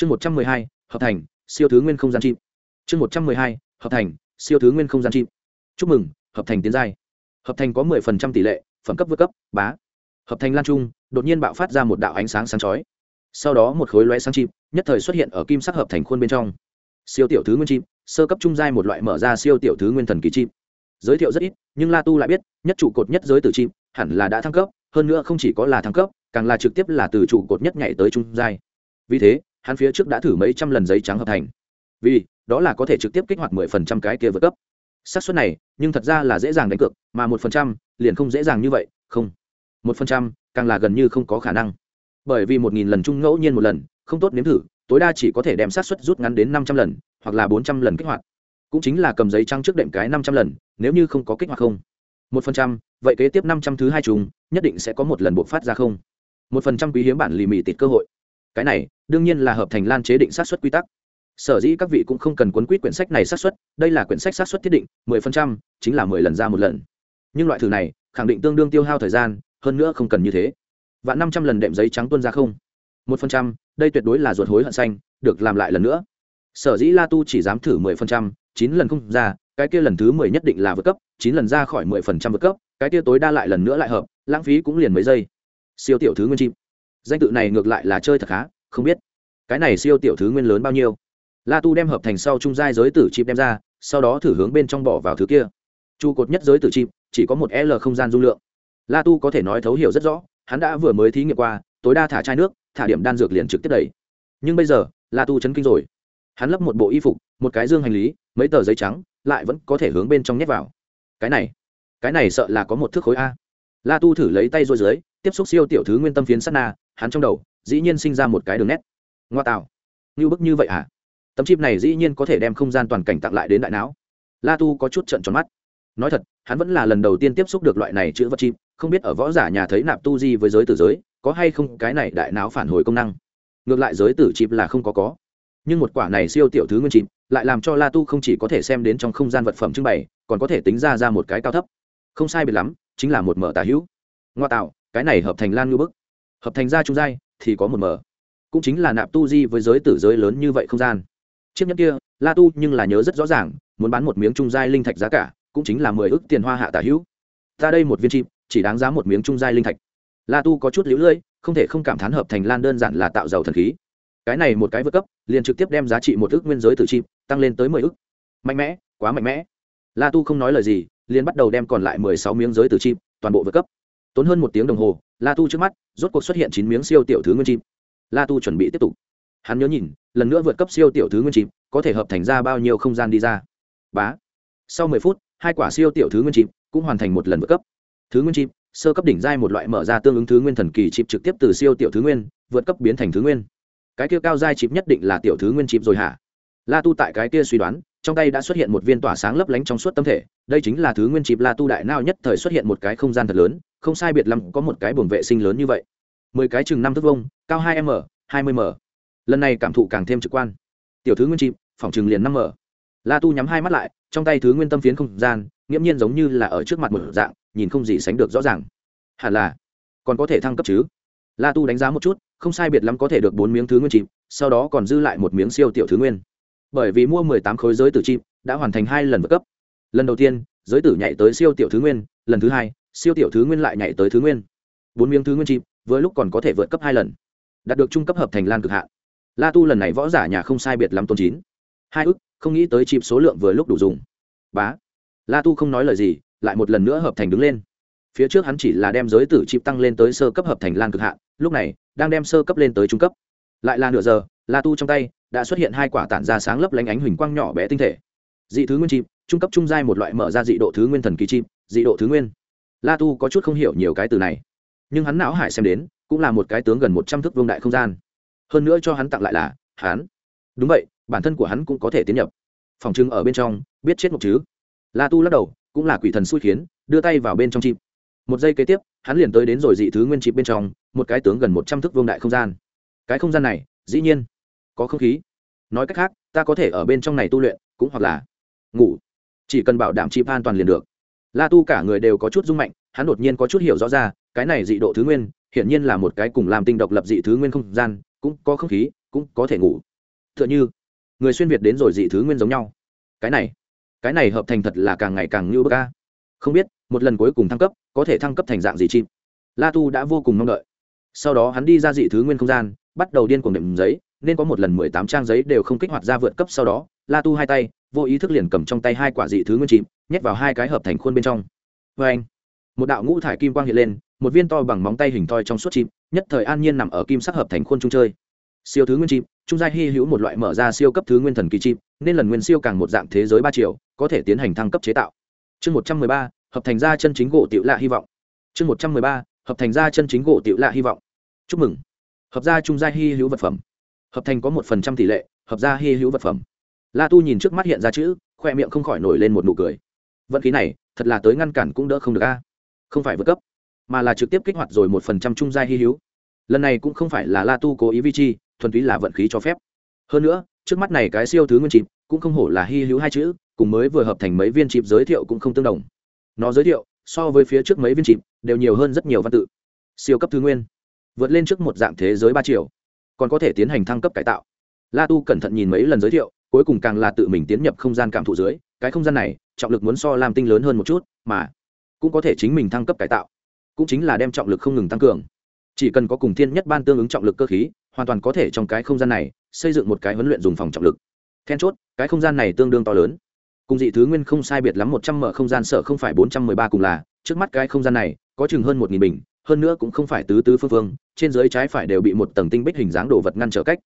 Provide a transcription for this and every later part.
chương một trăm mười hai, hợp thành, siêu thứ nguyên không gian chim. Chương một trăm mười hai, hợp thành, siêu thứ nguyên không gian chim. Chúc mừng, hợp thành tiến giai. Hợp thành có mười phần trăm tỷ lệ, phẩm cấp vượt cấp, bá. Hợp thành lan trung, đột nhiên bạo phát ra một đạo ánh sáng sáng chói. Sau đó một khối loé sáng chim, nhất thời xuất hiện ở kim sắc hợp thành khuôn bên trong. Siêu tiểu thứ nguyên chim, sơ cấp trung giai một loại mở ra siêu tiểu thứ nguyên thần kỳ chim. Giới thiệu rất ít, nhưng la tu lại biết, nhất trụ cột nhất giới tử chim, hẳn là đã thăng cấp, hơn nữa không chỉ có là thăng cấp, càng là trực tiếp là từ trụ cột nhất nhảy tới trung giai. Vì thế hắn phía trước đã thử mấy trăm lần giấy trắng hợp thành. Vì, đó là có thể trực tiếp kích hoạt mười phần trăm cái kia vượt cấp. Xác suất này, nhưng thật ra là dễ dàng đánh cược, mà một phần trăm, liền không dễ dàng như vậy, không. Một phần trăm, càng là gần như không có khả năng. Bởi vì một nghìn lần chung ngẫu nhiên một lần, không tốt nếm thử, tối đa chỉ có thể đem xác suất rút ngắn đến năm trăm lần, hoặc là bốn trăm lần kích hoạt. Cũng chính là cầm giấy trắng trước đệm cái năm trăm lần, nếu như không có kích hoạt không. Một phần trăm, vậy kế tiếp năm trăm thứ hai chúng nhất định sẽ có một lần buộc phát ra không. Một phần trăm quý hiếm bản lì mì tịt cơ hội cái này đương nhiên là hợp thành lan chế định sát xuất quy tắc. Sở dĩ các vị cũng không cần cuốn quýt quyển sách này sát xuất đây là quyển sách sát xuất thiết định, mười phần trăm, chính là mười lần ra một lần. Nhưng loại thử này, khẳng định tương đương tiêu hao thời gian, hơn nữa không cần như thế. Và năm trăm lần đệm giấy trắng tuân ra không? Một phần trăm, đây tuyệt đối là ruột hối hận xanh, được làm lại lần nữa. Sở dĩ la tu chỉ dám thử mười phần trăm, chín lần không ra, cái kia lần thứ mười nhất định là vượt cấp, chín lần ra khỏi mười phần trăm vượt cấp, cái kia tối đa lại lần nữa lại hợp, lãng phí cũng liền mấy giây. Siêu tiểu thứ nguyên chim danh tự này ngược lại là chơi thật khá, không biết. Cái này siêu tiểu thứ nguyên lớn bao nhiêu? La tu đem hợp thành sau trung giai giới tử chip đem ra, sau đó thử hướng bên trong bỏ vào thứ kia. Trụ cột nhất giới tử chip, chỉ có một l không gian dung lượng. La tu có thể nói thấu hiểu rất rõ, hắn đã vừa mới thí nghiệm qua, tối đa thả chai nước, thả điểm đan dược liền trực tiếp đẩy. Nhưng bây giờ, la tu chấn kinh rồi. Hắn lấp một bộ y phục, một cái dương hành lý, mấy tờ giấy trắng, lại vẫn có thể hướng bên trong nhét vào. Cái này cái này sợ là có một thước khối a. La tu thử lấy tay rôi dưới, tiếp xúc siêu tiểu thứ nguyên tâm phiến sắt na hắn trong đầu, dĩ nhiên sinh ra một cái đường nét. Ngoa tạo. Như bức như vậy à tấm chip này dĩ nhiên có thể đem không gian toàn cảnh tặng lại đến đại não. La tu có chút trận tròn mắt. Nói thật, hắn vẫn là lần đầu tiên tiếp xúc được loại này chữ vật chip, không biết ở võ giả nhà thấy nạp tu di với giới tử giới, có hay không cái này đại não phản hồi công năng. Ngược lại giới tử chip là không có có. Nhưng một quả này siêu tiểu thứ nguyên chip lại làm cho la tu không chỉ có thể xem đến trong không gian vật phẩm trưng bày, còn có thể tính ra ra một cái cao thấp. Không sai biệt lắm, chính là một mở tà hữu. Ngoa tạo, cái này hợp thành lan ngư bức hợp thành ra trung giai thì có một mở. Cũng chính là nạp tu di với giới tử giới lớn như vậy không gian. Chiếc nhẫn kia, la tu nhưng là nhớ rất rõ ràng, muốn bán một miếng trung giai linh thạch giá cả, cũng chính là mười ước tiền hoa hạ tả hữu. Ta đây một viên chim, chỉ đáng giá một miếng trung giai linh thạch. La tu có chút lũ lưỡi, không thể không cảm thán hợp thành lan đơn giản là tạo giàu thần khí. Cái này một cái vượt cấp, liền trực tiếp đem giá trị một ước nguyên giới tử chim, tăng lên tới mười ước mạnh mẽ, quá mạnh mẽ. La tu không nói lời gì, liền bắt đầu đem còn lại mười sáu miếng giới tử chim, toàn bộ vượt cấp. Tốn hơn một tiếng đồng hồ la tu trước mắt, rốt cuộc xuất hiện chín miếng siêu tiểu thứ nguyên chim. La tu chuẩn bị tiếp tục. Hắn nhớ nhìn, lần nữa vượt cấp siêu tiểu thứ nguyên chim, có thể hợp thành ra bao nhiêu không gian đi ra. Bá. Sau mười phút, hai quả siêu tiểu thứ nguyên chim cũng hoàn thành một lần vượt cấp. Thứ nguyên chim, sơ cấp đỉnh giai một loại mở ra tương ứng thứ nguyên thần kỳ chip trực tiếp từ siêu tiểu thứ nguyên, vượt cấp biến thành thứ nguyên. Cái kia cao giai chip nhất định là tiểu thứ nguyên chip rồi hả? La tu tại cái kia suy đoán, trong tay đã xuất hiện một viên tỏa sáng lấp lánh trong suốt tâm thể, đây chính là thứ nguyên chip la tu đại nao nhất thời xuất hiện một cái không gian thật lớn, không sai biệt lắm có một cái buồng vệ sinh lớn như vậy. Mười cái chừng năm thước vông cao hai m, hai mươi m. Lần này cảm thụ càng thêm trực quan. Tiểu thứ nguyên chip phòng chừng liền năm m. La tu nhắm hai mắt lại, trong tay thứ nguyên tâm phiến không gian, nghiễm nhiên giống như là ở trước mặt một dạng, nhìn không gì sánh được rõ ràng. Hẳn là, còn có thể thăng cấp chứ? La tu đánh giá một chút, không sai biệt lắm có thể được bốn miếng thứ nguyên chip sau đó còn dư lại một miếng siêu tiểu thứ nguyên bởi vì mua mười tám khối giới tử chim đã hoàn thành hai lần vượt cấp. Lần đầu tiên, giới tử nhảy tới siêu tiểu thứ nguyên, lần thứ hai, siêu tiểu thứ nguyên lại nhảy tới thứ nguyên. Bốn miếng thứ nguyên chim với lúc còn có thể vượt cấp hai lần. Đạt được trung cấp hợp thành lan cực hạ la tu lần này võ giả nhà không sai biệt lắm tôn chín. Hai ức, không nghĩ tới chip số lượng vừa lúc đủ dùng. Bá. La tu không nói lời gì, lại một lần nữa hợp thành đứng lên. Phía trước hắn chỉ là đem giới tử chip tăng lên tới sơ cấp hợp thành lan cực hạ lúc này, đang đem sơ cấp lên tới trung cấp. Lại là nửa giờ la tu trong tay, đã xuất hiện hai quả tản ra sáng lấp lánh ánh huỳnh quang nhỏ bé tinh thể. Dị thứ nguyên chim, trung cấp trung giai một loại mở ra dị độ thứ nguyên thần kỳ chim, dị độ thứ nguyên. La tu có chút không hiểu nhiều cái từ này. Nhưng hắn não hải xem đến, cũng là một cái tướng gần một trăm thước vương đại không gian. Hơn nữa cho hắn tặng lại là, hắn. Đúng vậy, bản thân của hắn cũng có thể tiến nhập. Phòng trưng ở bên trong, biết chết một chứ. La tu lắc đầu, cũng là quỷ thần xui khiến, đưa tay vào bên trong chim. Một giây kế tiếp, hắn liền tới đến rồi dị thứ nguyên chim bên trong, một cái tướng gần một trăm thước vương đại không gian. Cái không gian này, dĩ nhiên có không khí. Nói cách khác, ta có thể ở bên trong này tu luyện, cũng hoặc là ngủ. Chỉ cần bảo đảm chip an toàn liền được. La tu cả người đều có chút rung mạnh, hắn đột nhiên có chút hiểu rõ ra, cái này dị độ thứ nguyên, hiển nhiên là một cái cùng làm tinh độc lập dị thứ nguyên không gian, cũng có không khí, cũng có thể ngủ. T h ư ợ n h ư người xuyên việt đến rồi dị thứ nguyên giống nhau. Cái này cái này hợp thành thật là càng ngày càng như bơ ca không biết, một lần cuối cùng thăng cấp, có thể thăng cấp thành dạng gì chim la tu đã vô cùng mong đợi. Sau đó hắn đi ra dị thứ nguyên không gian, bắt đầu điên cuồng đệm giấy nên có một lần mười tám trang giấy đều không kích hoạt ra vượt cấp sau đó, la tu hai tay, vô ý thức liền cầm trong tay hai quả dị thứ nguyên chìm, nhét vào hai cái hợp thành khuôn bên trong. Vê anh, một đạo ngũ thải kim quang hiện lên, một viên to bằng móng tay hình thoi trong suốt chim nhất thời an nhiên nằm ở kim sắc hợp thành khuôn trung chơi. Siêu thứ nguyên chim trung giai hy hữu một loại mở ra siêu cấp thứ nguyên thần kỳ chim nên lần nguyên siêu càng một dạng thế giới ba triệu có thể tiến hành thăng cấp chế tạo. Chương một trăm mười ba, hợp thành ra chân chính gỗ tiểu lạ hy vọng. Chương một trăm mười ba, hợp thành ra chân chính gỗ tiểu lạ hy vọng. Chúc mừng. Hợp gia trung giai hy hữu vật phẩm hợp thành có một phần trăm tỷ lệ, hợp ra hy hữu vật phẩm. La tu nhìn trước mắt hiện ra chữ, khoe miệng không khỏi nổi lên một nụ cười. Vận khí này, thật là tới ngăn cản cũng đỡ không được a. Không phải vượt cấp, mà là trực tiếp kích hoạt rồi một phần trăm trung gia hy hữu. Lần này cũng không phải là la tu cố ý vi chi, thuần túy là vận khí cho phép. Hơn nữa, trước mắt này cái siêu thứ nguyên chịp, cũng không hổ là hy hữu hai chữ, cùng mới vừa hợp thành mấy viên chịp giới thiệu cũng không tương đồng. Nó giới thiệu, so với phía trước mấy viên chịp, đều nhiều hơn rất nhiều văn tự. Siêu cấp thứ nguyên, vượt lên trước một dạng thế giới ba triệu còn có thể tiến hành thăng cấp cải tạo. La tu cẩn thận nhìn mấy lần giới thiệu, cuối cùng càng là tự mình tiến nhập không gian cảm thụ dưới, cái không gian này, trọng lực muốn so làm tinh lớn hơn một chút, mà cũng có thể chính mình thăng cấp cải tạo, cũng chính là đem trọng lực không ngừng tăng cường. Chỉ cần có cùng thiên nhất ban tương ứng trọng lực cơ khí, hoàn toàn có thể trong cái không gian này xây dựng một cái huấn luyện dùng phòng trọng lực. Then chốt, cái không gian này tương đương to lớn. Cùng dị thứ nguyên không sai biệt lắm một trăm mở không gian sở không phải bốn trăm mười ba cùng là, trước mắt cái không gian này có chừng hơn một nghìn bình hơn nữa cũng không phải tứ tứ phương phương, trên dưới trái phải đều bị một tầng tinh bích hình dáng đồ vật ngăn trở cách.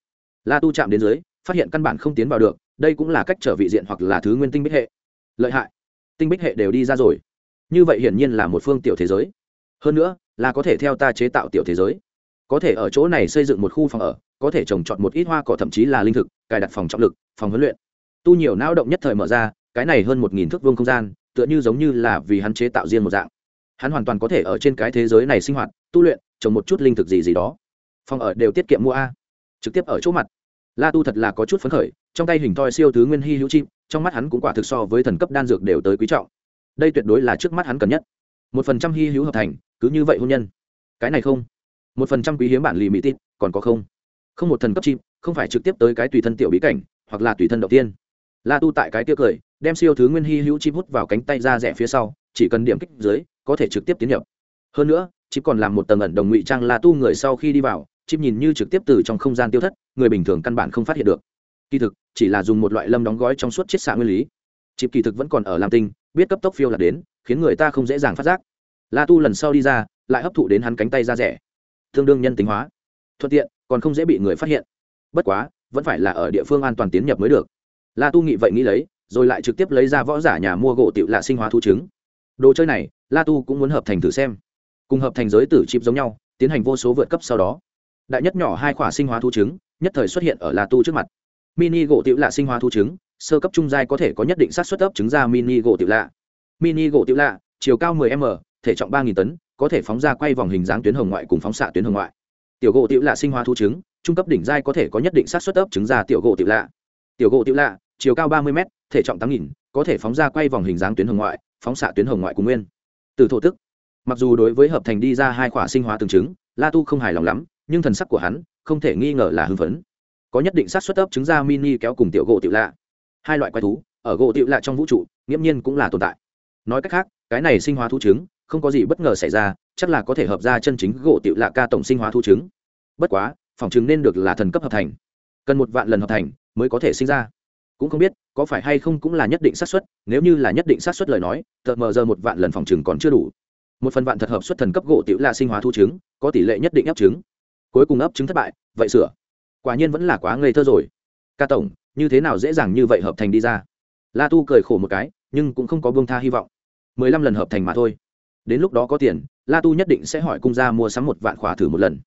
La tu chạm đến dưới, phát hiện căn bản không tiến vào được, đây cũng là cách trở vị diện hoặc là thứ nguyên tinh bích hệ. Lợi hại. Tinh bích hệ đều đi ra rồi. Như vậy hiển nhiên là một phương tiểu thế giới. Hơn nữa, là có thể theo ta chế tạo tiểu thế giới. Có thể ở chỗ này xây dựng một khu phòng ở, có thể trồng trọt một ít hoa cỏ thậm chí là linh thực, cài đặt phòng trọng lực, phòng huấn luyện. Tu nhiều não động nhất thời mở ra, cái này hơn một nghìn thước vương không gian, tựa như giống như là vì hắn chế tạo riêng một dạng hắn hoàn toàn có thể ở trên cái thế giới này sinh hoạt, tu luyện, trồng một chút linh thực gì gì đó. Phòng ở đều tiết kiệm mua a. Trực tiếp ở chỗ mặt. La tu thật là có chút phấn khởi, trong tay hình thoi siêu thứ nguyên hy hữu chim, trong mắt hắn cũng quả thực so với thần cấp đan dược đều tới quý trọng. Đây tuyệt đối là trước mắt hắn cần nhất. Một phần trăm hy hữu hợp thành, cứ như vậy hôn nhân. Cái này không. Một phần trăm quý hiếm bản lì mỹ tít, còn có không? Không một thần cấp chim, không phải trực tiếp tới cái tùy thân tiểu bí cảnh, hoặc là tùy thân đầu tiên. La tu tại cái tiêu cười đem siêu thứ nguyên hy hữu chim hút vào cánh tay ra rẻ phía sau, chỉ cần điểm kích dưới, có thể trực tiếp tiến nhập. Hơn nữa, chip còn làm một tầng ẩn đồng ngụy trang la tu người sau khi đi vào, chip nhìn như trực tiếp từ trong không gian tiêu thất, người bình thường căn bản không phát hiện được. Kỳ thực, chỉ là dùng một loại lâm đóng gói trong suốt chiết xạ nguyên lý. Chip kỳ thực vẫn còn ở lam tinh, biết cấp tốc phiêu là đến, khiến người ta không dễ dàng phát giác. La tu lần sau đi ra, lại hấp thụ đến hắn cánh tay ra rẻ. Tương đương nhân tính hóa. Thuận tiện, còn không dễ bị người phát hiện. Bất quá, vẫn phải là ở địa phương an toàn tiến nhập mới được. La tu nghĩ vậy nghĩ lấy rồi lại trực tiếp lấy ra võ giả nhà mua gỗ tiểu lạ sinh hóa thu trứng. Đồ chơi này, la tu cũng muốn hợp thành thử xem. Cùng hợp thành giới tử chip giống nhau, tiến hành vô số vượt cấp sau đó. Đại nhất nhỏ hai khỏa sinh hóa thu trứng, nhất thời xuất hiện ở la tu trước mặt. Mini gỗ tiểu lạ sinh hóa thu trứng, sơ cấp trung giai có thể có nhất định sát xuất ấp trứng ra mini gỗ tiểu lạ. Mini gỗ tiểu lạ, chiều cao 10 m, thể trọng 3.000 tấn, có thể phóng ra quay vòng hình dáng tuyến hồng ngoại cùng phóng xạ tuyến hồng ngoại. Tiểu gỗ tiểu lạ sinh hóa thu trứng, trung cấp đỉnh giai có thể có nhất định sát xuất ấp trứng ra tiểu gỗ tiểu lạ. Tiểu gỗ tiểu lạ, chiều cao 30 m thể trọng 8.000 có thể phóng ra quay vòng hình dáng tuyến hồng ngoại, phóng xạ tuyến hồng ngoại cùng nguyên. Từ thổ tức, mặc dù đối với hợp thành đi ra hai khỏa sinh hóa tương chứng la tu không hài lòng lắm, nhưng thần sắc của hắn không thể nghi ngờ là hưng phấn. Có nhất định sát xuất ấp trứng ra mini kéo cùng tiểu gỗ tiểu lạ. Hai loại quái thú, ở gỗ tiểu lạ trong vũ trụ, nghiễm nhiên cũng là tồn tại. Nói cách khác, cái này sinh hóa thú trứng, không có gì bất ngờ xảy ra, chắc là có thể hợp ra chân chính gỗ tiểu lạ ca tổng sinh hóa thú trứng. Bất quá, phòng chứng nên được là thần cấp hợp thành. Cần một vạn lần hợp thành mới có thể sinh ra cũng không biết, có phải hay không cũng là nhất định xác suất, nếu như là nhất định xác suất lời nói tợt mờ giờ một vạn lần phòng chừng còn chưa đủ. Một phần vạn thật hợp xuất thần cấp gỗ tiểu là sinh hóa thu trứng, có tỷ lệ nhất định ấp trứng. Cuối cùng ấp trứng thất bại, vậy sửa. Quả nhiên vẫn là quá ngây thơ rồi. Ca tổng, như thế nào dễ dàng như vậy hợp thành đi ra? La tu cười khổ một cái, nhưng cũng không có buông tha hy vọng. Mười lăm lần hợp thành mà thôi. Đến lúc đó có tiền, la tu nhất định sẽ hỏi cung gia mua sắm một vạn khỏa thử một lần.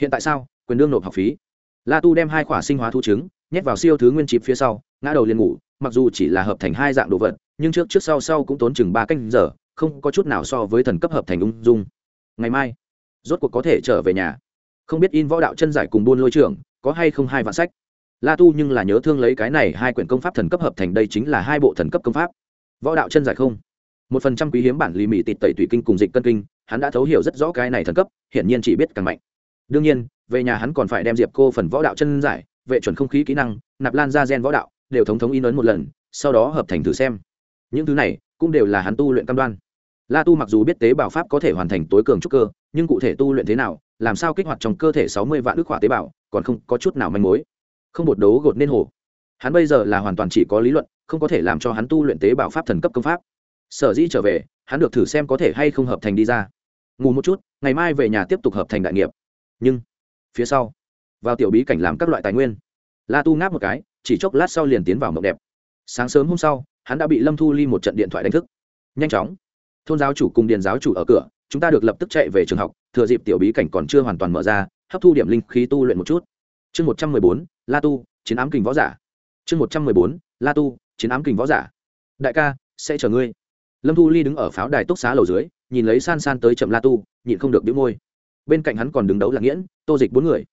Hiện tại sao? Quyền đương nộp học phí. La tu đem hai khỏa sinh hóa thu trứng, nhét vào siêu thứ nguyên chịp phía sau ngã đầu liền ngủ, mặc dù chỉ là hợp thành hai dạng đồ vật, nhưng trước trước sau sau cũng tốn chừng ba canh giờ, không có chút nào so với thần cấp hợp thành ung dung. Ngày mai, rốt cuộc có thể trở về nhà. Không biết in võ đạo chân giải cùng buôn lôi trưởng, có hay không hai vạn sách. La tu nhưng là nhớ thương lấy cái này hai quyển công pháp thần cấp hợp thành đây chính là hai bộ thần cấp công pháp. Võ đạo chân giải không? Một phần trăm quý hiếm bản lì mì tịt tẩy tùy kinh cùng dịch cân kinh, hắn đã thấu hiểu rất rõ cái này thần cấp, hiển nhiên chỉ biết càng mạnh. Đương nhiên, về nhà hắn còn phải đem diệp cô phần võ đạo chân giải, vệ chuẩn không khí kỹ năng, nạp lan ra gen võ đạo đều thống thống in ấn một lần, sau đó hợp thành thử xem. Những thứ này cũng đều là hắn tu luyện cam đoan. La tu mặc dù biết tế bào pháp có thể hoàn thành tối cường trúc cơ, nhưng cụ thể tu luyện thế nào, làm sao kích hoạt trong cơ thể sáu mươi vạn ức hỏa tế bào, còn không có chút nào manh mối. Không bột đấu gột nên hồ. Hắn bây giờ là hoàn toàn chỉ có lý luận, không có thể làm cho hắn tu luyện tế bào pháp thần cấp công pháp. Sở dĩ trở về, hắn được thử xem có thể hay không hợp thành đi ra. Ngủ một chút, ngày mai về nhà tiếp tục hợp thành đại nghiệp. Nhưng, phía sau, vào tiểu bí cảnh làm các loại tài nguyên. La tu ngáp một cái chỉ chốc lát sau liền tiến vào mộng đẹp. Sáng sớm hôm sau, hắn đã bị lâm thu ly một trận điện thoại đánh thức. Nhanh chóng. Thôn giáo chủ cùng điền giáo chủ ở cửa, chúng ta được lập tức chạy về trường học, thừa dịp tiểu bí cảnh còn chưa hoàn toàn mở ra, hấp thu điểm linh khí tu luyện một chút. Chương một trăm mười bốn, la tu, chiến ám kình võ giả. Chương một trăm mười bốn, la tu, chiến ám kình võ giả. Đại ca, sẽ chờ ngươi. Lâm thu ly đứng ở pháo đài túc xá lầu dưới, nhìn lấy san san tới chậm la tu, nhịn không được đĩu môi. Bên cạnh hắn còn đứng đấu lạc nghiễn, tô dịch bốn người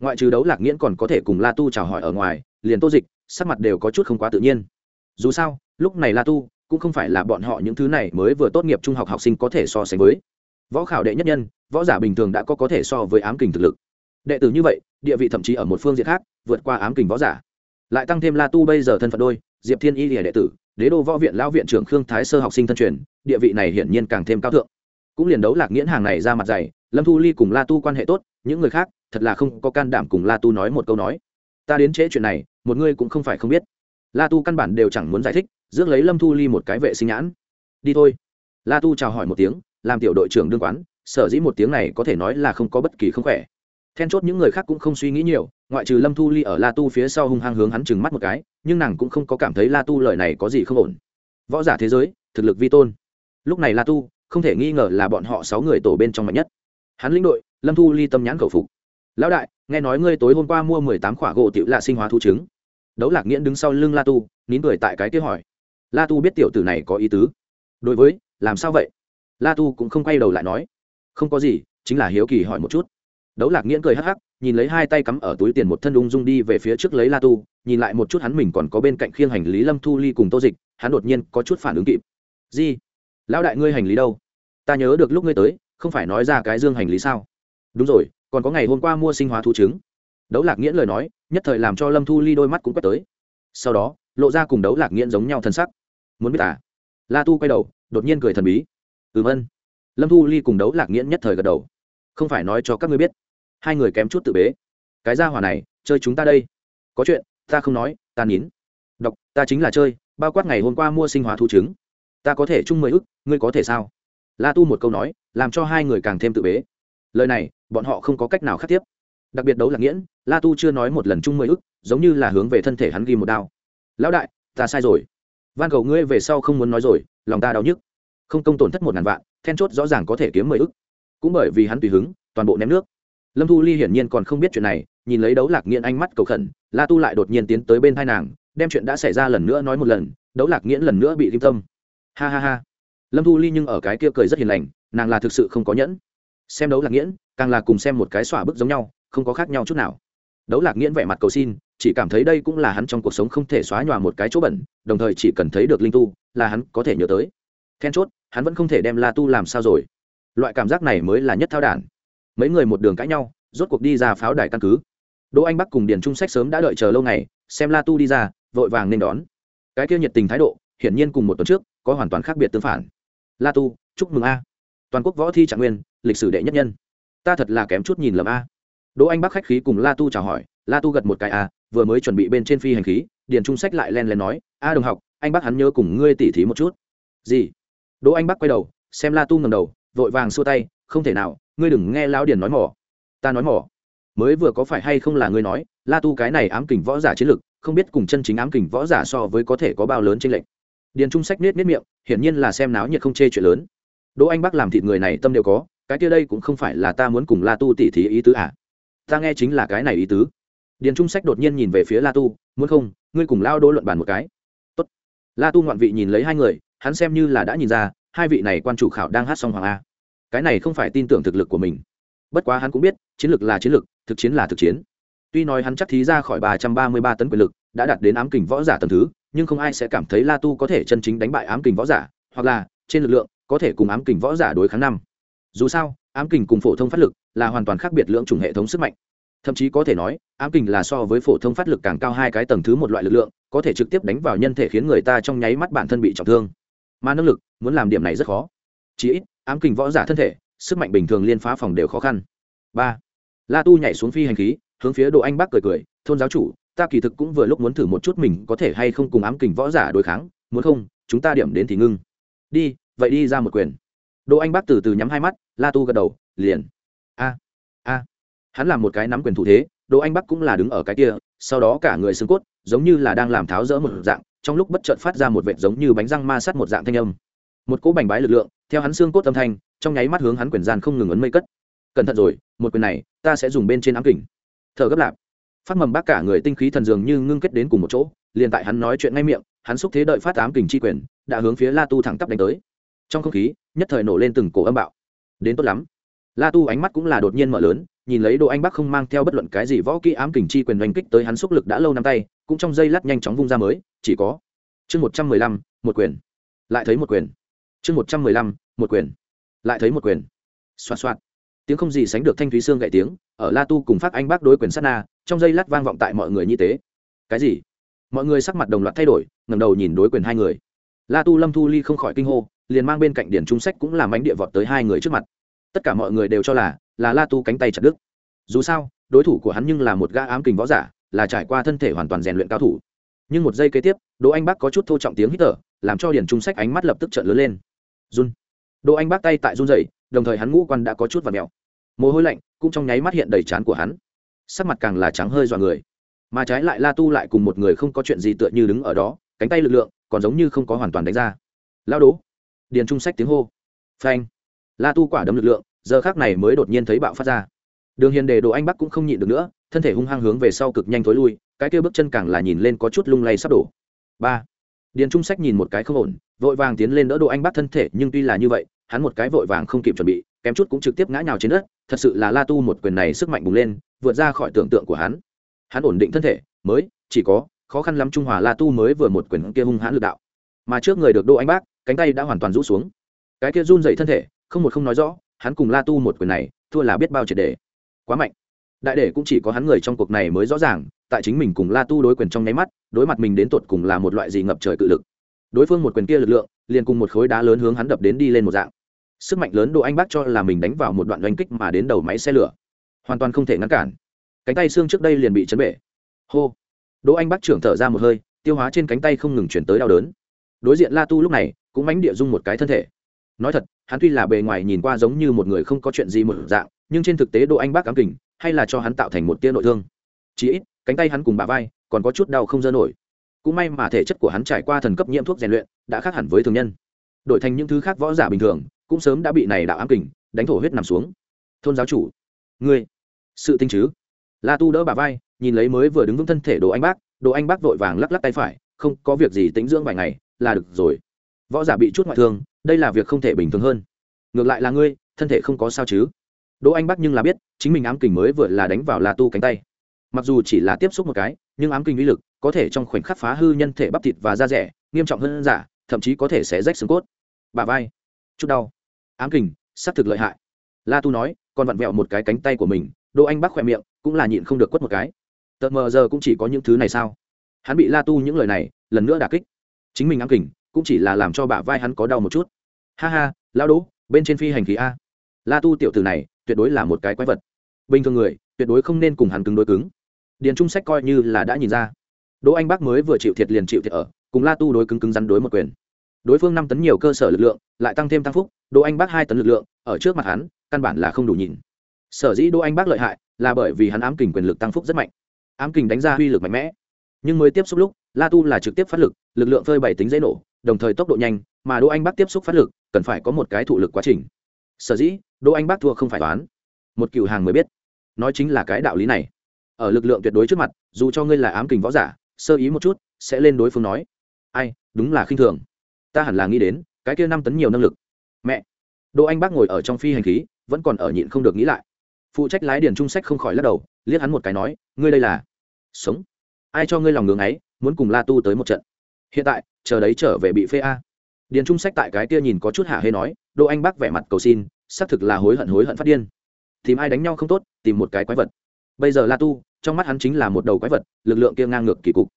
ngoại trừ đấu lạc nghiễn còn có thể cùng la tu chào hỏi ở ngoài, liền tô dịch, sắc mặt đều có chút không quá tự nhiên. Dù sao, lúc này la tu cũng không phải là bọn họ những thứ này mới vừa tốt nghiệp trung học học sinh có thể so sánh với. Võ khảo đệ nhất nhân, võ giả bình thường đã có có thể so với ám kình thực lực. Đệ tử như vậy, địa vị thậm chí ở một phương diện khác, vượt qua ám kình võ giả. Lại tăng thêm la tu bây giờ thân phận đôi, diệp thiên y lìa đệ tử, đế đô võ viện lão viện trưởng khương thái sơ học sinh thân truyền, địa vị này hiển nhiên càng thêm cao thượng. Cũng liền đấu lạc nghiễn hàng này ra mặt dày, lâm thu ly cùng la tu quan hệ tốt, những người khác thật là không có can đảm cùng la tu nói một câu nói. Ta đến trễ chuyện này, một ngươi cũng không phải không biết. La tu căn bản đều chẳng muốn giải thích, rước lấy lâm thu ly một cái vệ sinh nhãn. Đi thôi. La tu chào hỏi một tiếng, làm tiểu đội trưởng đương quán, sở dĩ một tiếng này có thể nói là không có bất kỳ không khỏe. Then chốt những người khác cũng không suy nghĩ nhiều, ngoại trừ lâm thu ly ở la tu phía sau hung hăng hướng hắn chừng mắt một cái, nhưng nàng cũng không có cảm thấy la tu lời này có gì không ổn. Võ giả thế giới, thực lực vi tôn. Lúc này la tu, không thể nghi ngờ là bọn họ sáu người tổ bên trong mạnh nhất. Hắn lĩnh đội, lâm thu ly tâm nhãn khẩu phục lão đại, nghe nói ngươi tối hôm qua mua mười tám khỏa gỗ tiểu lạ sinh hóa thu trứng. Đấu lạc nghiễn đứng sau lưng la tu, nín cười tại cái kia hỏi. La tu biết tiểu tử này có ý tứ. Đối với, làm sao vậy? La tu cũng không quay đầu lại nói. Không có gì, chính là hiếu kỳ hỏi một chút. Đấu lạc nghiễn cười hắc hắc, nhìn lấy hai tay cắm ở túi tiền một thân ung dung đi về phía trước lấy la tu, nhìn lại một chút hắn mình còn có bên cạnh khiêng hành lý lâm thu ly cùng tô dịch, hắn đột nhiên có chút phản ứng kịp. Gì? Lão đại ngươi hành lý đâu? Ta nhớ được lúc ngươi tới, không phải nói ra cái dương hành lý sao? Đúng rồi còn có ngày hôm qua mua sinh hóa thú trứng. Đấu lạc nghiễn lời nói, nhất thời làm cho lâm thu ly đôi mắt cũng quét tới. Sau đó, lộ ra cùng đấu lạc nghiễn giống nhau thân sắc. Muốn biết à? La tu quay đầu, đột nhiên cười thần bí. Ừm ân. Lâm thu ly cùng đấu lạc nghiễn nhất thời gật đầu. Không phải nói cho các ngươi biết, hai người kém chút tự bế. Cái ra hỏa này, chơi chúng ta đây. Có chuyện, ta không nói, ta nín. Đọc ta chính là chơi, bao quát ngày hôm qua mua sinh hóa thu trứng. Ta có thể chung mười ức, ngươi có thể sao? La tu một câu nói, làm cho hai người càng thêm tự bế lời này, bọn họ không có cách nào khắc tiếp. Đặc biệt đấu là nghiễn, la tu chưa nói một lần chung mười ức, giống như là hướng về thân thể hắn ghi một đao. Lão đại, ta sai rồi. Van cầu ngươi về sau không muốn nói rồi, lòng ta đau nhức. Không công tổn thất một ngàn vạn, then chốt rõ ràng có thể kiếm mười ức. Cũng bởi vì hắn tùy hứng, toàn bộ ném nước. Lâm thu ly hiển nhiên còn không biết chuyện này, nhìn lấy đấu lạc nghiễn ánh mắt cầu khẩn, la tu lại đột nhiên tiến tới bên thai nàng, đem chuyện đã xảy ra lần nữa nói một lần, đấu lạc nghiễn lần nữa bị kim tâm. Ha ha ha. Lâm thu ly nhưng ở cái kia cười rất hiền lành, nàng là thực sự không có nhẫn xem đấu lạc nghiễn, càng là cùng xem một cái xỏa bức giống nhau, không có khác nhau chút nào. Đấu lạc nghiễn vẻ mặt cầu xin, chỉ cảm thấy đây cũng là hắn trong cuộc sống không thể xóa nhòa một cái chỗ bẩn, đồng thời chỉ cần thấy được linh tu, là hắn có thể nhớ tới. Then chốt, hắn vẫn không thể đem la tu làm sao rồi. Loại cảm giác này mới là nhất thao đản. Mấy người một đường cãi nhau, rốt cuộc đi ra pháo đài căn cứ. Đỗ anh bắc cùng điền trung sách sớm đã đợi chờ lâu ngày, xem la tu đi ra, vội vàng nên đón. Cái kia nhiệt tình thái độ, hiển nhiên cùng một tuần trước, có hoàn toàn khác biệt tương phản. La tu, chúc mừng a toàn quốc võ thi trạng nguyên, lịch sử đệ nhất nhân. Ta thật là kém chút nhìn lầm a. Đỗ anh bắc khách khí cùng la tu chào hỏi, la tu gật một cái a vừa mới chuẩn bị bên trên phi hành khí, điền trung sách lại len len nói, a đồng học, anh bắc hắn nhớ cùng ngươi tỉ thí một chút. Gì? Đỗ anh bắc quay đầu, xem la tu ngầm đầu, vội vàng xua tay, không thể nào, ngươi đừng nghe lão điền nói mỏ. Ta nói mỏ? Mới vừa có phải hay không là ngươi nói, la tu cái này ám kình võ giả chiến lực, không biết cùng chân chính ám kình võ giả so với có thể có bao lớn tranh lệnh điền trung sách nết nết miệng, hiển nhiên là xem náo nhiệt không chê chuyện lớn đỗ anh bắc làm thịt người này tâm đều có, cái kia đây cũng không phải là ta muốn cùng la tu tỉ thí ý tứ à? Ta nghe chính là cái này ý tứ. Điền trung sách đột nhiên nhìn về phía la tu, muốn không, ngươi cùng lao đỗ luận bàn một cái. Tốt. la tu ngoạn vị nhìn lấy hai người, hắn xem như là đã nhìn ra, hai vị này quan chủ khảo đang hát xong hoàng a. Cái này không phải tin tưởng thực lực của mình. Bất quá hắn cũng biết, chiến lược là chiến lược, thực chiến là thực chiến. Tuy nói hắn chắc thí ra khỏi ba trăm ba mươi ba tấn quyền lực, đã đạt đến ám kình võ giả tầm thứ, nhưng không ai sẽ cảm thấy la tu có thể chân chính đánh bại ám kình võ giả, hoặc là, trên lực lượng có thể cùng ám kình võ giả đối kháng năm. Dù sao, ám kình cùng phổ thông phát lực là hoàn toàn khác biệt lưỡng chủng hệ thống sức mạnh. Thậm chí có thể nói, ám kình là so với phổ thông phát lực càng cao hai cái tầng thứ một loại lực lượng, có thể trực tiếp đánh vào nhân thể khiến người ta trong nháy mắt bản thân bị trọng thương. Mà năng lực, muốn làm điểm này rất khó. Chỉ ít, ám kình võ giả thân thể, sức mạnh bình thường liên phá phòng đều khó khăn. Ba. La tu nhảy xuống phi hành khí, hướng phía độ anh bác cười cười, thôn giáo chủ, ta kỳ thực cũng vừa lúc muốn thử một chút mình có thể hay không cùng ám kình võ giả đối kháng, muốn không, chúng ta điểm đến thì ngưng. Đi vậy đi ra một quyền. Đỗ anh bác từ từ nhắm hai mắt, la tu gật đầu, liền. A a. Hắn làm một cái nắm quyền thủ thế, đỗ anh bắc cũng là đứng ở cái kia, sau đó cả người xương cốt giống như là đang làm tháo rỡ một dạng, trong lúc bất chợt phát ra một vệt giống như bánh răng ma sát một dạng thanh âm. Một cỗ bành bái lực lượng, theo hắn xương cốt âm thanh, trong nháy mắt hướng hắn quyền gian không ngừng ấn mây cất. Cẩn thận rồi, một quyền này, ta sẽ dùng bên trên ám kỉnh thở gấp lạp. Phát mầm bác cả người tinh khí thần dường như ngưng kết đến cùng một chỗ, liền tại hắn nói chuyện ngay miệng, hắn xúc thế đợi phát ám kình chi quyền, đã hướng phía la tu thẳng tắp đánh tới trong không khí, nhất thời nổ lên từng cổ âm bạo. Đến tốt lắm. La tu ánh mắt cũng là đột nhiên mở lớn, nhìn lấy đồ anh bắc không mang theo bất luận cái gì võ kỹ ám kình chi quyền oanh kích tới hắn xúc lực đã lâu năm tay, cũng trong dây lát nhanh chóng vung ra mới, chỉ có chương một trăm mười lăm, một quyền. Lại thấy một quyền. Chương một trăm mười lăm, một quyền. Lại thấy một quyền. Xoa xoa tiếng không gì sánh được thanh thúy xương gậy tiếng, ở la tu cùng phát anh bác đối quyền sát na, trong dây lát vang vọng tại mọi người như tế cái gì? Mọi người sắc mặt đồng loạt thay đổi ngầm đầu nhìn đối quyền hai người. La tu lâm thu ly không khỏi kinh hô liền mang bên cạnh điển trung sách cũng làm ánh địa vọt tới hai người trước mặt. Tất cả mọi người đều cho là là la tu cánh tay chặt đứt. Dù sao, đối thủ của hắn nhưng là một gã ám kình võ giả, là trải qua thân thể hoàn toàn rèn luyện cao thủ. Nhưng một giây kế tiếp, đỗ anh bác có chút thô trọng tiếng hít thở, làm cho điển trung sách ánh mắt lập tức trợn lớn lên. Run. Đỗ anh bác tay tại run dậy đồng thời hắn ngũ quan đã có chút và mèo. Mồ hôi lạnh cũng trong nháy mắt hiện đầy trán của hắn. Sắc mặt càng là trắng hơi dọa người. Mà trái lại la tu lại cùng một người không có chuyện gì tựa như đứng ở đó, cánh tay lực lượng còn giống như không có hoàn toàn đánh ra. Lao đố điền trung sách tiếng hô. Phanh. La tu quả đấm lực lượng, giờ khác này mới đột nhiên thấy bạo phát ra. Đường hiền đề đồ anh bắc cũng không nhịn được nữa, thân thể hung hăng hướng về sau cực nhanh thối lui, cái kia bước chân càng là nhìn lên có chút lung lay sắp đổ. Ba. Điền trung sách nhìn một cái không ổn, vội vàng tiến lên đỡ đồ anh bắc thân thể, nhưng tuy là như vậy, hắn một cái vội vàng không kịp chuẩn bị, kém chút cũng trực tiếp ngã nhào trên đất, thật sự là la tu một quyền này sức mạnh bùng lên, vượt ra khỏi tưởng tượng của hắn. Hắn ổn định thân thể, mới, chỉ có, khó khăn lắm trung hòa la tu mới vừa một quyền kia hung hãn lực đạo. Mà trước người được đô anh bác cánh tay đã hoàn toàn rũ xuống. Cái kia run dậy thân thể, không một không nói rõ, hắn cùng la tu một quyền này, thua là biết bao triệt đề. Quá mạnh. Đại đệ cũng chỉ có hắn người trong cuộc này mới rõ ràng, tại chính mình cùng la tu đối quyền trong nháy mắt, đối mặt mình đến tột cùng là một loại gì ngập trời cự lực. Đối phương một quyền kia lực lượng, liền cùng một khối đá lớn hướng hắn đập đến đi lên một dạng. Sức mạnh lớn độ anh bác cho là mình đánh vào một đoạn oanh kích mà đến đầu máy xe lửa. Hoàn toàn không thể ngăn cản. Cánh tay xương trước đây liền bị chấn bể. Hô. Đỗ anh bác trưởng thở ra một hơi, tiêu hóa trên cánh tay không ngừng chuyển tới đau đớn. Đối diện la tu lúc này cũng mánh địa dung một cái thân thể. Nói thật, hắn tuy là bề ngoài nhìn qua giống như một người không có chuyện gì một dạng, nhưng trên thực tế độ anh bác cám kình, hay là cho hắn tạo thành một tia nội thương. Chỉ ít, cánh tay hắn cùng bà vai, còn có chút đau không dơ nổi. Cũng may mà thể chất của hắn trải qua thần cấp nhiễm thuốc rèn luyện, đã khác hẳn với thường nhân. Đổi thành những thứ khác võ giả bình thường, cũng sớm đã bị này đạo ám kình đánh thổ huyết nằm xuống. Thôn giáo chủ, ngươi, sự tinh chứ? La tu đỡ bà vai, nhìn lấy mới vừa đứng vững thân thể đồ anh bác, đồ anh bác vội vàng lắc lắc tay phải, không có việc gì tính dưỡng vài ngày, là được rồi võ giả bị chút ngoại thương, đây là việc không thể bình thường hơn. Ngược lại là ngươi, thân thể không có sao chứ. Đỗ anh Bắc nhưng là biết, chính mình ám kình mới vừa là đánh vào là tu cánh tay. Mặc dù chỉ là tiếp xúc một cái, nhưng ám kình uy lực có thể trong khoảnh khắc phá hư nhân thể bắp thịt và da rẻ, nghiêm trọng hơn giả, thậm chí có thể sẽ rách xương cốt. Bà vai, chút đau. Ám kình, xác thực lợi hại. La tu nói, còn vặn vẹo một cái cánh tay của mình, đỗ anh Bắc khỏe miệng, cũng là nhịn không được quất một cái. Tợt mờ giờ cũng chỉ có những thứ này sao? Hắn bị la tu những lời này, lần nữa đà kích. Chính mình ám kình cũng chỉ là làm cho bả vai hắn có đau một chút. Ha ha lao đỗ, bên trên phi hành khí a. La tu tiểu tử này, tuyệt đối là một cái quái vật. Bình thường người, tuyệt đối không nên cùng hắn cứng đối cứng. Điền trung sách coi như là đã nhìn ra. Đỗ anh bác mới vừa chịu thiệt liền chịu thiệt ở, cùng la tu đối cứng cứng rắn đối một quyền. Đối phương năm tấn nhiều cơ sở lực lượng, lại tăng thêm tăng phúc, đỗ anh bác hai tấn lực lượng, ở trước mặt hắn, căn bản là không đủ nhìn. Sở dĩ đỗ anh bác lợi hại, là bởi vì hắn ám kình quyền lực tăng phúc rất mạnh. Ám kình đánh ra uy lực mạnh mẽ. Nhưng mới tiếp xúc lúc, la tu là trực tiếp phát lực lực lượng phơi bảy tính dễ nổ đồng thời tốc độ nhanh, mà đỗ anh bác tiếp xúc phát lực, cần phải có một cái thụ lực quá trình. Sở dĩ, đỗ anh bác thua không phải toán. Một cựu hàng mới biết. Nói chính là cái đạo lý này. Ở lực lượng tuyệt đối trước mặt, dù cho ngươi là ám kình võ giả, sơ ý một chút, sẽ lên đối phương nói. Ai, đúng là khinh thường. Ta hẳn là nghĩ đến, cái kia năm tấn nhiều năng lực. Mẹ. Đỗ anh bác ngồi ở trong phi hành khí, vẫn còn ở nhịn không được nghĩ lại. Phụ trách lái điền trung sách không khỏi lắc đầu, liếc hắn một cái nói, ngươi đây là? Sống. Ai cho ngươi lòng ngưỡng ấy, muốn cùng la tu tới một trận? Hiện tại, chờ đấy trở về bị phê a. Điền trung sách tại cái kia nhìn có chút hạ hê nói, đỗ anh bác vẻ mặt cầu xin, xác thực là hối hận hối hận phát điên. Tìm ai đánh nhau không tốt, tìm một cái quái vật. Bây giờ la tu, trong mắt hắn chính là một đầu quái vật, lực lượng kia ngang ngược kỳ cục.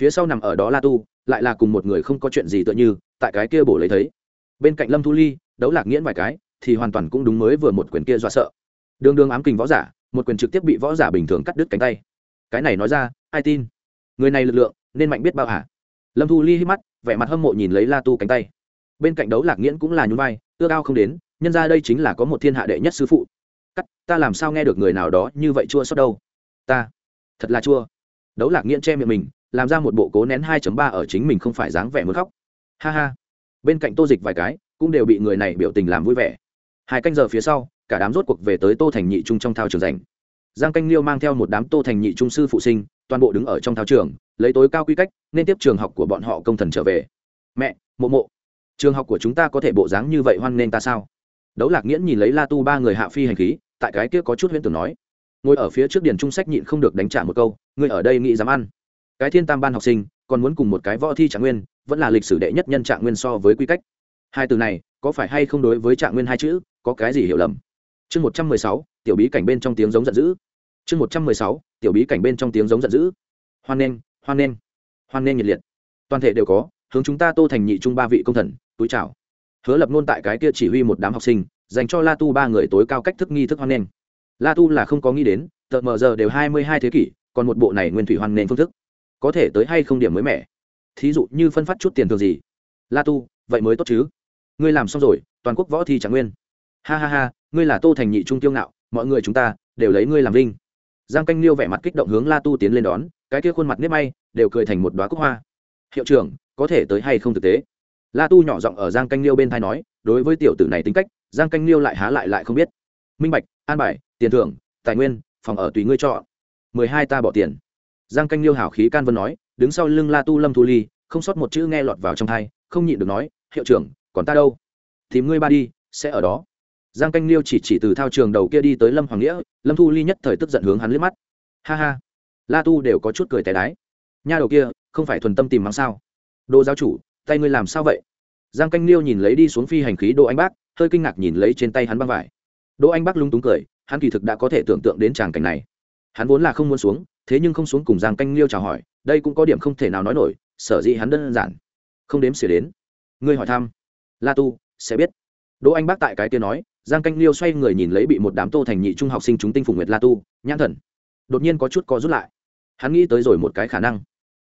Phía sau nằm ở đó la tu, lại là cùng một người không có chuyện gì tựa như, tại cái kia bổ lấy thấy. Bên cạnh lâm thu ly, đấu lạc nghiễn vài cái, thì hoàn toàn cũng đúng mới vừa một quyền kia dọa sợ. Đường đường ám kình võ giả, một quyền trực tiếp bị võ giả bình thường cắt đứt cánh tay. Cái này nói ra, ai tin? Người này lực lượng, nên mạnh biết bao hả? Lâm thu ly hít mắt, vẻ mặt hâm mộ nhìn lấy la tu cánh tay. Bên cạnh đấu lạc nghiễn cũng là nhún vai, ước ao không đến, nhân ra đây chính là có một thiên hạ đệ nhất sư phụ. Cắt, ta làm sao nghe được người nào đó như vậy chua xót đâu? Ta, thật là chua. Đấu lạc nghiễn che miệng mình, làm ra một bộ cố nén 2 ba ở chính mình không phải dáng vẻ muốn khóc. Ha ha. Bên cạnh tô dịch vài cái, cũng đều bị người này biểu tình làm vui vẻ. Hai canh giờ phía sau, cả đám rốt cuộc về tới tô thành nhị trung trong thao trường giành giang canh liêu mang theo một đám tô thành nhị trung sư phụ sinh toàn bộ đứng ở trong thao trường, lấy tối cao quy cách, nên tiếp trường học của bọn họ công thần trở về. Mẹ, mộ mộ, trường học của chúng ta có thể bộ dáng như vậy hoan nghênh ta sao? Đấu lạc nghiễn nhìn lấy la tu ba người hạ phi hành khí, tại cái kia có chút huyễn tưởng nói. Ngồi ở phía trước điền trung sách nhịn không được đánh trả một câu, ngươi ở đây nghĩ dám ăn? Cái thiên tam ban học sinh, còn muốn cùng một cái võ thi trạng nguyên, vẫn là lịch sử đệ nhất nhân trạng nguyên so với quy cách. Hai từ này, có phải hay không đối với trạng nguyên hai chữ, có cái gì hiểu lầm? Chương một trăm mười sáu, tiểu bí cảnh bên trong tiếng giống giận dữ chương một trăm mười sáu, tiểu bí cảnh bên trong tiếng giống giận dữ. Hoan nghênh hoan nghênh hoan nghênh nhiệt liệt. Toàn thể đều có, hướng chúng ta tô thành nhị trung ba vị công thần, túi chào. Hứa lập nôn tại cái kia chỉ huy một đám học sinh, dành cho la tu ba người tối cao cách thức nghi thức hoan nghênh. La tu là không có nghĩ đến tợt mờ giờ đều hai mươi hai thế kỷ, còn một bộ này nguyên thủy hoan nghênh phương thức. Có thể tới hay không điểm mới mẻ. Thí dụ như phân phát chút tiền thường gì? La tu, vậy mới tốt chứ. Ngươi làm xong rồi, toàn quốc võ thi trạng nguyên. Ha ha ha, ngươi là tô thành nhị trung tiêu ngạo, mọi người chúng ta đều lấy ngươi làm linh giang canh liêu vẻ mặt kích động hướng la tu tiến lên đón, cái kia khuôn mặt nếp may đều cười thành một đoá cúc hoa. Hiệu trưởng, có thể tới hay không thực tế? La tu nhỏ giọng ở giang canh liêu bên thai nói, đối với tiểu tử này tính cách, giang canh liêu lại há lại lại không biết. Minh bạch, an bài, tiền thưởng, tài nguyên, phòng ở tùy ngươi chọn. Mười hai ta bỏ tiền. Giang canh liêu hảo khí can vân nói, đứng sau lưng la tu lâm thu ly, không sót một chữ nghe lọt vào trong thai, không nhịn được nói, hiệu trưởng, còn ta đâu? Tìm ngươi ba đi, sẽ ở đó. Giang canh liêu chỉ chỉ từ thao trường đầu kia đi tới lâm hoàng nghĩa lâm thu ly nhất thời tức giận hướng hắn liếc mắt. Ha ha, la tu đều có chút cười tay đái. Nha đầu kia, không phải thuần tâm tìm mắng sao? Đồ giáo chủ, tay ngươi làm sao vậy? Giang canh liêu nhìn lấy đi xuống phi hành khí đỗ anh bác, hơi kinh ngạc nhìn lấy trên tay hắn băng vải. Đỗ anh bác lung túng cười, hắn kỳ thực đã có thể tưởng tượng đến tràng cảnh này. Hắn vốn là không muốn xuống, thế nhưng không xuống cùng giang canh liêu chào hỏi, đây cũng có điểm không thể nào nói nổi, sở dĩ hắn đơn giản, không đếm xỉa đến. Ngươi hỏi thăm, la tu, sẽ biết. Đỗ anh bác tại cái kia nói giang canh liêu xoay người nhìn lấy bị một đám tô thành nhị trung học sinh chúng tinh phùng nguyệt la tu, nhãn thần. Đột nhiên có chút co rút lại. Hắn nghĩ tới rồi một cái khả năng.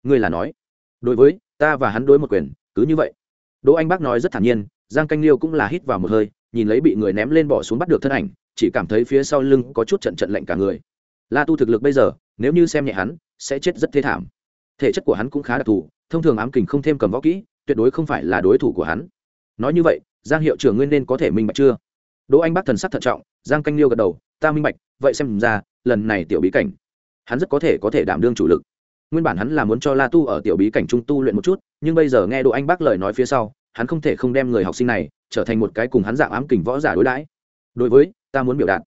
Ngươi là nói, đối với ta và hắn đối một quyền, cứ như vậy. Đỗ anh bác nói rất thản nhiên, giang canh liêu cũng là hít vào một hơi, nhìn lấy bị người ném lên bỏ xuống bắt được thân ảnh, chỉ cảm thấy phía sau lưng có chút trận trận lạnh cả người. La tu thực lực bây giờ, nếu như xem nhẹ hắn, sẽ chết rất thê thảm. Thể chất của hắn cũng khá đặc thù, thông thường ám kình không thêm cầm võ kỹ, tuyệt đối không phải là đối thủ của hắn. Nói như vậy, giang hiệu trưởng nguyên nên có thể minh bạch chưa? Đỗ anh bác thần sắc thận trọng, giang canh liêu gật đầu, ta minh bạch, vậy xem ra, lần này tiểu bí cảnh, hắn rất có thể có thể đảm đương chủ lực. Nguyên bản hắn là muốn cho la tu ở tiểu bí cảnh trung tu luyện một chút, nhưng bây giờ nghe đỗ anh bác lời nói phía sau, hắn không thể không đem người học sinh này trở thành một cái cùng hắn dạng ám kình võ giả đối đãi. Đối với, ta muốn biểu đạt,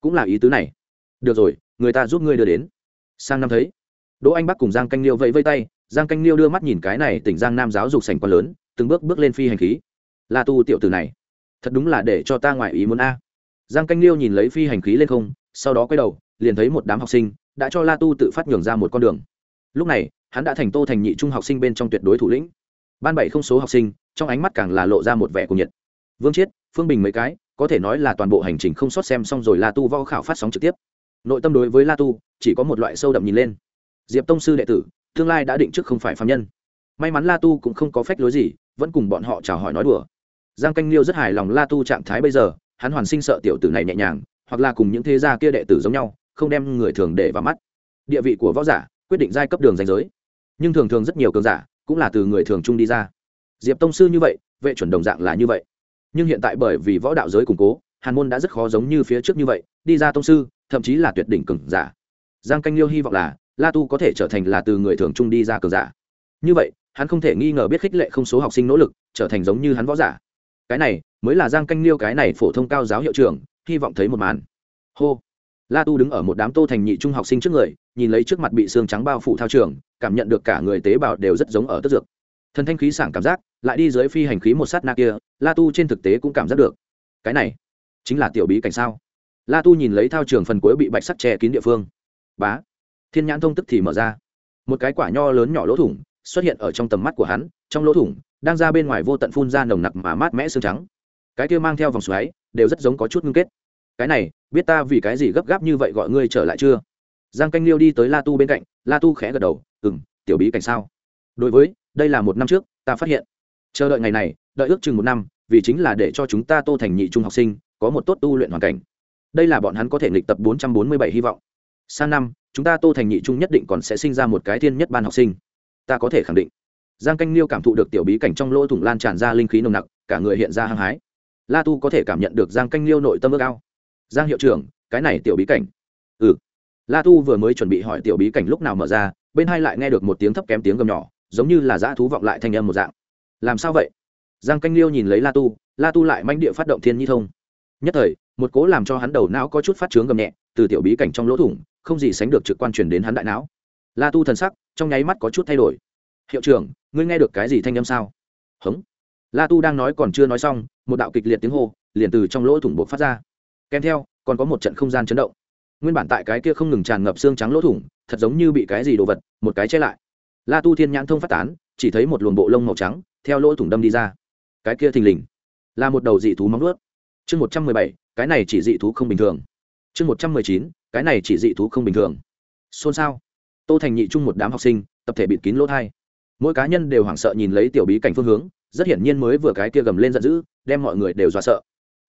cũng là ý tứ này. Được rồi, người ta giúp ngươi đưa đến. Sang năm thấy, đỗ anh bắc cùng giang canh liêu vẫy vây tay, giang canh liêu đưa mắt nhìn cái này tỉnh giang nam giáo dục sành quá lớn, từng bước bước lên phi hành khí. La tu tiểu tử này thật đúng là để cho ta ngoại ý muốn a. Giang canh liêu nhìn lấy phi hành khí lên không, sau đó quay đầu, liền thấy một đám học sinh đã cho la tu tự phát nhường ra một con đường. Lúc này, hắn đã thành tô thành nhị trung học sinh bên trong tuyệt đối thủ lĩnh. Ban bảy không số học sinh, trong ánh mắt càng là lộ ra một vẻ cuồng nhiệt. Vương chiết, phương bình mấy cái, có thể nói là toàn bộ hành trình không sót xem xong rồi la tu võ khảo phát sóng trực tiếp. Nội tâm đối với la tu, chỉ có một loại sâu đậm nhìn lên. Diệp tông sư đệ tử, tương lai đã định trước không phải phạm nhân. May mắn la tu cũng không có phách lối gì, vẫn cùng bọn họ chào hỏi nói đùa giang canh liêu rất hài lòng la tu trạng thái bây giờ, hắn hoàn sinh sợ tiểu tử này nhẹ nhàng, hoặc là cùng những thế gia kia đệ tử giống nhau, không đem người thường để vào mắt. Địa vị của võ giả, quyết định giai cấp đường danh giới. Nhưng thường thường rất nhiều cường giả, cũng là từ người thường trung đi ra. Diệp tông sư như vậy, vệ chuẩn đồng dạng là như vậy. Nhưng hiện tại bởi vì võ đạo giới củng cố, hàn môn đã rất khó giống như phía trước như vậy, đi ra tông sư, thậm chí là tuyệt đỉnh cường giả. Giang canh liêu hy vọng là, la tu có thể trở thành là từ người thường trung đi ra cường giả. Như vậy, hắn không thể nghi ngờ biết khích lệ không số học sinh nỗ lực, trở thành giống như hắn võ giả cái này mới là giang canh liêu cái này phổ thông cao giáo hiệu trưởng, hy vọng thấy một màn. Hô. La tu đứng ở một đám tô thành nhị trung học sinh trước người, nhìn lấy trước mặt bị xương trắng bao phủ thao trường, cảm nhận được cả người tế bào đều rất giống ở tức dược. Thần thanh khí sảng cảm giác, lại đi dưới phi hành khí một sát na kia, la tu trên thực tế cũng cảm giác được. Cái này, chính là tiểu bí cảnh sao? La tu nhìn lấy thao trường phần cuối bị bạch sắc che kín địa phương. Bá. Thiên nhãn thông tức thì mở ra. Một cái quả nho lớn nhỏ lỗ thủng xuất hiện ở trong tầm mắt của hắn, trong lỗ thủng đang ra bên ngoài vô tận phun ra nồng nặc mà mát mẽ xương trắng. Cái kia mang theo vòng xoáy, đều rất giống có chút ngưng kết. Cái này, biết ta vì cái gì gấp gáp như vậy gọi ngươi trở lại chưa? Giang canh liêu đi tới la tu bên cạnh, la tu khẽ gật đầu ừ m tiểu bí cảnh sao? Đối với, đây là một năm trước, ta phát hiện. Chờ đợi ngày này, đợi ước chừng một năm, vì chính là để cho chúng ta tô thành nhị trung học sinh, có một tốt tu luyện hoàn cảnh. Đây là bọn hắn có thể nghịch tập bốn trăm bốn mươi bảy hy vọng. Sang năm, chúng ta tô thành nhị trung nhất định còn sẽ sinh ra một cái thiên nhất ban học sinh. Ta có thể khẳng định giang canh liêu cảm thụ được tiểu bí cảnh trong lỗ thủng lan tràn ra linh khí nồng nặc, cả người hiện ra hăng hái. La tu có thể cảm nhận được giang canh liêu nội tâm ước ao. Giang hiệu trưởng, cái này tiểu bí cảnh. Ừ. La tu vừa mới chuẩn bị hỏi tiểu bí cảnh lúc nào mở ra, bên hai lại nghe được một tiếng thấp kém tiếng gầm nhỏ, giống như là dã thú vọng lại thanh âm một dạng. Làm sao vậy? Giang canh liêu nhìn lấy la tu la tu lại manh địa phát động thiên nhi thông. Nhất thời, một cố làm cho hắn đầu não có chút phát trướng gầm nhẹ, từ tiểu bí cảnh trong lỗ thủng, không gì sánh được trực quan truyền đến hắn đại não. La tu thần sắc trong nháy mắt có chút thay đổi hiệu trưởng, ngươi nghe được cái gì thanh âm sao? Hống. La tu đang nói còn chưa nói xong, một đạo kịch liệt tiếng hô liền từ trong lỗ thủng buộc phát ra. Kèm theo, còn có một trận không gian chấn động. Nguyên bản tại cái kia không ngừng tràn ngập xương trắng lỗ thủng, thật giống như bị cái gì đồ vật, một cái che lại. La tu thiên nhãn thông phát tán, chỉ thấy một luồng bộ lông màu trắng theo lỗ thủng đâm đi ra. Cái kia thình lình, là một đầu dị thú móng ướt chương một trăm mười bảy, cái này chỉ dị thú không bình thường. Chương một trăm mười chín, cái này chỉ dị thú không bình thường. Xôn xao. Tô thành nhị chung một đám học sinh, tập thể bịt kín lỗ thai mỗi cá nhân đều hoảng sợ nhìn lấy tiểu bí cảnh phương hướng, rất hiển nhiên mới vừa cái kia gầm lên giận dữ, đem mọi người đều dọa sợ.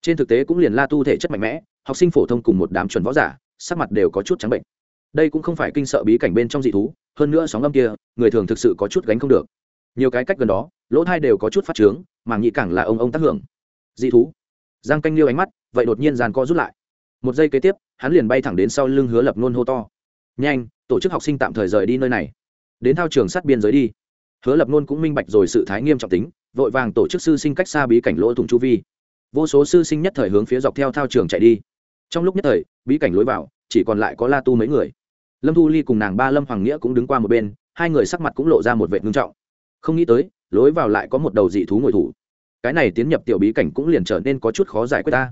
Trên thực tế cũng liền la tu thể chất mạnh mẽ, học sinh phổ thông cùng một đám chuẩn võ giả, sắc mặt đều có chút trắng bệnh. Đây cũng không phải kinh sợ bí cảnh bên trong dị thú, hơn nữa sóng âm kia, người thường thực sự có chút gánh không được. Nhiều cái cách gần đó, lỗ thai đều có chút phát trướng màng nghĩ cảng là ông ông tác hưởng. Dị thú. Giang canh liêu ánh mắt, vậy đột nhiên giàn co rút lại. Một giây kế tiếp, hắn liền bay thẳng đến sau lưng hứa lập nôn hô to. Nhanh, tổ chức học sinh tạm thời rời đi nơi này. Đến thao trường sát biên giới đi hứa lập nôn cũng minh bạch rồi sự thái nghiêm trọng tính, vội vàng tổ chức sư sinh cách xa bí cảnh lỗ thủng chu vi. Vô số sư sinh nhất thời hướng phía dọc theo thao trường chạy đi. Trong lúc nhất thời, bí cảnh lối vào, chỉ còn lại có la tu mấy người. Lâm thu ly cùng nàng ba lâm hoàng nghĩa cũng đứng qua một bên, hai người sắc mặt cũng lộ ra một vệ ngưng trọng. Không nghĩ tới, lối vào lại có một đầu dị thú ngồi thủ. Cái này tiến nhập tiểu bí cảnh cũng liền trở nên có chút khó giải quyết ta.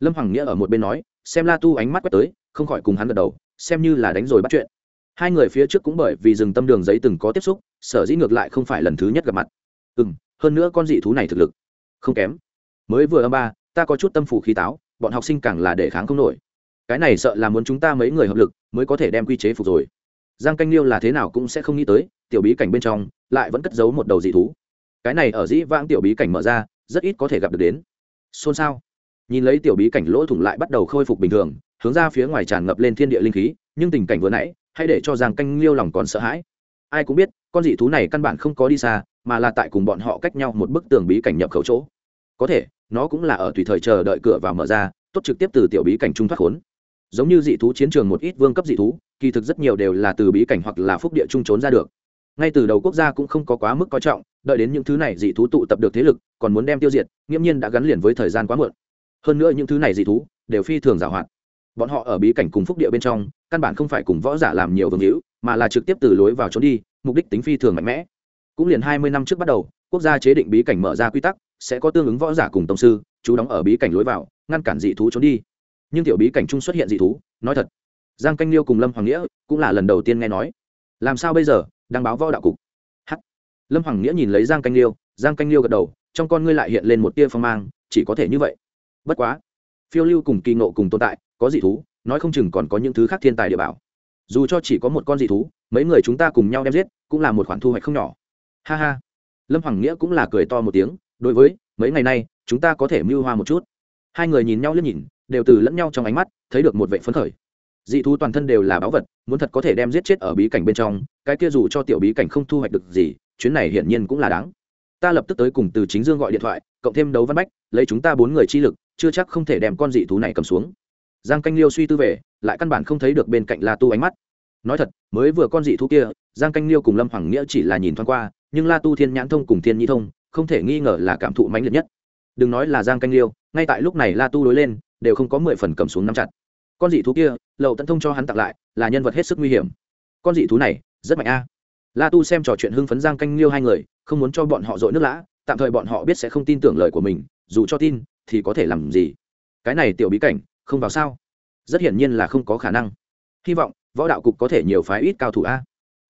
Lâm hoàng nghĩa ở một bên nói, xem la tu ánh mắt quét tới, không khỏi cùng hắn gật đầu, xem như là đánh rồi bắt chuyện hai người phía trước cũng bởi vì rừng tâm đường giấy từng có tiếp xúc, sở dĩ ngược lại không phải lần thứ nhất gặp mặt. Ừ m hơn nữa con dị thú này thực lực không kém. Mới vừa âm ba, ta có chút tâm phủ khí táo, bọn học sinh càng là để kháng không nổi. Cái này sợ là muốn chúng ta mấy người hợp lực mới có thể đem quy chế phục rồi. Giang canh liêu là thế nào cũng sẽ không nghĩ tới, tiểu bí cảnh bên trong lại vẫn cất giấu một đầu dị thú. Cái này ở dĩ vãng tiểu bí cảnh mở ra, rất ít có thể gặp được đến. Xôn xao. Nhìn lấy tiểu bí cảnh lỗ thủng lại bắt đầu khôi phục bình thường, hướng ra phía ngoài tràn ngập lên thiên địa linh khí, nhưng tình cảnh vừa nãy hay để cho giang canh liêu lòng còn sợ hãi. Ai cũng biết, con dị thú này căn bản không có đi xa, mà là tại cùng bọn họ cách nhau một bức tường bí cảnh nhập khẩu chỗ. Có thể, nó cũng là ở tùy thời chờ đợi cửa vào mở ra, tốt trực tiếp từ tiểu bí cảnh trung thoát khốn. Giống như dị thú chiến trường một ít vương cấp dị thú, kỳ thực rất nhiều đều là từ bí cảnh hoặc là phúc địa trung trốn ra được. Ngay từ đầu quốc gia cũng không có quá mức coi trọng, đợi đến những thứ này dị thú tụ tập được thế lực, còn muốn đem tiêu diệt, nghiễm nhiên đã gắn liền với thời gian quá muộn. Hơn nữa những thứ này dị thú, đều phi thường giảo hoạt bọn họ ở bí cảnh cùng phúc địa bên trong, căn bản không phải cùng võ giả làm nhiều vương hữu, mà là trực tiếp từ lối vào trốn đi, mục đích tính phi thường mạnh mẽ. Cũng liền hai mươi năm trước bắt đầu, quốc gia chế định bí cảnh mở ra quy tắc, sẽ có tương ứng võ giả cùng tông sư, chú đóng ở bí cảnh lối vào, ngăn cản dị thú trốn đi. Nhưng tiểu bí cảnh chung xuất hiện dị thú, nói thật, giang canh liêu cùng lâm hoàng nghĩa cũng là lần đầu tiên nghe nói. Làm sao bây giờ? Đăng báo võ đạo cục. H lâm hoàng nghĩa nhìn lấy giang canh liêu, giang canh liêu gật đầu, trong con ngươi lại hiện lên một tia phong mang, chỉ có thể như vậy. Bất quá, phiêu lưu cùng kỳ nộ cùng tồn tại có dị thú, nói không chừng còn có những thứ khác thiên tài địa bảo. Dù cho chỉ có một con dị thú, mấy người chúng ta cùng nhau đem giết, cũng là một khoản thu hoạch không nhỏ. Ha ha. Lâm hoàng nghĩa cũng là cười to một tiếng, đối với, mấy ngày nay, chúng ta có thể mưu hoa một chút. Hai người nhìn nhau liếc nhìn, đều từ lẫn nhau trong ánh mắt, thấy được một vệ phấn khởi. Dị thú toàn thân đều là báu vật, muốn thật có thể đem giết chết ở bí cảnh bên trong, cái kia dù cho tiểu bí cảnh không thu hoạch được gì, chuyến này hiển nhiên cũng là đáng. Ta lập tức tới cùng từ chính dương gọi điện thoại, cộng thêm đấu văn bách, lấy chúng ta bốn người chi lực, chưa chắc không thể đem con dị thú này cầm xuống giang canh liêu suy tư về, lại căn bản không thấy được bên cạnh la tu ánh mắt. Nói thật, mới vừa con dị thú kia, giang canh liêu cùng lâm hoàng nghĩa chỉ là nhìn thoáng qua, nhưng la tu thiên nhãn thông cùng thiên nhi thông, không thể nghi ngờ là cảm thụ mãnh liệt nhất. Đừng nói là giang canh liêu, ngay tại lúc này la tu đối lên, đều không có mười phần cầm xuống nắm chặt. Con dị thú kia, lậu tận thông cho hắn tặng lại, là nhân vật hết sức nguy hiểm. Con dị thú này, rất mạnh a. La tu xem trò chuyện hưng phấn giang canh liêu hai người, không muốn cho bọn họ dội nước lã, tạm thời bọn họ biết sẽ không tin tưởng lời của mình, dù cho tin, thì có thể làm gì. Cái này tiểu bí cảnh không vào sao? Rất hiển nhiên là không có khả năng. Hy vọng, võ đạo cục có thể nhiều phái ít cao thủ a.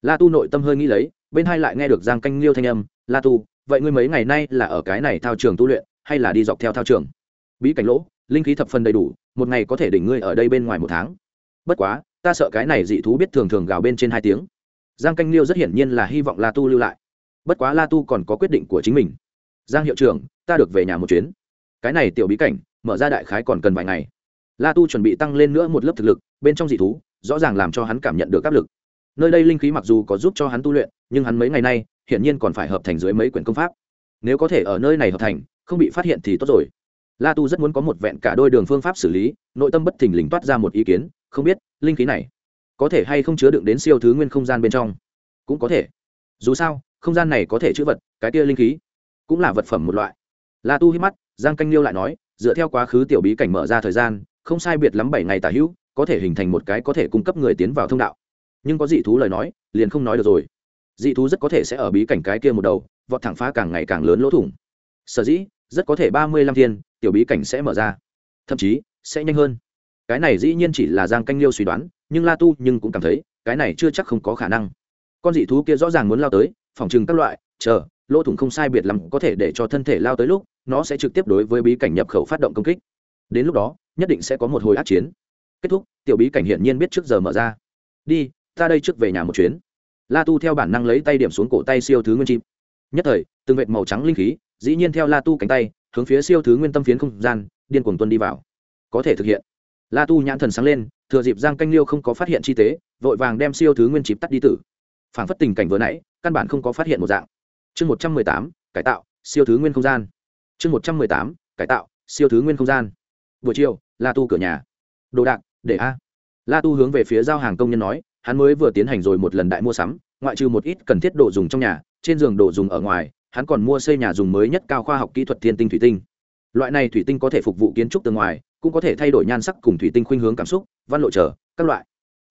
La tu nội tâm hơi nghĩ lấy, bên hai lại nghe được giang canh liêu thanh âm, la tu, vậy ngươi mấy ngày nay là ở cái này thao trường tu luyện, hay là đi dọc theo thao trường? Bí cảnh lỗ, linh khí thập phần đầy đủ, một ngày có thể đỉnh ngươi ở đây bên ngoài một tháng. Bất quá, ta sợ cái này dị thú biết thường thường gào bên trên hai tiếng. Giang canh liêu rất hiển nhiên là hy vọng la tu lưu lại. Bất quá la tu còn có quyết định của chính mình. Giang hiệu trưởng, ta được về nhà một chuyến. Cái này tiểu bí cảnh, mở ra đại khái còn cần vài ngày la tu chuẩn bị tăng lên nữa một lớp thực lực, bên trong dị thú, rõ ràng làm cho hắn cảm nhận được áp lực. Nơi đây linh khí mặc dù có giúp cho hắn tu luyện, nhưng hắn mấy ngày nay, hiển nhiên còn phải hợp thành dưới mấy quyển công pháp. Nếu có thể ở nơi này hợp thành, không bị phát hiện thì tốt rồi. La tu rất muốn có một vẹn cả đôi đường phương pháp xử lý, nội tâm bất thình lình toát ra một ý kiến, không biết, linh khí này có thể hay không chứa đựng đến siêu thứ nguyên không gian bên trong? Cũng có thể. Dù sao, không gian này có thể chữ vật, cái kia linh khí cũng là vật phẩm một loại. La tu hít mắt, giang canh liêu lại nói, dựa theo quá khứ tiểu bí cảnh mở ra thời gian không sai biệt lắm bảy ngày tả hữu, có thể hình thành một cái có thể cung cấp người tiến vào thông đạo. Nhưng có dị thú lời nói, liền không nói được rồi. Dị thú rất có thể sẽ ở bí cảnh cái kia một đầu, vọt thẳng phá càng ngày càng lớn lỗ thủng. Sở dĩ, rất có thể ba mươi lăm thiên, tiểu bí cảnh sẽ mở ra. Thậm chí, sẽ nhanh hơn. Cái này dĩ nhiên chỉ là giang canh liêu suy đoán, nhưng la tu nhưng cũng cảm thấy, cái này chưa chắc không có khả năng. Con dị thú kia rõ ràng muốn lao tới, phòng chừng các loại, chờ, lỗ thủng không sai biệt lắm có thể để cho thân thể lao tới lúc, nó sẽ trực tiếp đối với bí cảnh nhập khẩu phát động công kích. Đến lúc đó nhất định sẽ có một hồi át chiến. Kết thúc, tiểu bí cảnh hiển nhiên biết trước giờ mở ra. Đi, ta đây trước về nhà một chuyến. La tu theo bản năng lấy tay điểm xuống cổ tay siêu thứ nguyên chim. Nhất thời, từng vệt màu trắng linh khí, dĩ nhiên theo la tu cánh tay, hướng phía siêu thứ nguyên tâm phiến không gian, điên cuồng tuân đi vào. Có thể thực hiện. La tu nhãn thần sáng lên, thừa dịp giang canh liêu không có phát hiện chi tế, vội vàng đem siêu thứ nguyên chịp tắt đi tử. Phản phất tình cảnh vừa nãy, căn bản không có phát hiện một dạng. Chương một trăm mười tám, cải tạo, siêu thứ nguyên không gian. Chương một trăm mười tám, cải tạo, siêu thứ nguyên không gian. Buổi chiều la tu cửa nhà. Đồ đạc, để a. La tu hướng về phía giao hàng công nhân nói, hắn mới vừa tiến hành rồi một lần đại mua sắm, ngoại trừ một ít cần thiết đồ dùng trong nhà, trên giường đồ dùng ở ngoài, hắn còn mua xây nhà dùng mới nhất cao khoa học kỹ thuật thiên tinh thủy tinh. Loại này thủy tinh có thể phục vụ kiến trúc từ ngoài, cũng có thể thay đổi nhan sắc cùng thủy tinh khuynh hướng cảm xúc, văn lộ trở, các loại.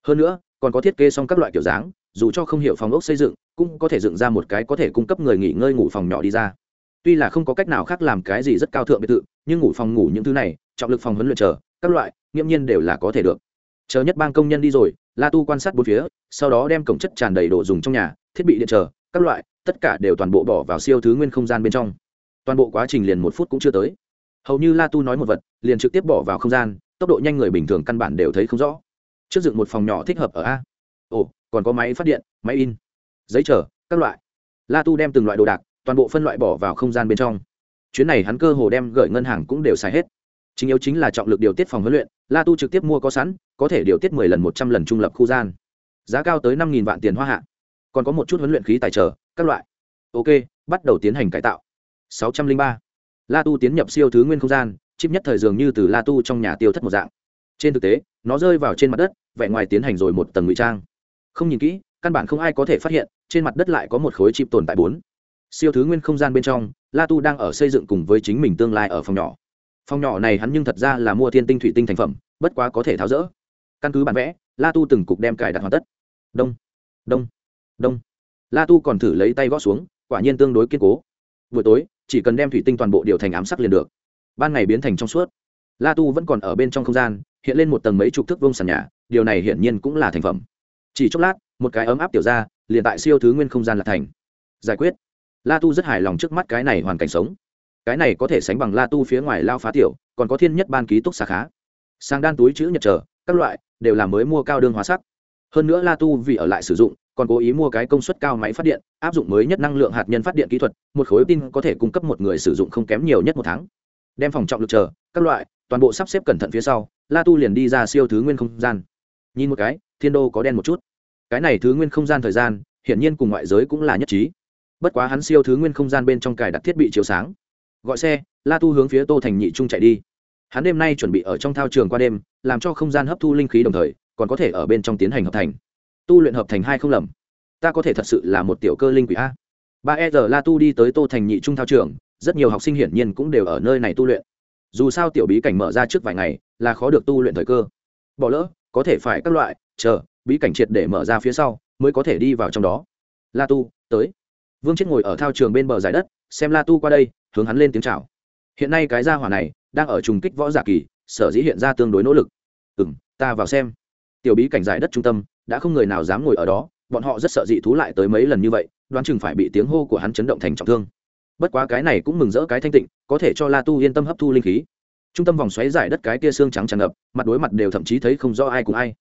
Hơn nữa, còn có thiết kế xong các loại kiểu dáng, dù cho không hiểu phòng ốc xây dựng, cũng có thể dựng ra một cái có thể cung cấp người nghỉ ngơi ngủ phòng nhỏ đi ra. Tuy là không có cách nào khác làm cái gì rất cao thượng biệt thự, nhưng ngủ phòng ngủ những thứ này trọng lực phòng huấn luyện chờ, các loại, nghiễm nhiên đều là có thể được. Chờ nhất bang công nhân đi rồi, la tu quan sát bốn phía, sau đó đem cổng chất tràn đầy đồ dùng trong nhà, thiết bị điện chờ, các loại, tất cả đều toàn bộ bỏ vào siêu thứ nguyên không gian bên trong. Toàn bộ quá trình liền một phút cũng chưa tới. Hầu như la tu nói một vật, liền trực tiếp bỏ vào không gian, tốc độ nhanh người bình thường căn bản đều thấy không rõ. Trước dựng một phòng nhỏ thích hợp ở a. Ồ, còn có máy phát điện, máy in, giấy chờ, các loại. La tu đem từng loại đồ đạc, toàn bộ phân loại bỏ vào không gian bên trong. Chuyến này hắn cơ hồ đem gửi ngân hàng cũng đều xài hết chính yếu chính là trọng lực điều tiết phòng huấn luyện, la tu trực tiếp mua có sẵn, có thể điều tiết mười lần một trăm lần trung lập khu gian. Giá cao tới năm vạn tiền hoa hạ. Còn có một chút huấn luyện khí tài trợ, các loại. Ok, bắt đầu tiến hành cải tạo. Sáu trăm linh ba. La tu tiến nhập siêu thứ nguyên không gian, chip nhất thời dường như từ la tu trong nhà tiêu thất một dạng. Trên thực tế, nó rơi vào trên mặt đất, vẻ ngoài tiến hành rồi một tầng ngụy trang. Không nhìn kỹ, căn bản không ai có thể phát hiện, trên mặt đất lại có một khối chip tồn tại bốn. Siêu thứ nguyên không gian bên trong, la tu đang ở xây dựng cùng với chính mình tương lai ở phòng nhỏ phòng nhỏ này hắn nhưng thật ra là mua thiên tinh thủy tinh thành phẩm, bất quá có thể tháo rỡ. Căn cứ bản vẽ, la tu từng cục đem cài đặt hoàn tất. Đông đông đông. La tu còn thử lấy tay gõ xuống, quả nhiên tương đối kiên cố. Buổi tối, chỉ cần đem thủy tinh toàn bộ điều thành ám sắc liền được. Ban ngày biến thành trong suốt. La tu vẫn còn ở bên trong không gian, hiện lên một tầng mấy chục thước vông sàn nhà, điều này hiển nhiên cũng là thành phẩm. Chỉ chốc lát, một cái ấm áp tiểu ra, liền tại siêu thứ nguyên không gian là thành. Giải quyết. La tu rất hài lòng trước mắt cái này hoàn cảnh sống cái này có thể sánh bằng la tu phía ngoài lao phá tiểu, còn có thiên nhất ban ký túc xá khá. Sang đan túi chữ nhật trở các loại, đều là mới mua cao đương hóa sắc. Hơn nữa la tu vì ở lại sử dụng, còn cố ý mua cái công suất cao máy phát điện, áp dụng mới nhất năng lượng hạt nhân phát điện kỹ thuật, một khối pin có thể cung cấp một người sử dụng không kém nhiều nhất một tháng. Đem phòng trọng lực chờ, các loại, toàn bộ sắp xếp cẩn thận phía sau, la tu liền đi ra siêu thứ nguyên không gian. Nhìn một cái, thiên đô có đen một chút. Cái này thứ nguyên không gian thời gian, hiển nhiên cùng ngoại giới cũng là nhất trí. Bất quá hắn siêu thứ nguyên không gian bên trong cài đặt thiết bị chiếu sáng gọi xe, la tu hướng phía tô thành nhị trung chạy đi. Hắn đêm nay chuẩn bị ở trong thao trường qua đêm, làm cho không gian hấp thu linh khí đồng thời, còn có thể ở bên trong tiến hành hợp thành. Tu luyện hợp thành hai không lầm. Ta có thể thật sự là một tiểu cơ linh quỷ a. Ba e giờ la tu đi tới tô thành nhị trung thao trường, rất nhiều học sinh hiển nhiên cũng đều ở nơi này tu luyện. Dù sao tiểu bí cảnh mở ra trước vài ngày, là khó được tu luyện thời cơ. Bỏ lỡ, có thể phải các loại, chờ, bí cảnh triệt để mở ra phía sau, mới có thể đi vào trong đó. La tu, tới. Vương chết ngồi ở thao trường bên bờ giải đất xem la tu qua đây, hướng hắn lên tiếng chào. Hiện nay cái gia hỏa này đang ở trùng kích võ giả kỳ, sở dĩ hiện ra tương đối nỗ lực. Ừ m ta vào xem. Tiểu bí cảnh giải đất trung tâm, đã không người nào dám ngồi ở đó, bọn họ rất sợ dị thú lại tới mấy lần như vậy, đoán chừng phải bị tiếng hô của hắn chấn động thành trọng thương. Bất quá cái này cũng mừng rỡ cái thanh tịnh, có thể cho la tu yên tâm hấp thu linh khí. Trung tâm vòng xoáy giải đất cái tia xương trắng tràn ngập, mặt đối mặt đều thậm chí thấy không rõ ai cùng ai.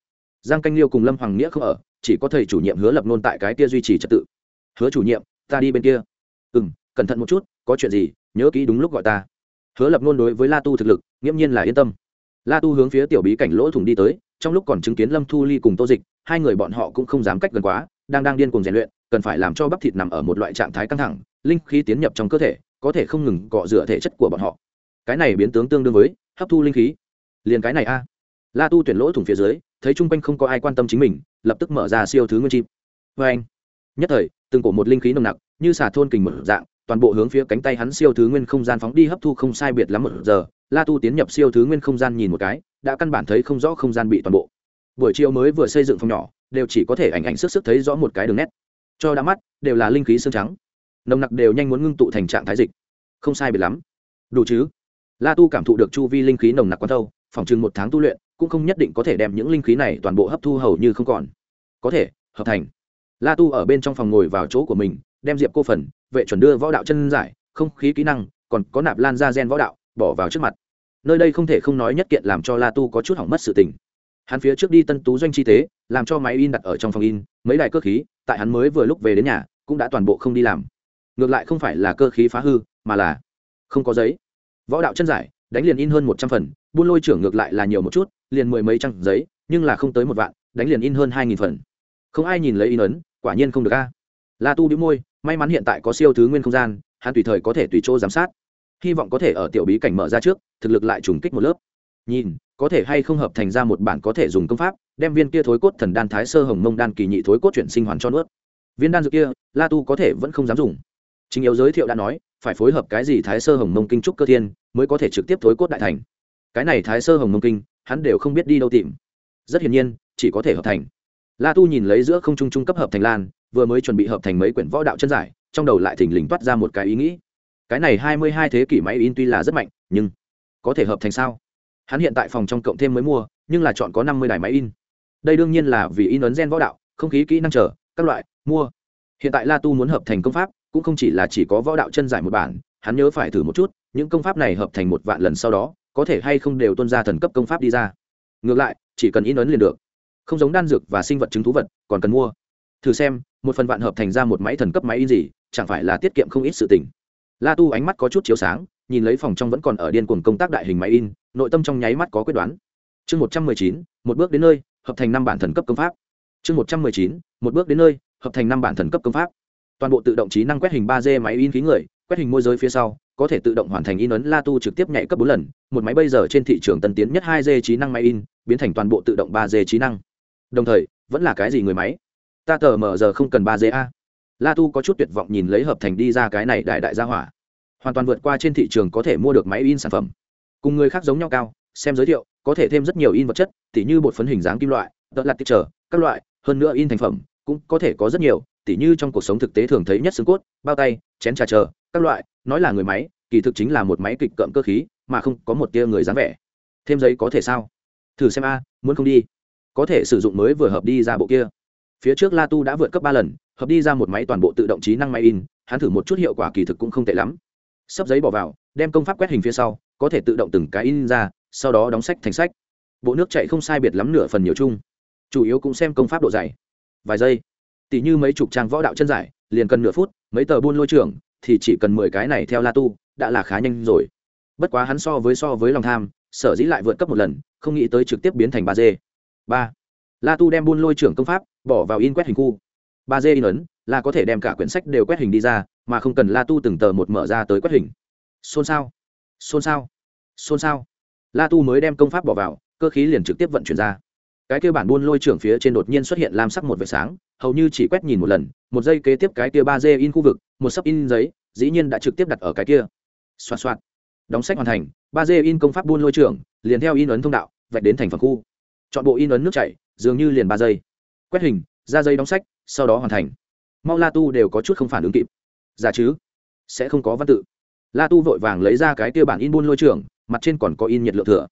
Giang canh liêu cùng lâm hoàng nghĩa không ở, chỉ có thầy chủ nhiệm hứa lập nôn tại cái tia duy trì trật tự. Hứa chủ nhiệm, ta đi bên kia. Ừ m cẩn thận một chút, có chuyện gì, nhớ kỹ đúng lúc gọi ta. Hứa lập nôn đối với la tu thực lực, nghiễm nhiên là yên tâm. La tu hướng phía tiểu bí cảnh lỗ thủng đi tới, trong lúc còn chứng kiến lâm thu ly cùng tô dịch, hai người bọn họ cũng không dám cách gần quá, đang đang điên cùng rèn luyện, cần phải làm cho bắp thịt nằm ở một loại trạng thái căng thẳng, linh khí tiến nhập trong cơ thể, có thể không ngừng cọ rửa thể chất của bọn họ. Cái này biến tướng tương đương với hấp thu linh khí. Liền cái này a. La tu tuyển lỗ thủng phía dưới, thấy chung quanh không có ai quan tâm chính mình, lập tức mở ra siêu thứ nguyên chim vê vâng. anh nhất thời, từng cổ một linh khí nồng nặc, như xà thôn kình mở dạng toàn bộ hướng phía cánh tay hắn siêu thứ nguyên không gian phóng đi hấp thu không sai biệt lắm một giờ, la tu tiến nhập siêu thứ nguyên không gian nhìn một cái, đã căn bản thấy không rõ không gian bị toàn bộ. Buổi chiều mới vừa xây dựng phòng nhỏ, đều chỉ có thể ảnh ảnh sức sức thấy rõ một cái đường nét. Cho đã mắt, đều là linh khí xương trắng. Nồng nặc đều nhanh muốn ngưng tụ thành trạng thái dịch. Không sai biệt lắm. Đủ chứ? La tu cảm thụ được chu vi linh khí nồng nặc quan thâu, phòng chừng một tháng tu luyện, cũng không nhất định có thể đem những linh khí này toàn bộ hấp thu hầu như không còn. Có thể, hợp thành. La tu ở bên trong phòng ngồi vào chỗ của mình đem diệp cô phần, vệ chuẩn đưa võ đạo chân giải, không khí kỹ năng, còn có nạp lan ra gen võ đạo, bỏ vào trước mặt. Nơi đây không thể không nói nhất kiện làm cho la tu có chút hỏng mất sự tình. Hắn phía trước đi tân tú doanh chi tế, làm cho máy in đặt ở trong phòng in, mấy đài cơ khí, tại hắn mới vừa lúc về đến nhà, cũng đã toàn bộ không đi làm. Ngược lại không phải là cơ khí phá hư, mà là không có giấy. Võ đạo chân giải, đánh liền in hơn một trăm phần, buôn lôi trưởng ngược lại là nhiều một chút, liền mười mấy trang giấy, nhưng là không tới một vạn, đánh liền in hơn hai nghìn phần. Không ai nhìn lấy in ấn, quả nhiên không được a la tu đĩu môi, may mắn hiện tại có siêu thứ nguyên không gian, hắn tùy thời có thể tùy chỗ giám sát. Hy vọng có thể ở tiểu bí cảnh mở ra trước, thực lực lại trùng kích một lớp. Nhìn, có thể hay không hợp thành ra một bản có thể dùng công pháp, đem viên kia thối cốt thần đan thái sơ hồng mông đan kỳ nhị thối cốt chuyển sinh hoàn cho nuốt. Viên đan dược kia, la tu có thể vẫn không dám dùng. Chính yếu giới thiệu đã nói, phải phối hợp cái gì thái sơ hồng mông kinh trúc cơ thiên, mới có thể trực tiếp thối cốt đại thành. Cái này thái sơ hồng mông kinh, hắn đều không biết đi đâu tìm. Rất hiển nhiên, chỉ có thể hợp thành. La tu nhìn lấy giữa không trung trung cấp hợp thành lan vừa mới chuẩn bị hợp thành mấy quyển võ đạo chân giải, trong đầu lại thình lình toát ra một cái ý nghĩ. Cái này hai mươi hai thế kỷ máy in tuy là rất mạnh, nhưng có thể hợp thành sao? Hắn hiện tại phòng trong cộng thêm mới mua, nhưng là chọn có năm mươi đài máy in. Đây đương nhiên là vì in ấn gen võ đạo, không khí kỹ năng trở các loại, mua. Hiện tại la tu muốn hợp thành công pháp, cũng không chỉ là chỉ có võ đạo chân giải một bản, hắn nhớ phải thử một chút, những công pháp này hợp thành một vạn lần sau đó, có thể hay không đều tuân ra thần cấp công pháp đi ra. Ngược lại, chỉ cần in ấn liền được. Không giống đan dược và sinh vật chứng thú vật, còn cần mua thử xem, một phần vạn hợp thành ra một máy thần cấp máy in gì, chẳng phải là tiết kiệm không ít sự tình. La tu ánh mắt có chút chiếu sáng, nhìn lấy phòng trong vẫn còn ở điên cuồng công tác đại hình máy in, nội tâm trong nháy mắt có quyết đoán. Chương một trăm mười chín, một bước đến nơi, hợp thành năm bản thần cấp công pháp. Chương một trăm mười chín, một bước đến nơi, hợp thành năm bản thần cấp công pháp. Toàn bộ tự động trí năng quét hình ba d máy in khí người, quét hình môi giới phía sau, có thể tự động hoàn thành in ấn la tu trực tiếp nhảy cấp bốn lần, một máy bây giờ trên thị trường tân tiến nhất hai d trí năng máy in, biến thành toàn bộ tự động ba d trí năng. Đồng thời, vẫn là cái gì người máy? Ta tờ mờ giờ không cần ba d a. La tu có chút tuyệt vọng nhìn lấy hợp thành đi ra cái này đại đại gia hỏa. Hoàn toàn vượt qua trên thị trường có thể mua được máy in sản phẩm. Cùng người khác giống nhau cao, xem giới thiệu, có thể thêm rất nhiều in vật chất, tỉ như bột phấn hình dáng kim loại đợt lặt tích trở, các loại, hơn nữa in thành phẩm, cũng có thể có rất nhiều, tỉ như trong cuộc sống thực tế thường thấy nhất xương cốt, bao tay, chén trà chờ, các loại, nói là người máy, kỳ thực chính là một máy kịch cợm cơ khí, mà không có một tia người dáng vẻ. Thêm giấy có thể sao? Thử xem a, muốn không đi? Có thể sử dụng mới vừa hợp đi ra bộ kia phía trước la tu đã vượt cấp ba lần, hợp đi ra một máy toàn bộ tự động trí năng máy in, hắn thử một chút hiệu quả kỳ thực cũng không tệ lắm. Sắp giấy bỏ vào, đem công pháp quét hình phía sau, có thể tự động từng cái in ra, sau đó đóng sách thành sách. Bộ nước chạy không sai biệt lắm nửa phần nhiều chung. Chủ yếu cũng xem công pháp độ dày. Vài giây tỷ như mấy chục trang võ đạo chân giải, liền cần nửa phút, mấy tờ buôn lôi trưởng thì chỉ cần mười cái này theo la tu, đã là khá nhanh rồi. Bất quá hắn so với so với lòng tham, sở dĩ lại vượt cấp một lần, không nghĩ tới trực tiếp biến thành ba d. Ba. La tu đem buôn lôi trưởng công pháp bỏ vào in quét hình khu. Ba d in ấn, là có thể đem cả quyển sách đều quét hình đi ra, mà không cần la tu từng tờ một mở ra tới quét hình. Xôn xao. Xôn xao. Xôn xao. La tu mới đem công pháp bỏ vào, cơ khí liền trực tiếp vận chuyển ra. Cái kia bản buôn lôi trưởng phía trên đột nhiên xuất hiện lam sắc một vệt sáng, hầu như chỉ quét nhìn một lần, một giây kế tiếp cái kia ba d in khu vực, một sấp in giấy, dĩ nhiên đã trực tiếp đặt ở cái kia. Xoạt xoạt. Đóng sách hoàn thành, ba d in công pháp buôn lôi trưởng, liền theo in ấn thông đạo, vạch đến thành phần khu. Chọn bộ in ấn nước chảy, dường như liền ba giây quét hình, ra dây đóng sách, sau đó hoàn thành. Mau la tu đều có chút không phản ứng kịp. Giả chứ? Sẽ không có văn tự. La tu vội vàng lấy ra cái tiêu bản in buôn lôi trưởng mặt trên còn có in nhiệt lượng thừa.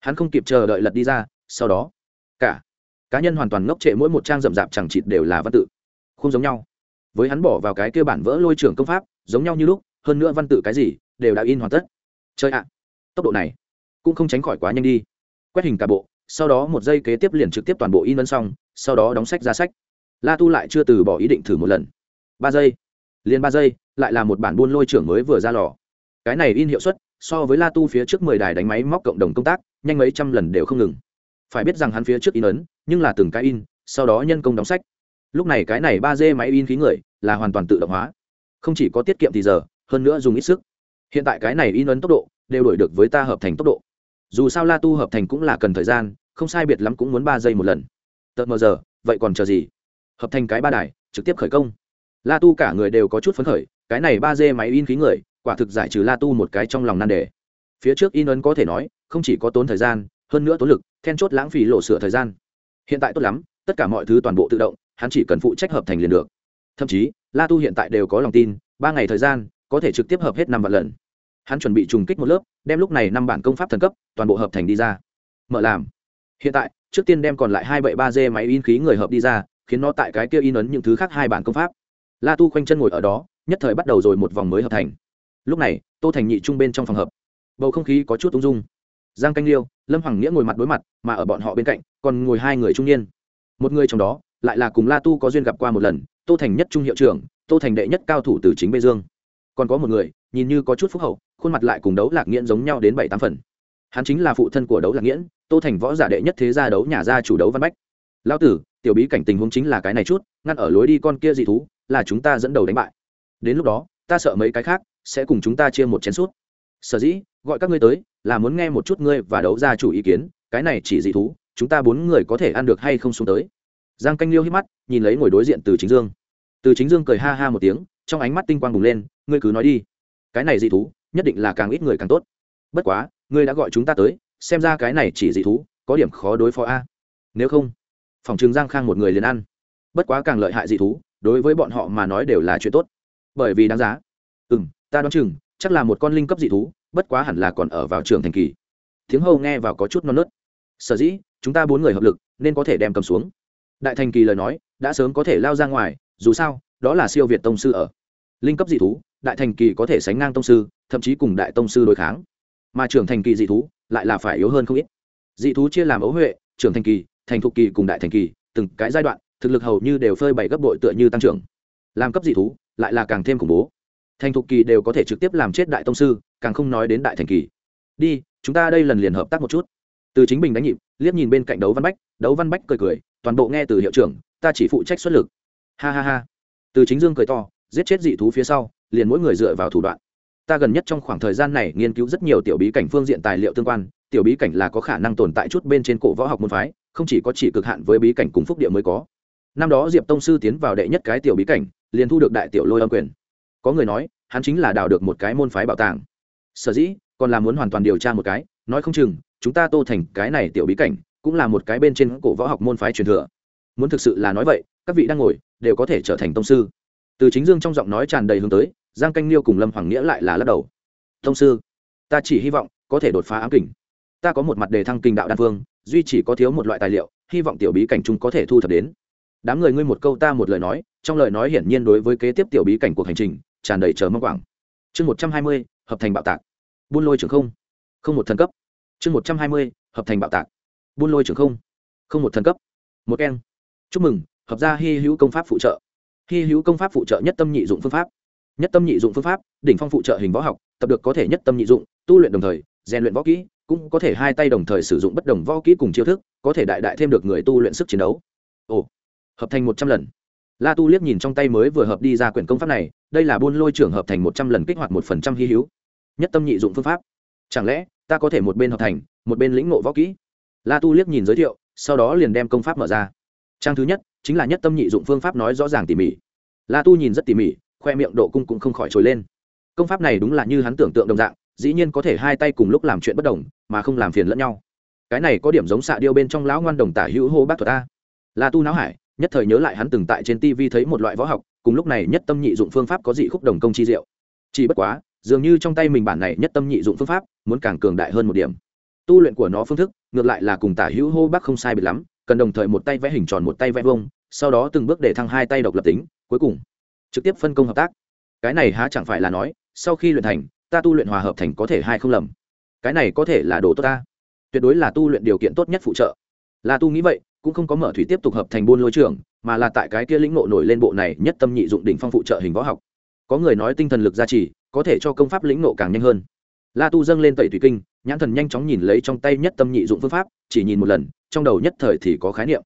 Hắn không kịp chờ đợi lật đi ra, sau đó, cả, cá nhân hoàn toàn ngốc trệ mỗi một trang rậm rạp chẳng chịt đều là văn tự. Không giống nhau. Với hắn bỏ vào cái kia bản vỡ lôi trưởng công pháp, giống nhau như lúc, hơn nữa văn tự cái gì, đều đã in hoàn tất. Chơi ạ. Tốc độ này cũng không tránh khỏi quá nhanh đi. Quét hình cả bộ sau đó một giây kế tiếp liền trực tiếp toàn bộ in ấn xong, sau đó đóng sách ra sách. La tu lại chưa từ bỏ ý định thử một lần. Ba giây. Liền ba giây, lại là một bản buôn lôi trưởng mới vừa ra lò. Cái này in hiệu suất, so với la tu phía trước mười đài đánh máy móc cộng đồng công tác, nhanh mấy trăm lần đều không ngừng. Phải biết rằng hắn phía trước in ấn, nhưng là từng cái in, sau đó nhân công đóng sách. Lúc này cái này ba d máy in khí người, là hoàn toàn tự động hóa. Không chỉ có tiết kiệm thì giờ, hơn nữa dùng ít sức. Hiện tại cái này in ấn tốc độ, đều đổi được với ta hợp thành tốc độ. Dù sao la tu hợp thành cũng là cần thời gian không sai biệt lắm cũng muốn ba giây một lần. Tợt mờ giờ, vậy còn chờ gì? Hợp thành cái ba đài, trực tiếp khởi công. La tu cả người đều có chút phấn khởi, cái này ba d máy in khí người, quả thực giải trừ la tu một cái trong lòng nan đề. Phía trước in ấn có thể nói, không chỉ có tốn thời gian, hơn nữa tốn lực, then chốt lãng phí lộ sửa thời gian. Hiện tại tốt lắm, tất cả mọi thứ toàn bộ tự động, hắn chỉ cần phụ trách hợp thành liền được. Thậm chí, la tu hiện tại đều có lòng tin, ba ngày thời gian, có thể trực tiếp hợp hết năm vạn lần. Hắn chuẩn bị trùng kích một lớp, đem lúc này năm bản công pháp thần cấp, toàn bộ hợp thành đi ra. Mở làm hiện tại, trước tiên đem còn lại hai bảy ba d máy in khí người hợp đi ra, khiến nó tại cái kia in ấn những thứ khác hai bản công pháp. La tu khoanh chân ngồi ở đó, nhất thời bắt đầu rồi một vòng mới hợp thành. Lúc này, tô thành nhị trung bên trong phòng hợp, bầu không khí có chút ung dung. Giang canh liêu, lâm hoàng nghĩa ngồi mặt đối mặt, mà ở bọn họ bên cạnh, còn ngồi hai người trung niên. Một người trong đó, lại là cùng la tu có duyên gặp qua một lần, tô thành nhất trung hiệu trưởng, tô thành đệ nhất cao thủ từ chính bê dương. Còn có một người, nhìn như có chút phúc hậu, khuôn mặt lại cùng đấu lạc nghiện giống nhau đến bảy tám phần hắn chính là phụ thân của đấu lạc nghiễn, tô thành võ giả đệ nhất thế gia đấu nhà gia chủ đấu văn bách. Lao tử, tiểu bí cảnh tình huống chính là cái này chút, ngăn ở lối đi con kia dị thú, là chúng ta dẫn đầu đánh bại. Đến lúc đó, ta sợ mấy cái khác sẽ cùng chúng ta chia một chén suốt sở dĩ, gọi các ngươi tới, là muốn nghe một chút ngươi và đấu gia chủ ý kiến, cái này chỉ dị thú, chúng ta bốn người có thể ăn được hay không xuống tới. Giang canh liêu hít mắt, nhìn lấy ngồi đối diện từ chính dương. Từ chính dương cười ha ha một tiếng, trong ánh mắt tinh quang bùng lên, ngươi cứ nói đi. Cái này dị thú, nhất định là càng ít người càng tốt. Bất quá ngươi đã gọi chúng ta tới, xem ra cái này chỉ dị thú, có điểm khó đối phó a. Nếu không, phòng trường giang khang một người liền ăn. Bất quá càng lợi hại dị thú, đối với bọn họ mà nói đều là chuyện tốt. Bởi vì đáng giá. Ừ m ta đoán chừng, chắc là một con linh cấp dị thú, bất quá hẳn là còn ở vào trường thành kỳ. Tiếng hâu nghe vào có chút non nớt. Sở dĩ, chúng ta bốn người hợp lực, nên có thể đem cầm xuống. Đại thành kỳ lời nói, đã sớm có thể lao ra ngoài, dù sao, đó là siêu việt tông sư ở. Linh cấp dị thú, đại thành kỳ có thể sánh ngang tông sư, thậm chí cùng đại tông sư đối kháng mà trưởng thành kỳ dị thú lại là phải yếu hơn không ít. Dị thú chia làm ấu huệ, trưởng thành kỳ, thành thục kỳ cùng đại thành kỳ, từng cái giai đoạn, thực lực hầu như đều phơi bày gấp bội tựa như tăng trưởng. Làm cấp dị thú, lại là càng thêm khủng bố. Thành thục kỳ đều có thể trực tiếp làm chết đại tông sư, càng không nói đến đại thành kỳ. Đi, chúng ta đây lần liền hợp tác một chút. Từ chính bình đánh nhịp, liếc nhìn bên cạnh đấu văn bách, đấu văn bách cười cười, toàn bộ nghe từ hiệu trưởng, ta chỉ phụ trách xuất lực. Ha ha ha. Từ chính dương cười to, giết chết dị thú phía sau, liền mỗi người dựa vào thủ đoạn ta gần nhất trong khoảng thời gian này nghiên cứu rất nhiều tiểu bí cảnh phương diện tài liệu tương quan, tiểu bí cảnh là có khả năng tồn tại chút bên trên cổ võ học môn phái, không chỉ có chỉ cực hạn với bí cảnh cùng phúc địa mới có. Năm đó diệp tông sư tiến vào đệ nhất cái tiểu bí cảnh, liền thu được đại tiểu lôi âm quyền. Có người nói, hắn chính là đào được một cái môn phái bảo tàng. Sở dĩ, còn là muốn hoàn toàn điều tra một cái, nói không chừng, chúng ta tô thành cái này tiểu bí cảnh, cũng là một cái bên trên cổ võ học môn phái truyền thừa. Muốn thực sự là nói vậy, các vị đang ngồi, đều có thể trở thành tông sư. Từ chính dương trong giọng nói tràn đầy hướng tới giang canh liêu cùng lâm hoàng nghĩa lại là lắc đầu. Thông sư, ta chỉ hy vọng có thể đột phá ám kình. Ta có một mặt đề thăng kinh đạo đan phương, duy chỉ có thiếu một loại tài liệu, hy vọng tiểu bí cảnh chúng có thể thu thập đến. Đám người ngươi một câu ta một lời nói, trong lời nói hiển nhiên đối với kế tiếp tiểu bí cảnh cuộc hành trình tràn đầy chờ mong quảng. Chương một trăm hai mươi, hợp thành bạo tạc. Buôn lôi trường không. Không một thần cấp. Chương một trăm hai mươi, hợp thành bạo tạc. Buôn lôi trường không. Không một thần cấp. Một keng. Chúc mừng, hợp gia hy hữu công pháp phụ trợ. Hy hữu công pháp phụ trợ nhất tâm nhị dụng phương pháp nhất tâm nhị dụng phương pháp, đỉnh phong phụ trợ hình võ học, tập được có thể nhất tâm nhị dụng, tu luyện đồng thời, rèn luyện võ kỹ, cũng có thể hai tay đồng thời sử dụng bất đồng võ kỹ cùng chiêu thức, có thể đại đại thêm được người tu luyện sức chiến đấu. Ồ, hợp thành một trăm lần. La tu liếc nhìn trong tay mới vừa hợp đi ra quyển công pháp này, đây là buôn lôi trưởng hợp thành một trăm lần kích hoạt một phần trăm hy hữu. Nhất tâm nhị dụng phương pháp. Chẳng lẽ, ta có thể một bên hợp thành, một bên lĩnh ngộ võ kỹ? La tu liếc nhìn giới thiệu, sau đó liền đem công pháp mở ra. Trang thứ nhất, chính là nhất tâm nhị dụng phương pháp nói rõ ràng tỉ mỉ. La tu nhìn rất tỉ mỉ khoe miệng độ cung cũng không khỏi trồi lên. Công pháp này đúng là như hắn tưởng tượng đồng dạng, dĩ nhiên có thể hai tay cùng lúc làm chuyện bất đồng, mà không làm phiền lẫn nhau. Cái này có điểm giống xạ điêu bên trong lão ngoan đồng tả hữu hô bác thuật ta la tu não hải, nhất thời nhớ lại hắn từng tại trên tv thấy một loại võ học, cùng lúc này nhất tâm nhị dụng phương pháp có dị khúc đồng công chi diệu. Chỉ bất quá, dường như trong tay mình bản này nhất tâm nhị dụng phương pháp, muốn càng cường đại hơn một điểm. Tu luyện của nó phương thức, ngược lại là cùng tả hữu hô bác không sai biệt lắm, cần đồng thời một tay vẽ hình tròn một tay vẽ vông sau đó từng bước để thăng hai tay độc lập tính, cuối cùng trực tiếp phân công hợp tác. Cái này há chẳng phải là nói, sau khi luyện thành, ta tu luyện hòa hợp thành có thể hai không lầm. Cái này có thể là đồ tốt ta. Tuyệt đối là tu luyện điều kiện tốt nhất phụ trợ. Là tu nghĩ vậy, cũng không có mở thủy tiếp tục hợp thành buôn lôi trường mà là tại cái kia lĩnh ngộ nổi lên bộ này nhất tâm nhị dụng đỉnh phong phụ trợ hình võ học. Có người nói tinh thần lực gia trì, có thể cho công pháp lĩnh ngộ càng nhanh hơn. La tu dâng lên tẩy thủy kinh, nhãn thần nhanh chóng nhìn lấy trong tay nhất tâm nhị dụng phương pháp, chỉ nhìn một lần, trong đầu nhất thời thì có khái niệm.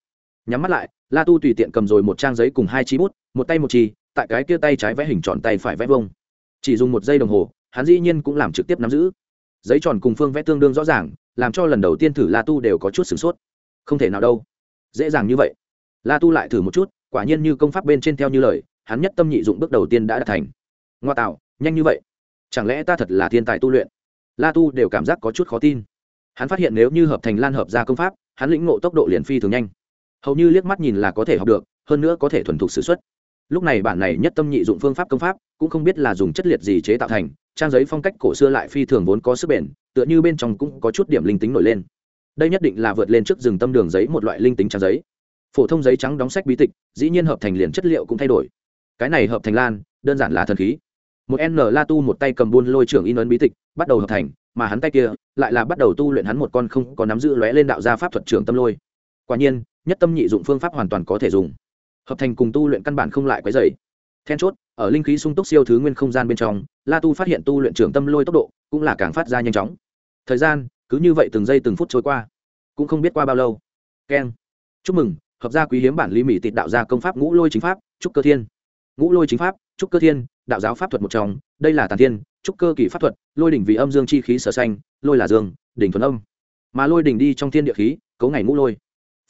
Nhắm mắt lại, la tu tùy tiện cầm rồi một trang giấy cùng hai chi bút, một tay một chi tại cái kia tay trái vẽ hình tròn tay phải vẽ vông. Chỉ dùng một giây đồng hồ, hắn dĩ nhiên cũng làm trực tiếp nắm giữ. Giấy tròn cùng phương vẽ tương đương rõ ràng, làm cho lần đầu tiên thử la tu đều có chút sửng sốt. Không thể nào đâu. Dễ dàng như vậy. La tu lại thử một chút, quả nhiên như công pháp bên trên theo như lời, hắn nhất tâm nhị dụng bước đầu tiên đã đạt thành. Ngoa tạo, nhanh như vậy. Chẳng lẽ ta thật là thiên tài tu luyện? La tu đều cảm giác có chút khó tin. Hắn phát hiện nếu như hợp thành lan hợp ra công pháp, hắn lĩnh ngộ tốc độ liền phi thường nhanh. Hầu như liếc mắt nhìn là có thể học được, hơn nữa có thể thuần thục s ử x u ấ t lúc này bản này nhất tâm nhị dụng phương pháp công pháp cũng không biết là dùng chất liệt gì chế tạo thành, trang giấy phong cách cổ xưa lại phi thường vốn có sức bền, tựa như bên trong cũng có chút điểm linh tính nổi lên. Đây nhất định là vượt lên trước rừng tâm đường giấy một loại linh tính trang giấy. Phổ thông giấy trắng đóng sách bí tịch, dĩ nhiên hợp thành liền chất liệu cũng thay đổi. Cái này hợp thành lan, đơn giản là thần khí. Một n la tu một tay cầm buôn lôi trưởng in ấn bí tịch, bắt đầu hợp thành, mà hắn tay kia lại là bắt đầu tu luyện hắn một con không có nắm giữ lóe lên đạo gia pháp thuật trưởng tâm lôi. Quả nhiên, nhất tâm nhị dụng phương pháp hoàn toàn có thể dùng hợp thành cùng tu luyện căn bản không lại quấy dày then chốt, ở linh khí sung túc siêu thứ nguyên không gian bên trong, la tu phát hiện tu luyện trưởng tâm lôi tốc độ cũng là càng phát ra nhanh chóng. Thời gian, cứ như vậy từng giây từng phút trôi qua, cũng không biết qua bao lâu. Keng. Chúc mừng, hợp gia quý hiếm bản lý mỹ tịt đạo gia công pháp ngũ lôi chính pháp, trúc cơ thiên. Ngũ lôi chính pháp, trúc cơ thiên, đạo giáo pháp thuật một trong, đây là tàn thiên, trúc cơ kỳ pháp thuật, lôi đỉnh vì âm dương chi khí sở xanh lôi là dương, đỉnh thuần âm. Mà lôi đỉnh đi trong thiên địa khí, cấu ngày ngũ lôi.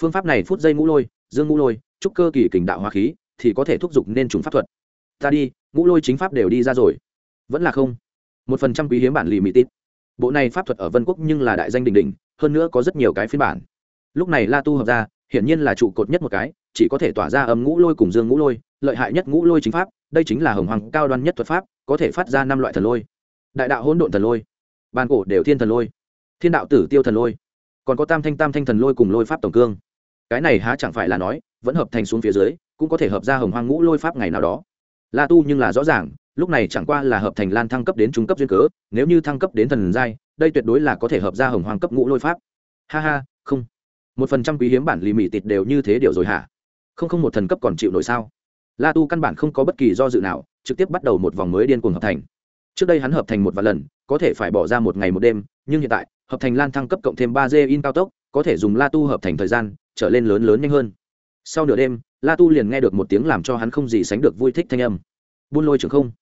Phương pháp này phút giây ngũ lôi, dương ngũ lôi trúc cơ kỳ kình đạo hóa khí, thì có thể thúc giục nên trùng pháp thuật. Ta đi, ngũ lôi chính pháp đều đi ra rồi. Vẫn là không. Một phần trăm quý hiếm bản lì mỹ tít. Bộ này pháp thuật ở vân quốc nhưng là đại danh đình đình hơn nữa có rất nhiều cái phiên bản. Lúc này la tu hợp ra, hiển nhiên là trụ cột nhất một cái, chỉ có thể tỏa ra âm ngũ lôi cùng dương ngũ lôi, lợi hại nhất ngũ lôi chính pháp, đây chính là hồng hoàng cao đoan nhất thuật pháp, có thể phát ra năm loại thần lôi. Đại đạo hỗn độn thần lôi, bàn cổ đều thiên thần lôi, thiên đạo tử tiêu thần lôi, còn có tam thanh tam thanh thần lôi cùng lôi pháp tổng cương. Cái này há chẳng phải là nói vẫn hợp thành xuống phía dưới, cũng có thể hợp ra hồng hoang ngũ lôi pháp ngày nào đó. La tu nhưng là rõ ràng, lúc này chẳng qua là hợp thành lan thăng cấp đến trung cấp duyên cớ, nếu như thăng cấp đến thần giai, đây tuyệt đối là có thể hợp ra hồng hoang cấp ngũ lôi pháp. Ha ha, không. Một phần trăm quý hiếm bản lì mì tịt đều như thế điều rồi hả? Không không một thần cấp còn chịu nổi sao? La tu căn bản không có bất kỳ do dự nào, trực tiếp bắt đầu một vòng mới điên cuồng hợp thành. Trước đây hắn hợp thành một vài lần, có thể phải bỏ ra một ngày một đêm, nhưng hiện tại, hợp thành lan thăng cấp cộng thêm ba d in cao tốc, có thể dùng la tu hợp thành thời gian, trở lên lớn lớn nhanh hơn sau nửa đêm, la tu liền nghe được một tiếng làm cho hắn không gì sánh được vui thích thanh âm. Buôn lôi trường không.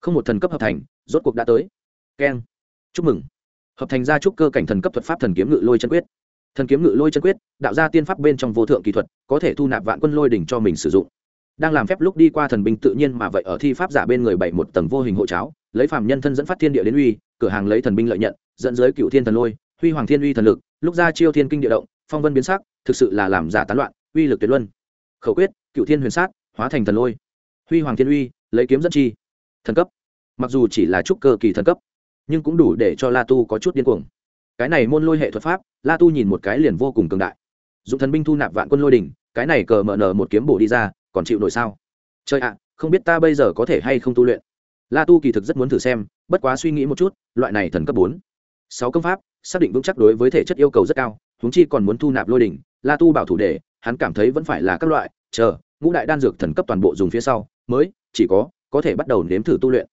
Không một thần cấp hợp thành, rốt cuộc đã tới. Keng. Chúc mừng. Hợp thành ra trúc cơ cảnh thần cấp thuật pháp thần kiếm ngự lôi chân quyết. Thần kiếm ngự lôi chân quyết, đạo ra tiên pháp bên trong vô thượng kỹ thuật, có thể thu nạp vạn quân lôi đỉnh cho mình sử dụng. Đang làm phép lúc đi qua thần binh tự nhiên mà vậy ở thi pháp giả bên người bảy một tầng vô hình hộ cháo, lấy phàm nhân thân dẫn phát thiên địa đến uy, cửa hàng lấy thần binh lợi nhận, dẫn giới cựu thiên thần lôi, huy hoàng thiên uy thần lực, lúc ra chiêu thiên kinh địa động, phong vân biến sắc, thực sự là làm giả tán loạn uy lực tuyệt luân. Khẩu quyết cựu thiên huyền sát, hóa thành thần lôi. Huy hoàng thiên uy, lấy kiếm dẫn chi. Thần cấp. Mặc dù chỉ là trúc cơ kỳ thần cấp, nhưng cũng đủ để cho la tu có chút điên cuồng. Cái này môn lôi hệ thuật pháp, la tu nhìn một cái liền vô cùng cường đại. Dụng thần binh thu nạp vạn quân lôi đỉnh, cái này cờ mở nở một kiếm bổ đi ra, còn chịu nổi sao? Chơi ạ, không biết ta bây giờ có thể hay không tu luyện. La tu kỳ thực rất muốn thử xem, bất quá suy nghĩ một chút, loại này thần cấp bốn. Sáu công pháp, xác định vững chắc đối với thể chất yêu cầu rất cao húng chi còn muốn thu nạp lôi đỉnh, la tu bảo thủ để hắn cảm thấy vẫn phải là các loại, chờ, ngũ đại đan dược thần cấp toàn bộ dùng phía sau, mới, chỉ có có thể bắt đầu nếm thử tu luyện.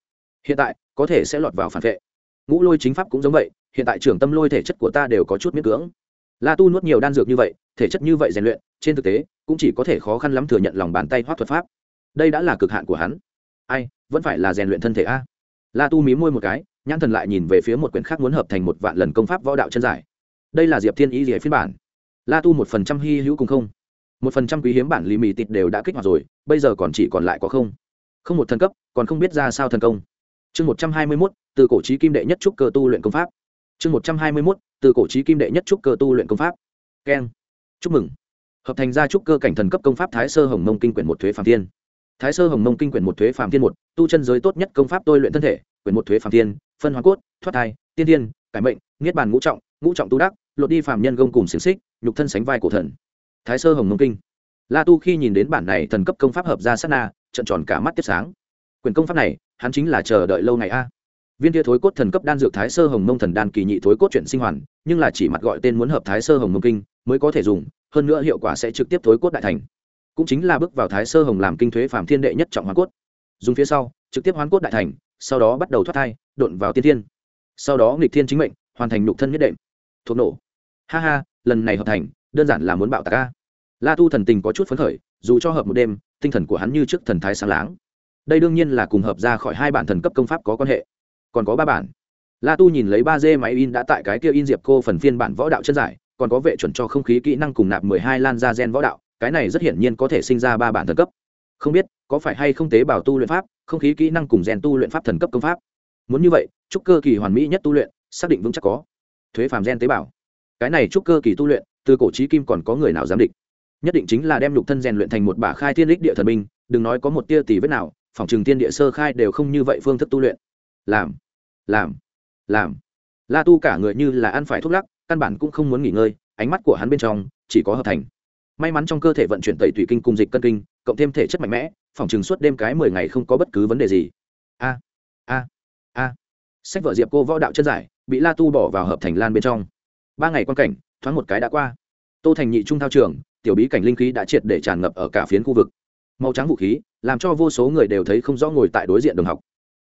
Hiện tại, có thể sẽ lọt vào phản vệ. Ngũ lôi chính pháp cũng giống vậy, hiện tại trưởng tâm lôi thể chất của ta đều có chút miễn cưỡng. La tu nuốt nhiều đan dược như vậy, thể chất như vậy rèn luyện, trên thực tế, cũng chỉ có thể khó khăn lắm thừa nhận lòng bàn tay hoác thuật pháp. Đây đã là cực hạn của hắn. Ai, vẫn phải là rèn luyện thân thể a. La tu mí môi một cái, nhãn thần lại nhìn về phía một quyển khác muốn hợp thành một vạn lần công pháp võ đạo chân giải. Đây là diệp thiên ý gì phiên bản. La tu một phần trăm hy hữu cùng không một phần trăm quý hiếm bản lì mì tịt đều đã kích hoạt rồi, bây giờ còn chỉ còn lại có không. Không một thần cấp, còn không biết ra sao thần công. Chương một trăm hai mươi mốt, từ cổ trí kim đệ nhất trúc cơ tu luyện công pháp. Chương một trăm hai mươi mốt, từ cổ trí kim đệ nhất trúc cơ tu luyện công pháp. Keng. Chúc mừng. Hợp thành ra trúc cơ cảnh thần cấp công pháp thái sơ hồng mông kinh quyển một thuế phạm thiên. Thái sơ hồng mông kinh quyển một thuế phạm thiên một, tu chân giới tốt nhất công pháp tôi luyện thân thể, quyển một thuế phạm thiên, phân hoa cốt, thoát thai, tiên thiên, cải mệnh, niết bàn ngũ trọng ngũ trọng tu đắc, lột đi phạm nhân gông cùng xiềng xích, nhục thân sánh vai cổ thần thái sơ hồng Nông kinh. La tu khi nhìn đến bản này thần cấp công pháp hợp ra sát na, trận tròn cả mắt tiếp sáng. Quyền công pháp này, hắn chính là chờ đợi lâu ngày a. Viên tia thối cốt thần cấp đan dược thái sơ hồng mông thần đan kỳ nhị thối cốt chuyển sinh hoàn, nhưng là chỉ mặt gọi tên muốn hợp thái sơ hồng mông kinh, mới có thể dùng, hơn nữa hiệu quả sẽ trực tiếp thối cốt đại thành. Cũng chính là bước vào thái sơ hồng làm kinh thuế phạm thiên đệ nhất trọng hoàn cốt. Dùng phía sau, trực tiếp hoàn cốt đại thành, sau đó bắt đầu thoát thai đột vào tiên thiên. Sau đó nghịch thiên chính mệnh, hoàn thành nhục thân nhất đệm. Thuộc nổ. Ha ha, lần này hợp thành đơn giản là muốn bạo tạc ca la tu thần tình có chút phấn khởi, dù cho hợp một đêm, tinh thần của hắn như trước thần thái sáng láng. Đây đương nhiên là cùng hợp ra khỏi hai bản thần cấp công pháp có quan hệ. Còn có ba bản. La tu nhìn lấy ba d máy in đã tại cái kia in diệp cô phần phiên bản võ đạo chân giải, còn có vệ chuẩn cho không khí kỹ năng cùng nạp mười hai lan ra gen võ đạo, cái này rất hiển nhiên có thể sinh ra ba bản thần cấp. Không biết, có phải hay không tế bào tu luyện pháp, không khí kỹ năng cùng rèn tu luyện pháp thần cấp công pháp? Muốn như vậy trúc cơ kỳ hoàn mỹ nhất tu luyện, xác định vững chắc có. Thuế phàm gen tế bào. Cái này trúc cơ kỳ tu luyện từ cổ trí kim còn có người nào dám định? Nhất định chính là đem lục thân rèn luyện thành một bả khai thiên lích địa thần minh đừng nói có một tia tỷ vết nào, phòng trường tiên địa sơ khai đều không như vậy phương thức tu luyện. Làm làm làm. La tu cả người như là ăn phải thuốc lắc, căn bản cũng không muốn nghỉ ngơi, ánh mắt của hắn bên trong chỉ có hợp thành. May mắn trong cơ thể vận chuyển tẩy thủy kinh cùng dịch cân kinh, cộng thêm thể chất mạnh mẽ, phòng chừng suốt đêm cái mười ngày không có bất cứ vấn đề gì. A a a. Sách vợ diệp cô võ đạo chân giải, bị la tu bỏ vào hợp thành lan bên trong. Ba ngày quan cảnh thoáng một cái đã qua. Tô thành nhị trung thao trường, tiểu bí cảnh linh khí đã triệt để tràn ngập ở cả phiến khu vực. Màu trắng vũ khí, làm cho vô số người đều thấy không rõ ngồi tại đối diện đồng học.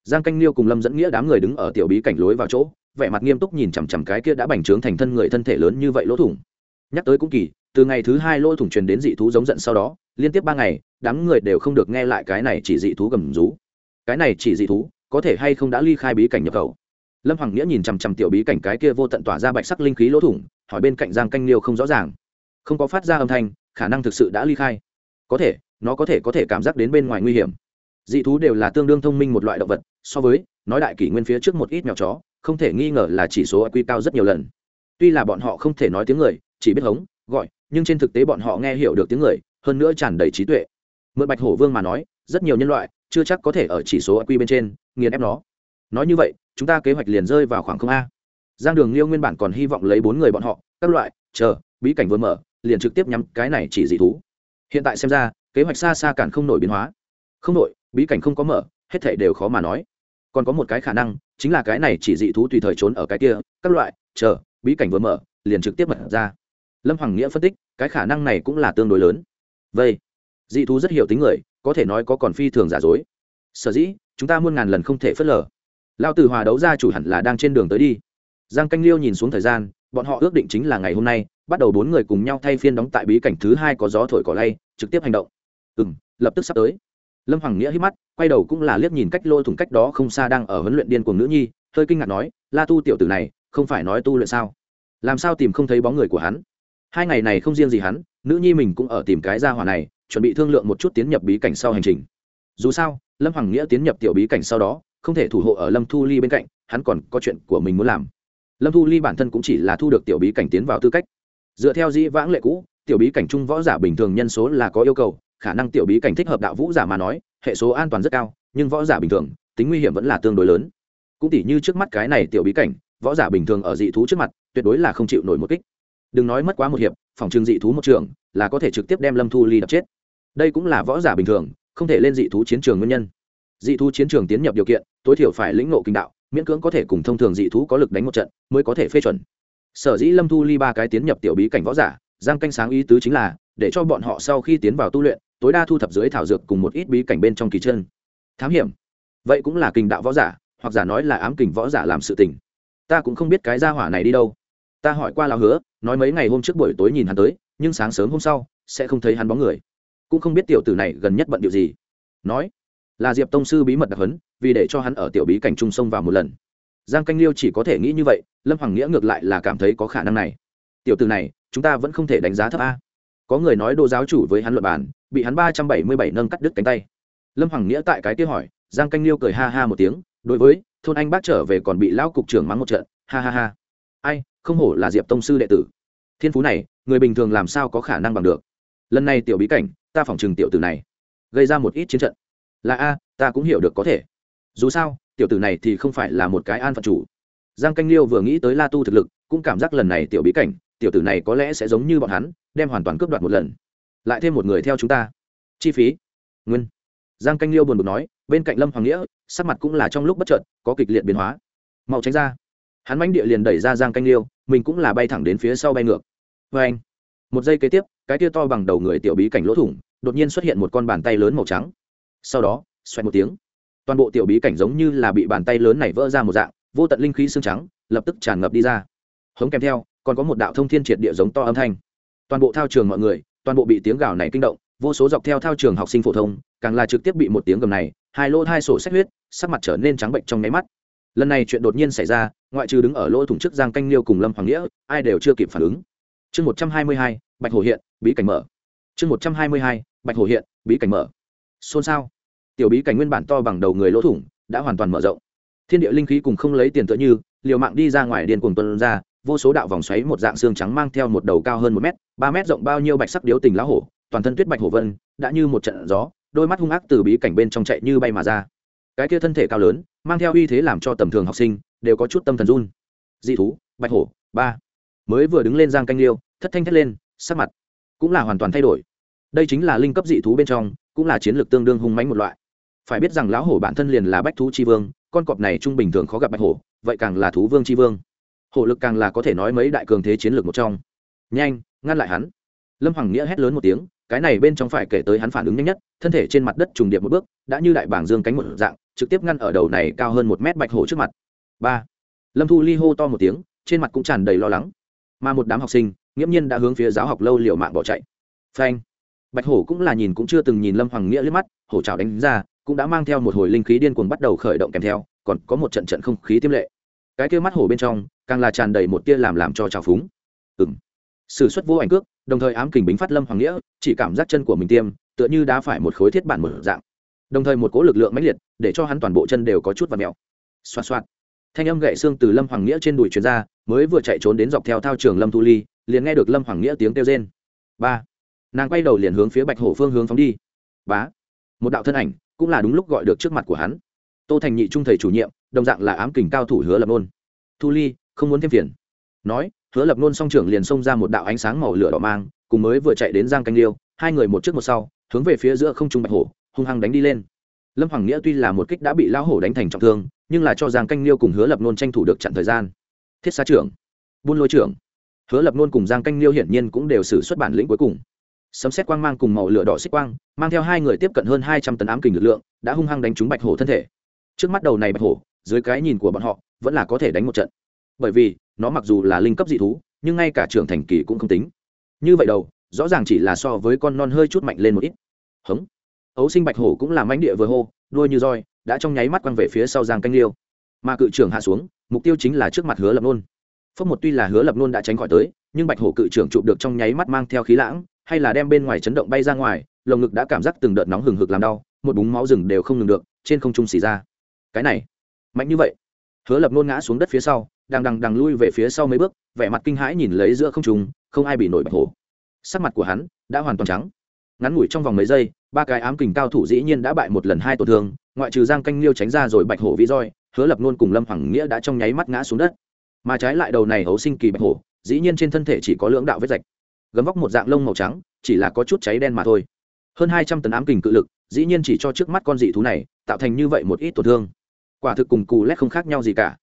Giang canh liêu cùng lâm dẫn nghĩa đám người đứng ở tiểu bí cảnh lối vào chỗ, vẻ mặt nghiêm túc nhìn chằm chằm cái kia đã bành trướng thành thân người thân thể lớn như vậy lỗ thủng. Nhắc tới cũng kỳ, từ ngày thứ hai lỗ thủng truyền đến dị thú giống giận sau đó, liên tiếp ba ngày, đám người đều không được nghe lại cái này chỉ dị thú gầm rú. Cái này chỉ dị thú, có thể hay không đã ly khai bí cảnh nhập khẩu? Lâm hoàng nghĩa nhìn chằm chằm tiểu bí cảnh cái kia vô tận tỏa ra bạch sắc linh khí lỗ thủng hỏi bên cạnh giang canh liêu không rõ ràng. Không có phát ra âm thanh, khả năng thực sự đã ly khai. Có thể, nó có thể có thể cảm giác đến bên ngoài nguy hiểm. Dị thú đều là tương đương thông minh một loại động vật, so với, nói đại kỷ nguyên phía trước một ít mèo chó, không thể nghi ngờ là chỉ số IQ cao rất nhiều lần. Tuy là bọn họ không thể nói tiếng người, chỉ biết hống, gọi, nhưng trên thực tế bọn họ nghe hiểu được tiếng người, hơn nữa tràn đầy trí tuệ. Mượn bạch hổ vương mà nói, rất nhiều nhân loại, chưa chắc có thể ở chỉ số IQ bên trên, nghiền ép nó. Nói như vậy, chúng ta kế hoạch liền rơi vào khoảng không a giang đường liêu nguyên bản còn hy vọng lấy bốn người bọn họ, các loại, chờ, bí cảnh vừa mở, liền trực tiếp nhắm cái này chỉ dị thú. Hiện tại xem ra, kế hoạch xa xa cản không nổi biến hóa. Không nổi, bí cảnh không có mở, hết thể đều khó mà nói. Còn có một cái khả năng, chính là cái này chỉ dị thú tùy thời trốn ở cái kia, các loại, chờ, bí cảnh vừa mở, liền trực tiếp mở ra. Lâm hoàng nghĩa phân tích, cái khả năng này cũng là tương đối lớn. Vậy, dị thú rất hiểu tính người, có thể nói có còn phi thường giả dối. Sở dĩ, chúng ta muôn ngàn lần không thể phớt lờ. Lao Tử hòa đấu ra chủ hẳn là đang trên đường tới đi giang canh liêu nhìn xuống thời gian, bọn họ ước định chính là ngày hôm nay, bắt đầu bốn người cùng nhau thay phiên đóng tại bí cảnh thứ hai có gió thổi cỏ lay, trực tiếp hành động. Ừ m lập tức sắp tới. Lâm hoàng nghĩa hít mắt, quay đầu cũng là liếc nhìn cách lôi thủng cách đó không xa đang ở huấn luyện điên cuồng nữ nhi, hơi kinh ngạc nói, la tu tiểu tử này, không phải nói tu luyện sao? Làm sao tìm không thấy bóng người của hắn? Hai ngày này không riêng gì hắn, nữ nhi mình cũng ở tìm cái gia hỏa này, chuẩn bị thương lượng một chút tiến nhập bí cảnh sau hành trình. Dù sao, lâm hoàng nghĩa tiến nhập tiểu bí cảnh sau đó, không thể thủ hộ ở lâm thu ly bên cạnh, hắn còn có chuyện của mình muốn làm lâm thu ly bản thân cũng chỉ là thu được tiểu bí cảnh tiến vào tư cách. Dựa theo dĩ vãng lệ cũ, tiểu bí cảnh trung võ giả bình thường nhân số là có yêu cầu, khả năng tiểu bí cảnh thích hợp đạo vũ giả mà nói, hệ số an toàn rất cao, nhưng võ giả bình thường, tính nguy hiểm vẫn là tương đối lớn. Cũng tỉ như trước mắt cái này tiểu bí cảnh, võ giả bình thường ở dị thú trước mặt, tuyệt đối là không chịu nổi một kích. Đừng nói mất quá một hiệp, phòng trường dị thú một trường, là có thể trực tiếp đem lâm thu ly đập chết. Đây cũng là võ giả bình thường, không thể lên dị thú chiến trường nguyên nhân. Dị thú chiến trường tiến nhập điều kiện, tối thiểu phải lĩnh ngộ kinh đạo miễn cưỡng có thể cùng thông thường dị thú có lực đánh một trận, mới có thể phê chuẩn. Sở dĩ lâm thu ly ba cái tiến nhập tiểu bí cảnh võ giả, giang canh sáng ý tứ chính là, để cho bọn họ sau khi tiến vào tu luyện, tối đa thu thập dưới thảo dược cùng một ít bí cảnh bên trong kỳ chân. Thám hiểm. Vậy cũng là kinh đạo võ giả, hoặc giả nói là ám kình võ giả làm sự tình. Ta cũng không biết cái gia hỏa này đi đâu. Ta hỏi qua lão hứa, nói mấy ngày hôm trước buổi tối nhìn hắn tới, nhưng sáng sớm hôm sau, sẽ không thấy hắn bóng người. Cũng không biết tiểu tử này gần nhất bận điều gì. Nói, là diệp tông sư bí mật đặc hấn vì để cho hắn ở tiểu bí cảnh trung sông vào một lần. Giang canh liêu chỉ có thể nghĩ như vậy, lâm hoàng nghĩa ngược lại là cảm thấy có khả năng này. Tiểu tử này, chúng ta vẫn không thể đánh giá thấp a. Có người nói đô giáo chủ với hắn luật bàn, bị hắn ba trăm bảy mươi bảy nâng cắt đứt cánh tay. Lâm hoàng nghĩa tại cái kia hỏi, giang canh liêu cười ha ha một tiếng, đối với, thôn anh bác trở về còn bị lão cục trưởng mắng một trận, ha ha ha. Ai, không hổ là diệp tông sư đệ tử. Thiên phú này, người bình thường làm sao có khả năng bằng được. Lần này tiểu bí cảnh, ta phỏng chừng tiểu tử này, gây ra một ít chiến trận. Là a, ta cũng hiểu được có thể dù sao, tiểu tử này thì không phải là một cái an phận chủ. Giang canh liêu vừa nghĩ tới la tu thực lực, cũng cảm giác lần này tiểu bí cảnh, tiểu tử này có lẽ sẽ giống như bọn hắn, đem hoàn toàn cướp đoạt một lần. Lại thêm một người theo chúng ta. Chi phí? Nguyên. Giang canh liêu buồn bực nói, bên cạnh lâm hoàng nghĩa, sắc mặt cũng là trong lúc bất chợt, có kịch liệt biến hóa. Mau tránh ra. Hắn mánh địa liền đẩy ra giang canh liêu, mình cũng là bay thẳng đến phía sau bay ngược. Vê anh, một giây kế tiếp, cái tia to bằng đầu người tiểu bí cảnh lỗ thủng, đột nhiên xuất hiện một con bàn tay lớn màu trắng. Sau đó, xoẹt một tiếng toàn bộ tiểu bí cảnh giống như là bị bàn tay lớn này vỡ ra một dạng, vô tận linh khí xương trắng lập tức tràn ngập đi ra. Hống kèm theo, còn có một đạo thông thiên triệt địa giống to âm thanh. Toàn bộ thao trường mọi người, toàn bộ bị tiếng gào này kinh động, vô số dọc theo thao trường học sinh phổ thông, càng là trực tiếp bị một tiếng gầm này, hai lỗ hai sổ sách huyết, sắc mặt trở nên trắng bệnh trong nháy mắt. Lần này chuyện đột nhiên xảy ra, ngoại trừ đứng ở lỗ thủng trước giang canh liêu cùng lâm hoàng nghĩa, ai đều chưa kịp phản ứng. Chương một trăm hai mươi hai, bạch hồ hiện, bí cảnh mở. Chương một trăm hai mươi hai, bạch hồ hiện, bí cảnh mở. Xôn xao tiểu bí cảnh nguyên bản to bằng đầu người lỗ thủng, đã hoàn toàn mở rộng. Thiên địa linh khí cùng không lấy tiền tựa như, liều mạng đi ra ngoài điên cùng tuân ra, vô số đạo vòng xoáy một dạng xương trắng mang theo một đầu cao hơn một mét, ba mét rộng bao nhiêu bạch sắc điếu tình lá hổ, toàn thân tuyết bạch hổ vân, đã như một trận gió, đôi mắt hung ác từ bí cảnh bên trong chạy như bay mà ra. Cái kia thân thể cao lớn, mang theo uy thế làm cho tầm thường học sinh, đều có chút tâm thần run. Dị thú, bạch hổ, ba. Mới vừa đứng lên giang canh liêu, thất thanh thét lên, sắc mặt cũng là hoàn toàn thay đổi. Đây chính là linh cấp dị thú bên trong, cũng là chiến lược tương đương hung mãnh một loại phải biết rằng lão hổ bản thân liền là bách thú chi vương, con cọp này trung bình thường khó gặp bạch hổ, vậy càng là thú vương chi vương. Hổ lực càng là có thể nói mấy đại cường thế chiến lược một trong. Nhanh, ngăn lại hắn. Lâm hoàng nghĩa hét lớn một tiếng, cái này bên trong phải kể tới hắn phản ứng nhanh nhất, thân thể trên mặt đất trùng điệp một bước, đã như đại bảng dương cánh một dạng, trực tiếp ngăn ở đầu này cao hơn một mét bạch hổ trước mặt. Ba. Lâm thu ly hô to một tiếng, trên mặt cũng tràn đầy lo lắng. Mà một đám học sinh, nghiễm nhiên đã hướng phía giáo học lâu liều mạng bỏ chạy. Phanh. Bạch hổ cũng là nhìn cũng chưa từng nhìn lâm hoàng nghĩa liếc mắt, hổ trào đánh ra cũng đã mang theo một hồi linh khí điên cuồng bắt đầu khởi động kèm theo, còn có một trận trận không khí tiêm lệ. Cái kia mắt hổ bên trong, càng là tràn đầy một tia làm làm cho trào phúng. Ừng sử xuất vô ảnh cước, đồng thời ám kình bính phát lâm hoàng nghĩa, chỉ cảm giác chân của mình tiêm, tựa như đã phải một khối thiết bản một dạng. Đồng thời một cỗ lực lượng mãnh liệt, để cho hắn toàn bộ chân đều có chút và mèo. Xoạt xoạt. Thanh âm gậy xương từ lâm hoàng nghĩa trên đùi truyền ra, mới vừa chạy trốn đến dọc theo thao trường lâm thu ly, liền nghe được lâm hoàng nghĩa tiếng kêu rên. Ba. Nàng quay đầu liền hướng phía bạch hổ phương hướng phóng đi. Bá. Một đạo thân ảnh cũng là đúng lúc gọi được trước mặt của hắn. Tô thành nhị trung thầy chủ nhiệm, đồng dạng là ám kình cao thủ hứa lập nôn. Thu ly, không muốn thêm phiền. Nói, hứa lập nôn song trưởng liền xông ra một đạo ánh sáng màu lửa đỏ mang, cùng mới vừa chạy đến giang canh liêu, hai người một trước một sau, hướng về phía giữa không trung bạch hổ, hung hăng đánh đi lên. Lâm hoàng nghĩa tuy là một kích đã bị lão hổ đánh thành trọng thương, nhưng là cho giang canh liêu cùng hứa lập nôn tranh thủ được chặn thời gian. Thiết xá trưởng, buôn lôi trưởng, hứa lập nôn cùng giang canh liêu hiển nhiên cũng đều xử xuất bản lĩnh cuối cùng sấm xét quang mang cùng màu lửa đỏ xích quang, mang theo hai người tiếp cận hơn hai trăm tấn ám kình lực lượng, đã hung hăng đánh trúng bạch hổ thân thể. Trước mắt đầu này bạch hổ, dưới cái nhìn của bọn họ, vẫn là có thể đánh một trận. Bởi vì, nó mặc dù là linh cấp dị thú, nhưng ngay cả trưởng thành kỳ cũng không tính. Như vậy đầu, rõ ràng chỉ là so với con non hơi chút mạnh lên một ít. Hống. Ấu sinh bạch hổ cũng là mãnh địa vừa hô, đuôi như roi, đã trong nháy mắt quăng về phía sau giang canh liêu. Mà cự trưởng hạ xuống, mục tiêu chính là trước mặt hứa lập nôn. Phốc một tuy là hứa lập nôn đã tránh khỏi tới, nhưng bạch hổ cự trưởng chụp được trong nháy mắt mang theo khí lãng hay là đem bên ngoài chấn động bay ra ngoài, lồng ngực đã cảm giác từng đợt nóng hừng hực làm đau, một búng máu rừng đều không ngừng được, trên không trung xì ra. Cái này, mạnh như vậy. Hứa lập nôn ngã xuống đất phía sau, đang đằng đằng lui về phía sau mấy bước, vẻ mặt kinh hãi nhìn lấy giữa không trung, không ai bị nổi bạch hổ. Sắc mặt của hắn đã hoàn toàn trắng. Ngắn ngủi trong vòng mấy giây, ba cái ám kình cao thủ dĩ nhiên đã bại một lần hai tổn thương, ngoại trừ giang canh liêu tránh ra rồi bạch hổ vĩ roi, hứa lập nôn cùng lâm hoàng nghĩa đã trong nháy mắt ngã xuống đất. Mà trái lại đầu này hấu sinh kỳ bạch hổ, dĩ nhiên trên thân thể chỉ có lưỡng đạo vết rạch gấm vóc một dạng lông màu trắng, chỉ là có chút cháy đen mà thôi. Hơn hai trăm tấn ám kình cự lực, dĩ nhiên chỉ cho trước mắt con dị thú này, tạo thành như vậy một ít tổn thương. Quả thực cùng cù lét không khác nhau gì cả.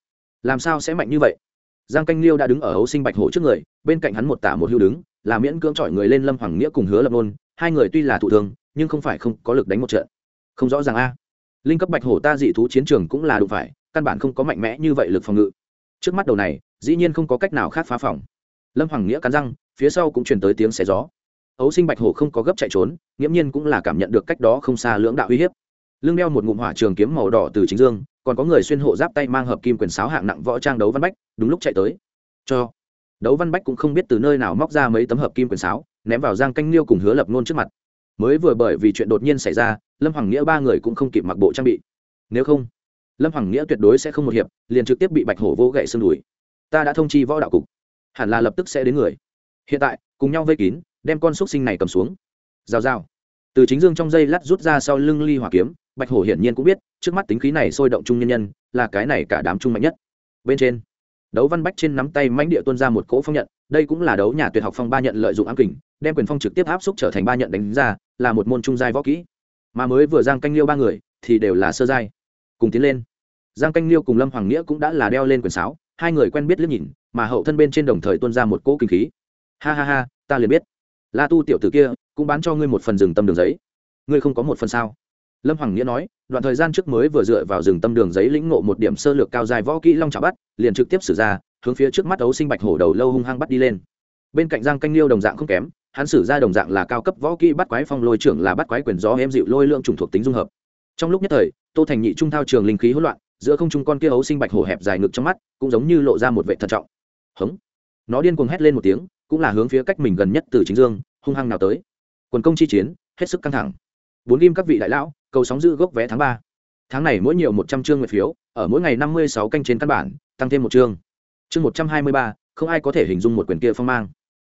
Làm sao sẽ mạnh như vậy? Giang canh liêu đã đứng ở hấu sinh bạch hổ trước người, bên cạnh hắn một tả một hưu đứng, là miễn cưỡng chọi người lên lâm hoàng nghĩa cùng hứa lập nôn. Hai người tuy là thụ thương, nhưng không phải không có lực đánh một trận. Không rõ ràng a. Linh cấp bạch hổ ta dị thú chiến trường cũng là đụng phải, căn bản không có mạnh mẽ như vậy lực phòng ngự. Trước mắt đầu này, dĩ nhiên không có cách nào khác phá phòng. Lâm hoàng nghĩa cắn răng phía sau cũng truyền tới tiếng xé gió. Ấu sinh bạch hổ không có gấp chạy trốn, nghiễm nhiên cũng là cảm nhận được cách đó không xa lưỡng đạo uy hiếp. Lưng đeo một ngụm hỏa trường kiếm màu đỏ từ chính dương, còn có người xuyên hộ giáp tay mang hợp kim quyền sáo hạng nặng võ trang đấu văn bách, đúng lúc chạy tới. Cho. Đấu văn bách cũng không biết từ nơi nào móc ra mấy tấm hợp kim quyền sáo, ném vào giang canh liêu cùng hứa lập nôn trước mặt. Mới vừa bởi vì chuyện đột nhiên xảy ra, lâm hoàng nghĩa ba người cũng không kịp mặc bộ trang bị. Nếu không, lâm hoàng nghĩa tuyệt đối sẽ không một hiệp, liền trực tiếp bị bạch hổ vô gậy xương đùi. Ta đã thông chi võ đạo cục. Hẳn là lập tức sẽ đến người hiện tại, cùng nhau vây kín, đem con xúc sinh này cầm xuống. Rào rào. Từ chính dương trong dây lát rút ra sau lưng ly hỏa kiếm, bạch hổ hiển nhiên cũng biết, trước mắt tính khí này sôi động chung nhân nhân, là cái này cả đám chung mạnh nhất. Bên trên, đấu văn bách trên nắm tay mãnh địa tuôn ra một cỗ phong nhận, đây cũng là đấu nhà tuyệt học phong ba nhận lợi dụng ám kình, đem quyền phong trực tiếp áp xúc trở thành ba nhận đánh ra, là một môn trung giai võ kỹ. Mà mới vừa giang canh liêu ba người, thì đều là sơ giai. Cùng tiến lên. Giang canh liêu cùng lâm hoàng nghĩa cũng đã là đeo lên quyền sáo, hai người quen biết liếc nhìn, mà hậu thân bên trên đồng thời tuôn ra một cỗ kinh khí ha ha ha, ta liền biết. La tu tiểu t ử kia cũng bán cho ngươi một phần rừng tâm đường giấy. Ngươi không có một phần sao? Lâm hoàng nghĩa nói, đoạn thời gian trước mới vừa dựa vào rừng tâm đường giấy lĩnh ngộ một điểm sơ lược cao dài võ kỹ long trả bắt, liền trực tiếp xử ra, hướng phía trước mắt ấu sinh bạch hổ đầu lâu hung hăng bắt đi lên. Bên cạnh giang canh liêu đồng dạng không kém, hắn xử ra đồng dạng là cao cấp võ kỹ bắt quái phong lôi trưởng là bắt quái quyền gió em dịu lôi lượng trùng thuộc tính dung hợp. Trong lúc nhất thời, tô thành nhị trung thao trường linh khí hỗn loạn, giữa không trung con kia ấu sinh bạch hổ hẹp dài ngực trong mắt, cũng giống như lộ ra một vệ thận trọng. Hống. Nó điên cuồng hét lên một tiếng cũng là hướng phía cách mình gần nhất từ chính dương, hung hăng nào tới. Quần công chi chiến, hết sức căng thẳng. Bốn ghim các vị đại lão, cầu sóng giữ gốc vé tháng ba. Tháng này mỗi nhiều một trăm chương nguyệt phiếu, ở mỗi ngày năm mươi sáu canh trên căn bản, tăng thêm một chương. Chương một trăm hai mươi ba, không ai có thể hình dung một quyền kia phong mang.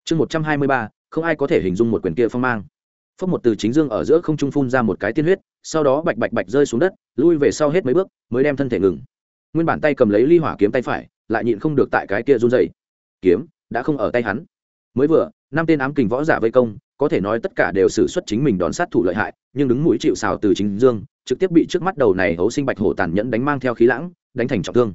Chương một trăm hai mươi ba, không ai có thể hình dung một quyền kia phong mang. Phốc một từ chính dương ở giữa không trung phun ra một cái tiên huyết, sau đó bạch bạch bạch rơi xuống đất, lui về sau hết mấy bước, mới đem thân thể ngừng. Nguyên bản tay cầm lấy ly hỏa kiếm tay phải, lại nhịn không được tại cái kia run dày kiếm, đã không ở tay hắn mới vừa, năm tên ám kình võ giả vây công, có thể nói tất cả đều xử xuất chính mình đòn sát thủ lợi hại, nhưng đứng mũi chịu xào từ chính dương, trực tiếp bị trước mắt đầu này hấu sinh bạch hổ tàn nhẫn đánh mang theo khí lãng, đánh thành trọng thương.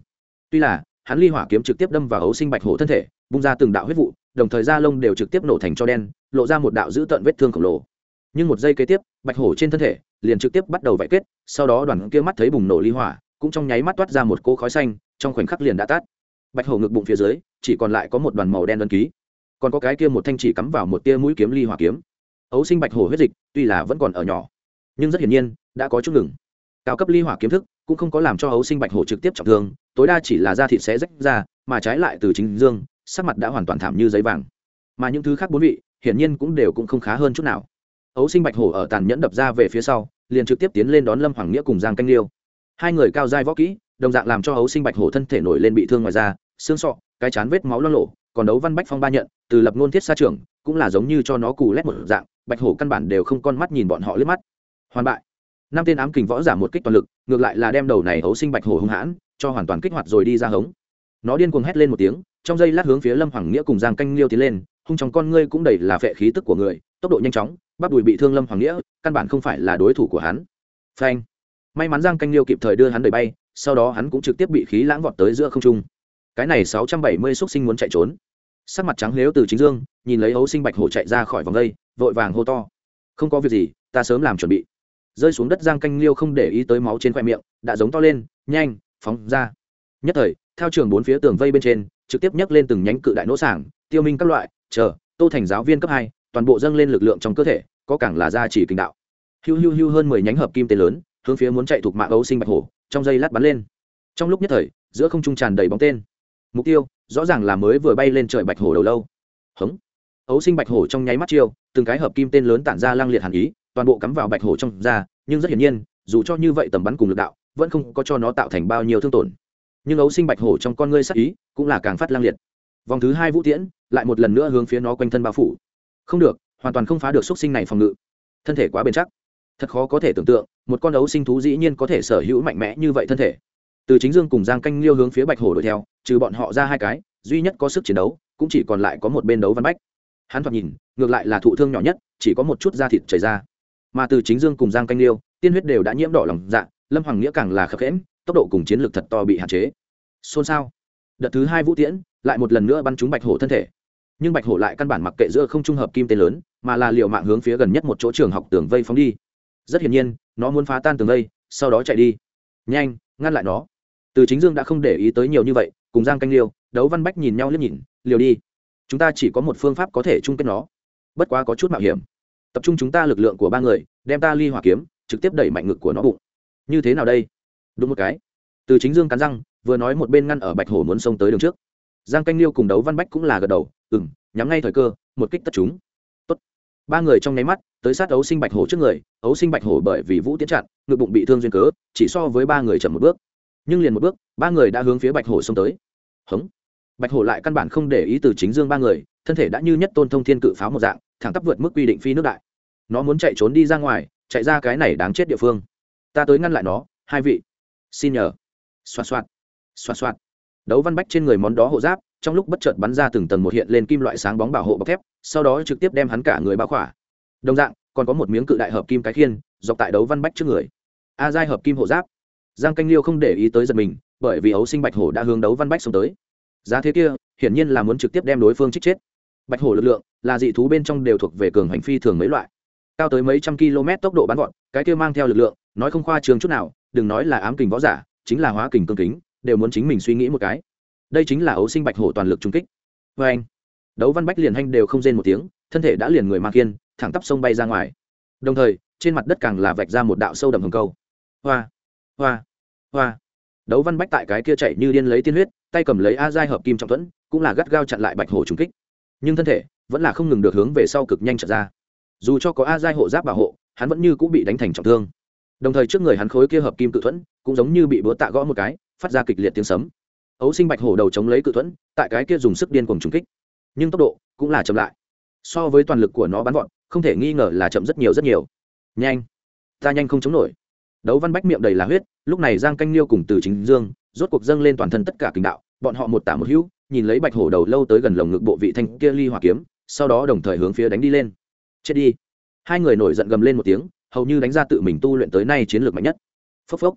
Tuy là, hắn ly hỏa kiếm trực tiếp đâm vào hấu sinh bạch hổ thân thể, bung ra từng đạo huyết vụ, đồng thời da lông đều trực tiếp nổ thành cho đen, lộ ra một đạo dữ tợn vết thương khổng lồ. Nhưng một giây kế tiếp, bạch hổ trên thân thể liền trực tiếp bắt đầu vải kết, sau đó đoàn kia mắt thấy bùng nổ ly hỏa, cũng trong nháy mắt toát ra một cỗ khói xanh, trong khoảnh khắc liền đã tát bạch hổ ngực bụng phía dưới, chỉ còn lại có một đoàn màu đen đơn ký còn có cái kia một thanh chỉ cắm vào một tia mũi kiếm ly hỏa kiếm. Ấu sinh bạch hổ huyết dịch, tuy là vẫn còn ở nhỏ, nhưng rất hiển nhiên, đã có chút ngừng. Cao cấp ly hỏa kiếm thức cũng không có làm cho ấu sinh bạch hổ trực tiếp trọng thương, tối đa chỉ là da thịt sẽ rách ra, mà trái lại từ chính dương, sắc mặt đã hoàn toàn thảm như giấy vàng. Mà những thứ khác bốn vị, hiển nhiên cũng đều cũng không khá hơn chút nào. Ấu sinh bạch hổ ở tàn nhẫn đập ra về phía sau, liền trực tiếp tiến lên đón lâm hoàng nghĩa cùng giang canh liêu. Hai người cao dai võ kỹ, đồng dạng làm cho ấu sinh bạch hổ thân thể nổi lên bị thương ngoài da, xương sọ, cái chán vết máu lo lộ còn đấu văn bách phong ba nhận từ lập ngôn thiết xa trường cũng là giống như cho nó cù lét một dạng, bạch hổ căn bản đều không con mắt nhìn bọn họ lướt mắt. Hoàn bại. Năm tên ám kình võ giả một kích toàn lực, ngược lại là đem đầu này hấu sinh bạch hổ hung hãn, cho hoàn toàn kích hoạt rồi đi ra hống. Nó điên cuồng hét lên một tiếng, trong giây lát hướng phía lâm hoàng nghĩa cùng giang canh liêu tiến lên, hung trong con ngươi cũng đầy là phệ khí tức của người, tốc độ nhanh chóng, bắp đùi bị thương lâm hoàng nghĩa, căn bản không phải là đối thủ của hắn. Phanh. May mắn giang canh liêu kịp thời đưa hắn đẩy bay, sau đó hắn cũng trực tiếp bị khí lãng vọt tới giữa không trung. Cái này sáu trăm bảy mươi xúc sinh muốn chạy trốn sắc mặt trắng nếu từ chính dương, nhìn lấy ấu sinh bạch hổ chạy ra khỏi vòng đây, vội vàng hô to. Không có việc gì, ta sớm làm chuẩn bị. Rơi xuống đất giang canh liêu không để ý tới máu trên khoe miệng, đã giống to lên, nhanh, phóng ra. Nhất thời theo trường bốn phía tường vây bên trên, trực tiếp nhấc lên từng nhánh cự đại nỗ sảng, tiêu minh các loại, chờ, tô thành giáo viên cấp hai, toàn bộ dâng lên lực lượng trong cơ thể, có cảng là gia chỉ kinh đạo. Hiu hiu hiu hơn mười nhánh hợp kim tế lớn, hướng phía muốn chạy thuộc mạng ấu sinh bạch hổ, trong dây lát bắn lên. Trong lúc nhất thời, giữa không trung tràn đầy bóng tên mục tiêu, rõ ràng là mới vừa bay lên trời bạch hổ đầu lâu. Hống. Ấu sinh bạch hổ trong nháy mắt chiêu, từng cái hợp kim tên lớn tản ra lang liệt hàn ý, toàn bộ cắm vào bạch hổ trong da, nhưng rất hiển nhiên, dù cho như vậy tầm bắn cùng lực đạo, vẫn không có cho nó tạo thành bao nhiêu thương tổn. Nhưng ấu sinh bạch hổ trong con ngươi sắc ý, cũng là càng phát lang liệt. Vòng thứ hai vũ tiễn, lại một lần nữa hướng phía nó quanh thân bao phủ. Không được, hoàn toàn không phá được xúc sinh này phòng ngự. Thân thể quá bền chắc. Thật khó có thể tưởng tượng, một con ấu sinh thú dĩ nhiên có thể sở hữu mạnh mẽ như vậy thân thể. Từ chính dương cùng giang canh liêu hướng phía bạch hổ đuổi theo trừ bọn họ ra hai cái, duy nhất có sức chiến đấu, cũng chỉ còn lại có một bên đấu văn bách. Hắn thoạt nhìn, ngược lại là thụ thương nhỏ nhất, chỉ có một chút da thịt chảy ra. Mà từ chính dương cùng giang canh liêu, tiên huyết đều đã nhiễm đỏ lòng dạ lâm hoàng nghĩa càng là khập khẽm tốc độ cùng chiến lược thật to bị hạn chế. Xôn xao. Đợt thứ hai vũ tiễn, lại một lần nữa bắn trúng bạch hổ thân thể. Nhưng bạch hổ lại căn bản mặc kệ giữa không trung hợp kim tên lớn, mà là liệu mạng hướng phía gần nhất một chỗ trường học tường vây phóng đi. Rất hiển nhiên, nó muốn phá tan tường vây, sau đó chạy đi. Nhanh, ngăn lại nó từ chính dương đã không để ý tới nhiều như vậy, cùng giang canh liêu, đấu văn bách nhìn nhau liếc nhìn liều đi, chúng ta chỉ có một phương pháp có thể chung kết nó. Bất quá có chút mạo hiểm. Tập trung chúng ta lực lượng của ba người, đem ta ly hỏa kiếm, trực tiếp đẩy mạnh ngực của nó bụng. Như thế nào đây? Đúng một cái. Từ chính dương cắn răng, vừa nói một bên ngăn ở bạch hổ muốn xông tới đường trước. Giang canh liêu cùng đấu văn bách cũng là gật đầu ừng nhắm ngay thời cơ, một kích tất chúng. Tốt. ba người trong nháy mắt, tới sát ấu sinh bạch hổ trước người, ấu sinh bạch hổ bởi vì vũ tiến chặn, ngực bụng bị thương duyên cớ, chỉ so với ba người chậm một bước nhưng liền một bước, ba người đã hướng phía bạch hổ xông tới. Hống. Bạch hổ lại căn bản không để ý từ chính dương ba người, thân thể đã như nhất tôn thông thiên cự pháo một dạng, thẳng tắp vượt mức quy định phi nước đại. Nó muốn chạy trốn đi ra ngoài, chạy ra cái này đáng chết địa phương. Ta tới ngăn lại nó, hai vị. Xin nhờ. Xoa xoa xoa xoa đấu văn bách trên người món đó hộ giáp, trong lúc bất chợt bắn ra từng tầng một hiện lên kim loại sáng bóng bảo hộ bọc thép, sau đó trực tiếp đem hắn cả người bao khỏa. Đồng dạng, còn có một miếng cự đại hợp kim cái khiên, dọc tại đấu văn bách trước người. A giai hợp kim hộ giáp giang canh liêu không để ý tới giật mình, bởi vì ấu sinh bạch hổ đã hướng đấu văn bách xông tới. Giá thế kia, hiển nhiên là muốn trực tiếp đem đối phương trích chết. Bạch hổ lực lượng, là dị thú bên trong đều thuộc về cường hành phi thường mấy loại. Cao tới mấy trăm km tốc độ bắn gọn cái kia mang theo lực lượng, nói không khoa trường chút nào, đừng nói là ám kình võ giả, chính là hóa kình cương kính, đều muốn chính mình suy nghĩ một cái. Đây chính là ấu sinh bạch hổ toàn lực trung kích. Vê anh, đấu văn bách liền hanh đều không rên một tiếng, thân thể đã liền người mang kiên, thẳng tắp sông bay ra ngoài. Đồng thời, trên mặt đất càng là vạch ra một đạo sâu đậm hồng câu. Hoa hoa. Hoa. Đấu văn bách tại cái kia chạy như điên lấy tiên huyết, tay cầm lấy a giai hợp kim trọng thuẫn, cũng là gắt gao chặn lại bạch hổ trùng kích. Nhưng thân thể vẫn là không ngừng được hướng về sau cực nhanh trở ra. Dù cho có a giai hộ giáp bảo hộ, hắn vẫn như cũng bị đánh thành trọng thương. Đồng thời trước người hắn khối kia hợp kim cự thuẫn, cũng giống như bị búa tạ gõ một cái, phát ra kịch liệt tiếng sấm. Ấu sinh bạch hổ đầu chống lấy cự thuẫn, tại cái kia dùng sức điên cùng trùng kích. Nhưng tốc độ cũng là chậm lại. So với toàn lực của nó bắn gọn không thể nghi ngờ là chậm rất nhiều rất nhiều. Nhanh. Ta nhanh không chống nổi đấu văn bách miệng đầy là huyết, lúc này giang canh liêu cùng từ chính dương, rốt cuộc dâng lên toàn thân tất cả kinh đạo, bọn họ một tả một hữu, nhìn lấy bạch hổ đầu lâu tới gần lồng ngực bộ vị thanh kia ly hỏa kiếm, sau đó đồng thời hướng phía đánh đi lên. Chết đi. Hai người nổi giận gầm lên một tiếng, hầu như đánh ra tự mình tu luyện tới nay chiến lược mạnh nhất. Phốc phốc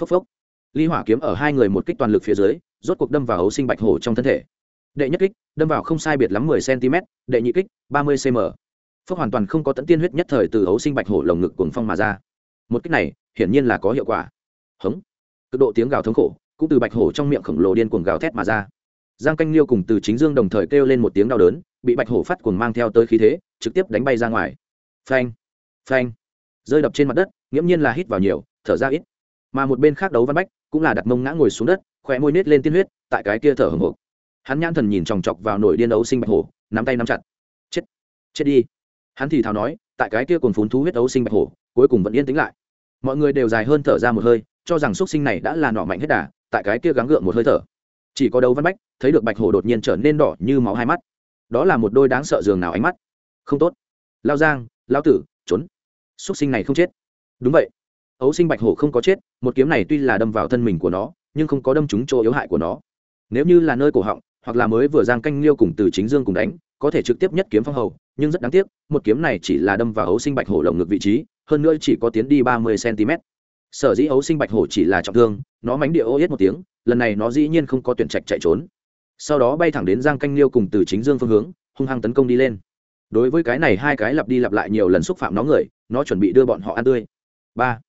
phốc phốc. Ly hỏa kiếm ở hai người một kích toàn lực phía dưới, rốt cuộc đâm vào hấu sinh bạch hổ trong thân thể. Đệ nhất kích, đâm vào không sai biệt lắm mười cm, đệ nhị kích, ba mươi cm. Phước hoàn toàn không có tận tiên huyết nhất thời từ hấu sinh bạch hổ lồng ngực cuồng phong mà ra. Một kích này hiển nhiên là có hiệu quả. Hống. Cực độ tiếng gào thống khổ, cũng từ bạch hổ trong miệng khổng lồ điên cuồng gào thét mà ra. Giang canh liêu cùng từ chính dương đồng thời kêu lên một tiếng đau đớn, bị bạch hổ phát cuồng mang theo tới khí thế, trực tiếp đánh bay ra ngoài. Phanh. Phanh. Rơi đập trên mặt đất, nghiễm nhiên là hít vào nhiều, thở ra ít. Mà một bên khác đấu văn bách, cũng là đặt mông ngã ngồi xuống đất khỏe môi nết lên tiên huyết, tại cái kia thở hồng hộc. Hắn nhãn thần nhìn chòng chọc vào nổi điên đấu sinh bạch hổ, nắm tay nắm chặt. Chết. Chết đi. Hắn thì thào nói, tại cái kia còn phún thú huyết đấu sinh bạch hổ, cuối cùng vẫn yên tĩnh lại mọi người đều dài hơn thở ra một hơi, cho rằng x sinh này đã là nọ mạnh hết đà, tại cái kia gắng gượng một hơi thở. Chỉ có đấu văn bách, thấy được bạch hổ đột nhiên trở nên đỏ như máu hai mắt. Đó là một đôi đáng sợ giường nào ánh mắt. Không tốt. Lao giang, lao tử, trốn. X sinh này không chết. Đúng vậy. Ấu sinh bạch hổ không có chết, một kiếm này tuy là đâm vào thân mình của nó, nhưng không có đâm trúng chỗ yếu hại của nó. Nếu như là nơi cổ họng, hoặc là mới vừa giang canh liêu cùng từ chính dương cùng đánh có thể trực tiếp nhất kiếm phong hầu, nhưng rất đáng tiếc, một kiếm này chỉ là đâm vào ấu sinh bạch hổ lồng ngực vị trí, hơn nữa chỉ có tiến đi ba mươi cm sở dĩ ấu sinh bạch hổ chỉ là trọng thương, nó mánh địa ô yết một tiếng, lần này nó dĩ nhiên không có tuyển trạch chạy trốn. Sau đó bay thẳng đến giang canh liêu cùng từ chính dương phương hướng, hung hăng tấn công đi lên. Đối với cái này hai cái lặp đi lặp lại nhiều lần xúc phạm nó người, nó chuẩn bị đưa bọn họ ăn tươi. Ba.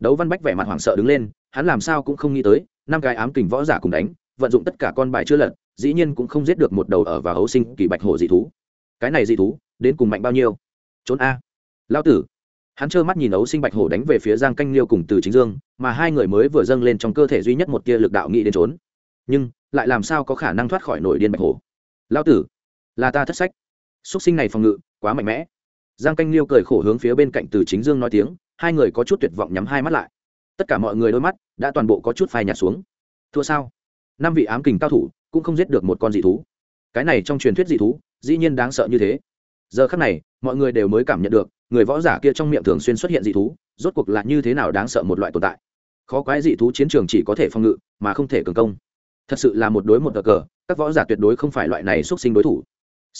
Đấu văn bách vẻ mặt hoảng sợ đứng lên, hắn làm sao cũng không nghĩ tới, năm cái ám kình võ giả cùng đánh, vận dụng tất cả con bài chưa lật dĩ nhiên cũng không giết được một đầu ở và hấu sinh kỳ bạch hổ dị thú. Cái này dị thú, đến cùng mạnh bao nhiêu? Trốn a. Lao tử. Hắn trơ mắt nhìn ấu sinh bạch hổ đánh về phía giang canh liêu cùng từ chính dương, mà hai người mới vừa dâng lên trong cơ thể duy nhất một tia lực đạo nghĩ đến trốn. Nhưng, lại làm sao có khả năng thoát khỏi nổi điên bạch hổ? Lao tử. Là ta thất sách. Xúc sinh này phòng ngự, quá mạnh mẽ. Giang canh liêu cười khổ hướng phía bên cạnh từ chính dương nói tiếng, hai người có chút tuyệt vọng nhắm hai mắt lại. Tất cả mọi người đôi mắt đã toàn bộ có chút phai nhạt xuống. Thua sao? Năm vị ám kình cao thủ cũng không giết được một con dị thú. Cái này trong truyền thuyết dị thú, dĩ nhiên đáng sợ như thế. Giờ khắc này, mọi người đều mới cảm nhận được, người võ giả kia trong miệng thường xuyên xuất hiện dị thú, rốt cuộc là như thế nào đáng sợ một loại tồn tại. Khó quái dị thú chiến trường chỉ có thể phòng ngự, mà không thể cường công. Thật sự là một đối một cờ cờ, các võ giả tuyệt đối không phải loại này xuất sinh đối thủ.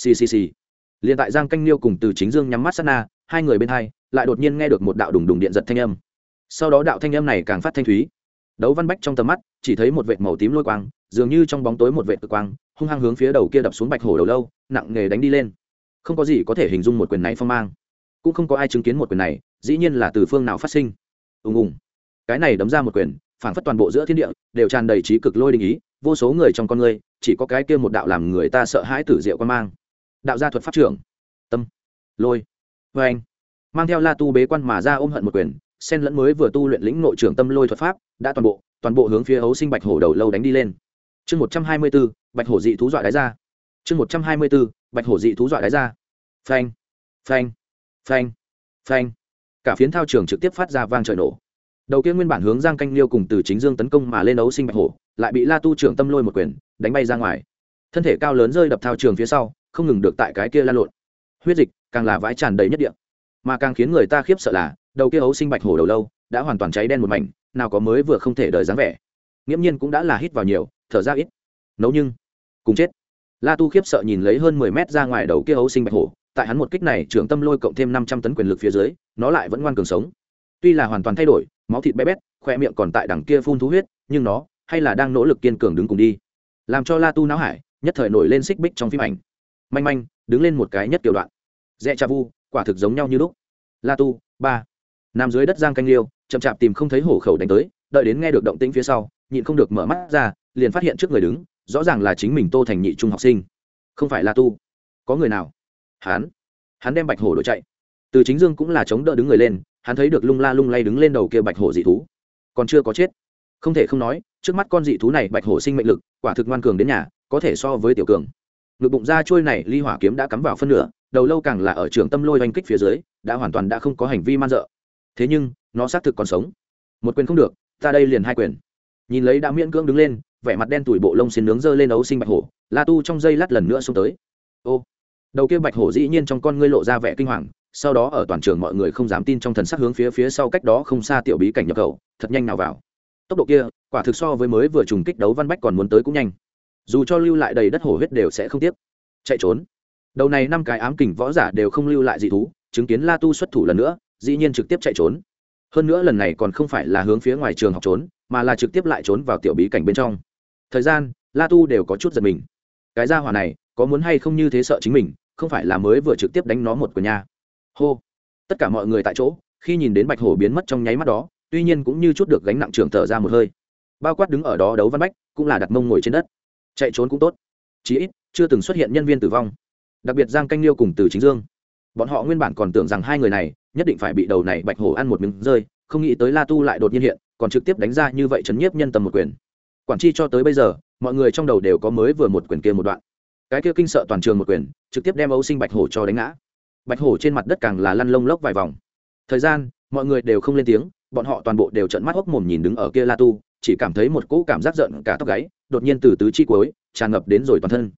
Ccc liền tại giang canh liêu cùng từ chính dương nhắm mắt sát na, hai người bên hai, lại đột nhiên nghe được một đạo đùng đùng điện giật thanh âm. Sau đó đạo thanh âm này càng phát thanh thúy. Đấu văn bách trong tầm mắt, chỉ thấy một vệt màu tím lôi quang dường như trong bóng tối một vệt cực quang, hung hăng hướng phía đầu kia đập xuống bạch hổ đầu lâu, nặng nghề đánh đi lên. Không có gì có thể hình dung một quyền này phong mang. Cũng không có ai chứng kiến một quyền này, dĩ nhiên là từ phương nào phát sinh. Ùng ùng. Cái này đấm ra một quyền, phảng phất toàn bộ giữa thiên địa, đều tràn đầy trí cực lôi đình ý, vô số người trong con người, chỉ có cái kia một đạo làm người ta sợ hãi tử diệu quan mang. Đạo gia thuật pháp trưởng. Tâm. Lôi. Vê anh. Mang theo la tu bế quan mà ra ôm hận một quyền sen lẫn mới vừa tu luyện lĩnh nội trưởng tâm lôi thuật pháp, đã toàn bộ toàn bộ hướng phía hấu sinh bạch hổ đầu lâu đánh đi lên chương một trăm hai mươi b ố bạch hổ dị thú dọa đáy ra chương một trăm hai mươi b ố bạch hổ dị thú dọa đáy ra phanh phanh phanh phanh. Cả phiến thao trường trực tiếp phát ra vang trời nổ. Đầu kia nguyên bản hướng giang canh liêu cùng từ chính dương tấn công mà lên ấu sinh bạch hổ, lại bị la tu trưởng tâm lôi một quyền, đánh bay ra ngoài. Thân thể cao lớn rơi đập thao trường phía sau, không ngừng được tại cái kia la lộn. Huyết dịch càng là vãi tràn đầy nhất địa. Mà càng khiến người ta khiếp sợ là, đầu kia ấu sinh bạch hổ đầu lâu đã hoàn toàn cháy đen một mảnh, nào có mới vừa không thể đời dáng vẻ nghiễm nhiên cũng đã là hít vào nhiều, thở ra ít. Nấu nhưng, cùng chết. La tu khiếp sợ nhìn lấy hơn mười mét ra ngoài đầu kia ấu sinh bạch hổ, tại hắn một kích này trưởng tâm lôi cộng thêm năm trăm tấn quyền lực phía dưới, nó lại vẫn ngoan cường sống. Tuy là hoàn toàn thay đổi, máu thịt bé bét, khoe miệng còn tại đằng kia phun thú huyết, nhưng nó hay là đang nỗ lực kiên cường đứng cùng đi. Làm cho la tu não hải, nhất thời nổi lên xích bích trong phim ảnh. Manh manh, đứng lên một cái nhất kiểu đoạn. Dẹ cha vu, quả thực giống nhau như lúc. La tu, ba. Nằm dưới đất giang canh liêu, chậm chạp tìm không thấy hổ khẩu đánh tới, đợi đến nghe được động tĩnh phía sau nhịn không được mở mắt ra, liền phát hiện trước người đứng, rõ ràng là chính mình tô thành nhị trung học sinh. Không phải là tu. Có người nào? Hắn. Hắn đem bạch hổ đổi chạy. Từ chính dương cũng là chống đỡ đứng người lên, hắn thấy được lung la lung lay đứng lên đầu kia bạch hổ dị thú. Còn chưa có chết. Không thể không nói, trước mắt con dị thú này bạch hổ sinh mệnh lực, quả thực ngoan cường đến nhà, có thể so với tiểu cường. Ngực bụng da trôi này, ly hỏa kiếm đã cắm vào phân nửa, đầu lâu càng là ở trường tâm lôi oanh kích phía dưới, đã hoàn toàn đã không có hành vi man dợ. Thế nhưng, nó xác thực còn sống. Một quyền không được, ta đây liền hai quyền nhìn lấy đã miễn cưỡng đứng lên, vẻ mặt đen tủi bộ lông xin nướng dơ lên ấu sinh bạch hổ, la tu trong dây lát lần nữa xông tới. Ô, đầu kia bạch hổ dĩ nhiên trong con ngươi lộ ra vẻ kinh hoàng, sau đó ở toàn trường mọi người không dám tin trong thần sắc hướng phía phía sau cách đó không xa tiểu bí cảnh nhập khẩu, thật nhanh nào vào. Tốc độ kia, quả thực so với mới vừa trùng kích đấu văn bách còn muốn tới cũng nhanh. Dù cho lưu lại đầy đất hổ huyết đều sẽ không tiếc. Chạy trốn. Đầu này năm cái ám kình võ giả đều không lưu lại dị thú, chứng kiến la tu xuất thủ lần nữa, dĩ nhiên trực tiếp chạy trốn. Hơn nữa lần này còn không phải là hướng phía ngoài trường học trốn mà là trực tiếp lại trốn vào tiểu bí cảnh bên trong. Thời gian, la tu đều có chút giật mình. Cái gia hỏa này, có muốn hay không như thế sợ chính mình, không phải là mới vừa trực tiếp đánh nó một của nhà hô. Tất cả mọi người tại chỗ, khi nhìn đến bạch hổ biến mất trong nháy mắt đó, tuy nhiên cũng như chút được gánh nặng trường thở ra một hơi. Bao quát đứng ở đó đấu văn bách, cũng là đặt mông ngồi trên đất. Chạy trốn cũng tốt. Chí ít, chưa từng xuất hiện nhân viên tử vong. Đặc biệt giang canh liêu cùng từ chính dương. Bọn họ nguyên bản còn tưởng rằng hai người này, nhất định phải bị đầu này bạch hổ ăn một miếng rơi, không nghĩ tới la tu lại đột nhiên hiện còn trực tiếp đánh ra như vậy chấn nhiếp nhân tâm một quyền. Quản chi cho tới bây giờ, mọi người trong đầu đều có mới vừa một quyền kia một đoạn. Cái kia kinh sợ toàn trường một quyền, trực tiếp đem ấu sinh bạch hổ cho đánh ngã. Bạch hổ trên mặt đất càng là lăn lông lốc vài vòng. Thời gian, mọi người đều không lên tiếng, bọn họ toàn bộ đều trận mắt hốc mồm nhìn đứng ở kia la tu, chỉ cảm thấy một cỗ cảm giác giận cả tóc gáy, đột nhiên từ tứ chi cuối, tràn ngập đến rồi toàn thân.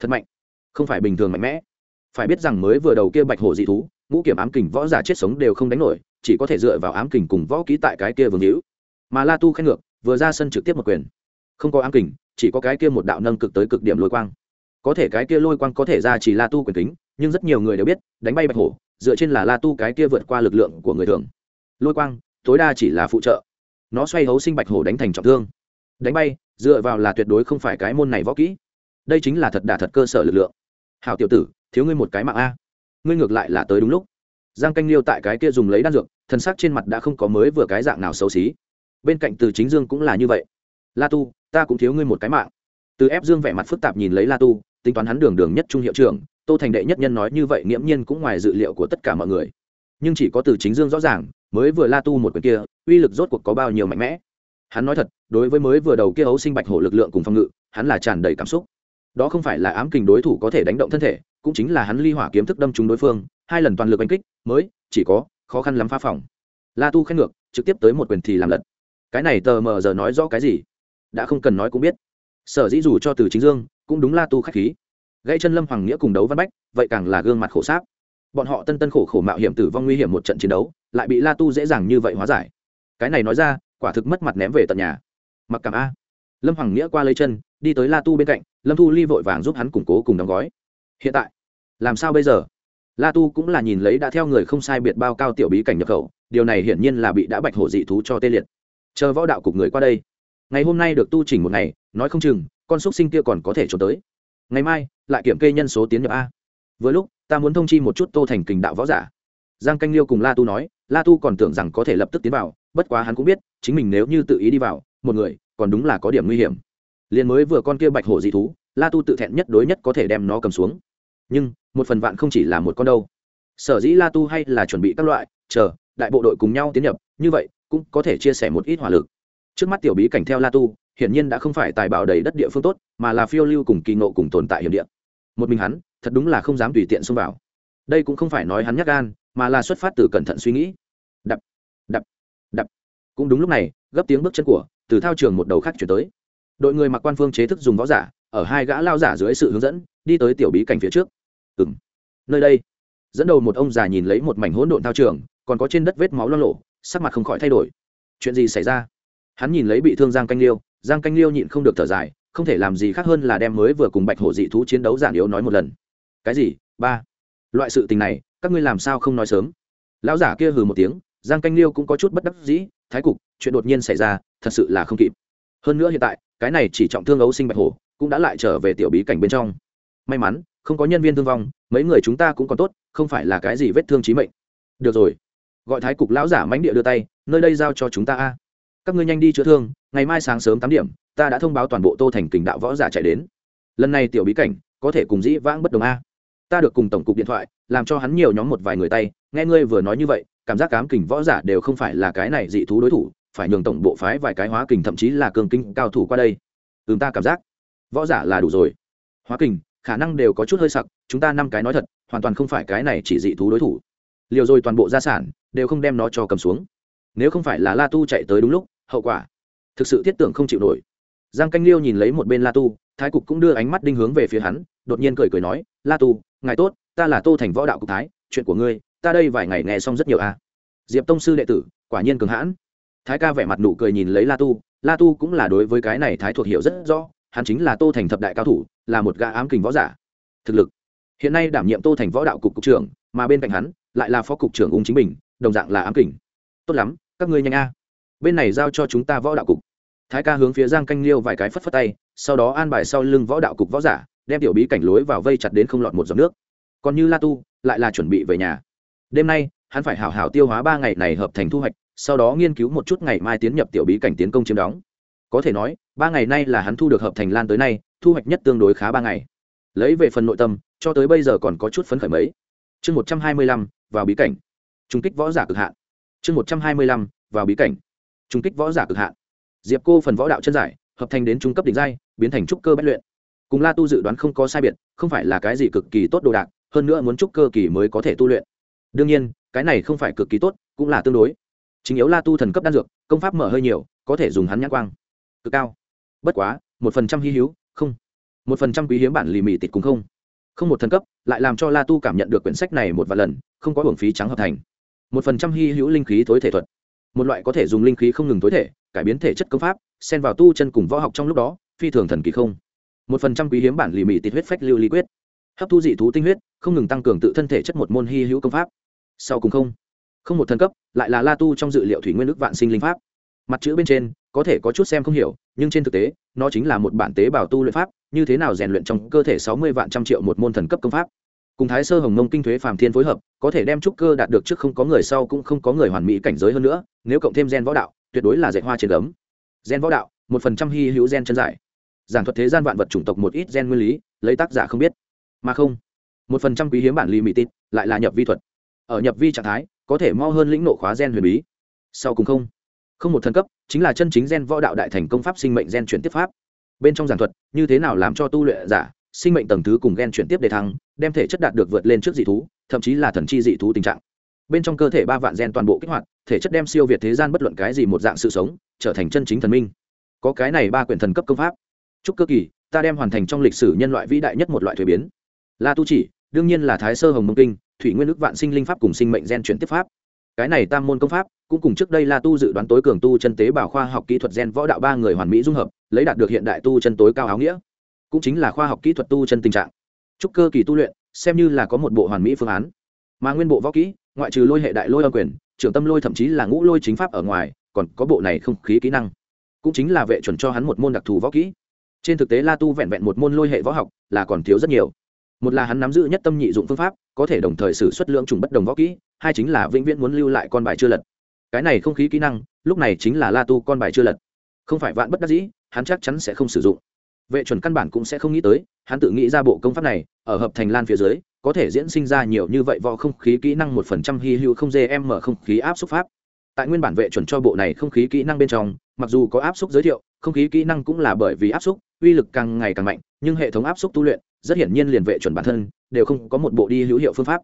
Thật mạnh. Không phải bình thường mạnh mẽ. Phải biết rằng mới vừa đầu kia bạch hổ dị thú, ngũ kiểm ám kình võ giả chết sống đều không đánh nổi, chỉ có thể dựa vào ám kình cùng võ ký tại cái kia vương hữu mà la tu khen ngược vừa ra sân trực tiếp một quyền. Không có ám kình chỉ có cái kia một đạo nâng cực tới cực điểm lôi quang. Có thể cái kia lôi quang có thể ra chỉ la tu quyền tính, nhưng rất nhiều người đều biết đánh bay bạch hổ dựa trên là la tu cái kia vượt qua lực lượng của người thường. Lôi quang tối đa chỉ là phụ trợ. Nó xoay hấu sinh bạch hổ đánh thành trọng thương. Đánh bay dựa vào là tuyệt đối không phải cái môn này võ kỹ. Đây chính là thật đả thật cơ sở lực lượng. Hào tiểu tử thiếu ngươi một cái mạng a. Ngươi ngược lại là tới đúng lúc. Giang canh liêu tại cái kia dùng lấy đan dược thân xác trên mặt đã không có mới vừa cái dạng nào xấu xí bên cạnh từ chính dương cũng là như vậy. La tu, ta cũng thiếu ngươi một cái mạng. Từ ép dương vẻ mặt phức tạp nhìn lấy la tu, tính toán hắn đường đường nhất trung hiệu trưởng, tô thành đệ nhất nhân nói như vậy nghiễm nhiên cũng ngoài dự liệu của tất cả mọi người. Nhưng chỉ có từ chính dương rõ ràng, mới vừa la tu một quyền kia, uy lực rốt cuộc có bao nhiêu mạnh mẽ. Hắn nói thật, đối với mới vừa đầu kia ấu sinh bạch hổ lực lượng cùng phòng ngự, hắn là tràn đầy cảm xúc. Đó không phải là ám kình đối thủ có thể đánh động thân thể, cũng chính là hắn ly hỏa kiếm thức đâm trúng đối phương, hai lần toàn lực đánh kích, mới, chỉ có, khó khăn lắm phá phòng. La tu khen ngược, trực tiếp tới một quyền thì làm lật cái này tờ mờ giờ nói rõ cái gì? Đã không cần nói cũng biết. Sở dĩ dù cho từ chính dương, cũng đúng la tu khách khí. Gãy chân lâm hoàng nghĩa cùng đấu văn bách, vậy càng là gương mặt khổ sáp. Bọn họ tân tân khổ khổ mạo hiểm tử vong nguy hiểm một trận chiến đấu, lại bị la tu dễ dàng như vậy hóa giải. Cái này nói ra, quả thực mất mặt ném về tận nhà. Mặc cảm a. Lâm hoàng nghĩa qua lấy chân, đi tới la tu bên cạnh, lâm thu ly vội vàng giúp hắn củng cố cùng đóng gói. Hiện tại, làm sao bây giờ? La tu cũng là nhìn lấy đã theo người không sai biệt bao cao tiểu bí cảnh nhập khẩu, điều này hiển nhiên là bị đã bạch hổ dị thú cho tê liệt chờ võ đạo cục người qua đây. Ngày hôm nay được tu chỉnh một ngày, nói không chừng, con xúc sinh kia còn có thể trốn tới. Ngày mai, lại kiểm kê nhân số tiến nhập a. Vừa lúc, ta muốn thông chi một chút tô thành kình đạo võ giả. Giang canh liêu cùng la tu nói, la tu còn tưởng rằng có thể lập tức tiến vào, bất quá hắn cũng biết, chính mình nếu như tự ý đi vào, một người, còn đúng là có điểm nguy hiểm. Liền mới vừa con kia bạch hổ dị thú, la tu tự thẹn nhất đối nhất có thể đem nó cầm xuống. Nhưng, một phần vạn không chỉ là một con đâu. Sở dĩ la tu hay là chuẩn bị các loại, chờ, đại bộ đội cùng nhau tiến nhập, như vậy cũng có thể chia sẻ một ít hỏa lực. Trước mắt tiểu bí cảnh theo la tu, hiển nhiên đã không phải tài bảo đầy đất địa phương tốt, mà là phiêu lưu cùng kỳ ngộ cùng tồn tại hiểm địa. Một mình hắn, thật đúng là không dám tùy tiện xông vào. Đây cũng không phải nói hắn nhắc gan, mà là xuất phát từ cẩn thận suy nghĩ. Đập đập đập. Cũng đúng lúc này, gấp tiếng bước chân của, từ thao trường một đầu khác chuyển tới. Đội người mặc quan phương chế thức dùng võ giả, ở hai gã lao giả dưới sự hướng dẫn, đi tới tiểu bí cảnh phía trước. Ừng nơi đây. Dẫn đầu một ông già nhìn lấy một mảnh hỗn độn thao trường, còn có trên đất vết máu lo lộ sắc mặt không khỏi thay đổi. Chuyện gì xảy ra? Hắn nhìn lấy bị thương giang canh liêu, giang canh liêu nhịn không được thở dài, không thể làm gì khác hơn là đem mới vừa cùng bạch hổ dị thú chiến đấu giản yếu nói một lần. Cái gì? Ba. Loại sự tình này, các ngươi làm sao không nói sớm? Lão giả kia hừ một tiếng, giang canh liêu cũng có chút bất đắc dĩ, thái cục, chuyện đột nhiên xảy ra, thật sự là không kịp. Hơn nữa hiện tại, cái này chỉ trọng thương ấu sinh bạch hổ, cũng đã lại trở về tiểu bí cảnh bên trong. May mắn, không có nhân viên thương vong, mấy người chúng ta cũng còn tốt, không phải là cái gì vết thương trí mệnh. Được rồi gọi thái cục lão giả mãnh địa đưa tay, nơi đây giao cho chúng ta a. Các ngươi nhanh đi chữa thương, ngày mai sáng sớm tám điểm, ta đã thông báo toàn bộ tô thành kình đạo võ giả chạy đến. Lần này tiểu bí cảnh, có thể cùng dĩ vãng bất đồng a. Ta được cùng tổng cục điện thoại, làm cho hắn nhiều nhóm một vài người tay, nghe ngươi vừa nói như vậy, cảm giác cám kình võ giả đều không phải là cái này dị thú đối thủ, phải nhường tổng bộ phái vài cái hóa kình thậm chí là cường kinh cao thủ qua đây. Ừm ta cảm giác. Võ giả là đủ rồi. Hóa kình, khả năng đều có chút hơi sặc, chúng ta năm cái nói thật, hoàn toàn không phải cái này chỉ dị thú đối thủ liều rồi toàn bộ gia sản, đều không đem nó cho cầm xuống. Nếu không phải là la tu chạy tới đúng lúc, hậu quả thực sự thiết tưởng không chịu nổi. Giang canh liêu nhìn lấy một bên la tu, thái cục cũng đưa ánh mắt đinh hướng về phía hắn, đột nhiên cười cười nói, la tu, ngài tốt, ta là tô thành võ đạo cục thái, chuyện của ngươi, ta đây vài ngày nghe xong rất nhiều a à. diệp tông sư đệ tử, quả nhiên cường hãn. Thái ca vẻ mặt nụ cười nhìn lấy la tu la tu cũng là đối với cái này thái thuộc hiểu rất rõ, hắn chính là tô thành thập đại cao thủ, là một gã ám kình võ giả. Thực lực. Hiện nay đảm nhiệm tô thành võ đạo cục cục trưởng, mà bên cạnh hắn lại là phó cục trưởng ung chính bình, đồng dạng là ám kình. Tốt lắm, các ngươi nhanh a. Bên này giao cho chúng ta võ đạo cục. Thái ca hướng phía giang canh liêu vài cái phất phất tay, sau đó an bài sau lưng võ đạo cục võ giả, đem tiểu bí cảnh lối vào vây chặt đến không lọt một giọt nước. Còn như la tu, lại là chuẩn bị về nhà. Đêm nay, hắn phải hảo hảo tiêu hóa ba ngày này hợp thành thu hoạch, sau đó nghiên cứu một chút ngày mai tiến nhập tiểu bí cảnh tiến công chiếm đóng. Có thể nói, ba ngày nay là hắn thu được hợp thành lan tới nay, thu hoạch nhất tương đối khá ba ngày. Lấy về phần nội tâm, cho tới bây giờ còn có chút phấn khởi mấy. Chương một trăm hai mươi lăm vào bí cảnh. Trung kích võ giả cực hạn. Chương một trăm hai mươi lăm, vào bí cảnh. Trung kích võ giả cực hạn. Diệp cô phần võ đạo chân giải, hợp thành đến trung cấp đỉnh giai, biến thành trúc cơ bất luyện. Cùng la tu dự đoán không có sai biệt, không phải là cái gì cực kỳ tốt đồ đạc, hơn nữa muốn trúc cơ kỳ mới có thể tu luyện. Đương nhiên, cái này không phải cực kỳ tốt, cũng là tương đối. Chính yếu la tu thần cấp đan dược, công pháp mở hơi nhiều, có thể dùng hắn nhãn quang. Cực cao. Bất quá, một phần trăm hy hữu, không. Một phần trăm quý hiếm bản lì mì tịt cũng không. Không một thần cấp lại làm cho la tu cảm nhận được quyển sách này một vài lần, không có hưởng phí trắng hợp thành. Một phần trăm hy hữu linh khí tối thể thuật. Một loại có thể dùng linh khí không ngừng tối thể, cải biến thể chất công pháp, xen vào tu chân cùng võ học trong lúc đó, phi thường thần kỳ không? Một phần trăm quý hiếm bản lì mì tịt huyết phách lưu ly quyết. Hấp thu dị thú tinh huyết, không ngừng tăng cường tự thân thể chất một môn hy hữu công pháp. Sau cùng không? Không một thần cấp, lại là la tu trong dự liệu thủy nguyên nước vạn sinh linh pháp. Mặt chữ bên trên có thể có chút xem không hiểu, nhưng trên thực tế, nó chính là một bản tế bào tu luyện pháp, như thế nào rèn luyện trong cơ thể sáu mươi vạn trăm triệu một môn thần cấp công pháp. Cùng thái sơ hồng mông kinh thuế phàm thiên phối hợp, có thể đem trúc cơ đạt được trước không có người sau cũng không có người hoàn mỹ cảnh giới hơn nữa, nếu cộng thêm gen võ đạo, tuyệt đối là dạy hoa trên gấm. Gen võ đạo, một phần trăm hy hữu gen chân giải. Giảng thuật thế gian vạn vật chủng tộc một ít gen nguyên lý, lấy tác giả không biết. Mà không, một phần trăm quý hiếm bản ly mỹ tít lại là nhập vi thuật. Ở nhập vi trạng thái, có thể mau hơn lĩnh nộ khóa gen huyền bí. Sau cùng không không một thần cấp, chính là chân chính gen võ đạo đại thành công pháp sinh mệnh gen chuyển tiếp pháp. Bên trong giảng thuật, như thế nào làm cho tu luyện giả, sinh mệnh tầng thứ cùng gen chuyển tiếp đề thăng, đem thể chất đạt được vượt lên trước dị thú, thậm chí là thần chi dị thú tình trạng. Bên trong cơ thể ba vạn gen toàn bộ kích hoạt, thể chất đem siêu việt thế gian bất luận cái gì một dạng sự sống, trở thành chân chính thần minh. Có cái này ba quyển thần cấp công pháp. Chúc cơ kỳ, ta đem hoàn thành trong lịch sử nhân loại vĩ đại nhất một loại thuế biến. La tu chỉ, đương nhiên là thái sơ hồng mông kinh, thủy nguyên ước vạn sinh linh pháp cùng sinh mệnh gen chuyển tiếp pháp. Cái này tam môn công pháp cũng cùng trước đây la tu dự đoán tối cường tu chân tế bào khoa học kỹ thuật gen võ đạo ba người hoàn mỹ dung hợp, lấy đạt được hiện đại tu chân tối cao áo nghĩa. Cũng chính là khoa học kỹ thuật tu chân tình trạng. Trúc cơ kỳ tu luyện, xem như là có một bộ hoàn mỹ phương án. Mà nguyên bộ võ kỹ, ngoại trừ lôi hệ đại lôi âm quyền, trưởng tâm lôi thậm chí là ngũ lôi chính pháp ở ngoài, còn có bộ này không khí kỹ năng. Cũng chính là vệ chuẩn cho hắn một môn đặc thù võ kỹ. Trên thực tế la tu vẹn vẹn một môn lôi hệ võ học là còn thiếu rất nhiều. Một là hắn nắm giữ nhất tâm nhị dụng phương pháp, có thể đồng thời sử xuất lượng trùng bất đồng võ kỹ, hai chính là vĩnh viễn muốn lưu lại con bài chưa lật cái này không khí kỹ năng, lúc này chính là la tu con bài chưa lật. Không phải vạn bất đắc dĩ, hắn chắc chắn sẽ không sử dụng. Vệ chuẩn căn bản cũng sẽ không nghĩ tới, hắn tự nghĩ ra bộ công pháp này, ở hợp thành lan phía dưới, có thể diễn sinh ra nhiều như vậy võ không khí kỹ năng một phần trăm hy hữu không gm không khí áp xúc pháp. Tại nguyên bản vệ chuẩn cho bộ này không khí kỹ năng bên trong, mặc dù có áp xúc giới thiệu, không khí kỹ năng cũng là bởi vì áp xúc, uy lực càng ngày càng mạnh, nhưng hệ thống áp xúc tu luyện, rất hiển nhiên liền vệ chuẩn bản thân, đều không có một bộ đi hữu hiệu phương pháp.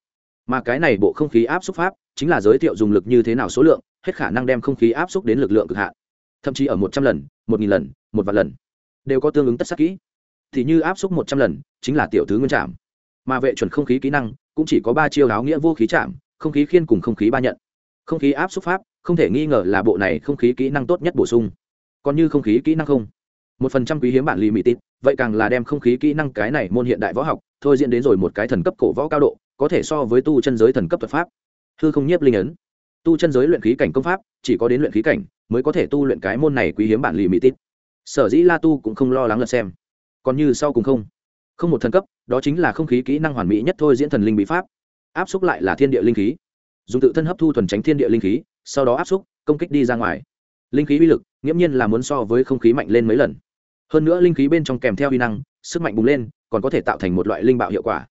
Mà cái này bộ không khí áp xúc pháp, chính là giới thiệu dùng lực như thế nào số lượng hết khả năng đem không khí áp xúc đến lực lượng cực hạn. Thậm chí ở một trăm lần, một nghìn lần, một vạn lần, đều có tương ứng tất sắc kỹ. Thì như áp xúc một trăm lần, chính là tiểu thứ nguyên trạm mà vệ chuẩn không khí kỹ năng, cũng chỉ có ba chiêu áo nghĩa vô khí chạm không khí khiên cùng không khí ba nhận. Không khí áp xúc pháp, không thể nghi ngờ là bộ này không khí kỹ năng tốt nhất bổ sung. Còn như không khí kỹ năng không? Một phần trăm quý hiếm bản lì mỹ tít vậy càng là đem không khí kỹ năng cái này môn hiện đại võ học, thôi diễn đến rồi một cái thần cấp cổ võ cao độ, có thể so với tu chân giới thần cấp thuật pháp. Hư không nhiếp linh ấn tu chân giới luyện khí cảnh công pháp, chỉ có đến luyện khí cảnh mới có thể tu luyện cái môn này quý hiếm bản lì mỹ tít sở dĩ la tu cũng không lo lắng lật xem. Còn như sau cùng không không một thần cấp, đó chính là không khí kỹ năng hoàn mỹ nhất thôi diễn thần linh bí pháp. Áp xúc lại là thiên địa linh khí. Dùng tự thân hấp thu thuần tránh thiên địa linh khí, sau đó áp xúc, công kích đi ra ngoài. Linh khí uy lực, nghiễm nhiên là muốn so với không khí mạnh lên mấy lần. Hơn nữa linh khí bên trong kèm theo uy năng, sức mạnh bùng lên, còn có thể tạo thành một loại linh bạo hiệu quả.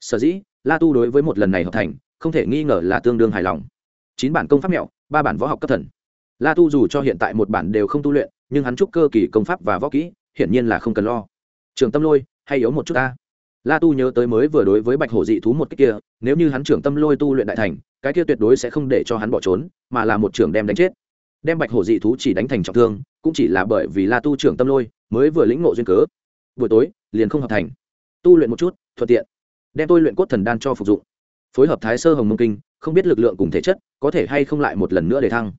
Sở dĩ la tu đối với một lần này hợp thành, không thể nghi ngờ là tương đương hài lòng chín bản công pháp mẹo, ba bản võ học cấp thần. La tu dù cho hiện tại một bản đều không tu luyện, nhưng hắn chúc cơ kỳ công pháp và võ kỹ, hiển nhiên là không cần lo. Trường tâm lôi, hay yếu một chút ta. La tu nhớ tới mới vừa đối với bạch hổ dị thú một cách kia, nếu như hắn trưởng tâm lôi tu luyện đại thành, cái kia tuyệt đối sẽ không để cho hắn bỏ trốn, mà là một trưởng đem đánh chết. Đem bạch hổ dị thú chỉ đánh thành trọng thương, cũng chỉ là bởi vì la tu trưởng tâm lôi mới vừa lĩnh ngộ duyên cớ. Buổi tối, liền không hợp thành. Tu luyện một chút, thuận tiện. Đem tôi luyện cốt thần đan cho phục dụng phối hợp thái sơ hồng mông kinh, không biết lực lượng cùng thể chất có thể hay không lại một lần nữa để thăng.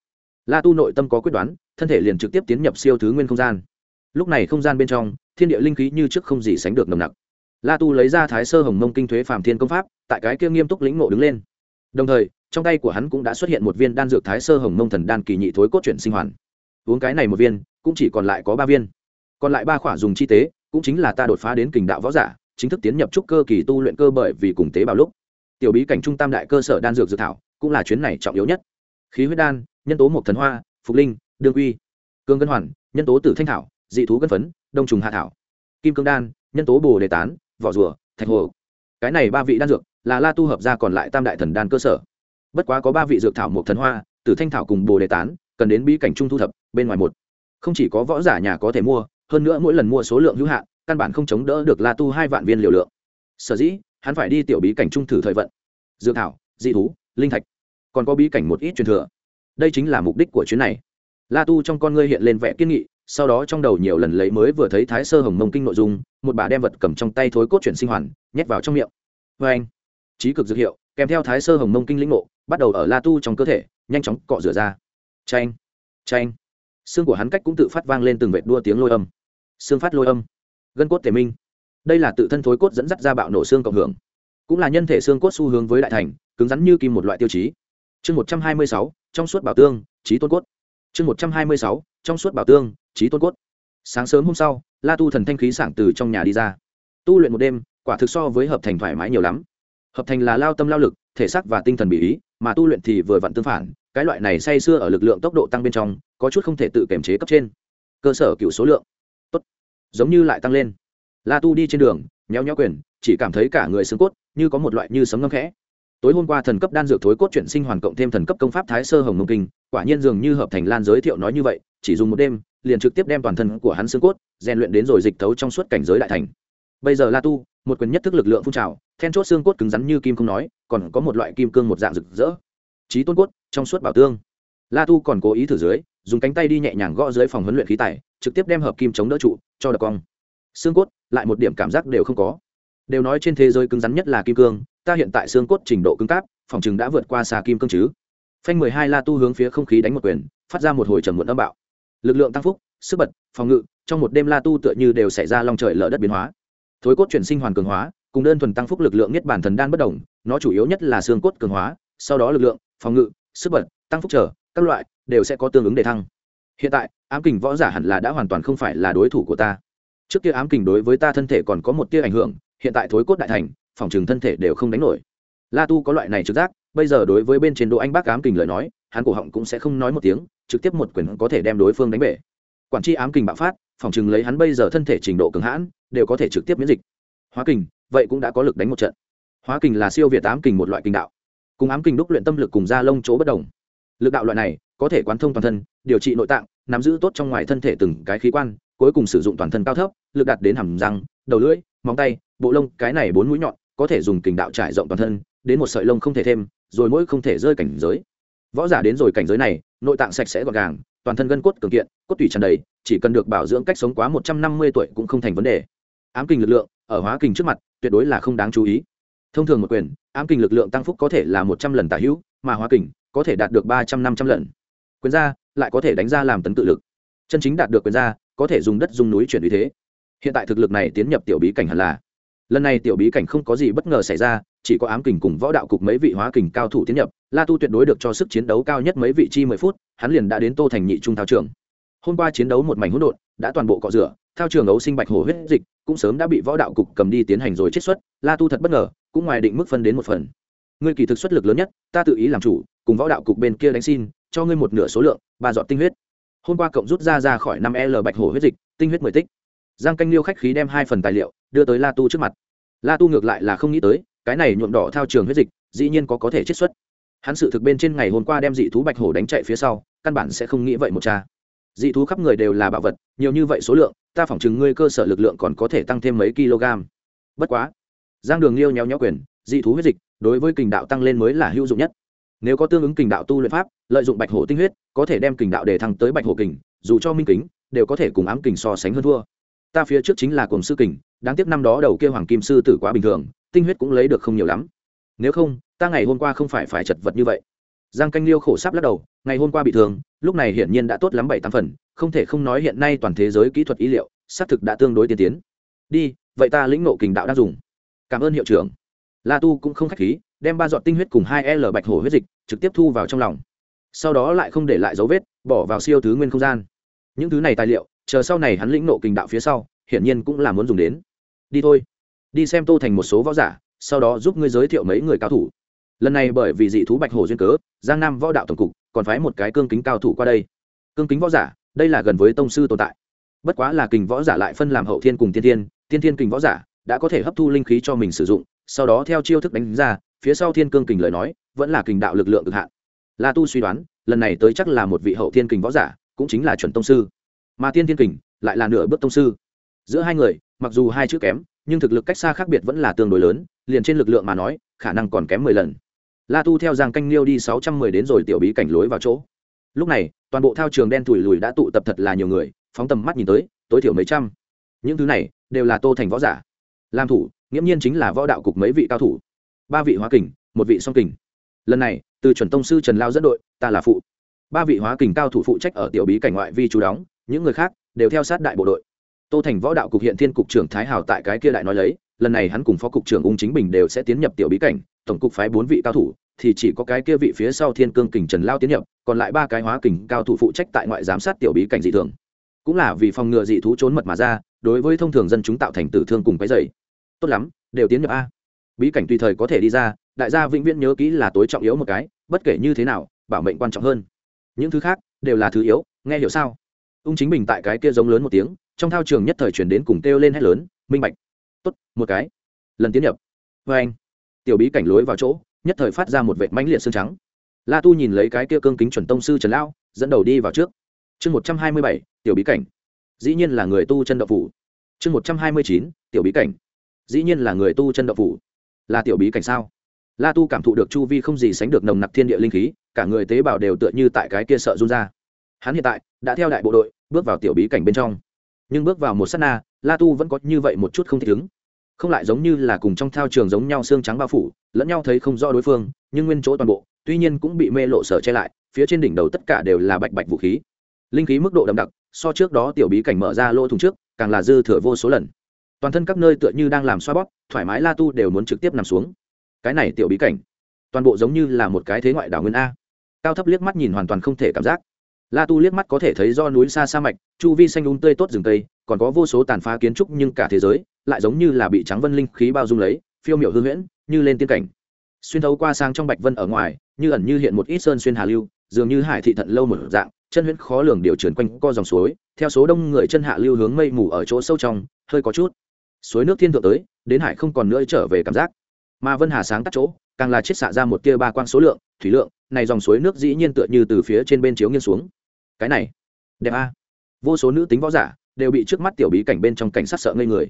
La tu nội tâm có quyết đoán, thân thể liền trực tiếp tiến nhập siêu thứ nguyên không gian. Lúc này không gian bên trong, thiên địa linh khí như trước không gì sánh được nồng nặc. La tu lấy ra thái sơ hồng mông kinh thuế phàm thiên công pháp, tại cái kia nghiêm túc lĩnh ngộ đứng lên. Đồng thời, trong tay của hắn cũng đã xuất hiện một viên đan dược thái sơ hồng mông thần đan kỳ nhị thối cốt chuyển sinh hoàn. Uống cái này một viên, cũng chỉ còn lại có ba viên. Còn lại ba khỏa dùng chi tế, cũng chính là ta đột phá đến kình đạo võ giả, chính thức tiến nhập trúc cơ kỳ tu luyện cơ bởi vì cùng tế bào lúc tiểu bí cảnh trung tam đại cơ sở đan dược dược thảo cũng là chuyến này trọng yếu nhất. Khí huyết đan, nhân tố một thần hoa, phục linh, đương quy, cương ngân hoàn, nhân tố tử thanh thảo, dị thú cân phấn, đông trùng hạ thảo, kim cương đan, nhân tố bồ đề tán, vỏ rùa, thạch hồ. Cái này ba vị đan dược là la tu hợp ra còn lại tam đại thần đan cơ sở. Bất quá có ba vị dược thảo một thần hoa, tử thanh thảo cùng bồ đề tán, cần đến bí cảnh trung thu thập, bên ngoài một. Không chỉ có võ giả nhà có thể mua, hơn nữa mỗi lần mua số lượng hữu hạn, căn bản không chống đỡ được la tu hai vạn viên liều lượng. Sở dĩ hắn phải đi tiểu bí cảnh trung thử thời vận. Dược thảo, dị thú, linh thạch. Còn có bí cảnh một ít truyền thừa. Đây chính là mục đích của chuyến này. La tu trong con ngươi hiện lên vẻ kiên nghị, sau đó trong đầu nhiều lần lấy mới vừa thấy thái sơ hồng mông kinh nội dung, một bà đem vật cầm trong tay thối cốt chuyển sinh hoàn, nhét vào trong miệng. Vê anh, trí cực dược hiệu, kèm theo thái sơ hồng mông kinh lĩnh ngộ, bắt đầu ở la tu trong cơ thể, nhanh chóng cọ rửa ra. Tranh tranh xương của hắn cách cũng tự phát vang lên từng vệt đua tiếng lôi âm. Xương phát lôi âm. Gân cốt thể minh đây là tự thân thối cốt dẫn dắt ra bạo nổ xương cộng hưởng. Cũng là nhân thể xương cốt xu hướng với đại thành, cứng rắn như kim một loại tiêu chí. Chương một trăm hai mươi sáu, trong suốt bảo tương, trí tôn cốt. Chương một trăm hai mươi sáu, trong suốt bảo tương, trí tôn cốt. Sáng sớm hôm sau, la tu thần thanh khí sảng từ trong nhà đi ra. Tu luyện một đêm, quả thực so với hợp thành thoải mái nhiều lắm. Hợp thành là lao tâm lao lực, thể xác và tinh thần bị ý, mà tu luyện thì vừa vặn tương phản, cái loại này say sưa ở lực lượng tốc độ tăng bên trong, có chút không thể tự kiểm chế cấp trên. Cơ sở cựu số lượng. Tốt. Giống như lại tăng lên la tu đi trên đường, nhéo nhéo quyền, chỉ cảm thấy cả người xương cốt như có một loại như sấm ngâm khẽ. Tối hôm qua thần cấp đan dược thối cốt chuyển sinh hoàn cộng thêm thần cấp công pháp thái sơ hồng mông kinh, quả nhiên dường như hợp thành lan giới thiệu nói như vậy, chỉ dùng một đêm, liền trực tiếp đem toàn thân của hắn xương cốt rèn luyện đến rồi dịch thấu trong suốt cảnh giới đại thành. Bây giờ la tu, một quyền nhất thức lực lượng phun trào, then chốt xương cốt cứng rắn như kim không nói, còn có một loại kim cương một dạng rực rỡ. Trí tôn cốt, trong suốt bảo tương. La tu còn cố ý thử dưới, dùng cánh tay đi nhẹ nhàng gõ dưới phòng huấn luyện khí tài, trực tiếp đem hợp kim chống đỡ trụ, cho đập cong xương cốt, lại một điểm cảm giác đều không có. Đều nói trên thế giới cứng rắn nhất là kim cương, ta hiện tại xương cốt trình độ cứng cáp, phòng chừng đã vượt qua xa kim cương chứ. Phanh mười hai la tu hướng phía không khí đánh một quyền, phát ra một hồi trầm muộn âm bạo. Lực lượng tăng phúc, sức bật, phòng ngự, trong một đêm la tu tựa như đều xảy ra long trời lở đất biến hóa. Thối cốt chuyển sinh hoàn cường hóa, cùng đơn thuần tăng phúc lực lượng nhất bản thần đan bất đồng, nó chủ yếu nhất là xương cốt cường hóa, sau đó lực lượng, phòng ngự, sức bật, tăng phúc trở, các loại, đều sẽ có tương ứng để thăng. Hiện tại, ám kình võ giả hẳn là đã hoàn toàn không phải là đối thủ của ta trước kia ám kình đối với ta thân thể còn có một tia ảnh hưởng, hiện tại thối cốt đại thành, phòng trường thân thể đều không đánh nổi. La tu có loại này trực giác, bây giờ đối với bên trên đỗ anh bác ám kình lời nói, hắn cổ họng cũng sẽ không nói một tiếng, trực tiếp một quyền có thể đem đối phương đánh bể. Quản tri ám kình bạo phát, phòng trường lấy hắn bây giờ thân thể trình độ cường hãn, đều có thể trực tiếp miễn dịch. Hóa kình, vậy cũng đã có lực đánh một trận. Hóa kình là siêu việt ám kình một loại kình đạo. Cùng ám kình đúc luyện tâm lực cùng da lông chỗ bất đồng. Lực đạo loại này, có thể quán thông toàn thân, điều trị nội tạng, nắm giữ tốt trong ngoài thân thể từng cái khí quan cuối cùng sử dụng toàn thân cao thấp, lực đạt đến hầm răng, đầu lưỡi, móng tay, bộ lông, cái này bốn mũi nhọn có thể dùng kình đạo trải rộng toàn thân, đến một sợi lông không thể thêm, rồi mỗi không thể rơi cảnh giới. Võ giả đến rồi cảnh giới này, nội tạng sạch sẽ gọn gàng, toàn thân gân cốt cường kiện, cốt tủy tràn đầy, chỉ cần được bảo dưỡng cách sống quá một trăm năm mươi tuổi cũng không thành vấn đề. Ám kình lực lượng ở hóa kình trước mặt, tuyệt đối là không đáng chú ý. Thông thường một quyền, ám kình lực lượng tăng phúc có thể là một trăm lần tả hữu, mà hóa kình có thể đạt được ba trăm năm trăm lần. Quyền ra, lại có thể đánh ra làm tấn tự lực. Chân chính đạt được quyền ra có thể dùng đất dùng núi chuyển vì thế. Hiện tại thực lực này tiến nhập tiểu bí cảnh hẳn là. Lần này tiểu bí cảnh không có gì bất ngờ xảy ra, chỉ có ám kình cùng võ đạo cục mấy vị hóa kình cao thủ tiến nhập. La tu tuyệt đối được cho sức chiến đấu cao nhất mấy vị chi mười phút, hắn liền đã đến tô thành nhị trung thao trường. Hôm qua chiến đấu một mảnh hỗn độn, đã toàn bộ cọ rửa, thao trường ấu sinh bạch hổ huyết dịch cũng sớm đã bị võ đạo cục cầm đi tiến hành rồi chiết xuất, la tu thật bất ngờ, cũng ngoài định mức phân đến một phần. Ngươi kỳ thực xuất lực lớn nhất, ta tự ý làm chủ, cùng võ đạo cục bên kia đánh xin, cho ngươi một nửa số lượng, ba dọn tinh huyết hôm qua cộng rút ra ra khỏi năm l bạch hổ huyết dịch, tinh huyết mười tích. Giang canh liêu khách khí đem hai phần tài liệu đưa tới la tu trước mặt. La tu ngược lại là không nghĩ tới, cái này nhuộm đỏ thao trường huyết dịch, dĩ nhiên có có thể chiết xuất. Hắn sự thực bên trên ngày hôm qua đem dị thú bạch hổ đánh chạy phía sau, căn bản sẽ không nghĩ vậy một cha. Dị thú khắp người đều là bảo vật, nhiều như vậy số lượng, ta phỏng chừng ngươi cơ sở lực lượng còn có thể tăng thêm mấy kg. Bất quá, giang đường liêu nhéo nhéo quyền, dị thú huyết dịch đối với kình đạo tăng lên mới là hữu dụng nhất nếu có tương ứng kình đạo tu luyện pháp, lợi dụng bạch hổ tinh huyết, có thể đem kình đạo để thăng tới bạch hổ kình, dù cho minh kính, đều có thể cùng ám kình so sánh hơn thua. Ta phía trước chính là cùng sư kình, đáng tiếc năm đó đầu kia hoàng kim sư tử quá bình thường, tinh huyết cũng lấy được không nhiều lắm. Nếu không, ta ngày hôm qua không phải phải chật vật như vậy. Giang canh liêu khổ sắp lắc đầu, ngày hôm qua bị thương, lúc này hiển nhiên đã tốt lắm bảy tám phần, không thể không nói hiện nay toàn thế giới kỹ thuật ý liệu, xác thực đã tương đối tiên tiến. Đi, vậy ta lĩnh nộ kình đạo đang dùng. Cảm ơn hiệu trưởng. La tu cũng không k h á c h khí đem ba giọt tinh huyết cùng hai l bạch hổ huyết dịch trực tiếp thu vào trong lòng. Sau đó lại không để lại dấu vết, bỏ vào siêu thứ nguyên không gian. Những thứ này tài liệu, chờ sau này hắn lĩnh nộ kình đạo phía sau, hiển nhiên cũng là muốn dùng đến. Đi thôi. Đi xem tô thành một số võ giả, sau đó giúp ngươi giới thiệu mấy người cao thủ. Lần này bởi vì dị thú bạch hổ duyên cớ, giang nam võ đạo tổng cục còn phái một cái cương kính cao thủ qua đây. Cương kính võ giả, đây là gần với tông sư tồn tại. Bất quá là kình võ giả lại phân làm hậu thiên cùng tiên thiên tiên thiên kình võ giả đã có thể hấp thu linh khí cho mình sử dụng sau đó theo chiêu thức đánh ra, phía sau thiên cương kình lời nói, vẫn là kình đạo lực lượng cực hạn. La tu suy đoán, lần này tới chắc là một vị hậu thiên kình võ giả, cũng chính là chuẩn tông sư. Mà tiên thiên kình lại là nửa bước tông sư. Giữa hai người, mặc dù hai chữ kém, nhưng thực lực cách xa khác biệt vẫn là tương đối lớn, liền trên lực lượng mà nói, khả năng còn kém mười lần. La tu theo giang canh liêu đi sáu trăm mười đến rồi tiểu bí cảnh lối vào chỗ. Lúc này, toàn bộ thao trường đen thủi lùi đã tụ tập thật là nhiều người, phóng tầm mắt nhìn tới, tối thiểu mấy trăm. Những thứ này đều là tô thành võ giả làm thủ, nghiễm nhiên chính là võ đạo cục mấy vị cao thủ. Ba vị hóa kình, một vị song kình. Lần này, từ chuẩn tông sư trần lao dẫn đội, ta là phụ. Ba vị hóa kình cao thủ phụ trách ở tiểu bí cảnh ngoại vi chú đóng, những người khác đều theo sát đại bộ đội. Tô thành võ đạo cục hiện thiên cục trưởng thái hào tại cái kia đại nói lấy, lần này hắn cùng phó cục trưởng ung chính bình đều sẽ tiến nhập tiểu bí cảnh, tổng cục phái bốn vị cao thủ, thì chỉ có cái kia vị phía sau thiên cương kình trần lao tiến nhập, còn lại ba cái hóa kình cao thủ phụ trách tại ngoại giám sát tiểu bí cảnh dị thường. Cũng là vì phòng ngừa dị thú trốn mật mà ra đối với thông thường dân chúng tạo thành tử thương cùng cái dày tốt lắm, đều tiến nhập a. Bí cảnh tùy thời có thể đi ra, đại gia vĩnh viễn nhớ kỹ là tối trọng yếu một cái, bất kể như thế nào, bảo mệnh quan trọng hơn. Những thứ khác, đều là thứ yếu, nghe hiểu sao? Ung chính bình tại cái kia giống lớn một tiếng, trong thao trường nhất thời chuyển đến cùng kêu lên hét lớn, minh bạch. Tốt, một cái. Lần tiến nhập. Vê anh, tiểu bí cảnh lối vào chỗ, nhất thời phát ra một vệt mãnh liệt xương trắng. La tu nhìn lấy cái kia cương kính chuẩn tông sư trần lão, dẫn đầu đi vào trước. Chương một trăm hai mươi bảy, tiểu bí cảnh dĩ nhiên là người tu chân đậu phủ. Chương một trăm hai mươi chín, tiểu bí cảnh. Dĩ nhiên là người tu chân đậu phủ. Là tiểu bí cảnh sao? La tu cảm thụ được chu vi không gì sánh được nồng nặc thiên địa linh khí, cả người tế bào đều tựa như tại cái kia sợ run ra. Hắn hiện tại đã theo đại bộ đội bước vào tiểu bí cảnh bên trong. Nhưng bước vào một s á t na, la tu vẫn có như vậy một chút không thích ứng. Không lại giống như là cùng trong thao trường giống nhau xương trắng bao phủ, lẫn nhau thấy không rõ đối phương, nhưng nguyên chỗ toàn bộ, tuy nhiên cũng bị mê lộ sở che lại, phía trên đỉnh đầu tất cả đều là bạch bạch vũ khí. Linh khí mức độ đậm đặc so trước đó tiểu bí cảnh mở ra lỗ thùng trước, càng là dư thừa vô số lần. Toàn thân các nơi tựa như đang làm xoa bóp, thoải mái la tu đều muốn trực tiếp nằm xuống. Cái này tiểu bí cảnh, toàn bộ giống như là một cái thế ngoại đảo nguyên a. Cao thấp liếc mắt nhìn hoàn toàn không thể cảm giác. La tu liếc mắt có thể thấy do núi xa sa mạch, chu vi xanh đúng um tươi tốt rừng tây còn có vô số tàn phá kiến trúc nhưng cả thế giới lại giống như là bị trắng vân linh khí bao dung lấy, phiêu miểu hư huyễn, như lên tiên cảnh. Xuyên thấu qua sang trong bạch vân ở ngoài, như ẩn như hiện một ít sơn xuyên hà lưu, dường như hải thị thận lâu một dạng chân huyễn khó lường điều chuyển quanh co dòng suối, theo số đông người chân hạ lưu hướng mây mù ở chỗ sâu trong, hơi có chút. Suối nước thiên thượng tới, đến hải không còn nữa trở về cảm giác. Mà vân hà sáng tắt chỗ, càng là chiết xạ ra một tia ba quang số lượng, thủy lượng, này dòng suối nước dĩ nhiên tựa như từ phía trên bên chiếu nghiêng xuống. Cái này, đẹp a. Vô số nữ tính võ giả, đều bị trước mắt tiểu bí cảnh bên trong cảnh sát sợ ngây người.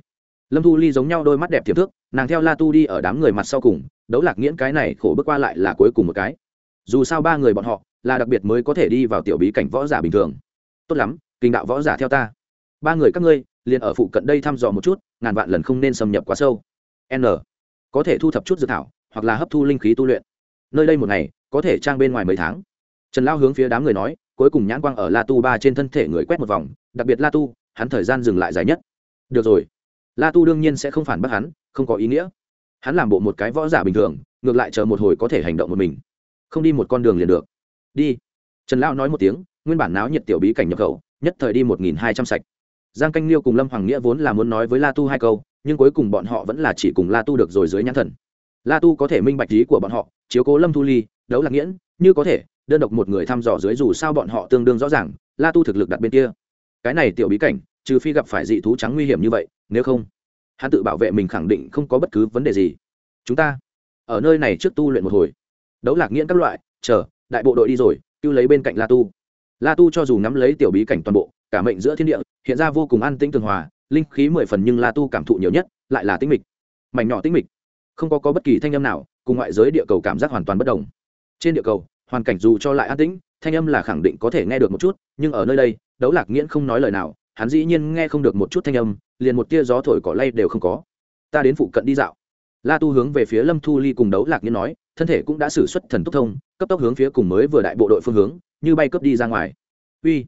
Lâm thu ly giống nhau đôi mắt đẹp tiềm thức nàng theo la tu đi ở đám người mặt sau cùng, đấu lạc nghiễn cái này khổ bước qua lại là cuối cùng một cái. Dù sao ba người bọn họ là đặc biệt mới có thể đi vào tiểu bí cảnh võ giả bình thường. Tốt lắm, kinh đạo võ giả theo ta. Ba người các ngươi, liền ở phụ cận đây thăm dò một chút, ngàn vạn lần không nên xâm nhập quá sâu. N. Có thể thu thập chút dự thảo, hoặc là hấp thu linh khí tu luyện. Nơi đây một ngày, có thể trang bên ngoài mấy tháng. Trần lao hướng phía đám người nói, cuối cùng nhãn quang ở la tu ba trên thân thể người quét một vòng, đặc biệt la tu, hắn thời gian dừng lại dài nhất. Được rồi. La tu đương nhiên sẽ không phản bác hắn, không có ý nghĩa. Hắn làm bộ một cái võ giả bình thường, ngược lại chờ một hồi có thể hành động một mình. Không đi một con đường liền được đi. Trần lão nói một tiếng, nguyên bản náo nhiệt tiểu bí cảnh nhập khẩu, nhất thời đi một nghìn hai trăm sạch. Giang canh liêu cùng lâm hoàng nghĩa vốn là muốn nói với la tu hai câu, nhưng cuối cùng bọn họ vẫn là chỉ cùng la tu được rồi dưới nhãn thần. La tu có thể minh bạch lý của bọn họ, chiếu cố lâm thu ly, đấu lạc nghiễn, như có thể, đơn độc một người thăm dò dưới dù sao bọn họ tương đương rõ ràng, la tu thực lực đặt bên kia. Cái này tiểu bí cảnh, trừ phi gặp phải dị thú trắng nguy hiểm như vậy, nếu không, hắn tự bảo vệ mình khẳng định không có bất cứ vấn đề gì. Chúng ta, ở nơi này trước tu luyện một hồi. Đấu lạc nghiễn các loại, chờ đại bộ đội đi rồi cứu lấy bên cạnh la tu. La tu cho dù nắm lấy tiểu bí cảnh toàn bộ cả mệnh giữa thiên địa hiện ra vô cùng an tĩnh tường hòa linh khí mười phần nhưng la tu cảm thụ nhiều nhất lại là tĩnh mịch. Mảnh nhỏ tĩnh mịch không có, có bất kỳ thanh âm nào cùng ngoại giới địa cầu cảm giác hoàn toàn bất đồng. Trên địa cầu hoàn cảnh dù cho lại an tĩnh thanh âm là khẳng định có thể nghe được một chút nhưng ở nơi đây đấu lạc nghiễn không nói lời nào hắn dĩ nhiên nghe không được một chút thanh âm liền một tia gió thổi cỏ lay đều không có. Ta đến phụ cận đi dạo. La tu hướng về phía lâm thu ly cùng đấu lạc nghiễn nói thân thể cũng đã xử xuất thần tốc thông, cấp tốc hướng phía cùng mới vừa đại bộ đội phương hướng, như bay cướp đi ra ngoài. Uy,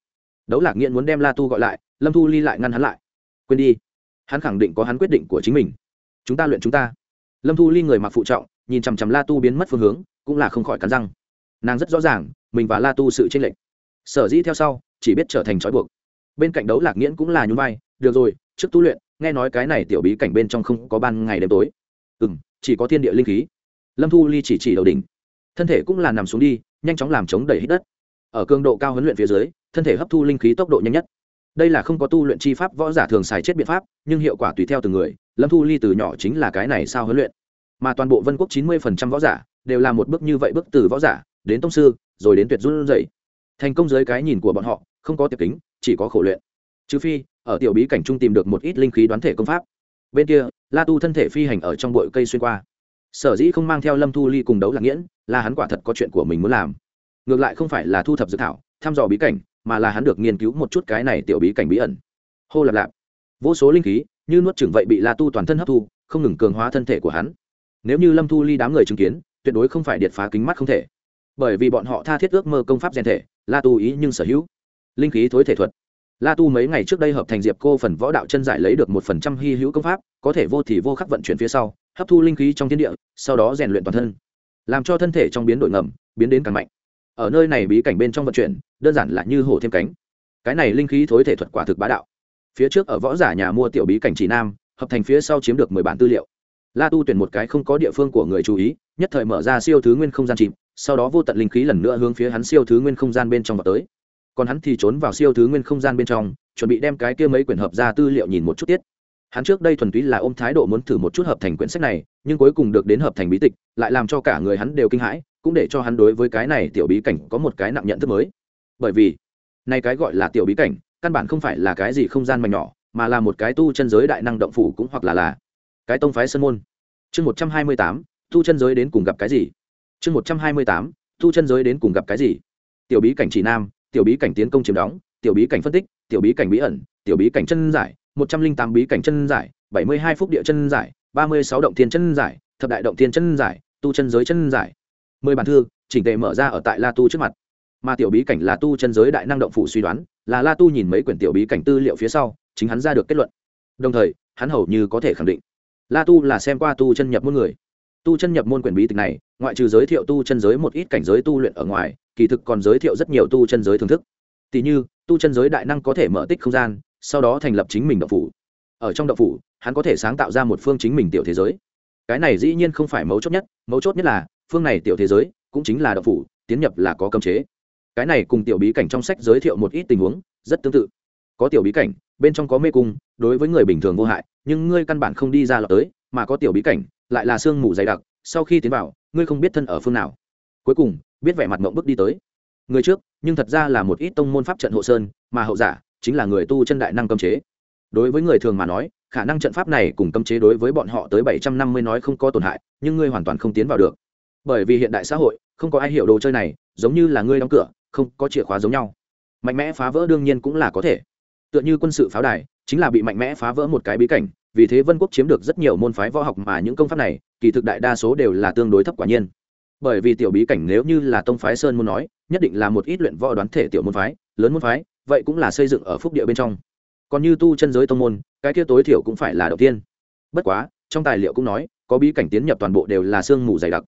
đấu lạc nghiện muốn đem la tu gọi lại, lâm thu ly lại ngăn hắn lại. Quên đi, hắn khẳng định có hắn quyết định của chính mình. Chúng ta luyện chúng ta. Lâm thu ly người mặc phụ trọng, nhìn chằm chằm la tu biến mất phương hướng, cũng là không khỏi cắn răng. Nàng rất rõ ràng, mình và la tu sự tranh lệch. Sở dĩ theo sau, chỉ biết trở thành trói buộc. Bên cạnh đấu lạc nghiễn cũng là nhún vai, được rồi, trước tu luyện, nghe nói cái này tiểu bí cảnh bên trong không có ban ngày đêm tối. Ừ m chỉ có thiên địa linh khí lâm thu ly chỉ chỉ đầu đỉnh. Thân thể cũng là nằm xuống đi, nhanh chóng làm chống đẩy hít đất. Ở cường độ cao huấn luyện phía dưới, thân thể hấp thu linh khí tốc độ nhanh nhất. Đây là không có tu luyện chi pháp, võ giả thường xài chết biện pháp, nhưng hiệu quả tùy theo từng người, lâm thu ly từ nhỏ chính là cái này sao huấn luyện. Mà toàn bộ vân quốc chín mươi võ giả, đều là một bước như vậy bước từ võ giả, đến tông sư, rồi đến tuyệt run dậy thành công dưới cái nhìn của bọn họ, không có tiệp kính, chỉ có khổ luyện. Trừ phi, ở tiểu bí cảnh trung tìm được một ít linh khí đoán thể công pháp. Bên kia, la tu thân thể phi hành ở trong bụi cây xuyên qua sở dĩ không mang theo lâm thu ly cùng đấu lạc nghiễn, là hắn quả thật có chuyện của mình muốn làm. Ngược lại không phải là thu thập dự thảo, thăm dò bí cảnh, mà là hắn được nghiên cứu một chút cái này tiểu bí cảnh bí ẩn. Hô lạp lạp. Vô số linh khí, như nuốt chừng vậy bị la tu toàn thân hấp thu, không ngừng cường hóa thân thể của hắn. Nếu như lâm thu ly đám người chứng kiến, tuyệt đối không phải điệt phá kính mắt không thể. Bởi vì bọn họ tha thiết ước mơ công pháp rèn thể, la tu ý nhưng sở hữu. Linh khí thối thể thuật. La tu mấy ngày trước đây hợp thành diệp cô phần võ đạo chân giải lấy được một phần trăm hy hữu công pháp, có thể vô thì vô khắc vận chuyển phía sau hấp thu linh khí trong thiên địa, sau đó rèn luyện toàn thân, làm cho thân thể trong biến đổi ngầm, biến đến càng mạnh. Ở nơi này bí cảnh bên trong vận chuyển, đơn giản là như hổ thêm cánh. Cái này linh khí thối thể thuật quả thực bá đạo. Phía trước ở võ giả nhà mua tiểu bí cảnh chỉ nam, hợp thành phía sau chiếm được mười bản tư liệu. La tu tuyển một cái không có địa phương của người chú ý, nhất thời mở ra siêu thứ nguyên không gian chìm, sau đó vô tận linh khí lần nữa hướng phía hắn siêu thứ nguyên không gian bên trong vào tới. Còn hắn thì trốn vào siêu thứ nguyên không gian bên trong, chuẩn bị đem cái kia mấy quyển hợp ra tư liệu nhìn một chút tiết hắn trước đây thuần túy là ôm thái độ muốn thử một chút hợp thành quyển sách này, nhưng cuối cùng được đến hợp thành bí tịch, lại làm cho cả người hắn đều kinh hãi, cũng để cho hắn đối với cái này tiểu bí cảnh có một cái nặng nhận thức mới. Bởi vì nay cái gọi là tiểu bí cảnh, căn bản không phải là cái gì không gian mảnh nhỏ, mà là một cái tu chân giới đại năng động phủ cũng hoặc là là cái tông phái sân môn. Chương một trăm hai mươi tám, tu chân giới đến cùng gặp cái gì? Chương một trăm hai mươi tám, tu chân giới đến cùng gặp cái gì? Tiểu bí cảnh chỉ nam, tiểu bí cảnh tiến công chiếm đóng, tiểu bí cảnh phân tích, tiểu bí cảnh bí ẩn, tiểu bí cảnh chân giải một trăm linh tám bí cảnh chân giải, bảy mươi hai phúc địa chân giải, ba mươi sáu động thiên chân giải, thập đại động thiên chân giải, tu chân giới chân giải. Mười bản thư, chỉnh tề mở ra ở tại la tu trước mặt. Mà tiểu bí cảnh là tu chân giới đại năng động phủ suy đoán, là la tu nhìn mấy quyển tiểu bí cảnh tư liệu phía sau, chính hắn ra được kết luận. Đồng thời, hắn hầu như có thể khẳng định, la tu là xem qua tu chân nhập môn người. Tu chân nhập môn quyển bí tịch này, ngoại trừ giới thiệu tu chân giới một ít cảnh giới tu luyện ở ngoài, kỳ thực còn giới thiệu rất nhiều tu chân giới thưởng thức. Tỷ như, tu chân giới đại năng có thể mở tích không gian sau đó thành lập chính mình động phủ. Ở trong động phủ, hắn có thể sáng tạo ra một phương chính mình tiểu thế giới. Cái này dĩ nhiên không phải mấu chốt nhất, mấu chốt nhất là, phương này tiểu thế giới cũng chính là động phủ, tiến nhập là có cấm chế. Cái này cùng tiểu bí cảnh trong sách giới thiệu một ít tình huống rất tương tự. Có tiểu bí cảnh, bên trong có mê cung, đối với người bình thường vô hại, nhưng ngươi căn bản không đi ra lọt tới, mà có tiểu bí cảnh, lại là sương mù dày đặc, sau khi tiến vào, ngươi không biết thân ở phương nào. Cuối cùng, biết vẻ mặt mộng bức đi tới. Người trước, nhưng thật ra là một ít tông môn pháp trận hộ sơn, mà hậu giả chính là người tu chân đại năng cấm chế. Đối với người thường mà nói, khả năng trận pháp này cùng cấm chế đối với bọn họ tới bảy trăm năm mươi nói không có tổn hại, nhưng ngươi hoàn toàn không tiến vào được. Bởi vì hiện đại xã hội, không có ai hiểu đồ chơi này, giống như là ngươi đóng cửa, không có chìa khóa giống nhau. Mạnh mẽ phá vỡ đương nhiên cũng là có thể. Tựa như quân sự pháo đài, chính là bị mạnh mẽ phá vỡ một cái bí cảnh, vì thế vân quốc chiếm được rất nhiều môn phái võ học mà những công pháp này, kỳ thực đại đa số đều là tương đối thấp quả nhiên. Bởi vì tiểu bí cảnh nếu như là tông phái sơn muốn nói, nhất định là một ít luyện võ đoán thể tiểu môn phái, lớn môn phái vậy cũng là xây dựng ở phúc địa bên trong. Còn như tu chân giới tông môn, cái kia tối thiểu cũng phải là đầu tiên. Bất quá, trong tài liệu cũng nói, có bí cảnh tiến nhập toàn bộ đều là sương mù dày đặc.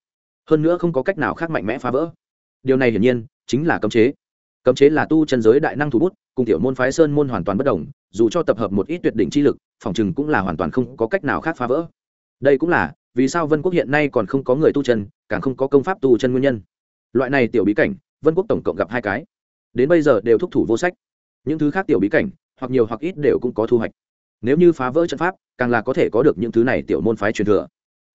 Hơn nữa không có cách nào khác mạnh mẽ phá vỡ. Điều này hiển nhiên, chính là cấm chế. Cấm chế là tu chân giới đại năng thủ bút, cùng tiểu môn phái sơn môn hoàn toàn bất đồng, dù cho tập hợp một ít tuyệt đỉnh chi lực, phòng chừng cũng là hoàn toàn không có cách nào khác phá vỡ. Đây cũng là vì sao vân quốc hiện nay còn không có người tu chân, càng không có công pháp tu chân nguyên nhân. Loại này tiểu bí cảnh, vân quốc tổng cộng gặp hai cái. Đến bây giờ đều thúc thủ vô sách những thứ khác tiểu bí cảnh, hoặc nhiều hoặc ít đều cũng có thu hoạch. Nếu như phá vỡ trận pháp, càng là có thể có được những thứ này tiểu môn phái truyền thừa.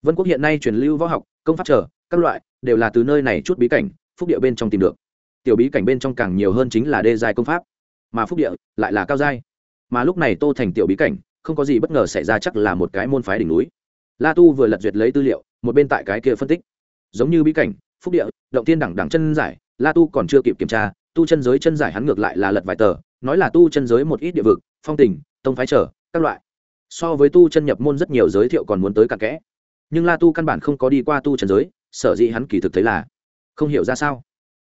Vân quốc hiện nay truyền lưu võ học, công pháp trở các loại, đều là từ nơi này chút bí cảnh, phúc địa bên trong tìm được. Tiểu bí cảnh bên trong càng nhiều hơn chính là đê giai công pháp. Mà phúc địa lại là cao giai. Mà lúc này tô thành tiểu bí cảnh, không có gì bất ngờ xảy ra chắc là một cái môn phái đỉnh núi. La tu vừa lật duyệt lấy tư liệu, một bên tại cái kia phân tích. Giống như bí cảnh, phúc địa, động tiên đẳng đẳng chân giải, la tu còn chưa kịp kiểm tra, tu chân giới chân giải hắn ngược lại là lật vài tờ nói là tu chân giới một ít địa vực, phong tình, tông phái trở, các loại. So với tu chân nhập môn rất nhiều giới thiệu còn muốn tới cặn kẽ. Nhưng la tu căn bản không có đi qua tu chân giới, sở dĩ hắn kỳ thực thấy là không hiểu ra sao.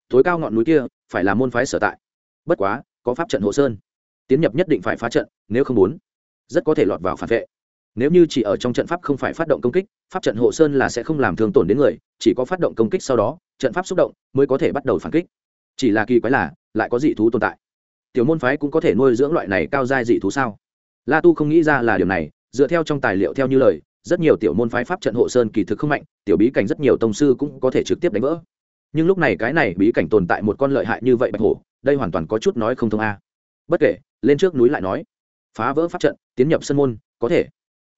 Tối cao ngọn núi kia phải là môn phái sở tại. Bất quá, có pháp trận hộ sơn. Tiến nhập nhất định phải phá trận, nếu không muốn, rất có thể lọt vào phản vệ. Nếu như chỉ ở trong trận pháp không phải phát động công kích, pháp trận hộ sơn là sẽ không làm thương tổn đến người, chỉ có phát động công kích sau đó, trận pháp xúc động mới có thể bắt đầu phản kích. Chỉ là kỳ quái là, lại có dị thú tồn tại tiểu môn phái cũng có thể nuôi dưỡng loại này cao giai dị thú sao? La tu không nghĩ ra là điều này, dựa theo trong tài liệu theo như lời, rất nhiều tiểu môn phái pháp trận hộ sơn kỳ thực không mạnh, tiểu bí cảnh rất nhiều tông sư cũng có thể trực tiếp đánh vỡ. Nhưng lúc này cái này bí cảnh tồn tại một con lợi hại như vậy bạch hổ, đây hoàn toàn có chút nói không thông a. Bất kể, lên trước núi lại nói. Phá vỡ pháp trận, tiến nhập sơn môn, có thể.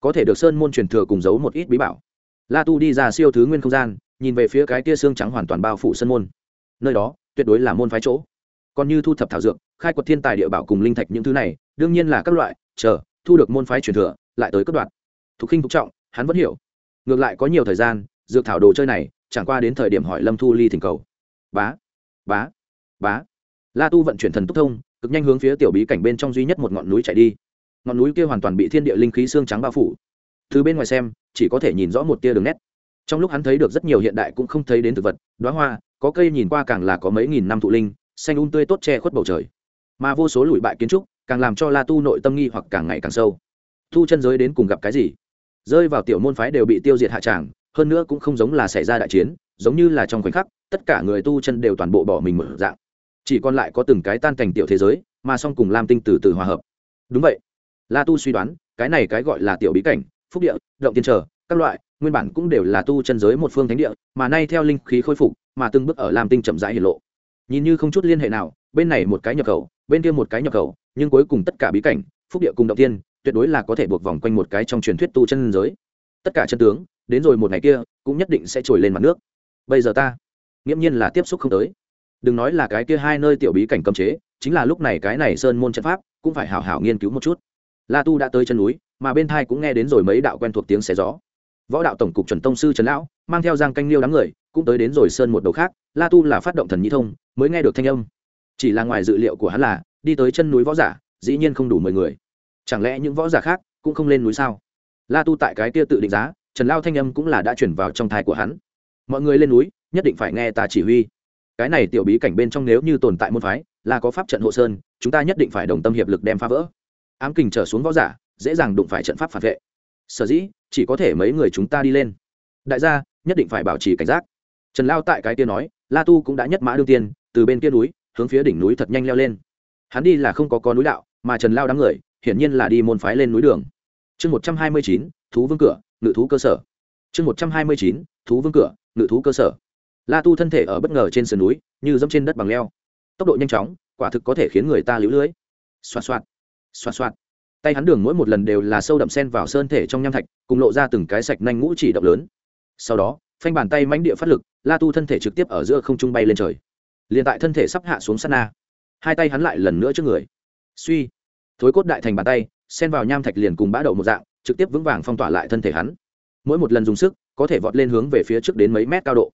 Có thể được sơn môn truyền thừa cùng giấu một ít bí bảo. La tu đi ra siêu thứ nguyên không gian, nhìn về phía cái tia xương trắng hoàn toàn bao phủ sơn môn. Nơi đó, tuyệt đối là môn phái chỗ còn như thu thập thảo dược, khai quật thiên tài địa bảo cùng linh thạch những thứ này, đương nhiên là các loại, chờ, thu được môn phái truyền thừa, lại tới cấp đoạn thục khinh thục trọng, hắn vẫn hiểu. Ngược lại có nhiều thời gian, dược thảo đồ chơi này, chẳng qua đến thời điểm hỏi lâm thu ly thỉnh cầu. Bá bá bá. La tu vận chuyển thần túc thông, cực nhanh hướng phía tiểu bí cảnh bên trong duy nhất một ngọn núi chạy đi. Ngọn núi kia hoàn toàn bị thiên địa linh khí xương trắng bao phủ. Từ bên ngoài xem, chỉ có thể nhìn rõ một tia đường nét. Trong lúc hắn thấy được rất nhiều hiện đại cũng không thấy đến thực vật đoá hoa, có cây nhìn qua càng là có mấy nghìn năm thụ linh xanh un tươi tốt che khuất bầu trời. Mà vô số lụi bại kiến trúc càng làm cho la tu nội tâm nghi hoặc càng ngày càng sâu. Thu chân giới đến cùng gặp cái gì? Rơi vào tiểu môn phái đều bị tiêu diệt hạ tràng, hơn nữa cũng không giống là xảy ra đại chiến, giống như là trong khoảnh khắc, tất cả người tu chân đều toàn bộ bỏ mình mở dạng. Chỉ còn lại có từng cái tan cảnh tiểu thế giới, mà song cùng lam tinh từ từ hòa hợp. Đúng vậy. La tu suy đoán, cái này cái gọi là tiểu bí cảnh, phúc địa, động tiên trở, các loại, nguyên bản cũng đều là tu chân giới một phương thánh địa, mà nay theo linh khí khôi phục, mà từng bước ở lam tinh chậm rãi hiển lộ nhìn như không chút liên hệ nào, bên này một cái nhập khẩu, bên kia một cái nhập khẩu, nhưng cuối cùng tất cả bí cảnh, phúc địa cùng động tiên, tuyệt đối là có thể buộc vòng quanh một cái trong truyền thuyết tu chân giới. Tất cả chân tướng, đến rồi một ngày kia, cũng nhất định sẽ trồi lên mặt nước. Bây giờ ta, nghiễm nhiên là tiếp xúc không tới. Đừng nói là cái kia hai nơi tiểu bí cảnh cấm chế, chính là lúc này cái này sơn môn trận pháp, cũng phải hảo hảo nghiên cứu một chút. La tu đã tới chân núi, mà bên thai cũng nghe đến rồi mấy đạo quen thuộc tiếng xé gió. Võ đạo tổng cục chuẩn tông sư trần lão, mang theo giang canh liêu đám người cũng tới đến rồi sơn một đầu khác, la tu là phát động thần nhi thông, mới nghe được thanh âm. Chỉ là ngoài dự liệu của hắn là, đi tới chân núi võ giả, dĩ nhiên không đủ mười người. Chẳng lẽ những võ giả khác cũng không lên núi sao? La tu tại cái kia tự định giá, trần lao thanh âm cũng là đã chuyển vào trong thai của hắn. Mọi người lên núi, nhất định phải nghe ta chỉ huy. Cái này tiểu bí cảnh bên trong nếu như tồn tại môn phái, là có pháp trận hộ sơn, chúng ta nhất định phải đồng tâm hiệp lực đem phá vỡ. Ám kình trở xuống võ giả, dễ dàng đụng phải trận pháp phản vệ. Sở dĩ, chỉ có thể mấy người chúng ta đi lên. Đại gia, nhất định phải bảo trì cảnh giác trần lao tại cái kia nói, la tu cũng đã nhất mã đương tiên, từ bên kia núi, hướng phía đỉnh núi thật nhanh leo lên. Hắn đi là không có có núi đạo, mà trần lao đám người, hiển nhiên là đi môn phái lên núi đường. Chương một trăm hai mươi chín, thú vương cửa, ngự thú cơ sở. Chương một trăm hai mươi chín, thú vương cửa, ngự thú cơ sở. La tu thân thể ở bất ngờ trên sườn núi, như dẫm trên đất bằng leo. Tốc độ nhanh chóng, quả thực có thể khiến người ta lũ lưới. Xoạt xoạt xoạt xoạt. Tay hắn đường mỗi một lần đều là sâu đậm sen vào sơn thể trong nham thạch, cùng lộ ra từng cái sạch nanh ngũ chỉ động lớn. Sau đó phanh bàn tay mãnh địa phát lực, la tu thân thể trực tiếp ở giữa không trung bay lên trời. Liền tại thân thể sắp hạ xuống sát na, hai tay hắn lại lần nữa trước người. Suy, thối cốt đại thành bàn tay, xen vào nham thạch liền cùng bã đậu một dạng, trực tiếp vững vàng phong tỏa lại thân thể hắn. Mỗi một lần dùng sức, có thể vọt lên hướng về phía trước đến mấy mét cao độ.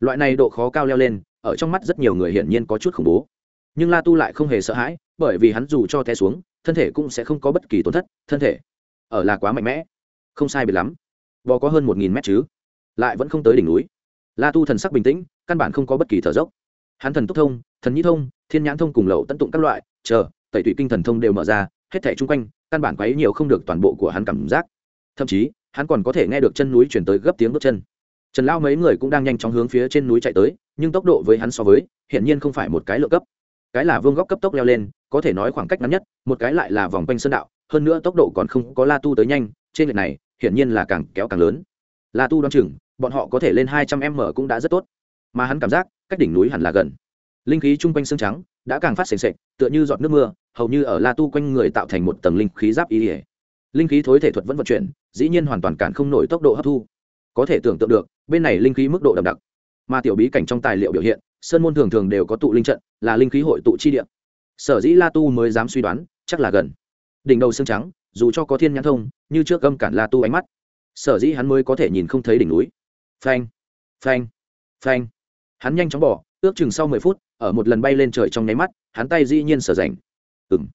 Loại này độ khó cao leo lên, ở trong mắt rất nhiều người hiển nhiên có chút khủng bố. Nhưng la tu lại không hề sợ hãi, bởi vì hắn dù cho té xuống, thân thể cũng sẽ không có bất kỳ tổn thất, thân thể ở là quá mạnh mẽ. Không sai biệt lắm. Bò có hơn một nghìn mét chứ lại vẫn không tới đỉnh núi. La tu thần sắc bình tĩnh, căn bản không có bất kỳ thở dốc. Hắn thần túc thông, thần nhĩ thông, thiên nhãn thông cùng lậu tận tụng các loại, chờ, tẩy tụy kinh thần thông đều mở ra, hết thảy chung quanh, căn bản quấy nhiều không được toàn bộ của hắn cảm giác. Thậm chí, hắn còn có thể nghe được chân núi chuyển tới gấp tiếng bước chân. Trần lao mấy người cũng đang nhanh chóng hướng phía trên núi chạy tới, nhưng tốc độ với hắn so với hiện nhiên không phải một cái lượng cấp. Cái là vương góc cấp tốc leo lên, có thể nói khoảng cách ngắn nhất, một cái lại là vòng quanh sơn đạo, hơn nữa tốc độ còn không có la tu tới nhanh, trên lệch này, hiển nhiên là càng kéo càng lớn. La tu đoán chừng bọn họ có thể lên hai trăm m cũng đã rất tốt. Mà hắn cảm giác, cách đỉnh núi hẳn là gần. Linh khí chung quanh xương trắng, đã càng phát sền sệch tựa như giọt nước mưa, hầu như ở la tu quanh người tạo thành một tầng linh khí giáp ý ỉa linh khí thối thể thuật vẫn vận chuyển, dĩ nhiên hoàn toàn cản không nổi tốc độ hấp thu. Có thể tưởng tượng được, bên này linh khí mức độ đậm đặc. Mà tiểu bí cảnh trong tài liệu biểu hiện, sơn môn thường thường đều có tụ linh trận, là linh khí hội tụ chi địa. Sở dĩ la tu mới dám suy đoán, chắc là gần. Đỉnh đầu xương trắng, dù cho có thiên nhãn thông, như trước gâm cản la tu ánh mắt. Sở dĩ hắn mới có thể nhìn không thấy đỉnh núi phanh. Phanh. Phanh. Hắn nhanh chóng bỏ, ước chừng sau mười phút, ở một lần bay lên trời trong nháy mắt, hắn tay dĩ nhiên sở rảnh. Ừng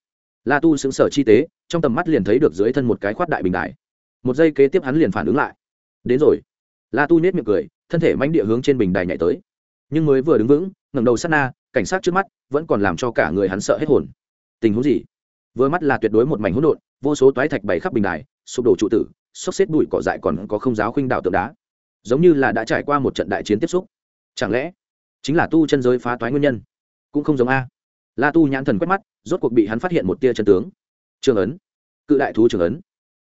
la tu xứng sở chi tế, trong tầm mắt liền thấy được dưới thân một cái khoát đại bình đại một giây kế tiếp hắn liền phản ứng lại. Đến rồi. La tu nết miệng cười, thân thể mánh địa hướng trên bình đài nhảy tới. Nhưng mới vừa đứng vững, ngẩng đầu sát na, cảnh sát trước mắt vẫn còn làm cho cả người hắn sợ hết hồn. Tình huống gì? Vừa mắt là tuyệt đối một mảnh hỗn độn, vô số toái thạch bày khắp bình đài, sụp đổ trụ tử xốc xếp bụi cỏ dại còn có không giáo khuynh đạo tượng đá giống như là đã trải qua một trận đại chiến tiếp xúc. Chẳng lẽ chính là tu chân giới phá toái nguyên nhân? Cũng không giống a. La tu nhãn thần quét mắt, rốt cuộc bị hắn phát hiện một tia chân tướng. Trường ấn. Cự đại thú trường ấn.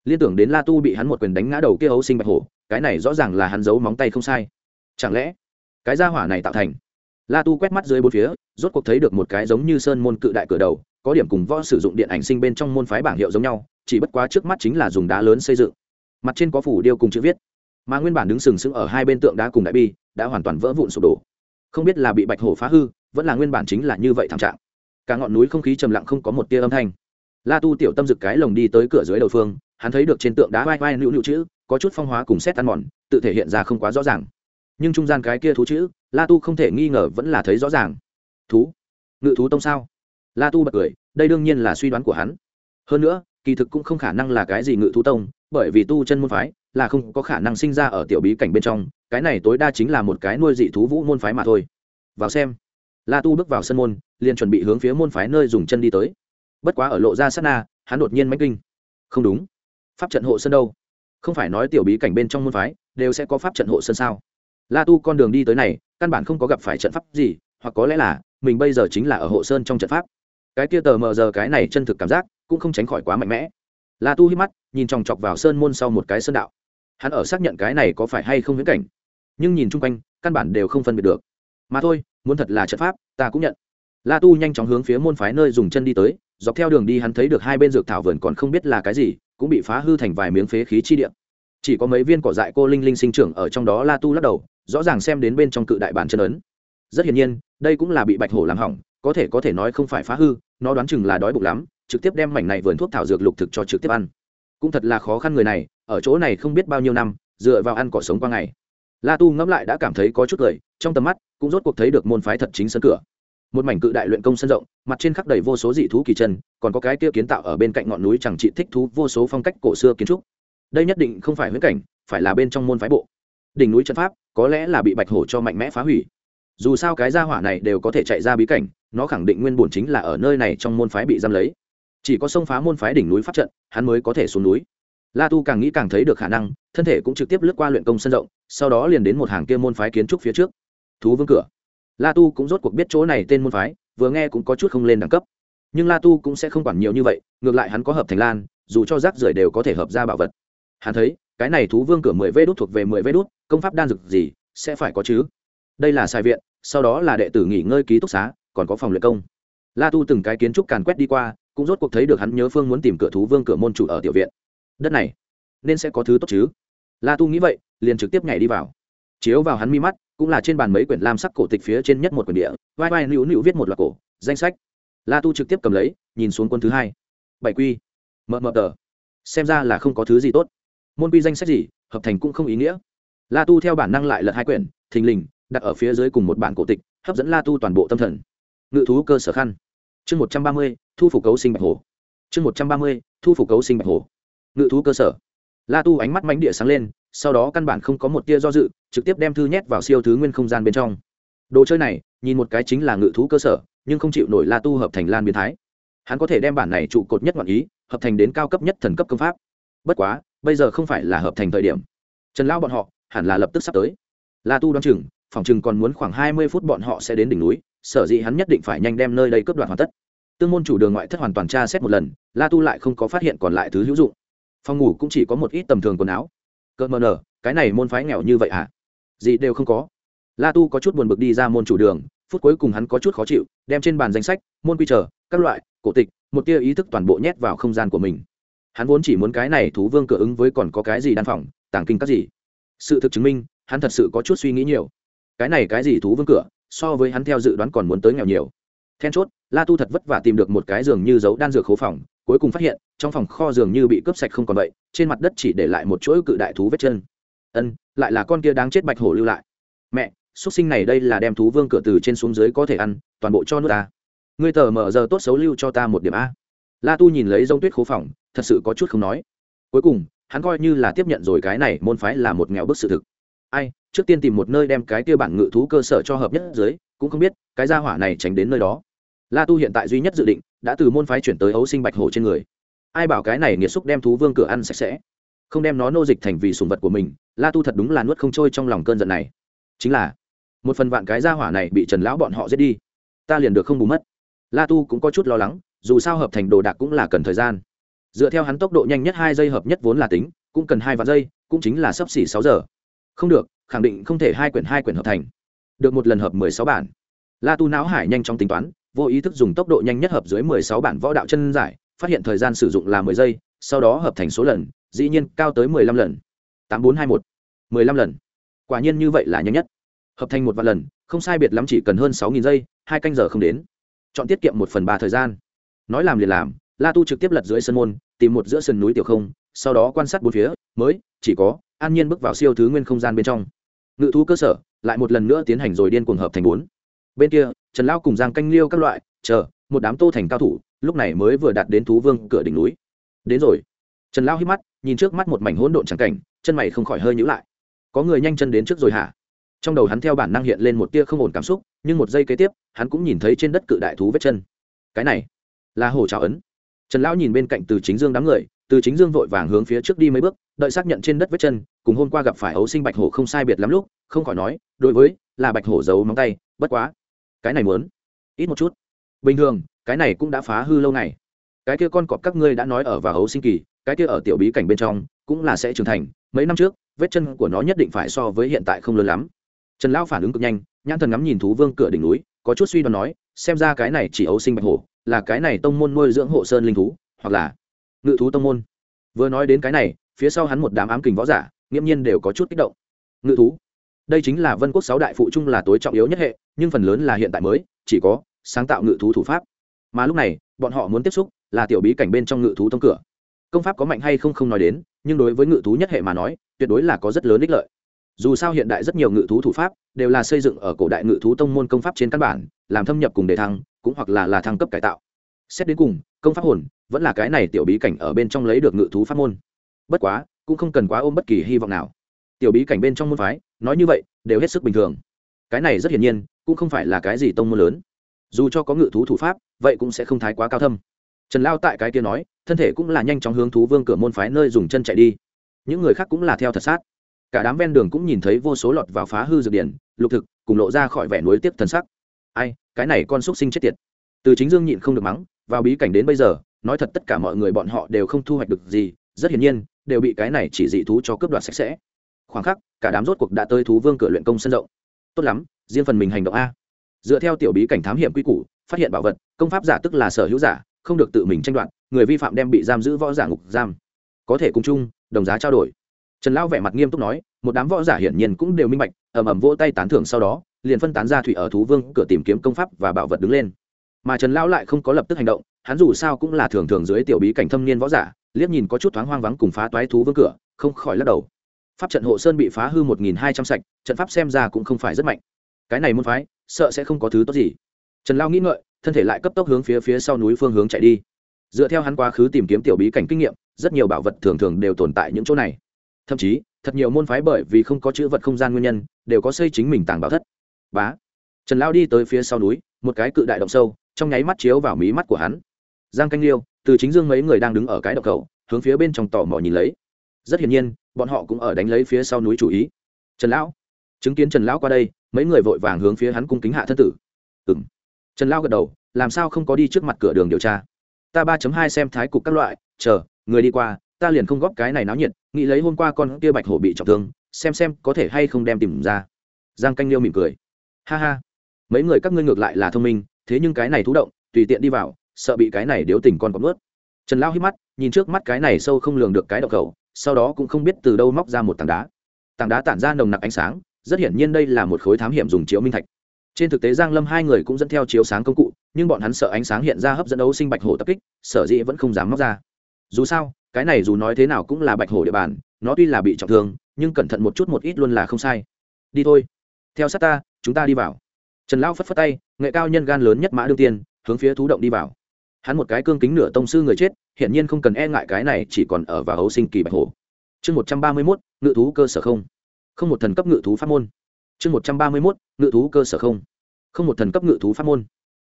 Liên tưởng đến la tu bị hắn một quyền đánh ngã đầu kia ấu sinh bạch hổ, cái này rõ ràng là hắn giấu móng tay không sai. Chẳng lẽ cái gia hỏa này tạo thành? La tu quét mắt dưới bốn phía, rốt cuộc thấy được một cái giống như sơn môn cự đại cửa đầu, có điểm cùng võ sử dụng điện ảnh sinh bên trong môn phái bảng hiệu giống nhau, chỉ bất quá trước mắt chính là dùng đá lớn xây dựng. Mặt trên có phủ điêu cùng chữ viết mà nguyên bản đứng sừng sững ở hai bên tượng đá cùng đại bi đã hoàn toàn vỡ vụn sụp đổ. Không biết là bị bạch hổ phá hư, vẫn là nguyên bản chính là như vậy thảm trạng. Cả ngọn núi không khí trầm lặng không có một tia âm thanh. La tu tiểu tâm rực cái lồng đi tới cửa dưới đầu phương, hắn thấy được trên tượng đá vai vai nữu nữu chữ, có chút phong hóa cùng xét ăn mòn, tự thể hiện ra không quá rõ ràng. Nhưng trung gian cái kia thú chữ, la tu không thể nghi ngờ vẫn là thấy rõ ràng. Thú? Ngự thú tông sao? La tu bật cười, đây đương nhiên là suy đoán của hắn. Hơn nữa, kỳ thực cũng không khả năng là cái gì ngự thú tông, bởi vì tu chân môn phái là không có khả năng sinh ra ở tiểu bí cảnh bên trong, cái này tối đa chính là một cái nuôi dị thú vũ môn phái mà thôi. Vào xem. La tu bước vào sân môn, liền chuẩn bị hướng phía môn phái nơi dùng chân đi tới. Bất quá ở lộ ra sát na, hắn đột nhiên mách kinh. Không đúng. Pháp trận hộ sân đâu? Không phải nói tiểu bí cảnh bên trong môn phái đều sẽ có pháp trận hộ sân sao? La tu con đường đi tới này, căn bản không có gặp phải trận pháp gì, hoặc có lẽ là mình bây giờ chính là ở hộ sơn trong trận pháp. Cái kia tờ mờ giờ cái này chân thực cảm giác cũng không tránh khỏi quá mạnh mẽ. La tu hít mắt, nhìn chòng chọc vào sơn môn sau một cái sơn đạo hắn ở xác nhận cái này có phải hay không viễn cảnh. Nhưng nhìn chung quanh, căn bản đều không phân biệt được. Mà thôi, muốn thật là trận pháp, ta cũng nhận. La tu nhanh chóng hướng phía môn phái nơi dùng chân đi tới, dọc theo đường đi hắn thấy được hai bên dược thảo vườn còn không biết là cái gì, cũng bị phá hư thành vài miếng phế khí chi điện chỉ có mấy viên cỏ dại cô linh linh sinh trưởng ở trong đó la tu lắc đầu, rõ ràng xem đến bên trong cự đại bản chân ấn. Rất hiển nhiên, đây cũng là bị bạch hổ làm hỏng, có thể có thể nói không phải phá hư, nó đoán chừng là đói bụng lắm, trực tiếp đem mảnh này vườn thuốc thảo dược lục thực cho trực tiếp ăn cũng thật là khó khăn người này, ở chỗ này không biết bao nhiêu năm, dựa vào ăn cỏ sống qua ngày. La tu ngẫm lại đã cảm thấy có chút cười, trong tầm mắt, cũng rốt cuộc thấy được môn phái thật chính sân cửa. Một mảnh cự đại luyện công sân rộng, mặt trên khắc đầy vô số dị thú kỳ chân, còn có cái kia kiến tạo ở bên cạnh ngọn núi chẳng trị thích thú vô số phong cách cổ xưa kiến trúc. Đây nhất định không phải huyễn cảnh, phải là bên trong môn phái bộ. Đỉnh núi trận pháp, có lẽ là bị bạch hổ cho mạnh mẽ phá hủy. Dù sao cái gia hỏa này đều có thể chạy ra bí cảnh, nó khẳng định nguyên bổn chính là ở nơi này trong môn phái bị giam lấy chỉ có sông phá môn phái đỉnh núi phát trận, hắn mới có thể xuống núi. La tu càng nghĩ càng thấy được khả năng, thân thể cũng trực tiếp lướt qua luyện công sân rộng, sau đó liền đến một hàng kia môn phái kiến trúc phía trước. Thú vương cửa. La tu cũng rốt cuộc biết chỗ này tên môn phái, vừa nghe cũng có chút không lên đẳng cấp. Nhưng la tu cũng sẽ không quản nhiều như vậy, ngược lại hắn có hợp thành lan, dù cho rác rưởi đều có thể hợp ra bảo vật. Hắn thấy, cái này thú vương cửa mười vê đốt thuộc về mười vê đốt công pháp đan dược gì, sẽ phải có chứ? Đây là sai viện, sau đó là đệ tử nghỉ ngơi ký túc xá, còn có phòng luyện công. La tu từng cái kiến trúc càn quét đi qua cũng rốt cuộc thấy được hắn nhớ phương muốn tìm cửa thú vương cửa môn chủ ở tiểu viện. Đất này, nên sẽ có thứ tốt chứ? La tu nghĩ vậy, liền trực tiếp nhảy đi vào. Chiếu vào hắn mi mắt, cũng là trên bàn mấy quyển lam sắc cổ tịch phía trên nhất một quyển địa, vai vai nữu nữu viết một loạt cổ, danh sách. La tu trực tiếp cầm lấy, nhìn xuống quân thứ hai. Bảy quy. Mờ mờ tờ. Xem ra là không có thứ gì tốt. Môn quy danh sách gì, hợp thành cũng không ý nghĩa. La tu theo bản năng lại lật hai quyển, thình lình, đặt ở phía dưới cùng một bản cổ tịch, hấp dẫn la tu toàn bộ tâm thần. Ngự thú cơ sở khăn chương một trăm ba mươi, thu phục cấu sinh bạch hồ chương một trăm ba mươi, thu phục cấu sinh bạch hồ ngự thú cơ sở. La tu ánh mắt mánh địa sáng lên, sau đó căn bản không có một tia do dự, trực tiếp đem thư nhét vào siêu thứ nguyên không gian bên trong. Đồ chơi này, nhìn một cái chính là ngự thú cơ sở, nhưng không chịu nổi la tu hợp thành lan biến thái. Hắn có thể đem bản này trụ cột nhất ngoạn ý, hợp thành đến cao cấp nhất thần cấp công pháp. Bất quá, bây giờ không phải là hợp thành thời điểm. Trần lão bọn họ, hẳn là lập tức sắp tới. La tu đoán chừng, phòng chừng còn muốn khoảng hai mươi phút bọn họ sẽ đến đỉnh núi sở dĩ hắn nhất định phải nhanh đem nơi đây cướp đoạt hoàn tất. Tương môn chủ đường ngoại thất hoàn toàn tra xét một lần, la tu lại không có phát hiện còn lại thứ hữu dụng. Phòng ngủ cũng chỉ có một ít tầm thường quần áo. Cợt mờ nở, cái này môn phái nghèo như vậy à? gì đều không có. La tu có chút buồn bực đi ra môn chủ đường, phút cuối cùng hắn có chút khó chịu, đem trên bàn danh sách, môn quy trở, các loại, cổ tịch, một tia ý thức toàn bộ nhét vào không gian của mình. Hắn vốn chỉ muốn cái này thú vương cửa ứng với còn có cái gì đan phòng, tàng kinh các gì. Sự thực chứng minh, hắn thật sự có chút suy nghĩ nhiều. Cái này cái gì thú vương cửa? So với hắn theo dự đoán còn muốn tới nghèo nhiều. Then chốt, la tu thật vất vả tìm được một cái giường như dấu đan dược khố phòng, cuối cùng phát hiện, trong phòng kho giường như bị cướp sạch không còn vậy, trên mặt đất chỉ để lại một chuỗi cự đại thú vết chân. Ân, lại là con kia đáng chết bạch hổ lưu lại. Mẹ, xuất sinh này đây là đem thú vương cửa từ trên xuống dưới có thể ăn, toàn bộ cho nước ta. Ngươi tờ mở giờ tốt xấu lưu cho ta một điểm a. La tu nhìn lấy dông tuyết khố phòng, thật sự có chút không nói. Cuối cùng, hắn coi như là tiếp nhận rồi cái này, môn phái là một nghèo bức sự thực. Ai trước tiên tìm một nơi đem cái kia bản ngự thú cơ sở cho hợp nhất dưới, cũng không biết cái gia hỏa này tránh đến nơi đó. La tu hiện tại duy nhất dự định, đã từ môn phái chuyển tới ấu sinh bạch hổ trên người. Ai bảo cái này nghiệt xúc đem thú vương cửa ăn sạch sẽ? Không đem nó nô dịch thành vì sùng vật của mình, la tu thật đúng là nuốt không trôi trong lòng cơn giận này. Chính là, một phần vạn cái gia hỏa này bị trần lão bọn họ giết đi, ta liền được không bù mất. La tu cũng có chút lo lắng, dù sao hợp thành đồ đạc cũng là cần thời gian. Dựa theo hắn tốc độ nhanh nhất hai giây hợp nhất vốn là tính, cũng cần hai vạn giây, cũng chính là sấp xỉ sáu giờ. Không được khẳng định không thể hai quyển hai quyển hợp thành. Được một lần hợp mười sáu bản. La tu não hải nhanh trong tính toán, vô ý thức dùng tốc độ nhanh nhất hợp dưới mười sáu bản võ đạo chân giải, phát hiện thời gian sử dụng là mười giây, sau đó hợp thành số lần, dĩ nhiên cao tới mười lăm lần. Tám bốn hai một. Mười lăm lần. Quả nhiên như vậy là nhanh nhất. Hợp thành một vạn lần, không sai biệt lắm chỉ cần hơn sáu nghìn giây, hai canh giờ không đến. Chọn tiết kiệm một phần ba thời gian. Nói làm liền làm, la tu trực tiếp lật dưới sân môn, tìm một giữa sườn núi tiểu không, sau đó quan sát bốn phía, mới, chỉ có, an nhiên bước vào siêu thứ nguyên không gian bên trong ngự thú cơ sở, lại một lần nữa tiến hành rồi điên cuồng hợp thành bốn. Bên kia, trần lão cùng giang canh liêu các loại, chờ, một đám tô thành cao thủ, lúc này mới vừa đạt đến thú vương cửa đỉnh núi. Đến rồi. Trần lão hít mắt, nhìn trước mắt một mảnh hỗn độn trắng cảnh, chân mày không khỏi hơi nhữ lại. Có người nhanh chân đến trước rồi hả? Trong đầu hắn theo bản năng hiện lên một tia không ổn cảm xúc, nhưng một giây kế tiếp, hắn cũng nhìn thấy trên đất cự đại thú vết chân. Cái này, là hồ trào ấn. Trần lão nhìn bên cạnh từ chính dương đám người, từ chính dương vội vàng hướng phía trước đi mấy bước đợi xác nhận trên đất vết chân, cùng hôm qua gặp phải ấu sinh bạch hổ không sai biệt lắm lúc, không khỏi nói, đối với, là bạch hổ giấu móng tay, bất quá. Cái này muốn, ít một chút. Bình thường, cái này cũng đã phá hư lâu ngày. Cái kia con cọp các ngươi đã nói ở và ấu sinh kỳ, cái kia ở tiểu bí cảnh bên trong, cũng là sẽ trưởng thành. Mấy năm trước, vết chân của nó nhất định phải so với hiện tại không lớn lắm. Trần lão phản ứng cực nhanh, nhãn thần ngắm nhìn thú vương cửa đỉnh núi, có chút suy đoán nói, xem ra cái này chỉ ấu sinh bạch hổ, là cái này tông môn nuôi dưỡng hộ sơn linh thú, hoặc là ngự thú tông môn. Vừa nói đến cái này phía sau hắn một đám ám kình võ giả, nghiễm nhiên đều có chút kích động. Ngự thú. Đây chính là vân quốc sáu đại phụ trung là tối trọng yếu nhất hệ, nhưng phần lớn là hiện tại mới, chỉ có sáng tạo ngự thú thủ pháp. Mà lúc này, bọn họ muốn tiếp xúc là tiểu bí cảnh bên trong ngự thú thông cửa. Công pháp có mạnh hay không không nói đến, nhưng đối với ngự thú nhất hệ mà nói, tuyệt đối là có rất lớn ích lợi. Dù sao hiện đại rất nhiều ngự thú thủ pháp đều là xây dựng ở cổ đại ngự thú tông môn công pháp trên căn bản, làm thâm nhập cùng đề thăng, cũng hoặc là là thăng cấp cải tạo. Xét đến cùng, công pháp hồn vẫn là cái này tiểu bí cảnh ở bên trong lấy được ngự thú pháp môn bất quá, cũng không cần quá ôm bất kỳ hy vọng nào. Tiểu bí cảnh bên trong môn phái, nói như vậy, đều hết sức bình thường. Cái này rất hiển nhiên, cũng không phải là cái gì tông môn lớn. Dù cho có ngự thú thủ pháp, vậy cũng sẽ không thái quá cao thâm. Trần lao tại cái kia nói, thân thể cũng là nhanh chóng hướng thú vương cửa môn phái nơi dùng chân chạy đi. Những người khác cũng là theo thật sát. Cả đám ven đường cũng nhìn thấy vô số lọt vào phá hư dược điển, lục thực, cùng lộ ra khỏi vẻ nối tiếp thần sắc. Ai, cái này con xúc sinh chết tiệt. Từ chính dương nhịn không được mắng, vào bí cảnh đến bây giờ, nói thật tất cả mọi người bọn họ đều không thu hoạch được gì. Rất hiển nhiên đều bị cái này chỉ dị thú cho cướp đoạt sạch sẽ. Khoảng khắc, cả đám rốt cuộc đã tới thú vương cửa luyện công sân rộng. Tốt lắm, riêng phần mình hành động a. Dựa theo tiểu bí cảnh thám hiểm quy củ, phát hiện bảo vật, công pháp giả tức là sở hữu giả, không được tự mình tranh đoạt, người vi phạm đem bị giam giữ võ giả ngục giam. Có thể cùng chung, đồng giá trao đổi. Trần lão vẻ mặt nghiêm túc nói, một đám võ giả hiển nhiên cũng đều minh bạch, ầm ầm vỗ tay tán thưởng sau đó, liền phân tán ra thủy ở thú vương cửa tìm kiếm công pháp và bảo vật đứng lên. Mà trần lão lại không có lập tức hành động, hắn dù sao cũng là thường thường dưới tiểu bí cảnh thâm niên võ giả liếc nhìn có chút thoáng hoang vắng cùng phá toái thú vương cửa, không khỏi lắc đầu. Pháp trận hộ sơn bị phá hư một nghìn hai trăm sạch, trận pháp xem ra cũng không phải rất mạnh. Cái này môn phái, sợ sẽ không có thứ tốt gì. Trần lao nghĩ ngợi, thân thể lại cấp tốc hướng phía phía sau núi phương hướng chạy đi. Dựa theo hắn quá khứ tìm kiếm tiểu bí cảnh kinh nghiệm, rất nhiều bảo vật thường thường đều tồn tại những chỗ này. Thậm chí, thật nhiều môn phái bởi vì không có chữ vật không gian nguyên nhân, đều có xây chính mình tàng bảo thất. Bá. Trần lao đi tới phía sau núi, một cái cự đại động sâu, trong nháy mắt chiếu vào mí mắt của hắn giang canh liêu, từ chính dương mấy người đang đứng ở cái độc cầu, hướng phía bên trong tò mò nhìn lấy. Rất hiển nhiên, bọn họ cũng ở đánh lấy phía sau núi chủ ý. Trần lão, chứng kiến trần lão qua đây, mấy người vội vàng hướng phía hắn cung kính hạ thân tử. Ừ m trần lão gật đầu, làm sao không có đi trước mặt cửa đường điều tra? Ta ba hai xem thái cục các loại, chờ, người đi qua, ta liền không góp cái này náo nhiệt, nghĩ lấy hôm qua con kia bạch hổ bị trọng thương, xem xem có thể hay không đem tìm ra. Giang canh liêu mỉm cười. Ha ha. Mấy người các ngươi ngược lại là thông minh, thế nhưng cái này thú động, tùy tiện đi vào sợ bị cái này điếu tình con có nuốt. Trần lao hít mắt, nhìn trước mắt cái này sâu không lường được cái độc khẩu, sau đó cũng không biết từ đâu móc ra một tảng đá. Tảng đá tản ra nồng nặc ánh sáng, rất hiển nhiên đây là một khối thám hiểm dùng chiếu minh thạch. Trên thực tế giang lâm hai người cũng dẫn theo chiếu sáng công cụ, nhưng bọn hắn sợ ánh sáng hiện ra hấp dẫn ấu sinh bạch hổ tập kích, sở dĩ vẫn không dám móc ra. Dù sao, cái này dù nói thế nào cũng là bạch hổ địa bàn, nó tuy là bị trọng thương, nhưng cẩn thận một chút một ít luôn là không sai. Đi thôi. Theo sát ta, chúng ta đi vào. Trần lão phất phất tay, nghệ cao nhân gan lớn nhất mã đương tiên, hướng phía thú động đi vào hắn một cái cương kính nửa tông sư người chết hiện nhiên không cần e ngại cái này, chỉ còn ở và hấu sinh kỳ bạch hổ. Chương một trăm ba mươi mốt, ngự thú cơ sở không. Không một thần cấp ngự thú pháp môn. Chương một trăm ba mươi mốt, ngự thú cơ sở không. Không một thần cấp ngự thú pháp môn.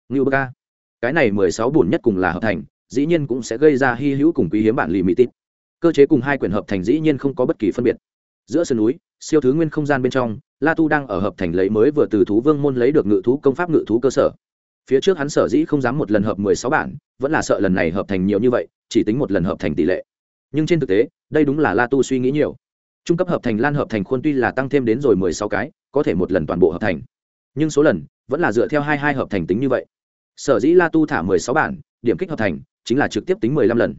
Ngự bơ cái này mười sáu bổn nhất cùng là hợp thành, dĩ nhiên cũng sẽ gây ra hy hữu cùng quý hiếm bản lì mỹ tít. Cơ chế cùng hai quyển hợp thành dĩ nhiên không có bất kỳ phân biệt. Giữa sườn núi, siêu thứ nguyên không gian bên trong, la tu đang ở hợp thành lấy mới vừa từ thú vương môn lấy được ngự thú công pháp ngự thú cơ sở phía trước hắn sở dĩ không dám một lần hợp mười sáu bản, vẫn là sợ lần này hợp thành nhiều như vậy, chỉ tính một lần hợp thành tỷ lệ. Nhưng trên thực tế, đây đúng là la tu suy nghĩ nhiều. Trung cấp hợp thành lan hợp thành khuôn tuy là tăng thêm đến rồi mười sáu cái, có thể một lần toàn bộ hợp thành. Nhưng số lần vẫn là dựa theo hai hai hợp thành tính như vậy. Sở dĩ la tu thả mười sáu bản, điểm kích hợp thành chính là trực tiếp tính mười lăm lần.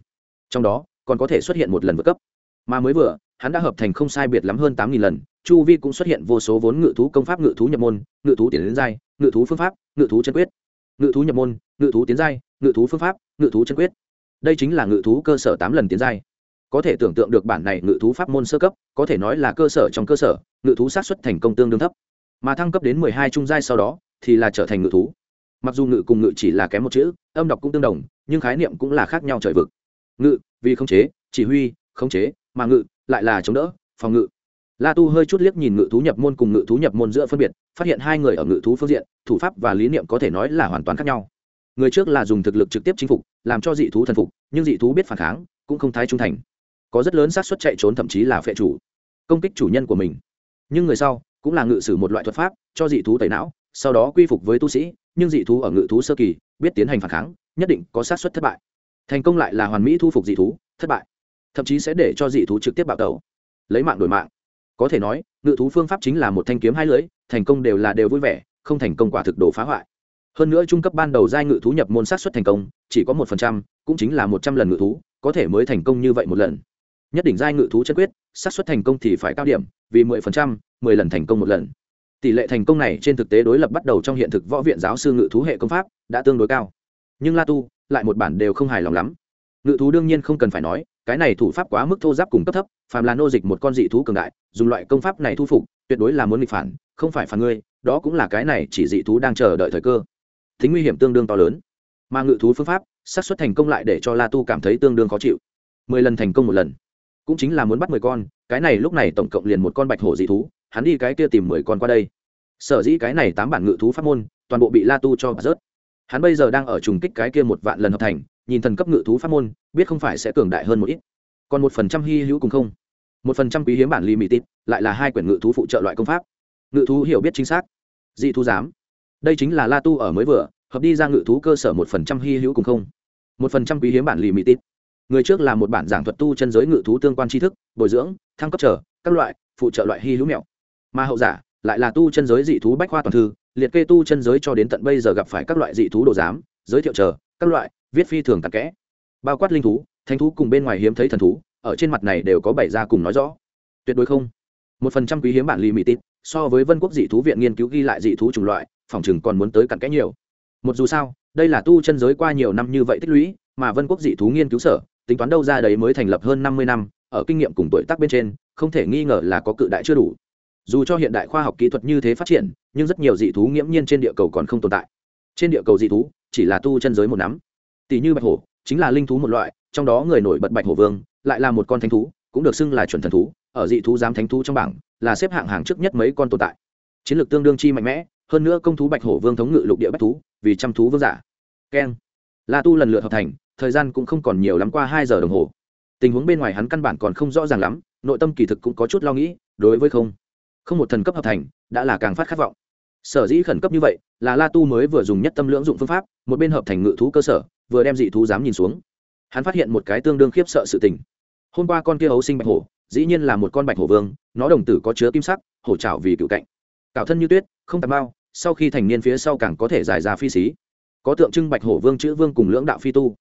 Trong đó, còn có thể xuất hiện một lần vượt cấp. Mà mới vừa, hắn đã hợp thành không sai biệt lắm hơn tám nghìn lần, chu vi cũng xuất hiện vô số vốn ngự thú công pháp, ngự thú nhập môn, ngự thú tiền đến giai, ngự thú phương pháp, ngự thú chân quyết ngự thú nhập môn, ngự thú tiến giai, ngự thú phương pháp, ngự thú chân quyết. Đây chính là ngự thú cơ sở tám lần tiến giai. Có thể tưởng tượng được bản này ngự thú pháp môn sơ cấp, có thể nói là cơ sở trong cơ sở, ngự thú sát xuất thành công tương đương thấp. Mà thăng cấp đến mười hai trung giai sau đó, thì là trở thành ngự thú. Mặc dù ngự cùng ngự chỉ là kém một chữ, âm đọc cũng tương đồng, nhưng khái niệm cũng là khác nhau trời vực. Ngự, vì khống chế, chỉ huy, khống chế, mà ngự lại là chống đỡ, phòng ngự la tu hơi chút liếc nhìn ngự thú nhập môn cùng ngự thú nhập môn giữa phân biệt, phát hiện hai người ở ngự thú phương diện, thủ pháp và lý niệm có thể nói là hoàn toàn khác nhau. Người trước là dùng thực lực trực tiếp chinh phục, làm cho dị thú thần phục, nhưng dị thú biết phản kháng, cũng không thái trung thành. Có rất lớn xác suất chạy trốn thậm chí là phệ chủ, công kích chủ nhân của mình. Nhưng người sau cũng là ngự sử một loại thuật pháp, cho dị thú tẩy não, sau đó quy phục với tu sĩ, nhưng dị thú ở ngự thú sơ kỳ, biết tiến hành phản kháng, nhất định có xác suất thất bại. Thành công lại là hoàn mỹ thu phục dị thú, thất bại. Thậm chí sẽ để cho dị thú trực tiếp bạo tẩu, lấy mạng đổi mạng có thể nói, ngự thú phương pháp chính là một thanh kiếm hai lưỡi, thành công đều là đều vui vẻ, không thành công quả thực đồ phá hoại. Hơn nữa trung cấp ban đầu giai ngự thú nhập môn sát xuất thành công, chỉ có một phần trăm, cũng chính là một trăm lần ngự thú, có thể mới thành công như vậy một lần. Nhất định giai ngự thú chân quyết, sát xuất thành công thì phải cao điểm, vì mười phần trăm, mười lần thành công một lần. Tỷ lệ thành công này trên thực tế đối lập bắt đầu trong hiện thực võ viện giáo sư ngự thú hệ công pháp, đã tương đối cao. Nhưng la tu, lại một bản đều không hài lòng lắm. Ngự thú đương nhiên không cần phải nói, cái này thủ pháp quá mức thô giáp cùng cấp thấp phàm là nô dịch một con dị thú cường đại, dùng loại công pháp này thu phục, tuyệt đối là muốn nghịch phản, không phải phản ngươi, đó cũng là cái này chỉ dị thú đang chờ đợi thời cơ. Thính nguy hiểm tương đương to lớn. Mà ngự thú phương pháp, xác suất thành công lại để cho la tu cảm thấy tương đương khó chịu. Mười lần thành công một lần, cũng chính là muốn bắt mười con, cái này lúc này tổng cộng liền một con bạch hổ dị thú, hắn đi cái kia tìm mười con qua đây. Sở dĩ cái này tám bản ngự thú pháp môn, toàn bộ bị la tu cho rớt. Hắn bây giờ đang ở trùng kích cái kia một vạn lần hợp thành, nhìn thần cấp ngự thú pháp môn, biết không phải sẽ cường đại hơn một ít còn một phần trăm hy hữu cùng không. Một phần trăm quý hiếm bản lì mỹ tít, lại là hai quyển ngự thú phụ trợ loại công pháp. Ngự thú hiểu biết chính xác. Dị thú giám. Đây chính là la tu ở mới vừa hợp đi ra ngự thú cơ sở một phần trăm hy hữu cùng không. Một phần trăm quý hiếm bản lì mỹ tít, người trước là một bản giảng thuật tu chân giới ngự thú tương quan tri thức bồi dưỡng thăng cấp trở các loại phụ trợ loại hy hữu mẹo. Mà hậu giả lại là tu chân giới dị thú bách khoa toàn thư liệt kê tu chân giới cho đến tận bây giờ gặp phải các loại dị thú đồ giám giới thiệu chờ các loại viết phi thường tạc kẽ. Bao quát linh thú thanh thú cùng bên ngoài hiếm thấy thần thú, ở trên mặt này đều có bảy ra cùng nói rõ. Tuyệt đối không. Một phần trăm quý hiếm bản lì mỹ tít so với vân quốc dị thú viện nghiên cứu ghi lại dị thú chủng loại, phòng chừng còn muốn tới cặn kẽ nhiều. Một dù sao, đây là tu chân giới qua nhiều năm như vậy tích lũy, mà vân quốc dị thú nghiên cứu sở, tính toán đâu ra đấy mới thành lập hơn năm mươi năm, ở kinh nghiệm cùng tuổi tác bên trên, không thể nghi ngờ là có cự đại chưa đủ. Dù cho hiện đại khoa học kỹ thuật như thế phát triển, nhưng rất nhiều dị thú nghiễm nhiên trên địa cầu còn không tồn tại. Trên địa cầu dị thú, chỉ là tu chân giới một nắm. Tỷ như bạch hổ chính là linh thú một loại, trong đó người nổi bật bạch hổ vương, lại là một con thánh thú, cũng được xưng là chuẩn thần thú, ở dị thú giám thánh thú trong bảng, là xếp hạng hàng trước nhất mấy con tồn tại. Chiến lược tương đương chi mạnh mẽ, hơn nữa công thú bạch hổ vương thống ngự lục địa bách thú, vì trăm thú vương giả. Keng. La tu lần lượt hợp thành, thời gian cũng không còn nhiều lắm qua hai giờ đồng hồ. Tình huống bên ngoài hắn căn bản còn không rõ ràng lắm, nội tâm kỳ thực cũng có chút lo nghĩ, đối với không không một thần cấp hợp thành, đã là càng phát khát vọng. Sở dĩ khẩn cấp như vậy, là la tu mới vừa dùng nhất tâm lưỡng dụng phương pháp, một bên hợp thành ngự thú cơ sở vừa đem dị thú dám nhìn xuống. Hắn phát hiện một cái tương đương khiếp sợ sự tình. Hôm qua con kia ấu sinh bạch hổ, dĩ nhiên là một con bạch hổ vương, nó đồng tử có chứa kim sắc, hổ trào vì cựu cạnh. Cạo thân như tuyết, không tạt bao sau khi thành niên phía sau càng có thể giải ra phi xí. Có tượng trưng bạch hổ vương chữ vương cùng lưỡng đạo phi tu.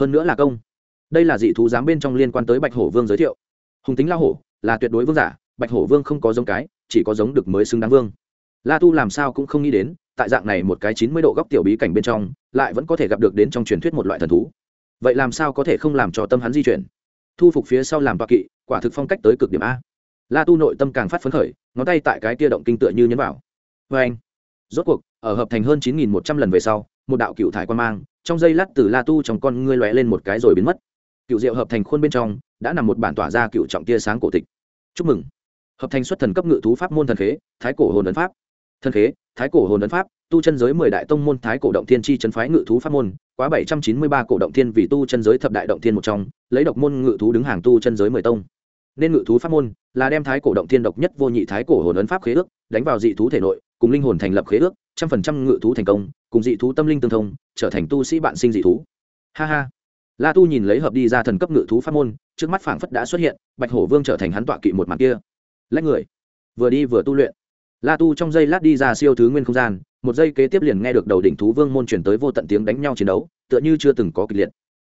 Hơn nữa là công. Đây là dị thú giám bên trong liên quan tới bạch hổ vương giới thiệu. Hùng tính la hổ, là tuyệt đối vương giả, bạch hổ vương không có giống cái, chỉ có giống được mới xứng đáng vương. La tu làm sao cũng không nghĩ đến tại dạng này một cái chín mươi độ góc tiểu bí cảnh bên trong, lại vẫn có thể gặp được đến trong truyền thuyết một loại thần thú. Vậy làm sao có thể không làm cho tâm hắn di chuyển? Thu phục phía sau làm bạc kỵ, quả thực phong cách tới cực điểm a. La tu nội tâm càng phát phấn khởi, ngón tay tại cái tia động kinh tựa như nhấn vào. Vê anh, rốt cuộc, ở hợp thành hơn chín nghìn một trăm lần về sau, một đạo cựu thải quan mang, trong dây lát từ la tu trong con ngươi lóe lên một cái rồi biến mất. Cựu diệu hợp thành khuôn bên trong, đã nằm một bản tỏa ra cựu trọng tia sáng cổ tịch. Chúc mừng. Hợp thành xuất thần cấp ngự thú pháp môn thần khế, thái cổ hồn ấn pháp. Thần khế thái cổ hồn ấn pháp, tu chân giới mười đại tông môn thái cổ động thiên chi chân phái ngự thú pháp môn, quá bảy trăm chín mươi ba cổ động thiên vì tu chân giới thập đại động thiên một trong, lấy độc môn ngự thú đứng hàng tu chân giới mười tông. Nên ngự thú pháp môn là đem thái cổ động thiên độc nhất vô nhị thái cổ hồn ấn pháp khế ước, đánh vào dị thú thể nội, cùng linh hồn thành lập khế ước, trăm phần trăm ngự thú thành công, cùng dị thú tâm linh tương thông, trở thành tu sĩ bạn sinh dị thú. Ha ha. La tu nhìn lấy hợp đi ra thần cấp ngự thú pháp môn, trước mắt phảng phất đã xuất hiện, bạch hổ vương trở thành hắn tọa kỵ một mặt kia. Lách người. Vừa đi vừa tu luyện la tu trong giây lát đi ra siêu thứ nguyên không gian, một giây kế tiếp liền nghe được đầu đỉnh thú vương môn chuyển tới vô tận tiếng đánh nhau chiến đấu, tựa như chưa từng có kịch liệt.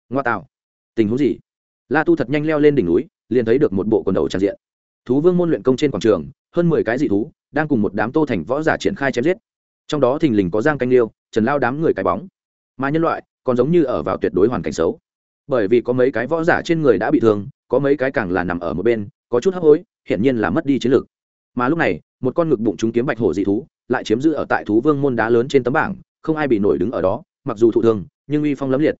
Ngoa tạo. Tình huống gì? La tu thật nhanh leo lên đỉnh núi, liền thấy được một bộ quần đầu tràn diện. Thú vương môn luyện công trên quảng trường, hơn mười cái dị thú, đang cùng một đám tô thành võ giả triển khai chém giết. Trong đó thình lình có giang canh liêu, trần lao đám người cái bóng. Mà nhân loại, còn giống như ở vào tuyệt đối hoàn cảnh xấu. Bởi vì có mấy cái võ giả trên người đã bị thương, có mấy cái càng là nằm ở một bên, có chút hấp hối, hiển nhiên là mất đi chiến lược mà lúc này một con ngực bụng chúng kiếm bạch hổ dị thú, lại chiếm giữ ở tại thú vương môn đá lớn trên tấm bảng, không ai bị nổi đứng ở đó, mặc dù thụ thương, nhưng uy phong lấm liệt.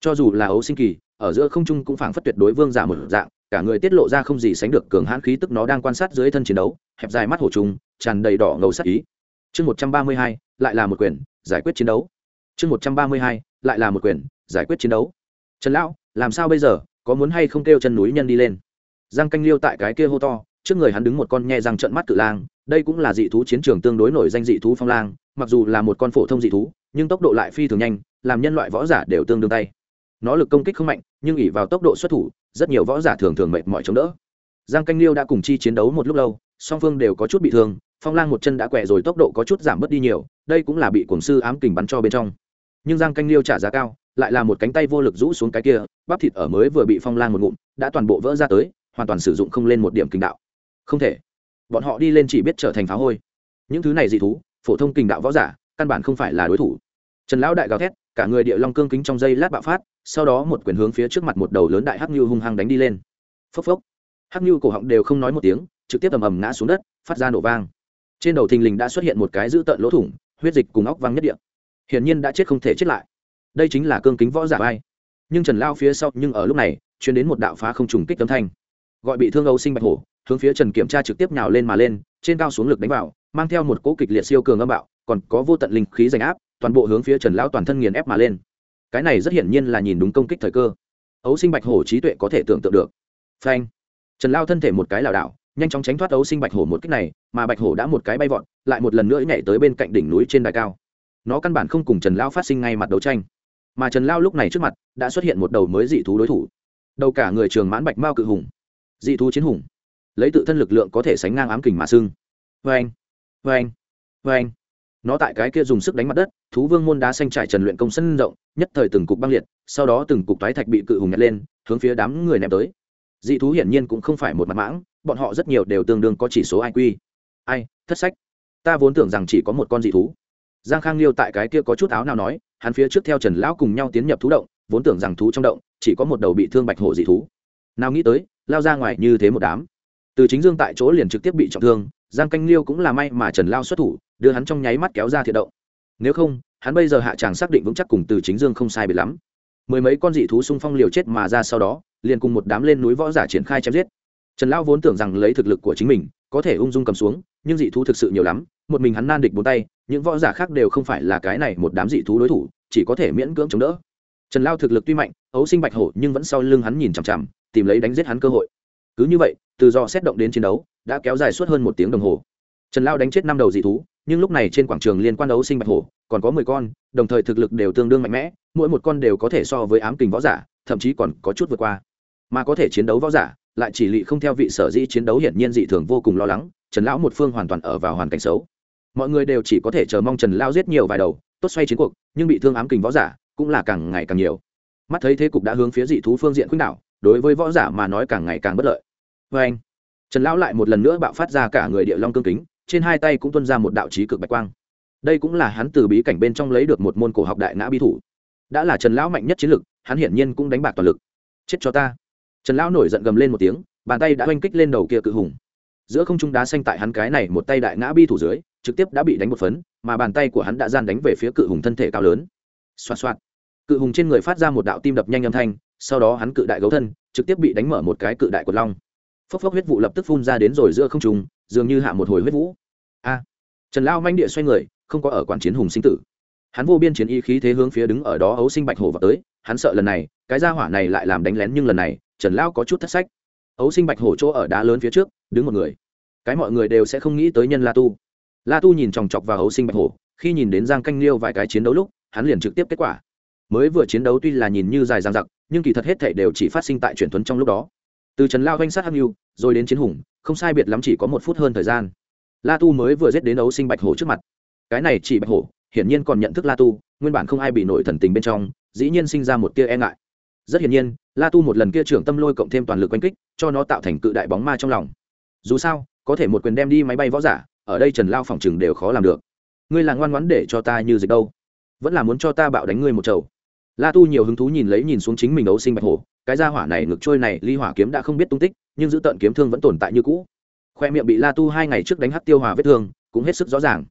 Cho dù là ấu sinh kỳ, ở giữa không trung cũng phảng phất tuyệt đối vương giả một dạng, cả người tiết lộ ra không gì sánh được cường hãn khí tức nó đang quan sát dưới thân chiến đấu, hẹp dài mắt hổ trùng, tràn đầy đỏ ngầu sắc ý. Chương một trăm ba mươi hai, lại là một quyền, giải quyết chiến đấu. Chương một trăm ba mươi hai, lại là một quyền, giải quyết chiến đấu. Trần lão, làm sao bây giờ? Có muốn hay không kêu chân núi nhân đi lên? Giang canh liêu tại cái kia hô to trước người hắn đứng một con nhe răng trận mắt cự lang, đây cũng là dị thú chiến trường tương đối nổi danh dị thú phong lang, mặc dù là một con phổ thông dị thú, nhưng tốc độ lại phi thường nhanh, làm nhân loại võ giả đều tương đương tay. Nó lực công kích không mạnh, nhưng ỉ vào tốc độ xuất thủ, rất nhiều võ giả thường thường mệt mỏi chống đỡ. Giang canh liêu đã cùng chi chiến đấu một lúc lâu, song phương đều có chút bị thương, phong lang một chân đã quẹ rồi tốc độ có chút giảm bớt đi nhiều, đây cũng là bị cổng sư ám kình bắn cho bên trong. Nhưng giang canh liêu trả giá cao, lại là một cánh tay vô lực rũ xuống cái kia, bắp thịt ở mới vừa bị phong lang một ngụm, đã toàn bộ vỡ ra tới, hoàn toàn sử dụng không lên một điểm kinh đạo không thể. Bọn họ đi lên chỉ biết trở thành phá hôi. Những thứ này dị thú, phổ thông kình đạo võ giả, căn bản không phải là đối thủ. Trần lão đại gào thét, cả người địa long cương kính trong dây lát bạo phát, sau đó một quyền hướng phía trước mặt một đầu lớn đại hắc như hung hăng đánh đi lên. Phốc phốc. Hắc như cổ họng đều không nói một tiếng, trực tiếp ầm ầm ngã xuống đất, phát ra nổ vang. Trên đầu thình lình đã xuất hiện một cái dữ tợn lỗ thủng, huyết dịch cùng óc văng nhất địa. Hiển nhiên đã chết không thể chết lại. Đây chính là cương kính võ giả vai. Nhưng trần lao phía sau, nhưng ở lúc này chuyến đến một đạo phá không trùng kích tấm thanh. Gọi bị thương âu sinh bạch hổ hướng phía trần kiểm tra trực tiếp nhào lên mà lên, trên cao xuống lực đánh vào, mang theo một cỗ kịch liệt siêu cường âm bạo, còn có vô tận linh khí giành áp, toàn bộ hướng phía trần lão toàn thân nghiền ép mà lên. Cái này rất hiển nhiên là nhìn đúng công kích thời cơ. Ấu sinh bạch hổ trí tuệ có thể tưởng tượng được. Phanh. Trần lao thân thể một cái lảo đảo, nhanh chóng tránh thoát ấu sinh bạch hổ một cách này, mà bạch hổ đã một cái bay vọt, lại một lần nữa nhảy tới bên cạnh đỉnh núi trên đài cao. Nó căn bản không cùng trần lao phát sinh ngay mặt đấu tranh. Mà trần lao lúc này trước mặt, đã xuất hiện một đầu mới dị thú đối thủ. Đầu cả người trường mãn bạch mao cự hùng. Dị thú chiến hùng lấy tự thân lực lượng có thể sánh ngang ám kình mà xưng. Vê anh vê anh vê anh nó tại cái kia dùng sức đánh mặt đất, thú vương môn đá xanh trải trần luyện công sân rộng, nhất thời từng cục băng liệt, sau đó từng cục toái thạch bị cự hùng nhặt lên, hướng phía đám người ném tới. Dị thú hiển nhiên cũng không phải một mặt mãng, bọn họ rất nhiều đều tương đương có chỉ số iq ai, thất sách. Ta vốn tưởng rằng chỉ có một con dị thú. Giang khang liêu tại cái kia có chút áo nào nói, hắn phía trước theo trần lão cùng nhau tiến nhập thú động, vốn tưởng rằng thú trong động, chỉ có một đầu bị thương bạch hổ dị thú. Nào nghĩ tới, lao ra ngoài như thế một đám từ chính dương tại chỗ liền trực tiếp bị trọng thương, giang canh liêu cũng là may mà trần lao xuất thủ, đưa hắn trong nháy mắt kéo ra thiệt động. Nếu không, hắn bây giờ hạ tràng xác định vững chắc cùng từ chính dương không sai biệt lắm. Mười mấy con dị thú xung phong liều chết mà ra sau đó, liền cùng một đám lên núi võ giả triển khai chém giết. Trần lao vốn tưởng rằng lấy thực lực của chính mình, có thể ung dung cầm xuống, nhưng dị thú thực sự nhiều lắm, một mình hắn nan địch bốn tay, những võ giả khác đều không phải là cái này một đám dị thú đối thủ, chỉ có thể miễn cưỡng chống đỡ. Trần lao thực lực tuy mạnh, ấu sinh bạch hổ nhưng vẫn sau lưng hắn nhìn chằm chằm, tìm lấy đánh giết hắn cơ hội cứ như vậy, từ do xét động đến chiến đấu, đã kéo dài suốt hơn một tiếng đồng hồ. Trần lao đánh chết năm đầu dị thú, nhưng lúc này trên quảng trường liên quan đấu sinh bạch hổ, còn có mười con, đồng thời thực lực đều tương đương mạnh mẽ, mỗi một con đều có thể so với ám kình võ giả, thậm chí còn có chút vượt qua. Mà có thể chiến đấu võ giả, lại chỉ lị không theo vị sở dĩ chiến đấu hiển nhiên dị thường vô cùng lo lắng, trần lão một phương hoàn toàn ở vào hoàn cảnh xấu. Mọi người đều chỉ có thể chờ mong trần lao giết nhiều vài đầu, tốt xoay chiến cuộc, nhưng bị thương ám kình võ giả cũng là càng ngày càng nhiều. Mắt thấy thế cục đã hướng phía dị thú phương diện khuynh đảo đối với võ giả mà nói càng ngày càng bất lợi. Vê anh, trần lão lại một lần nữa bạo phát ra cả người địa long cương kính, trên hai tay cũng tuân ra một đạo trí cực bạch quang. Đây cũng là hắn từ bí cảnh bên trong lấy được một môn cổ học đại ngã bi thủ. Đã là trần lão mạnh nhất chiến lực, hắn hiển nhiên cũng đánh bạc toàn lực. Chết cho ta. Trần lão nổi giận gầm lên một tiếng, bàn tay đã oanh kích lên đầu kia cự hùng. Giữa không trung đá xanh tại hắn cái này một tay đại ngã bi thủ dưới, trực tiếp đã bị đánh một phấn, mà bàn tay của hắn đã gian đánh về phía cự hùng thân thể cao lớn. Xoa xoa cự hùng trên người phát ra một đạo tim đập nhanh âm thanh sau đó hắn cự đại gấu thân, trực tiếp bị đánh mở một cái cự đại của long. Phốc phốc huyết vụ lập tức phun ra đến rồi giữa không trung, dường như hạ một hồi huyết vũ. A! Trần lao manh địa xoay người, không có ở quản chiến hùng sinh tử. Hắn vô biên chiến y khí thế hướng phía đứng ở đó ấu sinh bạch hổ vào tới, hắn sợ lần này, cái gia hỏa này lại làm đánh lén nhưng lần này, trần lao có chút thất sách. Ấu sinh bạch hổ chỗ ở đá lớn phía trước, đứng một người. Cái mọi người đều sẽ không nghĩ tới nhân la tu. La tu nhìn chòng chọc vào ấu sinh bạch hổ, khi nhìn đến giang canh liêu vài cái chiến đấu lúc, hắn liền trực tiếp kết quả. Mới vừa chiến đấu tuy là nhìn như dài dang dặc nhưng kỳ thật hết thể đều chỉ phát sinh tại truyền tuấn trong lúc đó. Từ trần lao danh sát hắc nhu rồi đến chiến hùng, không sai biệt lắm chỉ có một phút hơn thời gian. La tu mới vừa giết đến ấu sinh bạch hổ trước mặt. Cái này chỉ bạch hổ, hiển nhiên còn nhận thức la tu, nguyên bản không ai bị nổi thần tình bên trong, dĩ nhiên sinh ra một tia e ngại. Rất hiển nhiên, la tu một lần kia trưởng tâm lôi cộng thêm toàn lực oanh kích, cho nó tạo thành cự đại bóng ma trong lòng. Dù sao, có thể một quyền đem đi máy bay võ giả, ở đây trần lao phòng chừng đều khó làm được. Ngươi là ngoan ngoãn để cho ta như dịch đâu? Vẫn là muốn cho ta bạo đánh ngươi một chầu la tu nhiều hứng thú nhìn lấy nhìn xuống chính mình ấu sinh bạch hổ, cái gia hỏa này ngực trôi này, ly hỏa kiếm đã không biết tung tích, nhưng giữ tận kiếm thương vẫn tồn tại như cũ. Khoe miệng bị la tu hai ngày trước đánh hắt tiêu hòa vết thương, cũng hết sức rõ ràng.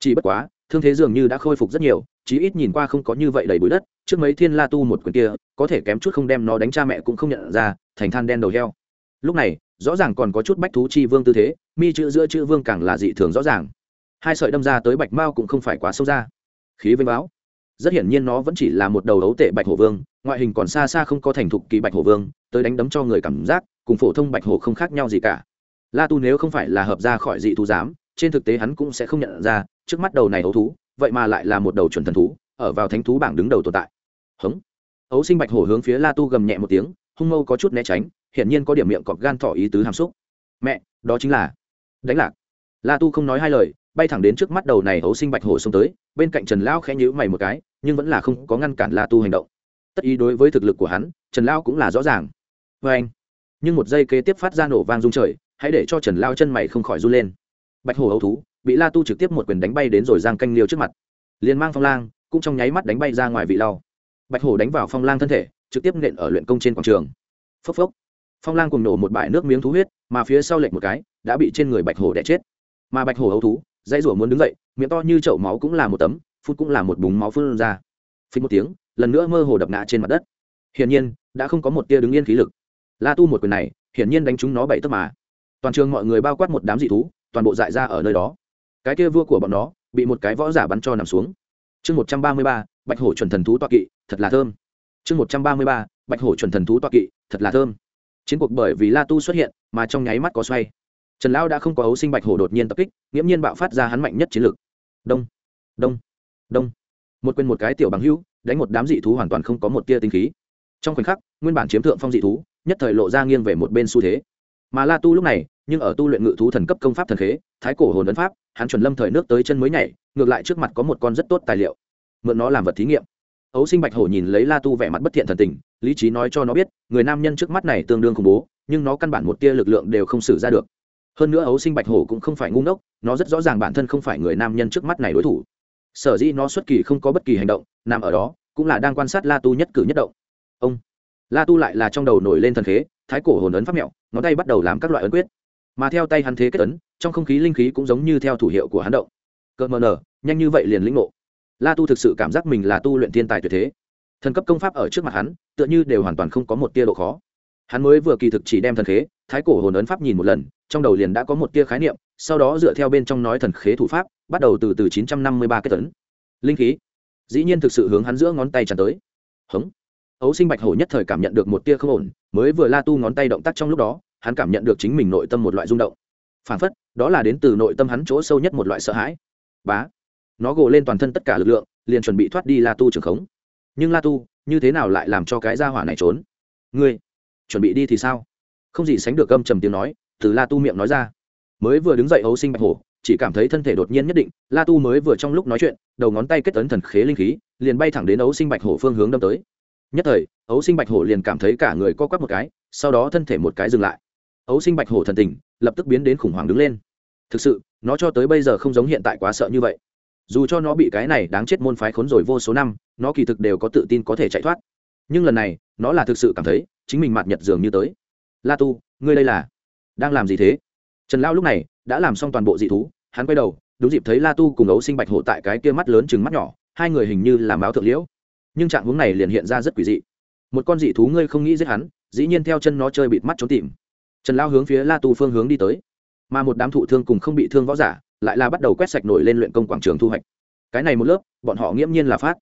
Chỉ bất quá, thương thế dường như đã khôi phục rất nhiều, chí ít nhìn qua không có như vậy đầy bụi đất, trước mấy thiên la tu một quyền kia, có thể kém chút không đem nó đánh cha mẹ cũng không nhận ra, thành than đen đầu heo. Lúc này, rõ ràng còn có chút bách thú chi vương tư thế, mi chữ giữa chữ vương càng là dị thường rõ ràng. Hai sợi đâm ra tới bạch mao cũng không phải quá sâu ra. Khí vênh báo rất hiển nhiên nó vẫn chỉ là một đầu đấu tệ bạch hổ vương, ngoại hình còn xa xa không có thành thục kỳ bạch hổ vương, tới đánh đấm cho người cảm giác, cùng phổ thông bạch hổ không khác nhau gì cả. La tu nếu không phải là hợp ra khỏi dị thú giám, trên thực tế hắn cũng sẽ không nhận ra, trước mắt đầu này ấu thú, vậy mà lại là một đầu chuẩn thần thú, ở vào thánh thú bảng đứng đầu tồn tại. Hống. Ấu sinh bạch hổ hướng phía la tu gầm nhẹ một tiếng, hung mâu có chút né tránh, hiển nhiên có điểm miệng cọp gan thỏ ý tứ hàm xúc. Mẹ, đó chính là đánh lạc. La tu không nói hai lời bay thẳng đến trước mắt đầu này hấu sinh bạch hổ xông tới, bên cạnh trần lão khẽ nhíu mày một cái, nhưng vẫn là không có ngăn cản la tu hành động. Tất ý đối với thực lực của hắn, trần lão cũng là rõ ràng. Vê anh, nhưng một giây kế tiếp phát ra nổ vang rung trời, hãy để cho trần lao chân mày không khỏi run lên. Bạch hổ hấu thú, bị la tu trực tiếp một quyền đánh bay đến rồi giang canh liêu trước mặt. Liền mang phong lang, cũng trong nháy mắt đánh bay ra ngoài vị lau bạch hổ đánh vào phong lang thân thể, trực tiếp nện ở luyện công trên quảng trường. Phốc phốc. Phong lang cùng nổ một bãi nước miếng thú huyết, mà phía sau lệnh một cái, đã bị trên người bạch hổ đẻ chết. Mà bạch hổ hấu thú dãy rủa muốn đứng dậy, miệng to như chậu máu cũng là một tấm phun cũng là một búng máu phun ra. Phí một tiếng, lần nữa mơ hồ đập ngã trên mặt đất. Hiển nhiên, đã không có một tia đứng yên khí lực. La tu một quyền này, hiển nhiên đánh chúng nó bảy tấc mà. Toàn trường mọi người bao quát một đám dị thú, toàn bộ dại ra ở nơi đó. Cái kia vua của bọn nó, bị một cái võ giả bắn cho nằm xuống. Chương một trăm ba mươi ba, bạch hổ chuẩn thần thú toa kỵ, thật là thơm. Chương một trăm ba mươi ba, bạch hổ chuẩn thần thú toa kỵ, thật là thơm. Chiến cuộc bởi vì la tu xuất hiện, mà trong nháy mắt có xoay trần lão đã không có ấu sinh bạch hổ đột nhiên tập kích, nghiễm nhiên bạo phát ra hắn mạnh nhất chiến lược đông đông đông. Một quên một cái tiểu bằng hữu, đánh một đám dị thú hoàn toàn không có một tia tinh khí. Trong khoảnh khắc, nguyên bản chiếm thượng phong dị thú, nhất thời lộ ra nghiêng về một bên xu thế. Mà la tu lúc này, nhưng ở tu luyện ngự thú thần cấp công pháp thần khế, thái cổ hồn ấn pháp, hắn chuẩn lâm thời nước tới chân mới nhảy, ngược lại trước mặt có một con rất tốt tài liệu. Mượn nó làm vật thí nghiệm. Ấu sinh bạch hổ nhìn lấy la tu vẻ mặt bất thiện thần tình, lý trí nói cho nó biết, người nam nhân trước mắt này tương đương khủng bố, nhưng nó căn bản một tia lực lượng đều không xử ra được hơn nữa ấu sinh bạch hổ cũng không phải ngu ngốc, nó rất rõ ràng bản thân không phải người nam nhân trước mắt này đối thủ. Sở dĩ nó xuất kỳ không có bất kỳ hành động, nằm ở đó, cũng là đang quan sát la tu nhất cử nhất động. Ông! La tu lại là trong đầu nổi lên thần khế, thái cổ hồn ấn pháp mẹo, ngón tay bắt đầu làm các loại ấn quyết. Mà theo tay hắn thế kết ấn, trong không khí linh khí cũng giống như theo thủ hiệu của hắn động. Cợt mờ nở, nhanh như vậy liền lĩnh ngộ. La tu thực sự cảm giác mình là tu luyện thiên tài tuyệt thế. Thần cấp công pháp ở trước mặt hắn, tựa như đều hoàn toàn không có một tia độ khó. Hắn mới vừa kỳ thực chỉ đem thần khế, thái cổ hồn ấn pháp nhìn một lần trong đầu liền đã có một tia khái niệm, sau đó dựa theo bên trong nói thần khế thủ pháp, bắt đầu từ từ chín trăm năm mươi ba kết tấn. Linh khí. Dĩ nhiên thực sự hướng hắn giữa ngón tay tràn tới. Hống. Ấu sinh bạch hổ nhất thời cảm nhận được một tia không ổn, mới vừa la tu ngón tay động tác trong lúc đó, hắn cảm nhận được chính mình nội tâm một loại rung động. Phản phất, đó là đến từ nội tâm hắn chỗ sâu nhất một loại sợ hãi. Bá. Nó gồ lên toàn thân tất cả lực lượng, liền chuẩn bị thoát đi la tu trường khống. Nhưng la tu, như thế nào lại làm cho cái gia hỏa này trốn? Ngươi, chuẩn bị đi thì sao? Không gì sánh được âm trầm tiếng nói từ la tu miệng nói ra. Mới vừa đứng dậy ấu sinh bạch hổ, chỉ cảm thấy thân thể đột nhiên nhất định, la tu mới vừa trong lúc nói chuyện, đầu ngón tay kết ấn thần khế linh khí, liền bay thẳng đến ấu sinh bạch hổ phương hướng đâm tới. Nhất thời ấu sinh bạch hổ liền cảm thấy cả người co quắp một cái, sau đó thân thể một cái dừng lại. Ấu sinh bạch hổ thần tình, lập tức biến đến khủng hoảng đứng lên. Thực sự, nó cho tới bây giờ không giống hiện tại quá sợ như vậy. Dù cho nó bị cái này đáng chết môn phái khốn rồi vô số năm, nó kỳ thực đều có tự tin có thể chạy thoát. Nhưng lần này, nó là thực sự cảm thấy, chính mình mạt nhật dường như tới. La tu, ngươi đây là đang làm gì thế? Trần lao lúc này đã làm xong toàn bộ dị thú, hắn quay đầu, đúng dịp thấy la tu cùng ấu sinh bạch hổ tại cái kia mắt lớn chừng mắt nhỏ, hai người hình như làm báo thượng liễu. Nhưng trạng hướng này liền hiện ra rất quỷ dị. Một con dị thú ngươi không nghĩ giết hắn, dĩ nhiên theo chân nó chơi bịt mắt trốn tìm. Trần lao hướng phía la tu phương hướng đi tới. Mà một đám thụ thương cùng không bị thương võ giả lại là bắt đầu quét sạch nổi lên luyện công quảng trường thu hoạch. Cái này một lớp, bọn họ nghiễm nhiên là phát.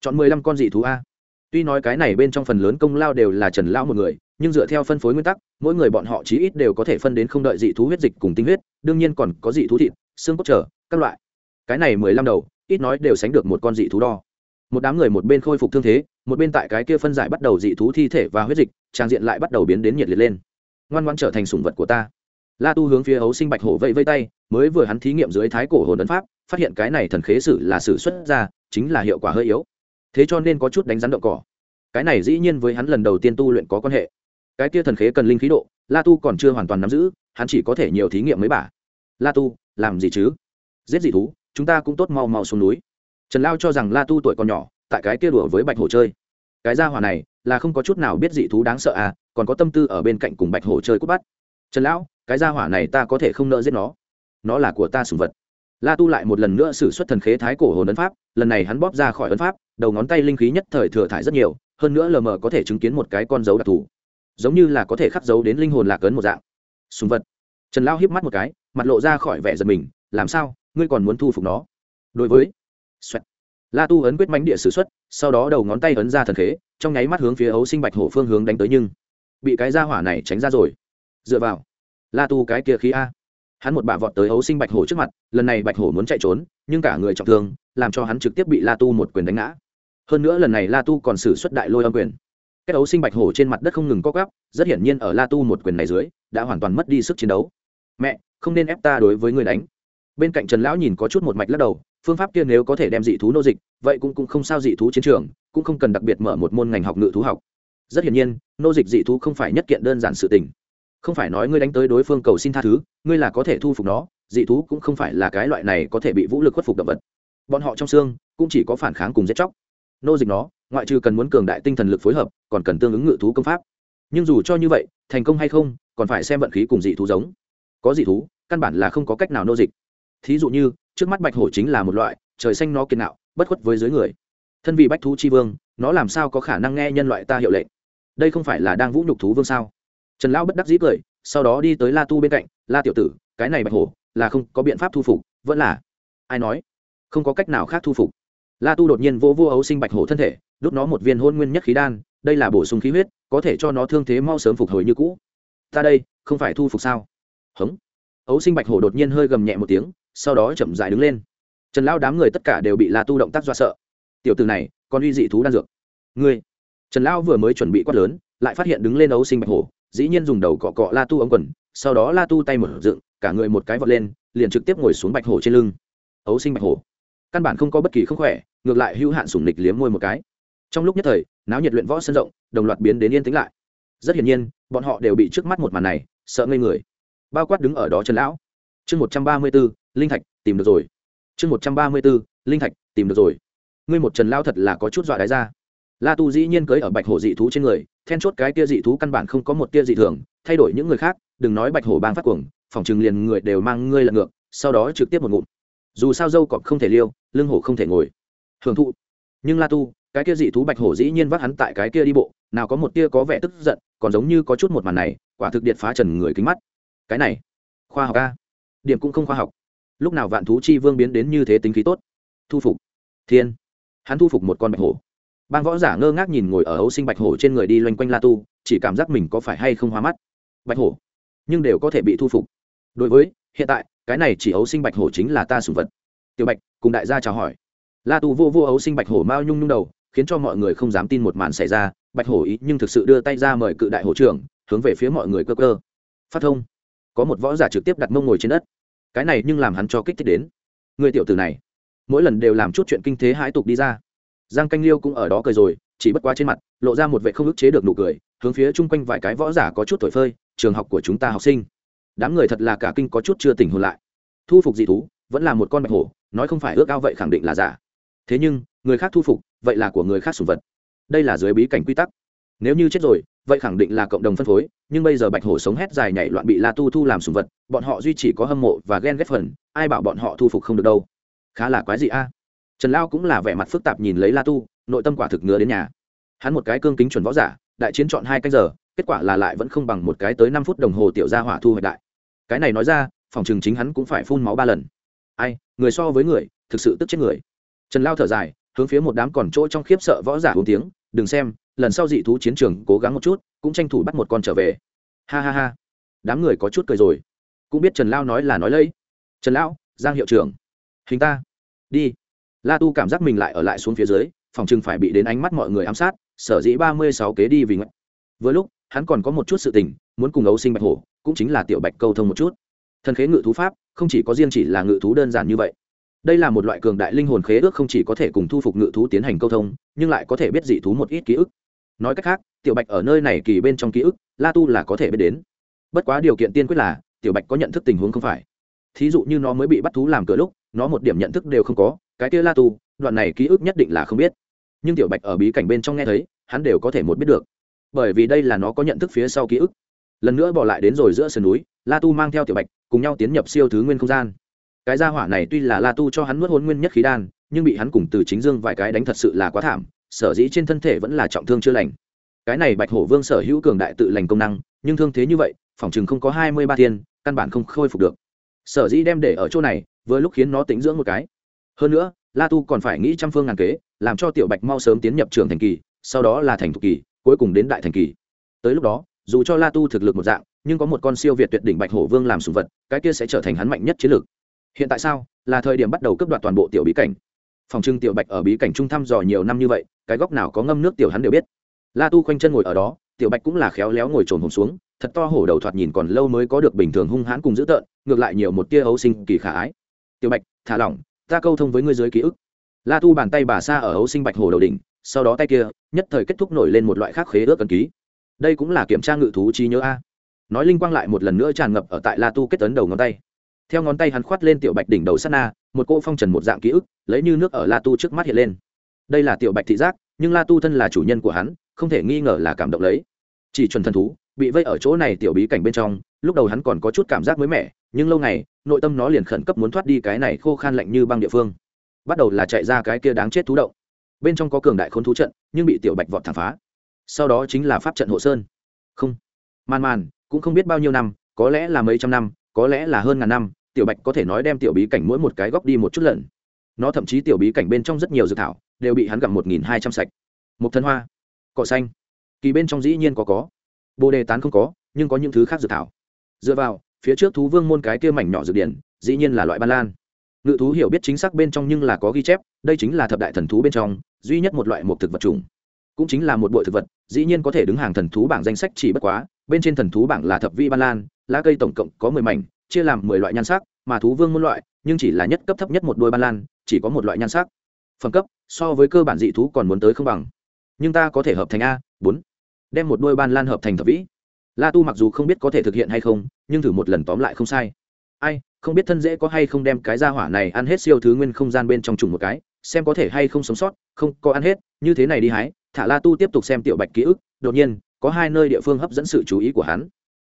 Chọn mười lăm con dị thú a tuy nói cái này bên trong phần lớn công lao đều là trần Lão một người, nhưng dựa theo phân phối nguyên tắc, mỗi người bọn họ chí ít đều có thể phân đến không đợi dị thú huyết dịch cùng tinh huyết, đương nhiên còn có dị thú thịt, xương cốt trở, các loại. Cái này mười lăm đầu, ít nói đều sánh được một con dị thú đo. Một đám người một bên khôi phục thương thế, một bên tại cái kia phân giải bắt đầu dị thú thi thể và huyết dịch, trang diện lại bắt đầu biến đến nhiệt liệt lên. Ngoan ngoan trở thành sủng vật của ta. La tu hướng phía hấu sinh bạch hổ vẫy vây tay, mới vừa hắn thí nghiệm dưới thái cổ hồn ấn pháp, phát hiện cái này thần khế sử là sử xuất ra, chính là hiệu quả hơi yếu thế cho nên có chút đánh rắn động cỏ. Cái này dĩ nhiên với hắn lần đầu tiên tu luyện có quan hệ. Cái kia thần khế cần linh khí độ, la tu còn chưa hoàn toàn nắm giữ, hắn chỉ có thể nhiều thí nghiệm mới bả la tu, làm gì chứ? Giết dị thú, chúng ta cũng tốt mau mau xuống núi. Trần lao cho rằng la tu tuổi còn nhỏ, tại cái kia đùa với bạch hổ chơi. Cái gia hỏa này, là không có chút nào biết dị thú đáng sợ à còn có tâm tư ở bên cạnh cùng bạch hổ chơi cút bắt. Trần lão, cái gia hỏa này ta có thể không nợ giết nó. Nó là của ta sùng vật la tu lại một lần nữa sử suất thần khế thái cổ hồn ấn pháp, lần này hắn bóp ra khỏi ấn pháp, đầu ngón tay linh khí nhất thời thừa thải rất nhiều, hơn nữa lờ mờ có thể chứng kiến một cái con dấu đặc thù. Giống như là có thể khắc dấu đến linh hồn lạc ấn một dạng. Sùng vật. Trần lao hiếp mắt một cái, mặt lộ ra khỏi vẻ giật mình, làm sao? Ngươi còn muốn thu phục nó? Đối với, Xoẹt. la tu ấn quyết mánh địa sử xuất, sau đó đầu ngón tay ấn ra thần khế, trong nháy mắt hướng phía ấu sinh bạch hổ phương hướng đánh tới nhưng bị cái gia hỏa này tránh ra rồi. Dựa vào. La tu cái kia khí a hắn một bà vọt tới ấu sinh bạch hổ trước mặt lần này bạch hổ muốn chạy trốn nhưng cả người trọng thương làm cho hắn trực tiếp bị la tu một quyền đánh ngã. Hơn nữa lần này la tu còn xử suất đại lôi âm quyền. Cái ấu sinh bạch hổ trên mặt đất không ngừng co gắp rất hiển nhiên ở la tu một quyền này dưới đã hoàn toàn mất đi sức chiến đấu. Mẹ không nên ép ta đối với người đánh. Bên cạnh trần lão nhìn có chút một mạch lắc đầu phương pháp kia nếu có thể đem dị thú nô dịch vậy cũng, cũng không sao dị thú chiến trường cũng không cần đặc biệt mở một môn ngành học ngự thú học. Rất hiển nhiên nô dịch dị thú không phải nhất kiện đơn giản sự tình không phải nói ngươi đánh tới đối phương cầu xin tha thứ, ngươi là có thể thu phục nó, dị thú cũng không phải là cái loại này có thể bị vũ lực khuất phục động vật. Bọn họ trong xương cũng chỉ có phản kháng cùng giết chóc. Nô dịch nó, ngoại trừ cần muốn cường đại tinh thần lực phối hợp, còn cần tương ứng ngự thú công pháp. Nhưng dù cho như vậy, thành công hay không, còn phải xem vận khí cùng dị thú giống. Có dị thú, căn bản là không có cách nào nô dịch. Thí dụ như, trước mắt bạch hổ chính là một loại, trời xanh nó kiên nạo bất khuất với dưới người. Thân vị bách thú chi vương, nó làm sao có khả năng nghe nhân loại ta hiệu lệnh? Đây không phải là đang vũ nhục thú vương sao? Trần lão bất đắc dĩ cười, sau đó đi tới la tu bên cạnh, la tiểu tử, cái này bạch hổ, là không có biện pháp thu phục, vẫn là ai nói? Không có cách nào khác thu phục. La tu đột nhiên vô vô ấu sinh bạch hổ thân thể đút nó một viên hôn nguyên nhất khí đan, đây là bổ sung khí huyết, có thể cho nó thương thế mau sớm phục hồi như cũ. Ta đây, không phải thu phục sao? Hống. Ấu sinh bạch hổ đột nhiên hơi gầm nhẹ một tiếng, sau đó chậm dài đứng lên. Trần lão đám người tất cả đều bị la tu động tác do sợ. Tiểu từ này còn uy dị thú đan dược. Ngươi. Trần lão vừa mới chuẩn bị quát lớn, lại phát hiện đứng lên ấu sinh bạch hổ dĩ nhiên dùng đầu cọ cọ la tu ống quần, sau đó la tu tay mở dựng, cả người một cái vọt lên, liền trực tiếp ngồi xuống bạch hổ trên lưng. Ấu sinh bạch hổ. Căn bản không có bất kỳ không khỏe, ngược lại hữu hạn sủng nịch liếm môi một cái. Trong lúc nhất thời, náo nhiệt luyện võ sân rộng, đồng loạt biến đến yên tĩnh lại. Rất hiển nhiên, bọn họ đều bị trước mắt một màn này sợ ngây người. Bao quát đứng ở đó trần lão. Chương một trăm ba mươi b ố linh thạch, tìm được rồi. Chương một trăm ba mươi b ố linh thạch, tìm được rồi. Ngươi một trần lao thật là có chút dọa đáy ra. La tu dĩ nhiên cưới ở bạch hổ dị thú trên người then chốt cái tia dị thú căn bản không có một tia dị thường, thay đổi những người khác, đừng nói bạch hổ bang phát cuồng, phòng chừng liền người đều mang ngươi lật ngược, sau đó trực tiếp một ngụm. Dù sao dâu cọp không thể liêu, lưng hổ không thể ngồi. Hưởng thụ. Nhưng la tu, cái kia dị thú bạch hổ dĩ nhiên vác hắn tại cái kia đi bộ, nào có một tia có vẻ tức giận, còn giống như có chút một màn này, quả thực điện phá trần người kính mắt. Cái này, khoa học a. Điểm cũng không khoa học. Lúc nào vạn thú chi vương biến đến như thế tính khí tốt? Thu phục. Thiên. Hắn thu phục một con bạch hổ bang võ giả ngơ ngác nhìn ngồi ở ấu sinh bạch hổ trên người đi loanh quanh la tu, chỉ cảm giác mình có phải hay không hóa mắt. Bạch hổ, nhưng đều có thể bị thu phục. Đối với, hiện tại, cái này chỉ ấu sinh bạch hổ chính là ta sùng vật. Tiểu bạch, cùng đại gia chào hỏi. La tu vô vô ấu sinh bạch hổ mao nhung nhung đầu, khiến cho mọi người không dám tin một màn xảy ra. Bạch hổ ý nhưng thực sự đưa tay ra mời cự đại hổ trưởng, hướng về phía mọi người cơ cơ. Phát thông. Có một võ giả trực tiếp đặt mông ngồi trên đất. Cái này nhưng làm hắn cho kích thích đến. Người tiểu tử này, mỗi lần đều làm chút chuyện kinh thế hãi tục đi ra giang canh liêu cũng ở đó cười rồi, chỉ bất quá trên mặt, lộ ra một vệ không ức chế được nụ cười, hướng phía chung quanh vài cái võ giả có chút thổi phơi, trường học của chúng ta học sinh. Đám người thật là cả kinh có chút chưa tỉnh hồn lại. Thu phục dị thú, vẫn là một con bạch hổ, nói không phải ước ao vậy khẳng định là giả. Thế nhưng, người khác thu phục, vậy là của người khác sủng vật. Đây là dưới bí cảnh quy tắc. Nếu như chết rồi, vậy khẳng định là cộng đồng phân phối, nhưng bây giờ bạch hổ sống hét dài nhảy loạn bị la tu thu làm sùng vật, bọn họ duy chỉ có hâm mộ và ghen ghét phần, ai bảo bọn họ thu phục không được đâu? Khá là quái gì a trần lao cũng là vẻ mặt phức tạp nhìn lấy la tu, nội tâm quả thực ngứa đến nhà. Hắn một cái cương kính chuẩn võ giả, đại chiến chọn hai canh giờ, kết quả là lại vẫn không bằng một cái tới năm phút đồng hồ tiểu gia hỏa thu hoạch đại. Cái này nói ra, phòng trường chính hắn cũng phải phun máu ba lần. Ai, người so với người, thực sự tức chết người. Trần lao thở dài, hướng phía một đám còn chỗ trong khiếp sợ võ giả uống tiếng, đừng xem, lần sau dị thú chiến trường cố gắng một chút, cũng tranh thủ bắt một con trở về. Ha ha ha. Đám người có chút cười rồi. Cũng biết trần lao nói là nói lấy trần lão giang hiệu trưởng, hình ta, đi la tu cảm giác mình lại ở lại xuống phía dưới, phòng chừng phải bị đến ánh mắt mọi người ám sát, sở dĩ ba mươi sáu kế đi vì nguyện vừa lúc, hắn còn có một chút sự tình, muốn cùng ấu sinh bạch hổ, cũng chính là tiểu bạch câu thông một chút. Thần khế ngự thú pháp, không chỉ có riêng chỉ là ngự thú đơn giản như vậy. Đây là một loại cường đại linh hồn khế ước không chỉ có thể cùng thu phục ngự thú tiến hành câu thông, nhưng lại có thể biết dị thú một ít ký ức. Nói cách khác, tiểu bạch ở nơi này kỳ bên trong ký ức, la tu là có thể biết đến. Bất quá điều kiện tiên quyết là, tiểu bạch có nhận thức tình huống không phải. Thí dụ như nó mới bị bắt thú làm cửa lúc, nó một điểm nhận thức đều không có cái kia la tu, đoạn này ký ức nhất định là không biết. Nhưng tiểu bạch ở bí cảnh bên trong nghe thấy, hắn đều có thể một biết được. Bởi vì đây là nó có nhận thức phía sau ký ức. Lần nữa bỏ lại đến rồi giữa sườn núi, la tu mang theo tiểu bạch, cùng nhau tiến nhập siêu thứ nguyên không gian. Cái gia hỏa này tuy là la tu cho hắn nuốt hôn nguyên nhất khí đan, nhưng bị hắn cùng từ chính dương vài cái đánh thật sự là quá thảm, sở dĩ trên thân thể vẫn là trọng thương chưa lành. Cái này bạch hổ vương sở hữu cường đại tự lành công năng, nhưng thương thế như vậy, phòng chừng không có hai mươi ba thiên, căn bản không khôi phục được. Sở dĩ đem để ở chỗ này, vừa lúc khiến nó tính dưỡng một cái hơn nữa, la tu còn phải nghĩ trăm phương ngàn kế, làm cho tiểu bạch mau sớm tiến nhập trường thành kỳ, sau đó là thành thục kỳ, cuối cùng đến đại thành kỳ. Tới lúc đó, dù cho la tu thực lực một dạng, nhưng có một con siêu việt tuyệt đỉnh bạch hổ vương làm sùng vật, cái kia sẽ trở thành hắn mạnh nhất chiến lược. Hiện tại sao? Là thời điểm bắt đầu cấp đoạt toàn bộ tiểu bí cảnh. Phòng trưng tiểu bạch ở bí cảnh trung thăm dò nhiều năm như vậy, cái góc nào có ngâm nước tiểu hắn đều biết. La tu khoanh chân ngồi ở đó, tiểu bạch cũng là khéo léo ngồi trồn hồn xuống, thật to hổ đầu thoạt nhìn còn lâu mới có được bình thường hung hãn cùng dữ tợn, ngược lại nhiều một tia ấu sinh kỳ khả ái. Tiểu bạch, thả lỏng ta câu thông với ngươi dưới ký ức. La tu bàn tay bà xa ở ấu sinh bạch hồ đầu đỉnh, sau đó tay kia, nhất thời kết thúc nổi lên một loại khác khế ước cần ký. Đây cũng là kiểm tra ngự thú trí nhớ a. Nói linh quang lại một lần nữa tràn ngập ở tại la tu kết tấn đầu ngón tay. Theo ngón tay hắn khoát lên tiểu bạch đỉnh đầu sát na, một cỗ phong trần một dạng ký ức, lấy như nước ở la tu trước mắt hiện lên. Đây là tiểu bạch thị giác, nhưng la tu thân là chủ nhân của hắn, không thể nghi ngờ là cảm động lấy. Chỉ chuẩn thần thú, bị vây ở chỗ này tiểu bí cảnh bên trong, lúc đầu hắn còn có chút cảm giác mới mẻ, nhưng lâu ngày nội tâm nó liền khẩn cấp muốn thoát đi cái này khô khan lạnh như băng địa phương. Bắt đầu là chạy ra cái kia đáng chết thú động. Bên trong có cường đại khốn thú trận, nhưng bị tiểu bạch vọt thẳng phá. Sau đó chính là pháp trận hộ sơn. Không. Man man, cũng không biết bao nhiêu năm, có lẽ là mấy trăm năm, có lẽ là hơn ngàn năm, tiểu bạch có thể nói đem tiểu bí cảnh mỗi một cái góc đi một chút lần nó thậm chí tiểu bí cảnh bên trong rất nhiều dự thảo, đều bị hắn gặm một nghìn hai trăm sạch. Một thân hoa. Cỏ xanh. Kỳ bên trong dĩ nhiên có có. Bồ đề tán không có, nhưng có những thứ khác dự thảo. Dựa vào phía trước thú vương môn cái kia mảnh nhỏ dược điển, dĩ nhiên là loại ban lan. Ngự thú hiểu biết chính xác bên trong nhưng là có ghi chép, đây chính là thập đại thần thú bên trong, duy nhất một loại một thực vật trùng cũng chính là một bội thực vật, dĩ nhiên có thể đứng hàng thần thú bảng danh sách chỉ bất quá, bên trên thần thú bảng là thập vi ban lan, lá cây tổng cộng có mười mảnh, chia làm mười loại nhan sắc, mà thú vương môn loại, nhưng chỉ là nhất cấp thấp nhất một đôi ban lan, chỉ có một loại nhan sắc. Phẩm cấp, so với cơ bản dị thú còn muốn tới không bằng. Nhưng ta có thể hợp thành a, bốn. Đem một đôi ban lan hợp thành thập vĩ la tu mặc dù không biết có thể thực hiện hay không, nhưng thử một lần tóm lại không sai. Ai, không biết thân dễ có hay không đem cái ra hỏa này ăn hết siêu thứ nguyên không gian bên trong trùng một cái, xem có thể hay không sống sót, không, có ăn hết, như thế này đi hái, thả la tu tiếp tục xem tiểu bạch ký ức, đột nhiên, có hai nơi địa phương hấp dẫn sự chú ý của hắn.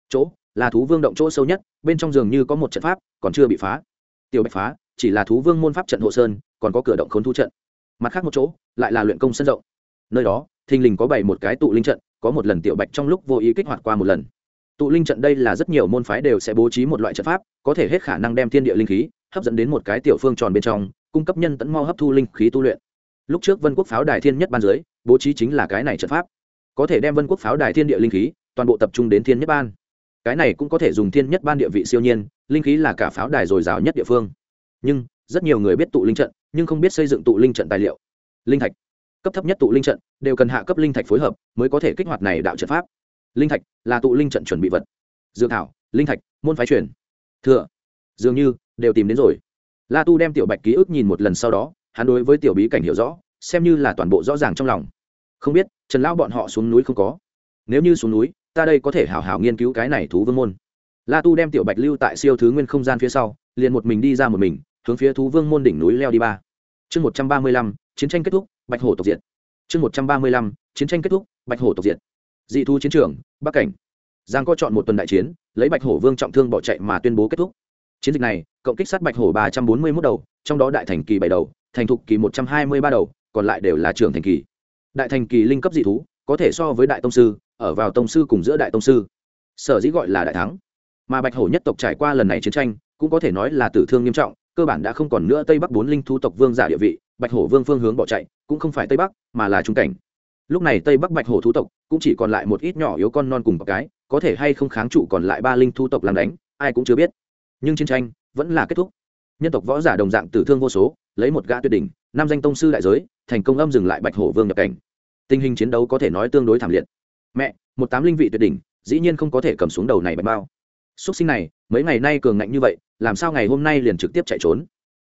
Chỗ là thú vương động chỗ sâu nhất, bên trong giường như có một trận pháp, còn chưa bị phá. Tiểu bạch phá, chỉ là thú vương môn pháp trận hộ sơn, còn có cửa động khốn thu trận. Mặt khác một chỗ, lại là luyện công sân rộng. Nơi đó, thình lình có bảy một cái tụ linh trận có một lần tiểu bạch trong lúc vô ý kích hoạt qua một lần. Tụ linh trận đây là rất nhiều môn phái đều sẽ bố trí một loại trận pháp, có thể hết khả năng đem thiên địa linh khí hấp dẫn đến một cái tiểu phương tròn bên trong, cung cấp nhân tẫn mau hấp thu linh khí tu luyện. Lúc trước vân quốc pháo đài thiên nhất ban dưới, bố trí chính là cái này trận pháp. Có thể đem vân quốc pháo đài thiên địa linh khí toàn bộ tập trung đến thiên nhất ban. Cái này cũng có thể dùng thiên nhất ban địa vị siêu nhiên, linh khí là cả pháo đài dồi dào nhất địa phương. Nhưng, rất nhiều người biết tụ linh trận, nhưng không biết xây dựng tụ linh trận tài liệu. Linh thạch. Cấp thấp nhất tụ linh trận đều cần hạ cấp linh thạch phối hợp mới có thể kích hoạt này đạo trận pháp. Linh thạch là tụ linh trận chuẩn bị vật. Dược thảo, linh thạch, môn phái truyền. Thừa. Dường như, đều tìm đến rồi. La tu đem tiểu bạch ký ức nhìn một lần sau đó, hắn đối với tiểu bí cảnh hiểu rõ, xem như là toàn bộ rõ ràng trong lòng. Không biết, trần lão bọn họ xuống núi không có. Nếu như xuống núi, ta đây có thể hảo hảo nghiên cứu cái này thú vương môn. La tu đem tiểu bạch lưu tại siêu thứ nguyên không gian phía sau, liền một mình đi ra một mình, hướng phía thú vương môn đỉnh núi leo đi ba. Chương một trăm ba mươi lăm, chiến tranh kết thúc, bạch hổ tộc diệt chương một trăm ba mươi lăm, chiến tranh kết thúc, bạch hổ tộc diệt. Dị thu chiến trường, bắc cảnh. Giang có chọn một tuần đại chiến, lấy bạch hổ vương trọng thương bỏ chạy mà tuyên bố kết thúc. Chiến dịch này, cộng kích sát bạch hổ ba trăm bốn mươi mốt đầu, trong đó đại thành kỳ bảy đầu, thành thục kỳ một trăm hai mươi ba đầu, còn lại đều là trưởng thành kỳ. Đại thành kỳ linh cấp dị thú, có thể so với đại tông sư, ở vào tông sư cùng giữa đại tông sư. Sở dĩ gọi là đại thắng. Mà bạch hổ nhất tộc trải qua lần này chiến tranh, cũng có thể nói là tử thương nghiêm trọng, cơ bản đã không còn nữa tây bắc bốn linh thu tộc vương giả địa vị bạch hổ vương phương hướng bỏ chạy, cũng không phải tây bắc, mà là trung cảnh. Lúc này tây bắc bạch hổ thú tộc cũng chỉ còn lại một ít nhỏ yếu con non cùng một cái có thể hay không kháng trụ còn lại ba linh thu tộc làm đánh, ai cũng chưa biết. Nhưng chiến tranh vẫn là kết thúc. Nhân tộc võ giả đồng dạng tử thương vô số, lấy một gã tuyệt đỉnh Nam danh tông sư đại giới, thành công âm dừng lại bạch hổ vương nhập cảnh. Tình hình chiến đấu có thể nói tương đối thảm liệt. Mẹ, một tám linh vị tuyệt đỉnh, dĩ nhiên không có thể cầm xuống đầu này bạch bao xuất sinh này, mấy ngày nay cường ngạnh như vậy, làm sao ngày hôm nay liền trực tiếp chạy trốn?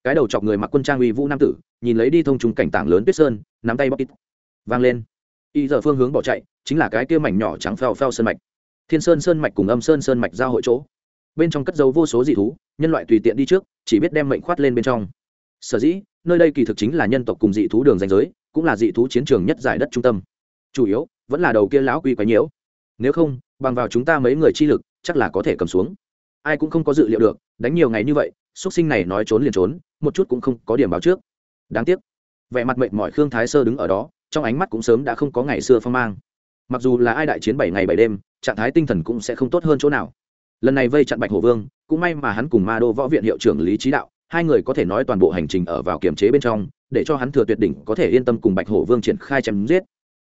Cái đầu chọc người mặc quân trang uy vũ nam tử, nhìn lấy đi thông trùng cảnh tảng lớn tuyết sơn, nắm tay bóc ít vang lên. Y giờ phương hướng bỏ chạy, chính là cái kia mảnh nhỏ trắng phèo phèo sơn mạch. Thiên sơn sơn mạch cùng âm sơn sơn mạch giao hội chỗ. Bên trong cất dấu vô số dị thú, nhân loại tùy tiện đi trước, chỉ biết đem mệnh khoát lên bên trong. Sở dĩ, nơi đây kỳ thực chính là nhân tộc cùng dị thú đường danh giới, cũng là dị thú chiến trường nhất giải đất trung tâm. Chủ yếu, vẫn là đầu kia lão quy quái nhiễu. Nếu không, bằng vào chúng ta mấy người chi lực, chắc là có thể cầm xuống. Ai cũng không có dự liệu được, đánh nhiều ngày như vậy xuất sinh này nói trốn liền trốn một chút cũng không có điểm báo trước. Đáng tiếc, vẻ mặt mệnh mọi khương thái sơ đứng ở đó, trong ánh mắt cũng sớm đã không có ngày xưa phong mang. Mặc dù là ai đại chiến bảy ngày bảy đêm, trạng thái tinh thần cũng sẽ không tốt hơn chỗ nào. Lần này vây chặn bạch hổ vương, cũng may mà hắn cùng ma đô võ viện hiệu trưởng lý trí đạo, hai người có thể nói toàn bộ hành trình ở vào kiềm chế bên trong, để cho hắn thừa tuyệt đỉnh có thể yên tâm cùng bạch hổ vương triển khai chém giết.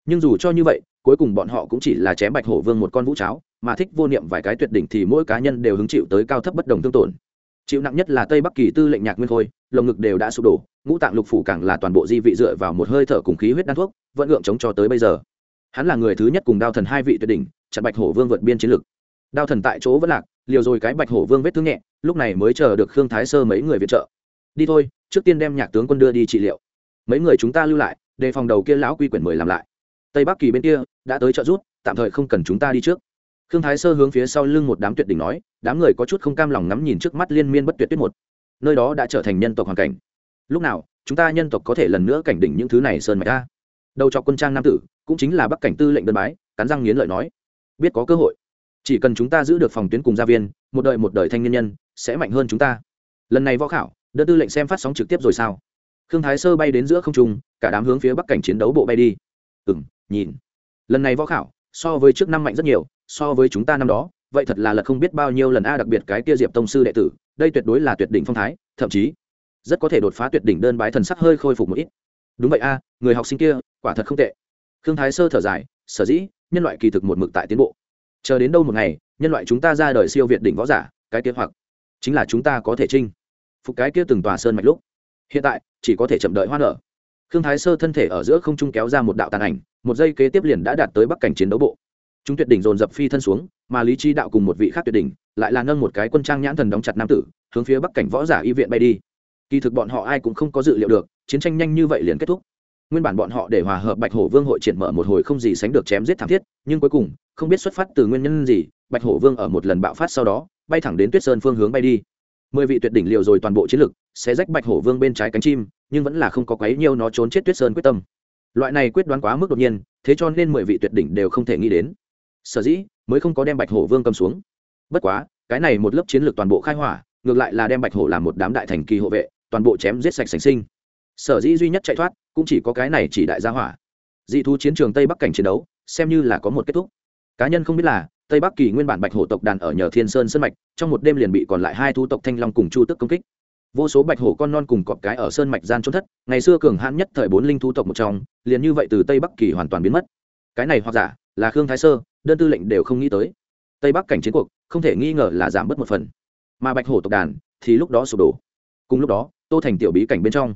Nhưng dù cho như vậy, cuối cùng bọn họ cũng chỉ là chém bạch hổ vương một con vũ cháo, mà thích vô niệm vài cái tuyệt đỉnh thì mỗi cá nhân đều hứng chịu tới cao thấp bất đồng tương tổn chịu nặng nhất là tây bắc kỳ tư lệnh nhạc nguyên khôi, lồng ngực đều đã sụp đổ, ngũ tạng lục phủ càng là toàn bộ di vị dựa vào một hơi thở cùng khí huyết đan thuốc, vẫn gượng chống cho tới bây giờ. Hắn là người thứ nhất cùng đao thần hai vị tuyệt đỉnh, chặn bạch hổ vương vượt biên chiến lực đao thần tại chỗ vẫn lạc, liều rồi cái bạch hổ vương vết thương nhẹ, lúc này mới chờ được khương thái sơ mấy người viện trợ. Đi thôi, trước tiên đem nhạc tướng quân đưa đi trị liệu. Mấy người chúng ta lưu lại, đề phòng đầu kia lão quy quyển mười làm lại. Tây bắc kỳ bên kia đã tới trợ rút tạm thời không cần chúng ta đi trước khương thái sơ hướng phía sau lưng một đám tuyệt đỉnh nói, đám người có chút không cam lòng ngắm nhìn trước mắt liên miên bất tuyệt tuyết một. Nơi đó đã trở thành nhân tộc hoàn cảnh. Lúc nào, chúng ta nhân tộc có thể lần nữa cảnh đỉnh những thứ này sơn mạch ta đầu cho quân trang nam tử, cũng chính là bắc cảnh tư lệnh đơn bái, cắn răng nghiến lợi nói. Biết có cơ hội. Chỉ cần chúng ta giữ được phòng tuyến cùng gia viên, một đời một đời thanh niên nhân, sẽ mạnh hơn chúng ta. Lần này võ khảo, đơn tư lệnh xem phát sóng trực tiếp rồi sao? Khương thái sơ bay đến giữa không trung, cả đám hướng phía bắc cảnh chiến đấu bộ bay đi. Ừ m nhìn. Lần này võ khảo, so với trước năm mạnh rất nhiều so với chúng ta năm đó, vậy thật là lật không biết bao nhiêu lần a, đặc biệt cái kia diệp tông sư đệ tử, đây tuyệt đối là tuyệt đỉnh phong thái, thậm chí, rất có thể đột phá tuyệt đỉnh đơn bái thần sắc hơi khôi phục một ít. Đúng vậy a, người học sinh kia, quả thật không tệ. Khương thái sơ thở dài, sở dĩ, nhân loại kỳ thực một mực tại tiến bộ. Chờ đến đâu một ngày, nhân loại chúng ta ra đời siêu việt đỉnh võ giả, cái kế hoạch chính là chúng ta có thể trinh phục cái kia từng tòa sơn mạch lúc. Hiện tại, chỉ có thể chậm đợi hoa nở. Khương thái sơ thân thể ở giữa không trung kéo ra một đạo tàn ảnh, một giây kế tiếp liền đã đạt tới bắc cảnh chiến đấu bộ chúng tuyệt đỉnh dồn dập phi thân xuống, mà lý trí đạo cùng một vị khác tuyệt đỉnh lại là nâng một cái quân trang nhãn thần đóng chặt nam tử, hướng phía bắc cảnh võ giả y viện bay đi. Kỳ thực bọn họ ai cũng không có dự liệu được, chiến tranh nhanh như vậy liền kết thúc. Nguyên bản bọn họ để hòa hợp bạch hổ vương hội triển mở một hồi không gì sánh được chém giết thảm thiết, nhưng cuối cùng, không biết xuất phát từ nguyên nhân gì, bạch hổ vương ở một lần bạo phát sau đó, bay thẳng đến tuyết sơn phương hướng bay đi. Mười vị tuyệt đỉnh liều rồi toàn bộ chiến lực, sẽ rách bạch hổ vương bên trái cánh chim, nhưng vẫn là không có quấy nhiêu nó trốn chết tuyết sơn quyết tâm. Loại này quyết đoán quá mức đột nhiên, thế cho nên mười vị tuyệt đỉnh đều không thể nghĩ đến sở dĩ mới không có đem bạch hổ vương cầm xuống. Bất quá, cái này một lớp chiến lược toàn bộ khai hỏa, ngược lại là đem bạch hổ làm một đám đại thành kỳ hộ vệ, toàn bộ chém giết sạch sành sinh. Sở dĩ duy nhất chạy thoát, cũng chỉ có cái này chỉ đại gia hỏa. Dị thú chiến trường tây bắc cảnh chiến đấu, xem như là có một kết thúc. Cá nhân không biết là, tây bắc kỳ nguyên bản bạch hổ tộc đàn ở nhờ thiên sơn sân mạch, trong một đêm liền bị còn lại hai thu tộc thanh long cùng chu tức công kích. Vô số bạch hổ con non cùng cọp cái ở sơn mạch gian trốn thất, ngày xưa cường hãn nhất thời bốn linh thu tộc một trong, liền như vậy từ tây bắc kỳ hoàn toàn biến mất. Cái này hoặc giả là khương thái sơ đơn tư lệnh đều không nghĩ tới. Tây bắc cảnh chiến cuộc, không thể nghi ngờ là giảm bớt một phần. Mà bạch hổ tộc đàn thì lúc đó sụp đổ. Cùng lúc đó, tô thành tiểu bí cảnh bên trong.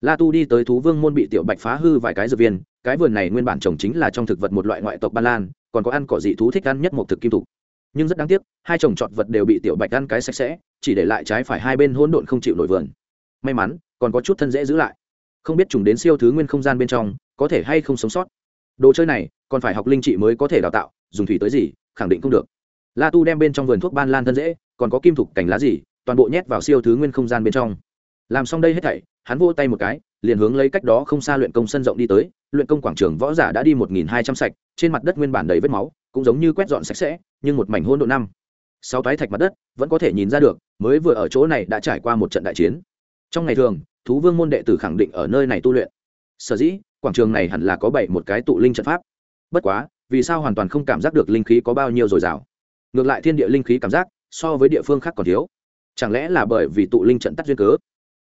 La tu đi tới thú vương môn bị tiểu bạch phá hư vài cái dược viên, cái vườn này nguyên bản trồng chính là trong thực vật một loại ngoại tộc ba lan, còn có ăn cỏ dị thú thích ăn nhất một thực kim thục nhưng rất đáng tiếc, hai trồng trọt vật đều bị tiểu bạch ăn cái sạch sẽ, chỉ để lại trái phải hai bên hỗn độn không chịu nổi vườn. May mắn, còn có chút thân dễ giữ lại. Không biết trùng đến siêu thứ nguyên không gian bên trong, có thể hay không sống sót. Đồ chơi này, còn phải học linh trị mới có thể đào tạo dùng thủy tới gì, khẳng định không được. La tu đem bên trong vườn thuốc ban lan thân dễ, còn có kim thục cảnh lá gì, toàn bộ nhét vào siêu thứ nguyên không gian bên trong. Làm xong đây hết thảy, hắn vô tay một cái, liền hướng lấy cách đó không xa luyện công sân rộng đi tới. Luyện công quảng trường võ giả đã đi một nghìn hai trăm sạch, trên mặt đất nguyên bản đầy vết máu, cũng giống như quét dọn sạch sẽ, nhưng một mảnh hôn độ năm. Sáu toái thạch mặt đất, vẫn có thể nhìn ra được, mới vừa ở chỗ này đã trải qua một trận đại chiến. Trong ngày thường, thú vương môn đệ tử khẳng định ở nơi này tu luyện. Sở dĩ, quảng trường này hẳn là có bảy một cái tụ linh trận pháp. Bất quá vì sao hoàn toàn không cảm giác được linh khí có bao nhiêu dồi dào? Ngược lại thiên địa linh khí cảm giác so với địa phương khác còn thiếu. Chẳng lẽ là bởi vì tụ linh trận tắt duyên cớ?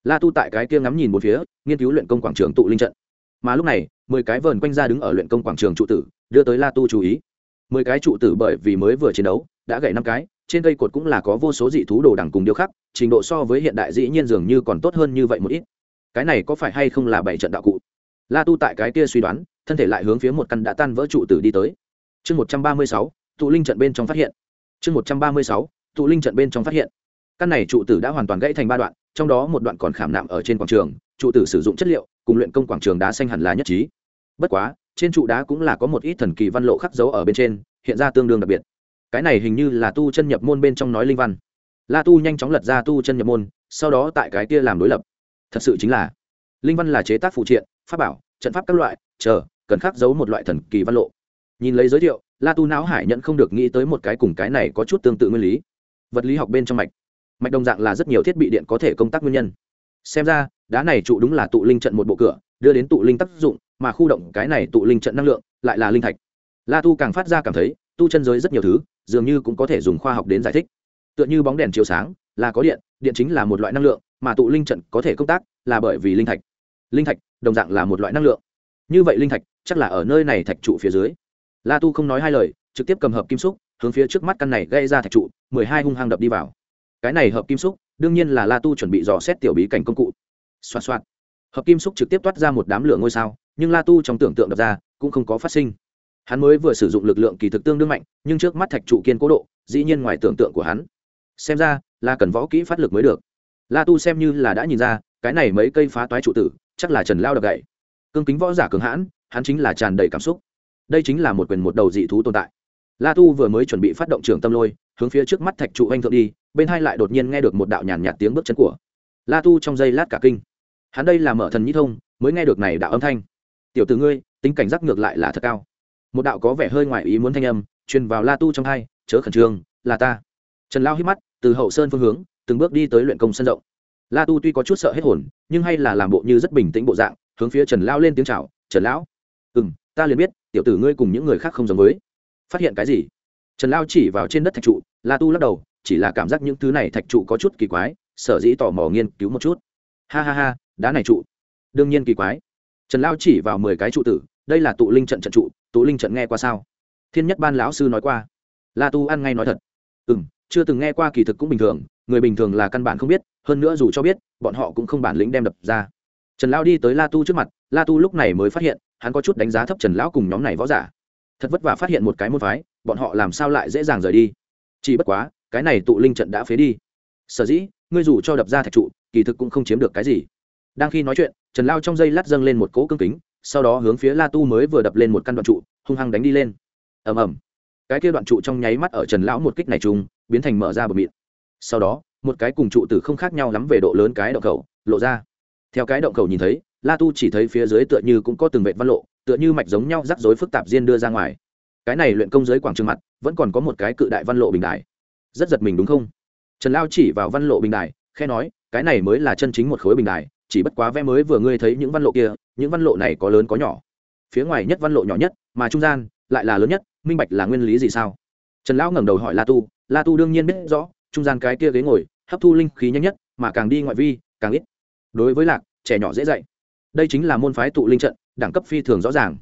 La tu tại cái kia ngắm nhìn một phía, nghiên cứu luyện công quảng trường tụ linh trận. Mà lúc này, mười cái vờn quanh ra đứng ở luyện công quảng trường trụ tử, đưa tới la tu chú ý. Mười cái trụ tử bởi vì mới vừa chiến đấu, đã gãy năm cái, trên cây cột cũng là có vô số dị thú đồ đằng cùng điêu khắc, trình độ so với hiện đại dĩ nhiên dường như còn tốt hơn như vậy một ít. Cái này có phải hay không là bảy trận đạo cụ? La tu tại cái kia suy đoán thân thể lại hướng phía một căn đã tan vỡ trụ tử đi tới. Chương một trăm ba mươi sáu, tụ linh trận bên trong phát hiện. Chương một trăm ba mươi sáu, tụ linh trận bên trong phát hiện. Căn này trụ tử đã hoàn toàn gãy thành ba đoạn, trong đó một đoạn còn khảm nạm ở trên quảng trường, trụ tử sử dụng chất liệu, cùng luyện công quảng trường đá xanh hẳn là nhất trí. Bất quá, trên trụ đá cũng là có một ít thần kỳ văn lộ khắc dấu ở bên trên, hiện ra tương đương đặc biệt. Cái này hình như là tu chân nhập môn bên trong nói linh văn. La tu nhanh chóng lật ra tu chân nhập môn, sau đó tại cái kia làm đối lập. Thật sự chính là, linh văn là chế tác phụ triện, pháp bảo, trận pháp các loại, chờ cần khắc giấu một loại thần kỳ văn lộ. Nhìn lấy giới thiệu, la tu não hải nhận không được nghĩ tới một cái cùng cái này có chút tương tự nguyên lý. Vật lý học bên trong mạch. Mạch đồng dạng là rất nhiều thiết bị điện có thể công tác nguyên nhân. Xem ra, đá này trụ đúng là tụ linh trận một bộ cửa, đưa đến tụ linh tác dụng, mà khu động cái này tụ linh trận năng lượng lại là linh thạch. La tu càng phát ra cảm thấy, tu chân giới rất nhiều thứ, dường như cũng có thể dùng khoa học đến giải thích. Tựa như bóng đèn chiếu sáng, là có điện điện chính là một loại năng lượng, mà tụ linh trận có thể công tác là bởi vì linh thạch. Linh thạch, đồng dạng là một loại năng lượng. Như vậy linh thạch chắc là ở nơi này thạch trụ phía dưới. La tu không nói hai lời, trực tiếp cầm hợp kim xúc, hướng phía trước mắt căn này gây ra thạch trụ, mười hai hung hăng đập đi vào. Cái này hợp kim xúc, đương nhiên là la tu chuẩn bị dò xét tiểu bí cảnh công cụ. Xoa xoa hợp kim xúc trực tiếp toát ra một đám lửa ngôi sao, nhưng la tu trong tưởng tượng đập ra, cũng không có phát sinh. Hắn mới vừa sử dụng lực lượng kỳ thực tương đương mạnh, nhưng trước mắt thạch trụ kiên cố độ, dĩ nhiên ngoài tưởng tượng của hắn. Xem ra là cần võ kỹ phát lực mới được. La tu xem như là đã nhìn ra, cái này mấy cây phá toái trụ tử, chắc là trần lao đập gậy. Cương kính võ giả cường hãn hắn chính là tràn đầy cảm xúc. Đây chính là một quyền một đầu dị thú tồn tại. La tu vừa mới chuẩn bị phát động trường tâm lôi, hướng phía trước mắt thạch trụ anh thượng đi, bên hai lại đột nhiên nghe được một đạo nhàn nhạt tiếng bước chân của la tu trong giây lát cả kinh. Hắn đây là mở thần nhĩ thông, mới nghe được này đạo âm thanh. Tiểu t ử ngươi, tính cảnh giác ngược lại là thật cao. Một đạo có vẻ hơi ngoài ý muốn thanh âm truyền vào la tu trong hai, chớ khẩn trương, là ta. Trần lao hít mắt, từ hậu sơn phương hướng, từng bước đi tới luyện công sân rộng. La tu tuy có chút sợ hết hồn, nhưng hay là làm bộ như rất bình tĩnh bộ dạng, hướng phía trần lao lên tiếng c h à o trần lão ừ m ta liền biết, tiểu tử ngươi cùng những người khác không giống với. Phát hiện cái gì? Trần lao chỉ vào trên đất thạch trụ, la tu lắc đầu, chỉ là cảm giác những thứ này thạch trụ có chút kỳ quái, sở dĩ tò mò nghiên cứu một chút. Ha ha ha, đá này trụ. Đương nhiên kỳ quái. Trần lao chỉ vào mười cái trụ tử, đây là tụ linh trận trận trụ, tụ linh trận nghe qua sao? Thiên nhất ban lão sư nói qua. La tu ăn ngay nói thật. Ừ m chưa từng nghe qua kỳ thực cũng bình thường, người bình thường là căn bản không biết, hơn nữa dù cho biết, bọn họ cũng không bản lĩnh đem đập ra. Trần lão đi tới la tu trước mặt, la tu lúc này mới phát hiện hắn có chút đánh giá thấp trần lão cùng nhóm này võ giả. Thật vất vả phát hiện một cái môn phái bọn họ làm sao lại dễ dàng rời đi? Chỉ bất quá cái này tụ linh trận đã phế đi. Sở dĩ ngươi dù cho đập ra thạch trụ kỳ thực cũng không chiếm được cái gì. Đang khi nói chuyện trần lao trong dây lát dâng lên một cỗ cương kính sau đó hướng phía la tu mới vừa đập lên một căn đoạn trụ hung hăng đánh đi lên. Ầm ầm. Cái kia đoạn trụ trong nháy mắt ở trần lão một kích này trùng, biến thành mở ra bờ mịn sau đó một cái cùng trụ từ không khác nhau lắm về độ lớn cái động khẩu lộ ra. Theo cái động khẩu nhìn thấy la tu chỉ thấy phía dưới tựa như cũng có từng vệ văn lộ, tựa như mạch giống nhau rắc rối phức tạp diên đưa ra ngoài. Cái này luyện công giới quảng trường mặt, vẫn còn có một cái cự đại văn lộ bình đại rất giật mình đúng không? Trần lao chỉ vào văn lộ bình đại khe nói, cái này mới là chân chính một khối bình đại chỉ bất quá vẽ mới vừa ngươi thấy những văn lộ kia, những văn lộ này có lớn có nhỏ. Phía ngoài nhất văn lộ nhỏ nhất, mà trung gian, lại là lớn nhất, minh bạch là nguyên lý gì sao? Trần lão ngẩng đầu hỏi la tu la tu đương nhiên biết rõ, trung gian cái kia ghế ngồi, hấp thu linh khí nhanh nhất, mà càng đi ngoại vi, càng ít. Đối với lạc, trẻ nhỏ dễ dạy đây chính là môn phái tụ linh trận, đẳng cấp phi thường rõ ràng.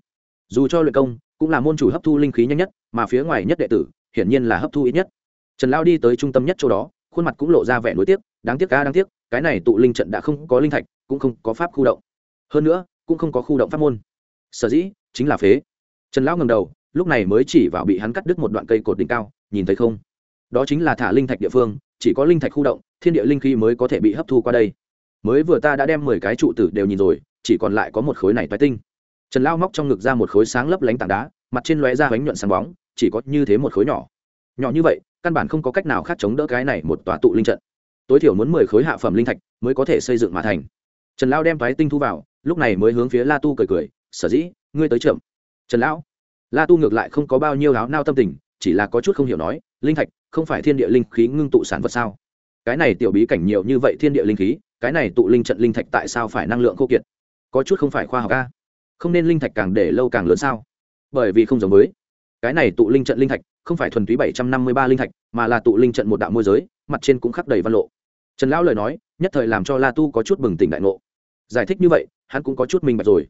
Dù cho luyện công, cũng là môn chủ hấp thu linh khí nhanh nhất, mà phía ngoài nhất đệ tử, hiển nhiên là hấp thu ít nhất. Trần lao đi tới trung tâm nhất chỗ đó, khuôn mặt cũng lộ ra vẻ nối tiếc, đáng tiếc ca đáng tiếc, cái này tụ linh trận đã không có linh thạch, cũng không có pháp khu động. Hơn nữa, cũng không có khu động pháp môn. Sở dĩ, chính là phế. Trần lão ngầm đầu, lúc này mới chỉ vào bị hắn cắt đứt một đoạn cây cột đỉnh cao, nhìn thấy không? Đó chính là thả linh thạch địa phương, chỉ có linh thạch khu động, thiên địa linh khí mới có thể bị hấp thu qua đây. Mới vừa ta đã đem mười cái trụ tử đều nhìn rồi chỉ còn lại có một khối này toái tinh. Trần lao móc trong ngực ra một khối sáng lấp lánh tảng đá, mặt trên lóe ra bánh nhuận sáng bóng, chỉ có như thế một khối nhỏ. Nhỏ như vậy, căn bản không có cách nào khác chống đỡ cái này một tòa tụ linh trận. Tối thiểu muốn mười khối hạ phẩm linh thạch mới có thể xây dựng mà thành. Trần lao đem toái tinh thu vào, lúc này mới hướng phía la tu cười cười, sở dĩ, ngươi tới chậm. Trần lão. La tu ngược lại không có bao nhiêu áo nao tâm tình, chỉ là có chút không hiểu nói, linh thạch, không phải thiên địa linh khí ngưng tụ sản vật sao? Cái này tiểu bí cảnh nhiều như vậy thiên địa linh khí, cái này tụ linh trận linh thạch tại sao phải năng lượng khô kiệt? Có chút không phải khoa học ca không nên linh thạch càng để lâu càng lớn sao? Bởi vì không giống với. Cái này tụ linh trận linh thạch, không phải thuần túy bảy trăm năm mươi ba linh thạch, mà là tụ linh trận một đạo môi giới, mặt trên cũng khắc đầy văn lộ. Trần lão lời nói, nhất thời làm cho la tu có chút bừng tỉnh đại ngộ. Giải thích như vậy, hắn cũng có chút minh bạch rồi.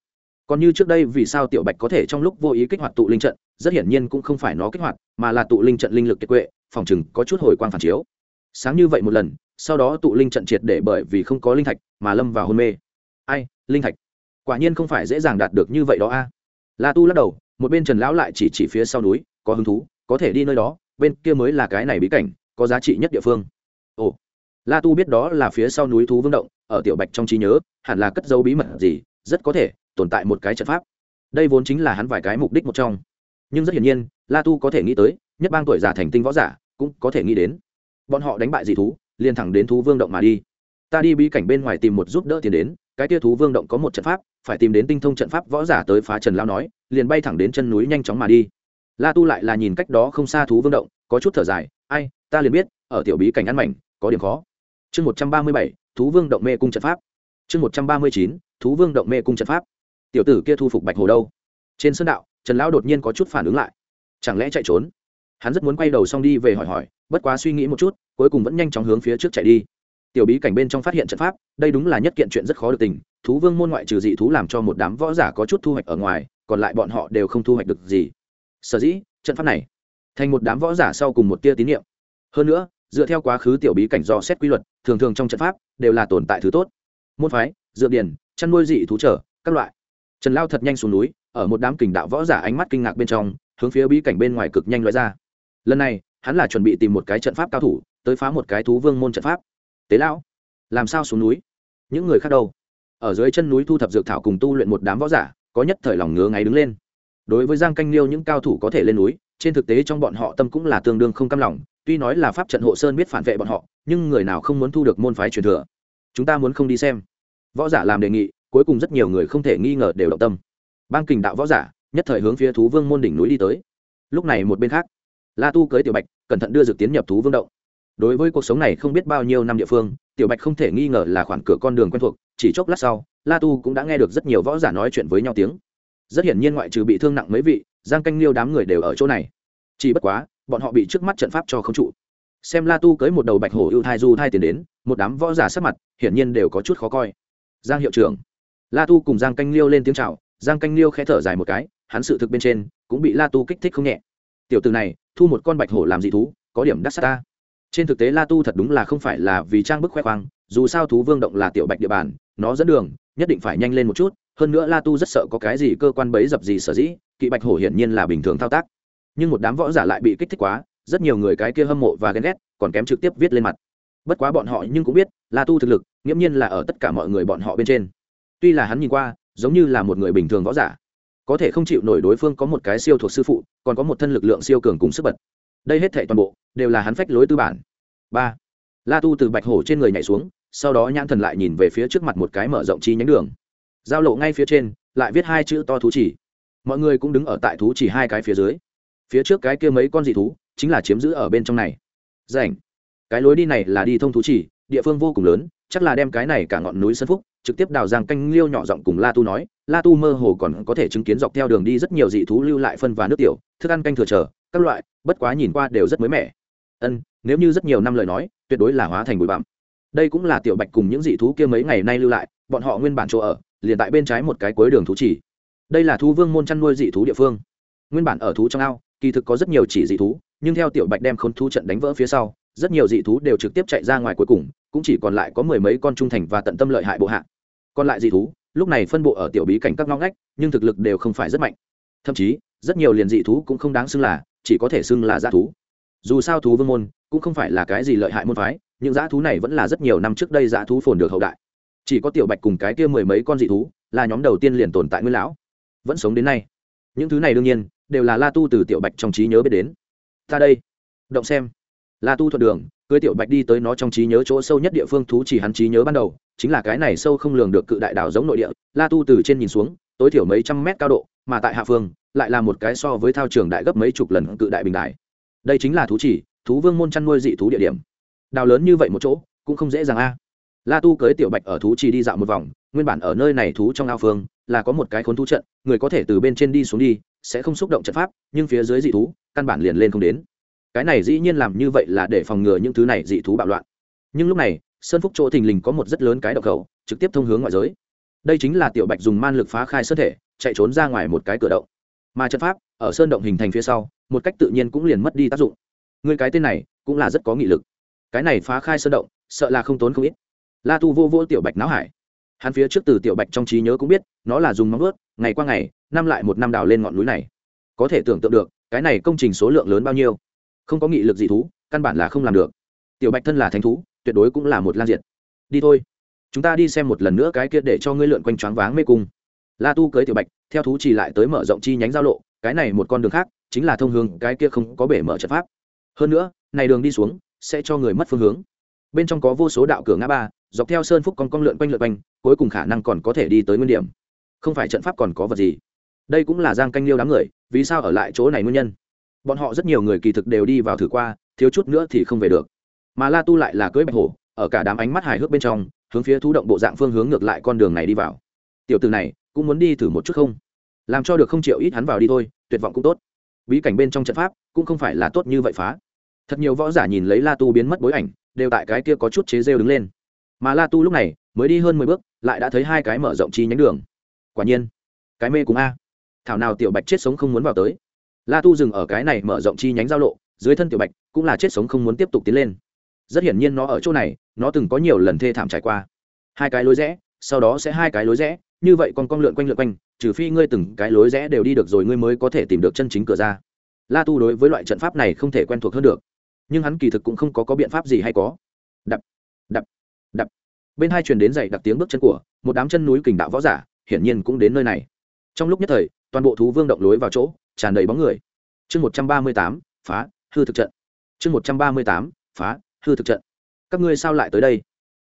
Còn như trước đây, vì sao tiểu bạch có thể trong lúc vô ý kích hoạt tụ linh trận, rất hiển nhiên cũng không phải nó kích hoạt, mà là tụ linh trận linh lực kiệt quệ, phòng chừng có chút hồi quang phản chiếu. Sáng như vậy một lần, sau đó tụ linh trận triệt để bởi vì không có linh thạch, mà lâm vào hôn mê. Ai, linh thạch? Quả nhiên không phải dễ dàng đạt được như vậy đó a. La tu lắc đầu, một bên trần lão lại chỉ chỉ phía sau núi, có hứng thú, có thể đi nơi đó, bên kia mới là cái này bí cảnh, có giá trị nhất địa phương. Ồ. La tu biết đó là phía sau núi thú vương động, ở tiểu bạch trong trí nhớ, hẳn là cất dấu bí mật gì, rất có thể tồn tại một cái trận pháp. Đây vốn chính là hắn vài cái mục đích một trong. Nhưng rất hiển nhiên, la tu có thể nghĩ tới, nhất bang tuổi già thành tinh võ giả, cũng có thể nghĩ đến. Bọn họ đánh bại dị thú, liền thẳng đến thú vương động mà đi. Ta đi bí cảnh bên ngoài tìm một giúp đỡ tiền đến cái tia thú vương động có một trận pháp, phải tìm đến tinh thông trận pháp võ giả tới phá trần lao nói, liền bay thẳng đến chân núi nhanh chóng mà đi. La tu lại là nhìn cách đó không xa thú vương động, có chút thở dài, ai, ta liền biết, ở tiểu bí cảnh ăn mảnh, có điểm khó. Chương một trăm ba mươi bảy, thú vương động mê cung trận pháp. Chương một trăm ba mươi chín, thú vương động mê cung trận pháp. Tiểu tử kia thu phục bạch hồ đâu? Trên sơn đạo, trần lão đột nhiên có chút phản ứng lại. Chẳng lẽ chạy trốn? Hắn rất muốn quay đầu xong đi về hỏi hỏi, bất quá suy nghĩ một chút, cuối cùng vẫn nhanh chóng hướng phía trước chạy đi tiểu bí cảnh bên trong phát hiện trận pháp, đây đúng là nhất kiện chuyện rất khó được tình, thú vương môn ngoại trừ dị thú làm cho một đám võ giả có chút thu hoạch ở ngoài, còn lại bọn họ đều không thu hoạch được gì. Sở dĩ, trận pháp này thành một đám võ giả sau cùng một tia tín nhiệm hơn nữa, dựa theo quá khứ tiểu bí cảnh do xét quy luật, thường thường trong trận pháp đều là tồn tại thứ tốt. Môn phái dựa điển, chăn nuôi dị thú trở, các loại. Trần lao thật nhanh xuống núi, ở một đám kình đạo võ giả ánh mắt kinh ngạc bên trong, hướng phía bí cảnh bên ngoài cực nhanh loại ra. Lần này, hắn là chuẩn bị tìm một cái trận pháp cao thủ, tới phá một cái thú vương môn trận pháp tế lão, làm sao xuống núi? Những người khác đâu? Ở dưới chân núi thu thập dược thảo cùng tu luyện một đám võ giả, có nhất thời lòng ngứa ngáy đứng lên. Đối với giang canh liêu những cao thủ có thể lên núi, trên thực tế trong bọn họ tâm cũng là tương đương không cam lòng, tuy nói là pháp trận hộ sơn biết phản vệ bọn họ, nhưng người nào không muốn thu được môn phái truyền thừa? Chúng ta muốn không đi xem. Võ giả làm đề nghị, cuối cùng rất nhiều người không thể nghi ngờ đều động tâm. Bang kình đạo võ giả, nhất thời hướng phía thú vương môn đỉnh núi đi tới. Lúc này một bên khác, la tu cưới tiểu bạch, cẩn thận đưa dược tiến nhập thú vương động đối với cuộc sống này không biết bao nhiêu năm địa phương, tiểu bạch không thể nghi ngờ là khoản cửa con đường quen thuộc, chỉ chốc lát sau, la tu cũng đã nghe được rất nhiều võ giả nói chuyện với nhau tiếng. Rất hiển nhiên ngoại trừ bị thương nặng mấy vị, giang canh liêu đám người đều ở chỗ này. Chỉ bất quá, bọn họ bị trước mắt trận pháp cho không trụ. Xem la tu cưới một đầu bạch hổ ưu thai du thai tiền đến, một đám võ giả sắc mặt hiển nhiên đều có chút khó coi. Giang hiệu trưởng. La tu cùng giang canh liêu lên tiếng c h à o giang canh liêu khẽ thở dài một cái, hắn sự thực bên trên cũng bị la tu kích thích không nhẹ. Tiểu từ này, thu một con bạch hổ làm dị thú, có điểm đắt xa ta trên thực tế la tu thật đúng là không phải là vì trang bức khoe khoang, dù sao thú vương động là tiểu bạch địa bàn, nó dẫn đường, nhất định phải nhanh lên một chút, hơn nữa la tu rất sợ có cái gì cơ quan bấy dập gì sở dĩ, kỵ bạch hổ hiển nhiên là bình thường thao tác. Nhưng một đám võ giả lại bị kích thích quá, rất nhiều người cái kia hâm mộ và ghen ghét, còn kém trực tiếp viết lên mặt. Bất quá bọn họ nhưng cũng biết, la tu thực lực, nghiễm nhiên là ở tất cả mọi người bọn họ bên trên. Tuy là hắn nhìn qua, giống như là một người bình thường võ giả, có thể không chịu nổi đối phương có một cái siêu thuộc sư phụ, còn có một thân lực lượng siêu cường cùng sức bật đây hết thệ toàn bộ, đều là hắn phách lối tư bản. Ba. La tu từ bạch hổ trên người nhảy xuống, sau đó nhãn thần lại nhìn về phía trước mặt một cái mở rộng chi nhánh đường. Giao lộ ngay phía trên, lại viết hai chữ to thú chỉ. Mọi người cũng đứng ở tại thú chỉ hai cái phía dưới. Phía trước cái kia mấy con dị thú, chính là chiếm giữ ở bên trong này. Rảnh. Cái lối đi này là đi thông thú chỉ, địa phương vô cùng lớn, chắc là đem cái này cả ngọn núi sân phúc, trực tiếp đào giang canh liêu nhỏ giọng cùng la tu nói. La tu mơ hồ còn có thể chứng kiến dọc theo đường đi rất nhiều dị thú lưu lại phân và nước tiểu, thức ăn canh thừa chờ các loại, bất quá nhìn qua đều rất mới mẻ. Ân, nếu như rất nhiều năm lời nói, tuyệt đối là hóa thành bụi bặm. Đây cũng là tiểu bạch cùng những dị thú kia mấy ngày nay lưu lại, bọn họ nguyên bản chỗ ở, liền tại bên trái một cái cuối đường thú chỉ. Đây là thú vương môn chăn nuôi dị thú địa phương. Nguyên bản ở thú trong ao, kỳ thực có rất nhiều chỉ dị thú, nhưng theo tiểu bạch đem khốn thú trận đánh vỡ phía sau, rất nhiều dị thú đều trực tiếp chạy ra ngoài cuối cùng, cũng chỉ còn lại có mười mấy con trung thành và tận tâm lợi hại bộ hạ. Còn lại dị thú, lúc này phân bộ ở tiểu bí cảnh các ngõ ngách, nhưng thực lực đều không phải rất mạnh. Thậm chí, rất nhiều liền dị thú cũng không đáng xưng là chỉ có thể xưng là dã thú. Dù sao thú vương môn cũng không phải là cái gì lợi hại môn phái, những dã thú này vẫn là rất nhiều năm trước đây dã thú phồn được hậu đại. Chỉ có tiểu bạch cùng cái kia mười mấy con dị thú là nhóm đầu tiên liền tồn tại nguyên lão, vẫn sống đến nay. Những thứ này đương nhiên đều là la tu từ tiểu bạch trong trí nhớ biết đến. Ta đây, động xem. La tu thuận đường, cưới tiểu bạch đi tới nó trong trí nhớ chỗ sâu nhất địa phương thú chỉ hắn trí nhớ ban đầu, chính là cái này sâu không lường được cự đại đảo giống nội địa. La tu từ trên nhìn xuống, tối thiểu mấy trăm mét cao độ, mà tại hạ phương lại là một cái so với thao trường đại gấp mấy chục lần cự đại bình đại. Đây chính là thú chỉ, thú vương môn chăn nuôi dị thú địa điểm. Đào lớn như vậy một chỗ, cũng không dễ dàng a. La tu cưới tiểu bạch ở thú chỉ đi dạo một vòng, nguyên bản ở nơi này thú trong ao phương, là có một cái khốn thú trận, người có thể từ bên trên đi xuống đi, sẽ không xúc động trận pháp, nhưng phía dưới dị thú, căn bản liền lên không đến. Cái này dĩ nhiên làm như vậy là để phòng ngừa những thứ này dị thú bạo loạn. Nhưng lúc này, sơn phúc chỗ thình lình có một rất lớn cái độc khẩu, trực tiếp thông hướng ngoại giới. Đây chính là tiểu bạch dùng man lực phá khai sơn thể, chạy trốn ra ngoài một cái cửa động mà trận pháp ở sơn động hình thành phía sau, một cách tự nhiên cũng liền mất đi tác dụng. Người cái tên này cũng là rất có nghị lực. Cái này phá khai sơn động, sợ là không tốn không ít. La tu vô vô tiểu bạch não hải. Hắn phía trước từ tiểu bạch trong trí nhớ cũng biết, nó là dùng móng ướt ngày qua ngày, năm lại một năm đào lên ngọn núi này. Có thể tưởng tượng được, cái này công trình số lượng lớn bao nhiêu. Không có nghị lực dị thú, căn bản là không làm được. Tiểu bạch thân là thánh thú, tuyệt đối cũng là một lan diệt. Đi thôi. Chúng ta đi xem một lần nữa cái kia để cho ngươi lượn quanh choáng váng mê cung la tu cưới tiểu bạch, theo thú chỉ lại tới mở rộng chi nhánh giao lộ, cái này một con đường khác, chính là thông hướng, cái kia không có bể mở trận pháp. Hơn nữa, này đường đi xuống, sẽ cho người mất phương hướng. Bên trong có vô số đạo cửa ngã ba, dọc theo sơn phúc con con lượn quanh lượn quanh, cuối cùng khả năng còn có thể đi tới nguyên điểm. Không phải trận pháp còn có vật gì? Đây cũng là giang canh liêu đám người, vì sao ở lại chỗ này nguyên nhân? Bọn họ rất nhiều người kỳ thực đều đi vào thử qua, thiếu chút nữa thì không về được. Mà la tu lại là cưới bạch hổ, ở cả đám ánh mắt hài hước bên trong, hướng phía thú động bộ dạng phương hướng ngược lại con đường này đi vào. Tiểu từ này cũng muốn đi thử một chút không? Làm cho được không chịu ít hắn vào đi thôi, tuyệt vọng cũng tốt. Bí cảnh bên trong trận pháp cũng không phải là tốt như vậy phá. Thật nhiều võ giả nhìn lấy la tu biến mất bối ảnh, đều tại cái kia có chút chế rêu đứng lên. Mà la tu lúc này mới đi hơn mười bước, lại đã thấy hai cái mở rộng chi nhánh đường. Quả nhiên, cái mê cùng a. Thảo nào tiểu bạch chết sống không muốn vào tới. La tu dừng ở cái này mở rộng chi nhánh giao lộ, dưới thân tiểu bạch cũng là chết sống không muốn tiếp tục tiến lên. Rất hiển nhiên nó ở chỗ này, nó từng có nhiều lần thê thảm trải qua. Hai cái lối rẽ, sau đó sẽ hai cái lối rẽ như vậy còn con lượn quanh lượn quanh trừ phi ngươi từng cái lối rẽ đều đi được rồi ngươi mới có thể tìm được chân chính cửa ra. La tu đối với loại trận pháp này không thể quen thuộc hơn được. Nhưng hắn kỳ thực cũng không có, có biện pháp gì hay có. Đập đập đập. Bên hai truyền đến dậy đặc tiếng bước chân của một đám chân núi kình đạo võ giả hiển nhiên cũng đến nơi này. Trong lúc nhất thời toàn bộ thú vương động lối vào chỗ tràn đầy bóng người. Chương một trăm ba mươi tám phá hư thực trận. Chương một trăm ba mươi tám phá hư thực trận. Các ngươi sao lại tới đây?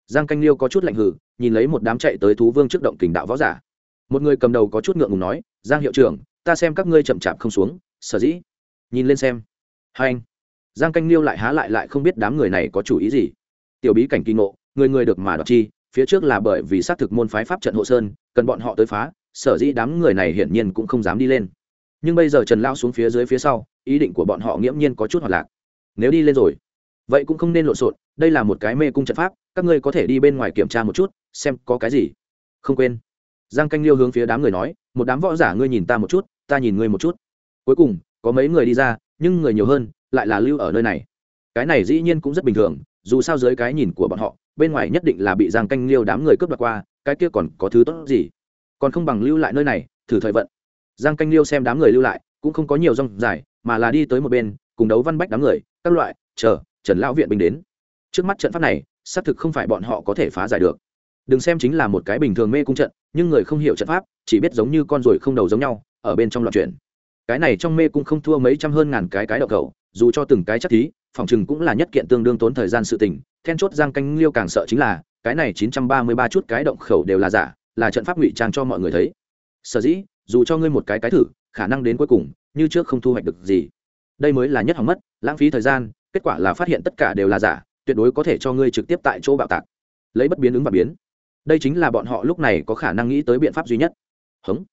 Giang canh liêu có chút lạnh hừ nhìn lấy một đám chạy tới thú vương trước động kình đạo võ giả. Một người cầm đầu có chút ngượng ngùng nói, giang hiệu trưởng, ta xem các ngươi chậm chạp không xuống, sở dĩ? Nhìn lên xem. Hai anh. Giang canh liêu lại há lại lại không biết đám người này có chủ ý gì. Tiểu bí cảnh kỳ ngộ, người người được mà đoạt chi, phía trước là bởi vì xác thực môn phái pháp trận hộ sơn, cần bọn họ tới phá, sở dĩ đám người này hiển nhiên cũng không dám đi lên. Nhưng bây giờ trần lao xuống phía dưới phía sau, ý định của bọn họ nghiễm nhiên có chút hoạt lạc. Nếu đi lên rồi vậy cũng không nên lộn xộn, đây là một cái mê cung trận pháp, các ngươi có thể đi bên ngoài kiểm tra một chút, xem có cái gì. Không quên. Giang canh liêu hướng phía đám người nói, một đám võ giả ngươi nhìn ta một chút, ta nhìn ngươi một chút. Cuối cùng, có mấy người đi ra, nhưng người nhiều hơn, lại là lưu ở nơi này. Cái này dĩ nhiên cũng rất bình thường, dù sao dưới cái nhìn của bọn họ, bên ngoài nhất định là bị giang canh liêu đám người cướp đoạt qua, cái kia còn có thứ tốt gì? Còn không bằng lưu lại nơi này, thử thời vận. Giang canh liêu xem đám người lưu lại, cũng không có nhiều rong dài, mà là đi tới một bên, cùng đấu văn bách đám người, các loại, chờ trần lão viện binh đến. Trước mắt trận pháp này, xác thực không phải bọn họ có thể phá giải được. Đừng xem chính là một cái bình thường mê cung trận, nhưng người không hiểu trận pháp, chỉ biết giống như con ruồi không đầu giống nhau, ở bên trong loạn chuyển. Cái này trong mê cung không thua mấy trăm hơn ngàn cái cái đậu cầu dù cho từng cái chắc thí, phòng chừng cũng là nhất kiện tương đương tốn thời gian sự tình. Then chốt giang canh liêu càng sợ chính là, cái này chín trăm ba mươi ba chút cái động khẩu đều là giả, là trận pháp ngụy trang cho mọi người thấy. Sở dĩ, dù cho ngươi một cái cái thử, khả năng đến cuối cùng, như trước không thu hoạch được gì. Đây mới là nhất hỏng mất, lãng phí thời gian kết quả là phát hiện tất cả đều là giả, tuyệt đối có thể cho ngươi trực tiếp tại chỗ bạo tạc. Lấy bất biến ứng và biến. Đây chính là bọn họ lúc này có khả năng nghĩ tới biện pháp duy nhất. Hống.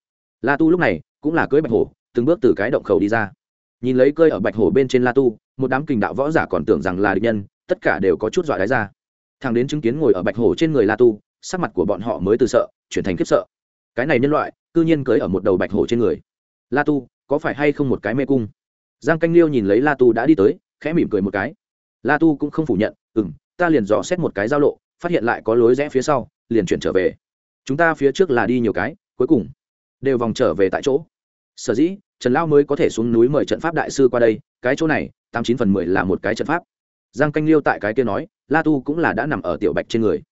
La tu lúc này cũng là cưới bạch hổ, từng bước từ cái động khẩu đi ra. Nhìn lấy cơi ở bạch hổ bên trên la tu, một đám kình đạo võ giả còn tưởng rằng là địch nhân, tất cả đều có chút dọa đáy ra. Thằng đến chứng kiến ngồi ở bạch hổ trên người la tu, sắc mặt của bọn họ mới từ sợ, chuyển thành khiếp sợ. Cái này nhân loại, cư nhiên cưới ở một đầu bạch hổ trên người. La tu, có phải hay không một cái mê cung? Giang canh liêu nhìn lấy la tu đã đi tới khẽ mỉm cười một cái. La tu cũng không phủ nhận ừ m ta liền dò xét một cái giao lộ, phát hiện lại có lối rẽ phía sau, liền chuyển trở về. Chúng ta phía trước là đi nhiều cái, cuối cùng đều vòng trở về tại chỗ. Sở dĩ, trần lao mới có thể xuống núi mời trận pháp đại sư qua đây, cái chỗ này, tám chín phần mười là một cái trận pháp. Giang canh liêu tại cái kia nói, la tu cũng là đã nằm ở tiểu bạch trên người.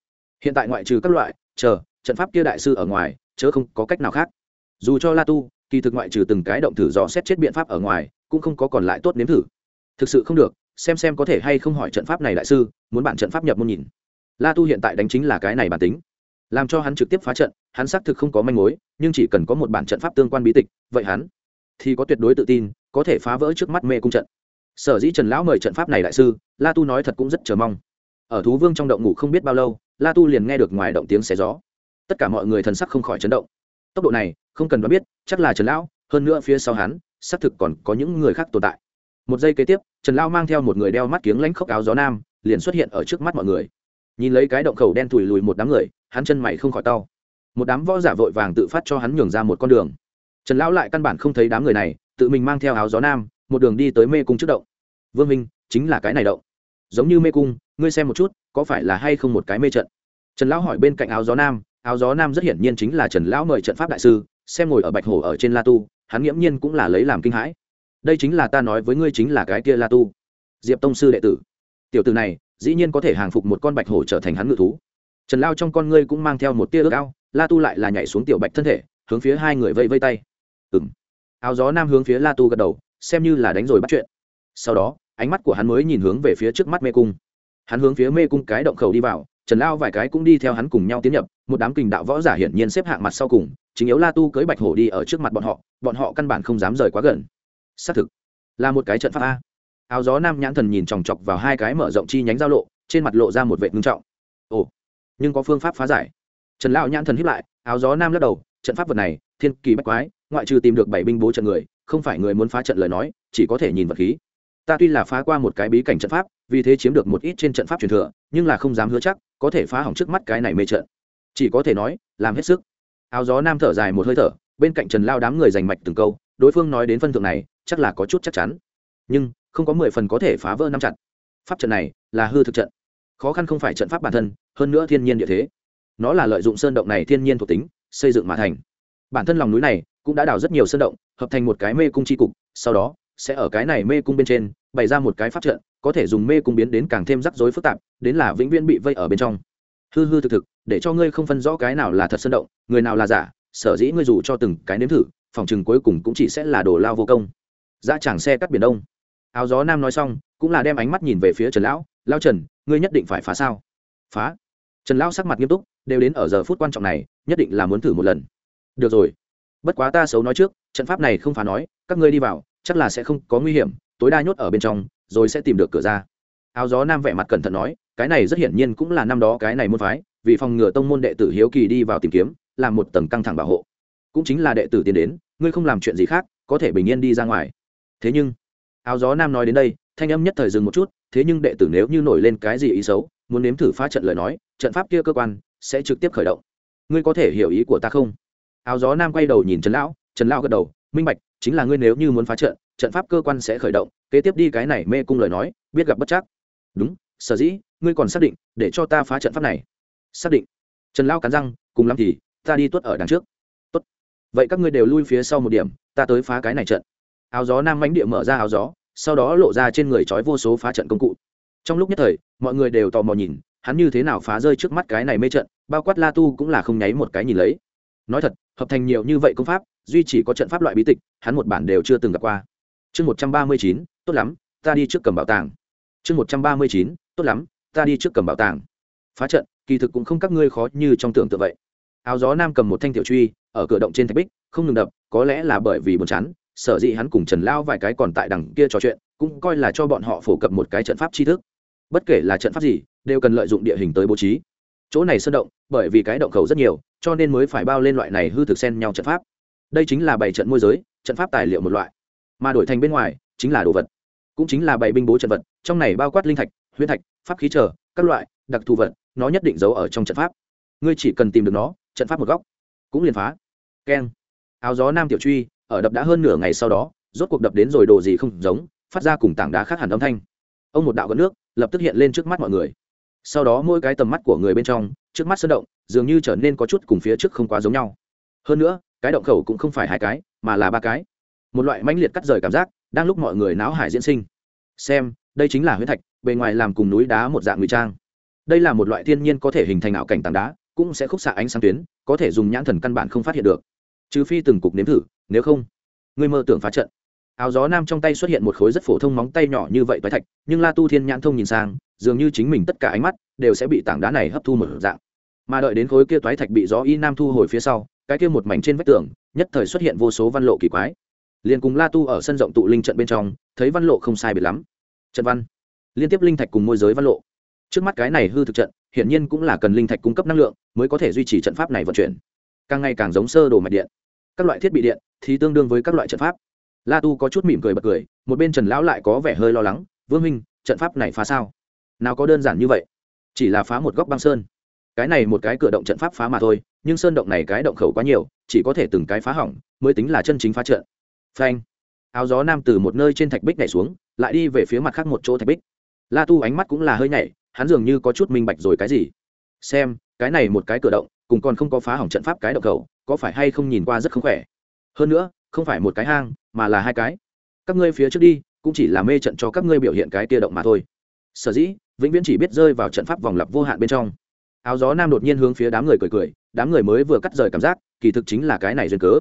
Hiện tại ngoại trừ các loại, chờ, trận pháp kia đại sư ở ngoài, chớ không có cách nào khác. Dù cho la tu, kỳ thực ngoại trừ từng cái động thử dò xét chết biện pháp ở ngoài, cũng không có còn lại tốt nếm thử thực sự không được, xem xem có thể hay không hỏi trận pháp này đại sư, muốn bản trận pháp nhập môn nhìn. La tu hiện tại đánh chính là cái này bản tính. Làm cho hắn trực tiếp phá trận, hắn xác thực không có manh mối, nhưng chỉ cần có một bản trận pháp tương quan bí tịch, vậy hắn thì có tuyệt đối tự tin, có thể phá vỡ trước mắt mê cung trận. Sở dĩ trần lão mời trận pháp này đại sư, la tu nói thật cũng rất chờ mong. Ở thú vương trong động ngủ không biết bao lâu, la tu liền nghe được ngoài động tiếng xé gió. Tất cả mọi người thần sắc không khỏi chấn động. Tốc độ này, không cần đoán biết, chắc là trần lão, hơn nữa phía sau hắn, xác thực còn có những người khác tồn tại một giây kế tiếp, trần lão mang theo một người đeo mắt kiếng lãnh khốc áo gió nam, liền xuất hiện ở trước mắt mọi người. Nhìn lấy cái động khẩu đen thùi lùi một đám người, hắn chân mày không khỏi tao một đám võ giả vội vàng tự phát cho hắn nhường ra một con đường. Trần lão lại căn bản không thấy đám người này, tự mình mang theo áo gió nam, một đường đi tới mê cung trước động. Vương minh, chính là cái này động. Giống như mê cung, ngươi xem một chút, có phải là hay không một cái mê trận? Trần lão hỏi bên cạnh áo gió nam, áo gió nam rất hiển nhiên chính là trần lão mời trận pháp đại sư, xem ngồi ở bạch hổ ở trên la tu, hắn nghiễm nhiên cũng là lấy làm kinh hãi đây chính là ta nói với ngươi chính là cái kia la tu. Diệp tông sư đệ tử. Tiểu tử này, dĩ nhiên có thể hàng phục một con bạch hổ trở thành hắn ngự thú. Trần lao trong con ngươi cũng mang theo một tia ước ao, la tu lại là nhảy xuống tiểu bạch thân thể, hướng phía hai người vây vây tay. Ừ m áo gió nam hướng phía la tu gật đầu, xem như là đánh rồi bắt chuyện. Sau đó, ánh mắt của hắn mới nhìn hướng về phía trước mắt mê cung. Hắn hướng phía mê cung cái động khẩu đi vào, trần lao vài cái cũng đi theo hắn cùng nhau tiến nhập, một đám kình đạo võ giả hiển nhiên xếp hạng mặt sau cùng, chính yếu la tu cưới bạch hổ đi ở trước mặt bọn họ bọn họ căn bản không dám rời quá gần xác thực, là một cái trận pháp a. Áo gió nam nhãn thần nhìn chòng chọc vào hai cái mở rộng chi nhánh giao lộ, trên mặt lộ ra một vệ ngưng trọng. Ồ, nhưng có phương pháp phá giải. Trần lão nhãn thần hiếp lại, áo gió nam lắc đầu, trận pháp vật này, thiên kỳ bách quái, ngoại trừ tìm được bảy binh bố trận người, không phải người muốn phá trận lời nói, chỉ có thể nhìn vật khí. Ta tuy là phá qua một cái bí cảnh trận pháp, vì thế chiếm được một ít trên trận pháp truyền thừa, nhưng là không dám hứa chắc, có thể phá hỏng trước mắt cái này mê trận. Chỉ có thể nói, làm hết sức. Áo gió nam thở dài một hơi thở, bên cạnh trần lao đám người giành mạch từng câu đối phương nói đến phân thượng này, chắc là có chút chắc chắn. Nhưng, không có mười phần có thể phá vỡ năm chặt pháp trận này là hư thực trận. Khó khăn không phải trận pháp bản thân, hơn nữa thiên nhiên địa thế. Nó là lợi dụng sơn động này thiên nhiên thuộc tính, xây dựng mà thành. Bản thân lòng núi này cũng đã đào rất nhiều sơn động, hợp thành một cái mê cung tri cục, sau đó, sẽ ở cái này mê cung bên trên, bày ra một cái pháp trận, có thể dùng mê cung biến đến càng thêm rắc rối phức tạp, đến là vĩnh viễn bị vây ở bên trong. Hư hư thực thực, để cho ngươi không phân rõ cái nào là thật sơn động, người nào là giả, sở dĩ ngươi dù cho từng cái nếm thử phòng chừng cuối cùng cũng chỉ sẽ là đồ lao vô công. Ra chàng xe cắt biển đông. Áo gió nam nói xong, cũng là đem ánh mắt nhìn về phía trần lão. Lao trần, ngươi nhất định phải phá sao? Phá? Trần lão sắc mặt nghiêm túc, đều đến ở giờ phút quan trọng này, nhất định là muốn thử một lần. Được rồi. Bất quá ta xấu nói trước, trận pháp này không phá nói, các ngươi đi vào, chắc là sẽ không có nguy hiểm, tối đa nhốt ở bên trong, rồi sẽ tìm được cửa ra. Áo gió nam vẻ mặt cẩn thận nói, cái này rất hiển nhiên cũng là năm đó cái này môn phái, vì phòng ngừa tông môn đệ tử hiếu kỳ đi vào tìm kiếm làm một tầng căng thẳng bảo hộ cũng chính là đệ tử tiến đến, ngươi không làm chuyện gì khác, có thể bình yên đi ra ngoài. Thế nhưng, áo gió nam nói đến đây, thanh âm nhất thời dừng một chút, thế nhưng đệ tử nếu như nổi lên cái gì ý xấu, muốn nếm thử phá trận lời nói, trận pháp kia cơ quan sẽ trực tiếp khởi động. Ngươi có thể hiểu ý của ta không? Áo gió nam quay đầu nhìn trần lão trần lão gật đầu, minh bạch, chính là ngươi nếu như muốn phá trận trận pháp cơ quan sẽ khởi động, kế tiếp đi cái này mê cung lời nói, biết gặp bất chắc. Đúng, sở dĩ, ngươi còn xác định, để cho ta phá trận pháp này. Xác định. Trần lão cắn răng, cùng lắm thì, ta đi tuất ở đằng trước vậy các ngươi đều lui phía sau một điểm, ta tới phá cái này trận. Áo gió nam mánh địa mở ra áo gió, sau đó lộ ra trên người trói vô số phá trận công cụ. Trong lúc nhất thời, mọi người đều tò mò nhìn, hắn như thế nào phá rơi trước mắt cái này mê trận, bao quát la tu cũng là không nháy một cái nhìn lấy. Nói thật, hợp thành nhiều như vậy công pháp, duy chỉ có trận pháp loại bí tịch, hắn một bản đều chưa từng gặp qua. Chương một trăm ba mươi chín, tốt lắm, ta đi trước cầm bảo tàng. Chương một trăm ba mươi chín, tốt lắm, ta đi trước cầm bảo tàng. Phá trận, kỳ thực cũng không các ngươi khó như trong tưởng tượng vậy áo gió nam cầm một thanh tiểu truy, ở cửa động trên thạch bích, không ngừng đập, có lẽ là bởi vì buồn chán, sở dĩ hắn cùng trần lao vài cái còn tại đằng kia trò chuyện, cũng coi là cho bọn họ phổ cập một cái trận pháp tri thức. Bất kể là trận pháp gì, đều cần lợi dụng địa hình tới bố trí. Chỗ này sơn động, bởi vì cái động khẩu rất nhiều, cho nên mới phải bao lên loại này hư thực xen nhau trận pháp. Đây chính là bảy trận môi giới, trận pháp tài liệu một loại. Mà đổi thành bên ngoài, chính là đồ vật. Cũng chính là bảy binh bố trận vật, trong này bao quát linh thạch huyết thạch, pháp khí trở các loại, đặc thù vật, nó nhất định giấu ở trong trận pháp ngươi chỉ cần tìm được nó, trận pháp một góc, cũng liền phá. Keng. Áo gió nam tiểu truy, ở đập đã hơn nửa ngày sau đó, rốt cuộc đập đến rồi đồ gì không giống, phát ra cùng tảng đá khác hẳn âm thanh. Ông một đạo gợn nước, lập tức hiện lên trước mắt mọi người. Sau đó mỗi cái tầm mắt của người bên trong, trước mắt sơn động, dường như trở nên có chút cùng phía trước không quá giống nhau. Hơn nữa, cái động khẩu cũng không phải hai cái, mà là ba cái. Một loại mãnh liệt cắt rời cảm giác, đang lúc mọi người náo hải diễn sinh. Xem, đây chính là huyết thạch, bề ngoài làm cùng núi đá một dạng ngụy trang. Đây là một loại thiên nhiên có thể hình thành ảo cảnh tảng đá cũng sẽ khúc xạ ánh sáng tuyến, có thể dùng nhãn thần căn bản không phát hiện được. Trừ phi từng cục nếm thử, nếu không, ngươi mơ tưởng phá trận. Áo gió nam trong tay xuất hiện một khối rất phổ thông móng tay nhỏ như vậy toái thạch, nhưng la tu thiên nhãn thông nhìn sang, dường như chính mình tất cả ánh mắt đều sẽ bị tảng đá này hấp thu một dạng. Mà đợi đến khối kia toái thạch bị gió y nam thu hồi phía sau, cái kia một mảnh trên vách tường, nhất thời xuất hiện vô số văn lộ kỳ quái. Liền cùng la tu ở sân rộng tụ linh trận bên trong, thấy văn lộ không sai biệt lắm. Trận văn. Liên tiếp linh thạch cùng môi giới văn lộ. Trước mắt cái này hư thực trận hiển nhiên cũng là cần linh thạch cung cấp năng lượng mới có thể duy trì trận pháp này vận chuyển. Càng ngày càng giống sơ đồ mạch điện. Các loại thiết bị điện thì tương đương với các loại trận pháp. La tu có chút mỉm cười bật cười, một bên trần lão lại có vẻ hơi lo lắng, vương minh trận pháp này phá sao? Nào có đơn giản như vậy, chỉ là phá một góc băng sơn. Cái này một cái cửa động trận pháp phá mà thôi, nhưng sơn động này cái động khẩu quá nhiều, chỉ có thể từng cái phá hỏng, mới tính là chân chính phá trận. Phanh. Áo gió nam từ một nơi trên thạch bích nhảy xuống, lại đi về phía mặt khác một chỗ thạch bích. La tu ánh mắt cũng là hơi nhảy hắn dường như có chút minh bạch rồi cái gì. Xem, cái này một cái cửa động, cùng còn không có phá hỏng trận pháp cái động khẩu có phải hay không nhìn qua rất không khỏe? Hơn nữa, không phải một cái hang, mà là hai cái. Các ngươi phía trước đi, cũng chỉ là mê trận cho các ngươi biểu hiện cái kia động mà thôi. Sở dĩ, vĩnh viễn chỉ biết rơi vào trận pháp vòng lặp vô hạn bên trong. Áo gió nam đột nhiên hướng phía đám người cười cười, đám người mới vừa cắt rời cảm giác, kỳ thực chính là cái này duyên cớ.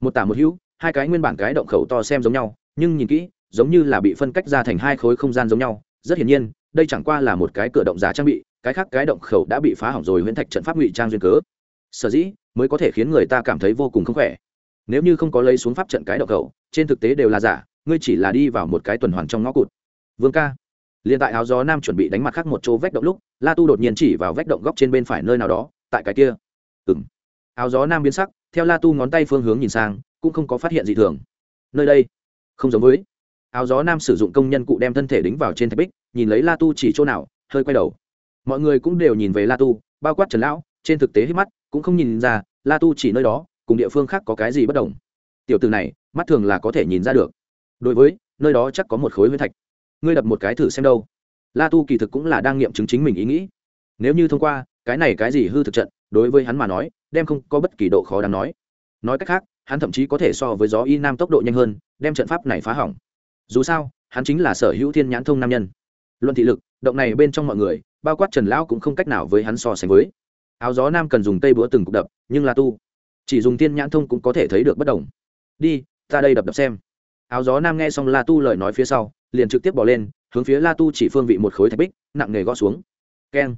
Một tả một hữu, hai cái nguyên bản cái động khẩu to xem giống nhau, nhưng nhìn kỹ, giống như là bị phân cách ra thành hai khối không gian giống nhau. Rất hiển nhiên đây chẳng qua là một cái cửa động giả trang bị, cái khác cái động khẩu đã bị phá hỏng rồi huyễn thạch trận pháp ngụy trang duyên cớ. Sở dĩ, mới có thể khiến người ta cảm thấy vô cùng không khỏe. Nếu như không có lấy xuống pháp trận cái động khẩu, trên thực tế đều là giả, ngươi chỉ là đi vào một cái tuần hoàn trong ngõ cụt. Vương ca. Liền tại áo gió nam chuẩn bị đánh mặt khác một chỗ vách động lúc, la tu đột nhiên chỉ vào vách động góc trên bên phải nơi nào đó, tại cái kia. Ừng áo gió nam biến sắc, theo la tu ngón tay phương hướng nhìn sang, cũng không có phát hiện gì thường. Nơi đây, không giống với áo gió nam sử dụng công nhân cụ đem thân thể đính vào trên thạch bích, nhìn lấy la tu chỉ chỗ nào, hơi quay đầu. Mọi người cũng đều nhìn về la tu, bao quát trần lão, trên thực tế hít mắt, cũng không nhìn ra, la tu chỉ nơi đó, cùng địa phương khác có cái gì bất đồng. Tiểu từ này, mắt thường là có thể nhìn ra được. Đối với, nơi đó chắc có một khối huyết thạch. Ngươi đập một cái thử xem đâu. La tu kỳ thực cũng là đang nghiệm chứng chính mình ý nghĩ. Nếu như thông qua, cái này cái gì hư thực trận, đối với hắn mà nói, đem không có bất kỳ độ khó đáng nói. Nói cách khác, hắn thậm chí có thể so với gió y nam tốc độ nhanh hơn, đem trận pháp này phá hỏng dù sao, hắn chính là sở hữu thiên nhãn thông nam nhân. Luận thị lực, động này bên trong mọi người, bao quát trần lão cũng không cách nào với hắn so sánh với. Áo gió nam cần dùng tay búa từng cục đập, nhưng là tu, chỉ dùng thiên nhãn thông cũng có thể thấy được bất đồng. Đi, ta đây đập đập xem. Áo gió nam nghe xong la tu lời nói phía sau, liền trực tiếp bỏ lên, hướng phía la tu chỉ phương vị một khối thạch bích, nặng nề gõ xuống. Keng.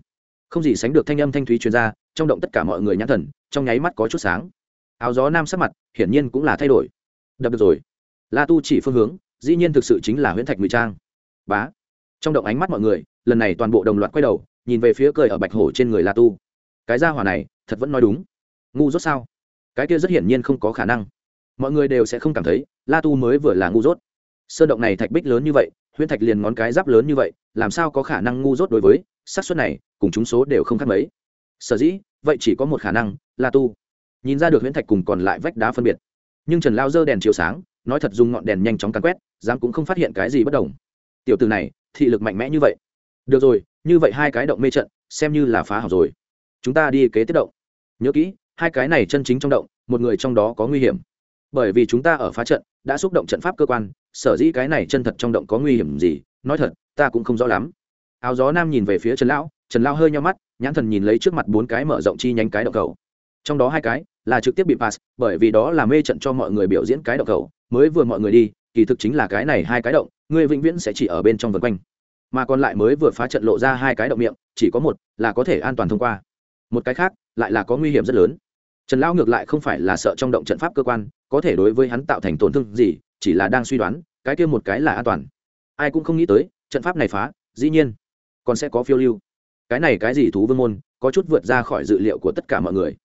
Không gì sánh được thanh âm thanh thúy truyền ra, trong động tất cả mọi người nhãn thần, trong nháy mắt có chút sáng. Áo gió nam sắc mặt, hiển nhiên cũng là thay đổi. Đập được rồi. La tu chỉ phương hướng dĩ nhiên thực sự chính là huyễn thạch ngụy trang. Bá. Trong động ánh mắt mọi người, lần này toàn bộ đồng loạt quay đầu, nhìn về phía cười ở bạch hổ trên người la tu. Cái gia hỏa này, thật vẫn nói đúng. Ngu dốt sao? Cái kia rất hiển nhiên không có khả năng. Mọi người đều sẽ không cảm thấy, la tu mới vừa là ngu dốt. Sơn động này thạch bích lớn như vậy, huyễn thạch liền ngón cái giáp lớn như vậy, làm sao có khả năng ngu dốt đối với, xác suất này, cùng chúng số đều không khác mấy. Sở dĩ, vậy chỉ có một khả năng, la tu. Nhìn ra được huyễn thạch cùng còn lại vách đá phân biệt. Nhưng trần lao dơ đèn chiếu sáng, nói thật dùng ngọn đèn nhanh chóng cắn quét dám cũng không phát hiện cái gì bất đồng. Tiểu từ này, thị lực mạnh mẽ như vậy. Được rồi, như vậy hai cái động mê trận, xem như là phá hỏng rồi. Chúng ta đi kế tiếp động. Nhớ kỹ, hai cái này chân chính trong động, một người trong đó có nguy hiểm. Bởi vì chúng ta ở phá trận, đã xúc động trận pháp cơ quan, sở dĩ cái này chân thật trong động có nguy hiểm gì, nói thật, ta cũng không rõ lắm. Áo gió nam nhìn về phía trần lão trần lão hơi nhau mắt, nhãn thần nhìn lấy trước mặt bốn cái mở rộng chi nhánh cái động cầu. Trong đó hai cái là trực tiếp bị pass, bởi vì đó là mê trận cho mọi người biểu diễn cái động cầu, mới vừa mọi người đi kỳ thực chính là cái này hai cái động, ngươi vĩnh viễn sẽ chỉ ở bên trong vân quanh. Mà còn lại mới vừa phá trận lộ ra hai cái động miệng, chỉ có một, là có thể an toàn thông qua. Một cái khác, lại là có nguy hiểm rất lớn. Trần lão ngược lại không phải là sợ trong động trận pháp cơ quan, có thể đối với hắn tạo thành tổn thương gì, chỉ là đang suy đoán, cái kia một cái là an toàn. Ai cũng không nghĩ tới, trận pháp này phá, dĩ nhiên, còn sẽ có phiêu lưu. Cái này cái gì thú vương môn, có chút vượt ra khỏi dự liệu của tất cả mọi người.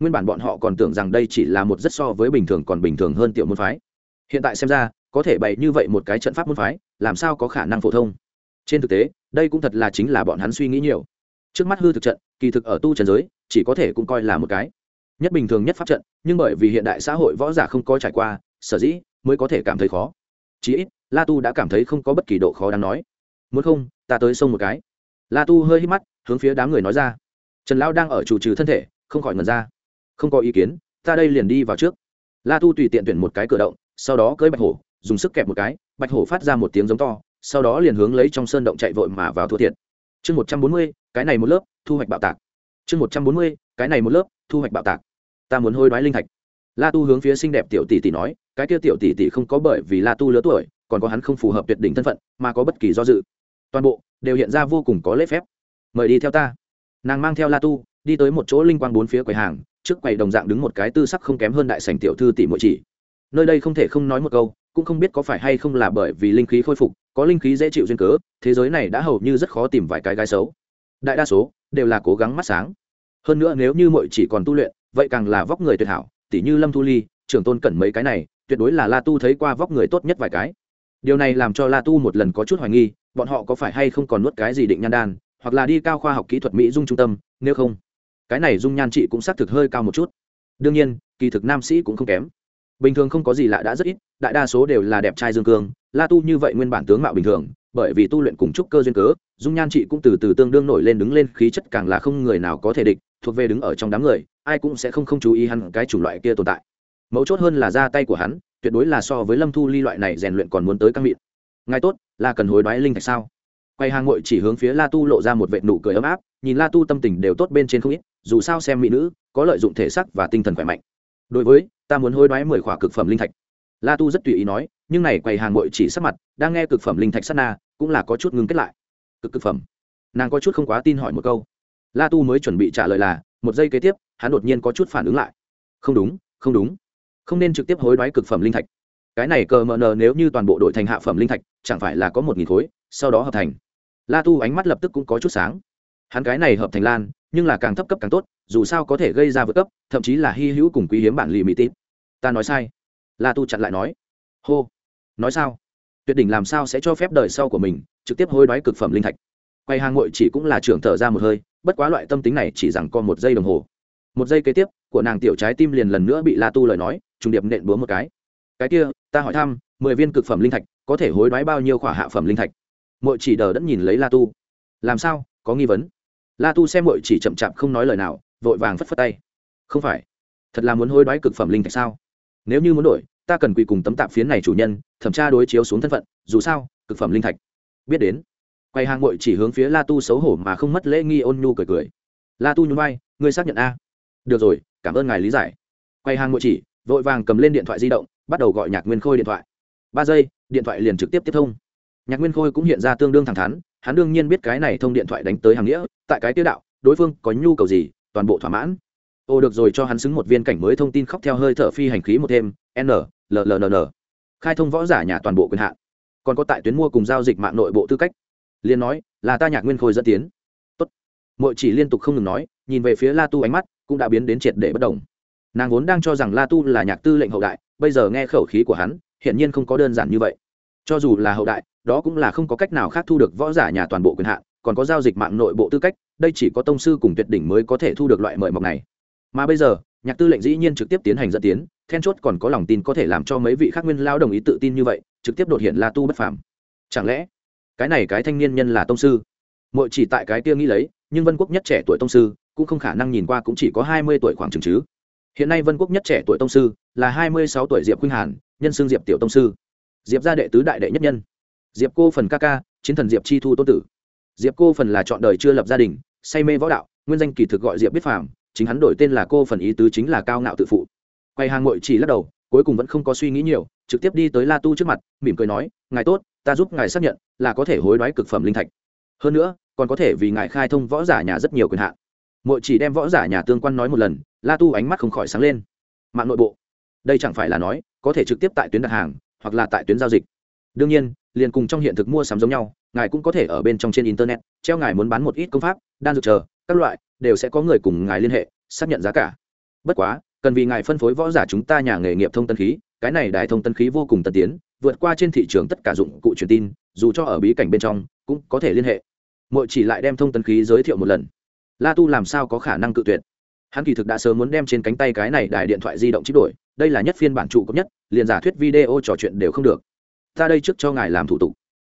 Nguyên bản bọn họ còn tưởng rằng đây chỉ là một rất so với bình thường còn bình thường hơn tiểu môn phái. Hiện tại xem ra có thể bày như vậy một cái trận pháp môn phái, làm sao có khả năng phổ thông? Trên thực tế, đây cũng thật là chính là bọn hắn suy nghĩ nhiều. Trước mắt hư thực trận, kỳ thực ở tu trần giới, chỉ có thể cũng coi là một cái nhất bình thường nhất pháp trận, nhưng bởi vì hiện đại xã hội võ giả không có trải qua, sở dĩ mới có thể cảm thấy khó. Chí ít, la tu đã cảm thấy không có bất kỳ độ khó đáng nói. Muốn không, ta tới sông một cái. La tu hơi hít mắt, hướng phía đám người nói ra. Trần lão đang ở chủ trừ thân thể, không khỏi ngần ra. Không có ý kiến, ta đây liền đi vào trước. La tu tùy tiện tuyển một cái cửa động, sau đó cưỡi bạch hổ dùng sức kẹp một cái, bạch hổ phát ra một tiếng giống to, sau đó liền hướng lấy trong sơn động chạy vội mà vào thua thiệt. Chương một trăm bốn mươi, cái này một lớp, thu hoạch bạo tạc. Chương một trăm bốn mươi, cái này một lớp, thu hoạch bạo tạc. Ta muốn hôi đoái linh thạch. La tu hướng phía xinh đẹp tiểu tỷ tỷ nói, cái kia tiểu tỷ tỷ không có bởi vì la tu lứa tuổi, còn có hắn không phù hợp tuyệt đỉnh thân phận, mà có bất kỳ do dự. Toàn bộ đều hiện ra vô cùng có lễ phép. Mời đi theo ta. Nàng mang theo la tu, đi tới một chỗ linh quang bốn phía quầy hàng, trước quầy đồng dạng đứng một cái tư sắc không kém hơn đại sảnh tiểu thư tỷ muội chỉ. Nơi đây không thể không nói một câu cũng không biết có phải hay không là bởi vì linh khí khôi phục, có linh khí dễ chịu duyên cớ, thế giới này đã hầu như rất khó tìm vài cái gái xấu. Đại đa số đều là cố gắng mắt sáng. Hơn nữa nếu như muội chỉ còn tu luyện, vậy càng là vóc người tuyệt hảo tỷ như lâm thu ly, trưởng tôn cẩn mấy cái này, tuyệt đối là la tu thấy qua vóc người tốt nhất vài cái. Điều này làm cho la tu một lần có chút hoài nghi, bọn họ có phải hay không còn nuốt cái gì định nhan đan, hoặc là đi cao khoa học kỹ thuật mỹ dung trung tâm, nếu không. Cái này dung nhan trị cũng xác thực hơi cao một chút. Đương nhiên, kỳ thực nam sĩ cũng không kém bình thường không có gì lạ đã rất ít, đại đa số đều là đẹp trai dương cương, la tu như vậy nguyên bản tướng mạo bình thường, bởi vì tu luyện cùng trúc cơ duyên cớ, dung nhan trị cũng từ từ tương đương nổi lên đứng lên, khí chất càng là không người nào có thể địch, thuộc về đứng ở trong đám người, ai cũng sẽ không không chú ý hắn cái chủng loại kia tồn tại. Mấu chốt hơn là ra tay của hắn, tuyệt đối là so với lâm thu ly loại này rèn luyện còn muốn tới căng mịn. Ngài tốt, là cần hối đoái linh thạch sao? Quay hàng ngội chỉ hướng phía la tu lộ ra một vệ nụ cười ấm áp, nhìn la tu tâm tình đều tốt bên trên không ít, dù sao xem mỹ nữ, có lợi dụng thể sắc và tinh thần khỏe mạnh. Đối với ta muốn hối đoái mười khỏa cực phẩm linh thạch. La tu rất tùy ý nói, nhưng này quầy hàng ngội chỉ sắc mặt, đang nghe cực phẩm linh thạch sát na, cũng là có chút ngưng kết lại. Cực cực phẩm. Nàng có chút không quá tin hỏi một câu. La tu mới chuẩn bị trả lời là, một giây kế tiếp, hắn đột nhiên có chút phản ứng lại. Không đúng không đúng. Không nên trực tiếp hối đoái cực phẩm linh thạch. Cái này cờ mờ nờ nếu như toàn bộ đội thành hạ phẩm linh thạch, chẳng phải là có một nghìn khối, sau đó hợp thành. La tu ánh mắt lập tức cũng có chút sáng. Hắn cái này hợp thành lan, nhưng là càng thấp cấp càng tốt, dù sao có thể gây ra vượt cấp, thậm chí là hy hữu cùng quý hiếm bản lì mỹ tít ta nói sai. La tu chặn lại nói. Hô. Nói sao? Tuyệt đỉnh làm sao sẽ cho phép đời sau của mình trực tiếp hối đoái cực phẩm linh thạch? Quay hàng ngội chỉ cũng là trưởng thở ra một hơi, bất quá loại tâm tính này chỉ rằng còn một giây đồng hồ. Một giây kế tiếp, của nàng tiểu trái tim liền lần nữa bị la tu lời nói, trùng điệp nện búa một cái. Cái kia, ta hỏi thăm, mười viên cực phẩm linh thạch, có thể hối đoái bao nhiêu khỏa hạ phẩm linh thạch? Mội chỉ đờ đẫn nhìn lấy la tu. Làm sao? Có nghi vấn. La tu xem mội chỉ chậm chạp không nói lời nào, vội vàng phất phất tay. Không phải. Thật là muốn hối đoái cực phẩm linh thạch sao? Nếu như muốn đổi, ta cần quỳ cùng tấm tạp phiến này chủ nhân, thẩm tra đối chiếu xuống thân phận, dù sao, cực phẩm linh thạch. Biết đến. Quay hàng ngội chỉ hướng phía la tu xấu hổ mà không mất lễ nghi ôn nhu cười cười. La tu nhún vai, ngươi xác nhận a? Được rồi, cảm ơn ngài lý giải. Quay hàng ngội chỉ, vội vàng cầm lên điện thoại di động, bắt đầu gọi nhạc nguyên khôi điện thoại. Ba giây, điện thoại liền trực tiếp tiếp thông. Nhạc nguyên khôi cũng hiện ra tương đương thẳng thắn, hắn đương nhiên biết cái này thông điện thoại đánh tới hàng nghĩa, tại cái tiêu đạo, đối phương có nhu cầu gì, toàn bộ thỏa mãn ô được rồi, cho hắn xứng một viên cảnh mới thông tin khóc theo hơi thở phi hành khí một thêm, n, l l, n khai thông võ giả nhà toàn bộ quyền hạn. Còn có tại tuyến mua cùng giao dịch mạng nội bộ tư cách. Liên nói, là ta nhạc nguyên khôi dẫn tiến. Tốt. Mội chỉ liên tục không ngừng nói, nhìn về phía la tu ánh mắt cũng đã biến đến triệt để bất đồng. Nàng vốn đang cho rằng la tu là nhạc tư lệnh hậu đại, bây giờ nghe khẩu khí của hắn hiện nhiên không có đơn giản như vậy. Cho dù là hậu đại, đó cũng là không có cách nào khác thu được võ giả nhà toàn bộ quyền hạn, còn có giao dịch mạng nội bộ tư cách, đây chỉ có tông sư cùng tuyệt đỉnh mới có thể thu được loại mời mọc này mà bây giờ, nhạc tư lệnh dĩ nhiên trực tiếp tiến hành dẫn tiến, then chốt còn có lòng tin có thể làm cho mấy vị khác nguyên lao đồng ý tự tin như vậy, trực tiếp đột hiện la tu bất phàm. Chẳng lẽ, cái này cái thanh niên nhân là tông sư? Mọi chỉ tại cái kia nghĩ lấy, nhưng vân quốc nhất trẻ tuổi tông sư, cũng không khả năng nhìn qua cũng chỉ có hai mươi tuổi khoảng chừng chứ. Hiện nay vân quốc nhất trẻ tuổi tông sư là hai mươi sáu tuổi diệp khuynh hàn, nhân xương diệp tiểu tông sư. Diệp gia đệ tứ đại đệ nhất nhân. Diệp cô phần ca ca, chiến thần diệp chi thu tôn tử. Diệp cô phần là chọn đời chưa lập gia đình, say mê võ đạo, nguyên danh kỳ thực gọi diệp biết phàm chính hắn đổi tên là cô phần ý tứ chính là cao ngạo tự phụ. Quay hàng ngội chỉ lắc đầu, cuối cùng vẫn không có suy nghĩ nhiều, trực tiếp đi tới la tu trước mặt, mỉm cười nói, ngài tốt, ta giúp ngài xác nhận là có thể hối đoái cực phẩm linh thạch. Hơn nữa, còn có thể vì ngài khai thông võ giả nhà rất nhiều quyền hạn. Mội chỉ đem võ giả nhà tương quan nói một lần, la tu ánh mắt không khỏi sáng lên. Mạng nội bộ? Đây chẳng phải là nói, có thể trực tiếp tại tuyến đặt hàng, hoặc là tại tuyến giao dịch? Đương nhiên, liền cùng trong hiện thực mua sắm giống nhau, ngài cũng có thể ở bên trong trên internet, treo ngài muốn bán một ít công pháp, đan dược chờ các loại, đều sẽ có người cùng ngài liên hệ, xác nhận giá cả. Bất quá, cần vì ngài phân phối võ giả chúng ta nhà nghề nghiệp thông tân khí, cái này đại thông tân khí vô cùng tân tiến, vượt qua trên thị trường tất cả dụng cụ truyền tin, dù cho ở bí cảnh bên trong, cũng có thể liên hệ. Mỗi chỉ lại đem thông tân khí giới thiệu một lần. La tu làm sao có khả năng cự tuyệt? Hắn kỳ thực đã sớm muốn đem trên cánh tay cái này đài điện thoại di động chích đổi, đây là nhất phiên bản trụ cấp nhất, liền giả thuyết video trò chuyện đều không được. Ta đây trước cho ngài làm thủ tục.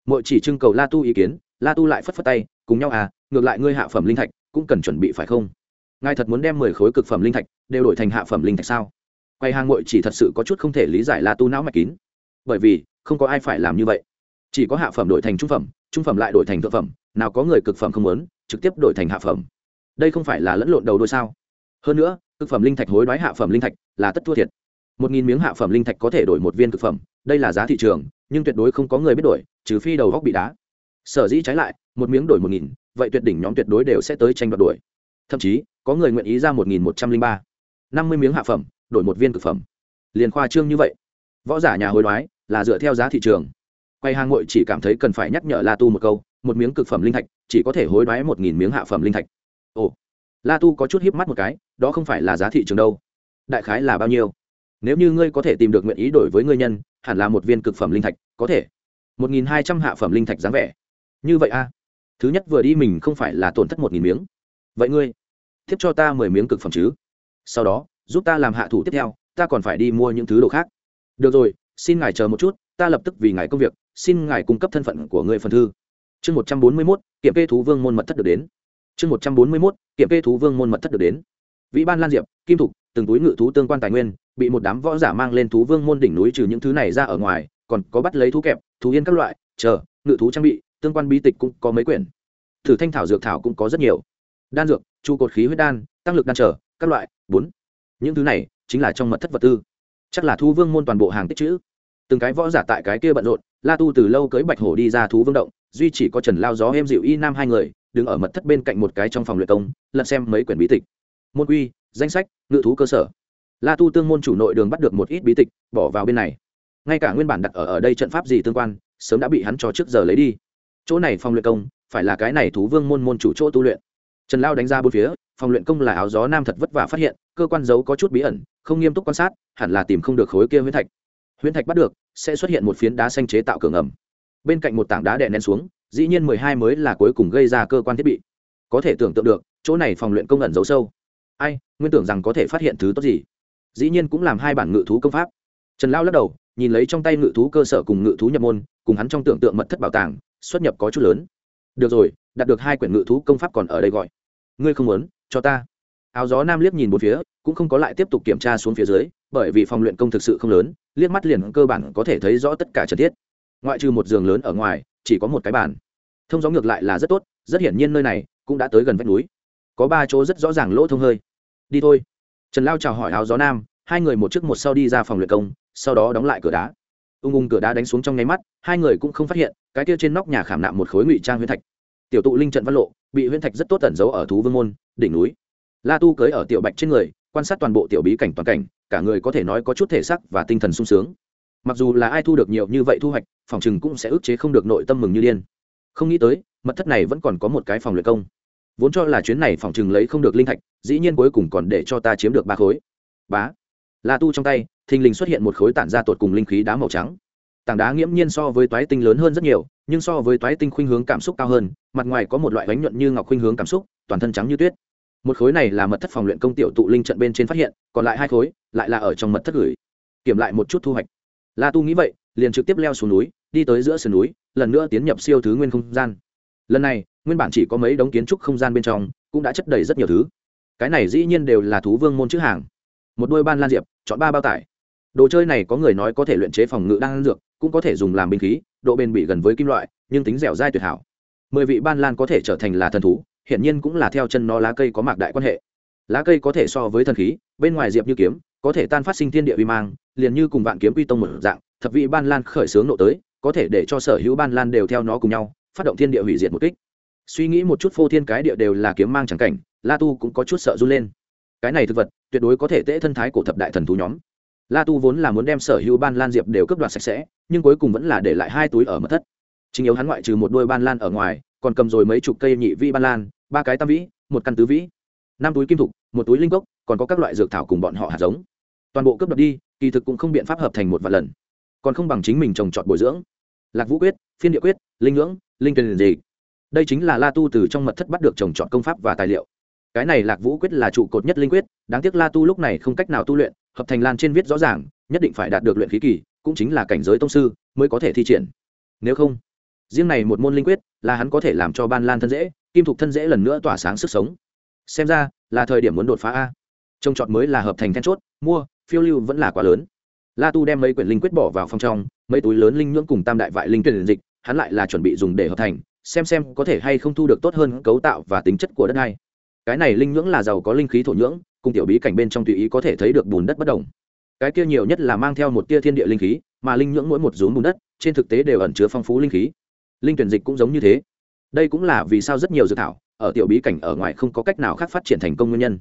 Mọi chỉ trưng cầu la tu ý kiến, la tu lại phất phất tay, cùng nhau à ngược lại ngươi hạ phẩm linh thạch cũng cần chuẩn bị phải không? Ngài thật muốn đem mười khối cực phẩm linh thạch đều đổi thành hạ phẩm linh thạch sao? Quay hàng ngội chỉ thật sự có chút không thể lý giải la tu não mạch kín. Bởi vì, không có ai phải làm như vậy. Chỉ có hạ phẩm đổi thành trung phẩm trung phẩm lại đổi thành thượng phẩm, nào có người cực phẩm không muốn, trực tiếp đổi thành hạ phẩm. Đây không phải là lẫn lộn đầu đôi sao? Hơn nữa, cực phẩm linh thạch hối đoái hạ phẩm linh thạch là tất thua thiệt. Một nghìn miếng hạ phẩm linh thạch có thể đổi một viên cực phẩm, đây là giá thị trường, nhưng tuyệt đối không có người biết đổi, trừ phi đầu góc bị đá sở dĩ trái lại, một miếng đổi một nghìn, vậy tuyệt đỉnh nhóm tuyệt đối đều sẽ tới tranh đoạt đổi thậm chí, có người nguyện ý ra một nghìn một trăm linh ba. Năm mươi miếng hạ phẩm, đổi một viên cực phẩm. Liền khoa trương như vậy. Võ giả nhà hối đoái, là dựa theo giá thị trường. Quay hàng ngội chỉ cảm thấy cần phải nhắc nhở la tu một câu, một miếng cực phẩm linh thạch, chỉ có thể hối đoái một nghìn miếng hạ phẩm linh thạch. Ồ, la tu có chút hiếp mắt một cái, đó không phải là giá thị trường đâu. Đại khái là bao nhiêu? Nếu như ngươi có thể tìm được nguyện ý đổi với ngươi nhân, hẳn là một viên cực phẩm linh thạch, có thể. Một nghìn hai trăm hạ phẩm linh thạch dáng vẻ như vậy a thứ nhất vừa đi mình không phải là tổn thất một nghìn miếng. Vậy ngươi tiếp cho ta mười miếng cực phẩm chứ? Sau đó, giúp ta làm hạ thủ tiếp theo, ta còn phải đi mua những thứ đồ khác. Được rồi, xin ngài chờ một chút, ta lập tức vì ngài công việc, xin ngài cung cấp thân phận của người phần thư. Chương một trăm bốn mươi mốt, kiểm kê thú vương môn mật thất được đến. Chương một trăm bốn mươi mốt, kiểm kê thú vương môn mật thất được đến. Vĩ ban lan diệp, kim thục, từng túi ngự thú tương quan tài nguyên, bị một đám võ giả mang lên thú vương môn đỉnh núi trừ những thứ này ra ở ngoài, còn có bắt lấy thú kẹp, thú yên các loại, chờ, ngự thú trang bị tương quan bí tịch cũng có mấy quyển. Thử thanh thảo dược thảo cũng có rất nhiều. Đan dược trụ cột khí huyết đan, tăng lực đan trở, các loại, bốn. Những thứ này chính là trong mật thất vật tư. Chắc là thú vương môn toàn bộ hàng tích chữ. Từng cái võ giả tại cái kia bận rộn, la tu từ lâu cưới bạch hổ đi ra thú vương động, duy chỉ có trần lao gió, em dịu y nam hai người, đứng ở mật thất bên cạnh một cái trong phòng luyện công, lật xem mấy quyển bí tịch. Môn quy, danh sách, ngự thú cơ sở. La tu tương môn chủ nội đường bắt được một ít bí tịch, bỏ vào bên này. Ngay cả nguyên bản đặt ở ở đây trận pháp gì tương quan, sớm đã bị hắn cho trước giờ lấy đi chỗ này phòng luyện công, phải là cái này thú vương môn môn chủ chỗ tu luyện. Trần lao đánh ra bốn phía, phòng luyện công là áo gió nam thật vất vả phát hiện, cơ quan giấu có chút bí ẩn, không nghiêm túc quan sát, hẳn là tìm không được khối kia huyễn thạch. Huyễn thạch bắt được, sẽ xuất hiện một phiến đá xanh chế tạo cửa ngầm. Bên cạnh một tảng đá đè nén xuống, dĩ nhiên mười hai mới là cuối cùng gây ra cơ quan thiết bị. Có thể tưởng tượng được, chỗ này phòng luyện công ẩn giấu sâu. Ai, nguyên tưởng rằng có thể phát hiện thứ tốt gì. Dĩ nhiên cũng làm hai bản ngự thú công pháp. Trần lao lắc đầu, nhìn lấy trong tay ngự thú cơ sở cùng ngự thú nhập môn, cùng hắn trong tưởng tượng mật thất bảo tàng xuất nhập có chút lớn. Được rồi, đạt được hai quyển ngự thú công pháp còn ở đây gọi. Ngươi không muốn, cho ta. Áo gió nam liếc nhìn một phía, cũng không có lại tiếp tục kiểm tra xuống phía dưới, bởi vì phòng luyện công thực sự không lớn, liếc mắt liền cơ bản có thể thấy rõ tất cả trần thiết ngoại trừ một giường lớn ở ngoài, chỉ có một cái bàn. Thông gió ngược lại là rất tốt, rất hiển nhiên nơi này cũng đã tới gần vách núi. Có ba chỗ rất rõ ràng lỗ thông hơi. Đi thôi. Trần lao chào hỏi áo gió nam, hai người một trước một sau đi ra phòng luyện công, sau đó đóng lại cửa đá ung ung cửa đá đánh xuống trong nháy mắt, hai người cũng không phát hiện, cái kia trên nóc nhà khảm nạm một khối ngụy trang huyễn thạch. Tiểu tụ linh trận văn lộ, bị huyễn thạch rất tốt tẩn giấu ở thú vương môn, đỉnh núi. La tu cưới ở tiểu bạch trên người, quan sát toàn bộ tiểu bí cảnh toàn cảnh, cả người có thể nói có chút thể sắc và tinh thần sung sướng. Mặc dù là ai thu được nhiều như vậy thu hoạch, phòng chừng cũng sẽ ức chế không được nội tâm mừng như điên. Không nghĩ tới, mật thất này vẫn còn có một cái phòng luyện công. Vốn cho là chuyến này phòng chừng lấy không được linh thạch, dĩ nhiên cuối cùng còn để cho ta chiếm được ba khối. Bá. La tu trong tay thình lình xuất hiện một khối tản ra tột cùng linh khí đá màu trắng. Tảng đá nghiễm nhiên so với toái tinh lớn hơn rất nhiều, nhưng so với toái tinh khuynh hướng cảm xúc cao hơn, mặt ngoài có một loại bánh nhuận như ngọc khuynh hướng cảm xúc, toàn thân trắng như tuyết. Một khối này là mật thất phòng luyện công tiểu tụ linh trận bên trên phát hiện, còn lại hai khối lại là ở trong mật thất gửi. Kiểm lại một chút thu hoạch. La tu nghĩ vậy, liền trực tiếp leo xuống núi, đi tới giữa sườn núi, lần nữa tiến nhập siêu thứ nguyên không gian. Lần này, nguyên bản chỉ có mấy đống kiến trúc không gian bên trong, cũng đã chất đầy rất nhiều thứ. Cái này dĩ nhiên đều là thú vương môn chữ hàng. Một đôi ban lan diệp, chọn ba bao tải đồ chơi này có người nói có thể luyện chế phòng ngự đan dược, cũng có thể dùng làm binh khí, độ bền bị gần với kim loại, nhưng tính dẻo dai tuyệt hảo. Mười vị ban lan có thể trở thành là thần thú, hiển nhiên cũng là theo chân nó lá cây có mạc đại quan hệ. Lá cây có thể so với thần khí, bên ngoài diệp như kiếm, có thể tan phát sinh thiên địa vi mang, liền như cùng vạn kiếm quy tông một dạng, thập vị ban lan khởi xướng nộ tới, có thể để cho sở hữu ban lan đều theo nó cùng nhau, phát động thiên địa hủy diệt một kích. Suy nghĩ một chút phô thiên cái địa đều là kiếm mang chẳng cảnh, la tu cũng có chút sợ run lên. Cái này thực vật, tuyệt đối có thể tễ thân thái của thập đại thần thú nhóm la tu vốn là muốn đem sở hữu ban lan diệp đều cướp đoạt sạch sẽ, nhưng cuối cùng vẫn là để lại hai túi ở mật thất. Chính yếu hắn ngoại trừ một đôi ban lan ở ngoài, còn cầm rồi mấy chục cây nhị vi ban lan, ba cái tam vĩ, một căn tứ vĩ, năm túi kim thục, một túi linh cốc, còn có các loại dược thảo cùng bọn họ hạt giống. Toàn bộ cướp đoạt đi, kỳ thực cũng không biện pháp hợp thành một vài lần. Còn không bằng chính mình trồng trọt bồi dưỡng. Lạc vũ quyết, phiên địa quyết, linh ngưỡng, linh tuyền gì đây chính là la tu từ trong mật thất bắt được trồng trọt công pháp và tài liệu. Cái này lạc vũ quyết là trụ cột nhất linh quyết, đáng tiếc la tu lúc này không cách nào tu luyện hợp thành lan trên viết rõ ràng, nhất định phải đạt được luyện khí kỳ, cũng chính là cảnh giới tông sư mới có thể thi triển. Nếu không, riêng này một môn linh quyết là hắn có thể làm cho ban lan thân dễ, kim thục thân dễ lần nữa tỏa sáng sức sống. Xem ra, là thời điểm muốn đột phá a. Trông trọt mới là hợp thành then chốt, mua, phiêu lưu vẫn là quá lớn. La tu đem mấy quyển linh quyết bỏ vào phòng trong, mấy túi lớn linh nhưỡng cùng tam đại vại linh tuyển dịch, hắn lại là chuẩn bị dùng để hợp thành, xem xem có thể hay không thu được tốt hơn cấu tạo và tính chất của đất này. Cái này linh nhưỡng là giàu có linh khí thổ nhưỡng cùng tiểu bí cảnh bên trong tùy ý có thể thấy được bùn đất bất đồng. Cái kia nhiều nhất là mang theo một tia thiên địa linh khí, mà linh nhưỡng mỗi một rúm bùn đất, trên thực tế đều ẩn chứa phong phú linh khí. Linh tuyển dịch cũng giống như thế. Đây cũng là vì sao rất nhiều dự thảo ở tiểu bí cảnh ở ngoài không có cách nào khác phát triển thành công nguyên nhân.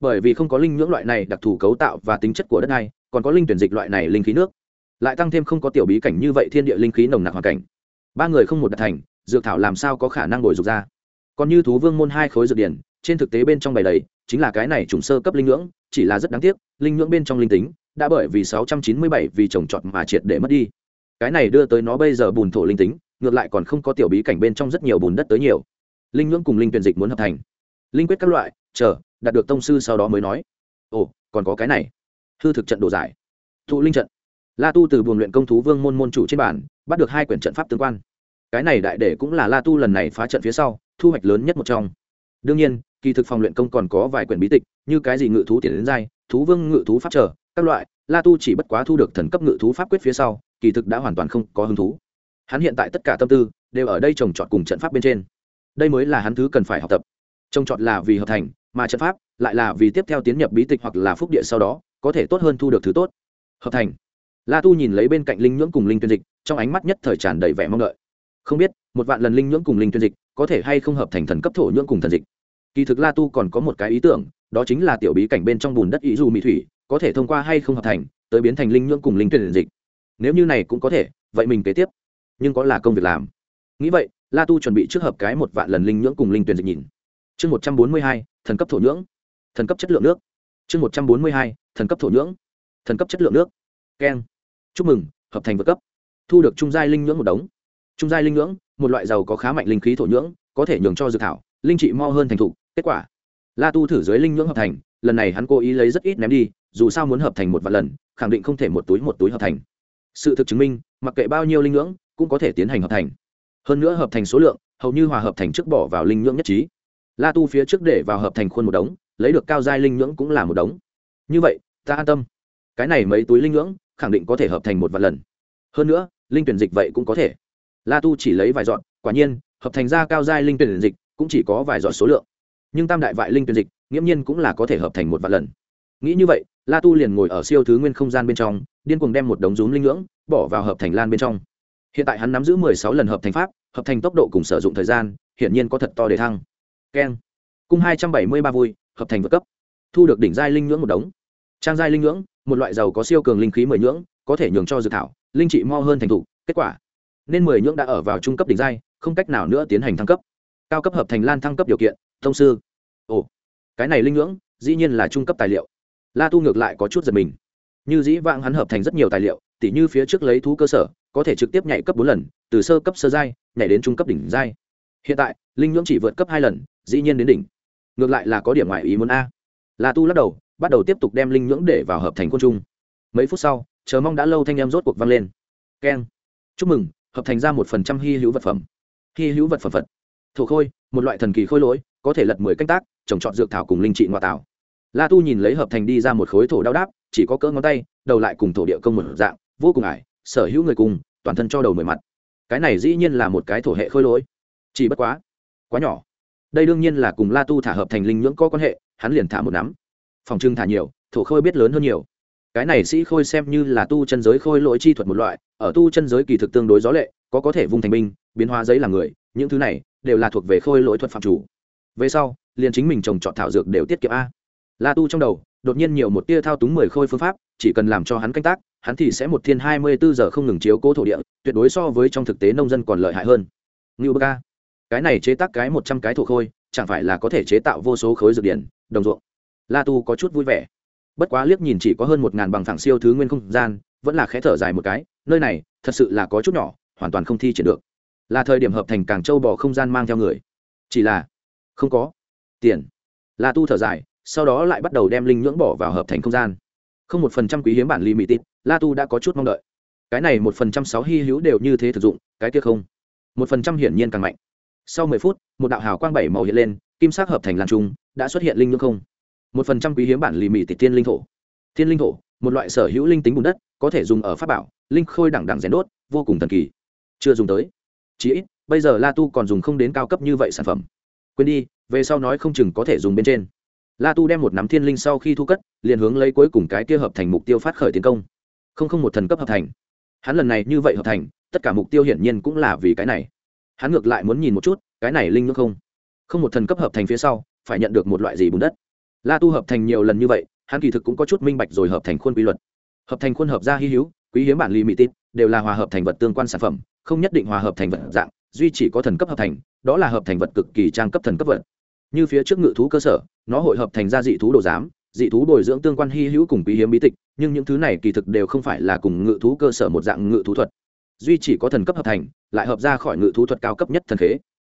Bởi vì không có linh nhưỡng loại này đặc thù cấu tạo và tính chất của đất này, còn có linh tuyển dịch loại này linh khí nước. Lại tăng thêm không có tiểu bí cảnh như vậy thiên địa linh khí nồng nặc hoàn cảnh. Ba người không một đạt thành dược thảo làm sao có khả năng bồi dục ra. Còn như thú vương môn hai khối dược điển, trên thực tế bên trong bày đầy chính là cái này trùng sơ cấp linh ngưỡng, chỉ là rất đáng tiếc, linh ngưỡng bên trong linh tính đã bởi vì 697 vì trồng trọt mà triệt để mất đi. Cái này đưa tới nó bây giờ bùn thổ linh tính, ngược lại còn không có tiểu bí cảnh bên trong rất nhiều bùn đất tới nhiều. Linh ngưỡng cùng linh tuyển dịch muốn hợp thành. Linh quyết các loại, chờ, đạt được tông sư sau đó mới nói. Ồ, còn có cái này. Hư thực trận đồ giải. Thụ linh trận. La tu từ buồng luyện công thú vương môn môn chủ trên bản bắt được hai quyển trận pháp tương quan. Cái này đại để cũng là la tu lần này phá trận phía sau, thu hoạch lớn nhất một trong. Đương nhiên kỳ thực phòng luyện công còn có vài quyển bí tịch, như cái gì ngự thú tiền đến giai, thú vương ngự thú pháp trở, các loại, la tu chỉ bất quá thu được thần cấp ngự thú pháp quyết phía sau, kỳ thực đã hoàn toàn không có hứng thú. Hắn hiện tại tất cả tâm tư đều ở đây trồng trọt cùng trận pháp bên trên. Đây mới là hắn thứ cần phải học tập. Trồng trọt là vì hợp thành, mà trận pháp lại là vì tiếp theo tiến nhập bí tịch hoặc là phúc địa sau đó, có thể tốt hơn thu được thứ tốt. Hợp thành. La tu nhìn lấy bên cạnh linh nhưỡng cùng linh tuyên dịch, trong ánh mắt nhất thời tràn đầy vẻ mong đợi. Không biết, một vạn lần linh nhưỡng cùng linh tuyên dịch có thể hay không hợp thành thần cấp thổ nhưỡng cùng thần dịch kỳ thực la tu còn có một cái ý tưởng, đó chính là tiểu bí cảnh bên trong bùn đất ý dù mỹ thủy, có thể thông qua hay không hợp thành, tới biến thành linh nhưỡng cùng linh tuyển dịch. Nếu như này cũng có thể, vậy mình kế tiếp. Nhưng có là công việc làm. Nghĩ vậy, la tu chuẩn bị trước hợp cái một vạn lần linh nhưỡng cùng linh tuyển dịch nhìn. Chương một trăm bốn mươi hai, thần cấp thổ nhưỡng. Thần cấp chất lượng nước. Chương một trăm bốn mươi hai, thần cấp thổ nhưỡng. Thần cấp chất lượng nước. Keng. Chúc mừng, hợp thành vượt cấp. Thu được trung giai linh nhưỡng một đống. Trung giai linh nhưỡng, một loại dầu có khá mạnh linh khí thổ nhưỡng, có thể nhường cho dự thảo, linh trị mo hơn thành thục kết quả. La tu thử dưới linh nhưỡng hợp thành, lần này hắn cố ý lấy rất ít ném đi, dù sao muốn hợp thành một vạn lần, khẳng định không thể một túi một túi hợp thành. Sự thực chứng minh, mặc kệ bao nhiêu linh nhưỡng cũng có thể tiến hành hợp thành. Hơn nữa hợp thành số lượng, hầu như hòa hợp thành trước bỏ vào linh nhưỡng nhất trí. La tu phía trước để vào hợp thành khuôn một đống, lấy được cao giai linh nhưỡng cũng là một đống. Như vậy, ta an tâm. Cái này mấy túi linh nhưỡng khẳng định có thể hợp thành một vài lần. Hơn nữa, linh tuyển dịch vậy cũng có thể. La tu chỉ lấy vài dọn, quả nhiên, hợp thành ra cao giai linh tuyển dịch cũng chỉ có vài dọn số lượng nhưng tam đại vại linh tuyển dịch nghiễm nhiên cũng là có thể hợp thành một vài lần. Nghĩ như vậy la tu liền ngồi ở siêu thứ nguyên không gian bên trong điên cuồng đem một đống rúm linh ngưỡng bỏ vào hợp thành lan bên trong. Hiện tại hắn nắm giữ mười sáu lần hợp thành pháp hợp thành tốc độ cùng sử dụng thời gian hiển nhiên có thật to để thăng. Keng. Cung hai trăm bảy mươi ba vui hợp thành vượt cấp. Thu được đỉnh giai linh ngưỡng một đống. Trang giai linh ngưỡng, một loại dầu có siêu cường linh khí mười nhưỡng có thể nhường cho dự thảo linh trị mo hơn thành thục kết quả. Nên mười nhưỡng đã ở vào trung cấp đỉnh giai không cách nào nữa tiến hành thăng cấp. Cao cấp hợp thành lan thăng cấp điều kiện thông sư. Ồ cái này linh ngưỡng, dĩ nhiên là trung cấp tài liệu. La tu ngược lại có chút giật mình. Như dĩ vãng hắn hợp thành rất nhiều tài liệu tỉ như phía trước lấy thú cơ sở có thể trực tiếp nhảy cấp bốn lần từ sơ cấp sơ giai nhảy đến trung cấp đỉnh giai. Hiện tại linh nhưỡng chỉ vượt cấp hai lần dĩ nhiên đến đỉnh. Ngược lại là có điểm ngoại ý muốn a. La tu lắc đầu bắt đầu tiếp tục đem linh nhưỡng để vào hợp thành côn trung mấy phút sau chờ mong đã lâu thanh em rốt cuộc vang lên. Keng. Chúc mừng hợp thành ra một phần trăm hy hữu vật phẩm. Hy hữu vật phẩm phật thổ khôi, một loại thần kỳ khôi lỗi, có thể lật mười canh tác, trồng trọt dược thảo cùng linh trị ngoại tảo. La tu nhìn lấy hợp thành đi ra một khối thổ đao đáp, chỉ có cỡ ngón tay, đầu lại cùng thổ địa công một dạng, vô cùng ải, sở hữu người cùng, toàn thân cho đầu mười mặt. Cái này dĩ nhiên là một cái thổ hệ khôi lỗi. Chỉ bất quá quá nhỏ. Đây đương nhiên là cùng la tu thả hợp thành linh nhưỡng có quan hệ, hắn liền thả một nắm. Phòng trưng thả nhiều, thổ khôi biết lớn hơn nhiều. Cái này sĩ khôi xem như là tu chân giới khôi lỗi chi thuật một loại, ở tu chân giới kỳ thực tương đối gió lệ, có có thể vung thành binh, biến hóa giấy làm người, những thứ này đều là thuộc về khôi lỗi thuật phạm chủ. Về sau, liền chính mình trồng trọt thảo dược đều tiết kiệm a. La tu trong đầu, đột nhiên nhiều một tia thao túng mười khôi phương pháp, chỉ cần làm cho hắn canh tác, hắn thì sẽ một thiên hai mươi bốn giờ không ngừng chiếu cố thổ địa, tuyệt đối so với trong thực tế nông dân còn lợi hại hơn. Ngưu bơ ca, cái này chế tác cái một trăm cái thổ khôi, chẳng phải là có thể chế tạo vô số khối dược điển, đồng ruộng. La tu có chút vui vẻ. Bất quá liếc nhìn chỉ có hơn một ngàn bằng thẳng siêu thứ nguyên không gian, vẫn là khẽ thở dài một cái, nơi này thật sự là có chút nhỏ, hoàn toàn không thi triển được là thời điểm hợp thành càng châu bò không gian mang theo người. Chỉ là, không có tiền. La tu thở dài, sau đó lại bắt đầu đem linh nhưỡng bỏ vào hợp thành không gian. Không một phần trăm quý hiếm bản ly mỹ tít la tu đã có chút mong đợi. Cái này một phần trăm sáu hy hữu đều như thế thực dụng, cái kia không. Một phần trăm hiển nhiên càng mạnh. Sau mười phút, một đạo hào quang bảy màu hiện lên, kim sắc hợp thành lan trung, đã xuất hiện linh nhưỡng không. Một phần trăm quý hiếm bản lì mỹ tịch thiên linh thổ. Thiên linh thổ, một loại sở hữu linh tính bùn đất, có thể dùng ở pháp bảo, linh khôi đẳng đẳng rèn đốt, vô cùng thần kỳ. Chưa dùng tới chí ít, bây giờ la tu còn dùng không đến cao cấp như vậy sản phẩm. Quên đi, về sau nói không chừng có thể dùng bên trên. La tu đem một nắm thiên linh sau khi thu cất, liền hướng lấy cuối cùng cái kia hợp thành mục tiêu phát khởi tiến công. Không không một thần cấp hợp thành. Hắn lần này như vậy hợp thành, tất cả mục tiêu hiển nhiên cũng là vì cái này. Hắn ngược lại muốn nhìn một chút, cái này linh nước không. Không một thần cấp hợp thành phía sau, phải nhận được một loại gì bùn đất. La tu hợp thành nhiều lần như vậy, hắn kỳ thực cũng có chút minh bạch rồi hợp thành khuôn quy luật. Hợp thành khuôn hợp ra hy hữu, quý hiếm bản ly mỹ tít đều là hòa hợp thành vật tương quan sản phẩm không nhất định hòa hợp thành vật dạng, duy chỉ có thần cấp hợp thành, đó là hợp thành vật cực kỳ trang cấp thần cấp vật. Như phía trước ngự thú cơ sở, nó hội hợp thành ra dị thú đồ giám, dị thú bồi dưỡng tương quan hy hữu cùng quý hiếm bí tịch, nhưng những thứ này kỳ thực đều không phải là cùng ngự thú cơ sở một dạng ngự thú thuật. Duy chỉ có thần cấp hợp thành, lại hợp ra khỏi ngự thú thuật cao cấp nhất thần khế.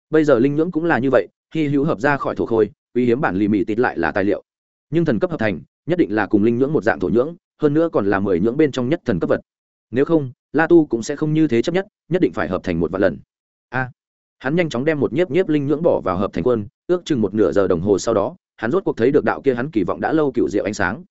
Bây giờ linh nhưỡng cũng là như vậy, hy hữu hợp ra khỏi thổ khôi, quý hiếm bản lì mì tịt lại là tài liệu. Nhưng thần cấp hợp thành, nhất định là cùng linh nhưỡng một dạng thổ nhưỡng, hơn nữa còn là mười nhưỡng bên trong nhất thần cấp vật. Nếu không la tu cũng sẽ không như thế chấp nhất nhất định phải hợp thành một vạn lần. A. Hắn nhanh chóng đem một nhiếp nhiếp linh nhưỡng bỏ vào hợp thành quân, ước chừng một nửa giờ đồng hồ sau đó, hắn rốt cuộc thấy được đạo kia hắn kỳ vọng đã lâu cựu diệu ánh sáng.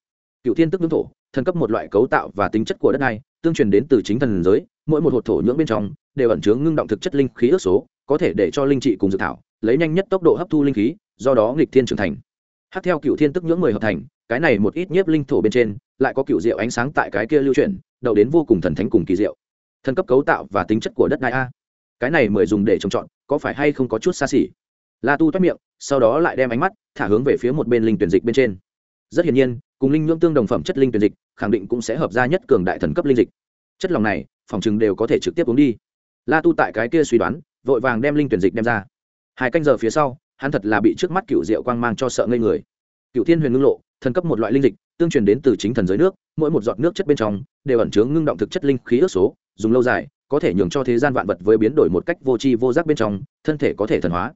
Cựu thiên tức nhưỡng thổ, thần cấp một loại cấu tạo và tính chất của đất này, tương truyền đến từ chính thần giới, mỗi một hột thổ nhưỡng bên trong đều ẩn chứa ngưng động thực chất linh khí ước số, có thể để cho linh trị cùng dự thảo, lấy nhanh nhất tốc độ hấp thu linh khí, do đó nghịch thiên trưởng thành. Hát theo cựu thiên tức nhưỡng mười hợp thành cái này một ít nhiếp linh thổ bên trên, lại có cựu diệu ánh sáng tại cái kia lưu chuyển, đậu đến vô cùng thần thánh cùng kỳ diệu. Thần cấp cấu tạo và tính chất của đất đai a. Cái này mười dùng để trồng trọt, có phải hay không có chút xa xỉ? La tu toát miệng, sau đó lại đem ánh mắt thả hướng về phía một bên linh tuyển dịch bên trên. Rất hiển nhiên, cùng linh nhưỡng tương đồng phẩm chất linh tuyển dịch, khẳng định cũng sẽ hợp ra nhất cường đại thần cấp linh dịch. Chất lòng này, phòng chừng đều có thể trực tiếp uống đi. La tu tại cái kia suy đoán, vội vàng đem linh tuyển dịch đem ra. Hai canh giờ phía sau, hắn thật là bị trước mắt cựu diệu quang mang cho sợ ngây người. Cựu thiên huyền ngưng lộ thần cấp một loại linh dịch, tương truyền đến từ chính thần giới nước, mỗi một giọt nước chất bên trong đều ẩn chứa ngưng động thực chất linh khí ước số, dùng lâu dài, có thể nhường cho thế gian vạn vật với biến đổi một cách vô tri vô giác bên trong, thân thể có thể thần hóa.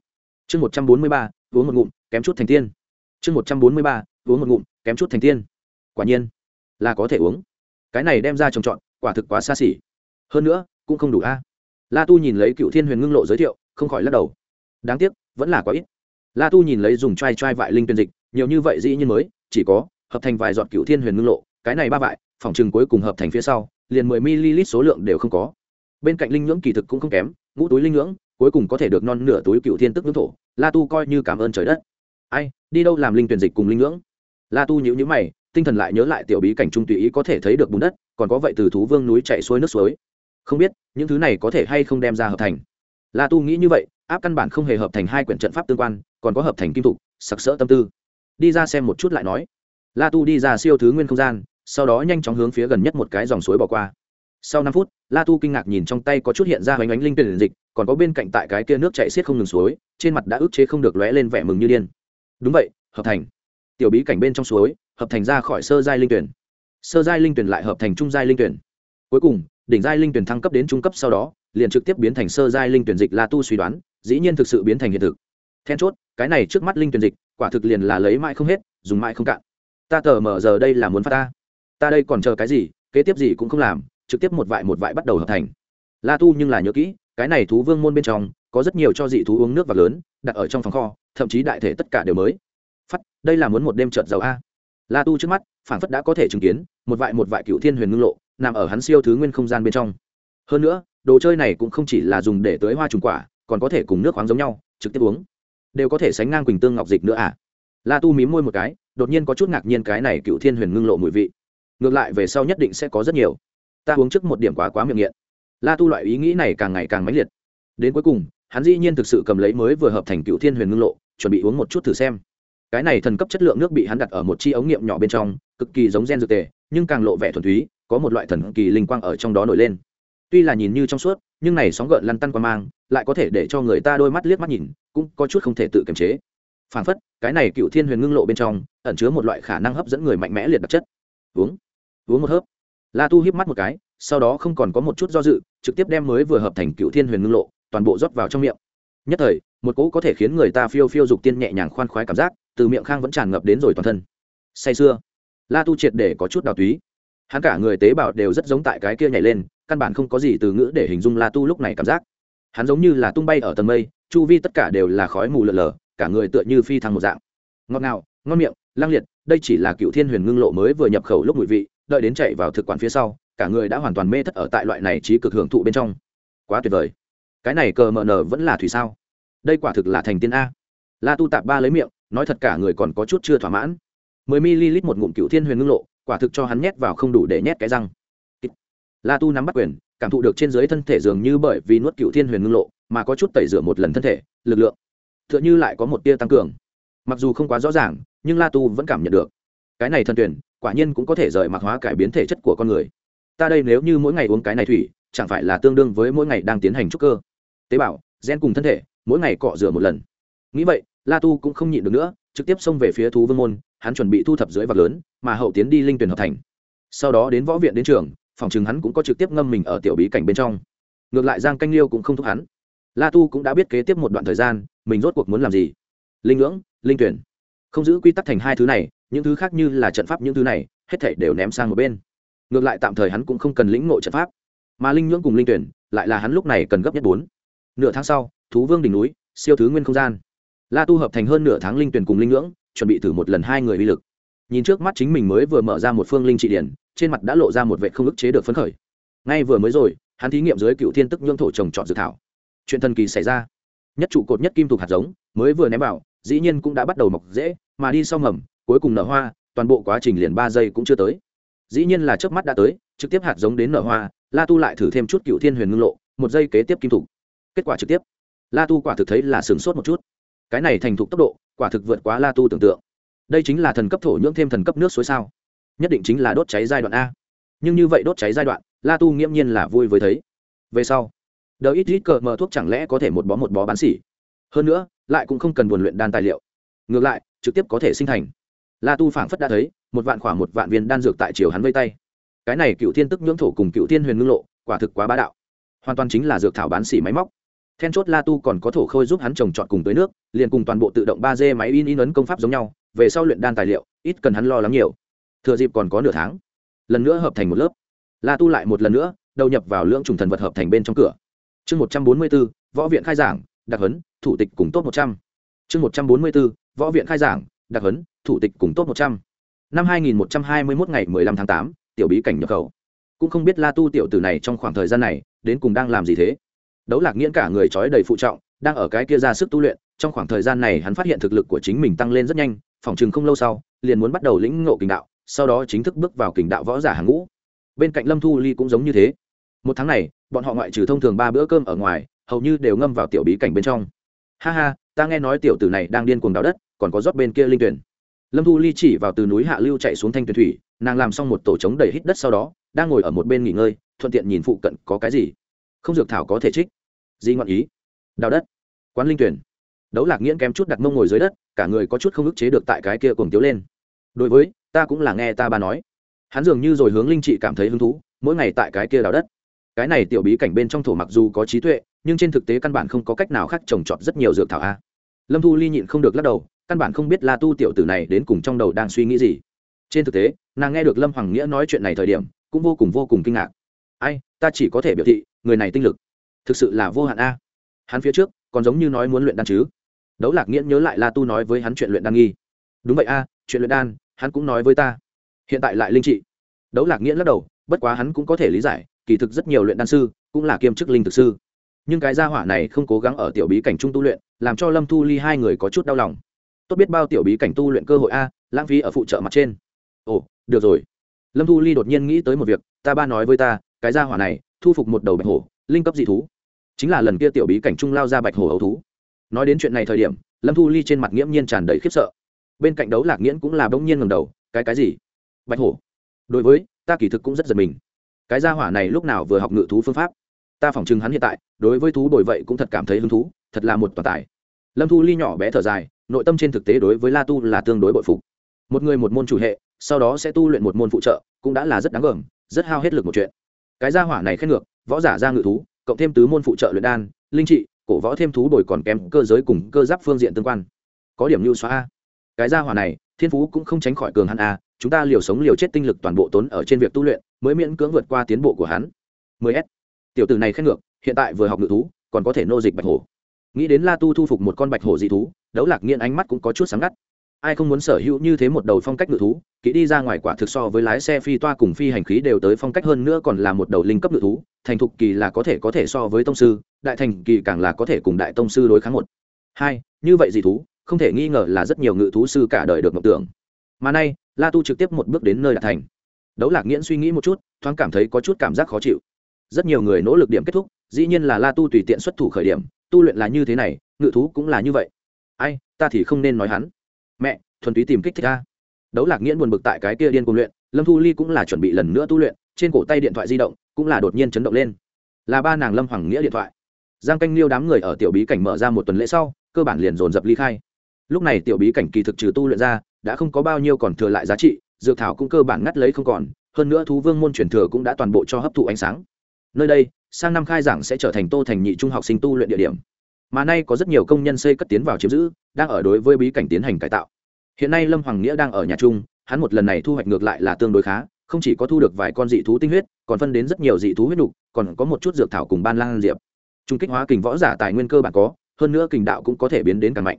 Chương một trăm bốn mươi ba, uống một ngụm, kém chút thành tiên. Chương một trăm bốn mươi ba, uống một ngụm, kém chút thành tiên. Quả nhiên, là có thể uống. Cái này đem ra trồng trọt, quả thực quá xa xỉ. Hơn nữa, cũng không đủ a. La tu nhìn lấy cựu thiên huyền ngưng lộ giới thiệu, không khỏi lắc đầu. Đáng tiếc, vẫn là quá ít. La tu nhìn lấy dùng t r a i t r a i vại linh tuyên dịch, nhiều như vậy dĩ nhiên mới chỉ có, hợp thành vài giọt cựu thiên huyền ngưng lộ, cái này ba vại phòng chừng cuối cùng hợp thành phía sau, liền mười ml số lượng đều không có. Bên cạnh linh nhưỡng kỳ thực cũng không kém, ngũ túi linh nhưỡng, cuối cùng có thể được non nửa túi cựu thiên tức ngưỡng thổ, la tu coi như cảm ơn trời đất. Ai, đi đâu làm linh tuyển dịch cùng linh nhưỡng? La tu nhữ nhữ mày, tinh thần lại nhớ lại tiểu bí cảnh trung tùy ý có thể thấy được bùn đất, còn có vậy từ thú vương núi chạy xuôi nước suối. Không biết, những thứ này có thể hay không đem ra hợp thành? La tu nghĩ như vậy, áp căn bản không hề hợp thành hai quyển trận pháp tương quan, còn có hợp thành kim thục, sặc sỡ tâm tư đi ra xem một chút lại nói. La tu đi ra siêu thứ nguyên không gian, sau đó nhanh chóng hướng phía gần nhất một cái dòng suối bỏ qua. Sau năm phút, la tu kinh ngạc nhìn trong tay có chút hiện ra hoành ánh linh tuyển dịch, còn có bên cạnh tại cái kia nước chạy xiết không ngừng suối, trên mặt đã ức chế không được lóe lên vẻ mừng như điên. Đúng vậy, hợp thành. Tiểu bí cảnh bên trong suối, hợp thành ra khỏi sơ giai linh tuyển. Sơ giai linh tuyển lại hợp thành trung giai linh tuyển. Cuối cùng, đỉnh giai linh tuyển thăng cấp đến trung cấp sau đó, liền trực tiếp biến thành sơ giai linh tuyển dịch la tu suy đoán, dĩ nhiên thực sự biến thành hiện thực then chốt, cái này trước mắt linh tuyển dịch, quả thực liền là lấy mãi không hết, dùng mãi không cạn. Ta tờ mở giờ đây là muốn phát ta. Ta đây còn chờ cái gì, kế tiếp gì cũng không làm, trực tiếp một vại một vại bắt đầu hợp thành. La tu nhưng là nhớ kỹ, cái này thú vương môn bên trong, có rất nhiều cho dị thú uống nước và lớn, đặt ở trong phòng kho, thậm chí đại thể tất cả đều mới. Phát, đây là muốn một đêm trợt dầu a. La tu trước mắt phản phất đã có thể chứng kiến, một vại một vại cựu thiên huyền ngưng lộ, nằm ở hắn siêu thứ nguyên không gian bên trong. Hơn nữa, đồ chơi này cũng không chỉ là dùng để tưới hoa trùng quả, còn có thể cùng nước khoáng giống nhau, trực tiếp uống đều có thể sánh ngang quỳnh tương ngọc dịch nữa à? La tu mím môi một cái, đột nhiên có chút ngạc nhiên cái này cựu thiên huyền ngưng lộ mùi vị. Ngược lại về sau nhất định sẽ có rất nhiều. Ta uống trước một điểm quá quá miệng nghiện. La tu loại ý nghĩ này càng ngày càng mãnh liệt. Đến cuối cùng, hắn dĩ nhiên thực sự cầm lấy mới vừa hợp thành cựu thiên huyền ngưng lộ, chuẩn bị uống một chút thử xem. Cái này thần cấp chất lượng nước bị hắn đặt ở một chi ống nghiệm nhỏ bên trong, cực kỳ giống gen dược tề, nhưng càng lộ vẻ thuần túy, có một loại thần kỳ linh quang ở trong đó nổi lên tuy là nhìn như trong suốt, nhưng này sóng gợn lăn tăn qua mang, lại có thể để cho người ta đôi mắt liếc mắt nhìn, cũng có chút không thể tự kiềm chế. Phản phất, cái này cựu thiên huyền ngưng lộ bên trong, ẩn chứa một loại khả năng hấp dẫn người mạnh mẽ liệt đặc chất. Uống uống một hớp. La tu híp mắt một cái, sau đó không còn có một chút do dự, trực tiếp đem mới vừa hợp thành cựu thiên huyền ngưng lộ, toàn bộ rót vào trong miệng. Nhất thời, một cỗ có thể khiến người ta phiêu phiêu dục tiên nhẹ nhàng khoan khoái cảm giác, từ miệng khang vẫn tràn ngập đến rồi toàn thân. Say sưa. La tu triệt để có chút đào túy. Hắn cả người tế bào đều rất giống tại cái kia nhảy lên căn bản không có gì từ ngữ để hình dung la tu lúc này cảm giác. Hắn giống như là tung bay ở tầng mây, chu vi tất cả đều là khói mù lợn lờ cả người tựa như phi thăng một dạng. Ngọt ngào, ngon miệng, lang liệt, đây chỉ là cựu thiên huyền ngưng lộ mới vừa nhập khẩu lúc mùi vị, đợi đến chạy vào thực quản phía sau, cả người đã hoàn toàn mê thất ở tại loại này trí cực hưởng thụ bên trong. Quá tuyệt vời. Cái này cờ mờ nở vẫn là thủy sao? Đây quả thực là thành tiên a. La tu tạp ba lấy miệng, nói thật cả người còn có chút chưa thỏa mãn. Mười ml một ngụm cựu thiên huyền ngưng lộ, quả thực cho hắn nhét vào không đủ để nhét cái răng la tu nắm bắt quyền, cảm thụ được trên dưới thân thể dường như bởi vì nuốt cựu thiên huyền ngưng lộ, mà có chút tẩy rửa một lần thân thể, lực lượng t h ư ợ n h ư lại có một tia tăng cường. Mặc dù không quá rõ ràng, nhưng la tu vẫn cảm nhận được. Cái này thần tuyển, quả nhiên cũng có thể rời mặc hóa cải biến thể chất của con người. Ta đây nếu như mỗi ngày uống cái này thủy, chẳng phải là tương đương với mỗi ngày đang tiến hành trúc cơ. Tế bào, gen cùng thân thể, mỗi ngày cọ rửa một lần. Nghĩ vậy, la tu cũng không nhịn được nữa, trực tiếp xông về phía thú vương môn, hắn chuẩn bị thu thập dưới vật lớn, mà hậu tiến đi linh tuyển hợp thành. Sau đó đến võ viện đến trường phòng chừng hắn cũng có trực tiếp ngâm mình ở tiểu bí cảnh bên trong. Ngược lại giang canh liêu cũng không thúc hắn. La tu cũng đã biết kế tiếp một đoạn thời gian, mình rốt cuộc muốn làm gì. Linh ngưỡng, linh tuyển. Không giữ quy tắc thành hai thứ này, những thứ khác như là trận pháp những thứ này, hết thảy đều ném sang một bên. Ngược lại tạm thời hắn cũng không cần lĩnh ngộ trận pháp. Mà linh ngưỡng cùng linh tuyển, lại là hắn lúc này cần gấp nhất bốn. Nửa tháng sau, thú vương đỉnh núi, siêu thứ nguyên không gian. La tu hợp thành hơn nửa tháng linh tuyển cùng linh ngưỡng, chuẩn bị thử một lần hai người uy lực. Nhìn trước mắt chính mình mới vừa mở ra một phương linh trị điển trên mặt đã lộ ra một vệ không ức chế được phấn khởi. Ngay vừa mới rồi, hắn thí nghiệm dưới cựu thiên tức nhương thổ trồng trọt dự thảo. Chuyện thần kỳ xảy ra. Nhất trụ cột nhất kim thuộc hạt giống, mới vừa ném vào, dĩ nhiên cũng đã bắt đầu mọc dễ, mà đi sau mầm, cuối cùng nở hoa, toàn bộ quá trình liền ba giây cũng chưa tới. Dĩ nhiên là trước mắt đã tới, trực tiếp hạt giống đến nở hoa, la tu lại thử thêm chút cựu thiên huyền ngưng lộ, một giây kế tiếp kim thủ kết quả trực tiếp. La tu quả thực thấy là sửng sốt một chút. Cái này thành thục tốc độ, quả thực vượt quá la tu tưởng tượng. Đây chính là thần cấp thổ nhưỡng thêm thần cấp nước suối sao? Nhất định chính là đốt cháy giai đoạn a. Nhưng như vậy đốt cháy giai đoạn, la tu nghiễm nhiên là vui với thấy. Về sau đờ ít ít cờ mờ thuốc chẳng lẽ có thể một bó một bó bán xỉ? Hơn nữa, lại cũng không cần buồn luyện đan tài liệu. Ngược lại, trực tiếp có thể sinh thành. La tu phảng phất đã thấy, một vạn khoảng một vạn viên đan dược tại chiều hắn vây tay. Cái này cựu thiên tức nhưỡng thổ cùng cựu thiên huyền ngưng lộ, quả thực quá bá đạo. Hoàn toàn chính là dược thảo bán xỉ máy móc. Then chốt la tu còn có thổ khôi giúp hắn trồng trọt cùng tới nước, liền cùng toàn bộ tự động ba d máy in in ấn công pháp giống nhau. Về sau luyện đan tài liệu, ít cần hắn lo lắng nhiều thừa dịp còn có nửa tháng, lần nữa hợp thành một lớp. La tu lại một lần nữa, đầu nhập vào lưỡng trùng thần vật hợp thành bên trong cửa. Chương một trăm bốn mươi b ố võ viện khai giảng, đặc hấn thủ tịch cùng tốt một trăm. Chương một trăm bốn mươi b ố võ viện khai giảng, đặc hấn thủ tịch cùng tốt một trăm. Năm hai nghìn một trăm hai mươi mốt ngày mười lăm tháng tám, tiểu bí cảnh nhập khẩu. Cũng không biết la tu tiểu tử này trong khoảng thời gian này, đến cùng đang làm gì thế. Đấu lạc nghiễn cả người trói đầy phụ trọng, đang ở cái kia ra sức tu luyện, trong khoảng thời gian này hắn phát hiện thực lực của chính mình tăng lên rất nhanh, phòng chừng không lâu sau, liền muốn bắt đầu lĩnh ngộ kinh đạo sau đó chính thức bước vào kình đạo võ giả hàng ngũ. Bên cạnh lâm thu ly cũng giống như thế. Một tháng này, bọn họ ngoại trừ thông thường ba bữa cơm ở ngoài, hầu như đều ngâm vào tiểu bí cảnh bên trong. Ha ha, ta nghe nói tiểu tử này đang điên cuồng đào đất, còn có rót bên kia linh tuyển. Lâm thu ly chỉ vào từ núi hạ lưu chạy xuống thanh tuyển thủy, nàng làm xong một tổ trống đầy hít đất sau đó, đang ngồi ở một bên nghỉ ngơi, thuận tiện nhìn phụ cận có cái gì. Không dược thảo có thể trích. Di ngọn ý. Đào đất. Quán linh tuyển. Đấu lạc nghiễn kém chút đặt mông ngồi dưới đất, cả người có chút không ức chế được tại cái kia cuồng tiếu lên. Đối với ta cũng là nghe ta ba nói. Hắn dường như rồi hướng linh trị cảm thấy hứng thú, mỗi ngày tại cái kia đào đất. Cái này tiểu bí cảnh bên trong thổ mặc dù có trí tuệ, nhưng trên thực tế căn bản không có cách nào khác trồng trọt rất nhiều dược thảo a. Lâm thu ly nhịn không được lắc đầu, căn bản không biết la tu tiểu tử này đến cùng trong đầu đang suy nghĩ gì. Trên thực tế, nàng nghe được lâm hoàng nghĩa nói chuyện này thời điểm, cũng vô cùng vô cùng kinh ngạc. Ai, ta chỉ có thể biểu thị, người này tinh lực, thực sự là vô hạn a. Hắn phía trước, còn giống như nói muốn luyện đan chứ. Đấu lạc nghĩa nhớ lại la tu nói với hắn chuyện luyện đan nghi. Đúng vậy a, chuyện luyện đan hắn cũng nói với ta. Hiện tại lại linh trị. Đấu lạc nghiễn lắc đầu, bất quá hắn cũng có thể lý giải, kỳ thực rất nhiều luyện đan sư cũng là kiêm chức linh thực sư. Nhưng cái gia hỏa này không cố gắng ở tiểu bí cảnh trung tu luyện, làm cho lâm thu ly hai người có chút đau lòng. Tốt biết bao tiểu bí cảnh tu luyện cơ hội a, lãng phí ở phụ trợ mặt trên. Ồ, được rồi. Lâm thu ly đột nhiên nghĩ tới một việc, ta ba nói với ta, cái gia hỏa này thu phục một đầu bạch hổ, linh cấp dị thú. Chính là lần kia tiểu bí cảnh trung lao ra bạch hổ ấu thú. Nói đến chuyện này thời điểm, lâm thu ly trên mặt nghiễm nhiên tràn đầy khiếp sợ bên cạnh đấu lạc nghiễn cũng là bỗng nhiên ngầm đầu, cái cái gì? Bạch hổ. Đối với, ta kỳ thực cũng rất giật mình. Cái gia hỏa này lúc nào vừa học ngự thú phương pháp? Ta phỏng chừng hắn hiện tại, đối với thú đổi vậy cũng thật cảm thấy hứng thú, thật là một toàn tài. Lâm thu ly nhỏ bé thở dài, nội tâm trên thực tế đối với la tu là tương đối bội phục. Một người một môn chủ hệ, sau đó sẽ tu luyện một môn phụ trợ, cũng đã là rất đáng gờm, rất hao hết lực một chuyện. Cái gia hỏa này khét ngược, võ giả ra ngự thú, cộng thêm tứ môn phụ trợ luyện đan, linh trị, cổ võ thêm thú đổi còn kém cơ giới cùng cơ giáp phương diện tương quan. Có điểm lưu xóa a cái gia hỏa này, thiên phú cũng không tránh khỏi cường hắn a chúng ta liều sống liều chết tinh lực toàn bộ tốn ở trên việc tu luyện, mới miễn cưỡng vượt qua tiến bộ của hắn. 10 s. Tiểu tử này khen ngược, hiện tại vừa học ngự thú, còn có thể nô dịch bạch hổ. Nghĩ đến la tu thu phục một con bạch hổ dị thú, đấu lạc nghiện ánh mắt cũng có chút sáng ngắt. Ai không muốn sở hữu như thế một đầu phong cách ngự thú, kỹ đi ra ngoài quả thực so với lái xe phi toa cùng phi hành khí đều tới phong cách hơn nữa còn là một đầu linh cấp ngự thú, thành thục kỳ là có thể có thể so với tông sư, đại thành kỳ càng là có thể cùng đại tông sư đối kháng một. Hai, như vậy dị thú không thể nghi ngờ là rất nhiều ngự thú sư cả đời được mộng tưởng. Mà nay, la tu trực tiếp một bước đến nơi đạt thành. Đấu lạc nghiễn suy nghĩ một chút, thoáng cảm thấy có chút cảm giác khó chịu. Rất nhiều người nỗ lực điểm kết thúc, dĩ nhiên là la tu tùy tiện xuất thủ khởi điểm, tu luyện là như thế này, ngự thú cũng là như vậy. Ai, ta thì không nên nói hắn. Mẹ, thuần túy tìm kích thích ta. Đấu lạc nghiễn buồn bực tại cái kia điên cuồng luyện, lâm thu ly cũng là chuẩn bị lần nữa tu luyện, trên cổ tay điện thoại di động cũng là đột nhiên chấn động lên. Là ba nàng lâm hoàng nghĩa điện thoại. Giang canh liêu đám người ở tiểu bí cảnh mở ra một tuần lễ sau, cơ bản liền dồn dập ly khai lúc này tiểu bí cảnh kỳ thực trừ tu luyện ra, đã không có bao nhiêu còn thừa lại giá trị, dược thảo cũng cơ bản ngắt lấy không còn, hơn nữa thú vương môn truyền thừa cũng đã toàn bộ cho hấp thụ ánh sáng. Nơi đây, sang năm khai giảng sẽ trở thành tô thành nhị trung học sinh tu luyện địa điểm. Mà nay có rất nhiều công nhân xây cất tiến vào chiếm giữ, đang ở đối với bí cảnh tiến hành cải tạo. Hiện nay lâm hoàng nghĩa đang ở nhà trung, hắn một lần này thu hoạch ngược lại là tương đối khá, không chỉ có thu được vài con dị thú tinh huyết, còn phân đến rất nhiều dị thú huyết nục, còn có một chút dược thảo cùng ban lang diệp. Trung kích hóa kình võ giả tài nguyên cơ bản có, hơn nữa kình đạo cũng có thể biến đến càng mạnh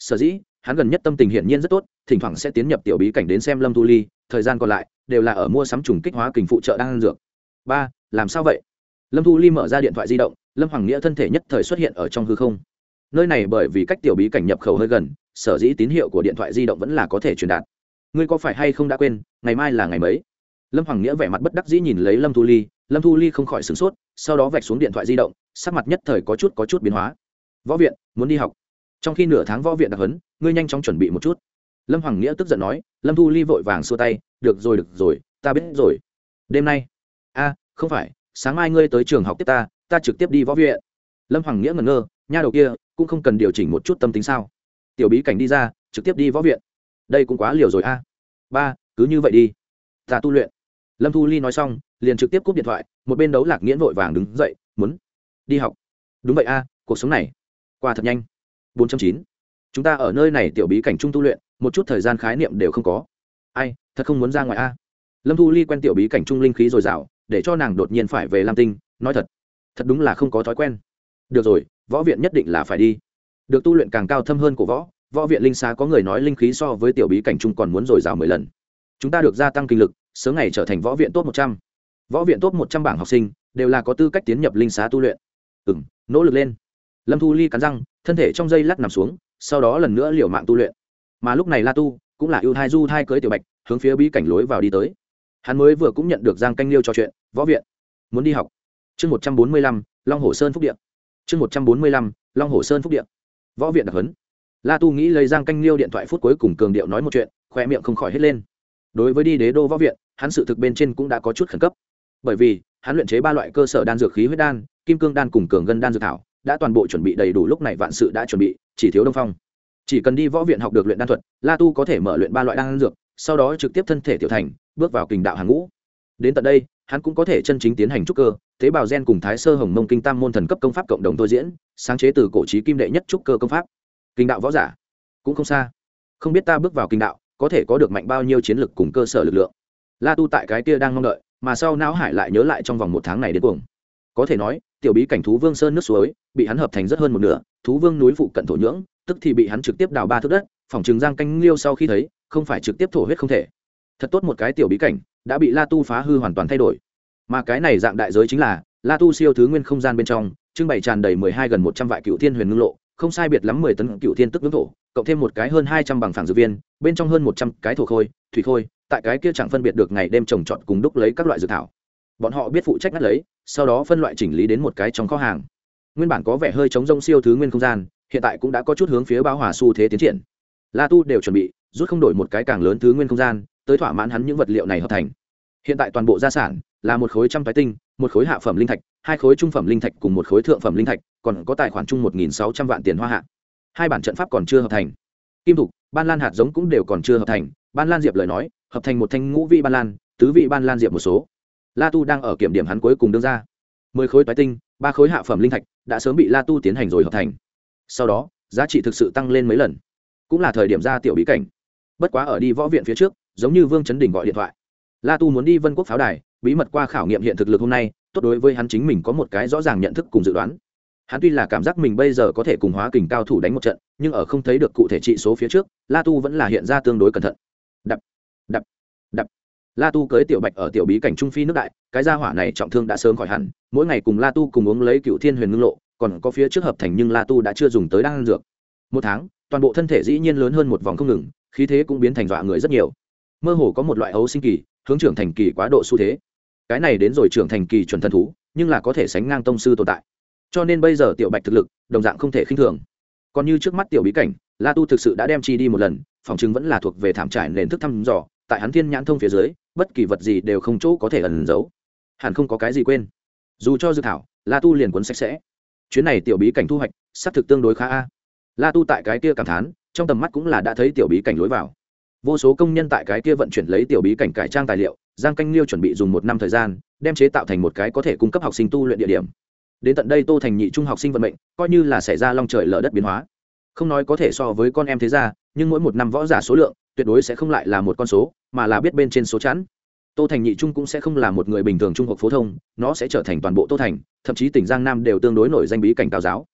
sở dĩ, hắn gần nhất tâm tình hiển nhiên rất tốt, thỉnh thoảng sẽ tiến nhập tiểu bí cảnh đến xem lâm tu ly, thời gian còn lại đều là ở mua sắm trùng kích hóa kình phụ trợ đang ăn dược. Ba, làm sao vậy? Lâm thu ly mở ra điện thoại di động, lâm hoàng nghĩa thân thể nhất thời xuất hiện ở trong hư không. Nơi này bởi vì cách tiểu bí cảnh nhập khẩu hơi gần, sở dĩ tín hiệu của điện thoại di động vẫn là có thể truyền đạt. Ngươi có phải hay không đã quên, ngày mai là ngày mấy? Lâm hoàng nghĩa vẻ mặt bất đắc dĩ nhìn lấy lâm thu ly, lâm thu ly không khỏi sửng sốt, sau đó vạch xuống điện thoại di động, sắc mặt nhất thời có chút có chút biến hóa. Võ viện, muốn đi học? Trong khi nửa tháng võ viện đặc hấn ngươi nhanh chóng chuẩn bị một chút. Lâm hoàng nghĩa tức giận nói, lâm thu ly vội vàng xua tay, được rồi được rồi, ta biết rồi. Đêm nay, a, không phải, sáng mai ngươi tới trường học tiếp ta ta trực tiếp đi võ viện. Lâm hoàng nghĩa ngẩn ngơ, nha đầu kia, cũng không cần điều chỉnh một chút tâm tính sao. Tiểu bí cảnh đi ra, trực tiếp đi võ viện. Đây cũng quá liều rồi a. Ba, cứ như vậy đi. Ta tu luyện. Lâm thu ly nói xong, liền trực tiếp cúp điện thoại, một bên đấu lạc nghiễn vội vàng đứng dậy, muốn đi học. Đúng vậy a, cuộc sống này, qua thật nhanh bốn trăm chín. Chúng ta ở nơi này tiểu bí cảnh trung tu luyện, một chút thời gian khái niệm đều không có. Ai, thật không muốn ra ngoài a? Lâm thu ly quen tiểu bí cảnh trung linh khí dồi dào để cho nàng đột nhiên phải về lam tinh, nói thật thật đúng là không có thói quen. Được rồi, võ viện nhất định là phải đi. Được tu luyện càng cao thâm hơn của võ võ viện linh xá có người nói linh khí so với tiểu bí cảnh trung còn muốn dồi dào mười lần. Chúng ta được gia tăng kinh lực, sớm ngày trở thành võ viện top một trăm. Võ viện top một trăm bảng học sinh, đều là có tư cách tiến nhập linh xá tu luyện. Ừ m nỗ lực lên. Lâm thu ly cắn răng thân thể trong dây lắc nằm xuống, sau đó lần nữa liều mạng tu luyện. Mà lúc này la tu cũng là ưu thai du thai cưới tiểu bạch, hướng phía bí cảnh lối vào đi tới. Hắn mới vừa cũng nhận được giang canh liêu trò chuyện, võ viện, muốn đi học. Chương một trăm bốn mươi lăm, long hồ sơn phúc điện chương một trăm bốn mươi lăm, long hồ sơn phúc điện võ viện đặc hấn. La tu nghĩ lấy giang canh liêu điện thoại phút cuối cùng cường điệu nói một chuyện, khoe miệng không khỏi hết lên. Đối với đi đế đô võ viện, hắn sự thực bên trên cũng đã có chút khẩn cấp. Bởi vì, hắn luyện chế ba loại cơ sở đan dược khí huyết đan, kim cương đan cùng cường gân đan dược thảo đã toàn bộ chuẩn bị đầy đủ lúc này vạn sự đã chuẩn bị, chỉ thiếu đông phong. Chỉ cần đi võ viện học được luyện đan thuật, la tu có thể mở luyện ba loại đan dược, sau đó trực tiếp thân thể tiểu thành, bước vào kình đạo hàng ngũ. Đến tận đây, hắn cũng có thể chân chính tiến hành trúc cơ, tế bào gen cùng thái sơ hồng mông kinh tam môn thần cấp công pháp cộng đồng thôi diễn, sáng chế từ cổ trí kim đệ nhất trúc cơ công pháp. Kinh đạo võ giả, cũng không xa. Không biết ta bước vào kinh đạo, có thể có được mạnh bao nhiêu chiến lực cùng cơ sở lực lượng. La tu tại cái kia đang mong đợi, mà sau não hải lại nhớ lại trong vòng một tháng này đến cuồng có thể nói tiểu bí cảnh thú vương sơn nước suối, bị hắn hợp thành rất hơn một nửa, thú vương núi phụ cận thổ nhưỡng, tức thì bị hắn trực tiếp đào ba thước đất, phòng trường giang canh liêu sau khi thấy, không phải trực tiếp thổ huyết không thể. Thật tốt một cái tiểu bí cảnh, đã bị la tu phá hư hoàn toàn thay đổi. Mà cái này dạng đại giới chính là, la tu siêu thứ nguyên không gian bên trong, trưng bày tràn đầy mười hai gần một trăm vại cựu thiên huyền ngưng lộ, không sai biệt lắm mười tấn cựu thiên tức ngưỡng thổ, cộng thêm một cái hơn hai trăm bằng phẳng dược viên, bên trong hơn một trăm cái thổ khôi, thủy khôi, tại cái kia chẳng phân biệt được ngày đêm trồng trọt cùng đúc lấy các loại dược thảo bọn họ biết phụ trách ngắt lấy, sau đó phân loại chỉnh lý đến một cái trong kho hàng. Nguyên bản có vẻ hơi chống rông siêu thứ nguyên không gian, hiện tại cũng đã có chút hướng phía báo hòa xu thế tiến triển. La tu đều chuẩn bị, rút không đổi một cái càng lớn thứ nguyên không gian, tới thỏa mãn hắn những vật liệu này hợp thành. Hiện tại toàn bộ gia sản là một khối trăm phái tinh, một khối hạ phẩm linh thạch, hai khối trung phẩm linh thạch cùng một khối thượng phẩm linh thạch, còn có tài khoản chung một nghìn sáu trăm vạn tiền hoa hạ. Hai bản trận pháp còn chưa hợp thành. Kim thục, ban lan hạt giống cũng đều còn chưa hợp thành. Ban lan diệp lời nói, hợp thành một thanh ngũ vị ban lan, tứ vị ban lan diệp một số la tu đang ở kiểm điểm hắn cuối cùng đưa ra. Mười khối toái tinh, ba khối hạ phẩm linh thạch, đã sớm bị la tu tiến hành rồi hợp thành. Sau đó, giá trị thực sự tăng lên mấy lần. Cũng là thời điểm ra tiểu bí cảnh. Bất quá ở đi võ viện phía trước, giống như vương chấn đình gọi điện thoại. La tu muốn đi vân quốc pháo đài, bí mật qua khảo nghiệm hiện thực lực hôm nay, tốt đối với hắn chính mình có một cái rõ ràng nhận thức cùng dự đoán. Hắn tuy là cảm giác mình bây giờ có thể cùng hóa kình cao thủ đánh một trận, nhưng ở không thấy được cụ thể trị số phía trước, la tu vẫn là hiện ra tương đối cẩn thận la tu cưới tiểu bạch ở tiểu bí cảnh trung phi nước đại, cái gia hỏa này trọng thương đã sớm khỏi hẳn, mỗi ngày cùng la tu cùng uống lấy cựu thiên huyền ngưng lộ, còn có phía trước hợp thành nhưng la tu đã chưa dùng tới đan dược. Một tháng, toàn bộ thân thể dĩ nhiên lớn hơn một vòng không ngừng, khí thế cũng biến thành dọa người rất nhiều. Mơ hồ có một loại ấu sinh kỳ, hướng trưởng thành kỳ quá độ xu thế. Cái này đến rồi trưởng thành kỳ chuẩn thân thú, nhưng là có thể sánh ngang tông sư tồn tại. Cho nên bây giờ tiểu bạch thực lực, đồng dạng không thể khinh thường. Còn như trước mắt tiểu bí cảnh, la tu thực sự đã đem chi đi một lần, phòng chứng vẫn là thuộc về thảm trải nền thức thăm dò, tại hắn thiên nhãn thông phía dưới bất kỳ vật gì đều không chỗ có thể ẩn giấu. Hẳn không có cái gì quên. Dù cho dự thảo, la tu liền cuốn sạch sẽ. Chuyến này tiểu bí cảnh thu hoạch, xác thực tương đối khá a. La tu tại cái kia cảm thán, trong tầm mắt cũng là đã thấy tiểu bí cảnh lối vào. Vô số công nhân tại cái kia vận chuyển lấy tiểu bí cảnh cải trang tài liệu, giang canh liêu chuẩn bị dùng một năm thời gian, đem chế tạo thành một cái có thể cung cấp học sinh tu luyện địa điểm. Đến tận đây tô thành nhị trung học sinh vận mệnh, coi như là xảy ra long trời lở đất biến hóa. Không nói có thể so với con em thế ra nhưng mỗi một năm võ giả số lượng tuyệt đối sẽ không lại là một con số, mà là biết bên trên số chẵn. Tô thành nhị trung cũng sẽ không là một người bình thường trung học phổ thông, nó sẽ trở thành toàn bộ tô thành, thậm chí tỉnh giang nam đều tương đối nổi danh bí cảnh cao giáo.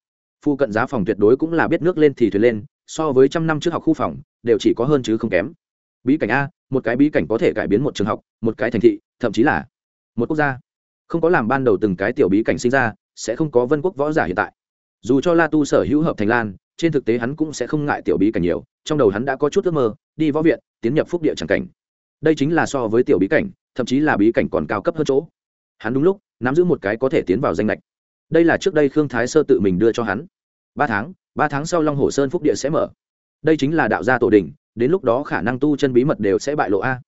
Phu cận giá phòng tuyệt đối cũng là biết nước lên thì thuyền lên, so với trăm năm trước học khu phòng, đều chỉ có hơn chứ không kém. Bí cảnh a, một cái bí cảnh có thể cải biến một trường học, một cái thành thị, thậm chí là một quốc gia. Không có làm ban đầu từng cái tiểu bí cảnh sinh ra, sẽ không có vân quốc võ giả hiện tại. Dù cho la tu sở hữu hợp thành lan trên thực tế hắn cũng sẽ không ngại tiểu bí cảnh nhiều, trong đầu hắn đã có chút ước mơ, đi võ viện, tiến nhập phúc địa tràng cảnh. Đây chính là so với tiểu bí cảnh, thậm chí là bí cảnh còn cao cấp hơn chỗ. Hắn đúng lúc, nắm giữ một cái có thể tiến vào danh lệch. Đây là trước đây khương thái sơ tự mình đưa cho hắn. Ba tháng ba tháng sau long hồ sơn phúc địa sẽ mở. Đây chính là đạo gia tổ đình đến lúc đó khả năng tu chân bí mật đều sẽ bại lộ a.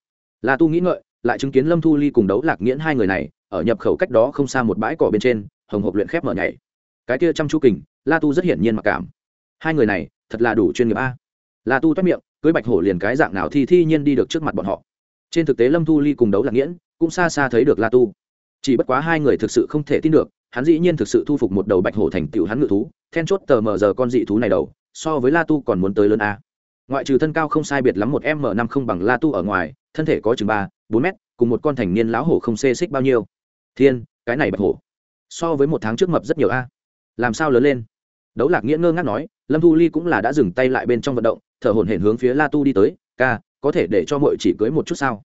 Là tu nghĩ ngợi, lại chứng kiến lâm thu ly cùng đấu lạc nghiễn hai người này, ở nhập khẩu cách đó không xa một bãi cỏ bên trên, hồng hộp luyện khép mở nhảy. Cái kia chăm chu kình, la tu rất hiển nhiên mặc cảm hai người này, thật là đủ chuyên nghiệp a. La tu toát miệng, cưới bạch hổ liền cái dạng nào thì thi nhiên đi được trước mặt bọn họ. Trên thực tế lâm thu ly cùng đấu lạc nghiễn, cũng xa xa thấy được la tu. Chỉ bất quá hai người thực sự không thể tin được, hắn dĩ nhiên thực sự thu phục một đầu bạch hổ thành tựu hắn ngự thú, then chốt tờ mờ giờ con dị thú này đầu, so với la tu còn muốn tới lớn a. Ngoại trừ thân cao không sai biệt lắm một m năm không bằng la tu ở ngoài, thân thể có chừng ba, bốn mét, cùng một con thành niên lão hổ không xê xích bao nhiêu. Thiên, cái này bạch hổ. So với một tháng trước mập rất nhiều a. Làm sao lớn lên? Đấu lạc nghĩa ngơ ngác nói lâm thu ly cũng là đã dừng tay lại bên trong vận động, thở hổn hển hướng phía la tu đi tới, ca, có thể để cho mọi chỉ cưới một chút sao?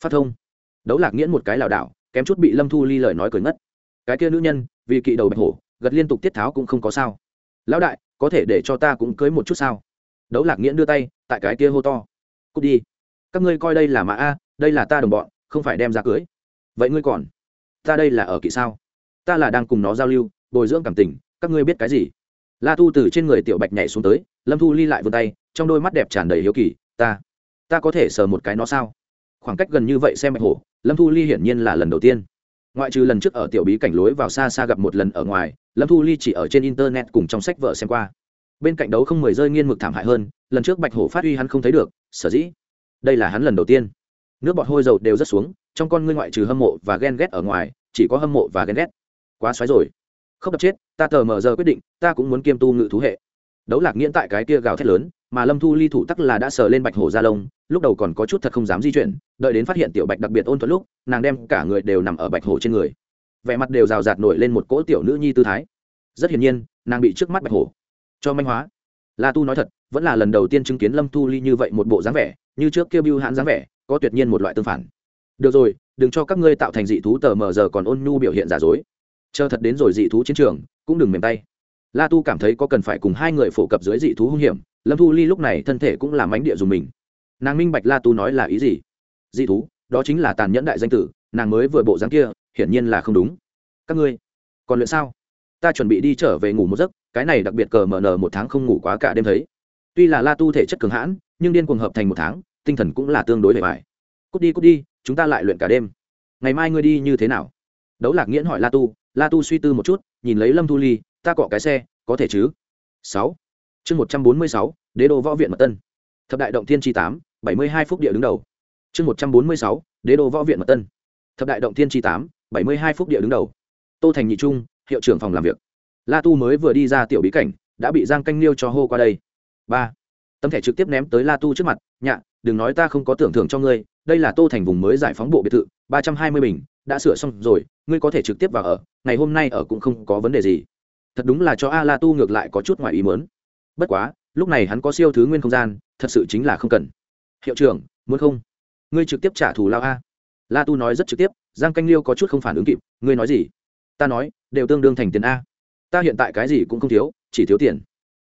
Phát thông. Đấu lạc nghiễn một cái lảo đảo, kém chút bị lâm thu ly lời nói cười ngất. Cái kia nữ nhân, vì kỵ đầu bạch hổ, gật liên tục tiết tháo cũng không có sao. Lão đại, có thể để cho ta cũng cưới một chút sao? Đấu lạc nghiễn đưa tay, tại cái kia hô to. Cút đi. Các ngươi coi đây là mã a, đây là ta đồng bọn, không phải đem ra cưới. Vậy ngươi còn? Ta đây là ở kỵ sao? Ta là đang cùng nó giao lưu, bồi dưỡng cảm tình, các ngươi biết cái gì? La thu từ trên người tiểu bạch nhảy xuống tới, lâm thu ly lại vươn tay, trong đôi mắt đẹp tràn đầy hiếu kỳ, ta ta có thể sờ một cái nó sao? Khoảng cách gần như vậy xem bạch hổ, lâm thu ly hiển nhiên là lần đầu tiên. Ngoại trừ lần trước ở tiểu bí cảnh lối vào xa xa gặp một lần ở ngoài, lâm thu ly chỉ ở trên internet cùng trong sách vợ xem qua. Bên cạnh đấu không mười rơi nghiên mực thảm hại hơn, lần trước bạch hổ phát huy hắn không thấy được, sở dĩ. Đây là hắn lần đầu tiên. Nước bọt hôi dầu đều rất xuống, trong con ngươi ngoại trừ hâm mộ và ghen ghét ở ngoài, chỉ có hâm mộ và ghen ghét. Quá xoáy rồi không đập chết, ta tờ mờ giờ quyết định, ta cũng muốn kiêm tu ngự thú hệ. Đấu lạc nghiễn tại cái kia gào thét lớn, mà lâm thu ly thủ tắc là đã sờ lên bạch hổ ra lông lúc đầu còn có chút thật không dám di chuyển, đợi đến phát hiện tiểu bạch đặc biệt ôn thuận lúc, nàng đem cả người đều nằm ở bạch hổ trên người. Vẻ mặt đều rào rạt nổi lên một cỗ tiểu nữ nhi tư thái. Rất hiển nhiên, nàng bị trước mắt bạch hổ cho manh hóa. La tu nói thật, vẫn là lần đầu tiên chứng kiến lâm thu ly như vậy một bộ dáng vẻ, như trước kêu bưu hãn dáng vẻ, có tuyệt nhiên một loại tương phản. Được rồi, đừng cho các ngươi tạo thành dị thú tờ mờ giờ còn ôn nhu biểu hiện giả dối chờ thật đến rồi dị thú chiến trường, cũng đừng mềm tay. La tu cảm thấy có cần phải cùng hai người phổ cập dưới dị thú hung hiểm, lâm thu ly lúc này thân thể cũng làm ánh địa dùng mình. Nàng minh bạch la tu nói là ý gì? Dị thú, đó chính là tàn nhẫn đại danh tử, nàng mới vừa bộ dáng kia, hiển nhiên là không đúng. Các ngươi, còn luyện sao? Ta chuẩn bị đi trở về ngủ một giấc, cái này đặc biệt cờ mờ nờ một tháng không ngủ quá cả đêm thấy. Tuy là la tu thể chất cường hãn, nhưng điên cuồng hợp thành một tháng, tinh thần cũng là tương đối bề bài cút đi cút đi, chúng ta lại luyện cả đêm. Ngày mai ngươi đi như thế nào? Đấu lạc nghiễn hỏi la tu la tu suy tư một chút, nhìn lấy lâm thu ly, ta cọ cái xe, có thể chứ? Sáu. Chương một trăm bốn mươi sáu, đế đô võ viện mật tân. Thập đại động thiên tri tám, bảy mươi hai phúc địa đứng đầu. Chương một trăm bốn mươi sáu, đế đô võ viện mật tân. Thập đại động thiên tri tám, bảy mươi hai phúc địa đứng đầu. Tô thành nhị trung, hiệu trưởng phòng làm việc. La tu mới vừa đi ra tiểu bí cảnh, đã bị giang canh liêu cho hô qua đây. Ba. Tấm thẻ trực tiếp ném tới la tu trước mặt, nhạ, đừng nói ta không có tưởng thưởng cho ngươi, đây là tô thành vùng mới giải phóng bộ biệt thự, ba trăm hai mươi bình đã sửa xong rồi, ngươi có thể trực tiếp vào ở, ngày hôm nay ở cũng không có vấn đề gì. Thật đúng là cho a la tu ngược lại có chút ngoài ý mớn bất quá, lúc này hắn có siêu thứ nguyên không gian, thật sự chính là không cần. Hiệu trưởng, muốn không? Ngươi trực tiếp trả thù lao a. La tu nói rất trực tiếp, giang canh liêu có chút không phản ứng kịp, ngươi nói gì? Ta nói, đều tương đương thành tiền a. Ta hiện tại cái gì cũng không thiếu, chỉ thiếu tiền.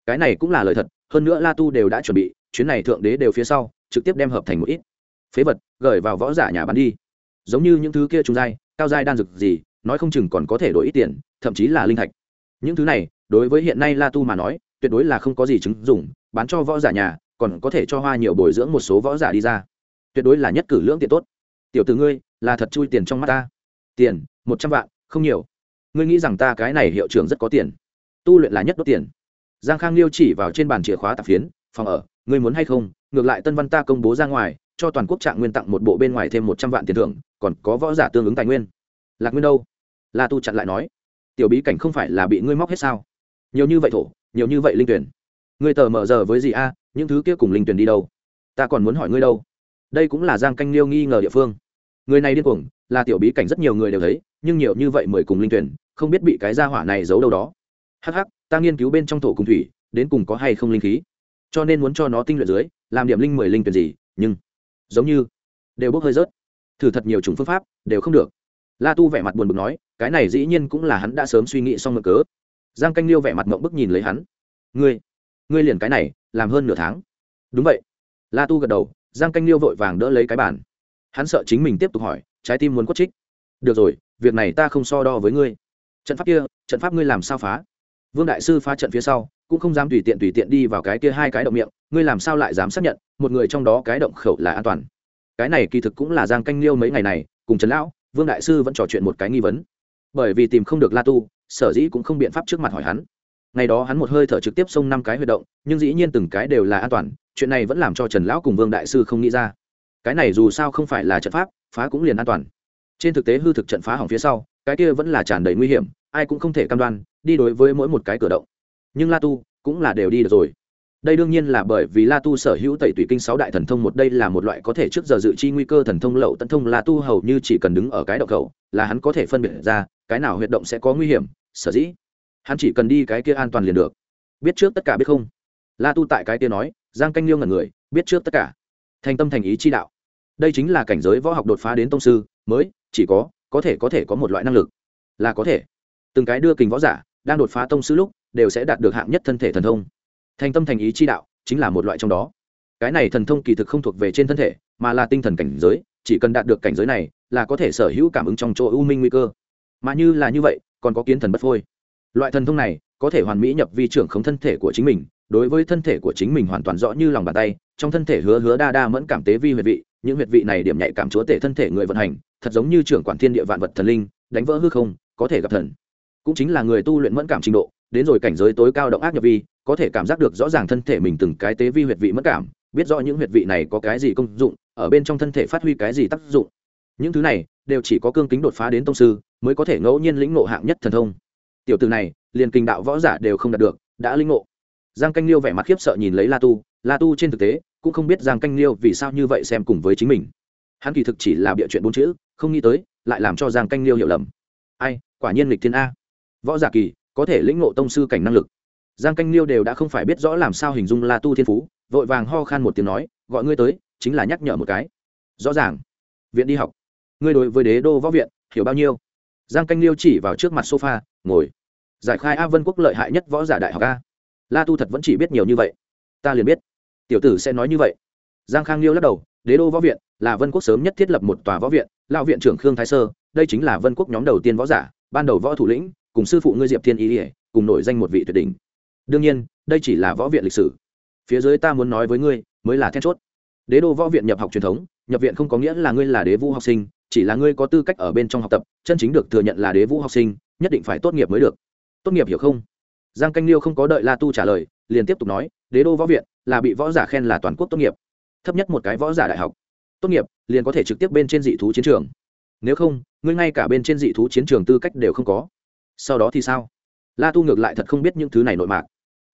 Cái này cũng là lời thật, hơn nữa la tu đều đã chuẩn bị, chuyến này thượng đế đều phía sau, trực tiếp đem hợp thành một ít. Phế vật, gửi vào võ giả nhà bán đi giống như những thứ kia trung giai, cao giai đan dược gì, nói không chừng còn có thể đổi ít tiền, thậm chí là linh thạch. Những thứ này, đối với hiện nay la tu mà nói, tuyệt đối là không có gì chứng dùng bán cho võ giả nhà, còn có thể cho hoa nhiều bồi dưỡng một số võ giả đi ra. Tuyệt đối là nhất cử lưỡng tiền tốt. Tiểu từ ngươi, là thật chui tiền trong mắt ta. Tiền, một trăm vạn, không nhiều. Ngươi nghĩ rằng ta cái này hiệu trưởng rất có tiền. Tu luyện là nhất đốt tiền. Giang khang liêu chỉ vào trên bàn chìa khóa tạp phiến, phòng ở, ngươi muốn hay không? Ngược lại tân văn ta công bố ra ngoài cho toàn quốc trạng nguyên tặng một bộ bên ngoài thêm một trăm vạn tiền thưởng, còn có võ giả tương ứng tài nguyên. Lạc nguyên đâu? La tu chặn lại nói. Tiểu bí cảnh không phải là bị ngươi móc hết sao? Nhiều như vậy thổ, nhiều như vậy linh tuyển. Ngươi tờ mở giờ với gì a? Những thứ kia cùng linh tuyển đi đâu? Ta còn muốn hỏi ngươi đâu? Đây cũng là giang canh liêu nghi ngờ địa phương. Người này điên cuồng, là tiểu bí cảnh rất nhiều người đều thấy, nhưng nhiều như vậy mười cùng linh tuyển, không biết bị cái gia hỏa này giấu đâu đó. Hắc hắc, ta nghiên cứu bên trong thổ cùng thủy, đến cùng có hay không linh khí? Cho nên muốn cho nó tinh luyện dưới, làm điểm linh mười linh tuyển gì, nhưng giống như đều bốc hơi rớt. Thử thật nhiều chủng phương pháp, đều không được. La tu vẻ mặt buồn bực nói, cái này dĩ nhiên cũng là hắn đã sớm suy nghĩ xong ngược cớ. Giang canh liêu vẻ mặt mộng bức nhìn lấy hắn. Ngươi ngươi liền cái này, làm hơn nửa tháng. Đúng vậy. La tu gật đầu, giang canh liêu vội vàng đỡ lấy cái bàn. Hắn sợ chính mình tiếp tục hỏi, trái tim muốn quất trích được rồi, việc này ta không so đo với ngươi. Trận pháp kia, trận pháp ngươi làm sao phá? Vương đại sư phá trận phía sau cũng không dám tùy tiện tùy tiện đi vào cái kia hai cái động miệng, ngươi làm sao lại dám xác nhận, một người trong đó cái động khẩu là an toàn. Cái này kỳ thực cũng là giang canh liêu mấy ngày này, cùng trần lão, vương đại sư vẫn trò chuyện một cái nghi vấn. Bởi vì tìm không được la tu, sở dĩ cũng không biện pháp trước mặt hỏi hắn. Ngày đó hắn một hơi thở trực tiếp xông năm cái huy động, nhưng dĩ nhiên từng cái đều là an toàn, chuyện này vẫn làm cho trần lão cùng vương đại sư không nghĩ ra. Cái này dù sao không phải là trận pháp, phá cũng liền an toàn. Trên thực tế hư thực trận phá hỏng phía sau, cái kia vẫn là tràn đầy nguy hiểm, ai cũng không thể cam đoan, đi đối với mỗi một cái cửa động nhưng la tu cũng là đều đi được rồi. Đây đương nhiên là bởi vì la tu sở hữu tẩy Tủy kinh sáu đại thần thông một đây là một loại có thể trước giờ dự chi nguy cơ thần thông lậu tấn thông la tu hầu như chỉ cần đứng ở cái động khẩu là hắn có thể phân biệt ra cái nào huyệt động sẽ có nguy hiểm, sở dĩ hắn chỉ cần đi cái kia an toàn liền được. Biết trước tất cả biết không? La tu tại cái kia nói, giang canh liêu ngẩn người, biết trước tất cả. Thành tâm thành ý chi đạo. Đây chính là cảnh giới võ học đột phá đến tông sư, mới chỉ có có thể có thể có một loại năng lực là có thể. Từng cái đưa kình võ giả đang đột phá tông sư lúc đều sẽ đạt được hạng nhất thân thể thần thông. Thành tâm thành ý chi đạo chính là một loại trong đó. Cái này thần thông kỳ thực không thuộc về trên thân thể, mà là tinh thần cảnh giới, chỉ cần đạt được cảnh giới này là có thể sở hữu cảm ứng trong chỗ u minh nguy cơ. Mà như là như vậy, còn có kiến thần bất phôi. Loại thần thông này có thể hoàn mỹ nhập vi trưởng không thân thể của chính mình, đối với thân thể của chính mình hoàn toàn rõ như lòng bàn tay, trong thân thể hứa hứa đa đa mẫn cảm tế vi huyệt vị, những huyệt vị này điểm nhạy cảm chúa tể thân thể người vận hành, thật giống như trưởng quản thiên địa vạn vật thần linh, đánh vỡ hư không, có thể gặp thần. Cũng chính là người tu luyện mẫn cảm trình độ đến rồi cảnh giới tối cao động ác nhập vi, có thể cảm giác được rõ ràng thân thể mình từng cái tế vi huyệt vị mất cảm, biết rõ những huyệt vị này có cái gì công dụng, ở bên trong thân thể phát huy cái gì tác dụng. Những thứ này đều chỉ có cương kính đột phá đến tông sư mới có thể ngẫu nhiên lĩnh ngộ hạng nhất thần thông. Tiểu từ này, liền kinh đạo võ giả đều không đạt được, đã lĩnh ngộ. Giang canh liêu vẻ mặt khiếp sợ nhìn lấy la tu la tu trên thực tế cũng không biết giang canh liêu vì sao như vậy xem cùng với chính mình. Hắn kỳ thực chỉ là bịa chuyện bốn chữ, không nghĩ tới, lại làm cho giang canh liêu hiểu lầm. Ai, quả nhiên lịch thiên a. Võ giả kỳ có thể lĩnh ngộ tông sư cảnh năng lực. Giang canh liêu đều đã không phải biết rõ làm sao hình dung la tu thiên phú, vội vàng ho khan một tiếng nói, gọi ngươi tới, chính là nhắc nhở một cái. Rõ ràng. Viện đi học. Ngươi đối với đế đô võ viện, hiểu bao nhiêu? Giang canh liêu chỉ vào trước mặt sofa, ngồi. Giải khai a vân quốc lợi hại nhất võ giả đại học a. La tu thật vẫn chỉ biết nhiều như vậy. Ta liền biết. Tiểu tử sẽ nói như vậy. Giang khang liêu lắc đầu, đế đô võ viện là vân quốc sớm nhất thiết lập một tòa võ viện lao viện trưởng khương thái sơ, đây chính là vân quốc nhóm đầu tiên võ giả, ban đầu võ thủ lĩnh cùng sư phụ ngươi diệp thiên ý ỉa cùng nổi danh một vị tuyệt đỉnh. Đương nhiên, đây chỉ là võ viện lịch sử. Phía dưới ta muốn nói với ngươi, mới là then chốt. Đế đô võ viện nhập học truyền thống, nhập viện không có nghĩa là ngươi là đế vũ học sinh, chỉ là ngươi có tư cách ở bên trong học tập, chân chính được thừa nhận là đế vũ học sinh, nhất định phải tốt nghiệp mới được. Tốt nghiệp hiểu không? Giang canh liêu không có đợi la tu trả lời, liền tiếp tục nói, đế đô võ viện là bị võ giả khen là toàn quốc tốt nghiệp. Thấp nhất một cái võ giả đại học. Tốt nghiệp, liền có thể trực tiếp bên trên dị thú chiến trường. Nếu không, ngươi ngay cả bên trên dị thú chiến trường tư cách đều không có sau đó thì sao? La tu ngược lại thật không biết những thứ này nội mạc.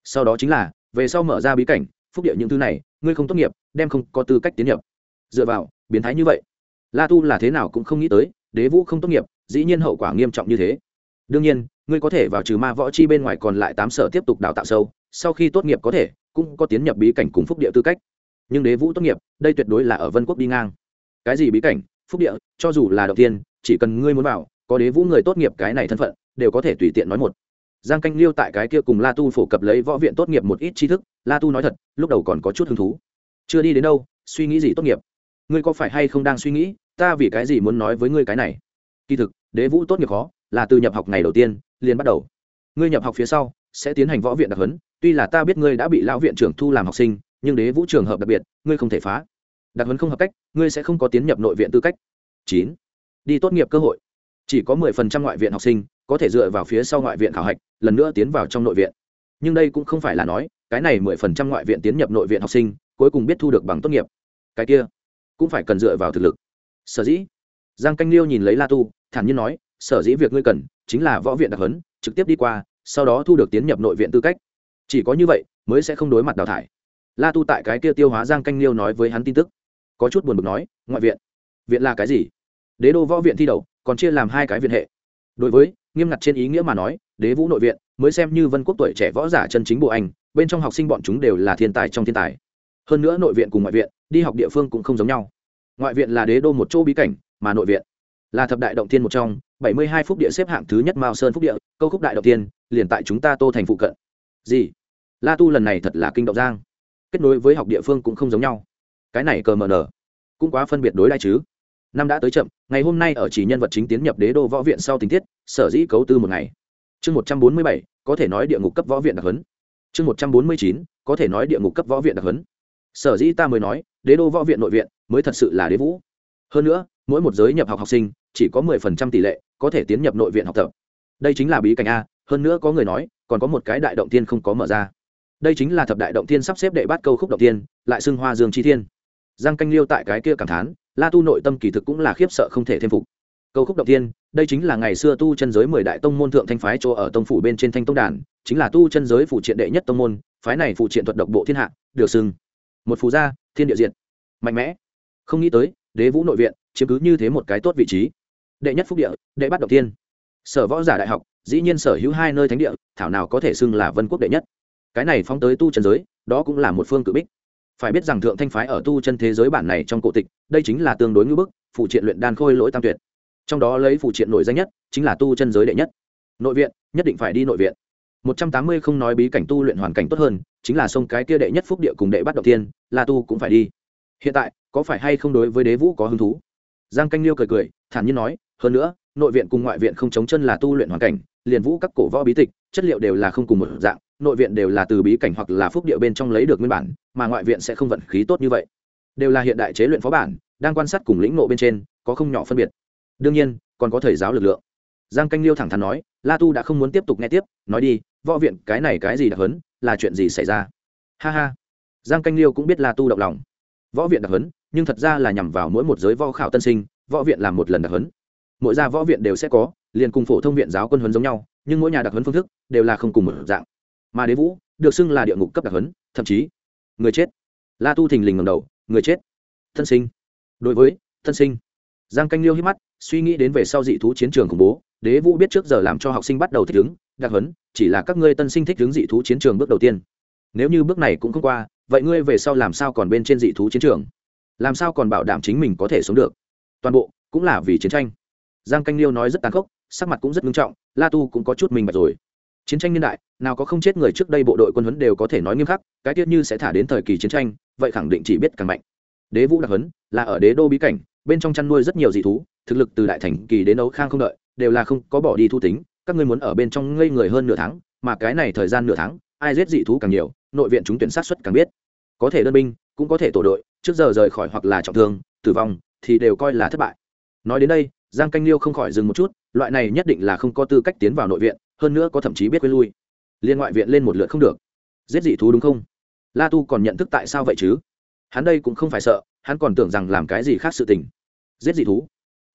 Sau đó chính là, về sau mở ra bí cảnh, phúc địa những thứ này, ngươi không tốt nghiệp, đem không có tư cách tiến nhập. Dựa vào, biến thái như vậy. La tu là thế nào cũng không nghĩ tới, đế vũ không tốt nghiệp, dĩ nhiên hậu quả nghiêm trọng như thế. Đương nhiên, ngươi có thể vào trừ ma võ chi bên ngoài còn lại tám sở tiếp tục đào tạo sâu, sau khi tốt nghiệp có thể, cũng có tiến nhập bí cảnh cùng phúc địa tư cách. Nhưng đế vũ tốt nghiệp, đây tuyệt đối là ở vân quốc đi ngang. Cái gì bí cảnh? Phúc địa, cho dù là đầu tiên, chỉ cần ngươi muốn vào, có đế vũ người tốt nghiệp cái này thân phận đều có thể tùy tiện nói một. Giang canh liêu tại cái kia cùng la tu phổ cập lấy võ viện tốt nghiệp một ít tri thức, la tu nói thật, lúc đầu còn có chút hứng thú. Chưa đi đến đâu, suy nghĩ gì tốt nghiệp? Ngươi có phải hay không đang suy nghĩ, ta vì cái gì muốn nói với ngươi cái này? Kỳ thực, đế vũ tốt nghiệp khó, là từ nhập học ngày đầu tiên, liền bắt đầu. Ngươi nhập học phía sau, sẽ tiến hành võ viện đặc huấn, tuy là ta biết ngươi đã bị lão viện trưởng thu làm học sinh, nhưng đế vũ trường hợp đặc biệt, ngươi không thể phá. Đặc huấn không hợp cách, ngươi sẽ không có tiến nhập nội viện tư cách. Chín. Đi tốt nghiệp cơ hội. Chỉ có mười phần trăm ngoại viện học sinh có thể dựa vào phía sau ngoại viện khảo hạch, lần nữa tiến vào trong nội viện. Nhưng đây cũng không phải là nói, cái này mười phần trăm ngoại viện tiến nhập nội viện học sinh, cuối cùng biết thu được bằng tốt nghiệp. Cái kia, cũng phải cần dựa vào thực lực. Sở dĩ, giang canh liêu nhìn lấy la tu, thản nhiên nói, sở dĩ việc ngươi cần chính là võ viện đặc hấn trực tiếp đi qua, sau đó thu được tiến nhập nội viện tư cách. Chỉ có như vậy, mới sẽ không đối mặt đào thải. La tu tại cái kia tiêu hóa giang canh liêu nói với hắn tin tức, có chút buồn bực nói, ngoại viện? Viện là cái gì? Đế đô võ viện thi đầu còn chia làm hai cái viện hệ. Đối với nghiêm ngặt trên ý nghĩa mà nói, đế vũ nội viện, mới xem như vân quốc tuổi trẻ võ giả chân chính bộ anh bên trong học sinh bọn chúng đều là thiên tài trong thiên tài. Hơn nữa nội viện cùng ngoại viện, đi học địa phương cũng không giống nhau. Ngoại viện là đế đô một chỗ bí cảnh, mà nội viện là thập đại động tiên một trong, bảy mươi hai phúc địa xếp hạng thứ nhất mao sơn phúc địa, câu khúc đại động tiên liền tại chúng ta tô thành phụ cận. Gì? La tu lần này thật là kinh động giang. Kết nối với học địa phương cũng không giống nhau. Cái này cờ mờ nở cũng quá phân biệt đối lại chứ năm đã tới chậm, ngày hôm nay ở chỉ nhân vật chính tiến nhập đế đô võ viện sau tình tiết, sở dĩ cấu tư một ngày. Chương một trăm bốn mươi bảy, có thể nói địa ngục cấp võ viện đặc huấn. Chương một trăm bốn mươi chín, có thể nói địa ngục cấp võ viện đặc huấn. Sở dĩ ta mới nói, đế đô võ viện nội viện mới thật sự là đế vũ. Hơn nữa, mỗi một giới nhập học học sinh, chỉ có mười phần trăm tỷ lệ có thể tiến nhập nội viện học tập. Đây chính là bí cảnh a, hơn nữa có người nói, còn có một cái đại động tiên không có mở ra. Đây chính là thập đại động tiên sắp xếp đệ bát câu khúc động tiên lại xưng hoa dương chi thiên. Giang canh liêu tại cái kia cảm thán la tu nội tâm kỳ thực cũng là khiếp sợ không thể thêm phục. Câu khúc động tiên, đây chính là ngày xưa tu chân giới mười đại tông môn thượng thanh phái chỗ ở tông phủ bên trên thanh tông đàn, chính là tu chân giới phụ triện đệ nhất tông môn, phái này phụ triện thuật độc bộ thiên hạ, được xưng. Một phù gia, thiên địa diện mạnh mẽ. Không nghĩ tới, đế vũ nội viện, chiếm cứ như thế một cái tốt vị trí. Đệ nhất phúc địa, đệ bắt động tiên. Sở võ giả đại học, dĩ nhiên sở hữu hai nơi thánh địa, thảo nào có thể xưng là vân quốc đệ nhất. Cái này phóng tới tu chân giới, đó cũng là một phương cự bích phải biết rằng thượng thanh phái ở tu chân thế giới bản này trong cổ tịch, đây chính là tương đối ngưỡng bức phụ triện luyện đan khôi lỗi tam tuyệt. Trong đó lấy phụ triện nổi danh nhất chính là tu chân giới đệ nhất. Nội viện, nhất định phải đi nội viện. Một trăm tám mươi không nói bí cảnh tu luyện hoàn cảnh tốt hơn, chính là sông cái kia đệ nhất phúc địa cùng đệ bắt đầu tiên, là tu cũng phải đi. Hiện tại, có phải hay không đối với đế vũ có hứng thú? Giang canh liêu cười cười, thản nhiên nói, hơn nữa, nội viện cùng ngoại viện không chống chân là tu luyện hoàn cảnh, liền vũ các cổ võ bí tịch, chất liệu đều là không cùng một dạng, nội viện đều là từ bí cảnh hoặc là phúc địa bên trong lấy được nguyên bản mà ngoại viện sẽ không vận khí tốt như vậy. Đều là hiện đại chế luyện phó bản, đang quan sát cùng lĩnh nộ bên trên, có không nhỏ phân biệt. Đương nhiên, còn có thầy giáo lực lượng. Giang canh liêu thẳng thắn nói, la tu đã không muốn tiếp tục nghe tiếp, nói đi, võ viện cái này cái gì đặc hấn, là chuyện gì xảy ra? Ha ha. Giang canh liêu cũng biết la tu động lòng. Võ viện đặc hấn, nhưng thật ra là nhằm vào mỗi một giới võ khảo tân sinh, võ viện làm một lần đặc hấn. Mỗi gia võ viện đều sẽ có, liền cùng phổ thông viện giáo quân huấn giống nhau, nhưng mỗi nhà đặc huấn phương thức đều là không cùng một dạng. Mà đế vũ, được xưng là địa ngục cấp đặc huấn thậm chí người chết. La tu thình lình ngầm đầu, người chết. Thân sinh. Đối với, thân sinh. Giang canh liêu hít mắt, suy nghĩ đến về sau dị thú chiến trường khủng bố, đế vũ biết trước giờ làm cho học sinh bắt đầu thích ứng, đặc huấn, chỉ là các ngươi tân sinh thích ứng dị thú chiến trường bước đầu tiên. Nếu như bước này cũng không qua, vậy ngươi về sau làm sao còn bên trên dị thú chiến trường? Làm sao còn bảo đảm chính mình có thể sống được? Toàn bộ, cũng là vì chiến tranh. Giang canh liêu nói rất tàn khốc, sắc mặt cũng rất nghiêm trọng, la tu cũng có chút minh bạch rồi chiến tranh niên đại, nào có không chết người trước đây bộ đội quân huấn đều có thể nói nghiêm khắc, cái tiết như sẽ thả đến thời kỳ chiến tranh, vậy khẳng định chỉ biết càng mạnh. Đế vũ đặc huấn là ở đế đô bí cảnh, bên trong chăn nuôi rất nhiều dị thú, thực lực từ đại thành kỳ đến ấu khang không đợi, đều là không có bỏ đi thu tính, các ngươi muốn ở bên trong ngây người hơn nửa tháng, mà cái này thời gian nửa tháng, ai giết dị thú càng nhiều, nội viện chúng tuyển sát xuất càng biết. Có thể đơn binh, cũng có thể tổ đội, trước giờ rời khỏi hoặc là trọng thương, tử vong, thì đều coi là thất bại. Nói đến đây, giang canh liêu không khỏi dừng một chút, loại này nhất định là không có tư cách tiến vào nội viện hơn nữa có thậm chí biết quên lui. Liên ngoại viện lên một lượt không được. Giết dị thú đúng không? La tu còn nhận thức tại sao vậy chứ? Hắn đây cũng không phải sợ, hắn còn tưởng rằng làm cái gì khác sự tình. Giết dị thú.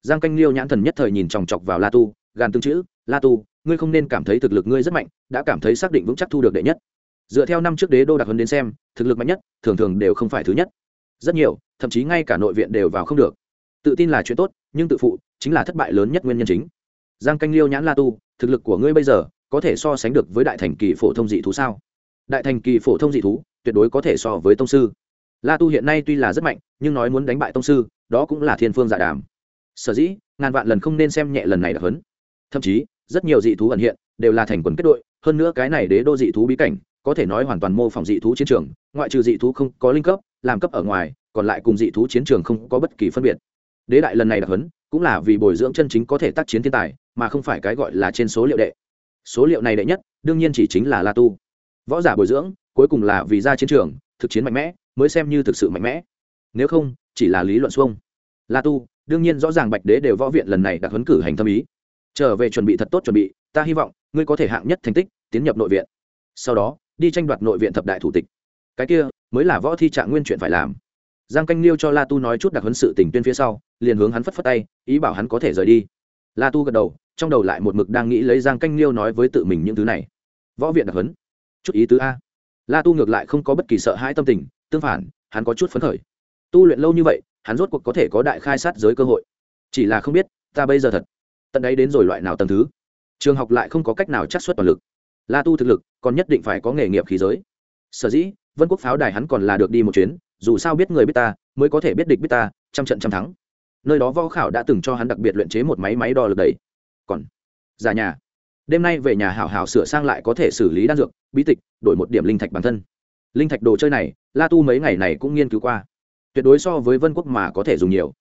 Giang canh liêu nhãn thần nhất thời nhìn chòng chọc vào la tu, gàn tương chữ, la tu, ngươi không nên cảm thấy thực lực ngươi rất mạnh, đã cảm thấy xác định vững chắc thu được đệ nhất. Dựa theo năm trước đế đô đặc hấn đến xem, thực lực mạnh nhất, thường thường đều không phải thứ nhất. Rất nhiều, thậm chí ngay cả nội viện đều vào không được. Tự tin là chuyện tốt, nhưng tự phụ chính là thất bại lớn nhất nguyên nhân chính. Giang canh liêu nhãn la tu thực lực của ngươi bây giờ có thể so sánh được với đại thành kỳ phổ thông dị thú sao? Đại thành kỳ phổ thông dị thú, tuyệt đối có thể so với tông sư. La tu hiện nay tuy là rất mạnh, nhưng nói muốn đánh bại tông sư, đó cũng là thiên phương dạ đàm. Sở dĩ, ngàn vạn lần không nên xem nhẹ lần này đặc hấn. Thậm chí, rất nhiều dị thú ẩn hiện, đều là thành quần kết đội, hơn nữa cái này đế đô dị thú bí cảnh, có thể nói hoàn toàn mô phỏng dị thú chiến trường, ngoại trừ dị thú không có linh cấp, làm cấp ở ngoài, còn lại cùng dị thú chiến trường không có bất kỳ phân biệt. Đế đại lần này đặc hấn, cũng là vì bồi dưỡng chân chính có thể tác chiến thiên tài mà không phải cái gọi là trên số liệu đệ. Số liệu này đệ nhất, đương nhiên chỉ chính là la tu. Võ giả bồi dưỡng, cuối cùng là vì ra chiến trường, thực chiến mạnh mẽ, mới xem như thực sự mạnh mẽ. Nếu không, chỉ là lý luận xuông. La tu, đương nhiên rõ ràng bạch đế đều võ viện lần này đặc huấn cử hành tâm ý. Trở về chuẩn bị thật tốt chuẩn bị, ta hy vọng, ngươi có thể hạng nhất thành tích, tiến nhập nội viện. Sau đó, đi tranh đoạt nội viện thập đại thủ tịch. Cái kia, mới là võ thi trạng nguyên chuyện phải làm. Giang canh liêu cho la tu nói chút đặc huấn sự tình tuyên phía sau, liền hướng hắn phất phất tay, ý bảo hắn có thể rời đi la tu gật đầu, trong đầu lại một mực đang nghĩ lấy giang canh liêu nói với tự mình những thứ này. Võ viện đặc huấn chút ý tứ a. La tu ngược lại không có bất kỳ sợ hãi tâm tình, tương phản, hắn có chút phấn khởi. Tu luyện lâu như vậy, hắn rốt cuộc có thể có đại khai sát giới cơ hội. Chỉ là không biết, ta bây giờ thật tận đấy đến rồi loại nào tầng thứ. Trường học lại không có cách nào chắc suất toàn lực. La tu thực lực, còn nhất định phải có nghề nghiệp khí giới. Sở dĩ, vân quốc pháo đài hắn còn là được đi một chuyến, dù sao biết người biết ta, mới có thể biết địch biết ta, trăm trận trăm thắng nơi đó võ khảo đã từng cho hắn đặc biệt luyện chế một máy máy đo lực đầy còn giả nhà. Đêm nay về nhà hảo hảo sửa sang lại có thể xử lý đan dược, bí tịch, đổi một điểm linh thạch bản thân. Linh thạch đồ chơi này, la tu mấy ngày này cũng nghiên cứu qua. Tuyệt đối so với vân quốc mà có thể dùng nhiều.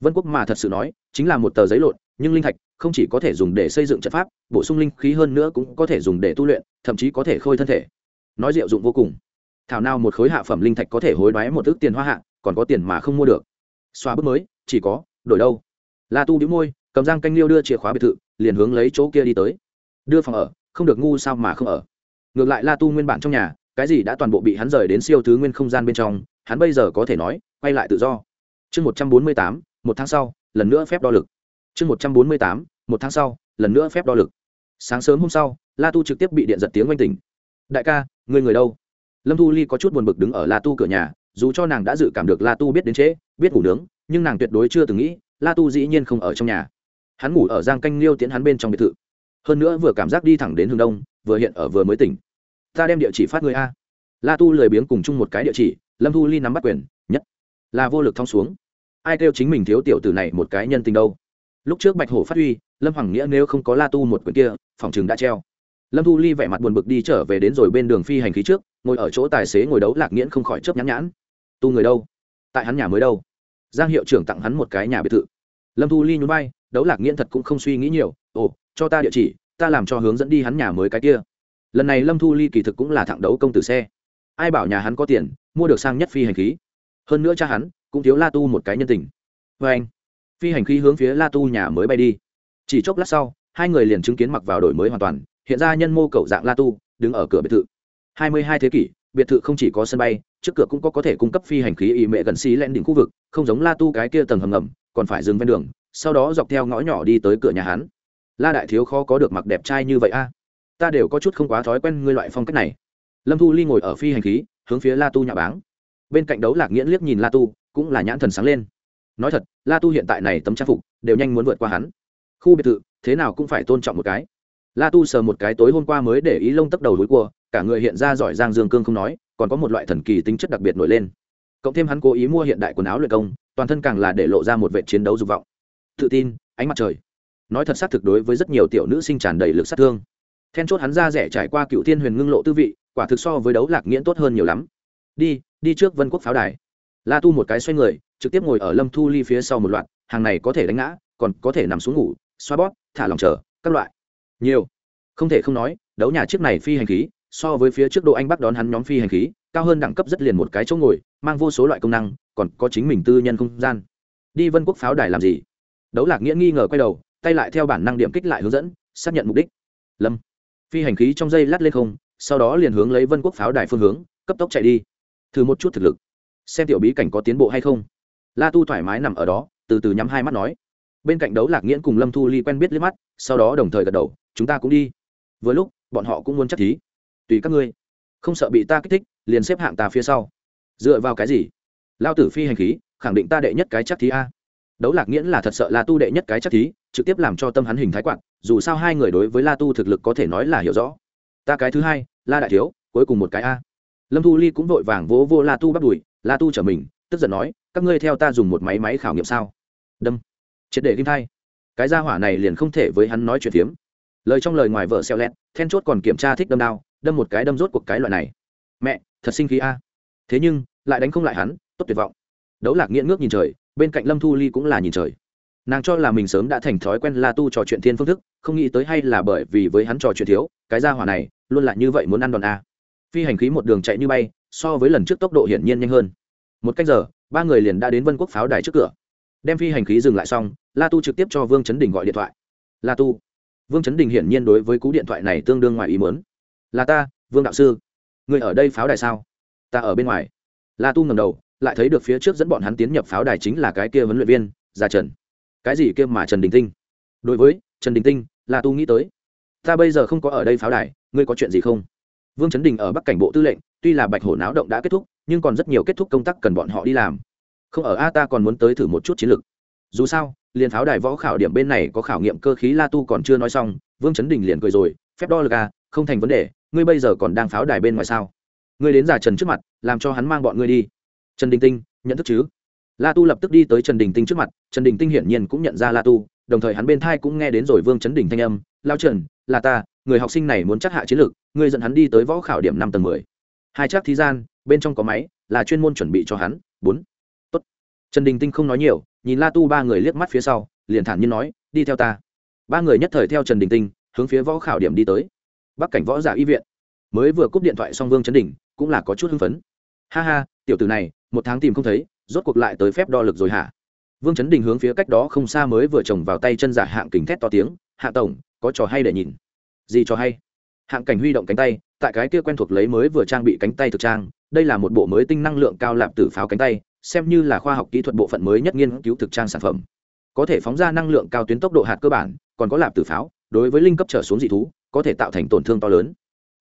Vân quốc mà thật sự nói, chính là một tờ giấy lộn, nhưng linh thạch không chỉ có thể dùng để xây dựng trận pháp, bổ sung linh khí hơn nữa cũng có thể dùng để tu luyện, thậm chí có thể khôi thân thể. Nói diệu dụng vô cùng. Thảo nào một khối hạ phẩm linh thạch có thể hối đoái một ước tiền hoa hạ, còn có tiền mà không mua được. Xóa bước mới, chỉ có đổi đâu? La tu đĩu môi, cầm giang canh liêu đưa chìa khóa biệt thự, liền hướng lấy chỗ kia đi tới. Đưa phòng ở, không được ngu sao mà không ở. Ngược lại la tu nguyên bản trong nhà, cái gì đã toàn bộ bị hắn rời đến siêu thứ nguyên không gian bên trong, hắn bây giờ có thể nói, quay lại tự do. Chương một trăm bốn mươi tám, một tháng sau, lần nữa phép đo lực. Chương một trăm bốn mươi tám, một tháng sau, lần nữa phép đo lực. Sáng sớm hôm sau, la tu trực tiếp bị điện giật tiếng oanh tỉnh. Đại ca người người đâu? Lâm thu ly có chút buồn bực đứng ở la tu cửa nhà dù cho nàng đã dự cảm được la tu biết đến trễ biết ngủ nướng, nhưng nàng tuyệt đối chưa từng nghĩ, la tu dĩ nhiên không ở trong nhà. Hắn ngủ ở giang canh liêu tiến hắn bên trong biệt thự. Hơn nữa vừa cảm giác đi thẳng đến hướng đông, vừa hiện ở vừa mới tỉnh. Ta đem địa chỉ phát người a. La tu lười biếng cùng chung một cái địa chỉ, lâm thu ly nắm bắt quyền, nhất. Là vô lực thong xuống. Ai kêu chính mình thiếu tiểu tử này một cái nhân tình đâu? Lúc trước bạch hổ phát huy, lâm hoàng nghĩa nếu không có la tu một quyền kia, phòng chừng đã treo. Lâm thu ly vẻ mặt buồn bực đi trở về đến rồi bên đường phi hành khí trước, ngồi ở chỗ tài xế ngồi đấu lạc nghiễn không khỏi chớp nhãn nhãn tu người đâu? Tại hắn nhà mới đâu? Giang hiệu trưởng tặng hắn một cái nhà biệt thự. Lâm thu ly nhún bay đấu lạc nghiễn thật cũng không suy nghĩ nhiều. Ồ, cho ta địa chỉ, ta làm cho hướng dẫn đi hắn nhà mới cái kia. Lần này lâm thu ly kỳ thực cũng là thẳng đấu công tử xe. Ai bảo nhà hắn có tiền, mua được sang nhất phi hành khí. Hơn nữa cha hắn, cũng thiếu la tu một cái nhân tình. Vê anh, phi hành khí hướng phía la tu nhà mới bay đi. Chỉ chốc lát sau, hai người liền chứng kiến mặc vào đổi mới hoàn toàn. Hiện ra nhân mô cầu dạng la tu, đứng ở cửa biệt thự. Hai mươi hai thế kỷ biệt thự không chỉ có sân bay, trước cửa cũng có có thể cung cấp phi hành khí y mệ gần xí len đỉnh khu vực, không giống la tu cái kia tầng hầm ngầm, còn phải dừng ven đường, sau đó dọc theo ngõ nhỏ đi tới cửa nhà hắn. La đại thiếu khó có được mặc đẹp trai như vậy a. À? Ta đều có chút không quá thói quen ngươi loại phong cách này. Lâm thu ly ngồi ở phi hành khí, hướng phía la tu nhà báng. Bên cạnh đấu lạc nghiễn liếc nhìn la tu, cũng là nhãn thần sáng lên. Nói thật, la tu hiện tại này tấm trang phục, đều nhanh muốn vượt qua hắn. Khu biệt thự, thế nào cũng phải tôn trọng một cái. La tu sờ một cái tối hôm qua mới để ý lông tấp đầu đuối cua cả người hiện ra giỏi giang dương cương không nói, còn có một loại thần kỳ tính chất đặc biệt nổi lên. Cộng thêm hắn cố ý mua hiện đại quần áo luyện công, toàn thân càng là để lộ ra một vệ chiến đấu dục vọng. Tự tin, ánh mặt trời. Nói thật xác thực đối với rất nhiều tiểu nữ sinh tràn đầy lực sát thương. Then chốt hắn ra rẻ trải qua cựu thiên huyền ngưng lộ tư vị, quả thực so với đấu lạc nghiễn tốt hơn nhiều lắm. Đi đi trước vân quốc pháo đài. La tu một cái xoay người, trực tiếp ngồi ở lâm thu ly phía sau một loạt, hàng này có thể đánh ngã, còn có thể nằm xuống ngủ, xoa bóp, thả lòng chờ, các loại. Nhiều. Không thể không nói, đấu nhà chiếc này phi hành khí so với phía trước độ anh bắt đón hắn nhóm phi hành khí, cao hơn đẳng cấp rất liền một cái chỗ ngồi, mang vô số loại công năng, còn có chính mình tư nhân không gian. Đi vân quốc pháo đài làm gì? Đấu lạc nghĩa nghi ngờ quay đầu, tay lại theo bản năng điểm kích lại hướng dẫn, xác nhận mục đích. Lâm. Phi hành khí trong dây lát lên không, sau đó liền hướng lấy vân quốc pháo đài phương hướng, cấp tốc chạy đi. Thử một chút thực lực. Xem tiểu bí cảnh có tiến bộ hay không. La tu thoải mái nằm ở đó, từ từ nhắm hai mắt nói. Bên cạnh đấu lạc nghiễn cùng lâm thu ly quen biết liếc mắt, sau đó đồng thời gật đầu, chúng ta cũng đi. Vừa lúc, bọn họ cũng muốn chắc thí tùy các ngươi. Không sợ bị ta kích thích, liền xếp hạng ta phía sau. Dựa vào cái gì? Lao tử phi hành khí, khẳng định ta đệ nhất cái chắc thí a. Đấu lạc nghiễn là thật sợ la tu đệ nhất cái chắc thí, trực tiếp làm cho tâm hắn hình thái quạt, dù sao hai người đối với la tu thực lực có thể nói là hiểu rõ. Ta cái thứ hai, la đại thiếu, cuối cùng một cái a. Lâm thu ly cũng vội vàng vỗ vô la tu bắt đùi, la tu trở mình, tức giận nói, các ngươi theo ta dùng một máy máy khảo nghiệm sao? Đâm. Triệt để kim thai. Cái gia hỏa này liền không thể với hắn nói chuyện phiếm. Lời trong lời ngoài vợ xeo lẹt, then chốt còn kiểm tra thích đâm đao đâm một cái đâm rốt cuộc cái loại này. Mẹ, thật sinh khí a. Thế nhưng, lại đánh không lại hắn, tốt tuyệt vọng. Đấu lạc nghiện ngước nhìn trời, bên cạnh lâm thu ly cũng là nhìn trời. Nàng cho là mình sớm đã thành thói quen la tu trò chuyện thiên phương thức, không nghĩ tới hay là bởi vì với hắn trò chuyện thiếu, cái gia hỏa này luôn là như vậy muốn ăn đòn a. Phi hành khí một đường chạy như bay, so với lần trước tốc độ hiển nhiên nhanh hơn. Một cách giờ, ba người liền đã đến vân quốc pháo đài trước cửa. Đem phi hành khí dừng lại xong, la tu trực tiếp cho vương chấn đình gọi điện thoại. La tu. Vương chấn đình hiển nhiên đối với cú điện thoại này tương đương ngoài ý mớn là ta, vương đạo sư. Người ở đây pháo đài sao? Ta ở bên ngoài. La tu ngầm đầu, lại thấy được phía trước dẫn bọn hắn tiến nhập pháo đài chính là cái kia huấn luyện viên, già trần. Cái gì kia mà trần đình tinh? Đối với, trần đình tinh, la tu nghĩ tới. Ta bây giờ không có ở đây pháo đài, ngươi có chuyện gì không? Vương chấn đình ở bắc cảnh bộ tư lệnh, tuy là bạch hổ náo động đã kết thúc, nhưng còn rất nhiều kết thúc công tác cần bọn họ đi làm. Không ở a ta còn muốn tới thử một chút chiến lược. Dù sao, liền pháo đài võ khảo điểm bên này có khảo nghiệm cơ khí la tu còn chưa nói xong, vương chấn đình liền cười rồi, phép đo lực a, không thành vấn đề ngươi bây giờ còn đang pháo đài bên ngoài sao? Ngươi đến giả trần trước mặt, làm cho hắn mang bọn ngươi đi. Trần đình tinh, nhận thức chứ? La tu lập tức đi tới trần đình tinh trước mặt, trần đình tinh hiển nhiên cũng nhận ra la tu, đồng thời hắn bên thai cũng nghe đến rồi vương chấn đình thanh âm, lao trần, là ta, người học sinh này muốn chắc hạ chiến lược, ngươi dẫn hắn đi tới võ khảo điểm năm tầng mười. Hai chắc thí gian, bên trong có máy, là chuyên môn chuẩn bị cho hắn. Bốn. Tốt. trần đình tinh không nói nhiều, nhìn la tu ba người liếc mắt phía sau, liền thản nhiên nói, đi theo ta. Ba người nhất thời theo trần đình tinh, hướng phía võ khảo điểm đi tới bắc cảnh võ giả y viện. Mới vừa cúp điện thoại xong vương chấn đỉnh, cũng là có chút hưng phấn. Ha ha, tiểu tử này, một tháng tìm không thấy, rốt cuộc lại tới phép đo lực rồi hả? Vương chấn đình hướng phía cách đó không xa mới vừa trồng vào tay chân giả hạng kính thét to tiếng, hạ tổng, có trò hay để nhìn. Gì trò hay? Hạng cảnh huy động cánh tay, tại cái kia quen thuộc lấy mới vừa trang bị cánh tay thực trang, đây là một bộ mới tinh năng lượng cao lạp tử pháo cánh tay, xem như là khoa học kỹ thuật bộ phận mới nhất nghiên cứu thực trang sản phẩm. Có thể phóng ra năng lượng cao tuyến tốc độ hạt cơ bản, còn có lạp tử pháo, đối với linh cấp trở xuống dị thú có thể tạo thành tổn thương to lớn.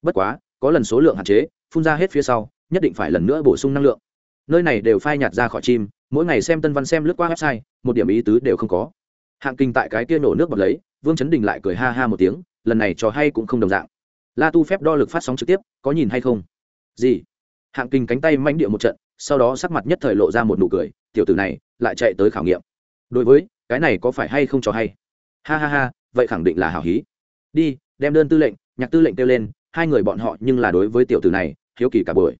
Bất quá, có lần số lượng hạn chế, phun ra hết phía sau, nhất định phải lần nữa bổ sung năng lượng. Nơi này đều phai nhạt ra khỏi chim, mỗi ngày xem tân văn xem lướt qua website, một điểm ý tứ đều không có. Hạng kinh tại cái kia nổ nước bật lấy, vương chấn đình lại cười ha ha một tiếng, lần này trò hay cũng không đồng dạng. La tu phép đo lực phát sóng trực tiếp, có nhìn hay không? Gì? Hạng kinh cánh tay manh địa một trận, sau đó sắc mặt nhất thời lộ ra một nụ cười, tiểu tử này, lại chạy tới khảo nghiệm. Đối với, cái này có phải hay không cho hay? Ha ha ha, vậy khẳng định là hảo hí. Đi đem đơn tư lệnh, nhạc tư lệnh kêu lên, hai người bọn họ nhưng là đối với tiểu tử này, hiếu kỳ cả buổi.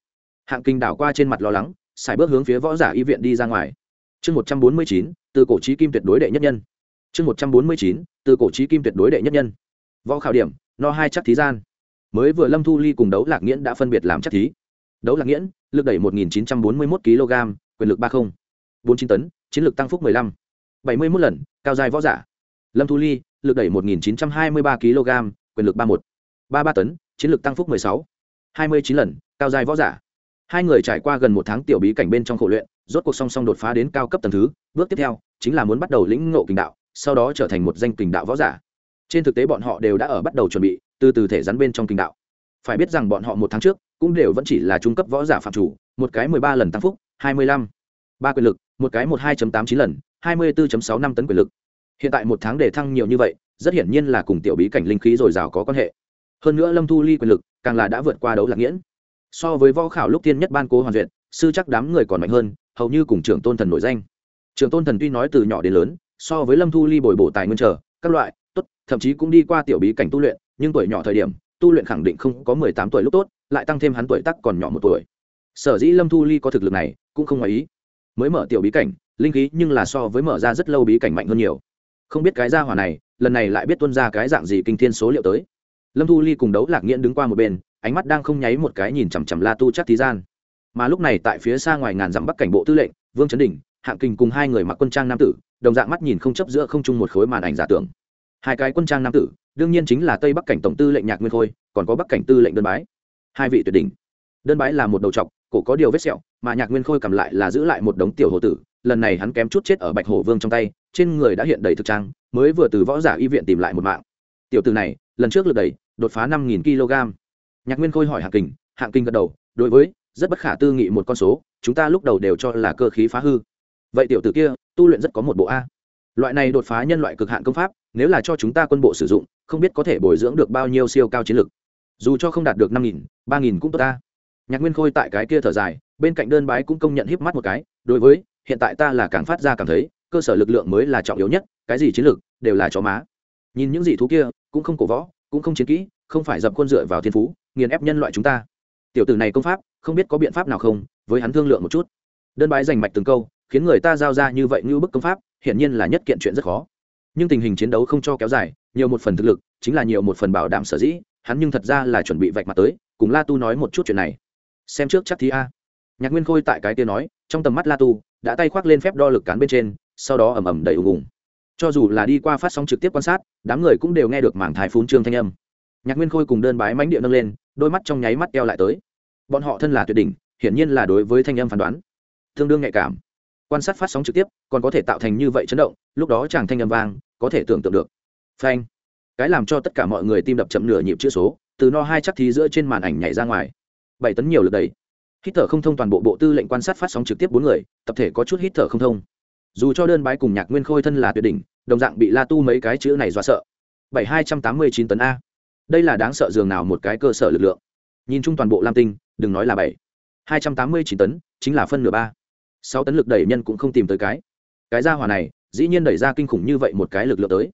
Hạng kinh đảo qua trên mặt lo lắng, xài bước hướng phía võ giả y viện đi ra ngoài. Chương một trăm bốn mươi chín, từ cổ trí kim tuyệt đối đệ nhất nhân. Chương một trăm bốn mươi chín, từ cổ trí kim tuyệt đối đệ nhất nhân. Võ khảo điểm, no hai chắc thí gian. Mới vừa lâm thu ly cùng đấu lạc nghiễn đã phân biệt làm chắc thí. Đấu lạc nghiễn, lực đẩy một nghìn chín trăm bốn mươi một kg, quyền lực ba mươi bốn chín tấn, chiến lực tăng phúc mười lăm. Bảy mươi một lần, cao dài võ giả. Lâm thu ly, lực đẩy một nghìn chín trăm hai mươi ba kg quyền lực ba một, ba ba tấn, chiến lược tăng phúc mười sáu, hai mươi chín lần, cao dài võ giả. Hai người trải qua gần một tháng tiểu bí cảnh bên trong khổ luyện, rốt cuộc song song đột phá đến cao cấp tầng thứ, bước tiếp theo chính là muốn bắt đầu lĩnh ngộ kình đạo, sau đó trở thành một danh kình đạo võ giả. Trên thực tế bọn họ đều đã ở bắt đầu chuẩn bị từ từ thể rắn bên trong kinh đạo. Phải biết rằng bọn họ một tháng trước cũng đều vẫn chỉ là trung cấp võ giả phạm chủ, một cái mười ba lần tăng phúc, hai mươi lăm, ba quyền lực, một cái một hai tám chín lần, hai mươi bốn sáu năm tấn quyền lực. Hiện tại một tháng để thăng nhiều như vậy rất hiển nhiên là cùng tiểu bí cảnh linh khí dồi dào có quan hệ. Hơn nữa lâm thu ly quyền lực càng là đã vượt qua đấu lạc nghiễn. So với võ khảo lúc tiên nhất ban cố hoàn duyệt, sư chắc đám người còn mạnh hơn, hầu như cùng trưởng tôn thần nổi danh. Trưởng tôn thần tuy nói từ nhỏ đến lớn, so với lâm thu ly bồi bổ tài nguyên trở, các loại, tốt, thậm chí cũng đi qua tiểu bí cảnh tu luyện, nhưng tuổi nhỏ thời điểm, tu luyện khẳng định không có mười tám tuổi lúc tốt, lại tăng thêm hắn tuổi tắc còn nhỏ một tuổi. Sở dĩ lâm thu ly có thực lực này cũng không ngoài ý. Mới mở tiểu bí cảnh, linh khí nhưng là so với mở ra rất lâu bí cảnh mạnh hơn nhiều không biết cái gia hỏa này, lần này lại biết tuân ra cái dạng gì kinh thiên số liệu tới. Lâm thu ly cùng đấu lạc nghiễn đứng qua một bên, ánh mắt đang không nháy một cái nhìn chằm chằm la tu chắc tí gian. Mà lúc này tại phía xa ngoài ngàn dặm bắc cảnh bộ tư lệnh, vương trấn đình hạng kinh cùng hai người mặc quân trang nam tử, đồng dạng mắt nhìn không chấp giữa không chung một khối màn ảnh giả tưởng. Hai cái quân trang nam tử, đương nhiên chính là tây bắc cảnh tổng tư lệnh nhạc nguyên khôi, còn có bắc cảnh tư lệnh đơn bái. Hai vị tuyệt đỉnh. Đơn bái là một đầu trọc, cổ có điều vết sẹo, mà nhạc nguyên khôi cầm lại là giữ lại một đống tiểu hồ tử, lần này hắn kém chút chết ở bạch hổ vương trong tay trên người đã hiện đầy thực trang, mới vừa từ võ giả y viện tìm lại một mạng. Tiểu từ này, lần trước lượt đẩy, đột phá năm nghìn kg. Nhạc nguyên khôi hỏi hạng kình hạng kình gật đầu, đối với, rất bất khả tư nghị một con số, chúng ta lúc đầu đều cho là cơ khí phá hư. Vậy tiểu tử kia, tu luyện rất có một bộ a. Loại này đột phá nhân loại cực hạn công pháp, nếu là cho chúng ta quân bộ sử dụng, không biết có thể bồi dưỡng được bao nhiêu siêu cao chiến lực. Dù cho không đạt được năm nghìn, ba nghìn cũng tốt ta. Nhạc nguyên khôi tại cái kia thở dài, bên cạnh đơn bái cũng công nhận híp mắt một cái, đối với, hiện tại ta là càng phát ra cảm thấy cơ sở lực lượng mới là trọng yếu nhất, cái gì chiến lược đều là chó má. Nhìn những gì thú kia, cũng không cổ võ, cũng không chiến kỹ, không phải dập khuôn dựa vào thiên phú, nghiền ép nhân loại chúng ta. Tiểu tử này công pháp, không biết có biện pháp nào không, với hắn thương lượng một chút. Đơn bái giành mạch từng câu, khiến người ta giao ra như vậy như bức công pháp, hiển nhiên là nhất kiện chuyện rất khó. Nhưng tình hình chiến đấu không cho kéo dài, nhiều một phần thực lực, chính là nhiều một phần bảo đảm sở dĩ, hắn nhưng thật ra là chuẩn bị vạch mặt tới, cùng la tu nói một chút chuyện này. Xem trước chắc thi a. Nhạc nguyên khôi tại cái kia nói, trong tầm mắt la tu, đã tay khoác lên phép đo lực cán bên trên sau đó ầm ầm đầy ùng ùng cho dù là đi qua phát sóng trực tiếp quan sát, đám người cũng đều nghe được mảng thái phun trương thanh âm. Nhạc nguyên khôi cùng đơn bái mánh địa nâng lên, đôi mắt trong nháy mắt eo lại tới. Bọn họ thân là tuyệt đỉnh, hiển nhiên là đối với thanh âm phán đoán. Tương đương nhạy cảm. Quan sát phát sóng trực tiếp, còn có thể tạo thành như vậy chấn động, lúc đó chàng thanh âm vang, có thể tưởng tượng được. Phanh. Cái làm cho tất cả mọi người tim đập chậm nửa nhịp chữ số, từ no hai chắc thí giữa trên màn ảnh nhảy ra ngoài. Bảy tấn nhiều lượt đầy hít thở không thông toàn bộ bộ tư lệnh quan sát phát sóng trực tiếp bốn người, tập thể có chút hít thở không thông dù cho đơn bái cùng nhạc nguyên khôi thân là tuyệt đỉnh, đồng dạng bị la tu mấy cái chữ này dọa sợ. Bảy hai trăm tám mươi chín tấn a. Đây là đáng sợ dường nào một cái cơ sở lực lượng. Nhìn chung toàn bộ lam tinh, đừng nói là bảy. Hai trăm tám mươi chín tấn, chính là phân nửa ba. Sáu tấn lực đẩy nhân cũng không tìm tới cái. Cái ra hỏa này, dĩ nhiên đẩy ra kinh khủng như vậy một cái lực lượng tới.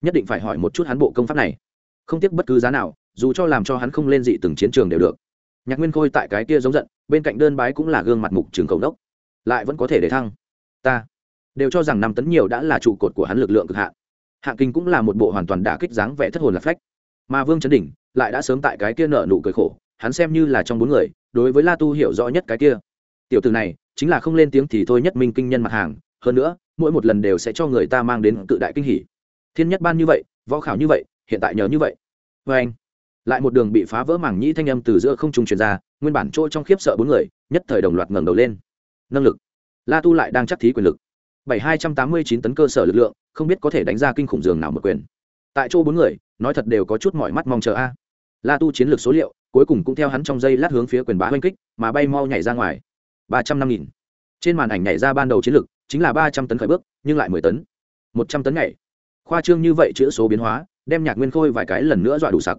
Nhất định phải hỏi một chút hắn bộ công pháp này. Không tiếc bất cứ giá nào, dù cho làm cho hắn không lên dị từng chiến trường đều được. Nhạc nguyên khôi tại cái kia giống giận, bên cạnh đơn bái cũng là gương mặt mục trường cầu đốc. Lại vẫn có thể để thăng. Ta đều cho rằng năm tấn nhiều đã là trụ cột của hắn lực lượng cực hạn. Hạng kinh cũng là một bộ hoàn toàn đả kích dáng vẻ thất hồn lạc phách. Mà vương chấn đỉnh lại đã sớm tại cái kia nợ nụ cười khổ, hắn xem như là trong bốn người, đối với la tu hiểu rõ nhất cái kia. Tiểu từ này chính là không lên tiếng thì thôi nhất minh kinh nhân mặt hàng, hơn nữa, mỗi một lần đều sẽ cho người ta mang đến tự đại kinh hỉ. Thiên nhất ban như vậy, võ khảo như vậy, hiện tại nhờ như vậy. Vê anh, lại một đường bị phá vỡ mảng nhĩ thanh âm từ giữa không trung truyền ra, nguyên bản trôi trong khiếp sợ bốn người, nhất thời đồng loạt ngẩng đầu lên. Năng lực. La tu lại đang chắc thí quyền lực bảy hai trăm tám mươi chín tấn cơ sở lực lượng, không biết có thể đánh ra kinh khủng giường nào một quyền. Tại chỗ bốn người, nói thật đều có chút mọi mắt mong chờ a. La tu chiến lược số liệu, cuối cùng cũng theo hắn trong dây lát hướng phía quyền bá oanh kích, mà bay mau nhảy ra ngoài. ba trăm năm nghìn. Trên màn ảnh nhảy ra ban đầu chiến lược, chính là ba trăm tấn khởi bước, nhưng lại mười tấn. một trăm tấn nhảy. Khoa trương như vậy chữ số biến hóa, đem nhạc nguyên khôi vài cái lần nữa dọa đủ sặc.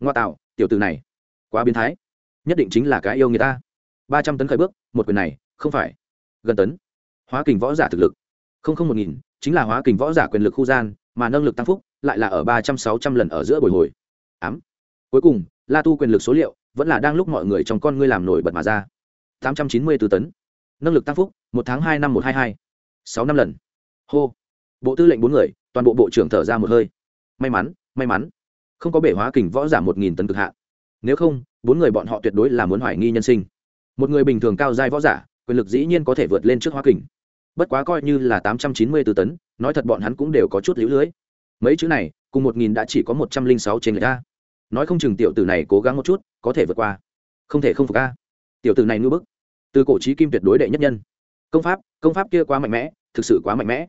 Ngoa tạo, tiểu từ này, quá biến thái. Nhất định chính là cái yêu người ta. ba trăm tấn khởi bước, một quyền này, không phải. Gần tấn. Hóa kình võ giả thực lực không không một nghìn, chính là hóa kình võ giả quyền lực khu gian, mà nâng lực tăng phúc, lại là ở ba trăm sáu trăm lần ở giữa bồi hồi. Ám. Cuối cùng, la tu quyền lực số liệu vẫn là đang lúc mọi người trong con ngươi làm nổi bật mà ra. tám trăm chín mươi b ố tấn. Nâng lực tăng phúc, một tháng hai năm một hai hai. Sáu năm lần. Hô. Bộ tư lệnh bốn người, toàn bộ bộ trưởng thở ra một hơi. May mắn may mắn. Không có bể hóa kình võ giả một nghìn tấn cực hạn. Nếu không, bốn người bọn họ tuyệt đối là muốn hoài nghi nhân sinh. Một người bình thường cao giai võ giả, quyền lực dĩ nhiên có thể vượt lên trước hóa kình bất quá coi như là tám trăm chín mươi từ tấn, nói thật bọn hắn cũng đều có chút lũ lưới. Mấy chữ này, cùng một nghìn đã chỉ có một trăm linh sáu trên người ta nói không chừng tiểu tử này cố gắng một chút, có thể vượt qua. Không thể không phục a. Tiểu tử này ngư bức. Từ cổ trí kim tuyệt đối đệ nhất nhân. Công pháp công pháp kia quá mạnh mẽ, thực sự quá mạnh mẽ.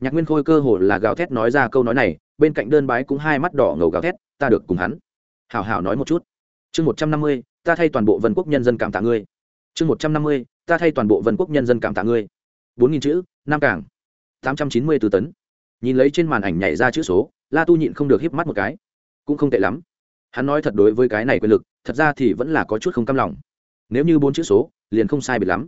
Nhạc nguyên khôi cơ hồ là gào thét nói ra câu nói này, bên cạnh đơn bái cũng hai mắt đỏ ngầu gào thét, ta được cùng hắn. Hảo hảo nói một chút. Chương một trăm năm mươi, ta thay toàn bộ vân quốc nhân dân cảm tạ ngươi. Chương một trăm năm mươi, ta thay toàn bộ vân quốc nhân dân cảm tạ ngươi bốn nghìn chữ, năm cảng tám trăm chín mươi từ tấn. Nhìn lấy trên màn ảnh nhảy ra chữ số, la tu nhịn không được híp mắt một cái. Cũng không tệ lắm. Hắn nói thật đối với cái này quyền lực, thật ra thì vẫn là có chút không cam lòng. Nếu như bốn chữ số, liền không sai biệt lắm.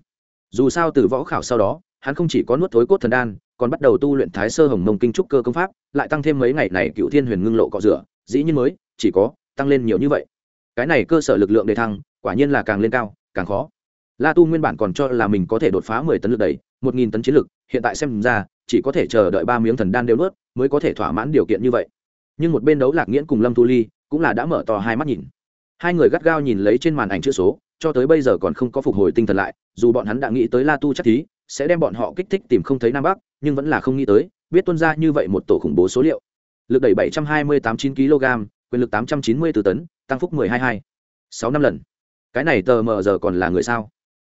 Dù sao từ võ khảo sau đó, hắn không chỉ có nuốt thối cốt thần đan, còn bắt đầu tu luyện thái sơ hồng mông kinh trúc cơ công pháp, lại tăng thêm mấy ngày này cựu thiên huyền ngưng lộ cọ rửa, dĩ nhiên mới, chỉ có tăng lên nhiều như vậy. Cái này cơ sở lực lượng đề thăng, quả nhiên là càng lên cao, càng khó. La tu nguyên bản còn cho là mình có thể đột phá mười tấn lực đầy một nghìn tấn chiến lực, hiện tại xem ra, chỉ có thể chờ đợi ba miếng thần đan đều nuốt mới có thể thỏa mãn điều kiện như vậy. Nhưng một bên đấu lạc nghiễn cùng lâm thu ly cũng là đã mở to hai mắt nhìn. Hai người gắt gao nhìn lấy trên màn ảnh chữ số, cho tới bây giờ còn không có phục hồi tinh thần lại, dù bọn hắn đã nghĩ tới la tu chắc thí, sẽ đem bọn họ kích thích tìm không thấy nam bắc, nhưng vẫn là không nghĩ tới, biết tuân ra như vậy một tổ khủng bố số liệu. Lực đẩy bảy trăm hai mươi tám chín kg quyền lực tám trăm chín mươi từ tấn, tăng phúc mười hai hai. Sáu năm lần. Cái này tờ mờ giờ còn là người sao?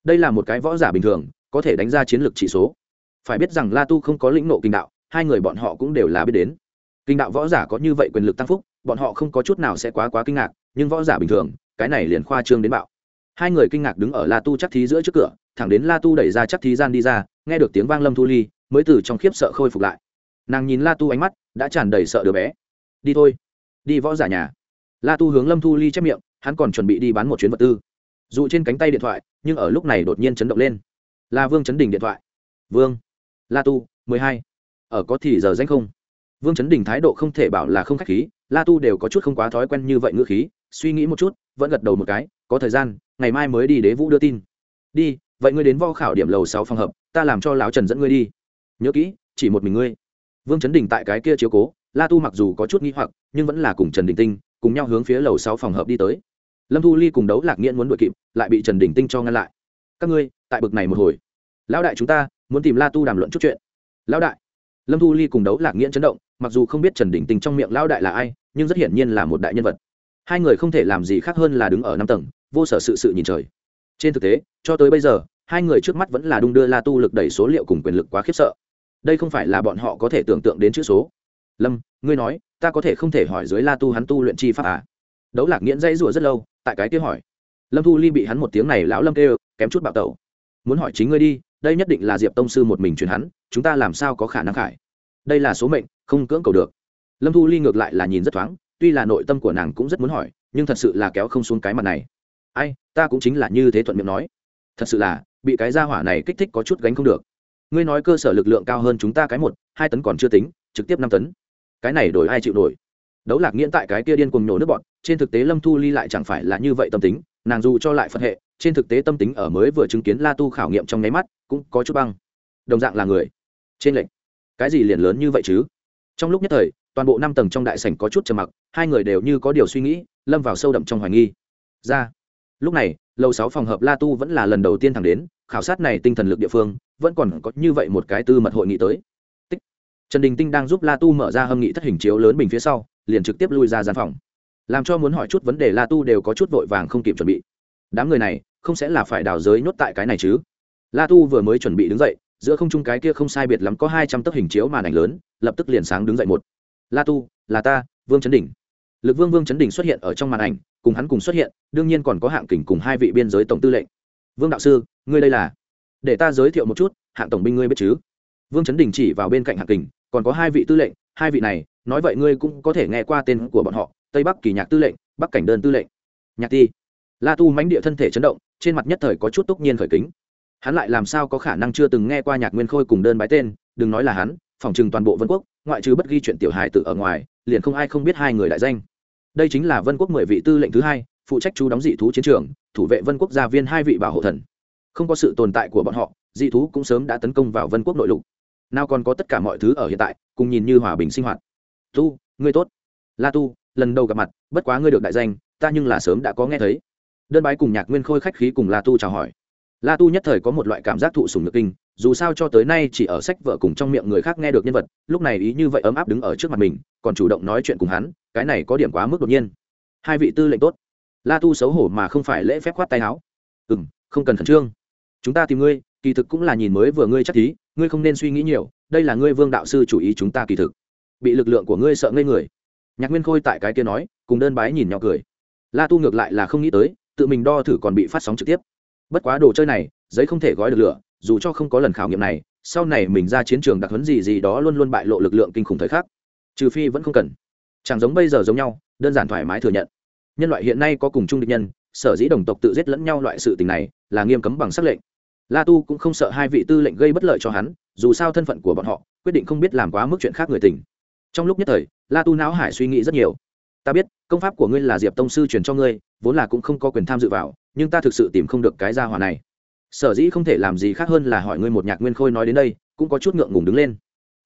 Đây là một cái võ giả bình thường có thể đánh ra chiến lược chỉ số. Phải biết rằng la tu không có lĩnh nộ kinh đạo, hai người bọn họ cũng đều là biết đến. Kinh đạo võ giả có như vậy quyền lực tăng phúc, bọn họ không có chút nào sẽ quá quá kinh ngạc, nhưng võ giả bình thường, cái này liền khoa trương đến bạo. Hai người kinh ngạc đứng ở la tu chắc thí giữa trước cửa, thẳng đến la tu đẩy ra chắc thí gian đi ra, nghe được tiếng vang lâm thu ly, mới từ trong khiếp sợ khôi phục lại. Nàng nhìn la tu ánh mắt, đã tràn đầy sợ đứa bé. Đi thôi, đi võ giả nhà. La tu hướng lâm thu ly chép miệng, hắn còn chuẩn bị đi bán một chuyến vật tư. Dù trên cánh tay điện thoại, nhưng ở lúc này đột nhiên chấn động lên là vương chấn đình điện thoại. Vương. La tu, mười hai. Ở có thì giờ danh không? Vương chấn đình thái độ không thể bảo là không k h á c h khí, la tu đều có chút không quá thói quen như vậy ngữ khí, suy nghĩ một chút, vẫn gật đầu một cái, có thời gian, ngày mai mới đi đế vũ đưa tin. Đi, vậy ngươi đến vo khảo điểm lầu sáu phòng hợp, ta làm cho lão trần dẫn ngươi đi. Nhớ kỹ, chỉ một mình ngươi. Vương chấn đình tại cái kia chiếu cố, la tu mặc dù có chút nghĩ hoặc, nhưng vẫn là cùng trần đình tinh, cùng nhau hướng phía lầu sáu phòng hợp đi tới. Lâm thu ly cùng đấu lạc nghiễn muốn đuổi kịp, lại bị trần đình tinh cho ngăn lại các ngươi, tại bực này một hồi. Lão đại chúng ta, muốn tìm la tu đàm luận chút chuyện. Lão đại. Lâm thu ly cùng đấu lạc nghiễn chấn động, mặc dù không biết trần đình tình trong miệng lão đại là ai, nhưng rất hiển nhiên là một đại nhân vật. Hai người không thể làm gì khác hơn là đứng ở năm tầng, vô sở sự sự nhìn trời. Trên thực tế, cho tới bây giờ, hai người trước mắt vẫn là đung đưa la tu lực đẩy số liệu cùng quyền lực quá khiếp sợ. Đây không phải là bọn họ có thể tưởng tượng đến chữ số. Lâm, ngươi nói, ta có thể không thể hỏi dưới la tu hắn tu luyện chi pháp à? Đấu lạc nghiễn dãy rủa rất lâu, tại cái kia hỏi. Lâm thu ly bị hắn một tiếng này lão lâm kêu kém chút bạo tẩu. Muốn hỏi chính ngươi đi, đây nhất định là diệp tông sư một mình truyền hắn, chúng ta làm sao có khả năng khải? Đây là số mệnh, không cưỡng cầu được. Lâm thu ly ngược lại là nhìn rất thoáng, tuy là nội tâm của nàng cũng rất muốn hỏi, nhưng thật sự là kéo không xuống cái mặt này. Ai, ta cũng chính là như thế thuận miệng nói. Thật sự là, bị cái gia hỏa này kích thích có chút gánh không được. Ngươi nói cơ sở lực lượng cao hơn chúng ta cái một, hai tấn còn chưa tính, trực tiếp năm tấn. Cái này đổi ai chịu đổi đấu lạc nghiễn tại cái kia điên cùng nhổ nước bọn, trên thực tế lâm thu ly lại chẳng phải là như vậy tâm tính, nàng dù cho lại phật hệ, trên thực tế tâm tính ở mới vừa chứng kiến la tu khảo nghiệm trong nháy mắt cũng có chút băng. Đồng dạng là người. Trên lệnh. Cái gì liền lớn như vậy chứ? Trong lúc nhất thời, toàn bộ năm tầng trong đại sảnh có chút trầm mặc, hai người đều như có điều suy nghĩ, lâm vào sâu đậm trong hoài nghi. Ra. Lúc này, lầu sáu phòng hợp la tu vẫn là lần đầu tiên thẳng đến, khảo sát này tinh thần lực địa phương, vẫn còn có như vậy một cái tư mật hội nghị tới. Tích. trần đình tinh đang giúp la tu mở ra hâm nghị thất hình chiếu lớn bình phía sau liền trực tiếp lui ra gian phòng. Làm cho muốn hỏi chút vấn đề la tu đều có chút vội vàng không kịp chuẩn bị. Đám người này, không sẽ là phải đào giới nhốt tại cái này chứ. La tu vừa mới chuẩn bị đứng dậy, giữa không trung cái kia không sai biệt lắm có hai trăm tấc hình chiếu màn ảnh lớn, lập tức liền sáng đứng dậy một. La tu, là ta, vương chấn đỉnh. Lực vương vương chấn đỉnh xuất hiện ở trong màn ảnh, cùng hắn cùng xuất hiện, đương nhiên còn có hạng kình cùng hai vị biên giới tổng tư lệnh. Vương đạo sư, ngươi đây là? Để ta giới thiệu một chút, hạng tổng binh ngươi biết chứ? Vương chấn đình chỉ vào bên cạnh hạng kình, còn có hai vị tư lệnh, hai vị này nói vậy ngươi cũng có thể nghe qua tên của bọn họ, tây bắc kỳ nhạc tư lệnh, bắc cảnh đơn tư lệnh. Nhạc ti. La tu mánh địa thân thể chấn động, trên mặt nhất thời có chút túc nhiên khởi kính. Hắn lại làm sao có khả năng chưa từng nghe qua nhạc nguyên khôi cùng đơn bái tên, đừng nói là hắn, phòng trừng toàn bộ vân quốc, ngoại trừ bất ghi chuyện tiểu hài tự ở ngoài, liền không ai không biết hai người đại danh. Đây chính là vân quốc mười vị tư lệnh thứ hai, phụ trách chú đóng dị thú chiến trường, thủ vệ vân quốc gia viên hai vị bảo hộ thần. Không có sự tồn tại của bọn họ, dị thú cũng sớm đã tấn công vào vân quốc nội lục. Nào còn có tất cả mọi thứ ở hiện tại, cùng nhìn như hòa bình sinh hoạt tu, ngươi tốt. La tu, lần đầu gặp mặt, bất quá ngươi được đại danh, ta nhưng là sớm đã có nghe thấy. Đơn bái cùng nhạc nguyên khôi khách khí cùng la tu chào hỏi. La tu nhất thời có một loại cảm giác thụ sùng nhược kinh, dù sao cho tới nay chỉ ở sách vợ cùng trong miệng người khác nghe được nhân vật, lúc này ý như vậy ấm áp đứng ở trước mặt mình, còn chủ động nói chuyện cùng hắn, cái này có điểm quá mức đột nhiên. Hai vị tư lệnh tốt. La tu xấu hổ mà không phải lễ phép khoát tay áo. Ừ m không cần khẩn trương. Chúng ta tìm ngươi, kỳ thực cũng là nhìn mới vừa ngươi chắc thí ngươi không nên suy nghĩ nhiều, đây là ngươi vương đạo sư chủ ý chúng ta kỳ thực bị lực lượng của ngươi sợ ngây người. Nhạc nguyên khôi tại cái kia nói, cùng đơn bái nhìn nhỏ cười. La tu ngược lại là không nghĩ tới, tự mình đo thử còn bị phát sóng trực tiếp. Bất quá đồ chơi này, giấy không thể gói được lửa, dù cho không có lần khảo nghiệm này, sau này mình ra chiến trường đặc huấn gì gì đó luôn luôn bại lộ lực lượng kinh khủng thời khắc. Trừ phi vẫn không cần. Chẳng giống bây giờ giống nhau, đơn giản thoải mái thừa nhận. Nhân loại hiện nay có cùng chung địch nhân, sở dĩ đồng tộc tự giết lẫn nhau loại sự tình này, là nghiêm cấm bằng sắc lệnh. La tu cũng không sợ hai vị tư lệnh gây bất lợi cho hắn, dù sao thân phận của bọn họ, quyết định không biết làm quá mức chuyện khác người tình trong lúc nhất thời, la tu não hải suy nghĩ rất nhiều. Ta biết, công pháp của ngươi là diệp tông sư truyền cho ngươi, vốn là cũng không có quyền tham dự vào, nhưng ta thực sự tìm không được cái gia hỏa này. Sở dĩ không thể làm gì khác hơn là hỏi ngươi một nhạc nguyên khôi nói đến đây, cũng có chút ngượng ngùng đứng lên.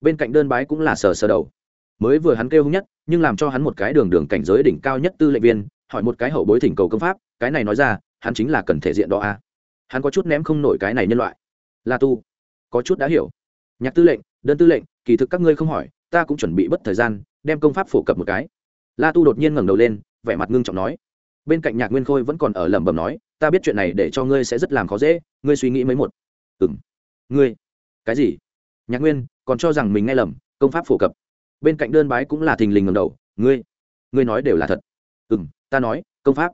Bên cạnh đơn bái cũng là sờ sờ đầu. Mới vừa hắn kêu hung nhất, nhưng làm cho hắn một cái đường đường cảnh giới đỉnh cao nhất tư lệnh viên, hỏi một cái hậu bối thỉnh cầu công pháp, cái này nói ra, hắn chính là cần thể diện đó a hắn có chút ném không nổi cái này nhân loại. La tu, có chút đã hiểu. Nhạc tư lệnh, đơn tư lệnh, kỳ thực các ngươi không hỏi ta cũng chuẩn bị bất thời gian, đem công pháp phổ cập một cái. La tu đột nhiên ngẩng đầu lên, vẻ mặt ngưng trọng nói. Bên cạnh nhạc nguyên khôi vẫn còn ở lẩm bẩm nói, ta biết chuyện này để cho ngươi sẽ rất làm khó dễ, ngươi suy nghĩ mấy một. Ừ m ngươi? Cái gì? Nhạc nguyên, còn cho rằng mình nghe lầm, công pháp phổ cập. Bên cạnh đơn bái cũng là thình lình ngầm đầu, ngươi? Ngươi nói đều là thật. Ừ m ta nói, công pháp.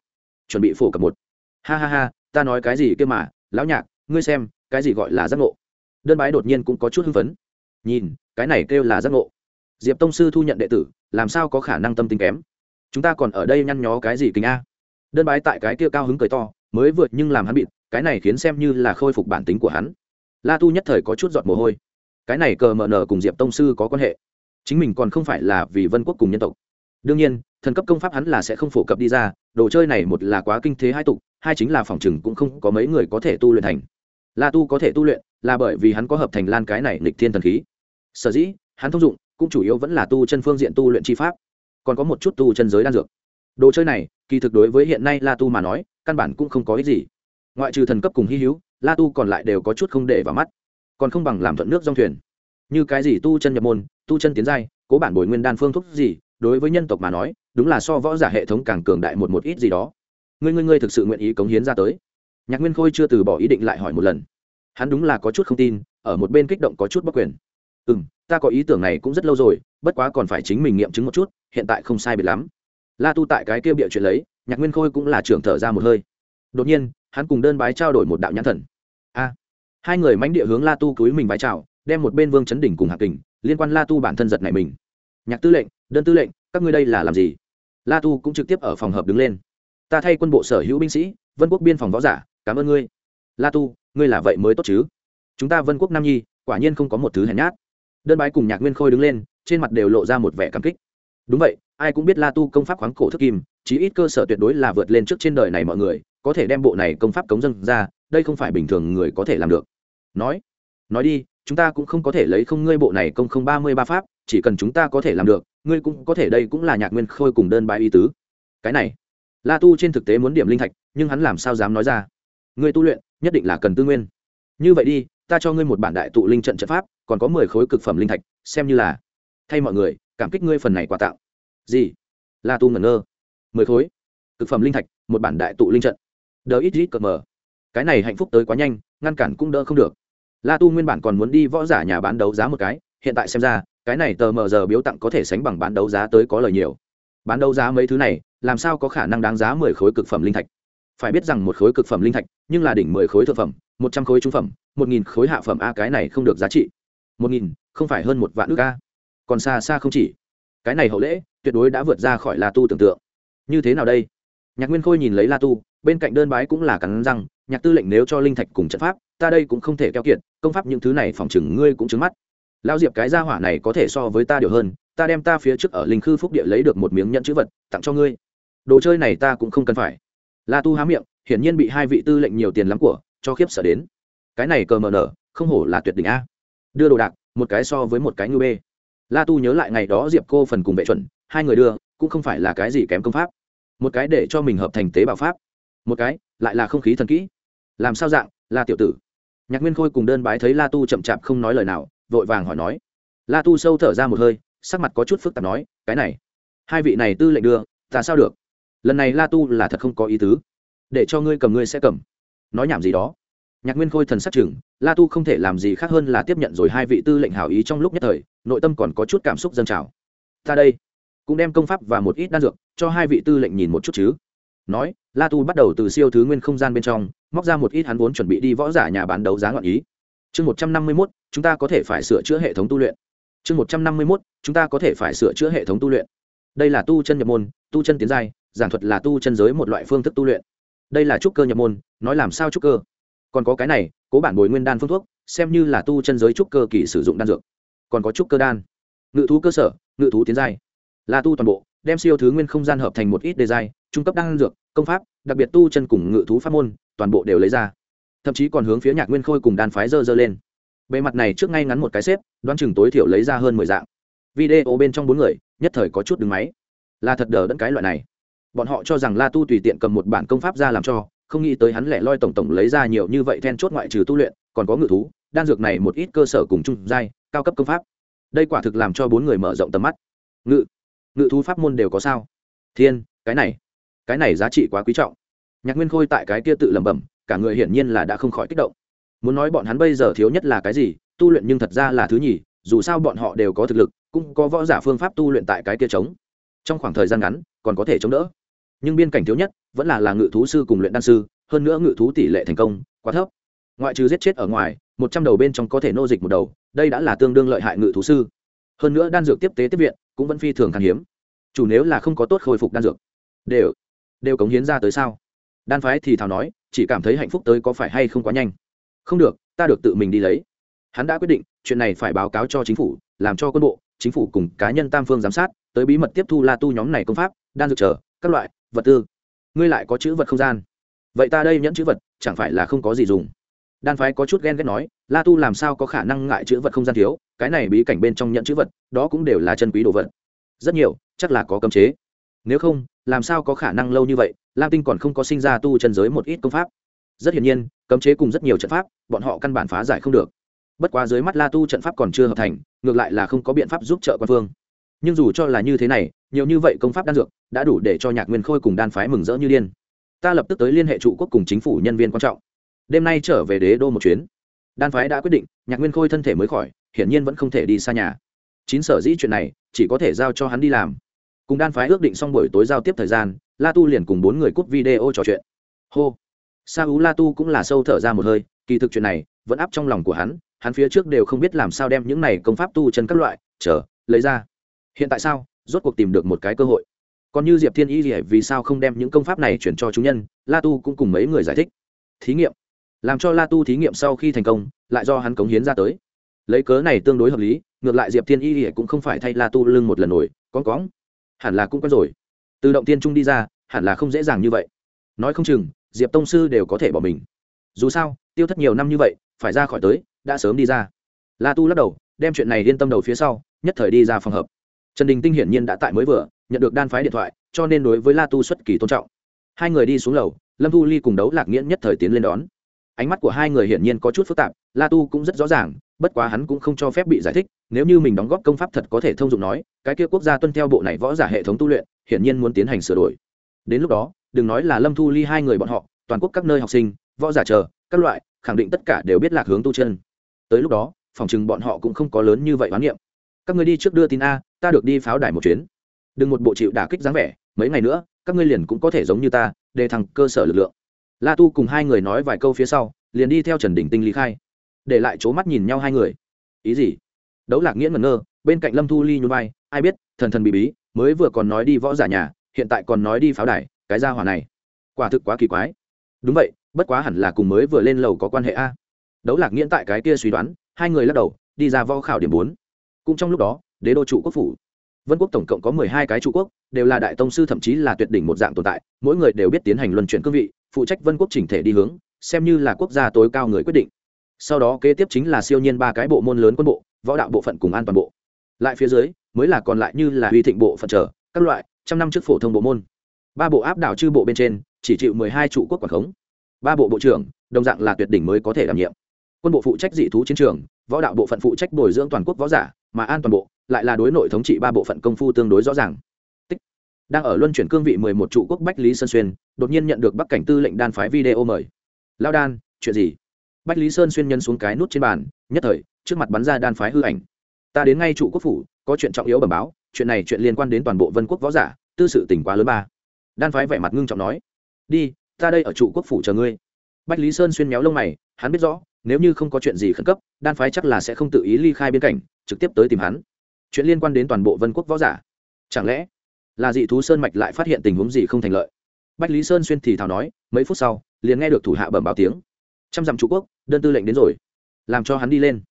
Chuẩn bị phổ cập một. Ha ha ha, ta nói cái gì kia mà, lão nhạc, ngươi xem, cái gì gọi là giác ngộ? Đơn bái đột nhiên cũng có chút hưng phấn. Nhìn, cái này kêu là giác ngộ diệp tông sư thu nhận đệ tử, làm sao có khả năng tâm tính kém? Chúng ta còn ở đây nhăn nhó cái gì kính a? Đơn bái tại cái kia cao hứng cười to, mới vượt nhưng làm hắn bịt, cái này khiến xem như là khôi phục bản tính của hắn. La tu nhất thời có chút giọt mồ hôi. Cái này cờ mờ nờ cùng diệp tông sư có quan hệ. Chính mình còn không phải là vì vân quốc cùng nhân tộc. Đương nhiên, thần cấp công pháp hắn là sẽ không phổ cập đi ra, đồ chơi này một là quá kinh thế hai tục, hai chính là phòng chừng cũng không có mấy người có thể tu luyện thành. La tu có thể tu luyện, là bởi vì hắn có hợp thành lan cái này nghịch thiên thần khí. Sở dĩ, hắn thông dụng cũng chủ yếu vẫn là tu chân phương diện tu luyện chi pháp, còn có một chút tu chân giới đan dược. Đồ chơi này, kỳ thực đối với hiện nay la tu mà nói, căn bản cũng không có ích gì. Ngoại trừ thần cấp cùng hy hữu, la tu còn lại đều có chút không để vào mắt, còn không bằng làm thuận nước dòng thuyền. Như cái gì tu chân nhập môn, tu chân tiến giai, cố bản bồi nguyên đan phương thuốc gì, đối với nhân tộc mà nói, đúng là so võ giả hệ thống càng cường đại một một ít gì đó. Ngươi ngươi ngươi thực sự nguyện ý cống hiến ra tới? Nhạc nguyên khôi chưa từ bỏ ý định lại hỏi một lần. Hắn đúng là có chút không tin, ở một bên kích động có chút bất quyền. Ừ m ta có ý tưởng này cũng rất lâu rồi, bất quá còn phải chính mình nghiệm chứng một chút, hiện tại không sai biệt lắm. La tu tại cái kia bịa chuyện lấy, nhạc nguyên khôi cũng là trưởng thở ra một hơi. Đột nhiên, hắn cùng đơn bái trao đổi một đạo nhãn thần. A! Hai người mánh địa hướng la tu cúi mình bái chào, đem một bên vương chấn đỉnh cùng hạ kình, liên quan la tu bản thân giật này mình. Nhạc tư lệnh, đơn tư lệnh, các ngươi đây là làm gì? La tu cũng trực tiếp ở phòng hợp đứng lên. Ta thay quân bộ sở hữu binh sĩ, vân quốc biên phòng võ giả, cảm ơn ngươi. La tu, ngươi là vậy mới tốt chứ? Chúng ta vân quốc nam nhi, quả nhiên không có một thứ hèn nhát đơn bái cùng nhạc nguyên khôi đứng lên, trên mặt đều lộ ra một vẻ cảm kích. Đúng vậy, ai cũng biết la tu công pháp khoáng cổ thức kim, chí ít cơ sở tuyệt đối là vượt lên trước trên đời này mọi người, có thể đem bộ này công pháp cống dân ra, đây không phải bình thường người có thể làm được. Nói nói đi, chúng ta cũng không có thể lấy không ngươi bộ này công không ba mươi ba pháp, chỉ cần chúng ta có thể làm được, ngươi cũng có thể đây cũng là nhạc nguyên khôi cùng đơn bài y tứ. Cái này, la tu trên thực tế muốn điểm linh thạch, nhưng hắn làm sao dám nói ra? Ngươi tu luyện, nhất định là cần tư nguyên. Như vậy đi ta cho ngươi một bản đại tụ linh trận trận pháp, còn có mười khối cực phẩm linh thạch, xem như là. Thay mọi người, cảm kích ngươi phần này quà tặng. gì? La tu ngẩn ngơ. Mười khối cực phẩm linh thạch, một bản đại tụ linh trận. Đờ ít ít cợt mờ. Cái này hạnh phúc tới quá nhanh, ngăn cản cũng đỡ không được. La tu nguyên bản còn muốn đi võ giả nhà bán đấu giá một cái, hiện tại xem ra, cái này tờ mờ giờ biếu tặng có thể sánh bằng bán đấu giá tới có lời nhiều. Bán đấu giá mấy thứ này, làm sao có khả năng đáng giá mười khối cực phẩm linh thạch? Phải biết rằng một khối cực phẩm linh thạch, nhưng là đỉnh mười khối thượng phẩm, một trăm khối trung phẩm một nghìn khối hạ phẩm a cái này không được giá trị. một nghìn, không phải hơn một vạn ước a. Còn xa xa không chỉ. Cái này hậu lễ, tuyệt đối đã vượt ra khỏi la tu tưởng tượng. Như thế nào đây? Nhạc nguyên khôi nhìn lấy la tu, bên cạnh đơn bái cũng là cắn răng, nhạc tư lệnh nếu cho linh thạch cùng trận pháp, ta đây cũng không thể keo kiệt, công pháp những thứ này phòng chừng ngươi cũng trứng mắt. Lao diệp cái gia hỏa này có thể so với ta điều hơn, ta đem ta phía trước ở linh khư phúc địa lấy được một miếng nhận chữ vật, tặng cho ngươi. Đồ chơi này ta cũng không cần phải. La tu há miệng, hiển nhiên bị hai vị tư lệnh nhiều tiền lắm của, cho khiếp sợ đến cái này cờ mờ nở, không hổ là tuyệt đỉnh a. Đưa đồ đạc, một cái so với một cái ngư bê. La tu nhớ lại ngày đó diệp cô phần cùng vệ chuẩn, hai người đưa, cũng không phải là cái gì kém công pháp. Một cái để cho mình hợp thành tế bào pháp. Một cái, lại là không khí thần kỹ. Làm sao dạng, la tiểu tử? Nhạc nguyên khôi cùng đơn bái thấy la tu chậm chạp không nói lời nào, vội vàng hỏi nói. La tu sâu thở ra một hơi, sắc mặt có chút phức tạp nói, cái này, hai vị này tư lệnh đưa, ta sao được? Lần này la tu là thật không có ý tứ. Để cho ngươi cầm, ngươi sẽ cầm. Nói nhảm gì đó nhạc nguyên khôi thần sắc chừng, la tu không thể làm gì khác hơn là tiếp nhận rồi hai vị tư lệnh hảo ý trong lúc nhất thời, nội tâm còn có chút cảm xúc dâng trào. Ta đây, cũng đem công pháp và một ít đan dược cho hai vị tư lệnh nhìn một chút chứ. Nói, la tu bắt đầu từ siêu thứ nguyên không gian bên trong, móc ra một ít hắn vốn chuẩn bị đi võ giả nhà bán đấu giá ngọn ý. Chương một trăm năm mươi mốt, chúng ta có thể phải sửa chữa hệ thống tu luyện. Chương một trăm năm mươi mốt, chúng ta có thể phải sửa chữa hệ thống tu luyện. Đây là tu chân nhập môn, tu chân tiến giai, giảng thuật là tu chân giới một loại phương thức tu luyện. Đây là trúc cơ nhập môn, nói làm sao trúc cơ? Còn có cái này, cố bản bồi nguyên đan phương thuốc, xem như là tu chân giới trúc cơ kỳ sử dụng đan dược. Còn có trúc cơ đan. Ngự thú cơ sở, ngự thú tiến giai. Là tu toàn bộ, đem siêu thứ nguyên không gian hợp thành một ít đề giai, trung cấp đan dược, công pháp, đặc biệt tu chân cùng ngự thú pháp môn, toàn bộ đều lấy ra. Thậm chí còn hướng phía nhạc nguyên khôi cùng đan phái dơ dơ lên. Bề mặt này trước ngay ngắn một cái xếp, đoán chừng tối thiểu lấy ra hơn mười dạng. Video bên trong bốn người, nhất thời có chút đứng máy. Là thật đờ đẫn cái loại này. Bọn họ cho rằng la tu tùy tiện cầm một bản công pháp ra làm cho không nghĩ tới hắn lẻ loi tổng tổng lấy ra nhiều như vậy then chốt ngoại trừ tu luyện, còn có ngự thú, đan dược này một ít cơ sở cùng chung giai, cao cấp công pháp. Đây quả thực làm cho bốn người mở rộng tầm mắt. Ngự ngự thú pháp môn đều có sao? Thiên, cái này cái này giá trị quá quý trọng. Nhạc nguyên khôi tại cái kia tự lẩm bẩm, cả người hiển nhiên là đã không khỏi kích động. Muốn nói bọn hắn bây giờ thiếu nhất là cái gì, tu luyện nhưng thật ra là thứ nhì, dù sao bọn họ đều có thực lực, cũng có võ giả phương pháp tu luyện tại cái kia trống. Trong khoảng thời gian ngắn, còn có thể chống đỡ nhưng biên cảnh thiếu nhất vẫn là là ngự thú sư cùng luyện đan sư, hơn nữa ngự thú tỷ lệ thành công quá thấp. Ngoại trừ giết chết ở ngoài, một trăm đầu bên trong có thể nô dịch một đầu, đây đã là tương đương lợi hại ngự thú sư. Hơn nữa đan dược tiếp tế tiếp viện cũng vẫn phi thường khan hiếm. Chủ nếu là không có tốt khôi phục đan dược, đều đều cống hiến ra tới sao? Đan phái thì thào nói, chỉ cảm thấy hạnh phúc tới có phải hay không quá nhanh. Không được, ta được tự mình đi lấy. Hắn đã quyết định, chuyện này phải báo cáo cho chính phủ, làm cho quân bộ, chính phủ cùng cá nhân tam phương giám sát, tới bí mật tiếp thu la tu nhóm này công pháp, đan dược chờ, các loại vật tư. Ngươi lại có chữ vật không gian. Vậy ta đây nhẫn chữ vật, chẳng phải là không có gì dùng? Đan phái có chút ghen ghét nói, la tu làm sao có khả năng ngại chữ vật không gian thiếu? Cái này bí cảnh bên trong nhẫn chữ vật, đó cũng đều là chân quý đồ vật. Rất nhiều, chắc là có cấm chế. Nếu không, làm sao có khả năng lâu như vậy? Lam tinh còn không có sinh ra tu chân giới một ít công pháp. Rất hiển nhiên, cấm chế cùng rất nhiều trận pháp, bọn họ căn bản phá giải không được. Bất quá dưới mắt la tu trận pháp còn chưa hợp thành, ngược lại là không có biện pháp giúp trợ quan phương. Nhưng dù cho là như thế này, nhiều như vậy công pháp đan dược đã đủ để cho nhạc nguyên khôi cùng đan phái mừng rỡ như điên. Ta lập tức tới liên hệ trụ quốc cùng chính phủ nhân viên quan trọng. Đêm nay trở về đế đô một chuyến. Đan phái đã quyết định, nhạc nguyên khôi thân thể mới khỏi, hiển nhiên vẫn không thể đi xa nhà. Chín sở dĩ chuyện này, chỉ có thể giao cho hắn đi làm. Cùng đan phái ước định xong buổi tối giao tiếp thời gian, la tu liền cùng bốn người cúp video trò chuyện. Hô. Sa ú la tu cũng là sâu thở ra một hơi, kỳ thực chuyện này, vẫn áp trong lòng của hắn hắn phía trước đều không biết làm sao đem những này công pháp tu chân các loại, chờ, lấy ra. Hiện tại sao? Rốt cuộc tìm được một cái cơ hội còn như diệp thiên y gì vì sao không đem những công pháp này chuyển cho chúng nhân, la tu cũng cùng mấy người giải thích. Thí nghiệm. Làm cho la tu thí nghiệm sau khi thành công, lại do hắn cống hiến ra tới. Lấy cớ này tương đối hợp lý, ngược lại diệp thiên y thì cũng không phải thay la tu lưng một lần nổi con cóng hẳn là cũng có rồi. Từ động tiên trung đi ra, hẳn là không dễ dàng như vậy. Nói không chừng, diệp tông sư đều có thể bỏ mình. Dù sao, tiêu thất nhiều năm như vậy, phải ra khỏi tới, đã sớm đi ra. La tu lắc đầu, đem chuyện này yên tâm đầu phía sau, nhất thời đi ra phòng hợp trần đình tinh hiển nhiên đã tại mới vừa, nhận được đan phái điện thoại, cho nên đối với la tu xuất kỳ tôn trọng. Hai người đi xuống lầu, lâm thu ly cùng đấu lạc nghiễn nhất thời tiến lên đón. Ánh mắt của hai người hiển nhiên có chút phức tạp, la tu cũng rất rõ ràng, bất quá hắn cũng không cho phép bị giải thích, nếu như mình đóng góp công pháp thật có thể thông dụng nói, cái kia quốc gia tuân theo bộ này võ giả hệ thống tu luyện, hiển nhiên muốn tiến hành sửa đổi. Đến lúc đó, đừng nói là lâm thu ly hai người bọn họ, toàn quốc các nơi học sinh, võ giả chờ, các loại, khẳng định tất cả đều biết lạc hướng tu chân. Tới lúc đó, phòng chừng bọn họ cũng không có lớn như vậy oán niệm các ngươi đi trước đưa tin a, ta được đi pháo đài một chuyến. Đừng một bộ chịu đả kích dáng vẻ, mấy ngày nữa, các ngươi liền cũng có thể giống như ta, đề thăng cơ sở lực lượng. La tu cùng hai người nói vài câu phía sau, liền đi theo trần đình tinh lý khai. Để lại c mắt nhìn nhau hai người. Ý gì? Đấu lạc nghĩa ngẩn ngơ, bên cạnh lâm thu ly nhún vai, ai biết, thần thần bị bí, mới vừa còn nói đi võ giả nhà, hiện tại còn nói đi pháo đài, cái ra hỏa này. Quả thực quá kỳ quái. Đúng vậy, bất quá hẳn là cùng mới vừa lên lầu có quan hệ a. Đấu lạc nghiễn tại cái kia suy đoán, hai người lắc đầu, đi ra võ khảo điểm bốn cũng trong lúc đó, đế đô trụ quốc phủ. Vân quốc tổng cộng có mười hai cái trụ quốc, đều là đại tông sư thậm chí là tuyệt đỉnh một dạng tồn tại, mỗi người đều biết tiến hành luân chuyển cương vị, phụ trách vân quốc chỉnh thể đi hướng, xem như là quốc gia tối cao người quyết định. Sau đó kế tiếp chính là siêu nhiên ba cái bộ môn lớn quân bộ, võ đạo bộ phận cùng an toàn bộ. Lại phía dưới, mới là còn lại như là uy thịnh bộ phận trở, các loại, trăm năm trước phổ thông bộ môn. Ba bộ áp đảo chư bộ bên trên, chỉ chịu mười hai trụ quốc quản khống. Ba bộ bộ trưởng, đồng dạng là tuyệt đỉnh mới có thể đảm nhiệm. Quân bộ phụ trách dị thú chiến trường, võ đạo bộ phận phụ trách bồi dưỡng toàn quốc võ giả mà an toàn bộ, lại là đối nội thống trị ba bộ phận công phu tương đối rõ ràng. Tích. đang ở luân chuyển cương vị mười một trụ quốc bách lý sơn xuyên, đột nhiên nhận được bắc cảnh tư lệnh đan phái video mời. Lao đan, chuyện gì? Bách lý sơn xuyên nhân xuống cái nút trên bàn, nhất thời, trước mặt bắn ra đan phái hư ảnh. Ta đến ngay trụ quốc phủ, có chuyện trọng yếu bẩm báo, chuyện này chuyện liên quan đến toàn bộ vân quốc võ giả, tư sự tỉnh quá lớn ba. Đan phái vẻ mặt ngưng trọng nói. Đi, ta đây ở trụ quốc phủ chờ ngươi. Bách lý sơn xuyên méo lông mày, hắn biết rõ, nếu như không có chuyện gì khẩn cấp, đan phái chắc là sẽ không tự ý ly khai biên cảnh trực tiếp tới tìm hắn. Chuyện liên quan đến toàn bộ vân quốc võ giả. Chẳng lẽ là dị thú sơn mạch lại phát hiện tình huống gì không thành lợi? Bách lý sơn xuyên thì thào nói, mấy phút sau, liền nghe được thủ hạ bẩm báo tiếng. Trăm dặm trụ quốc, đơn tư lệnh đến rồi. Làm cho hắn đi lên.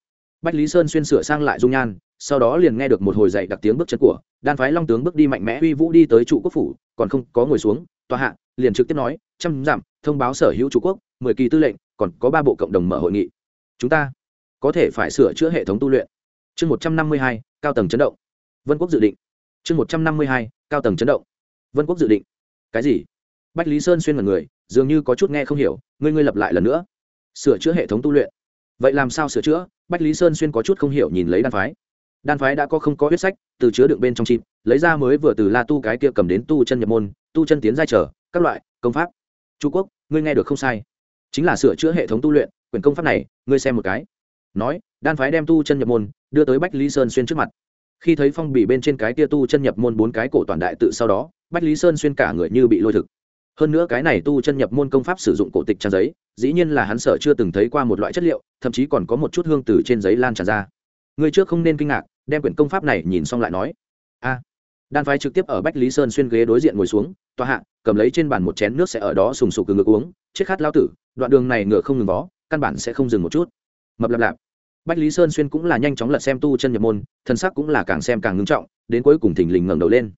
Bách lý sơn xuyên sửa sang lại dung nhan, sau đó liền nghe được một hồi dậy đặc tiếng bước chân của, đan phái long tướng bước đi mạnh mẽ uy vũ đi tới trụ quốc phủ, còn không có ngồi xuống, tòa hạ, liền trực tiếp nói, trăm dặm, thông báo sở hữu trụ quốc, mười kỳ tư lệnh, còn có ba bộ cộng đồng mở hội nghị. Chúng ta có thể phải sửa chữa hệ thống tu luyện chương một trăm năm mươi hai, cao tầng chấn động. Vân quốc dự định. Chương một trăm năm mươi hai, cao tầng chấn động. Vân quốc dự định. Cái gì? Bách lý sơn xuyên mật người, dường như có chút nghe không hiểu, ngươi ngươi lập lại lần nữa. Sửa chữa hệ thống tu luyện. Vậy làm sao sửa chữa? Bách lý sơn xuyên có chút không hiểu nhìn lấy đan phái. Đan phái đã có không có huyết sách, từ chứa đựng bên trong chim, lấy ra mới vừa từ la tu cái kia cầm đến tu chân nhập môn, tu chân tiến giai trở, các loại, công pháp. Chu quốc, ngươi nghe được không sai. Chính là sửa chữa hệ thống tu luyện, quyển công pháp này, ngươi xem một cái. Nói, đan phái đem tu chân nhập môn đưa tới bách lý sơn xuyên trước mặt. Khi thấy phong bì bên trên cái tia tu chân nhập môn bốn cái cổ toàn đại tự sau đó, bách lý sơn xuyên cả người như bị lôi thực. Hơn nữa cái này tu chân nhập môn công pháp sử dụng cổ tịch trang giấy, dĩ nhiên là hắn sợ chưa từng thấy qua một loại chất liệu, thậm chí còn có một chút hương từ trên giấy lan tràn ra. Người trước không nên kinh ngạc, đem quyển công pháp này nhìn xong lại nói, a, đan phái trực tiếp ở bách lý sơn xuyên ghế đối diện ngồi xuống, tòa hạ, cầm lấy trên bàn một chén nước sẽ ở đó sùng sục từ ngực uống, chết khát lao tử, đoạn đường này ngựa không ngừng vó, căn bản sẽ không dừng một chút. Mập lạp lạp bách lý sơn xuyên cũng là nhanh chóng lật xem tu chân nhập môn, thân sắc cũng là càng xem càng ngưng trọng, đến cuối cùng thình lình ngẩng đầu lên.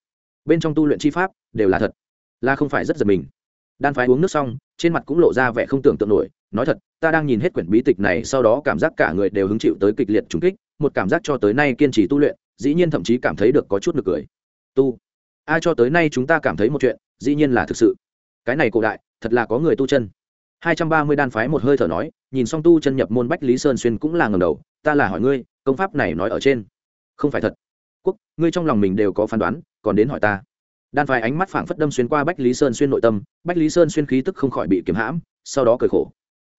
Bên trong tu luyện chi pháp, đều là thật, là không phải rất giật mình. Đan phái uống nước xong, trên mặt cũng lộ ra vẻ không tưởng tượng nổi, nói thật, ta đang nhìn hết quyển bí tịch này, sau đó cảm giác cả người đều hứng chịu tới kịch liệt trùng kích, một cảm giác cho tới nay kiên trì tu luyện, dĩ nhiên thậm chí cảm thấy được có chút nực cười. Tu, ai cho tới nay chúng ta cảm thấy một chuyện, dĩ nhiên là thực sự. Cái này cổ đại, thật là có người tu chân hai trăm ba mươi đan phái một hơi thở nói, nhìn xong tu chân nhập môn bách lý sơn xuyên cũng là ngầm đầu, ta là hỏi ngươi, công pháp này nói ở trên. Không phải thật. Quốc, ngươi trong lòng mình đều có phán đoán, còn đến hỏi ta. Đan phái ánh mắt phảng phất đâm xuyên qua bách lý sơn xuyên nội tâm, bách lý sơn xuyên khí tức không khỏi bị kiếm hãm, sau đó cười khổ.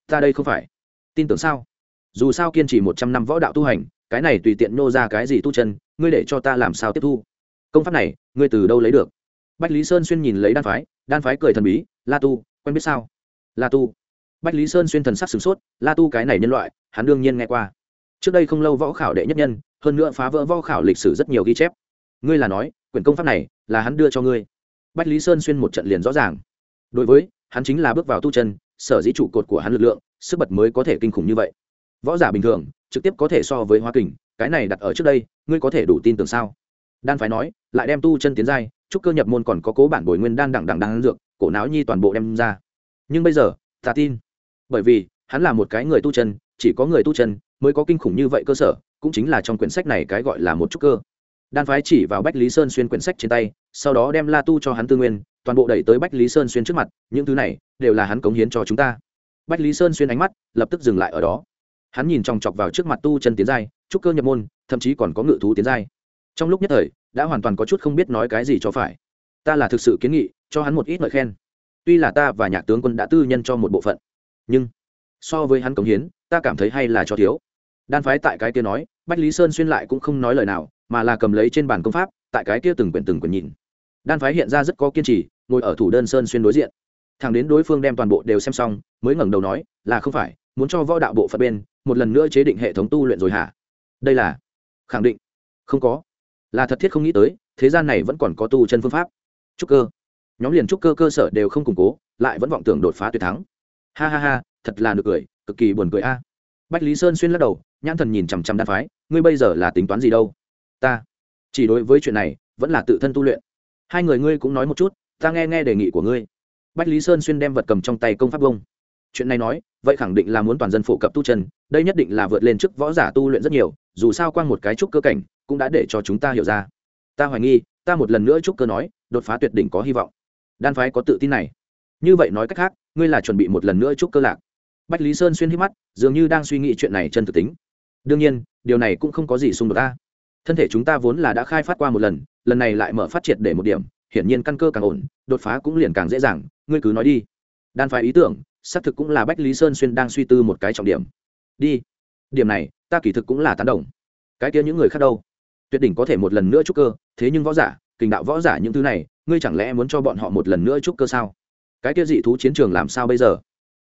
Ta đây không phải. Tin tưởng sao? Dù sao kiên trì một trăm năm võ đạo tu hành, cái này tùy tiện nô ra cái gì tu chân, ngươi để cho ta làm sao tiếp thu? Công pháp này, ngươi từ đâu lấy được? Bách lý sơn xuyên nhìn lấy đan phái đan phái cười thần bí, la tu, quen biết sao? La tu. Bách lý sơn xuyên thần sắc sửng sốt, la tu cái này nhân loại, hắn đương nhiên nghe qua. Trước đây không lâu võ khảo đệ nhất nhân, hơn nữa phá vỡ võ khảo lịch sử rất nhiều ghi chép. Ngươi là nói, quyển công pháp này là hắn đưa cho ngươi. Bách lý sơn xuyên một trận liền rõ ràng. Đối với, hắn chính là bước vào tu chân, sở dĩ trụ cột của hắn lực lượng, sức bật mới có thể kinh khủng như vậy. Võ giả bình thường, trực tiếp có thể so với hoa kình, cái này đặt ở trước đây, ngươi có thể đủ tin tưởng sao? Đan Phái nói, lại đem tu chân tiến giai chúc cơ nhập môn còn có cố bản bồi nguyên đan đẳng đẳng đan dược, cổ não nhi toàn bộ đem ra nhưng bây giờ, ta tin. Bởi vì, hắn là một cái người tu chân, chỉ có người tu chân mới có kinh khủng như vậy cơ sở, cũng chính là trong quyển sách này cái gọi là một chút cơ. Đan phái chỉ vào bách lý sơn xuyên quyển sách trên tay, sau đó đem la tu cho hắn tư nguyên, toàn bộ đẩy tới bách lý sơn xuyên trước mặt, những thứ này đều là hắn cống hiến cho chúng ta. Bách lý sơn xuyên ánh mắt lập tức dừng lại ở đó. Hắn nhìn chòng chọc vào trước mặt tu chân tiến giai, trúc cơ nhập môn, thậm chí còn có ngự thú tiến giai. Trong lúc nhất thời, đã hoàn toàn có chút không biết nói cái gì cho phải. Ta là thực sự kiến nghị, cho hắn một ít lời khen tuy là ta và nhạc tướng quân đã tư nhân cho một bộ phận, nhưng so với hắn cống hiến, ta cảm thấy hay là cho thiếu. Đan phái tại cái kia nói, bách lý sơn xuyên lại cũng không nói lời nào, mà là cầm lấy trên bàn công pháp, tại cái kia từng quyển từng quyển nhìn. Đan phái hiện ra rất có kiên trì, ngồi ở thủ đơn sơn xuyên đối diện. Thằng đến đối phương đem toàn bộ đều xem xong, mới ngẩng đầu nói, là không phải, muốn cho võ đạo bộ phận bên, một lần nữa chế định hệ thống tu luyện rồi hả? Đây là khẳng định. Không có. Là thật thiết không nghĩ tới, thế gian này vẫn còn có tu chân phương pháp. Trúc cơ nhóm liền trúc cơ cơ sở đều không củng cố, lại vẫn vọng tưởng đột phá tuyệt thắng. Ha ha ha, thật là nực cười, cực kỳ buồn cười a. Bách lý sơn xuyên lắc đầu, nhãn thần nhìn chằm chằm đan phái, ngươi bây giờ là tính toán gì đâu? Ta, chỉ đối với chuyện này, vẫn là tự thân tu luyện. Hai người ngươi cũng nói một chút, ta nghe nghe đề nghị của ngươi. Bách lý sơn xuyên đem vật cầm trong tay công pháp bông chuyện này nói, vậy khẳng định là muốn toàn dân phổ cập tu chân, đây nhất định là vượt lên trước võ giả tu luyện rất nhiều, dù sao qua một cái trúc cơ cảnh, cũng đã để cho chúng ta hiểu ra. Ta hoài nghi, ta một lần nữa trúc cơ nói, đột phá tuyệt đỉnh có hy vọng đan phái có tự tin này. Như vậy nói cách khác, ngươi là chuẩn bị một lần nữa trúc cơ lạc. Bách lý sơn xuyên hít mắt, dường như đang suy nghĩ chuyện này chân thực tính. Đương nhiên, điều này cũng không có gì xung đột ta. Thân thể chúng ta vốn là đã khai phát qua một lần lần này lại mở phát triệt để một điểm, hiển nhiên căn cơ càng ổn, đột phá cũng liền càng dễ dàng, ngươi cứ nói đi. Đan phái ý tưởng, xác thực cũng là bách lý sơn xuyên đang suy tư một cái trọng điểm. Đi. Điểm này, ta kỳ thực cũng là tán đồng. Cái kia những người khác đâu? Tuyệt đỉnh có thể một lần nữa trúc cơ, thế nhưng võ giả kình đạo võ giả những thứ này, ngươi chẳng lẽ muốn cho bọn họ một lần nữa chúc cơ sao? Cái kia dị thú chiến trường làm sao bây giờ?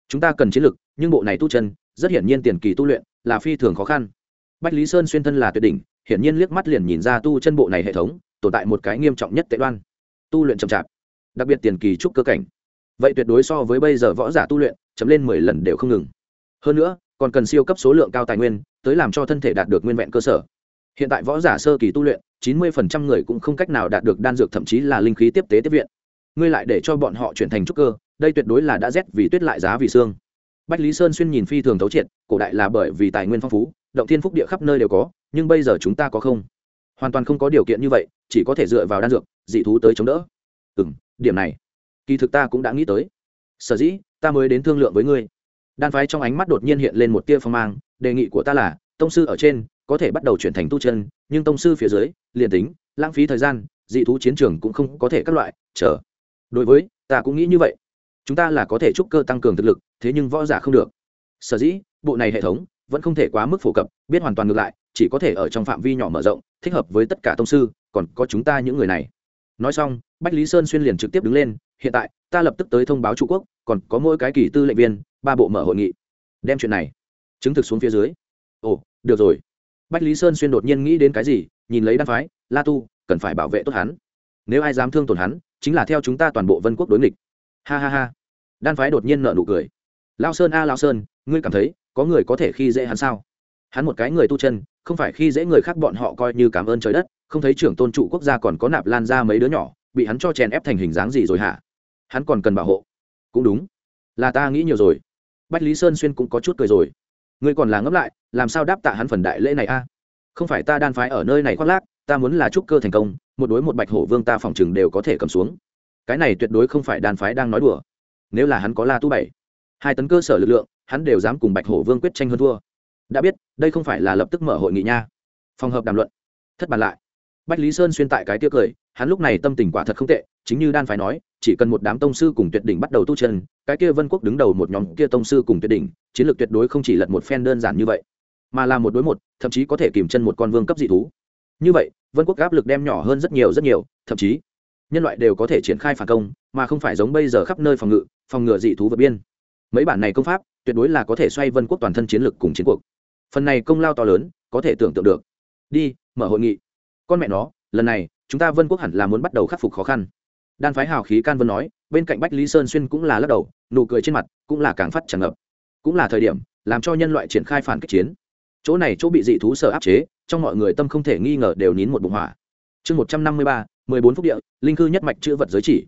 Chúng ta cần chiến lực, nhưng bộ này tu chân, rất hiển nhiên tiền kỳ tu luyện, là phi thường khó khăn. Bách lý sơn xuyên thân là tuyệt đỉnh, hiển nhiên liếc mắt liền nhìn ra tu chân bộ này hệ thống, tồn tại một cái nghiêm trọng nhất tệ đoan. Tu luyện chậm chạp, đặc biệt tiền kỳ trúc cơ cảnh. Vậy tuyệt đối so với bây giờ võ giả tu luyện chấm lên mười lần đều không ngừng. Hơn nữa, còn cần siêu cấp số lượng cao tài nguyên, tới làm cho thân thể đạt được nguyên vẹn cơ sở. Hiện tại võ giả sơ kỳ tu luyện chín mươi phần trăm người cũng không cách nào đạt được đan dược, thậm chí là linh khí tiếp tế tiếp viện. Ngươi lại để cho bọn họ chuyển thành trúc cơ, đây tuyệt đối là đã rét vì tuyết lại giá vì xương. Bách lý sơn xuyên nhìn phi thường thấu triệt, cổ đại là bởi vì tài nguyên phong phú, động thiên phúc địa khắp nơi đều có, nhưng bây giờ chúng ta có không? Hoàn toàn không có điều kiện như vậy, chỉ có thể dựa vào đan dược, dị thú tới chống đỡ. Ừ m điểm này, kỳ thực ta cũng đã nghĩ tới. Sở dĩ, ta mới đến thương lượng với ngươi. Đan phái trong ánh mắt đột nhiên hiện lên một tia phong mang, đề nghị của ta là, tông sư ở trên có thể bắt đầu chuyển thành tu chân, nhưng tông sư phía dưới, liền tính, lãng phí thời gian, dị thú chiến trường cũng không có thể các loại, chờ. Đối với, ta cũng nghĩ như vậy. Chúng ta là có thể trúc cơ tăng cường thực lực, thế nhưng võ giả không được. Sở dĩ, bộ này hệ thống vẫn không thể quá mức phổ cập, biết hoàn toàn ngược lại, chỉ có thể ở trong phạm vi nhỏ mở rộng, thích hợp với tất cả tông sư, còn có chúng ta những người này. Nói xong, bách lý sơn xuyên liền trực tiếp đứng lên, hiện tại, ta lập tức tới thông báo trụ quốc, còn có mỗi cái kỳ tư lệnh viên, ba bộ mở hội nghị. Đem chuyện này chứng thực xuống phía dưới. Ồ, được rồi bách lý sơn xuyên đột nhiên nghĩ đến cái gì, nhìn lấy đan phái, la tu, cần phải bảo vệ tốt hắn. Nếu ai dám thương tổn hắn, chính là theo chúng ta toàn bộ vân quốc đối nghịch. Ha ha ha. Đan phái đột nhiên nợ nụ cười. Lao sơn a lao sơn, ngươi cảm thấy có người có thể khi dễ hắn sao? Hắn một cái người tu chân, không phải khi dễ người khác bọn họ coi như cảm ơn trời đất, không thấy trưởng tôn trụ quốc gia còn có nạp lan ra mấy đứa nhỏ, bị hắn cho chèn ép thành hình dáng gì rồi hả? Hắn còn cần bảo hộ. Cũng đúng. Là ta nghĩ nhiều rồi. Bách lý sơn xuyên cũng có chút cười rồi. Ngươi còn là ngẫm lại làm sao đáp tạ hắn phần đại lễ này a? Không phải ta đan phái ở nơi này khoác lác, ta muốn là trúc cơ thành công, một đối một bạch hổ vương ta phòng chừng đều có thể cầm xuống. Cái này tuyệt đối không phải đan phái đang nói đùa. Nếu là hắn có la tu bảy, hai tấn cơ sở lực lượng, hắn đều dám cùng bạch hổ vương quyết tranh hơn thua. Đã biết, đây không phải là lập tức mở hội nghị nha. Phòng hợp đàm luận. Thất bàn lại. Bách lý sơn xuyên tại cái tiêu cười, hắn lúc này tâm tình quả thật không tệ, chính như đan phái nói, chỉ cần một đám tông sư cùng tuyệt đỉnh bắt đầu tu chân, cái kia vân quốc đứng đầu một nhóm kia tông sư cùng tuyệt đỉnh, chiến lược tuyệt đối không chỉ lật một phen đơn giản như vậy mà là một đối một, thậm chí có thể kìm chân một con vương cấp dị thú. Như vậy, vân quốc áp lực đem nhỏ hơn rất nhiều rất nhiều, thậm chí nhân loại đều có thể triển khai phản công, mà không phải giống bây giờ khắp nơi phòng ngự, phòng ngừa dị thú vượt biên. Mấy bản này công pháp, tuyệt đối là có thể xoay vân quốc toàn thân chiến lược cùng chiến cuộc. Phần này công lao to lớn, có thể tưởng tượng được. Đi, mở hội nghị. Con mẹ nó, lần này, chúng ta vân quốc hẳn là muốn bắt đầu khắc phục khó khăn. Đan phái hào khí can vân nói, bên cạnh bách lý sơn xuyên cũng là lắc đầu, nụ cười trên mặt cũng là càng phát tràn ngập. Cũng là thời điểm, làm cho nhân loại triển khai phản kích chiến chỗ này chỗ bị dị thú sở áp chế, trong mọi người tâm không thể nghi ngờ đều nín một bụng hỏa. Chương một trăm năm mươi ba, mười bốn phút địa, linh cư nhất mạch chữ vật giới chỉ.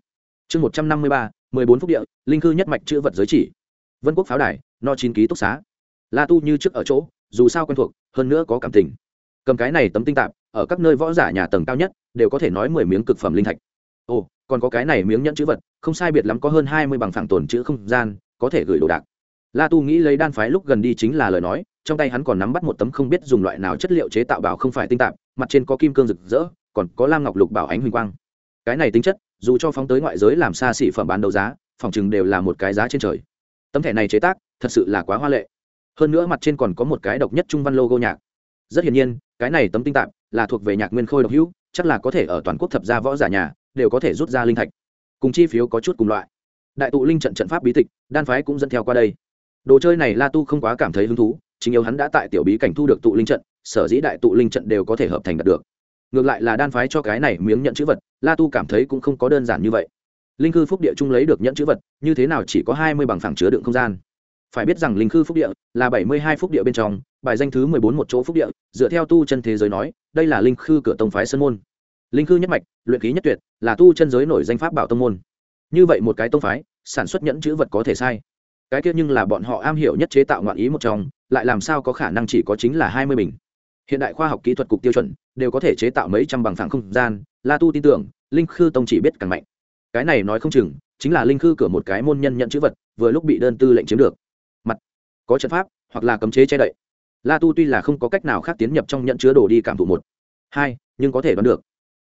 Chương một trăm năm mươi ba, mười bốn phút địa, linh cư nhất mạch chữ vật giới chỉ. Vân quốc pháo đài, no chín ký túc xá. La tu như trước ở chỗ, dù sao quen thuộc, hơn nữa có cảm tình. Cầm cái này tấm tinh tạp, ở các nơi võ giả nhà tầng cao nhất, đều có thể nói mười miếng cực phẩm linh thạch. Ồ, còn có cái này miếng nhẫn chữ vật, không sai biệt lắm có hơn hai mươi bằng phẳng tồn chữ không gian, có thể gửi đồ đạc. La tu nghĩ lấy đan phái lúc gần đi chính là lời nói trong tay hắn còn nắm bắt một tấm không biết dùng loại nào chất liệu chế tạo bảo không phải tinh tạp, mặt trên có kim cương rực rỡ, còn có lam ngọc lục bảo ánh huỳnh quang. Cái này tính chất, dù cho phóng tới ngoại giới làm xa xỉ phẩm bán đấu giá, phòng chừng đều là một cái giá trên trời. Tấm thẻ này chế tác, thật sự là quá hoa lệ. Hơn nữa mặt trên còn có một cái độc nhất trung văn logo nhạc. Rất hiển nhiên, cái này tấm tinh tạp là thuộc về nhạc nguyên khôi độc hữu, chắc là có thể ở toàn quốc thập gia võ giả nhà, đều có thể rút ra linh thạch. Cùng chi phiếu có chút cùng loại. Đại tụ linh trận trận pháp bí tịch, đan phái cũng dẫn theo qua đây. Đồ chơi này la tu không quá cảm thấy hứng thú chính yếu hắn đã tại tiểu bí cảnh thu được tụ linh trận, sở dĩ đại tụ linh trận đều có thể hợp thành đạt được. Ngược lại là đan phái cho cái này miếng nhận chữ vật, la tu cảm thấy cũng không có đơn giản như vậy. Linh cư phúc địa trung lấy được nhận chữ vật, như thế nào chỉ có hai mươi bằng phẳng chứa đựng không gian. Phải biết rằng linh cư phúc địa là bảy mươi hai phúc địa bên trong, bài danh thứ mười bốn một chỗ phúc địa, dựa theo tu chân thế giới nói, đây là linh khư cửa tông phái sơn môn. Linh khư nhất mạch, luyện ký nhất tuyệt, là tu chân giới nổi danh pháp bảo tông môn. Như vậy một cái tông phái, sản xuất nhẫn chữ vật có thể sai. Cái kia nhưng là bọn họ am hiểu nhất chế tạo ngoạn ý một trong lại làm sao có khả năng chỉ có chính là hai mươi bình? Hiện đại khoa học kỹ thuật cục tiêu chuẩn đều có thể chế tạo mấy trăm bằng phẳng không gian, la tu tin tưởng, linh khư tông chỉ biết càng mạnh. Cái này nói không chừng chính là linh khư cửa một cái môn nhân nhận chữ vật, vừa lúc bị đơn tư lệnh chiếm được. Mặt, có trận pháp hoặc là cấm chế che đậy. La tu tuy là không có cách nào khác tiến nhập trong nhận chứa đồ đi cảm thụ một, hai, nhưng có thể đoán được.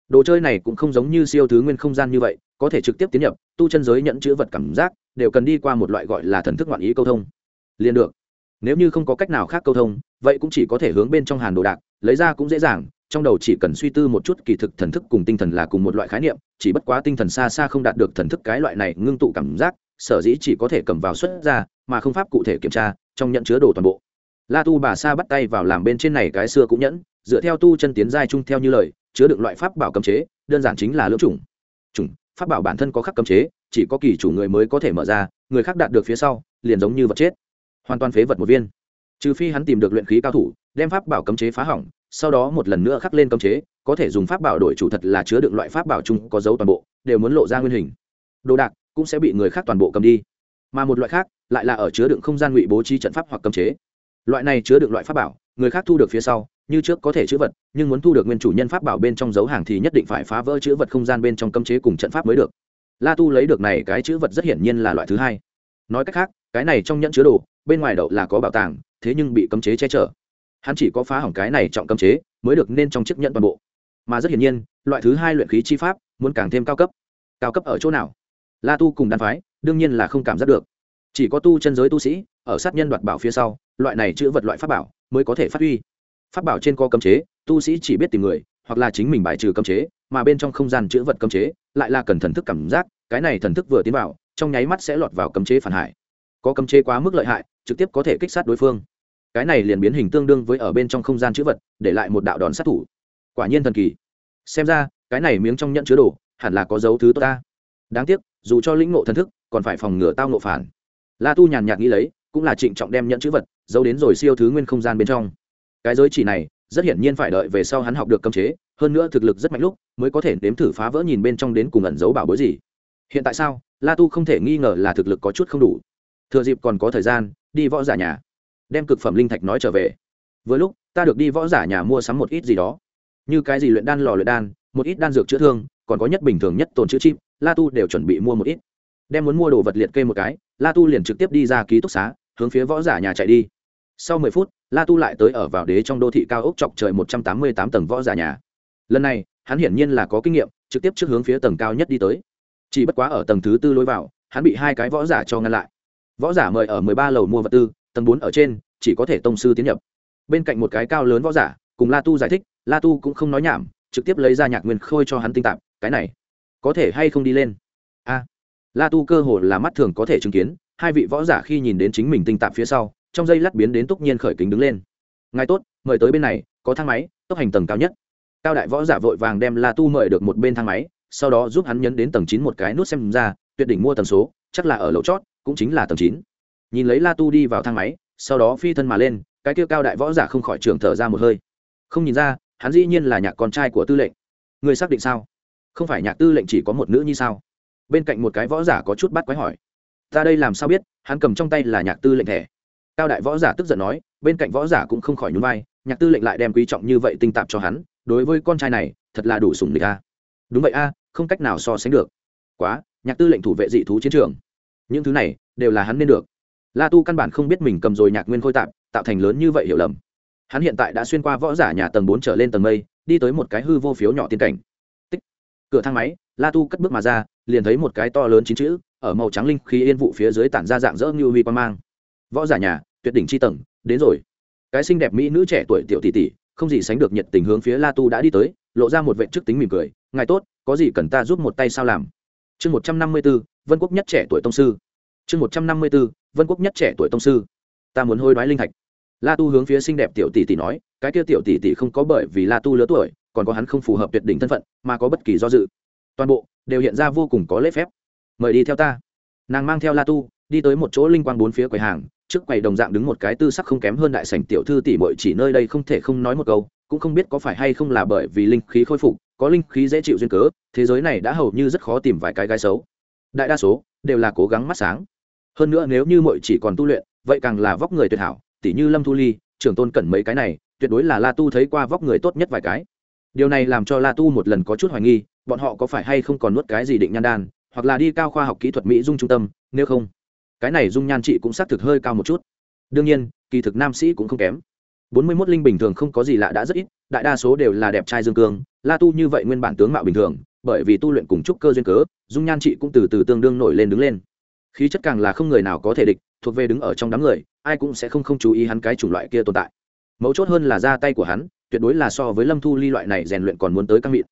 Đồ chơi này cũng không giống như siêu thứ nguyên không gian như vậy, có thể trực tiếp tiến nhập, tu chân giới nhận chữ vật cảm giác đều cần đi qua một loại gọi là thần thức ngoạn ý câu thông. Liền được nếu như không có cách nào khác câu thông, vậy cũng chỉ có thể hướng bên trong hàn đồ đạc, lấy ra cũng dễ dàng, trong đầu chỉ cần suy tư một chút kỳ thực thần thức cùng tinh thần là cùng một loại khái niệm, chỉ bất quá tinh thần xa xa không đạt được thần thức cái loại này ngưng tụ cảm giác, sở dĩ chỉ có thể cầm vào xuất ra, mà không pháp cụ thể kiểm tra, trong nhận chứa đồ toàn bộ. La tu bà sa bắt tay vào làm bên trên này cái xưa cũng nhẫn, dựa theo tu chân tiến giai chung theo như lời, chứa đựng loại pháp bảo cấm chế, đơn giản chính là lưỡng chủng. Chủng, pháp bảo bản thân có khắc cấm chế, chỉ có kỳ chủ người mới có thể mở ra, người khác đạt được phía sau, liền giống như vật chết hoàn toàn phế vật một viên. Trừ phi hắn tìm được luyện khí cao thủ, đem pháp bảo cấm chế phá hỏng, sau đó một lần nữa khắc lên cấm chế, có thể dùng pháp bảo đổi chủ thật là chứa đựng loại pháp bảo chung có dấu toàn bộ, đều muốn lộ ra nguyên hình. Đồ đạc cũng sẽ bị người khác toàn bộ cầm đi. Mà một loại khác lại là ở chứa đựng không gian ngụy bố trí trận pháp hoặc cấm chế. Loại này chứa đựng loại pháp bảo, người khác thu được phía sau, như trước có thể chữ vật, nhưng muốn thu được nguyên chủ nhân pháp bảo bên trong dấu hàng thì nhất định phải phá vỡ chữ vật không gian bên trong cấm chế cùng trận pháp mới được. La tu lấy được này cái chữ vật rất hiển nhiên là loại thứ hai. Nói cách khác, cái này trong nhẫn chứa đồ bên ngoài đậu là có bảo tàng, thế nhưng bị cấm chế che chở. Hắn chỉ có phá hỏng cái này trọng cấm chế, mới được nên trong chiếc nhận toàn bộ. Mà rất hiển nhiên, loại thứ hai luyện khí chi pháp, muốn càng thêm cao cấp. Cao cấp ở chỗ nào? La tu cùng đan phái, đương nhiên là không cảm giác được. Chỉ có tu chân giới tu sĩ, ở sát nhân đoạt bảo phía sau, loại này chữ vật loại pháp bảo, mới có thể phát huy. Pháp bảo trên có cấm chế, tu sĩ chỉ biết tìm người, hoặc là chính mình bài trừ cấm chế, mà bên trong không gian chữ vật cấm chế, lại là cần thần thức cảm giác, cái này thần thức vừa tiến vào, trong nháy mắt sẽ lọt vào cấm chế phản hải có cấm chế quá mức lợi hại trực tiếp có thể kích sát đối phương. Cái này liền biến hình tương đương với ở bên trong không gian chữ vật, để lại một đạo đòn sát thủ. Quả nhiên thần kỳ. Xem ra, cái này miếng trong nhận chứa đồ, hẳn là có dấu thứ tốt ta. Đáng tiếc, dù cho lĩnh ngộ thần thức, còn phải phòng ngừa tao ngộ phản. La tu nhàn nhạt nghĩ lấy, cũng là trịnh trọng đem nhận chữ vật, giấu đến rồi siêu thứ nguyên không gian bên trong. Cái giới chỉ này, rất hiển nhiên phải đợi về sau hắn học được cấm chế, hơn nữa thực lực rất mạnh lúc, mới có thể đếm thử phá vỡ nhìn bên trong đến cùng ẩn giấu bảo bối gì. Hiện tại sao? La tu không thể nghi ngờ là thực lực có chút không đủ. Thừa dịp còn có thời gian đi võ giả nhà. Đem cực phẩm linh thạch nói trở về. Vừa lúc, ta được đi võ giả nhà mua sắm một ít gì đó. Như cái gì luyện đan lò luyện đan, một ít đan dược chữa thương, còn có nhất bình thường nhất tồn chữ chim la tu đều chuẩn bị mua một ít. Đem muốn mua đồ vật liệt kê một cái, la tu liền trực tiếp đi ra ký túc xá, hướng phía võ giả nhà chạy đi. Sau mười phút, la tu lại tới ở vào đế trong đô thị cao ốc chọc trời một trăm tám mươi tám tầng võ giả nhà. Lần này, hắn hiển nhiên là có kinh nghiệm, trực tiếp trước hướng phía tầng cao nhất đi tới. Chỉ bất quá ở tầng thứ tư lối vào, hắn bị hai cái võ giả cho ngăn lại võ giả mời ở mười ba lầu mua vật tư, tầng bốn ở trên, chỉ có thể tông sư tiến nhập. Bên cạnh một cái cao lớn võ giả, cùng la tu giải thích, la tu cũng không nói nhảm, trực tiếp lấy ra nhạc nguyên khôi cho hắn tinh tạp, cái này, có thể hay không đi lên? A. La tu cơ hồ là mắt thường có thể chứng kiến, hai vị võ giả khi nhìn đến chính mình tinh tạp phía sau, trong dây lát biến đến túc nhiên khởi kính đứng lên. Ngài tốt, mời tới bên này, có thang máy, tốc hành tầng cao nhất. Cao đại võ giả vội vàng đem la tu mời được một bên thang máy, sau đó giúp hắn nhấn đến tầng chín một cái nút xem ra, tuyệt đỉnh mua tầng số, chắc là ở lầu chót cũng chính là tầng chín. Nhìn lấy la tu đi vào thang máy, sau đó phi thân mà lên, cái kia cao đại võ giả không khỏi trường thở ra một hơi. Không nhìn ra, hắn dĩ nhiên là nhạc con trai của tư lệnh. Người xác định sao? Không phải nhạc tư lệnh chỉ có một nữ như sao? Bên cạnh một cái võ giả có chút bắt quái hỏi. Ta đây làm sao biết, hắn cầm trong tay là nhạc tư lệnh thẻ? Cao đại võ giả tức giận nói, bên cạnh võ giả cũng không khỏi nhún vai, nhạc tư lệnh lại đem quý trọng như vậy tinh tạp cho hắn, đối với con trai này, thật là đủ sủng địch a. Đúng vậy a, không cách nào so sánh được. Quá, nhạc tư lệnh thủ vệ dị thú chiến trường những thứ này đều là hắn nên được. La tu căn bản không biết mình cầm rồi nhạc nguyên khôi tạp, tạo thành lớn như vậy hiểu lầm. Hắn hiện tại đã xuyên qua võ giả nhà tầng bốn trở lên tầng mây, đi tới một cái hư vô phiếu nhỏ tiên cảnh. Tích. cửa thang máy, la tu cất bước mà ra, liền thấy một cái to lớn chín chữ, ở màu trắng linh khí yên vụ phía dưới tản ra dạng dỡ như huy quan mang. Võ giả nhà, tuyệt đỉnh c h i tầng, đến rồi. Cái xinh đẹp mỹ nữ trẻ tuổi tiểu tỷ tỷ, không gì sánh được nhiệt tình hướng phía la tu đã đi tới, lộ ra một vệ chức tính mỉm cười. Ngài tốt, có gì cần ta giúp một tay sao làm? Chương một trăm năm mươi b ố vân quốc nhất trẻ tuổi tông sư. Chương một trăm năm mươi b ố vân quốc nhất trẻ tuổi tông sư. Ta muốn hôi đoái linh thạch. La tu hướng phía xinh đẹp tiểu tỷ tỷ nói, cái kia tiểu tỷ tỷ không có bởi vì la tu lứa tuổi, còn có hắn không phù hợp tuyệt đỉnh thân phận, mà có bất kỳ do dự. Toàn bộ đều hiện ra vô cùng có lễ phép. Mời đi theo ta. Nàng mang theo la tu, đi tới một chỗ linh quang bốn phía quầy hàng, trước quầy đồng dạng đứng một cái tư sắc không kém hơn đại sảnh tiểu thư tỷ muội chỉ nơi đây không thể không nói một câu cũng không biết có phải hay không là bởi vì linh khí khôi phục, có linh khí dễ chịu duyên cớ, thế giới này đã hầu như rất khó tìm vài cái gai xấu. Đại đa số đều là cố gắng mắt sáng. Hơn nữa nếu như muội chỉ còn tu luyện, vậy càng là vóc người tuyệt hảo tỷ như lâm thu ly, trưởng tôn cẩn mấy cái này, tuyệt đối là la tu thấy qua vóc người tốt nhất vài cái. Điều này làm cho la tu một lần có chút hoài nghi, bọn họ có phải hay không còn nuốt cái gì định nhan đan, hoặc là đi cao khoa học kỹ thuật mỹ dung trung tâm, nếu không. Cái này dung nhan trị cũng xác thực hơi cao một chút. Đương nhiên, kỳ thực nam sĩ cũng không kém bốn mươi mốt linh bình thường không có gì lạ đã rất ít, đại đa số đều là đẹp trai dương cương, la tu như vậy nguyên bản tướng mạo bình thường, bởi vì tu luyện cùng trúc cơ duyên cớ, dung nhan trị cũng từ từ tương đương nổi lên đứng lên. Khí chất càng là không người nào có thể địch, thuộc về đứng ở trong đám người, ai cũng sẽ không không chú ý hắn cái chủng loại kia tồn tại. Mấu chốt hơn là ra tay của hắn, tuyệt đối là so với lâm thu ly loại này rèn luyện còn muốn tới căng mịn.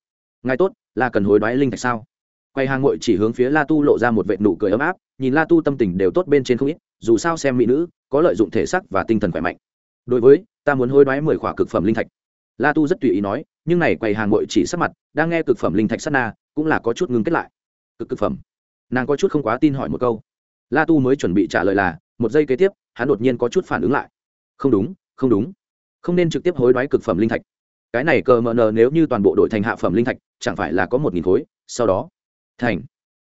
Ngài tốt, là cần hối đoái linh thạch sao? Quay hàng ngội chỉ hướng phía la tu lộ ra một vệ nụ cười ấm áp, nhìn la tu tâm tình đều tốt bên trên không ít, dù sao xem mỹ nữ, có lợi dụng thể sắc và tinh thần khỏe mạnh đối với, ta muốn hối đoái mười khỏa cực phẩm linh thạch. La tu rất tùy ý nói, nhưng này quầy hàng ngội chỉ sắc mặt, đang nghe cực phẩm linh thạch sát na, cũng là có chút ngưng kết lại. Cực cực phẩm. Nàng có chút không quá tin hỏi một câu. La tu mới chuẩn bị trả lời là, một giây kế tiếp, hắn đột nhiên có chút phản ứng lại. Không đúng không đúng. Không nên trực tiếp hối đoái cực phẩm linh thạch. Cái này cờ mờ nờ nếu như toàn bộ đội thành hạ phẩm linh thạch, chẳng phải là có một nghìn khối, sau đó. Thành.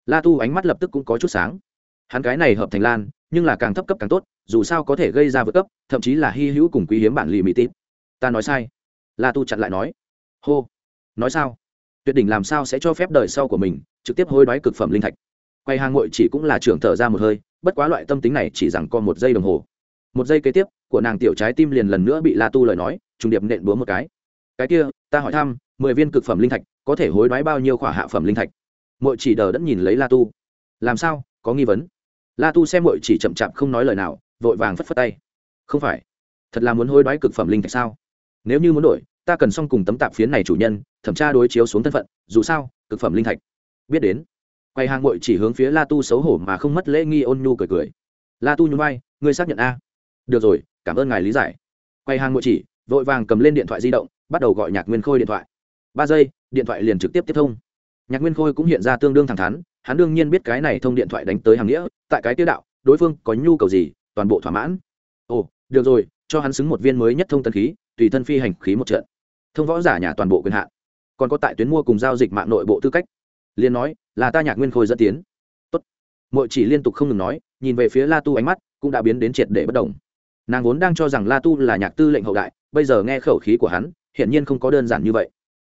La tu ánh mắt lập tức cũng có chút sáng. Hắn cái này hợp thành lan, nhưng là càng thấp cấp càng tốt dù sao có thể gây ra vượt cấp, thậm chí là hy hữu cùng quý hiếm bản lì mỹ tít. Ta nói sai. La tu chặn lại nói. Hô. Nói sao? Tuyệt đỉnh làm sao sẽ cho phép đời sau của mình trực tiếp hối đoái cực phẩm linh thạch? Quay hàng ngội chỉ cũng là trưởng thở ra một hơi, bất quá loại tâm tính này chỉ rằng co một giây đồng hồ. Một giây kế tiếp, của nàng tiểu trái tim liền lần nữa bị la tu lời nói, trùng điệp nện búa một cái. Cái kia, ta hỏi thăm, mười viên cực phẩm linh thạch, có thể hối đoái bao nhiêu khỏa hạ phẩm linh thạch? Mội chỉ đờ đẫn nhìn lấy la tu. Làm sao? Có nghi vấn. La tu xem mội chỉ chậm chạp không nói lời nào vội vàng phất phất tay. Không phải, thật là muốn hối đoái cực phẩm linh thạch sao? Nếu như muốn đổi, ta cần xong cùng tấm tạp phiến này chủ nhân, thẩm tra đối chiếu xuống thân phận, dù sao, cực phẩm linh thạch. Biết đến. Quay hàng bội chỉ hướng phía la tu xấu hổ mà không mất lễ nghi ôn nhu cười cười. La tu nhún vai, ngươi xác nhận a. Được rồi, cảm ơn ngài lý giải. Quay hàng bội chỉ, vội vàng cầm lên điện thoại di động, bắt đầu gọi nhạc nguyên khôi điện thoại. Ba giây, điện thoại liền trực tiếp tiếp thông. Nhạc nguyên khôi cũng hiện ra tương đương thẳng thắn, hắn đương nhiên biết cái này thông điện thoại đánh tới hàng nghĩa, tại cái tiêu đạo, đối phương có nhu cầu gì toàn bộ thỏa mãn. Ồ, được rồi, cho hắn xứng một viên mới nhất thông tân khí, tùy thân phi hành khí một trận. Thông võ giả nhà toàn bộ quyền hạn. Còn có tại tuyến mua cùng giao dịch mạng nội bộ tư cách. Liên nói, là ta nhạc nguyên khôi dẫn tiến. Tốt. Mọi chỉ liên tục không ngừng nói, nhìn về phía la tu ánh mắt cũng đã biến đến triệt để bất đồng nàng vốn đang cho rằng la tu là nhạc tư lệnh hậu đại, bây giờ nghe khẩu khí của hắn, hiển nhiên không có đơn giản như vậy.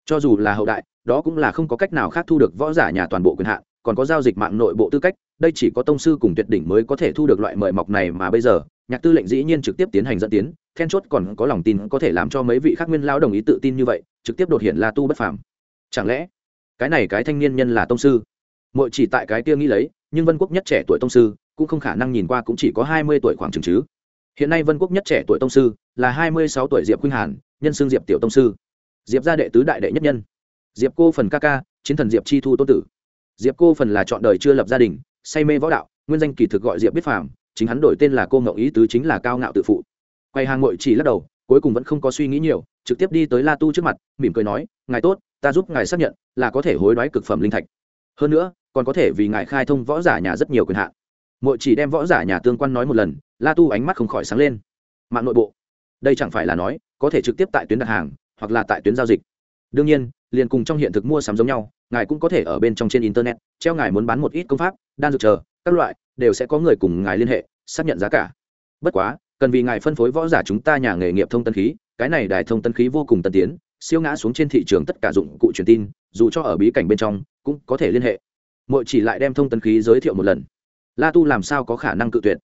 Cho dù là hậu đại, đó cũng là không có cách nào khác thu được võ giả nhà toàn bộ quyền hạn, còn có giao dịch mạng nội bộ tư cách đây chỉ có tông sư cùng tuyệt đỉnh mới có thể thu được loại mời mọc này mà bây giờ, nhạc tư lệnh dĩ nhiên trực tiếp tiến hành dẫn tiến, then chốt còn có lòng tin có thể làm cho mấy vị khác nguyên lao đồng ý tự tin như vậy, trực tiếp đột hiện la tu bất phàm. Chẳng lẽ, cái này cái thanh niên nhân là tông sư? Mội chỉ tại cái kia nghĩ lấy, nhưng vân quốc nhất trẻ tuổi tông sư, cũng không khả năng nhìn qua cũng chỉ có hai mươi tuổi khoảng chừng chứ. Hiện nay vân quốc nhất trẻ tuổi tông sư là hai mươi sáu tuổi diệp khuynh hàn, nhân xương diệp tiểu tông sư. Diệp gia đệ tứ đại đệ nhất nhân. Diệp cô phần ca ca, chiến thần diệp chi thu tôn tử. Diệp cô phần là chọn đời chưa lập gia đình say mê võ đạo, nguyên danh kỳ thực gọi diệp biết phàm, chính hắn đổi tên là cô ngậu ý tứ chính là cao ngạo tự phụ. Quay hàng ngội chỉ lắc đầu, cuối cùng vẫn không có suy nghĩ nhiều, trực tiếp đi tới la tu trước mặt, mỉm cười nói, ngài tốt, ta giúp ngài xác nhận là có thể hối đoái cực phẩm linh thạch. Hơn nữa, còn có thể vì ngài khai thông võ giả nhà rất nhiều quyền hạn. Mội chỉ đem võ giả nhà tương quan nói một lần, la tu ánh mắt không khỏi sáng lên. Mạng nội bộ? Đây chẳng phải là nói, có thể trực tiếp tại tuyến đặt hàng, hoặc là tại tuyến giao dịch? Đương nhiên liền cùng trong hiện thực mua sắm giống nhau, ngài cũng có thể ở bên trong trên internet, treo ngài muốn bán một ít công pháp, đan dược chờ, các loại, đều sẽ có người cùng ngài liên hệ, xác nhận giá cả. Bất quá, cần vì ngài phân phối võ giả chúng ta nhà nghề nghiệp thông tân khí, cái này đài thông tân khí vô cùng tân tiến, siêu ngã xuống trên thị trường tất cả dụng cụ truyền tin, dù cho ở bí cảnh bên trong, cũng có thể liên hệ. Mỗi chỉ lại đem thông tân khí giới thiệu một lần. La tu làm sao có khả năng cự tuyệt?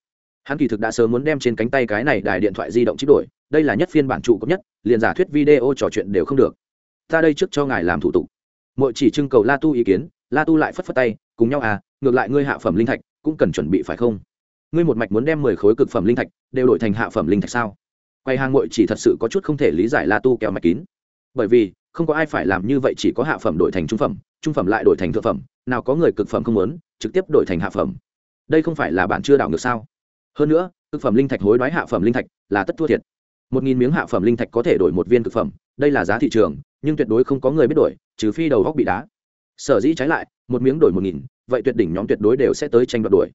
Hắn kỳ thực đã sớm muốn đem trên cánh tay cái này đài điện thoại di động chip đổi, đây là nhất phiên bản trụ cấp nhất, liền giả thuyết video trò chuyện đều không được ta đây trước cho ngài làm thủ tục. Mọi chỉ trưng cầu la tu ý kiến, la tu lại phất phất tay, cùng nhau à ngược lại ngươi hạ phẩm linh thạch cũng cần chuẩn bị phải không? Ngươi một mạch muốn đem mười khối cực phẩm linh thạch đều đổi thành hạ phẩm linh thạch sao? Quay hàng ngội chỉ thật sự có chút không thể lý giải la tu kéo mạch kín. Bởi vì, không có ai phải làm như vậy chỉ có hạ phẩm đổi thành trung phẩm trung phẩm lại đổi thành thượng phẩm, nào có người cực phẩm không muốn, trực tiếp đổi thành hạ phẩm. Đây không phải là bạn chưa đảo ngược sao? Hơn nữa, cực phẩm linh thạch hối đoái hạ phẩm linh thạch là tất thua thiệt. Một nghìn miếng hạ phẩm linh thạch có thể đổi một viên cực phẩm, đây là giá thị trường nhưng tuyệt đối không có người biết đổi, trừ phi đầu góc bị đá. Sở dĩ trái lại, một miếng đổi một nghìn, vậy tuyệt đỉnh nhóm tuyệt đối đều sẽ tới tranh đoạt đổi.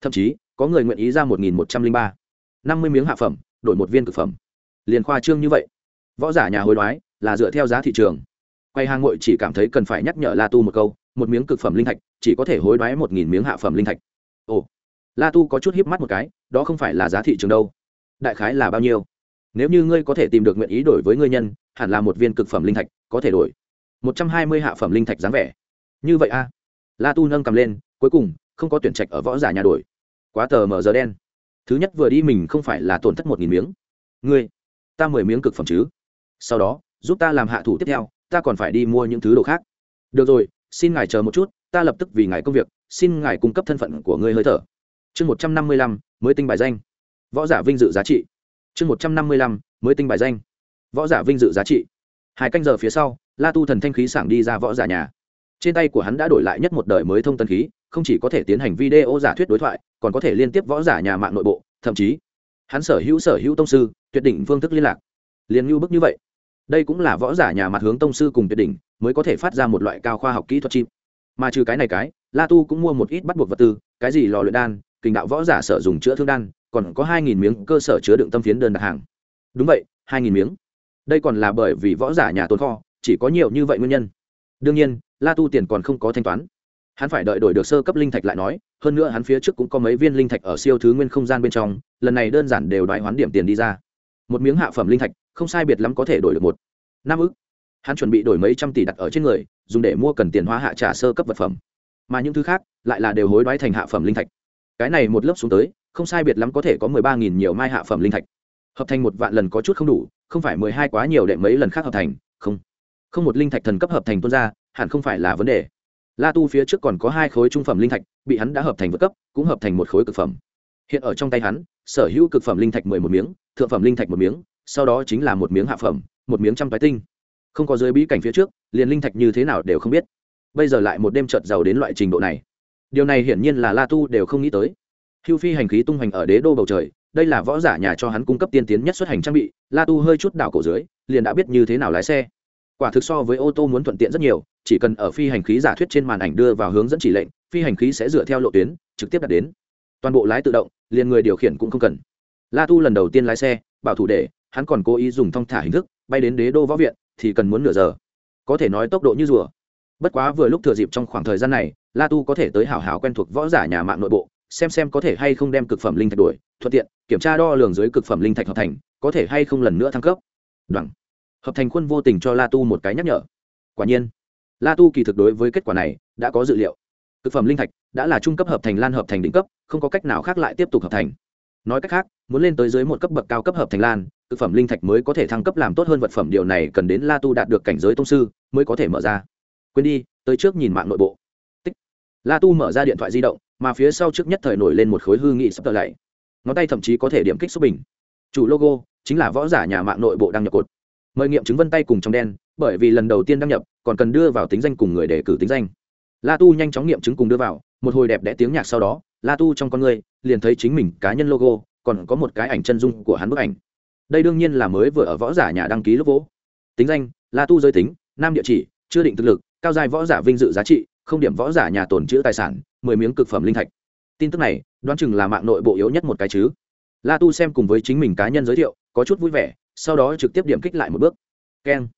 Thậm chí, có người nguyện ý ra một nghìn một trăm linh ba. năm mươi miếng hạ phẩm, đổi một viên cực phẩm. Liền khoa trương như vậy. Võ giả nhà hối đoái, là dựa theo giá thị trường. Quay hàng ngội chỉ cảm thấy cần phải nhắc nhở la tu một câu, một miếng cực phẩm linh thạch, chỉ có thể hối đoái một nghìn miếng hạ phẩm linh thạch. Ồ. La tu có chút hiếp mắt một cái, đó không phải là giá thị trường đâu. Đại khái là bao nhiêu? Nếu như ngươi có thể tìm được nguyện ý đổi với ngươi nhân, hẳn là một viên cực phẩm linh thạch, có thể đổi. Một trăm hai mươi hạ phẩm linh thạch dáng vẻ. Như vậy a. La tu nâng cầm lên, cuối cùng, không có tuyển trạch ở võ giả nhà đổi. Quá tờ mờ giờ đen. Thứ nhất vừa đi mình không phải là tổn thất một nghìn miếng. Ngươi, ta mười miếng cực phẩm chứ? Sau đó, giúp ta làm hạ thủ tiếp theo, ta còn phải đi mua những thứ đồ khác. Được rồi, xin ngài chờ một chút, ta lập tức vì ngài công việc, xin ngài cung cấp thân phận của ngươi hơi thở. Chương một trăm năm mươi lăm, mới tinh bài danh. Võ giả vinh dự giá trị chương một trăm năm mươi lăm, mới tinh bài danh. Võ giả vinh dự giá trị. Hai canh giờ phía sau, la tu thần thanh khí sảng đi ra võ giả nhà. Trên tay của hắn đã đổi lại nhất một đời mới thông tân khí, không chỉ có thể tiến hành video giả thuyết đối thoại, còn có thể liên tiếp võ giả nhà mạng nội bộ, thậm chí, hắn sở hữu sở hữu tông sư, tuyệt đỉnh phương thức liên lạc. Liền như bức như vậy, đây cũng là võ giả nhà mặt hướng tông sư cùng tuyệt đỉnh mới có thể phát ra một loại cao khoa học kỹ thuật chim. Mà trừ cái này cái, la tu cũng mua một ít bắt buộc vật tư, cái gì lò luyện đan kình đạo võ giả sở dùng chữa thương đan còn có hai nghìn miếng cơ sở chứa đựng tâm phiến đơn đặt hàng. Đúng vậy, hai nghìn miếng. Đây còn là bởi vì võ giả nhà tồn kho, chỉ có nhiều như vậy nguyên nhân. Đương nhiên, la tu tiền còn không có thanh toán. Hắn phải đợi đổi được sơ cấp linh thạch lại nói, hơn nữa hắn phía trước cũng có mấy viên linh thạch ở siêu thứ nguyên không gian bên trong, lần này đơn giản đều đoái hoán điểm tiền đi ra. Một miếng hạ phẩm linh thạch, không sai biệt lắm có thể đổi được một, năm ức. Hắn chuẩn bị đổi mấy trăm tỷ đặt ở trên người, dùng để mua cần tiền hóa hạ trả sơ cấp vật phẩm. Mà những thứ khác, lại là đều hối đoái thành hạ phẩm linh thạch. Cái này một lớp xuống tới không sai biệt lắm có thể có mười ba nghìn nhiều mai hạ phẩm linh thạch. Hợp thành một vạn lần có chút không đủ, không phải mười hai quá nhiều để mấy lần khác hợp thành, không. Không một linh thạch thần cấp hợp thành tuôn ra, hẳn không phải là vấn đề. La tu phía trước còn có hai khối trung phẩm linh thạch, bị hắn đã hợp thành vượt cấp, cũng hợp thành một khối cực phẩm. Hiện ở trong tay hắn, sở hữu cực phẩm linh thạch mười một miếng, thượng phẩm linh thạch một miếng, sau đó chính là một miếng hạ phẩm, một miếng trăm tái tinh. Không có dưới bí cảnh phía trước, liền linh thạch như thế nào đều không biết. Bây giờ lại một đêm chợt giàu đến loại trình độ này. Điều này hiển nhiên là la tu đều không nghĩ tới hưu phi hành khí tung hành ở đế đô bầu trời, đây là võ giả nhà cho hắn cung cấp tiên tiến nhất xuất hành trang bị, la tu hơi chút đảo cổ dưới, liền đã biết như thế nào lái xe. Quả thực so với ô tô muốn thuận tiện rất nhiều, chỉ cần ở phi hành khí giả thuyết trên màn ảnh đưa vào hướng dẫn chỉ lệnh, phi hành khí sẽ dựa theo lộ tuyến, trực tiếp đặt đến. Toàn bộ lái tự động, liền người điều khiển cũng không cần. La tu lần đầu tiên lái xe, bảo thủ để, hắn còn cố ý dùng thong thả hình thức, bay đến đế đô võ viện, thì cần muốn nửa giờ. Có thể nói tốc độ như rùa. Bất quá vừa lúc thừa dịp trong khoảng thời gian này, la tu có thể tới hào hào quen thuộc võ giả nhà mạng nội bộ xem xem có thể hay không đem cực phẩm linh thạch đuổi thuận tiện, kiểm tra đo lường dưới cực phẩm linh thạch hợp thành, có thể hay không lần nữa thăng cấp. Đoạn. Hợp thành khuôn vô tình cho la tu một cái nhắc nhở. Quả nhiên, la tu kỳ thực đối với kết quả này đã có dự liệu. Cực phẩm linh thạch đã là trung cấp hợp thành lan hợp thành đỉnh cấp, không có cách nào khác lại tiếp tục hợp thành. Nói cách khác, muốn lên tới dưới một cấp bậc cao cấp hợp thành lan, cực phẩm linh thạch mới có thể thăng cấp làm tốt hơn vật phẩm, điều này cần đến la tu đạt được cảnh giới tông sư mới có thể mở ra. Quên đi, tới trước nhìn mạng nội bộ. Tích. la tu mở ra điện thoại di động mà phía sau trước nhất thời nổi lên một khối hư nghị sắp tờ lạy ngón tay thậm chí có thể điểm kích xúc bình. Chủ logo chính là võ giả nhà mạng nội bộ đăng nhập cột. Mời nghiệm chứng vân tay cùng trong đen, bởi vì lần đầu tiên đăng nhập, còn cần đưa vào tính danh cùng người để cử tính danh. La tu nhanh chóng nghiệm chứng cùng đưa vào, một hồi đẹp đẽ tiếng nhạc sau đó, la tu trong con người liền thấy chính mình cá nhân logo, còn có một cái ảnh chân dung của hắn bức ảnh. Đây đương nhiên là mới vừa ở võ giả nhà đăng ký lớp vỗ. Tính danh, la tu giới tính, nam địa chỉ, chưa định thực lực, cao dài võ giả vinh dự giá trị, không điểm võ giả nhà tồn chữ tài sản mười miếng cực phẩm linh thạch. Tin tức này, đoán chừng là mạng nội bộ yếu nhất một cái chứ. La tu xem cùng với chính mình cá nhân giới thiệu, có chút vui vẻ, sau đó trực tiếp điểm kích lại một bước. Keng.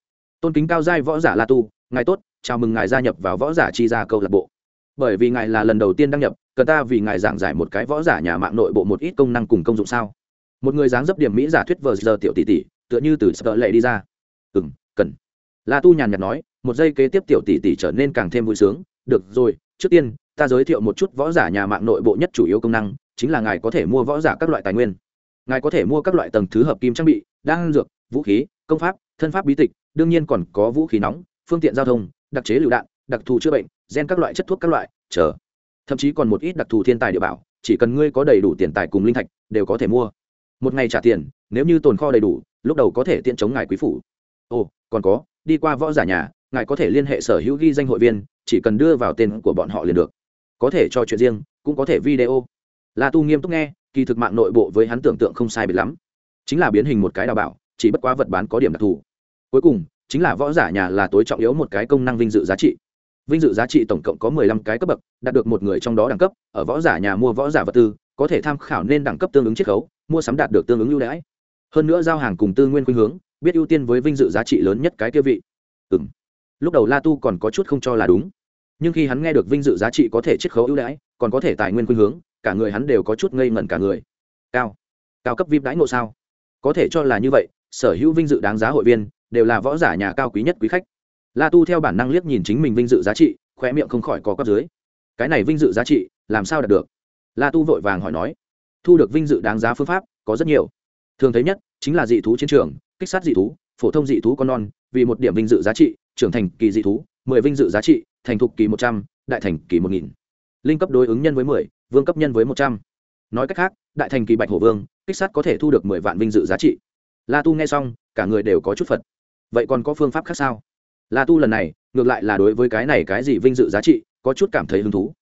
Tôn kính cao giai võ giả la tu, ngài tốt, chào mừng ngài gia nhập vào võ giả chi ra câu lạc bộ. Bởi vì ngài là lần đầu tiên đăng nhập, cần ta vì ngài giảng giải một cái võ giả nhà mạng nội bộ một ít công năng cùng công dụng sao? Một người dáng dấp điểm mỹ giả thuyết vờ giờ tiểu tỷ tỷ, tựa như từ sợ lệ đi ra. Ừ m cần. La tu nhàn nhạt nói, một giây kế tiếp tiểu tỷ tỷ trở nên càng thêm vui sướng. Được rồi, trước tiên ta giới thiệu một chút võ giả nhà mạng nội bộ nhất chủ yếu công năng, chính là ngài có thể mua võ giả các loại tài nguyên. Ngài có thể mua các loại tầng thứ hợp kim trang bị, đan dược, vũ khí, công pháp, thân pháp bí tịch, đương nhiên còn có vũ khí nóng, phương tiện giao thông, đặc chế lựu đạn, đặc thù chữa bệnh, gen các loại chất thuốc các loại, chờ. Thậm chí còn một ít đặc thù thiên tài địa bảo, chỉ cần ngươi có đầy đủ tiền tài cùng linh thạch, đều có thể mua. Một ngày trả tiền, nếu như tồn kho đầy đủ, lúc đầu có thể tiện chống ngài quý phủ. Ồ, còn có, đi qua võ giả nhà, ngài có thể liên hệ sở hữu ghi danh hội viên, chỉ cần đưa vào tên của bọn họ liền được có thể cho chuyện riêng, cũng có thể video. La tu nghiêm túc nghe, kỳ thực mạng nội bộ với hắn tưởng tượng không sai biệt lắm. Chính là biến hình một cái đào bảo, chỉ bất quá vật bán có điểm đặc thù. Cuối cùng, chính là võ giả nhà là tối trọng yếu một cái công năng vinh dự giá trị. Vinh dự giá trị tổng cộng có mười lăm cái cấp bậc, đạt được một người trong đó đẳng cấp, ở võ giả nhà mua võ giả vật tư, có thể tham khảo nên đẳng cấp tương ứng chiết khấu, mua sắm đạt được tương ứng ưu đãi. Hơn nữa giao hàng cùng tư nguyên khuynh hướng, biết ưu tiên với vinh dự giá trị lớn nhất cái kia vị. Ừ m lúc đầu la tu còn có chút không cho là đúng nhưng khi hắn nghe được vinh dự giá trị có thể chiết khấu ưu đãi, còn có thể tài nguyên khuynh hướng, cả người hắn đều có chút ngây ngẩn cả người. Cao. Cao cấp vip đãi ngộ sao? Có thể cho là như vậy, sở hữu vinh dự đáng giá hội viên, đều là võ giả nhà cao quý nhất quý khách. La tu theo bản năng liếc nhìn chính mình vinh dự giá trị khoe miệng không khỏi có cấp dưới. Cái này vinh dự giá trị, làm sao đạt được? La tu vội vàng hỏi nói. Thu được vinh dự đáng giá phương pháp, có rất nhiều. Thường thấy nhất, chính là dị thú chiến trường, kích sát dị thú, phổ thông dị thú con non, vì một điểm vinh dự giá trị, trưởng thành kỳ dị thú, mười vinh dự giá trị thành thục kỳ một trăm, đại thành kỳ một nghìn. Linh cấp đối ứng nhân với mười, vương cấp nhân với một trăm. Nói cách khác, đại thành kỳ bạch hổ vương, kích sát có thể thu được mười vạn vinh dự giá trị. La tu nghe xong, cả người đều có chút phật. Vậy còn có phương pháp khác sao? La tu lần này, ngược lại là đối với cái này cái gì vinh dự giá trị, có chút cảm thấy hứng thú.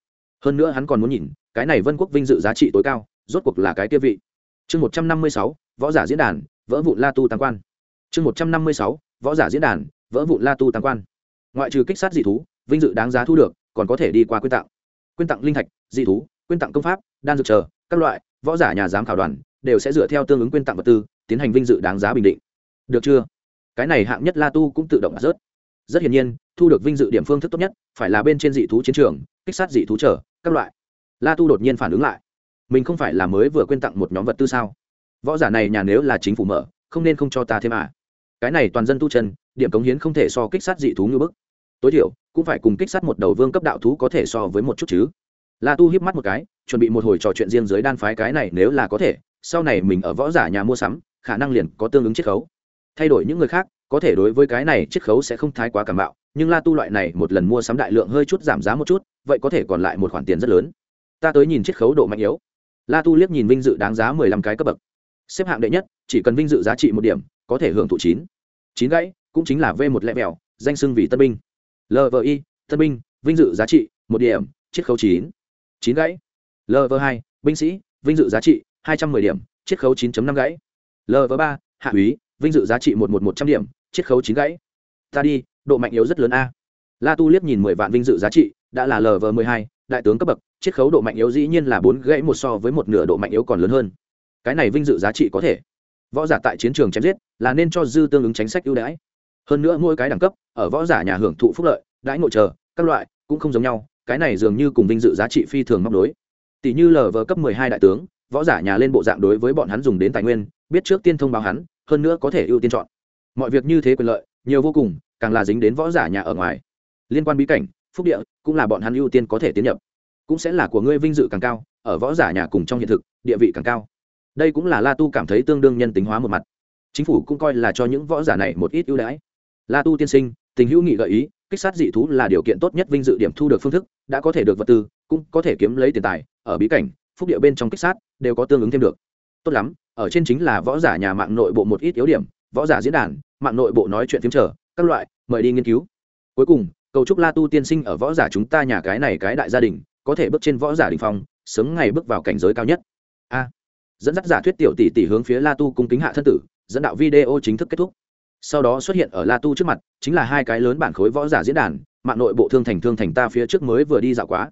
Hơn nữa hắn còn muốn nhìn, cái này vân quốc vinh dự giá trị tối cao, rốt cuộc là cái kia vị. Chương một trăm năm mươi sáu, võ giả diễn đàn, vỡ vụ la tu tăng quan. Chương một trăm năm mươi sáu, võ giả diễn đàn, vỡ vụ la tu tăng quan. Ngoại trừ kích sát dị thú vinh dự đáng giá thu được, còn có thể đi qua quyên tặng. Quyên tặng linh thạch, dị thú, quyên tặng công pháp, đan dược chờ, các loại, võ giả, nhà giám khảo đoàn, đều sẽ dựa theo tương ứng quyên tặng vật tư, tiến hành vinh dự đáng giá bình định. Được chưa? Cái này hạng nhất la tu cũng tự động rớt. Rất hiển nhiên, thu được vinh dự điểm phương thức tốt nhất phải là bên trên dị thú chiến trường, kích sát dị thú trở các loại. La tu đột nhiên phản ứng lại. Mình không phải là mới vừa quyên tặng một nhóm vật tư sao? Võ giả này nhà nếu là chính phủ mở, không nên không cho ta thêm à? Cái này toàn dân tu chân, điểm cống hiến không thể so kích sát dị thú như bức tối thiểu cũng phải cùng kích sát một đầu vương cấp đạo thú có thể so với một chút chứ. La tu hiếp mắt một cái, chuẩn bị một hồi trò chuyện riêng dưới đan phái cái này nếu là có thể, sau này mình ở võ giả nhà mua sắm, khả năng liền có tương ứng chiết khấu. Thay đổi những người khác, có thể đối với cái này chiết khấu sẽ không thái quá cảm bạo, nhưng la tu loại này một lần mua sắm đại lượng hơi chút giảm giá một chút, vậy có thể còn lại một khoản tiền rất lớn. Ta tới nhìn chiết khấu độ mạnh yếu. La tu liếc nhìn vinh dự đáng giá mười lăm cái cấp bậc. Xếp hạng đệ nhất, chỉ cần vinh dự giá trị một điểm, có thể hưởng thụ chín. Chín gãy, cũng chính là v một lẹ vẹo, danh sưng vì tân binh lvi tân binh, vinh dự giá trị, một điểm, chiết khấu chín. Chín gãy. Lv hai, binh sĩ, vinh dự giá trị, hai trăm mười điểm, chiết khấu chín năm gãy. Lv ba, hạ úy, vinh dự giá trị một một một trăm điểm, chiết khấu chín gãy. Ta đi, độ mạnh yếu rất lớn a. La tu liếc nhìn mười vạn vinh dự giá trị, đã là lv mười hai, đại tướng cấp bậc, chiết khấu độ mạnh yếu dĩ nhiên là bốn gãy một so với một nửa độ mạnh yếu còn lớn hơn. Cái này vinh dự giá trị có thể. Võ giả tại chiến trường chém giết, là nên cho dư tương ứng chính sách ưu đãi hơn nữa mỗi cái đẳng cấp, ở võ giả nhà hưởng thụ phúc lợi, đãi ngộ chờ, các loại, cũng không giống nhau, cái này dường như cùng vinh dự giá trị phi thường móc đối tỷ như lv cấp mười hai đại tướng, võ giả nhà lên bộ dạng đối với bọn hắn dùng đến tài nguyên, biết trước tiên thông báo hắn, hơn nữa có thể ưu tiên chọn. Mọi việc như thế quyền lợi, nhiều vô cùng, càng là dính đến võ giả nhà ở ngoài. Liên quan bí cảnh, phúc địa, cũng là bọn hắn ưu tiên có thể tiến nhập. Cũng sẽ là của ngươi vinh dự càng cao, ở võ giả nhà cùng trong hiện thực, địa vị càng cao. Đây cũng là la tu cảm thấy tương đương nhân tính hóa một mặt. Chính phủ cũng coi là cho những võ giả này một ít ưu đãi la tu tiên sinh, tình hữu nghị gợi ý, kích sát dị thú là điều kiện tốt nhất vinh dự điểm thu được phương thức, đã có thể được vật tư, cũng có thể kiếm lấy tiền tài, ở bí cảnh, phúc địa bên trong kích sát, đều có tương ứng thêm được. Tốt lắm, ở trên chính là võ giả nhà mạng nội bộ một ít yếu điểm, võ giả diễn đàn, mạng nội bộ nói chuyện phiếm trở, các loại, mời đi nghiên cứu. Cuối cùng, cầu chúc la tu tiên sinh ở võ giả chúng ta nhà cái này cái đại gia đình, có thể bước trên võ giả đình phong, sớm ngày bước vào cảnh giới cao nhất. A. Dẫn dắt giả thuyết tiểu tỷ tỷ hướng phía la tu cung kính hạ thân tử, dẫn đạo video chính thức kết thúc sau đó xuất hiện ở la tu trước mặt, chính là hai cái lớn bản khối võ giả diễn đàn, mạng nội bộ thương thành thương thành ta phía trước mới vừa đi dạo quá.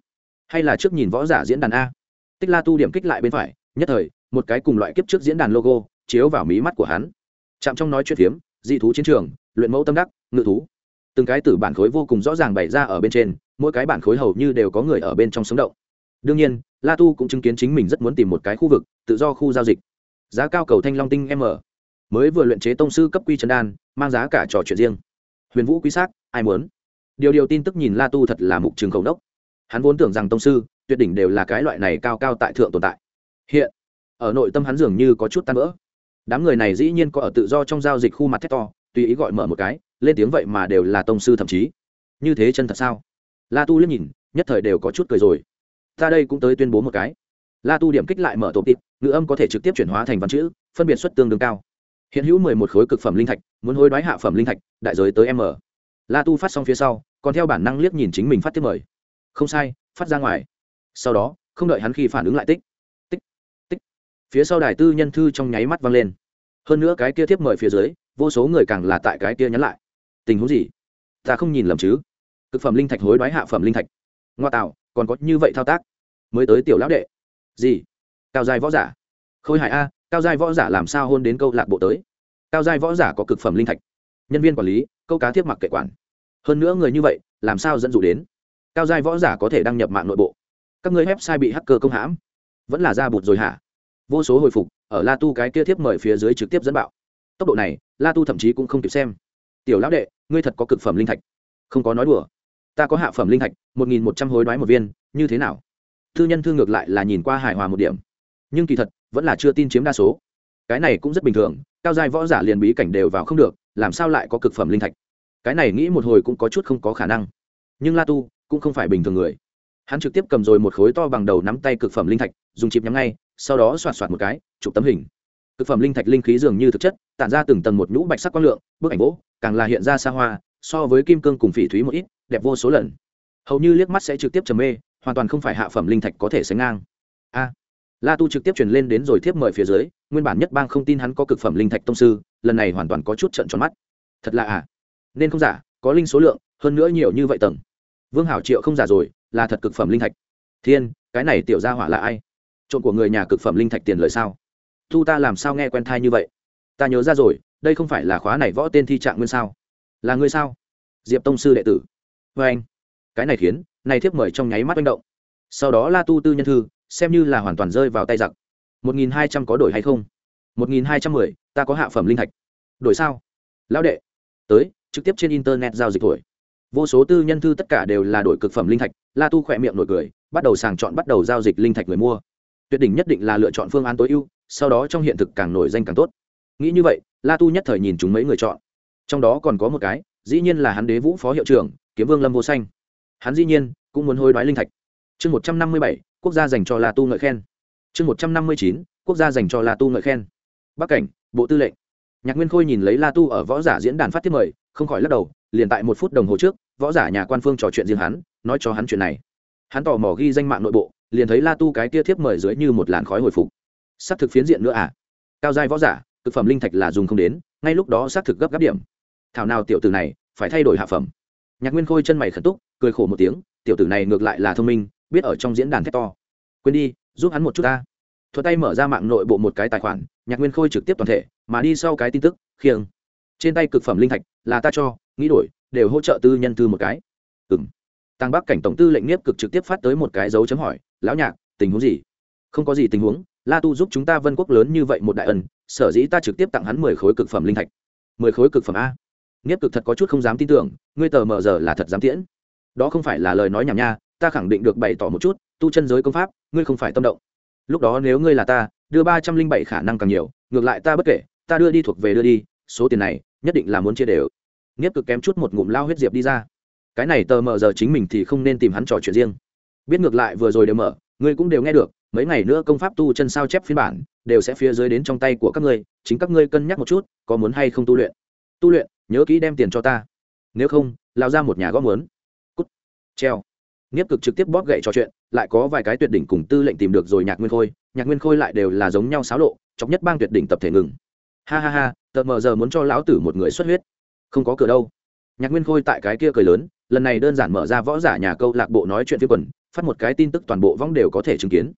Hay là trước nhìn võ giả diễn đàn a? Tích la tu điểm kích lại bên phải, nhất thời, một cái cùng loại kiếp trước diễn đàn logo, chiếu vào mí mắt của hắn. Chạm trong nói chuyện phiếm, dị thú chiến trường, luyện mẫu tâm đắc, ngự thú. Từng cái tử bản khối vô cùng rõ ràng bày ra ở bên trên, mỗi cái bản khối hầu như đều có người ở bên trong sống động. Đương nhiên, la tu cũng chứng kiến chính mình rất muốn tìm một cái khu vực, tự do khu giao dịch. Giá cao cầu thanh long tinh m mới vừa luyện chế tông sư cấp quy trần đan, mang giá cả trò chuyện riêng. Huyền vũ quý xác, ai muốn? Điều điều tin tức nhìn la tu thật là mục trường khẩu đốc. Hắn vốn tưởng rằng tông sư, tuyệt đỉnh đều là cái loại này cao cao tại thượng tồn tại. Hiện, ở nội tâm hắn dường như có chút tan vỡ. Đám người này dĩ nhiên có ở tự do trong giao dịch khu mặt thét to, tùy ý gọi mở một cái, lên tiếng vậy mà đều là tông sư thậm chí. Như thế chân thật sao? La tu liếc nhìn, nhất thời đều có chút cười rồi. Ta đây cũng tới tuyên bố một cái. La tu điểm kích lại mở tổ tịp, ngữ âm có thể trực tiếp chuyển hóa thành văn chữ, phân biệt xuất tương đương cao hiện hữu mười một khối cực phẩm linh thạch, muốn hối đoái hạ phẩm linh thạch, đại giới tới m. La tu phát xong phía sau, còn theo bản năng liếc nhìn chính mình phát tiếp mời. Không sai, phát ra ngoài. Sau đó, không đợi hắn khi phản ứng lại tích tích tích. Phía sau đài tư nhân thư trong nháy mắt vang lên. Hơn nữa cái kia tiếp mời phía dưới, vô số người càng là tại cái kia nhắn lại. Tình huống gì? Ta không nhìn lầm chứ? Cực phẩm linh thạch hối đoái hạ phẩm linh thạch. Ngoa tạo, còn có như vậy thao tác. Mới tới tiểu lão đệ. Gì? Cao dài võ giả. Khôi hài a cao giai võ giả làm sao hôn đến câu lạc bộ tới? Cao giai võ giả có cực phẩm linh thạch. Nhân viên quản lý, câu cá thiếp mặc kệ quản. Hơn nữa người như vậy, làm sao dẫn dụ đến? Cao giai võ giả có thể đăng nhập mạng nội bộ. Các người website bị hacker công hãm. Vẫn là ra bụt rồi hả? Vô số hồi phục, ở la tu cái kia thiếp mời phía dưới trực tiếp dẫn bạo. Tốc độ này, la tu thậm chí cũng không kịp xem. Tiểu lão đệ, ngươi thật có cực phẩm linh thạch. Không có nói đùa. Ta có hạ phẩm linh thạch, một nghìn một trăm hối đoái một viên, như thế nào? Thư nhân thư ngược lại là nhìn qua hài hòa một điểm. Nhưng kỳ thật vẫn là chưa tin chiếm đa số. Cái này cũng rất bình thường, cao giai võ giả liền bí cảnh đều vào không được, làm sao lại có cực phẩm linh thạch? Cái này nghĩ một hồi cũng có chút không có khả năng. Nhưng la tu cũng không phải bình thường người. Hắn trực tiếp cầm rồi một khối to bằng đầu nắm tay cực phẩm linh thạch, dùng chịp nhắm ngay, sau đó xoạt xoạt một cái, chụp tấm hình. Cực phẩm linh thạch linh khí dường như thực chất, tản ra từng tầng một nhũ bạch sắc quang lượng, bức ảnh gỗ, càng là hiện ra xa hoa, so với kim cương cùng phỉ thúy một ít, đẹp vô số lần. Hầu như liếc mắt sẽ trực tiếp trầm mê, hoàn toàn không phải hạ phẩm linh thạch có thể sánh ngang. A la tu trực tiếp truyền lên đến rồi tiếp mời phía dưới, nguyên bản nhất bang không tin hắn có cực phẩm linh thạch tông sư, lần này hoàn toàn có chút trận tròn mắt. Thật là à? Nên không giả, có linh số lượng, hơn nữa nhiều như vậy tầng. Vương hảo triệu không giả rồi, là thật cực phẩm linh thạch. Thiên, cái này tiểu gia hỏa là ai? Trộn của người nhà cực phẩm linh thạch tiền lợi sao? Thu ta làm sao nghe quen thai như vậy? Ta nhớ ra rồi, đây không phải là khóa này võ tên thi trạng nguyên sao? Là ngươi sao? Diệp tông sư đệ tử. Vê anh cái này khiến, này thiếp mời trong nháy mắt manh động. Sau đó la tu tư nhân thư xem như là hoàn toàn rơi vào tay giặc. Một nghìn hai trăm có đổi hay không? Một nghìn hai trăm mười, ta có hạ phẩm linh thạch. Đổi sao? Lão đệ, tới, trực tiếp trên internet giao dịch thôi. vô số tư nhân thư tất cả đều là đổi cực phẩm linh thạch. La tu khỏe miệng nổi cười, bắt đầu sàng chọn, bắt đầu giao dịch linh thạch người mua. Tuyệt đỉnh nhất định là lựa chọn phương án tối ưu, sau đó trong hiện thực càng nổi danh càng tốt. Nghĩ như vậy, la tu nhất thời nhìn chúng mấy người chọn. Trong đó còn có một cái, dĩ nhiên là hắn đế vũ phó hiệu trưởng, kiếm vương lâm vô xanh hắn dĩ nhiên cũng muốn hối đoái linh thạch. Chương một trăm năm mươi bảy quốc gia dành cho la tu ngợi khen. Chương một trăm năm mươi chín, quốc gia dành cho la tu ngợi khen. Bắc cảnh, bộ tư lệnh. Nhạc nguyên khôi nhìn lấy la tu ở võ giả diễn đàn phát thiết mời, không khỏi lắc đầu, liền tại một phút đồng hồ trước, võ giả nhà quan phương trò chuyện riêng hắn, nói cho hắn chuyện này. Hắn tò mò ghi danh mạng nội bộ, liền thấy la tu cái kia thiếp mời dưới như một làn khói hồi phục. S c thực phiến diện nữa à? Cao giai võ giả, thực phẩm linh thạch là dùng không đến, ngay lúc đó xác thực gấp gáp điểm. Thảo nào tiểu tử này, phải thay đổi hạ phẩm. Nhạc nguyên khôi chân mày khẩn túc, cười khổ một tiếng, tiểu tử này ngược lại là thông minh biết ở trong diễn đàn thét to. Quên đi, giúp hắn một chút ta. Thuật tay mở ra mạng nội bộ một cái tài khoản, nhạc nguyên khôi trực tiếp toàn thể, mà đi sau cái tin tức, khiêng. Trên tay cực phẩm linh thạch, là ta cho, nghĩ đổi, đều hỗ trợ tư nhân tư một cái. Ừng tăng bắc cảnh tổng tư lệnh nghiếp cực trực tiếp phát tới một cái dấu chấm hỏi, lão nhạc, tình huống gì? Không có gì tình huống, la tu giúp chúng ta vân quốc lớn như vậy một đại ân, sở dĩ ta trực tiếp tặng hắn mười khối cực phẩm linh thạch. Mười khối cực phẩm a? Nghiếp cực thật có chút không dám tin tưởng, ngươi tờ mờ giờ là thật dám tiễn. Đó không phải là lời nói nhảm nha ta khẳng định được bày tỏ một chút, tu chân giới công pháp, ngươi không phải tâm động. Lúc đó nếu ngươi là ta, đưa ba trăm linh bảy khả năng càng nhiều, ngược lại ta bất kể, ta đưa đi thuộc về đưa đi, số tiền này, nhất định là muốn chia đều. Nghiếp cực kém chút một ngụm lao huyết diệp đi ra. Cái này tờ mờ giờ chính mình thì không nên tìm hắn trò chuyện riêng. Biết ngược lại vừa rồi đều mở, ngươi cũng đều nghe được, mấy ngày nữa công pháp tu chân sao chép phiên bản, đều sẽ phía dưới đến trong tay của các ngươi, chính các ngươi cân nhắc một chút, có muốn hay không tu luyện. Tu luyện, nhớ kỹ đem tiền cho ta. Nếu không, lao ra một nhà góp muốn. Cút. Treo nghiếp cực trực tiếp bóp gậy trò chuyện, lại có vài cái tuyệt đỉnh cùng tư lệnh tìm được rồi nhạc nguyên khôi, nhạc nguyên khôi lại đều là giống nhau xáo lộ, chọc nhất bang tuyệt đỉnh tập thể ngừng. Ha ha ha, tờ mờ giờ muốn cho lão tử một người xuất huyết. Không có cửa đâu. Nhạc nguyên khôi tại cái kia cười lớn, lần này đơn giản mở ra võ giả nhà câu lạc bộ nói chuyện phía quần, phát một cái tin tức toàn bộ vong đều có thể chứng kiến.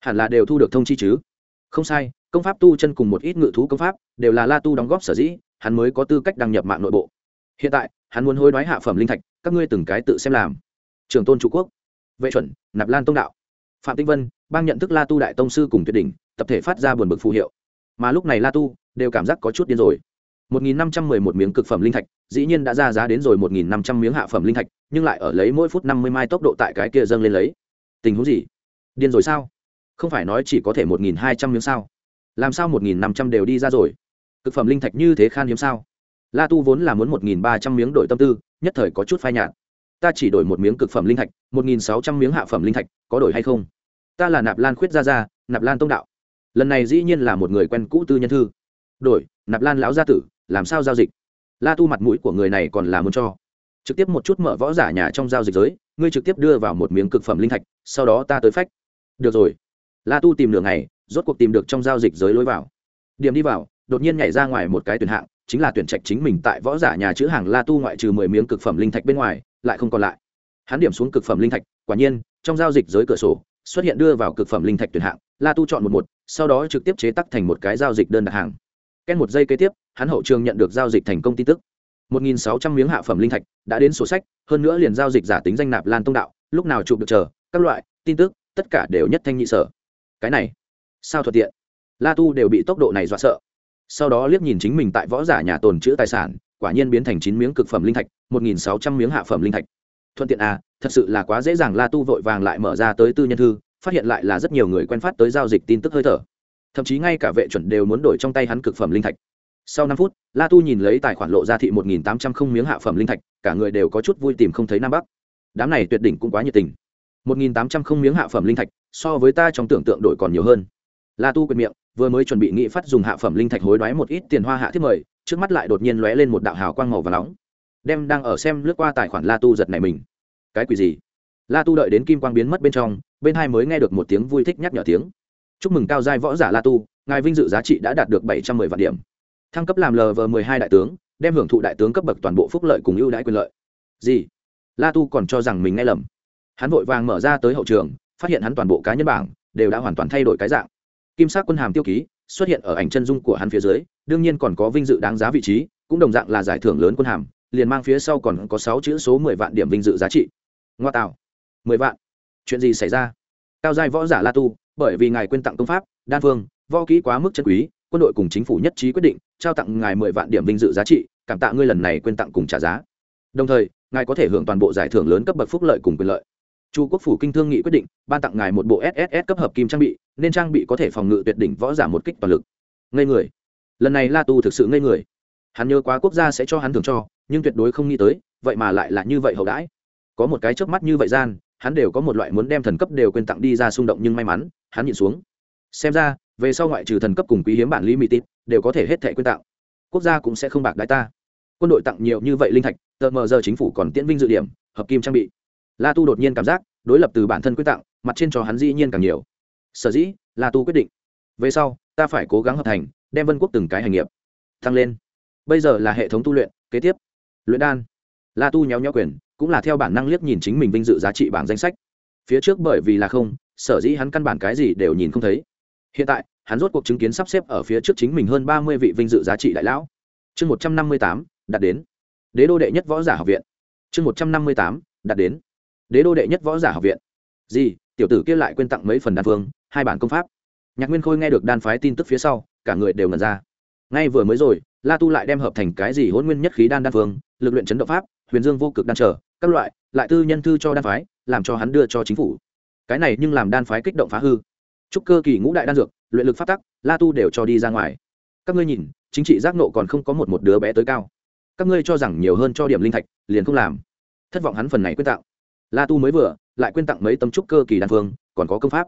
Hẳn là đều thu được thông chi chứ? Không sai, công pháp tu chân cùng một ít ngự thú công pháp, đều là la tu đóng góp sở dĩ, hắn mới có tư cách đăng nhập mạng nội bộ. Hiện tại, hắn muốn hối đoái hạ phẩm linh thạch, các ngươi từng cái tự xem làm trường tôn trụ quốc vệ chuẩn nạp lan tông đạo phạm tinh vân bang nhận thức la tu đại tông sư cùng tuyệt đỉnh tập thể phát ra buồn bực phù hiệu mà lúc này la tu đều cảm giác có chút điên rồi 1.511 miếng cực phẩm linh thạch, dĩ nhiên đã ra giá đến rồi 1.500 miếng hạ phẩm linh thạch, nhưng lại ở lấy mỗi phút 50 mai tốc độ tại cái kia dâng lên lấy. Tình huống gì? Điên rồi sao? Không phải nói chỉ có thể 1.200 miếng sao? Làm sao 1.500 đều đi ra rồi? Cực phẩm linh thạch như thế khan hiếm sao? La Tu vốn là muốn 1.300 miếng đổi tâm tư, nhất thời có chút phai nhạt. Ta chỉ đổi một miếng cực phẩm linh thạch, 1.600 miếng hạ phẩm linh thạch, có đổi hay không? Ta là Nạp Lan Khuyết gia gia, Nạp Lan Tông đạo. Lần này dĩ nhiên là một người quen cũ tư nhân thư. Đổi, Nạp Lan lão gia tử, làm sao giao dịch la tu mặt mũi của người này còn là muốn cho trực tiếp một chút mở võ giả nhà trong giao dịch giới ngươi trực tiếp đưa vào một miếng cực phẩm linh thạch sau đó ta tới phách được rồi la tu tìm đường ngày rốt cuộc tìm được trong giao dịch giới lối vào điểm đi vào đột nhiên nhảy ra ngoài một cái tuyển hạng chính là tuyển trạch chính mình tại võ giả nhà chữ hàng la tu ngoại trừ mười miếng cực phẩm linh thạch bên ngoài lại không còn lại hắn điểm xuống cực phẩm linh thạch quả nhiên trong giao dịch giới cửa sổ xuất hiện đưa vào cực phẩm linh thạch tuyển hạng la tu chọn một một sau đó trực tiếp chế tắc thành một cái giao dịch đơn đặt hàng Ken một giây kế tiếp, hắn hậu trường nhận được giao dịch thành công tin tức. 1600 miếng hạ phẩm linh thạch đã đến sổ sách, hơn nữa liền giao dịch giả tính danh nạp Lan Tông đạo, lúc nào chụp được chờ, các loại tin tức, tất cả đều nhất thanh nhị sở. Cái này, sao thuận tiện? La Tu đều bị tốc độ này dọa sợ. Sau đó liếc nhìn chính mình tại võ giả nhà tồn trữ tài sản, quả nhiên biến thành 9 miếng cực phẩm linh thạch, 1600 miếng hạ phẩm linh thạch. Thuận tiện à, thật sự là quá dễ dàng La Tu vội vàng lại mở ra tới tư nhân thư, phát hiện lại là rất nhiều người quen phát tới giao dịch tin tức hơi thở. Thậm chí ngay cả vệ chuẩn đều muốn đổi trong tay hắn cực phẩm linh thạch. Sau năm phút la tu nhìn lấy tài khoản lộ ra thị một nghìn tám trăm không miếng hạ phẩm linh thạch cả người đều có chút vui tìm không thấy nam bắc. Đám này tuyệt đỉnh cũng quá nhiệt tình. Một nghìn tám trăm không miếng hạ phẩm linh thạch so với ta trong tưởng tượng đổi còn nhiều hơn. La tu quyền miệng vừa mới chuẩn bị nghĩ phát dùng hạ phẩm linh thạch hối đoái một ít tiền hoa hạ thiết mời trước mắt lại đột nhiên lóe lên một đạo hào quang màu và nóng, đem đang ở xem lướt qua tài khoản la tu giật này mình. Cái quỷ gì? La tu đợi đến kim quang biến mất bên trong, bên hai mới nghe được một tiếng vui thích nhắc nhở tiếng. Chúc mừng cao giai võ giả la tu, ngài vinh dự giá trị đã đạt được bảy trăm mười vạn điểm. Thăng cấp làm lv mười hai đại tướng, đem hưởng thụ đại tướng cấp bậc toàn bộ phúc lợi cùng ưu đãi quyền lợi. Gì? La tu còn cho rằng mình nghe lầm. Hắn vội vàng mở ra tới hậu trường, phát hiện hắn toàn bộ cá nhân bảng đều đã hoàn toàn thay đổi cái dạng. Kim sắc quân hàm tiêu ký xuất hiện ở ảnh chân dung của hắn phía dưới đương nhiên còn có vinh dự đáng giá vị trí, cũng đồng dạng là giải thưởng lớn quân hàm, liền mang phía sau còn có sáu chữ số mười vạn điểm vinh dự giá trị. Ngoa tạo. Mười vạn. Chuyện gì xảy ra? Cao giai võ giả la tu, bởi vì ngài quên tặng công pháp, đan phương, võ kỹ quá mức chân quý, quân đội cùng chính phủ nhất trí quyết định, trao tặng ngài mười vạn điểm vinh dự giá trị, cảm tạ ngươi lần này quên tặng cùng trả giá. Đồng thời, ngài có thể hưởng toàn bộ giải thưởng lớn cấp bậc phúc lợi cùng quyền lợi. Chu quốc phủ kinh thương nghị quyết định, ban tặng ngài một bộ sss cấp hợp kim trang bị, nên trang bị có thể phòng ngự tuyệt đỉnh võ giả một kích toàn lực. Ngây người lần này la tu thực sự ngây người. Hắn nhớ quá quốc gia sẽ cho hắn thường cho, nhưng tuyệt đối không nghĩ tới, vậy mà lại là như vậy hậu đãi. Có một cái trước mắt như vậy gian, hắn đều có một loại muốn đem thần cấp đều quên tặng đi ra xung động nhưng may mắn, hắn nhìn xuống. Xem ra, về sau ngoại trừ thần cấp cùng quý hiếm bản lý mỹ tít đều có thể hết thẻ quên tặng. Quốc gia cũng sẽ không bạc đái ta. Quân đội tặng nhiều như vậy linh thạch, tờ mờ giờ chính phủ còn tiễn vinh dự điểm, hợp kim trang bị. La tu đột nhiên cảm giác, đối lập từ bản thân quyết tặng, mặt trên cho hắn dĩ nhiên càng nhiều. Sở dĩ, la tu quyết định, về sau, ta phải cố gắng hợp thành đem vân quốc từng cái hành nghiệp tăng lên. Bây giờ là hệ thống tu luyện, kế tiếp, luyện đan. La tu nhéo nhéo quyền, cũng là theo bản năng liếc nhìn chính mình vinh dự giá trị bảng danh sách. Phía trước bởi vì là không, sở dĩ hắn căn bản cái gì đều nhìn không thấy. Hiện tại, hắn rốt cuộc chứng kiến sắp xếp ở phía trước chính mình hơn ba mươi vị vinh dự giá trị đại lão. Chương một trăm năm mươi tám, đạt đến. Đế đô đệ nhất võ giả học viện. Chương một trăm năm mươi tám, đạt đến. Đế đô đệ nhất võ giả học viện. Gì, tiểu tử kia lại quên tặng mấy phần đan phương, hai bản công pháp. Nhạc nguyên khôi nghe được đan phái tin tức phía sau cả người đều ngẩn ra. Ngay vừa mới rồi la tu lại đem hợp thành cái gì hôn nguyên nhất khí đan đan phương lực luyện chấn động pháp huyền dương vô cực đan trở các loại lại tư nhân thư cho đan phái làm cho hắn đưa cho chính phủ. Cái này nhưng làm đan phái kích động phá hư. Chúc cơ kỳ ngũ đại đan dược luyện lực phát tắc la tu đều cho đi ra ngoài. Các ngươi nhìn chính trị giác nộ còn không có một một đứa bé tới cao. Các ngươi cho rằng nhiều hơn cho điểm linh thạch liền không làm. Thất vọng hắn phần này quyên tặng, la tu mới vừa lại quên tặng mấy tấm trúc cơ kỳ đan phương còn có công pháp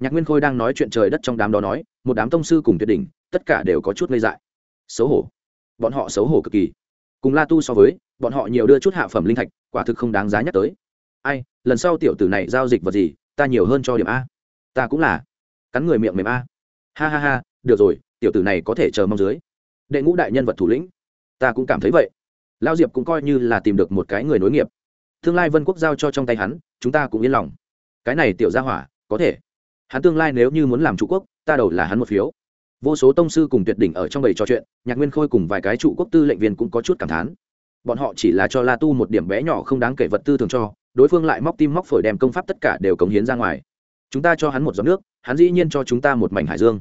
nhạc nguyên khôi đang nói chuyện trời đất trong đám đó nói, một đám tông sư cùng tuyệt đỉnh, tất cả đều có chút ngây dại. Xấu hổ. Bọn họ xấu hổ cực kỳ. Cùng la tu so với, bọn họ nhiều đưa chút hạ phẩm linh thạch, quả thực không đáng giá nhắc tới. Ai, lần sau tiểu tử này giao dịch vật gì, ta nhiều hơn cho điểm a. Ta cũng là. Cắn người miệng mềm a. Ha ha ha, được rồi, tiểu tử này có thể chờ mong dưới. Đệ ngũ đại nhân vật thủ lĩnh. Ta cũng cảm thấy vậy. Lao diệp cũng coi như là tìm được một cái người nối nghiệp. Tương lai vân quốc giao cho trong tay hắn, chúng ta cũng yên lòng. Cái này tiểu gia hỏa, có thể hắn tương lai nếu như muốn làm trụ quốc, ta đầu là hắn một phiếu. Vô số tông sư cùng tuyệt đỉnh ở trong bầy trò chuyện, nhạc nguyên khôi cùng vài cái trụ quốc tư lệnh viên cũng có chút cảm thán. Bọn họ chỉ là cho la tu một điểm bé nhỏ không đáng kể vật tư thường cho, đối phương lại móc tim móc phổi đem công pháp tất cả đều cống hiến ra ngoài. Chúng ta cho hắn một giọt nước, hắn dĩ nhiên cho chúng ta một mảnh hải dương.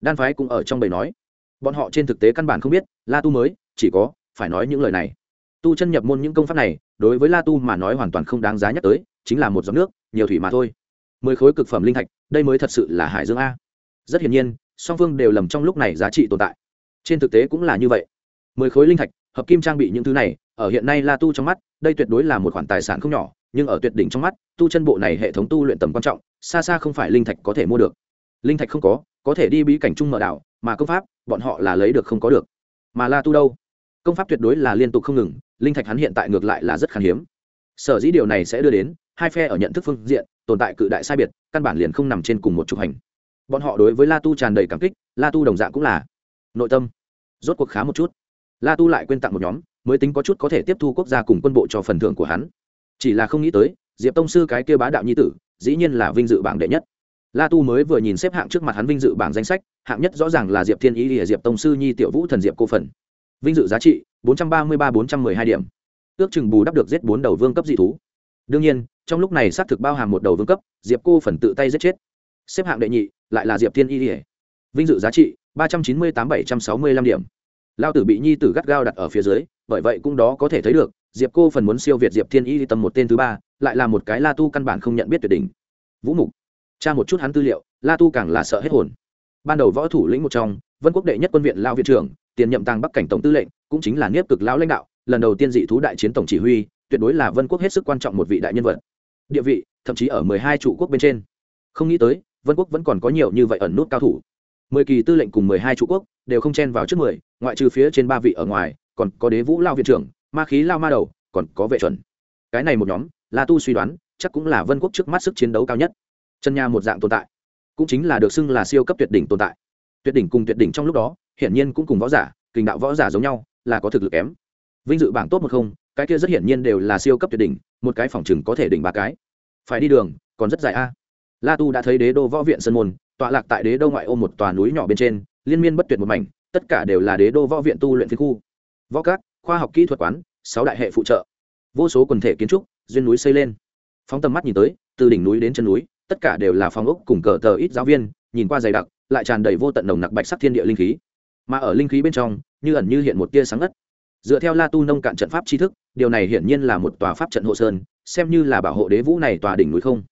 Đan phái cũng ở trong bầy nói. Bọn họ trên thực tế căn bản không biết, la tu mới, chỉ có, phải nói những lời này. Tu chân nhập môn những công pháp này, đối với la tu mà nói hoàn toàn không đáng giá nhắc tới, chính là một giọt nước, nhiều thủy mà thôi. Mười khối cực phẩm linh thạch đây mới thật sự là hải dương a. Rất hiển nhiên, song phương đều lầm trong lúc này giá trị tồn tại. Trên thực tế cũng là như vậy. Mười khối linh thạch, hợp kim trang bị những thứ này, ở hiện nay la tu trong mắt, đây tuyệt đối là một khoản tài sản không nhỏ, nhưng ở tuyệt đỉnh trong mắt, tu chân bộ này hệ thống tu luyện tầm quan trọng, xa xa không phải linh thạch có thể mua được. Linh thạch không có có thể đi bí cảnh trung mở đảo, mà công pháp, bọn họ là lấy được không có được. Mà la tu đâu? Công pháp tuyệt đối là liên tục không ngừng, linh thạch hắn hiện tại ngược lại là rất khan hiếm. Sở dĩ điều này sẽ đưa đến hai phe ở nhận thức phương diện, tồn tại cự đại sai biệt căn bản liền không nằm trên cùng một trục hành. Bọn họ đối với la tu tràn đầy cảm kích, la tu đồng dạng cũng là nội tâm. Rốt cuộc khá một chút. La tu lại quên tặng một nhóm, mới tính có chút có thể tiếp thu quốc gia cùng quân bộ cho phần thưởng của hắn. Chỉ là không nghĩ tới, diệp tông sư cái kia bá đạo nhi tử, dĩ nhiên là vinh dự bảng đệ nhất. La tu mới vừa nhìn xếp hạng trước mặt hắn vinh dự bảng danh sách, hạng nhất rõ ràng là diệp thiên ý địa diệp tông sư, nhi tiểu vũ thần diệp cô phần. Vinh dự giá trị, bốn trăm ba mươi ba bốn trăm m ư ơ i hai điểm. Ước chừng bù đắp được giết bốn đầu vương cấp dị thú đương nhiên, trong lúc này xác thực bao hàm một đầu vương cấp, diệp cô phần tự tay giết chết. Xếp hạng đệ nhị, lại là diệp thiên y ỉa vinh dự giá trị, ba trăm chín mươi tám bảy trăm sáu mươi lăm điểm. Lao tử bị nhi tử gắt gao đặt ở phía dưới, bởi vậy cũng đó có thể thấy được, diệp cô phần muốn siêu việt diệp thiên y tầm một tên thứ ba, lại là một cái la tu căn bản không nhận biết tuyệt đỉnh. Vũ mục, tra một chút hắn tư liệu, la tu càng là sợ hết hồn. Ban đầu võ thủ lĩnh một trong, vân quốc đệ nhất quân viện lao viện trưởng, tiền nhậm tàng bắc cảnh tổng tư lệnh, cũng chính là niếp cực lão lãnh đạo, lần đầu tiên dị thú đại chiến tổng chỉ huy tuyệt đối là vân quốc hết sức quan trọng một vị đại nhân vật. Địa vị, thậm chí ở mười hai trụ quốc bên trên. Không nghĩ tới, vân quốc vẫn còn có nhiều như vậy ẩn nút cao thủ. Mười kỳ tư lệnh cùng mười hai trụ quốc đều không chen vào trước mười, ngoại trừ phía trên ba vị ở ngoài, còn có đế vũ lao viện trưởng, ma khí lao ma đầu, còn có vệ chuẩn. Cái này một nhóm, la tu suy đoán, chắc cũng là vân quốc trước mắt sức chiến đấu cao nhất. Chân nha một dạng tồn tại, cũng chính là được xưng là siêu cấp tuyệt đỉnh tồn tại. Tuyệt đỉnh cùng tuyệt đỉnh trong lúc đó, hiển nhiên cũng cùng võ giả, kình đạo võ giả giống nhau, là có thực lực kém. Vinh dự bảng tốt một không cái kia rất hiển nhiên đều là siêu cấp tuyệt đỉnh, một cái phòng chừng có thể đỉnh ba cái. Phải đi đường, còn rất dài a. La tu đã thấy đế đô võ viện sân môn, tọa lạc tại đế đô ngoại ô một tòa núi nhỏ bên trên, liên miên bất tuyệt một mảnh, tất cả đều là đế đô võ viện tu luyện phiên khu. Võ cát khoa học kỹ thuật quán, sáu đại hệ phụ trợ. Vô số quần thể kiến trúc, duyên núi xây lên. Phóng tầm mắt nhìn tới, từ đỉnh núi đến chân núi, tất cả đều là phòng ốc cùng cờ tờ ít giáo viên, nhìn qua dày đặc, lại tràn đầy vô tận nồng nặc bạch sắc thiên địa linh khí. Mà ở linh khí bên trong, như ẩn như hiện một tia sáng ngất dựa theo la tu nông cạn trận pháp tri thức, điều này hiển nhiên là một tòa pháp trận hộ sơn, xem như là bảo hộ đế vũ này tòa đỉnh núi không.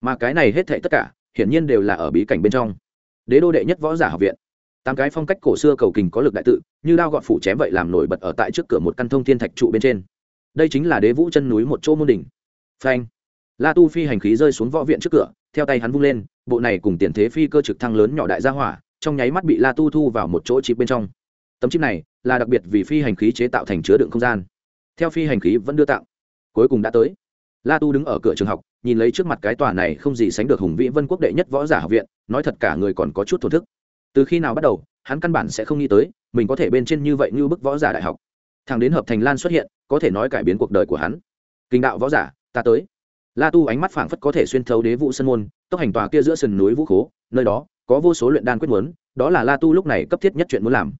Mà cái này hết thệ tất cả, hiển nhiên đều là ở bí cảnh bên trong. Đế đô đệ nhất võ giả học viện. Tám cái phong cách cổ xưa cầu kình có lực đại tự, như đao gọn phủ chém vậy làm nổi bật ở tại trước cửa một căn thông thiên thạch trụ bên trên. Đây chính là đế vũ chân núi một chỗ môn đỉnh. Phanh. La tu phi hành khí rơi xuống võ viện trước cửa, theo tay hắn vung lên, bộ này cùng tiền thế phi cơ trực thăng lớn nhỏ đại gia hỏa, trong nháy mắt bị la tu thu vào một chỗ chip bên trong. Tấm chip này là đặc biệt vì phi hành khí chế tạo thành chứa đựng không gian. Theo phi hành khí vẫn đưa tặng cuối cùng đã tới. La tu đứng ở cửa trường học, nhìn lấy trước mặt cái tòa này không gì sánh được hùng vĩ vân quốc đệ nhất võ giả học viện, nói thật cả người còn có chút thổn thức. Từ khi nào bắt đầu, hắn căn bản sẽ không nghĩ tới, mình có thể bên trên như vậy như bức võ giả đại học. Thằng đến hợp thành lan xuất hiện, có thể nói cải biến cuộc đời của hắn. Kinh đạo võ giả, ta tới. La tu ánh mắt phảng phất có thể xuyên thấu đế vũ sân môn, tốc hành tòa kia giữa sườn núi vũ khố, nơi đó có vô số luyện đan quyết muốn, đó là la tu lúc này cấp thiết nhất chuyện muốn làm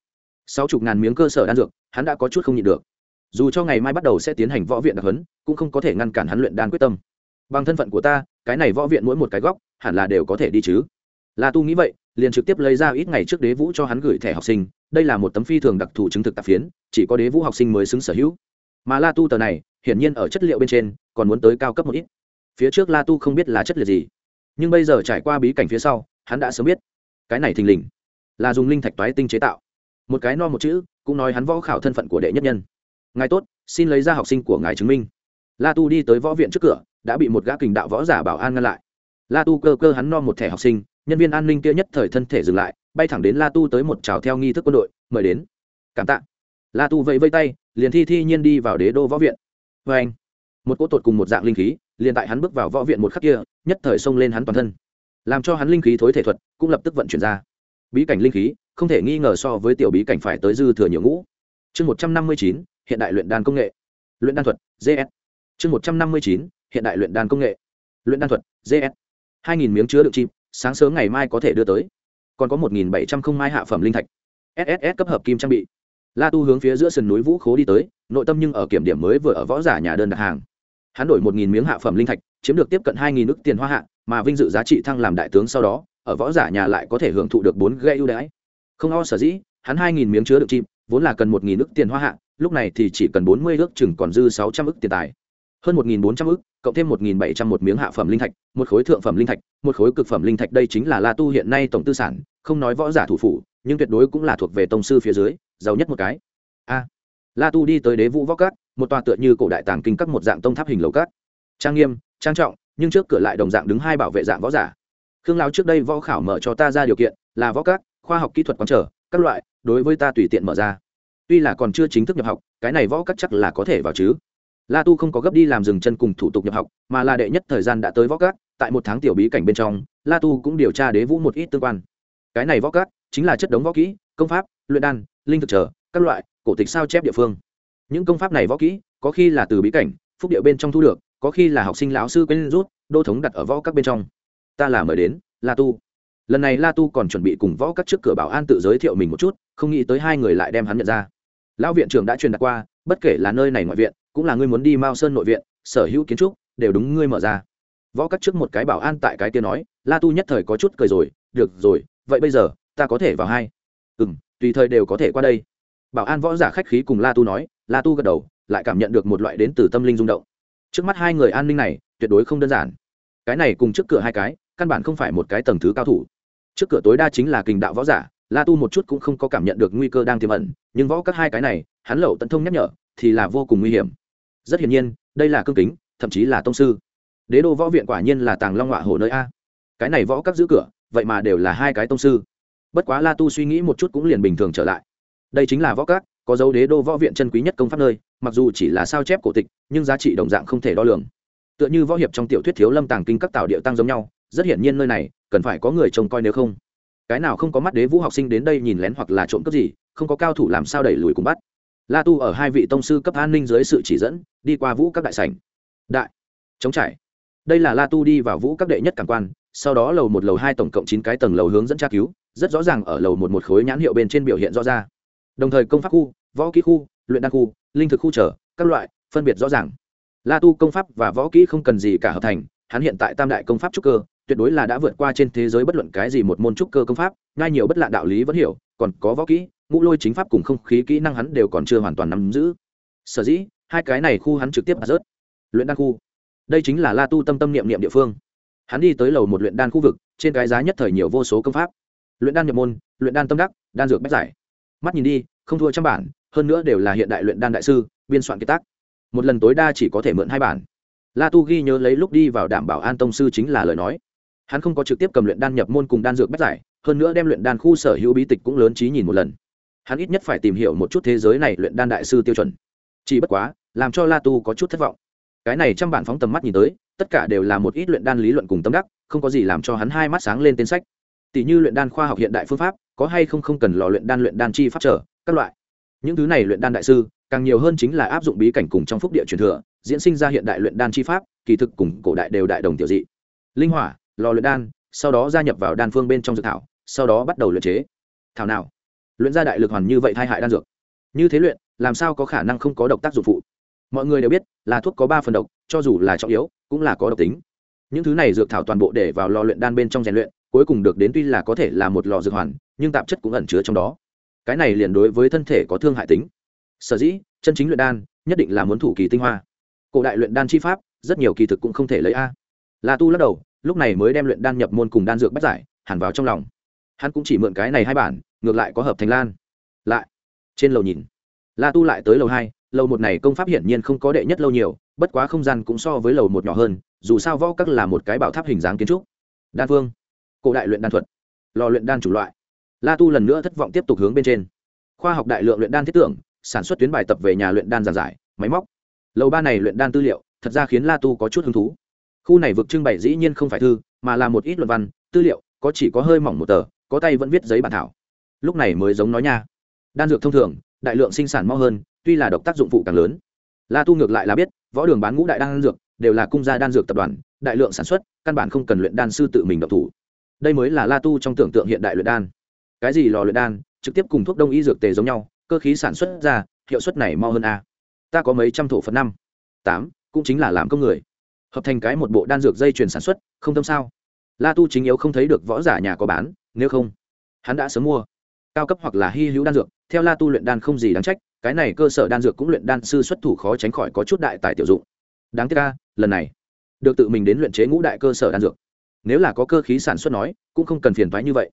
sáu chục ngàn miếng cơ sở đan dược, hắn đã có chút không nhịn được. Dù cho ngày mai bắt đầu sẽ tiến hành võ viện đặc huấn, cũng không có thể ngăn cản hắn luyện đan quyết tâm. Bằng thân phận của ta, cái này võ viện mỗi một cái góc, hẳn là đều có thể đi chứ. La tu nghĩ vậy, liền trực tiếp lấy ra ít ngày trước đế vũ cho hắn gửi thẻ học sinh. Đây là một tấm phi thường đặc thù chứng thực tạp phiến, chỉ có đế vũ học sinh mới xứng sở hữu. Mà la tu tờ này, hiển nhiên ở chất liệu bên trên, còn muốn tới cao cấp một ít. Phía trước la tu không biết là chất liệu gì, nhưng bây giờ trải qua bí cảnh phía sau, hắn đã sớm biết. Cái này thình lình là dùng linh thạch toái tinh chế tạo một cái no một chữ, cũng nói hắn võ khảo thân phận của đệ nhất nhân. Ngài tốt, xin lấy ra học sinh của ngài chứng minh. La tu đi tới võ viện trước cửa, đã bị một gã kình đạo võ giả bảo an ngăn lại. La tu cơ cơ hắn no một thẻ học sinh, nhân viên an ninh kia nhất thời thân thể dừng lại, bay thẳng đến la tu tới một trào theo nghi thức quân đội, mời đến. Cảm tạ. La tu vẫy vây tay, liền thi thi nhiên đi vào đế đô võ viện. Vê anh, một cỗ tột cùng một dạng linh khí, liền tại hắn bước vào võ viện một khắc kia, nhất thời xông lên hắn toàn thân. Làm cho hắn linh khí thối thể thuật cũng lập tức vận chuyển ra. Bí cảnh linh khí không thể nghi ngờ so với tiểu bí cảnh phải tới dư thừa nhiều ngũ. Chương một trăm năm mươi chín, hiện đại luyện đan công nghệ. Luyện đan thuật gs chương một trăm năm mươi chín, hiện đại luyện đan công nghệ. Luyện đan thuật gs hai nghìn miếng chứa đựng chim, sáng sớm ngày mai có thể đưa tới. Còn có một nghìn bảy trăm không mai hạ phẩm linh thạch. Sss cấp hợp kim trang bị. La tu hướng phía giữa sườn núi vũ khố đi tới, nội tâm nhưng ở kiểm điểm mới vừa ở võ giả nhà đơn đặt hàng. Hắn đổi một nghìn miếng hạ phẩm linh thạch, chiếm được tiếp cận hai nghìn nước tiền hoa hạ, mà vinh dự giá trị thăng làm đại tướng sau đó, ở võ giả nhà lại có thể hưởng thụ được bốn gây ưu đãi không o sở dĩ, hắn hai nghìn miếng chứa đựng chim, vốn là cần một nghìn ước tiền hoa hạ, lúc này thì chỉ cần bốn mươi ước chừng còn dư sáu trăm ước tiền tài. Hơn một nghìn bốn trăm ước, cộng thêm một nghìn bảy trăm một miếng hạ phẩm linh thạch, một khối thượng phẩm linh thạch, một khối cực phẩm linh thạch, đây chính là la tu hiện nay tổng tư sản, không nói võ giả thủ phủ, nhưng tuyệt đối cũng là thuộc về tông sư phía dưới, giàu nhất một cái. A. La tu đi tới đế vũ võ cát một tòa tựa như cổ đại tàng kinh các một dạng tông tháp hình lầu cát trang nghiêm, trang trọng, nhưng trước cửa lại đồng dạng đứng hai bảo vệ dạng võ giả. Khương lao trước đây võ khảo mở cho ta ra điều kiện, là võ cát khoa học kỹ thuật quán trở, các loại, đối với ta tùy tiện mở ra. Tuy là còn chưa chính thức nhập học, cái này võ cắt chắc là có thể vào chứ. La tu không có gấp đi làm dừng chân cùng thủ tục nhập học, mà là đệ nhất thời gian đã tới võ cắt tại một tháng tiểu bí cảnh bên trong, la tu cũng điều tra đế vũ một ít tương quan. Cái này võ cắt chính là chất đống võ kỹ, công pháp, luyện đan, linh thực trở, các loại, cổ tịch sao chép địa phương. Những công pháp này võ kỹ, có khi là từ bí cảnh, phúc địa bên trong thu được, có khi là học sinh lão sư quên rút, đô thống đặt ở võ các bên trong. Ta là mời đến, la tu lần này la tu còn chuẩn bị cùng võ các trước cửa bảo an tự giới thiệu mình một chút, không nghĩ tới hai người lại đem hắn nhận ra. Lão viện trưởng đã truyền đạt qua, bất kể là nơi này ngoại viện, cũng là ngươi muốn đi mao sơn nội viện, sở hữu kiến trúc đều đúng ngươi mở ra. Võ các trước một cái bảo an tại cái kia nói, la tu nhất thời có chút cười rồi, được rồi, vậy bây giờ, ta có thể vào hai. Ừ m tùy thời đều có thể qua đây. Bảo an võ giả khách khí cùng la tu nói, la tu gật đầu, lại cảm nhận được một loại đến từ tâm linh rung động. Trước mắt hai người an ninh này, tuyệt đối không đơn giản. Cái này cùng trước cửa hai cái, căn bản không phải một cái tầng thứ cao thủ trước cửa tối đa chính là kình đạo võ giả, la tu một chút cũng không có cảm nhận được nguy cơ đang tiềm ẩn, nhưng võ các hai cái này, hắn lậu tận thông nhắc nhở, thì là vô cùng nguy hiểm. Rất hiển nhiên, đây là cương kính, thậm chí là tông sư. Đế đô võ viện quả nhiên là tàng long họa hồ nơi a. Cái này võ các giữ cửa, vậy mà đều là hai cái tông sư. Bất quá la tu suy nghĩ một chút cũng liền bình thường trở lại. Đây chính là võ các, có dấu đế đô võ viện chân quý nhất công pháp nơi, mặc dù chỉ là sao chép cổ tịch, nhưng giá trị đồng dạng không thể đo lường. Tựa như võ hiệp trong tiểu thuyết thiếu lâm tàng kinh các tạo địa tăng giống nhau, rất hiển nhiên nơi này cần phải có người trông coi nếu không. Cái nào không có mắt đế vũ học sinh đến đây nhìn lén hoặc là trộm cướp gì, không có cao thủ làm sao đẩy lùi cùng bắt. La tu ở hai vị tông sư cấp an ninh dưới sự chỉ dẫn, đi qua vũ các đại sảnh. Đại chống trải. Đây là la tu đi vào vũ các đệ nhất cảm quan, sau đó lầu một, lầu hai tổng cộng chín cái tầng lầu hướng dẫn tra cứu, rất rõ ràng ở lầu một một khối nhãn hiệu bên trên biểu hiện rõ ra. Đồng thời công pháp khu, võ kỹ khu, luyện đan khu, linh thực khu trở, các loại, phân biệt rõ ràng. La tu công pháp và võ kỹ không cần gì cả hợp thành, hắn hiện tại tam đại công pháp trúc cơ tuyệt đối là đã vượt qua trên thế giới bất luận cái gì một môn trúc cơ công pháp, ngay nhiều bất lạ đạo lý vẫn hiểu, còn có võ kỹ, ngũ lôi chính pháp cùng không khí kỹ năng hắn đều còn chưa hoàn toàn nắm giữ. Sở dĩ, hai cái này khu hắn trực tiếp rớt. Luyện đan khu. Đây chính là la tu tâm tâm niệm niệm địa phương. Hắn đi tới lầu một luyện đan khu vực, trên cái giá nhất thời nhiều vô số công pháp. Luyện đan nhập môn, luyện đan tâm đắc, đan dược bách giải. Mắt nhìn đi, không thua trăm bản, hơn nữa đều là hiện đại luyện đan đại sư, biên soạn kiệt tác. Một lần tối đa chỉ có thể mượn hai bản. La tu ghi nhớ lấy lúc đi vào đảm bảo an tông sư chính là lời nói hắn không có trực tiếp cầm luyện đan nhập môn cùng đan dược bách giải, hơn nữa đem luyện đan khu sở hữu bí tịch cũng lớn trí nhìn một lần. Hắn ít nhất phải tìm hiểu một chút thế giới này luyện đan đại sư tiêu chuẩn. Chỉ bất quá, làm cho la tu có chút thất vọng. Cái này trăm bản phóng tầm mắt nhìn tới, tất cả đều là một ít luyện đan lý luận cùng tâm đắc, không có gì làm cho hắn hai mắt sáng lên tên sách. Tỷ như luyện đan khoa học hiện đại phương pháp, có hay không không cần lò luyện đan luyện đan chi pháp trở, các loại. Những thứ này luyện đan đại sư, càng nhiều hơn chính là áp dụng bí cảnh cùng trong phúc địa truyền thừa, diễn sinh ra hiện đại luyện đan chi pháp, kỳ thực cùng cổ đại đều đại đồng tiểu dị. Linh hỏa lò luyện đan, sau đó gia nhập vào đan phương bên trong dược thảo, sau đó bắt đầu luyện chế. Thảo nào? Luyện ra đại lực hoàn như vậy thai hại đan dược. Như thế luyện, làm sao có khả năng không có độc tác dụng phụ? Mọi người đều biết là thuốc có ba phần độc, cho dù là trọng yếu, cũng là có độc tính. Những thứ này dược thảo toàn bộ để vào lò luyện đan bên trong rèn luyện, cuối cùng được đến tuy là có thể là một lò dược hoàn, nhưng tạp chất cũng ẩn chứa trong đó. Cái này liền đối với thân thể có thương hại tính. Sở dĩ, chân chính luyện đan nhất định là muốn thủ kỳ tinh hoa. Cổ đại luyện đan chi pháp, rất nhiều kỳ thực cũng không thể lấy a. La tu lắc đầu lúc này mới đem luyện đan nhập môn cùng đan dược bách giải hẳn vào trong lòng. Hắn cũng chỉ mượn cái này hai bản, ngược lại có hợp thành lan. Lại, trên lầu nhìn. La tu lại tới lầu hai, lầu một này công pháp hiển nhiên không có đệ nhất lâu nhiều, bất quá không gian cũng so với lầu một nhỏ hơn, dù sao võ các là một cái bảo tháp hình dáng kiến trúc. Đan phương cổ đại luyện đan thuật, lò luyện đan chủ loại. La tu lần nữa thất vọng tiếp tục hướng bên trên. Khoa học đại lượng luyện đan thiết tưởng, sản xuất tuyến bài tập về nhà luyện đan giàn giải, máy móc. Lầu ba này luyện đan tư liệu, thật ra khiến la tu có chút hứng thú khu này vực trưng bày dĩ nhiên không phải thư, mà là một ít luận văn, tư liệu, có chỉ có hơi mỏng một tờ, có tay vẫn viết giấy bản thảo. Lúc này mới giống nói nha. Đan dược thông thường, đại lượng sinh sản mau hơn, tuy là độc tác dụng phụ càng lớn. La tu ngược lại là biết, võ đường bán ngũ đại đan dược, đều là cung gia đan dược tập đoàn, đại lượng sản xuất, căn bản không cần luyện đan sư tự mình độc thủ. Đây mới là la tu trong tưởng tượng hiện đại luyện đan. Cái gì lò luyện đan, trực tiếp cùng thuốc đông y dược tề giống nhau, cơ khí sản xuất ra, hiệu suất này mau hơn a. Ta có mấy trăm thổ phần năm. Tám, cũng chính là làm công người hợp thành cái một bộ đan dược dây chuyền sản xuất, không tâm sao? La tu chính yếu không thấy được võ giả nhà có bán, nếu không, hắn đã sớm mua. Cao cấp hoặc là hy hữu đan dược, theo la tu luyện đan không gì đáng trách, cái này cơ sở đan dược cũng luyện đan sư xuất thủ khó tránh khỏi có chút đại tài tiểu dụng. Đáng tiếc ca lần này, được tự mình đến luyện chế ngũ đại cơ sở đan dược. Nếu là có cơ khí sản xuất nói, cũng không cần phiền thoái như vậy.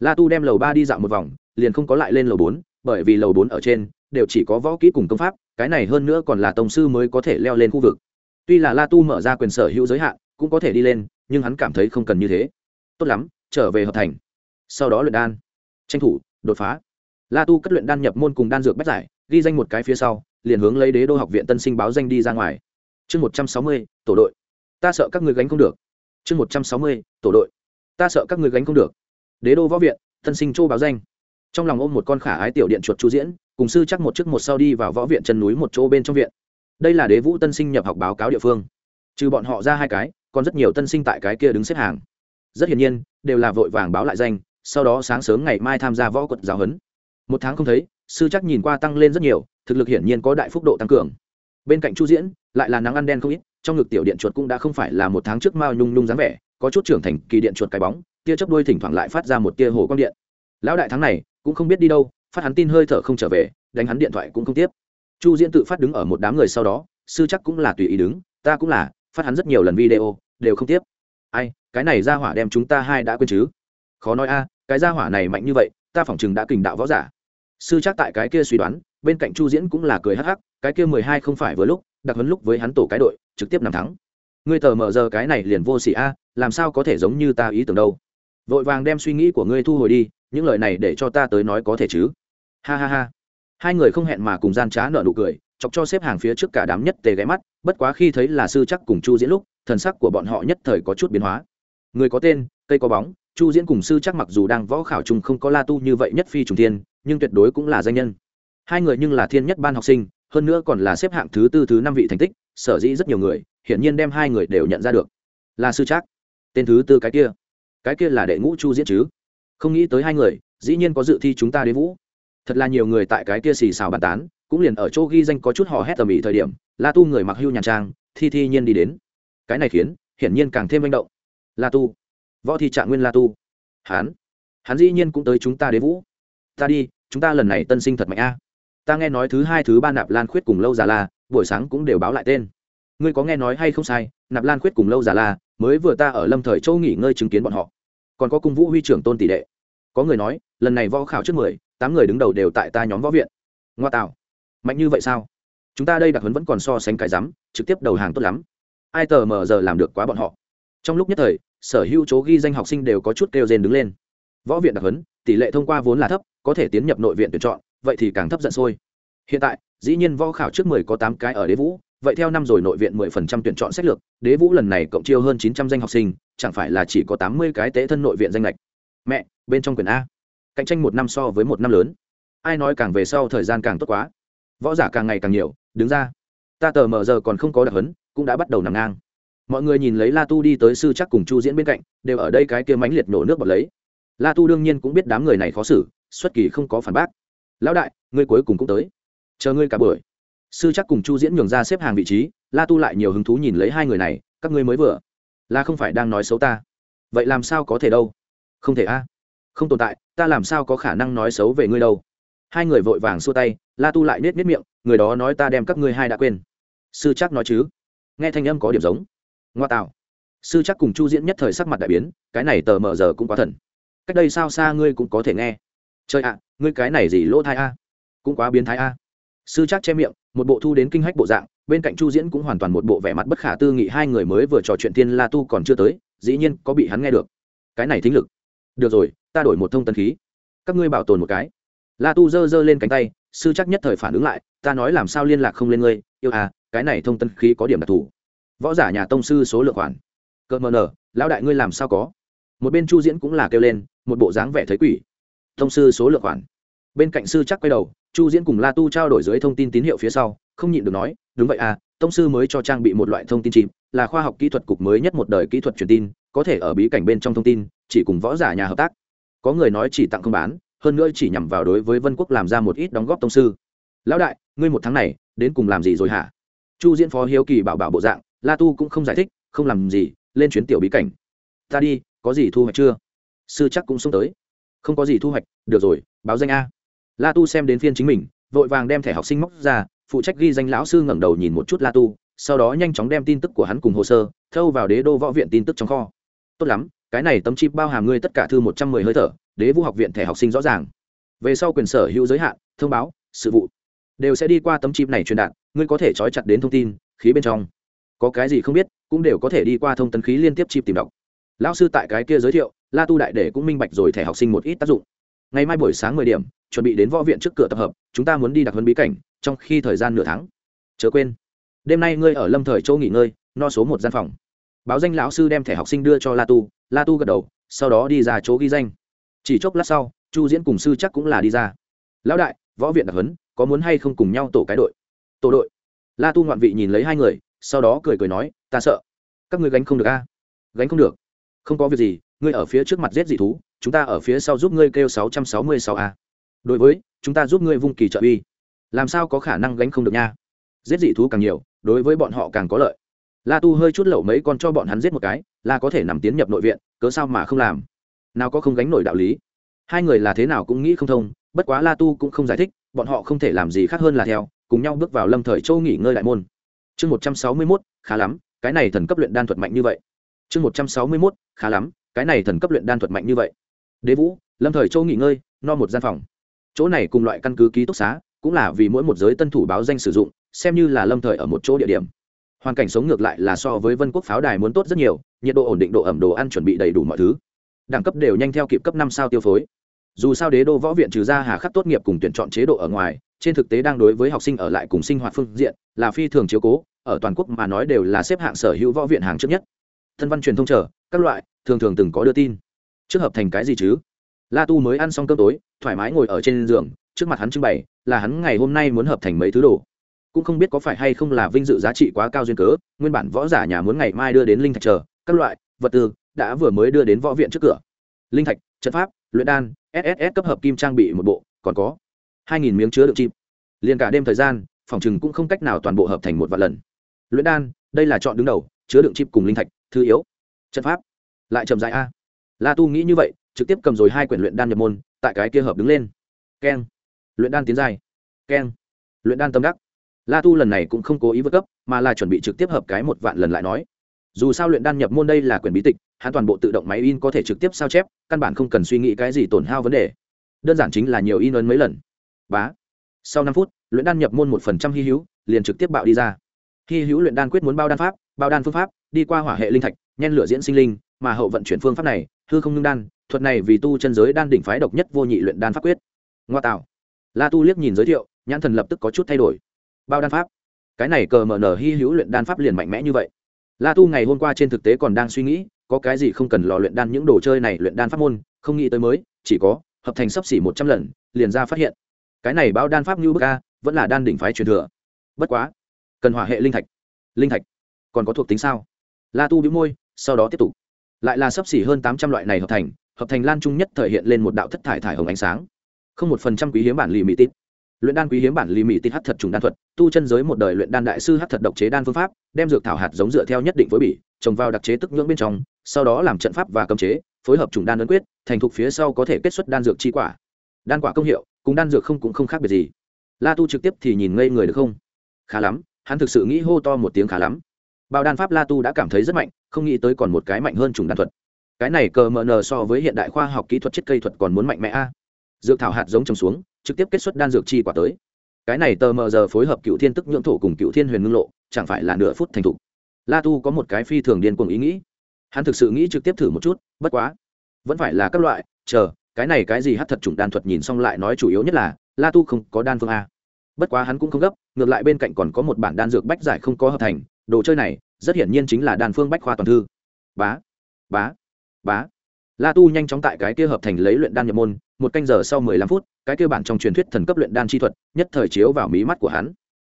La tu đem lầu ba đi dạo một vòng, liền không có lại lên lầu bốn, bởi vì lầu bốn ở trên, đều chỉ có võ kỹ cùng công pháp, cái này hơn nữa còn là tổng sư mới có thể leo lên khu vực tuy là la tu mở ra quyền sở hữu giới hạn, cũng có thể đi lên, nhưng hắn cảm thấy không cần như thế. Tốt lắm, trở về hợp thành. Sau đó luyện đan. Tranh thủ, đột phá. La tu cất luyện đan nhập môn cùng đan dược bách giải, ghi danh một cái phía sau, liền hướng lấy đế đô học viện tân sinh báo danh đi ra ngoài. Chương một trăm sáu mươi, tổ đội. Ta sợ các người gánh không được. Chương một trăm sáu mươi, tổ đội. Ta sợ các người gánh không được. Đế đô võ viện, tân sinh châu báo danh. Trong lòng ôm một con khả ái tiểu điện chuột chu diễn, cùng sư chắc một chiếc một sau đi vào võ viện chân núi một chỗ bên trong viện đây là đế vũ tân sinh nhập học báo cáo địa phương. Trừ bọn họ ra hai cái, còn rất nhiều tân sinh tại cái kia đứng xếp hàng. Rất hiển nhiên, đều là vội vàng báo lại danh, sau đó sáng sớm ngày mai tham gia võ quật giáo huấn. Một tháng không thấy, sư chắc nhìn qua tăng lên rất nhiều, thực lực hiển nhiên có đại phúc độ tăng cường. Bên cạnh chu diễn, lại là nắng ăn đen không ít, trong ngực tiểu điện chuột cũng đã không phải là một tháng trước mao nhung nhung dáng vẻ, có chút trưởng thành, kỳ điện chuột cái bóng, tia chớp đuôi thỉnh thoảng lại phát ra một tia hồ quang điện. Lão đại tháng này, cũng không biết đi đâu, phát hắn tin hơi thở không trở về, đánh hắn điện thoại cũng không tiếp chu diễn tự phát đứng ở một đám người sau đó, sư chắc cũng là tùy ý đứng, ta cũng là, phát hắn rất nhiều lần video, đều không tiếp. Ai, cái này ra hỏa đem chúng ta hai đã quên chứ? Khó nói a, cái ra hỏa này mạnh như vậy, ta phỏng chừng đã kình đạo võ giả. Sư chắc tại cái kia suy đoán, bên cạnh chu diễn cũng là cười hắc hắc, cái kia mười hai không phải vừa lúc, đặc hấn lúc với hắn tổ cái đội, trực tiếp nằm thắng. Ngươi tờ mở giờ cái này liền vô xỉ a, làm sao có thể giống như ta ý tưởng đâu? Vội vàng đem suy nghĩ của ngươi thu hồi đi, những lời này để cho ta tới nói có thể chứ? Ha ha ha hai người không hẹn mà cùng gian trá nợ nụ cười chọc cho xếp hàng phía trước cả đám nhất tề ghé mắt bất quá khi thấy là sư chắc cùng chu diễn lúc thần sắc của bọn họ nhất thời có chút biến hóa. Người có tên cây có bóng chu diễn cùng sư chắc mặc dù đang võ khảo chung không có la tu như vậy nhất phi trùng thiên, nhưng tuyệt đối cũng là danh nhân. Hai người nhưng là thiên nhất ban học sinh hơn nữa còn là xếp hạng thứ tư thứ năm vị thành tích sở dĩ rất nhiều người hiển nhiên đem hai người đều nhận ra được. Là sư chắc. Tên thứ tư cái kia. Cái kia là đệ ngũ chu diễn chứ? Không nghĩ tới hai người dĩ nhiên có dự thi chúng ta đến vũ thật là nhiều người tại cái kia xì xào bàn tán, cũng liền ở chỗ ghi danh có chút hò hét tầm ĩ thời điểm, la tu người mặc hưu nhàn trang, thi thi nhiên đi đến. Cái này khiến, hiển nhiên càng thêm manh động. La tu. Võ thi trạng nguyên la tu. Hán. Hắn dĩ nhiên cũng tới chúng ta đế vũ. Ta đi, chúng ta lần này tân sinh thật mạnh a. Ta nghe nói thứ hai, thứ ba nạp lan khuyết cùng lâu già la, buổi sáng cũng đều báo lại tên. Ngươi có nghe nói hay không sai, nạp lan khuyết cùng lâu già la mới vừa ta ở lâm thời châu nghỉ ngơi chứng kiến bọn họ. Còn có cung vũ huy trưởng tôn tỷ đệ. Có người nói, lần này võ khảo trước mười tám người đứng đầu đều tại ta nhóm võ viện. Ngoa tạo. Mạnh như vậy sao? Chúng ta đây đặc huấn vẫn còn so sánh cái rắm, trực tiếp đầu hàng tốt lắm. Ai tờ mờ giờ làm được quá bọn họ. Trong lúc nhất thời, sở hữu chỗ ghi danh học sinh đều có chút kêu rên đứng lên. Võ viện đặc huấn, tỷ lệ thông qua vốn là thấp, có thể tiến nhập nội viện tuyển chọn, vậy thì càng thấp giận sôi. Hiện tại, dĩ nhiên võ khảo trước mười có tám cái ở đế vũ, vậy theo năm rồi nội viện mười phần trăm tuyển chọn sách lược, đế vũ lần này cộng chiêu hơn chín trăm danh học sinh, chẳng phải là chỉ có tám mươi cái tế thân nội viện danh lệch. Mẹ, bên trong quyển a cạnh tranh một năm so với một năm lớn. Ai nói càng về sau thời gian càng tốt quá. Võ giả càng ngày càng nhiều, đứng ra. Ta tờ mờ giờ còn không có đặc hấn cũng đã bắt đầu nằm ngang. Mọi người nhìn lấy la tu đi tới sư chắc cùng chu diễn bên cạnh, đều ở đây cái kia mãnh liệt nổ nước bọt lấy. La tu đương nhiên cũng biết đám người này khó xử, xuất kỳ không có phản bác. Lão đại, ngươi cuối cùng cũng tới. Chờ ngươi cả buổi. Sư chắc cùng chu diễn nhường ra xếp hàng vị trí, la tu lại nhiều hứng thú nhìn lấy hai người này, các ngươi mới vừa. Là không phải đang nói xấu ta. Vậy làm sao có thể đâu? Không thể a không tồn tại, ta làm sao có khả năng nói xấu về ngươi đâu? Hai người vội vàng xua tay, la tu lại nết nết miệng, người đó nói ta đem các ngươi hai đã quên. Sư chắc nói chứ? Nghe thanh âm có điểm giống. Ngoa tạo. Sư chắc cùng chu diễn nhất thời sắc mặt đại biến, cái này tờ mờ giờ cũng quá thần. Cách đây sao xa ngươi cũng có thể nghe. Chơi ạ, ngươi cái này gì lỗ thai a? Cũng quá biến thái a. Sư chắc che miệng, một bộ thu đến kinh hách bộ dạng, bên cạnh chu diễn cũng hoàn toàn một bộ vẻ mặt bất khả tư nghị, hai người mới vừa trò chuyện thiên la tu còn chưa tới, dĩ nhiên có bị hắn nghe được. Cái này thính lực. Được rồi ta đổi một thông tân khí. Các ngươi bảo tồn một cái. La tu giơ giơ lên cánh tay, sư chắc nhất thời phản ứng lại, ta nói làm sao liên lạc không lên ngươi, yêu à cái này thông tân khí có điểm đặc thù. Võ giả nhà tông sư số lượng khoản. Cợt mờ nở, lão đại ngươi làm sao có? Một bên chu diễn cũng là kêu lên, một bộ dáng vẻ thấy quỷ. Thông sư số lượng khoản. Bên cạnh sư chắc quay đầu, chu diễn cùng la tu trao đổi dưới thông tin tín hiệu phía sau, không nhịn được nói, đúng vậy à tông sư mới cho trang bị một loại thông tin chìm, là khoa học kỹ thuật cục mới nhất một đời kỹ thuật truyền tin, có thể ở bí cảnh bên trong thông tin, chỉ cùng võ giả nhà hợp tác có người nói chỉ tặng không bán, hơn nữa chỉ nhằm vào đối với vân quốc làm ra một ít đóng góp tông sư. Lão đại, ngươi một tháng này, đến cùng làm gì rồi hả? Chu diễn phó hiếu kỳ bảo bảo bộ dạng, la tu cũng không giải thích, không làm gì, lên chuyến tiểu bí cảnh. Ta đi, có gì thu hoạch chưa? Sư chắc cũng xông tới. Không có gì thu hoạch, được rồi, báo danh a. La tu xem đến phiên chính mình, vội vàng đem thẻ học sinh móc ra, phụ trách ghi danh lão sư ngẩng đầu nhìn một chút la tu, sau đó nhanh chóng đem tin tức của hắn cùng hồ sơ, thâu vào đế đô võ viện tin tức trong kho. Tốt lắm cái này tấm chip bao hàm ngươi tất cả thư một trăm mười hơi thở, đế vũ học viện thẻ học sinh rõ ràng. Về sau quyền sở hữu giới hạn, thông báo, sự vụ, đều sẽ đi qua tấm chip này truyền đạt, ngươi có thể trói chặt đến thông tin, khí bên trong. Có cái gì không biết, cũng đều có thể đi qua thông tấn khí liên tiếp chip tìm đọc. Lão sư tại cái kia giới thiệu, la tu đại để cũng minh bạch rồi thẻ học sinh một ít tác dụng. Ngày mai buổi sáng mười điểm, chuẩn bị đến võ viện trước cửa tập hợp, chúng ta muốn đi đặc huấn bí cảnh, trong khi thời gian nửa tháng. Chớ quên, đêm nay ngươi ở lâm thời châu nghỉ ngơi, no số một gian phòng. Báo danh lão sư đem thẻ học sinh đưa cho la tu la tu gật đầu, sau đó đi ra chỗ ghi danh. Chỉ chốc lát sau, chu diễn cùng sư chắc cũng là đi ra. Lão đại, võ viện đặc huấn, có muốn hay không cùng nhau tổ cái đội? Tổ đội. La tu ngoạn vị nhìn lấy hai người, sau đó cười cười nói, ta sợ. Các ngươi gánh không được a. Gánh không được? Không có việc gì, ngươi ở phía trước mặt giết dị thú, chúng ta ở phía sau giúp ngươi kêu sáu trăm sáu mươi sáu a. Đối với, chúng ta giúp ngươi vung kỳ trợ uy. Làm sao có khả năng gánh không được nha? Giết dị thú càng nhiều, đối với bọn họ càng có lợi. La tu hơi chút lẩu mấy con cho bọn hắn giết một cái là có thể nằm tiến nhập nội viện, cớ sao mà không làm? Nào có không gánh nổi đạo lý. Hai người là thế nào cũng nghĩ không thông, bất quá la tu cũng không giải thích, bọn họ không thể làm gì khác hơn là theo, cùng nhau bước vào lâm thời châu nghỉ ngơi đại môn. Chương một trăm sáu mươi mốt, khá lắm, cái này thần cấp luyện đan thuật mạnh như vậy. Chương một trăm sáu mươi mốt, khá lắm, cái này thần cấp luyện đan thuật mạnh như vậy. Đế vũ, lâm thời châu nghỉ ngơi, no một gian phòng. Chỗ này cùng loại căn cứ ký túc xá, cũng là vì mỗi một giới tân thủ báo danh sử dụng, xem như là lâm thời ở một chỗ địa điểm hoàn cảnh sống ngược lại là so với vân quốc pháo đài muốn tốt rất nhiều, nhiệt độ ổn định, độ ẩm, đồ ăn chuẩn bị đầy đủ mọi thứ. Đẳng cấp đều nhanh theo kịp cấp năm sao tiêu phối. Dù sao đế đô võ viện trừ ra hà khắc tốt nghiệp cùng tuyển chọn chế độ ở ngoài, trên thực tế đang đối với học sinh ở lại cùng sinh hoạt phương diện là phi thường chiếu cố, ở toàn quốc mà nói đều là xếp hạng sở hữu võ viện hàng trước nhất. Thân văn truyền thông trở các loại, thường thường từng có đưa tin. Trước hợp thành cái gì chứ? La tu mới ăn xong cơm tối, thoải mái ngồi ở trên giường, trước mặt hắn trưng bày, là hắn ngày hôm nay muốn hợp thành mấy thứ đồ cũng không biết có phải hay không là vinh dự giá trị quá cao duyên cớ, nguyên bản võ giả nhà muốn ngày mai đưa đến linh thạch chờ, các loại, vật tư, đã vừa mới đưa đến võ viện trước cửa. Linh thạch, trận pháp, luyện đan sss cấp hợp kim trang bị một bộ, còn có hai nghìn miếng chứa đựng chim. Liền cả đêm thời gian, phòng chừng cũng không cách nào toàn bộ hợp thành một vạn lần. Luyện đan, đây là chọn đứng đầu, chứa đựng chip cùng linh thạch, thứ yếu. Trận pháp, lại chậm dài a. La tu nghĩ như vậy, trực tiếp cầm rồi hai quyển luyện đan nhập môn, tại cái kia hợp đứng lên. Keng. Luyện đan tiến dài keng. Luyện đan tâm đắc la tu lần này cũng không cố ý vượt cấp, mà là chuẩn bị trực tiếp hợp cái một vạn lần lại nói. Dù sao luyện đan nhập môn đây là quyền bí tịch, hắn toàn bộ tự động máy in có thể trực tiếp sao chép, căn bản không cần suy nghĩ cái gì tổn hao vấn đề. Đơn giản chính là nhiều in ấn mấy lần. Bá. Sau năm phút, luyện đan nhập môn một phần trăm hy hữu, liền trực tiếp bạo đi ra. Hy hữu luyện đan quyết muốn bao đan pháp, bao đan phương pháp, đi qua hỏa hệ linh thạch, nhen lửa diễn sinh linh, mà hậu vận chuyển phương pháp này, hư không ngưng đan, thuật này vì tu chân giới đan đỉnh phái độc nhất vô nhị luyện đan pháp quyết. Ngoa tạo. La tu liếc nhìn giới thiệu, nhãn thần lập tức có chút thay đổi bao đan pháp. Cái này cờ mở nở hy hữu luyện đan pháp liền mạnh mẽ như vậy. La tu ngày hôm qua trên thực tế còn đang suy nghĩ, có cái gì không cần lò luyện đan những đồ chơi này luyện đan pháp môn, không nghĩ tới mới, chỉ có, hợp thành sấp xỉ một trăm lần, liền ra phát hiện. Cái này bao đan pháp như bức a, vẫn là đan đỉnh phái truyền thừa. Bất quá, cần hỏa hệ linh thạch. Linh thạch, còn có thuộc tính sao? La tu bĩu môi, sau đó tiếp tục. Lại là sấp xỉ hơn tám trăm loại này hợp thành hợp thành lan trung nhất thể hiện lên một đạo thất thải thải hồng ánh sáng. Không một phần trăm quý hiếm bản lì mỹ tít luyện đan quý hiếm bản lì mỹ tít hát thật trùng đan thuật, tu chân giới một đời luyện đan đại sư hát thật độc chế đan phương pháp, đem dược thảo hạt giống dựa theo nhất định phối bỉ, trồng vào đặc chế tức nhưỡng bên trong, sau đó làm trận pháp và cấm chế, phối hợp trùng đan ấn quyết, thành thục phía sau có thể kết xuất đan dược chi quả. Đan quả công hiệu, cùng đan dược không cũng không khác biệt gì. La tu trực tiếp thì nhìn ngây người được không? Khá lắm, hắn thực sự nghĩ hô to một tiếng khá lắm. Bao đan pháp la tu đã cảm thấy rất mạnh, không nghĩ tới còn một cái mạnh hơn trùng đan thuật. Cái này cờ mờ nờ so với hiện đại khoa học kỹ thuật chất cây thuật còn muốn mạnh mẽ a. Dược thảo hạt giống trồng xuống trực tiếp kết xuất đan dược chi quả tới. Cái này tờ mờ giờ phối hợp cựu thiên tức nhưỡng thổ cùng cựu thiên huyền ngưng lộ, chẳng phải là nửa phút thành thục. La tu có một cái phi thường điên cuồng ý nghĩ. Hắn thực sự nghĩ trực tiếp thử một chút, bất quá, vẫn phải là các loại, chờ, cái này cái gì hát thật chủng đan thuật nhìn xong lại nói chủ yếu nhất là, la tu không có đan phương a. Bất quá hắn cũng không gấp, ngược lại bên cạnh còn có một bản đan dược bách giải không có hợp thành, đồ chơi này, rất hiển nhiên chính là đan phương bách khoa toàn thư. Bá bá bá. La tu nhanh chóng tại cái kia hợp thành lấy luyện đan nhập môn một canh giờ sau mười lăm phút, cái kia bản trong truyền thuyết thần cấp luyện đan chi thuật nhất thời chiếu vào mí mắt của hắn.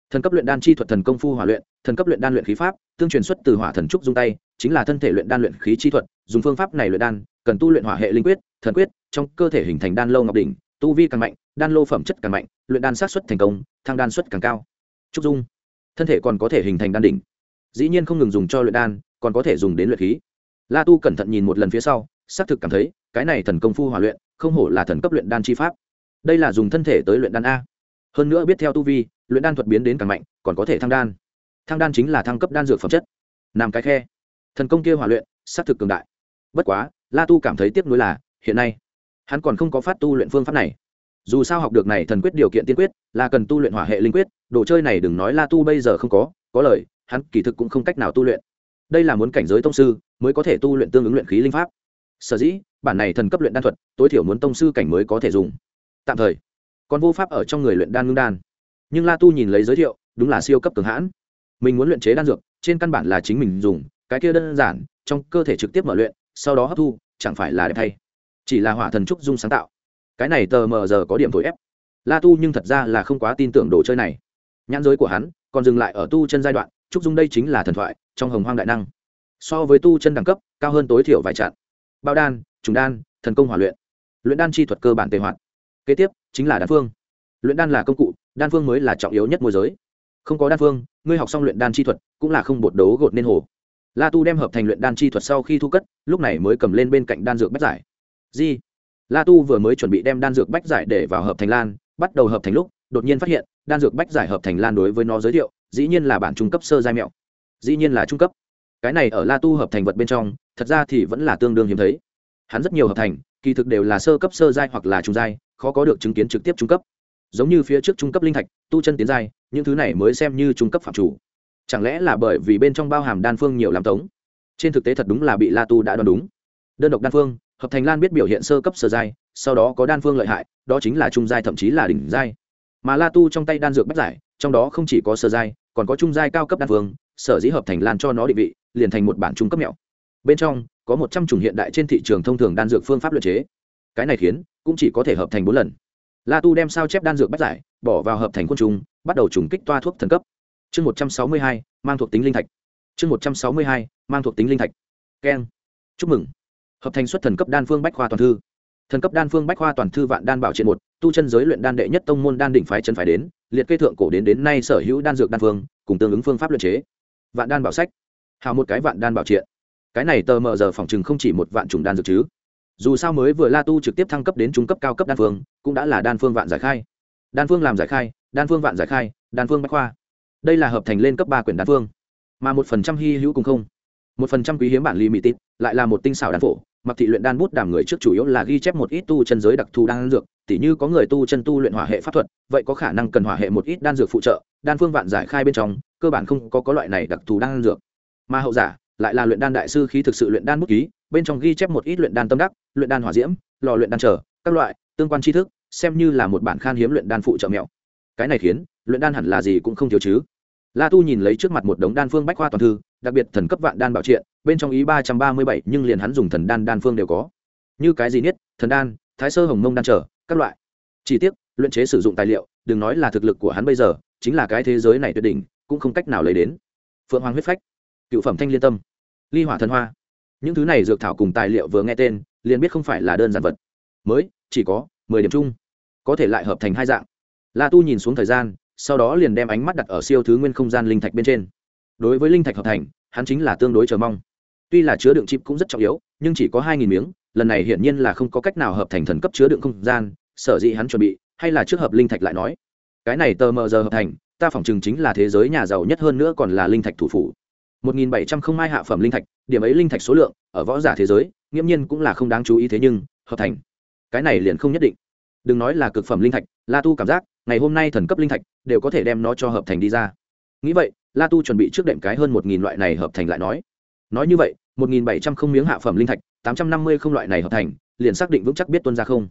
Thần cấp luyện đan chi thuật thần công phu hỏa luyện, thần cấp luyện đan luyện khí pháp, tương truyền xuất từ hỏa thần trúc dung tay, chính là thân thể luyện đan luyện khí chi thuật, dùng phương pháp này luyện đan, cần tu luyện hỏa hệ linh quyết, thần quyết, trong cơ thể hình thành đan lâu ngọc đỉnh, tu vi càng mạnh, đan lô phẩm chất càng mạnh, luyện đan sát xuất thành công, thăng đan suất càng cao. Trúc dung. Thân thể còn có thể hình thành đan đỉnh. Dĩ nhiên không ngừng dùng cho luyện đan, còn có thể dùng đến luyện khí. La tu cẩn thận nhìn một lần phía sau, xác thực cảm thấy, cái này thần công phu hòa luyện không hổ là thần cấp luyện đan chi pháp. Đây là dùng thân thể tới luyện đan a. Hơn nữa biết theo tu vi, luyện đan thuật biến đến càng mạnh, còn có thể thăng đan. Thăng đan chính là thăng cấp đan dược phẩm chất. Nằm cái khe. Thần công kia hòa luyện, sát thực cường đại. Bất quá, la tu cảm thấy tiếc nuối là, hiện nay, hắn còn không có phát tu luyện phương pháp này. Dù sao học được này thần quyết điều kiện tiên quyết, là cần tu luyện hỏa hệ linh quyết, đồ chơi này đừng nói la tu bây giờ không có có lời, hắn kỳ thực cũng không cách nào tu luyện. Đây là muốn cảnh giới tông sư, mới có thể tu luyện tương ứng luyện khí linh pháp. Sở dĩ bản này thần cấp luyện đan thuật, tối thiểu muốn tông sư cảnh mới có thể dùng. Tạm thời, còn vô pháp ở trong người luyện đan ngưng đan. Nhưng la tu nhìn lấy giới thiệu, đúng là siêu cấp cường hãn. Mình muốn luyện chế đan dược, trên căn bản là chính mình dùng, cái kia đơn giản, trong cơ thể trực tiếp mở luyện, sau đó hấp thu, chẳng phải là đẹp thay. Chỉ là hỏa thần trúc dung sáng tạo. Cái này tờ mờ giờ có điểm thổi ép. La tu nhưng thật ra là không quá tin tưởng đồ chơi này. Nhãn giới của hắn còn dừng lại ở tu chân giai đoạn, trúc dung đây chính là thần thoại, trong hồng hoang đại năng. So với tu chân đẳng cấp, cao hơn tối thiểu vài trạng bao đan, trùng đan, thần công hỏa luyện. Luyện đan chi thuật cơ bản tề hoạt. Kế tiếp, chính là đan phương. Luyện đan là công cụ, đan phương mới là trọng yếu nhất môi giới. Không có đan phương, ngươi học xong luyện đan chi thuật, cũng là không bột đấu gột nên hồ. La tu đem hợp thành luyện đan chi thuật sau khi thu cất, lúc này mới cầm lên bên cạnh đan dược bách giải. Di la tu vừa mới chuẩn bị đem đan dược bách giải để vào hợp thành lan, bắt đầu hợp thành lúc, đột nhiên phát hiện, đan dược bách giải hợp thành lan đối với nó giới thiệu, dĩ nhiên là bản trung cấp sơ giai mẹo. Dĩ nhiên là trung cấp cái này ở la tu hợp thành vật bên trong, thật ra thì vẫn là tương đương hiếm thấy. Hắn rất nhiều hợp thành, kỳ thực đều là sơ cấp, sơ giai hoặc là trung giai, khó có được chứng kiến trực tiếp trung cấp. Giống như phía trước trung cấp linh thạch, tu chân tiến giai, những thứ này mới xem như trung cấp phạm chủ. Chẳng lẽ là bởi vì bên trong bao hàm đan phương nhiều làm tống? Trên thực tế thật đúng là bị la tu đã đoán đúng. Đơn độc đan phương, hợp thành lan biết biểu hiện sơ cấp, sơ giai, sau đó có đan phương lợi hại, đó chính là trung giai thậm chí là đỉnh giai. Mà la tu trong tay đan dược bách giải, trong đó không chỉ có sơ giai, còn có trung giai cao cấp đan phương, sở dĩ hợp thành lan cho nó định vị liền thành một bản trung cấp mẹo. Bên trong, có một trăm chủng hiện đại trên thị trường thông thường đan dược phương pháp luyện chế. Cái này khiến, cũng chỉ có thể hợp thành bốn lần. La tu đem sao chép đan dược bách giải, bỏ vào hợp thành côn trùng, bắt đầu trùng kích toa thuốc thần cấp. Chương một trăm sáu mươi hai, mang thuộc tính linh thạch. Chương một trăm sáu mươi hai, mang thuộc tính linh thạch. Keng. Chúc mừng. Hợp thành xuất thần cấp đan phương bách khoa toàn thư. Thần cấp đan phương bách khoa toàn thư vạn đan bảo triện một, tu chân giới luyện đan đệ nhất tông môn đan đỉnh phái chân phải đến, liệt kê thượng cổ đến đến nay sở hữu đan dược đan phương, cùng tương ứng phương pháp luyện chế. Vạn đan bảo sách hào một cái vạn đan bảo triện. Cái này tờ mờ giờ phòng chừng không chỉ một vạn trùng đan dược chứ. Dù sao mới vừa la tu trực tiếp thăng cấp đến trung cấp cao cấp đan phương, cũng đã là đan phương vạn giải khai. Đan phương làm giải khai, đan phương vạn giải khai, đan phương bách khoa. Đây là hợp thành lên cấp ba quyển đan phương, mà một phần trăm hy hữu cùng không. Một phần trăm quý hiếm bản limited, lại là một tinh xảo đan phổ, mặc thị luyện đan bút đàm người trước chủ yếu là ghi chép một ít tu chân giới đặc thù đan dược, tỉ như có người tu chân tu luyện hỏa hệ pháp thuật, vậy có khả năng cần hỏa hệ một ít đan dược phụ trợ, đan phương vạn giải khai bên trong, cơ bản không có có loại này đặc thù đan dược mà hậu giả lại là luyện đan đại sư khi thực sự luyện đan bút ký, bên trong ghi chép một ít luyện đan tâm đắc, luyện đan hỏa diễm, lò luyện đan trở, các loại, tương quan tri thức, xem như là một bản khan hiếm luyện đan phụ trợ mẹo. Cái này khiến, luyện đan hẳn là gì cũng không thiếu chứ. La tu nhìn lấy trước mặt một đống đan phương bách khoa toàn thư, đặc biệt thần cấp vạn đan bảo triện, bên trong ý ba trăm ba mươi bảy, nhưng liền hắn dùng thần đan đan phương đều có. Như cái gì nhất thần đan, thái sơ hồng mông đan trở, các loại. Chi tiết luyện chế sử dụng tài liệu, đừng nói là thực lực của hắn bây giờ, chính là cái thế giới này tuyệt đỉnh, cũng không cách nào lấy đến. Phượng hoàng huyết phách cựu phẩm thanh liên tâm, ly hỏa thần hoa. Những thứ này dược thảo cùng tài liệu vừa nghe tên, liền biết không phải là đơn giản vật. Mới, chỉ có mười điểm chung, có thể lại hợp thành hai dạng. La tu nhìn xuống thời gian, sau đó liền đem ánh mắt đặt ở siêu thứ nguyên không gian linh thạch bên trên. Đối với linh thạch hợp thành, hắn chính là tương đối chờ mong. Tuy là chứa đựng chip cũng rất trọng yếu, nhưng chỉ có hai nghìn miếng, lần này hiển nhiên là không có cách nào hợp thành thần cấp chứa đựng không gian, sở dĩ hắn chuẩn bị, hay là trước hợp linh thạch lại nói. Cái này tờ mờ giờ hợp thành, ta phỏng chừng chính là thế giới nhà giàu nhất hơn nữa còn là linh thạch thủ phủ một nghìn bảy trăm không mai hạ phẩm linh thạch, điểm ấy linh thạch số lượng, ở võ giả thế giới, nghiễm nhiên cũng là không đáng chú ý thế nhưng, hợp thành. Cái này liền không nhất định. Đừng nói là cực phẩm linh thạch, la tu cảm giác, ngày hôm nay thần cấp linh thạch, đều có thể đem nó cho hợp thành đi ra. Nghĩ vậy, la tu chuẩn bị trước đệm cái hơn một nghìn loại này hợp thành lại nói. Nói như vậy, một nghìn bảy trăm không miếng hạ phẩm linh thạch, tám trăm năm mươi không loại này hợp thành, liền xác định vững chắc biết tuân ra không.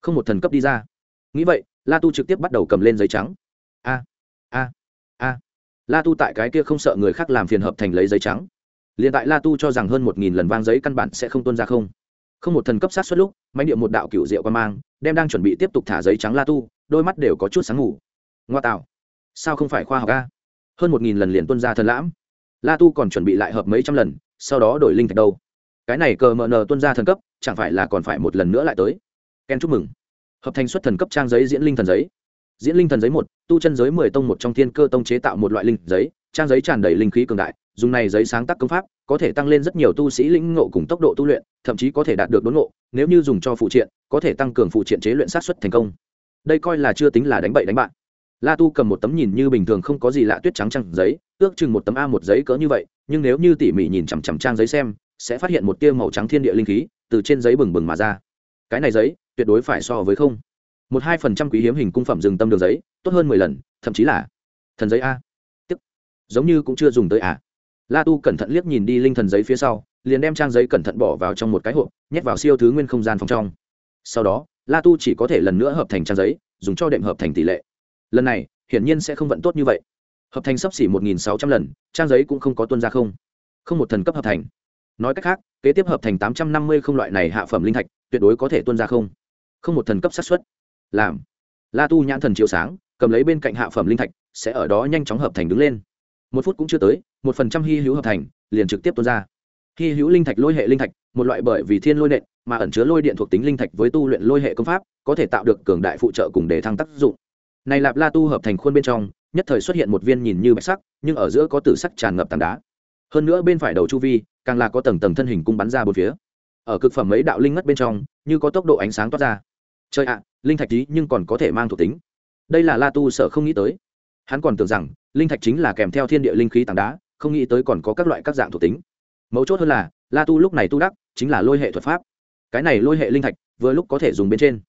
Không một thần cấp đi ra. Nghĩ vậy, la tu trực tiếp bắt đầu cầm lên giấy trắng. A a a la tu tại cái kia không sợ người khác làm phiền hợp thành lấy giấy trắng. Liền tại la tu cho rằng hơn một nghìn lần vang giấy căn bản sẽ không tuân ra không. Không một thần cấp sát xuất lúc mánh điệu một đạo cựu diệu quan mang đem đang chuẩn bị tiếp tục thả giấy trắng la tu, đôi mắt đều có chút sáng ngủ. Ngoa tạo. Sao không phải khoa học ca hơn một nghìn lần liền tuân ra thần lãm. La tu còn chuẩn bị lại hợp mấy trăm lần, sau đó đổi linh thạch đâu. Cái này cờ mờ nờ tuân ra thần cấp, chẳng phải là còn phải một lần nữa lại tới. Ken chúc mừng. Hợp thành xuất thần cấp trang giấy diễn linh thần giấy diễn linh thần giấy một, tu chân giới mười tông một trong thiên cơ tông chế tạo một loại linh giấy, trang giấy tràn đầy linh khí cường đại, dùng này giấy sáng tác công pháp, có thể tăng lên rất nhiều tu sĩ lĩnh ngộ cùng tốc độ tu luyện, thậm chí có thể đạt được đốn ngộ, nếu như dùng cho phụ triện, có thể tăng cường phụ triện chế luyện sát xuất thành công. Đây coi là chưa tính là đánh bậy đánh bạn la tu cầm một tấm nhìn như bình thường không có gì lạ tuyết trắng trăng giấy, ước chừng một tấm a một giấy cỡ như vậy, nhưng nếu như tỉ mỉ nhìn chằm chằm trang giấy xem, sẽ phát hiện một tia màu trắng thiên địa linh khí từ trên giấy bừng bừng mà ra. Cái này giấy, tuyệt đối phải so với không một hai phần trăm quý hiếm hình cung phẩm rừng tâm đường giấy, tốt hơn mười lần, thậm chí là thần giấy a. Tức giống như cũng chưa dùng tới à. La tu cẩn thận liếc nhìn đi linh thần giấy phía sau, liền đem trang giấy cẩn thận bỏ vào trong một cái hộp, nhét vào siêu thứ nguyên không gian phòng trong. Sau đó, la tu chỉ có thể lần nữa hợp thành trang giấy, dùng cho đệm hợp thành tỷ lệ. Lần này, hiển nhiên sẽ không vận tốt như vậy. Hợp thành sấp xỉ một nghìn sáu trăm lần, trang giấy cũng không có tuân ra không. Không một thần cấp hợp thành. Nói cách khác, kế tiếp hợp thành tám trăm năm mươi không loại này hạ phẩm linh thạch, tuyệt đối có thể tuân ra không. Không một thần cấp xác suất làm. La tu nhãn thần chiếu sáng, cầm lấy bên cạnh hạ phẩm linh thạch, sẽ ở đó nhanh chóng hợp thành đứng lên. Một phút cũng chưa tới, một phần trăm hy hữu hợp thành, liền trực tiếp tuôn ra. Hy hữu linh thạch lôi hệ linh thạch, một loại bởi vì thiên lôi nện, mà ẩn chứa lôi điện thuộc tính linh thạch với tu luyện lôi hệ công pháp, có thể tạo được cường đại phụ trợ cùng để thăng tác dụng. Này lạp la tu hợp thành khuôn bên trong, nhất thời xuất hiện một viên nhìn như bạch sắc, nhưng ở giữa có tử sắc tràn ngập tảng đá. Hơn nữa bên phải đầu chu vi, càng là có tầng tầng thân hình cung bắn ra bốn phía. Ở cực phẩm mấy đạo linh ngất bên trong, như có tốc độ ánh sáng toát ra. Trời ạ linh thạch tí nhưng còn có thể mang thuộc tính. Đây là la tu sợ không nghĩ tới. Hắn còn tưởng rằng, linh thạch chính là kèm theo thiên địa linh khí tảng đá, không nghĩ tới còn có các loại các dạng thuộc tính. Mấu chốt hơn là, la tu lúc này tu đắc, chính là lôi hệ thuật pháp. Cái này lôi hệ linh thạch, vừa lúc có thể dùng bên trên.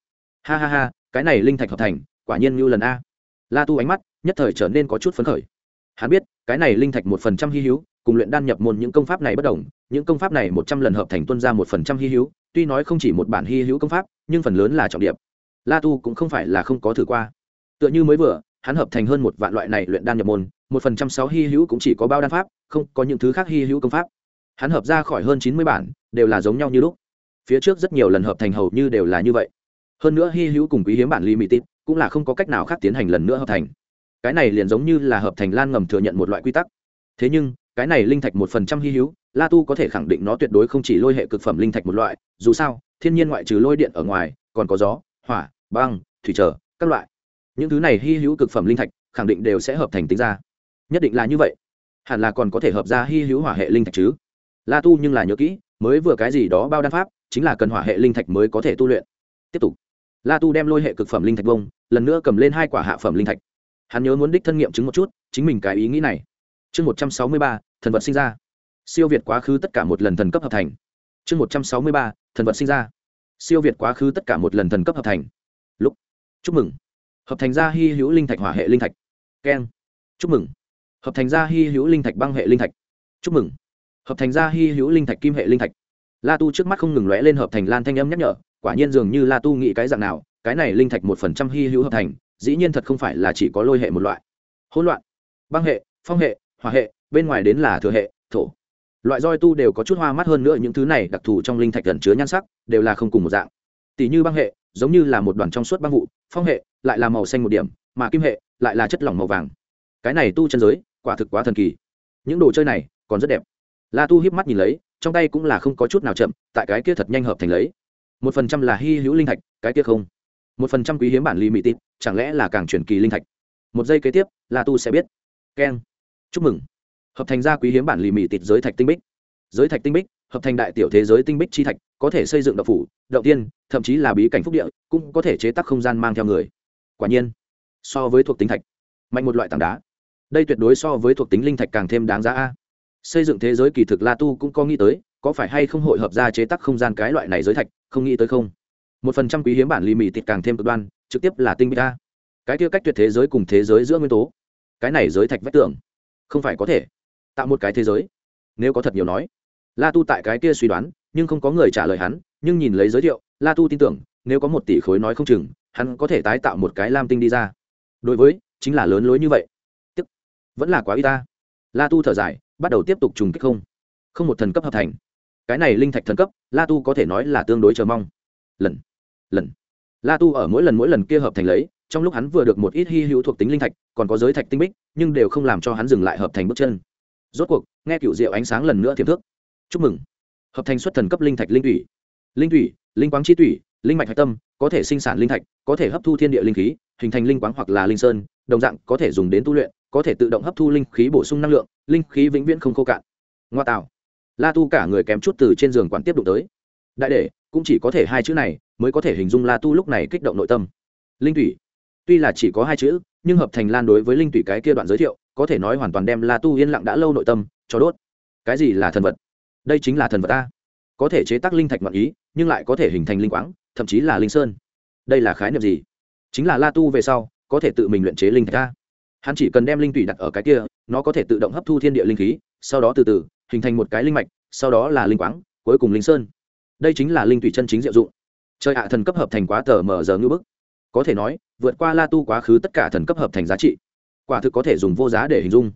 Ha ha ha, cái này linh thạch hợp thành, quả nhiên như lần a. La tu ánh mắt, nhất thời trở nên có chút phấn khởi. Hắn biết, cái này linh thạch một phần trăm hy hữu, cùng luyện đan nhập môn những công pháp này bất đồng, những công pháp này một trăm lần hợp thành tuân ra một phần trăm hy hữu, tuy nói không chỉ một bản hy hữu công pháp, nhưng phần lớn là trọng điểm la tu cũng không phải là không có thử qua. Tựa như mới vừa, hắn hợp thành hơn một vạn loại này luyện đan nhập môn, một phần trăm sáu hy hữu cũng chỉ có bao đan pháp, không có những thứ khác hy hữu công pháp. Hắn hợp ra khỏi hơn chín mươi bản, đều là giống nhau như lúc. Phía trước rất nhiều lần hợp thành hầu như đều là như vậy. Hơn nữa hy hữu cùng quý hiếm bản limited cũng là không có cách nào khác tiến hành lần nữa hợp thành. Cái này liền giống như là hợp thành lan ngầm thừa nhận một loại quy tắc. Thế nhưng, cái này linh thạch một phần trăm hy hữu, la tu có thể khẳng định nó tuyệt đối không chỉ lôi hệ cực phẩm linh thạch một loại, dù sao, thiên nhiên ngoại trừ lôi điện ở ngoài, còn có gió hỏa, băng, thủy trở, các loại. Những thứ này hy hữu cực phẩm linh thạch, khẳng định đều sẽ hợp thành tính ra. Nhất định là như vậy. Hẳn là còn có thể hợp ra hy hữu hỏa hệ linh thạch chứ. La tu nhưng là nhớ kỹ, mới vừa cái gì đó bao đan pháp, chính là cần hỏa hệ linh thạch mới có thể tu luyện. Tiếp tục. La tu đem lôi hệ cực phẩm linh thạch bông, lần nữa cầm lên hai quả hạ phẩm linh thạch. Hắn nhớ muốn đích thân nghiệm chứng một chút, chính mình cái ý nghĩ này. Chương một trăm sáu mươi ba, thần vật sinh ra. Siêu việt quá khứ tất cả một lần thần cấp hợp thành. Chương một trăm sáu mươi ba, thần vật sinh ra siêu việt quá khứ tất cả một lần thần cấp hợp thành. Lúc, chúc mừng. Hợp thành ra hy hữu linh thạch hỏa hệ linh thạch. Keng chúc mừng. Hợp thành ra hy hữu linh thạch băng hệ linh thạch. Chúc mừng. Hợp thành ra hy hữu linh thạch kim hệ linh thạch. La tu trước mắt không ngừng lóe lên hợp thành lan thanh âm nhắc nhở, quả nhiên dường như la tu nghĩ cái dạng nào, cái này linh thạch một phần trăm hy hữu hợp thành, dĩ nhiên thật không phải là chỉ có lôi hệ một loại. Hỗn loạn. Băng hệ, phong hệ, hỏa hệ, bên ngoài đến là thừa hệ, thổ loại roi tu đều có chút hoa mắt hơn nữa, những thứ này đặc thù trong linh thạch gần chứa nhan sắc, đều là không cùng một dạng. Tỷ như băng hệ, giống như là một đoàn trong suốt băng vụ, phong hệ, lại là màu xanh một điểm, mà kim hệ, lại là chất lỏng màu vàng. Cái này tu chân giới, quả thực quá thần kỳ. Những đồ chơi này, còn rất đẹp. La tu hiếp mắt nhìn lấy, trong tay cũng là không có chút nào chậm, tại cái kia thật nhanh hợp thành lấy. Một phần trăm là hy hữu linh thạch, cái kia không. Một phần trăm quý hiếm bản ly mỹ tít chẳng lẽ là càng truyền kỳ linh thạch? Một giây kế tiếp, la tu sẽ biết. Keng. Chúc mừng hợp thành ra quý hiếm bản lì mì tịt giới thạch tinh bích. Giới thạch tinh bích, hợp thành đại tiểu thế giới tinh bích chi thạch, có thể xây dựng đậu phủ động tiên, thậm chí là bí cảnh phúc địa, cũng có thể chế tác không gian mang theo người. Quả nhiên, so với thuộc tính thạch, mạnh một loại tảng đá. Đây tuyệt đối so với thuộc tính linh thạch càng thêm đáng giá a. Xây dựng thế giới kỳ thực la tu cũng có nghĩ tới, có phải hay không hội hợp ra chế tác không gian cái loại này giới thạch, không nghĩ tới không. Một phần trăm quý hiếm bản lì mì tịt càng thêm cực đoan, trực tiếp là tinh bích a. Cái kia cách tuyệt thế giới cùng thế giới giữa nguyên tố. Cái này giới thạch vách tưởng không phải có thể tạo một cái thế giới. Nếu có thật nhiều nói, la tu tại cái kia suy đoán, nhưng không có người trả lời hắn, nhưng nhìn lấy giới thiệu, la tu tin tưởng, nếu có một tỷ khối nói không chừng, hắn có thể tái tạo một cái lam tinh đi ra. Đối với, chính là lớn lối như vậy. Tức vẫn là quá y ta. La tu thở dài, bắt đầu tiếp tục trùng kích không. Không một thần cấp hợp thành. Cái này linh thạch thần cấp, la tu có thể nói là tương đối chờ mong. Lần lần. La tu ở mỗi lần mỗi lần kia hợp thành lấy, trong lúc hắn vừa được một ít hy hữu thuộc tính linh thạch, còn có giới thạch tinh bích, nhưng đều không làm cho hắn dừng lại hợp thành bước chân rốt cuộc, nghe cựu diệu ánh sáng lần nữa thiềm thước. Chúc mừng. Hợp thành xuất thần cấp linh thạch linh thủy. Linh thủy, linh quáng chi thủy, linh mạch hạch tâm, có thể sinh sản linh thạch, có thể hấp thu thiên địa linh khí, hình thành linh quáng hoặc là linh sơn, đồng dạng có thể dùng đến tu luyện, có thể tự động hấp thu linh khí bổ sung năng lượng, linh khí vĩnh viễn không khô cạn. Ngoa tạo. La tu cả người kém chút từ trên giường quản tiếp đụng tới. Đại để cũng chỉ có thể hai chữ này mới có thể hình dung la tu lúc này kích động nội tâm. Linh thủy. Tuy là chỉ có hai chữ, nhưng hợp thành lan đối với linh thủy cái kia đoạn giới thiệu có thể nói hoàn toàn đem la tu yên lặng đã lâu nội tâm cho đốt. Cái gì là thần vật? Đây chính là thần vật ta. Có thể chế tác linh thạch ngọn ý, nhưng lại có thể hình thành linh quáng, thậm chí là linh sơn. Đây là khái niệm gì? Chính là la tu về sau, có thể tự mình luyện chế linh thạch ta. Hắn chỉ cần đem linh thủy đặt ở cái kia, nó có thể tự động hấp thu thiên địa linh khí, sau đó từ từ, hình thành một cái linh mạch, sau đó là linh quáng, cuối cùng linh sơn. Đây chính là linh thủy chân chính diệu dụng. Chơi hạ thần cấp hợp thành quá tờ mờ giờ như bức. Có thể nói, vượt qua la tu quá khứ tất cả thần cấp hợp thành giá trị quả thực có thể dùng vô giá để hình dung.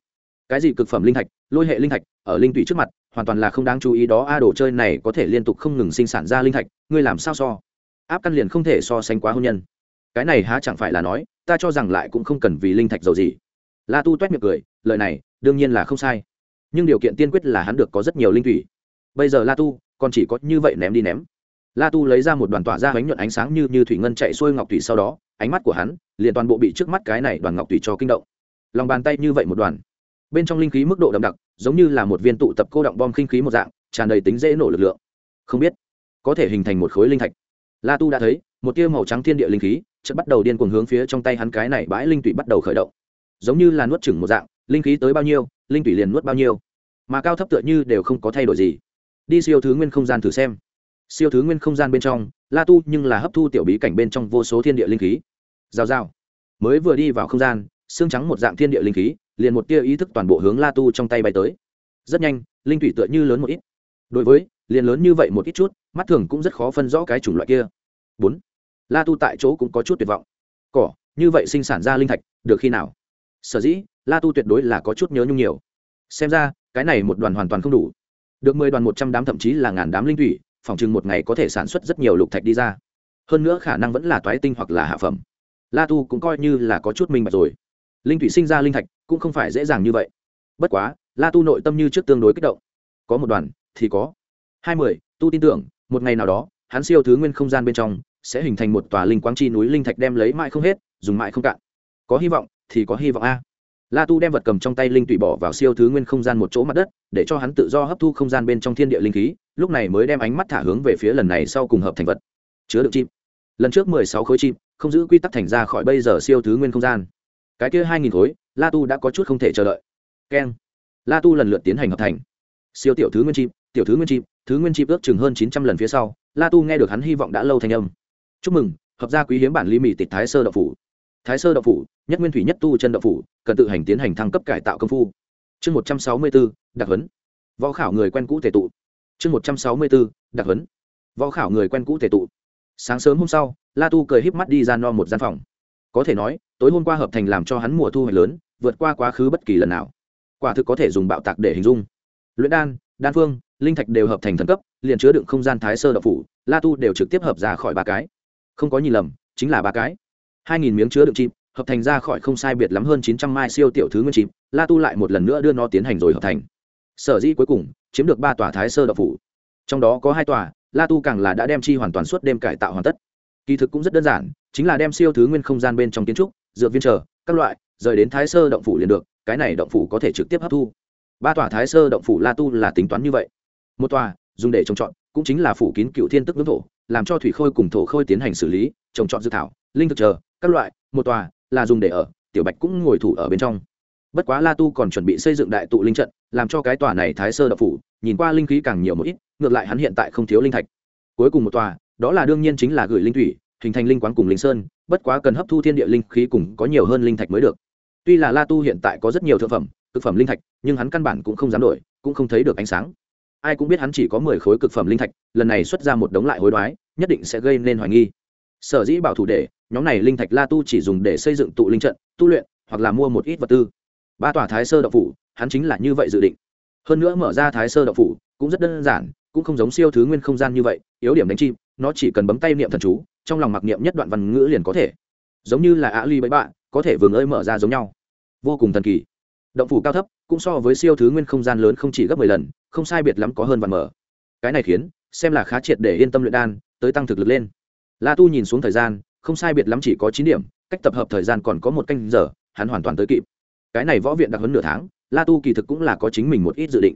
Cái gì cực phẩm linh thạch, lôi hệ linh thạch, ở linh tụy trước mặt, hoàn toàn là không đáng chú ý đó, a đồ chơi này có thể liên tục không ngừng sinh sản ra linh thạch, ngươi làm sao so? Áp căn liền không thể so sánh quá hôn nhân. Cái này há chẳng phải là nói, ta cho rằng lại cũng không cần vì linh thạch giàu gì. La tu toét miệng cười, lời này, đương nhiên là không sai. Nhưng điều kiện tiên quyết là hắn được có rất nhiều linh thủy. Bây giờ la tu, còn chỉ có như vậy ném đi ném. La tu lấy ra một đoàn tỏa ra bánh nhuận ánh sáng như như thủy ngân chạy xuôi ngọc thủy sau đó, ánh mắt của hắn, liền toàn bộ bị trước mắt cái này đoàn ngọc thủy cho kinh động lòng bàn tay như vậy một đoàn. Bên trong linh khí mức độ đậm đặc, giống như là một viên tụ tập cô động bom khinh khí một dạng, tràn đầy tính dễ nổ lực lượng. Không biết, có thể hình thành một khối linh thạch. La tu đã thấy, một tia màu trắng thiên địa linh khí chợt bắt đầu điên cuồng hướng phía trong tay hắn cái này bãi linh tụy bắt đầu khởi động. Giống như là nuốt chửng một dạng, linh khí tới bao nhiêu, linh tụy liền nuốt bao nhiêu. Mà cao thấp tựa như đều không có thay đổi gì. Đi siêu thứ nguyên không gian thử xem. Siêu thứ nguyên không gian bên trong, la tu nhưng là hấp thu tiểu bí cảnh bên trong vô số thiên địa linh khí. Giao giao mới vừa đi vào không gian xương trắng một dạng thiên địa linh khí, liền một tia ý thức toàn bộ hướng la tu trong tay bay tới. Rất nhanh, linh thủy tựa như lớn một ít. Đối với, liền lớn như vậy một ít chút, mắt thường cũng rất khó phân rõ cái chủng loại kia. Bốn, la tu tại chỗ cũng có chút tuyệt vọng. Cỏ, như vậy sinh sản ra linh thạch, được khi nào? Sở dĩ, la tu tuyệt đối là có chút nhớ nhung nhiều. Xem ra, cái này một đoàn hoàn toàn không đủ. Được mười đoàn một trăm đám thậm chí là ngàn đám linh thủy, phòng chừng một ngày có thể sản xuất rất nhiều lục thạch đi ra. Hơn nữa khả năng vẫn là toái tinh hoặc là hạ phẩm. La tu cũng coi như là có chút minh bạch rồi linh thủy sinh ra linh thạch cũng không phải dễ dàng như vậy. Bất quá, la tu nội tâm như trước tương đối kích động. Có một đoàn, thì có. Hai mươi, tu tin tưởng, một ngày nào đó, hắn siêu thứ nguyên không gian bên trong, sẽ hình thành một tòa linh quang chi núi linh thạch đem lấy mãi không hết, dùng mãi không cạn. Có hy vọng, thì có hy vọng a. La tu đem vật cầm trong tay linh tụy bỏ vào siêu thứ nguyên không gian một chỗ mặt đất, để cho hắn tự do hấp thu không gian bên trong thiên địa linh khí, lúc này mới đem ánh mắt thả hướng về phía lần này sau cùng hợp thành vật. Chứa đựng chim lần trước mười sáu khối chim không giữ quy tắc thành ra khỏi bây giờ siêu thứ nguyên không gian cái kia hai nghìn khối, la tu đã có chút không thể chờ đợi. Keng. La tu lần lượt tiến hành hợp thành. Siêu tiểu thứ nguyên chim, tiểu thứ nguyên chim, thứ nguyên chim ước chừng hơn chín trăm lần phía sau, la tu nghe được hắn hy vọng đã lâu thành âm. Chúc mừng, hợp gia quý hiếm bản ly mì tịch thái sơ đậu phủ. Thái sơ đậu phủ, nhất nguyên thủy nhất tu chân đậu phủ, cần tự hành tiến hành thăng cấp cải tạo công phu. Chương một trăm sáu mươi bốn đặc huấn. Võ khảo người quen cũ thể tụ. Chương một trăm sáu mươi bốn đặc huấn. Võ khảo người quen cũ thể tụ. Sáng sớm hôm sau, la tu cười híp mắt đi ra no một gian phòng. Có thể nói tối hôm qua hợp thành làm cho hắn mùa thu hoạch lớn, vượt qua quá khứ bất kỳ lần nào. Quả thực có thể dùng bạo tạc để hình dung. Luyện đan đan phương, linh thạch đều hợp thành thần cấp, liền chứa đựng không gian thái sơ đậu phủ, la tu đều trực tiếp hợp ra khỏi ba cái. Không có nhìn lầm, chính là ba cái. Hai nghìn miếng chứa đựng chịp hợp thành ra khỏi không sai biệt lắm hơn chín trăm mai siêu tiểu thứ nguyên chịp la tu lại một lần nữa đưa nó tiến hành rồi hợp thành. Sở dĩ cuối cùng, chiếm được ba tòa thái sơ đậu phủ. Trong đó có hai tòa, la tu càng là đã đem chi hoàn toàn suốt đêm cải tạo hoàn tất. Kỳ thực cũng rất đơn giản, chính là đem siêu thứ nguyên không gian bên trong kiến trúc dược viên chờ, các loại, rời đến thái sơ động phủ liền được, cái này động phủ có thể trực tiếp hấp thu. Ba tòa thái sơ động phủ la tu là tính toán như vậy. Một tòa, dùng để trồng trọt, cũng chính là phủ kín cựu thiên tức ngưỡng thổ, làm cho thủy khôi cùng thổ khôi tiến hành xử lý, trồng trọt dự thảo, linh thực chờ, các loại, một tòa, là dùng để ở, tiểu bạch cũng ngồi thủ ở bên trong. Bất quá la tu còn chuẩn bị xây dựng đại tụ linh trận, làm cho cái tòa này thái sơ đập phủ, nhìn qua linh khí càng nhiều một ít, ngược lại hắn hiện tại không thiếu linh thạch. Cuối cùng một tòa, đó là đương nhiên chính là gửi linh thủy hình thành linh quán cùng linh sơn, bất quá cần hấp thu thiên địa linh khí cùng có nhiều hơn linh thạch mới được. Tuy là la tu hiện tại có rất nhiều thực phẩm thực phẩm linh thạch, nhưng hắn căn bản cũng không dám đổi, cũng không thấy được ánh sáng. Ai cũng biết hắn chỉ có mười khối cực phẩm linh thạch, lần này xuất ra một đống lại hối đoái, nhất định sẽ gây nên hoài nghi. Sở dĩ bảo thủ để, nhóm này linh thạch la tu chỉ dùng để xây dựng tụ linh trận, tu luyện, hoặc là mua một ít vật tư. Ba tòa thái sơ đậu phủ, hắn chính là như vậy dự định. Hơn nữa mở ra thái sơ đậu phủ, cũng rất đơn giản, cũng không giống siêu thứ nguyên không gian như vậy, yếu điểm đánh chim, nó chỉ cần bấm tay niệm thần chú trong lòng mặc niệm nhất đoạn văn ngữ liền có thể. Giống như là á ly bẫy bạn có thể vừa ơi mở ra giống nhau. Vô cùng thần kỳ. Động phủ cao thấp, cũng so với siêu thứ nguyên không gian lớn không chỉ gấp mười lần, không sai biệt lắm có hơn vạn mở. Cái này khiến, xem là khá triệt để yên tâm luyện đan, tới tăng thực lực lên. La tu nhìn xuống thời gian, không sai biệt lắm chỉ có chín điểm, cách tập hợp thời gian còn có một canh giờ, hắn hoàn toàn tới kịp. Cái này võ viện đặc huấn nửa tháng, la tu kỳ thực cũng là có chính mình một ít dự định.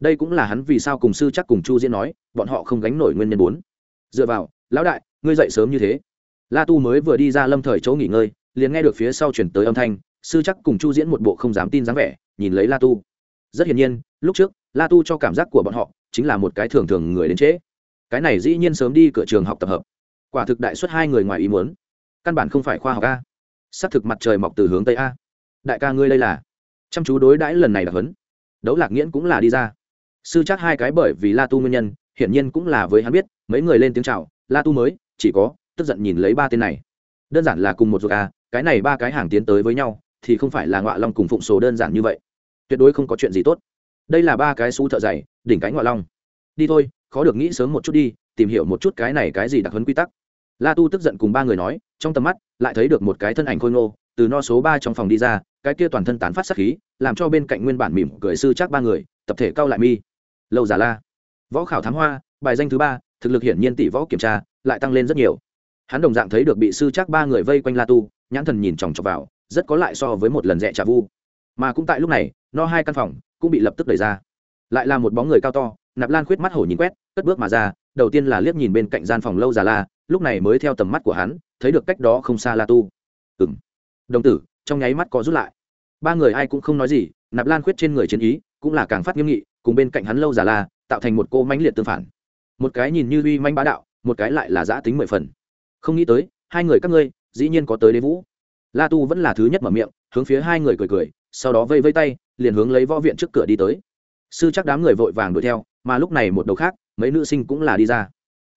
Đây cũng là hắn vì sao cùng sư chắc cùng chu diễn nói, bọn họ không gánh nổi nguyên nhân bốn. Dựa vào, lão đại ngươi dậy sớm như thế. La tu mới vừa đi ra lâm thời chỗ nghỉ ngơi liền nghe được phía sau chuyển tới âm thanh sư chắc cùng chu diễn một bộ không dám tin dáng vẻ nhìn lấy la tu. Rất hiển nhiên lúc trước la tu cho cảm giác của bọn họ chính là một cái thường thường người đến trễ. Cái này dĩ nhiên sớm đi cửa trường học tập hợp. Quả thực đại xuất hai người ngoài ý muốn. Căn bản không phải khoa học a. S c thực mặt trời mọc từ hướng tây a. Đại ca ngươi đây là. Chăm chú đối đãi lần này là huấn, đấu lạc nghiễn cũng là đi ra. Sư chắc hai cái bởi vì la tu nguyên nhân hiển nhiên cũng là với hắn biết mấy người lên tiếng c h à o la tu mới chỉ có, tức giận nhìn lấy ba tên này. Đơn giản là cùng một ruột à cái này ba cái hàng tiến tới với nhau, thì không phải là ngọa long cùng phụng số đơn giản như vậy. Tuyệt đối không có chuyện gì tốt. Đây là ba cái xú thợ dày, đỉnh cánh ngọa long. Đi thôi, khó được nghĩ sớm một chút đi, tìm hiểu một chút cái này cái gì đặc hấn quy tắc. La tu tức giận cùng ba người nói, trong tầm mắt, lại thấy được một cái thân ảnh khôi ngô, từ no số ba trong phòng đi ra, cái kia toàn thân tán phát sắc khí, làm cho bên cạnh nguyên bản mỉm cười sư chắc ba người, tập thể cao lại mi. Lâu giả la. Võ khảo thám hoa, bài danh thứ ba, thực lực hiển nhiên tỷ võ kiểm tra lại tăng lên rất nhiều. Hắn đồng dạng thấy được bị sư chắc ba người vây quanh la tu, nhãn thần nhìn chòng chọc vào, rất có lại so với một lần rẽ trà vu. Mà cũng tại lúc này, no hai căn phòng cũng bị lập tức đẩy ra. Lại là một bóng người cao to, nạp lan khuyết mắt hổ nhìn quét, cất bước mà ra, đầu tiên là liếc nhìn bên cạnh gian phòng lâu già la, lúc này mới theo tầm mắt của hắn, thấy được cách đó không xa la tu. Ừ m đồng tử, trong nháy mắt có rút lại. Ba người ai cũng không nói gì, nạp lan khuyết trên người chiến ý cũng là càng phát nghiêm nghị, cùng bên cạnh hắn lâu già la, tạo thành một cô mãnh liệt tương phản. Một cái nhìn như uy manh bá đạo một cái lại là giã tính mười phần. Không nghĩ tới, hai người các ngươi, dĩ nhiên có tới đế vũ. La tu vẫn là thứ nhất mở miệng, hướng phía hai người cười cười, sau đó vây vây tay, liền hướng lấy võ viện trước cửa đi tới. Sư chắc đám người vội vàng đuổi theo, mà lúc này một đầu khác, mấy nữ sinh cũng là đi ra.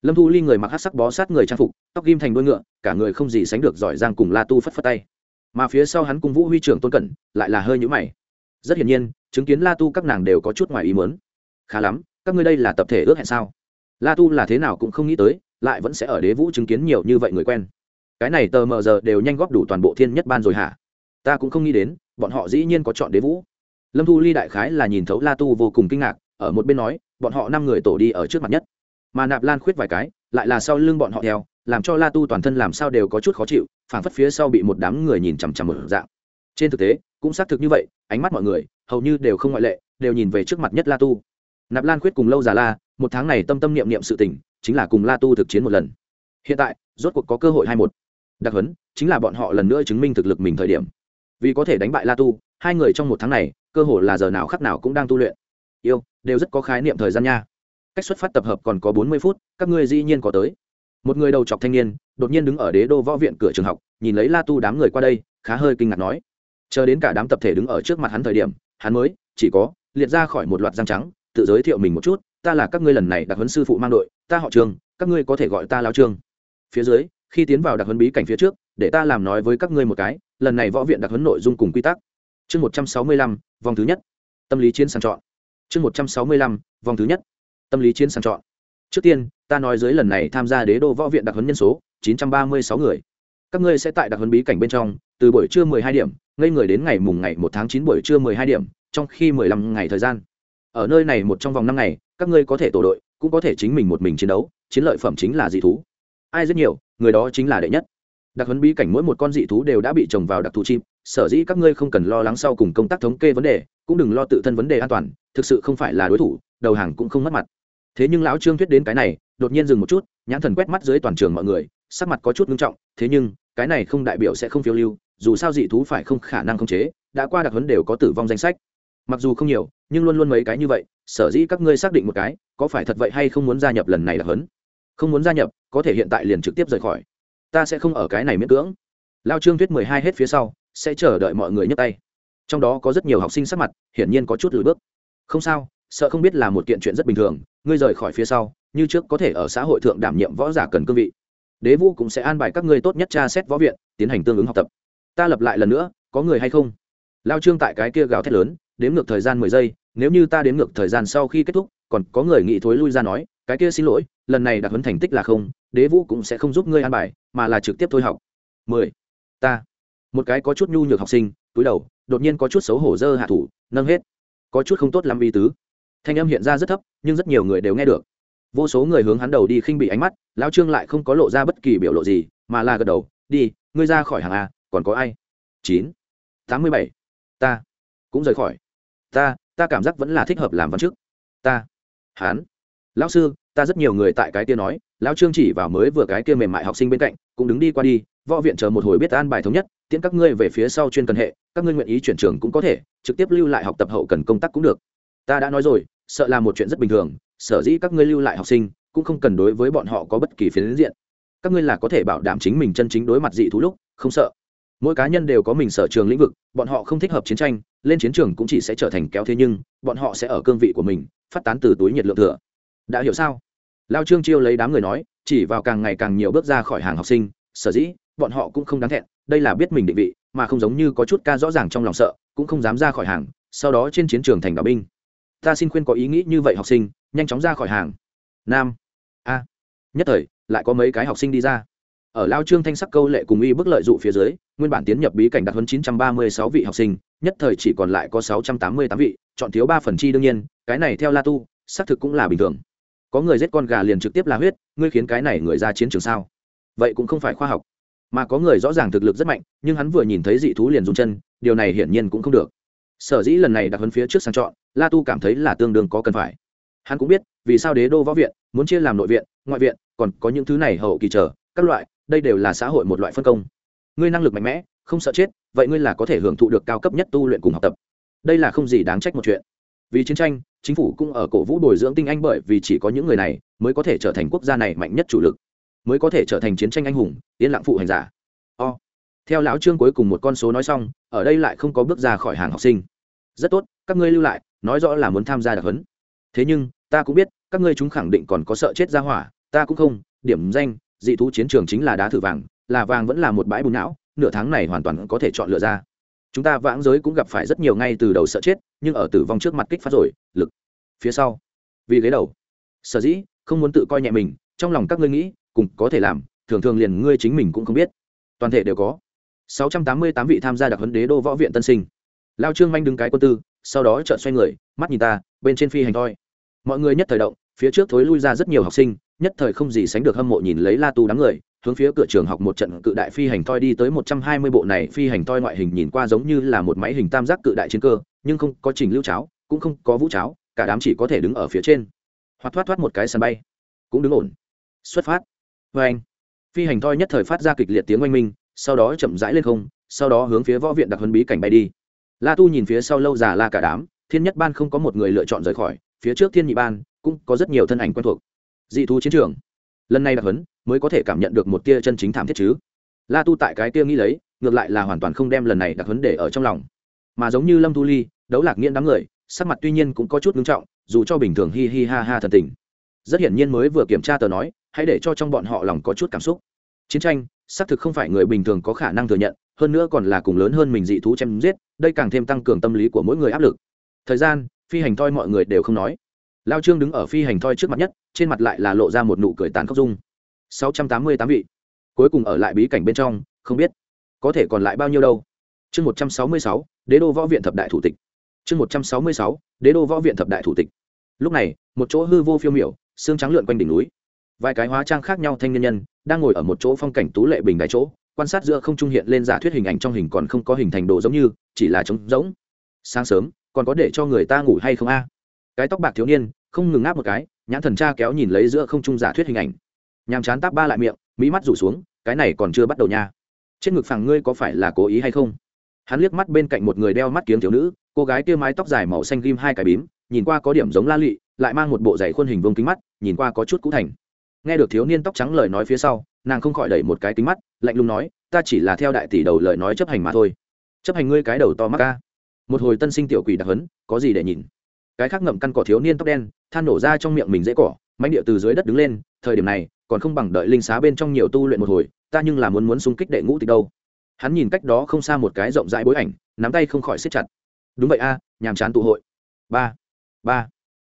Lâm thu ly người mặc hát sắc bó sát người trang phục, tóc ghim thành đuôi ngựa, cả người không gì sánh được giỏi giang cùng la tu phất phất tay. Mà phía sau hắn cùng vũ huy trưởng tôn cẩn, lại là hơi nhũ mày. Rất hiển nhiên, chứng kiến la tu các nàng đều có chút ngoài ý muốn. Khá lắm, các ngươi đây là tập thể ước hẹn sao? La tu là thế nào cũng không nghĩ tới, lại vẫn sẽ ở đế vũ chứng kiến nhiều như vậy người quen. Cái này tờ mờ giờ đều nhanh góp đủ toàn bộ thiên nhất ban rồi hả? Ta cũng không nghĩ đến, bọn họ dĩ nhiên có chọn đế vũ. Lâm thu ly đại khái là nhìn thấu la tu vô cùng kinh ngạc, ở một bên nói, bọn họ năm người tổ đi ở trước mặt nhất. Mà nạp lan khuyết vài cái, lại là sau lưng bọn họ theo, làm cho la tu toàn thân làm sao đều có chút khó chịu, phảng phất phía sau bị một đám người nhìn chằm chằm một dạng. Trên thực tế, cũng xác thực như vậy, ánh mắt mọi người hầu như đều không ngoại lệ, đều nhìn về trước mặt nhất la tu. Nạp lan khuyết cùng lâu già la một tháng này tâm tâm niệm niệm sự tình, chính là cùng la tu thực chiến một lần. Hiện tại, rốt cuộc có cơ hội hai một. Đặc huấn, chính là bọn họ lần nữa chứng minh thực lực mình thời điểm. Vì có thể đánh bại la tu, hai người trong một tháng này, cơ hội là giờ nào khắc nào cũng đang tu luyện. Yêu, đều rất có khái niệm thời gian nha. Cách xuất phát tập hợp còn có bốn mươi phút, các ngươi dĩ nhiên có tới. Một người đầu chọc thanh niên, đột nhiên đứng ở đế đô võ viện cửa trường học, nhìn lấy la tu đám người qua đây, khá hơi kinh ngạc nói. Chờ đến cả đám tập thể đứng ở trước mặt hắn thời điểm, hắn mới, chỉ có, liệt ra khỏi một loạt răng trắng, tự giới thiệu mình một chút ta là các ngươi lần này đặc huấn sư phụ mang đội, ta họ trường, các ngươi có thể gọi ta lao trương phía dưới, khi tiến vào đặc huấn bí cảnh phía trước, để ta làm nói với các ngươi một cái, lần này võ viện đặc huấn nội dung cùng quy tắc. Chương một trăm sáu mươi lăm, vòng thứ nhất. Tâm lý chiến sàng chọn. Chương một trăm sáu mươi lăm, vòng thứ nhất. Tâm lý chiến sàng chọn. Trước tiên, ta nói dưới lần này tham gia đế đô võ viện đặc huấn nhân số, chín trăm ba mươi sáu người. Các ngươi sẽ tại đặc huấn bí cảnh bên trong, từ buổi trưa mười hai điểm, ngây người đến ngày mùng ngày một tháng chín buổi trưa mười hai điểm, trong khi mười lăm ngày thời gian ở nơi này một trong vòng năm ngày, các ngươi có thể tổ đội, cũng có thể chính mình một mình chiến đấu, chiến lợi phẩm chính là dị thú. Ai rất nhiều, người đó chính là đệ nhất. Đặc huấn bí cảnh mỗi một con dị thú đều đã bị trồng vào đặc thù chim, sở dĩ các ngươi không cần lo lắng sau cùng công tác thống kê vấn đề, cũng đừng lo tự thân vấn đề an toàn, thực sự không phải là đối thủ, đầu hàng cũng không mất mặt. Thế nhưng lão trương thuyết đến cái này, đột nhiên dừng một chút, nhãn thần quét mắt dưới toàn trường mọi người, sắc mặt có chút nghiêm trọng, thế nhưng, cái này không đại biểu sẽ không phiêu lưu, dù sao dị thú phải không khả năng khống chế, đã qua đặc huấn đều có tử vong danh sách mặc dù không nhiều nhưng luôn luôn mấy cái như vậy sở dĩ các ngươi xác định một cái có phải thật vậy hay không muốn gia nhập lần này là hấn, không muốn gia nhập có thể hiện tại liền trực tiếp rời khỏi. Ta sẽ không ở cái này miễn cưỡng. Lao trương thuyết mười hai hết phía sau sẽ chờ đợi mọi người nhấc tay. Trong đó có rất nhiều học sinh sắc mặt hiển nhiên có chút lùi bước. Không sao sợ không biết là một kiện chuyện rất bình thường ngươi rời khỏi phía sau như trước có thể ở xã hội thượng đảm nhiệm võ giả cần cương vị. Đế vũ cũng sẽ an bài các ngươi tốt nhất tra xét võ viện tiến hành tương ứng học tập. Ta lập lại lần nữa có người hay không? Lao trương tại cái kia gào thét lớn đếm ngược thời gian mười giây, nếu như ta đếm ngược thời gian sau khi kết thúc, còn có người nghĩ thối lui ra nói, cái kia xin lỗi, lần này đặc huấn thành tích là không, đế vũ cũng sẽ không giúp ngươi an bài, mà là trực tiếp thôi học. Mười. Ta. Một cái có chút nhu nhược học sinh, túi đầu, đột nhiên có chút xấu hổ dơ hạ thủ, nâng hết. Có chút không tốt làm vi tứ. Thanh âm hiện ra rất thấp, nhưng rất nhiều người đều nghe được. Vô số người hướng hắn đầu đi khinh bị ánh mắt, lão trương lại không có lộ ra bất kỳ biểu lộ gì, mà là gật đầu, đi, ngươi ra khỏi hàng a, còn có ai? Chín. Tám mươi bảy. Ta. Cũng rời khỏi ta ta cảm giác vẫn là thích hợp làm văn chức. Ta, hán, lão sư, ta rất nhiều người tại cái kia nói, lão trương chỉ vào mới vừa cái kia mềm mại học sinh bên cạnh, cũng đứng đi qua đi, võ viện chờ một hồi biết an bài thống nhất, tiễn các ngươi về phía sau chuyên cần hệ, các ngươi nguyện ý chuyển trường cũng có thể, trực tiếp lưu lại học tập hậu cần công tác cũng được. Ta đã nói rồi, sợ là một chuyện rất bình thường, sở dĩ các ngươi lưu lại học sinh, cũng không cần đối với bọn họ có bất kỳ phiến diện. Các ngươi là có thể bảo đảm chính mình chân chính đối mặt dị thú lúc, không sợ mỗi cá nhân đều có mình sở trường lĩnh vực, bọn họ không thích hợp chiến tranh, lên chiến trường cũng chỉ sẽ trở thành kéo thế nhưng, bọn họ sẽ ở cương vị của mình, phát tán từ túi nhiệt lượng thừa. Đã hiểu sao? Lao trương chiêu lấy đám người nói, chỉ vào càng ngày càng nhiều bước ra khỏi hàng học sinh, sở dĩ, bọn họ cũng không đáng thẹn, đây là biết mình định vị, mà không giống như có chút ca rõ ràng trong lòng sợ, cũng không dám ra khỏi hàng, sau đó trên chiến trường thành đạo binh. Ta xin khuyên có ý nghĩ như vậy học sinh, nhanh chóng ra khỏi hàng. Nam. A. Nhất thời, lại có mấy cái học sinh đi ra ở lao trương thanh sắc câu lệ cùng y bức lợi dụ phía dưới, nguyên bản tiến nhập bí cảnh đạt hơn chín trăm ba mươi sáu vị học sinh, nhất thời chỉ còn lại có sáu trăm tám mươi tám vị, chọn thiếu ba phần chi đương nhiên, cái này theo la tu, xác thực cũng là bình thường. Có người giết con gà liền trực tiếp là huyết, ngươi khiến cái này người ra chiến trường sao? Vậy cũng không phải khoa học, mà có người rõ ràng thực lực rất mạnh, nhưng hắn vừa nhìn thấy dị thú liền dùng chân, điều này hiển nhiên cũng không được. Sở dĩ lần này đặt hơn phía trước sang chọn, la tu cảm thấy là tương đương có cần phải. Hắn cũng biết, vì sao đế đô võ viện, muốn chia làm nội viện, ngoại viện, còn có những thứ này hậu kỳ trở các loại đây đều là xã hội một loại phân công. Ngươi năng lực mạnh mẽ, không sợ chết, vậy ngươi là có thể hưởng thụ được cao cấp nhất tu luyện cùng học tập. Đây là không gì đáng trách một chuyện. Vì chiến tranh, chính phủ cũng ở cổ vũ bồi dưỡng tinh anh bởi vì chỉ có những người này mới có thể trở thành quốc gia này mạnh nhất chủ lực, mới có thể trở thành chiến tranh anh hùng, yên lặng phụ hành giả. O. Theo lão trương cuối cùng một con số nói xong, ở đây lại không có bước ra khỏi hàng học sinh. Rất tốt, các ngươi lưu lại, nói rõ là muốn tham gia đặc huấn. Thế nhưng, ta cũng biết, các ngươi chúng khẳng định còn có sợ chết ra hỏa, ta cũng không, điểm danh dị thú chiến trường chính là đá thử vàng, là vàng vẫn là một bãi bùn não, nửa tháng này hoàn toàn có thể chọn lựa ra. Chúng ta vãng giới cũng gặp phải rất nhiều ngay từ đầu sợ chết, nhưng ở tử vong trước mặt kích phát rồi, lực. Phía sau. Vì ghế đầu. Sở dĩ, không muốn tự coi nhẹ mình, trong lòng các ngươi nghĩ, cùng có thể làm, thường thường liền ngươi chính mình cũng không biết. Toàn thể đều có. 688 vị tham gia đặc huấn đế đô võ viện tân sinh. Lao trương manh đứng cái quân tư, sau đó chợt xoay người, mắt nhìn ta, bên trên phi hành thôi mọi người nhất thời động, phía trước thối lui ra rất nhiều học sinh nhất thời không gì sánh được hâm mộ nhìn lấy la tu đám người, hướng phía cửa trường học một trận cự đại phi hành toi đi tới một trăm hai mươi bộ này phi hành toi ngoại hình nhìn qua giống như là một máy hình tam giác cự đại chiến cơ, nhưng không có trình lưu cháo, cũng không có vũ cháo, cả đám chỉ có thể đứng ở phía trên. Hoặc thoát thoát một cái sân bay, cũng đứng ổn. Xuất phát. Vê anh, phi hành toi nhất thời phát ra kịch liệt tiếng oanh minh, sau đó chậm rãi lên không, sau đó hướng phía võ viện đặc huấn bí cảnh bay đi. La tu nhìn phía sau lâu già la cả đám, thiên nhất ban không có một người lựa chọn rời khỏi, phía trước thiên nhị ban, cũng có rất nhiều thân ảnh quen thuộc dị thú chiến trường. Lần này đặc huấn mới có thể cảm nhận được một tia chân chính thảm thiết chứ. La tu tại cái tia nghĩ lấy, ngược lại là hoàn toàn không đem lần này đặc huấn để ở trong lòng. Mà giống như lâm thu ly, đấu lạc nghiện đám người, sắc mặt tuy nhiên cũng có chút ngưng trọng, dù cho bình thường hi hi ha ha thần tình. Rất hiển nhiên mới vừa kiểm tra tờ nói, hãy để cho trong bọn họ lòng có chút cảm xúc. Chiến tranh, xác thực không phải người bình thường có khả năng thừa nhận, hơn nữa còn là cùng lớn hơn mình dị thú chém giết, đây càng thêm tăng cường tâm lý của mỗi người áp lực. Thời gian, phi hành thoi mọi người đều không nói lao trương đứng ở phi hành thoi trước mặt nhất, trên mặt lại là lộ ra một nụ cười tàn khốc dung. Sáu trăm tám mươi tám vị. Cuối cùng ở lại bí cảnh bên trong, không biết có thể còn lại bao nhiêu đâu. Chương một trăm sáu mươi sáu, đế đô võ viện thập đại thủ tịch. Chương một trăm sáu mươi sáu, đế đô võ viện thập đại thủ tịch. Lúc này, một chỗ hư vô phiêu miểu, xương trắng lượn quanh đỉnh núi. Vài cái hóa trang khác nhau thanh niên nhân đang ngồi ở một chỗ phong cảnh tú lệ bình đại chỗ, quan sát giữa không trung hiện lên giả thuyết hình ảnh trong hình còn không có hình thành đồ giống như, chỉ là trống rỗng. Sáng sớm, còn có để cho người ta ngủ hay không a? Cái tóc bạc thiếu niên không ngừng ngáp một cái nhãn thần tra kéo nhìn lấy giữa không trung giả thuyết hình ảnh. Nhàm chán táp ba lại miệng mỹ mắt rủ xuống cái này còn chưa bắt đầu nha. Trên ngực phẳng ngươi có phải là cố ý hay không? Hắn liếc mắt bên cạnh một người đeo mắt kiếm thiếu nữ cô gái kia mái tóc dài màu xanh ghim hai cái bím nhìn qua có điểm giống la lị, lại mang một bộ giày khuôn hình vương kính mắt nhìn qua có chút cũ thành. Nghe được thiếu niên tóc trắng lời nói phía sau nàng không khỏi đẩy một cái kính mắt lạnh lùng nói ta chỉ là theo đại tỷ đầu lời nói chấp hành mà thôi. Chấp hành ngươi cái đầu to mắc ca. Một hồi tân sinh tiểu quỷ đặc hấn có gì để nhìn? Cái khác ngậm căn cỏ thiếu niên tóc đen, than nổ ra trong miệng mình dễ cỏ mánh địa từ dưới đất đứng lên, thời điểm này, còn không bằng đợi linh xá bên trong nhiều tu luyện một hồi, ta nhưng là muốn muốn xung kích đệ ngũ tịch đâu. Hắn nhìn cách đó không xa một cái rộng rãi bối ảnh, nắm tay không khỏi siết chặt. Đúng vậy a, nhàm chán tụ hội. Ba ba.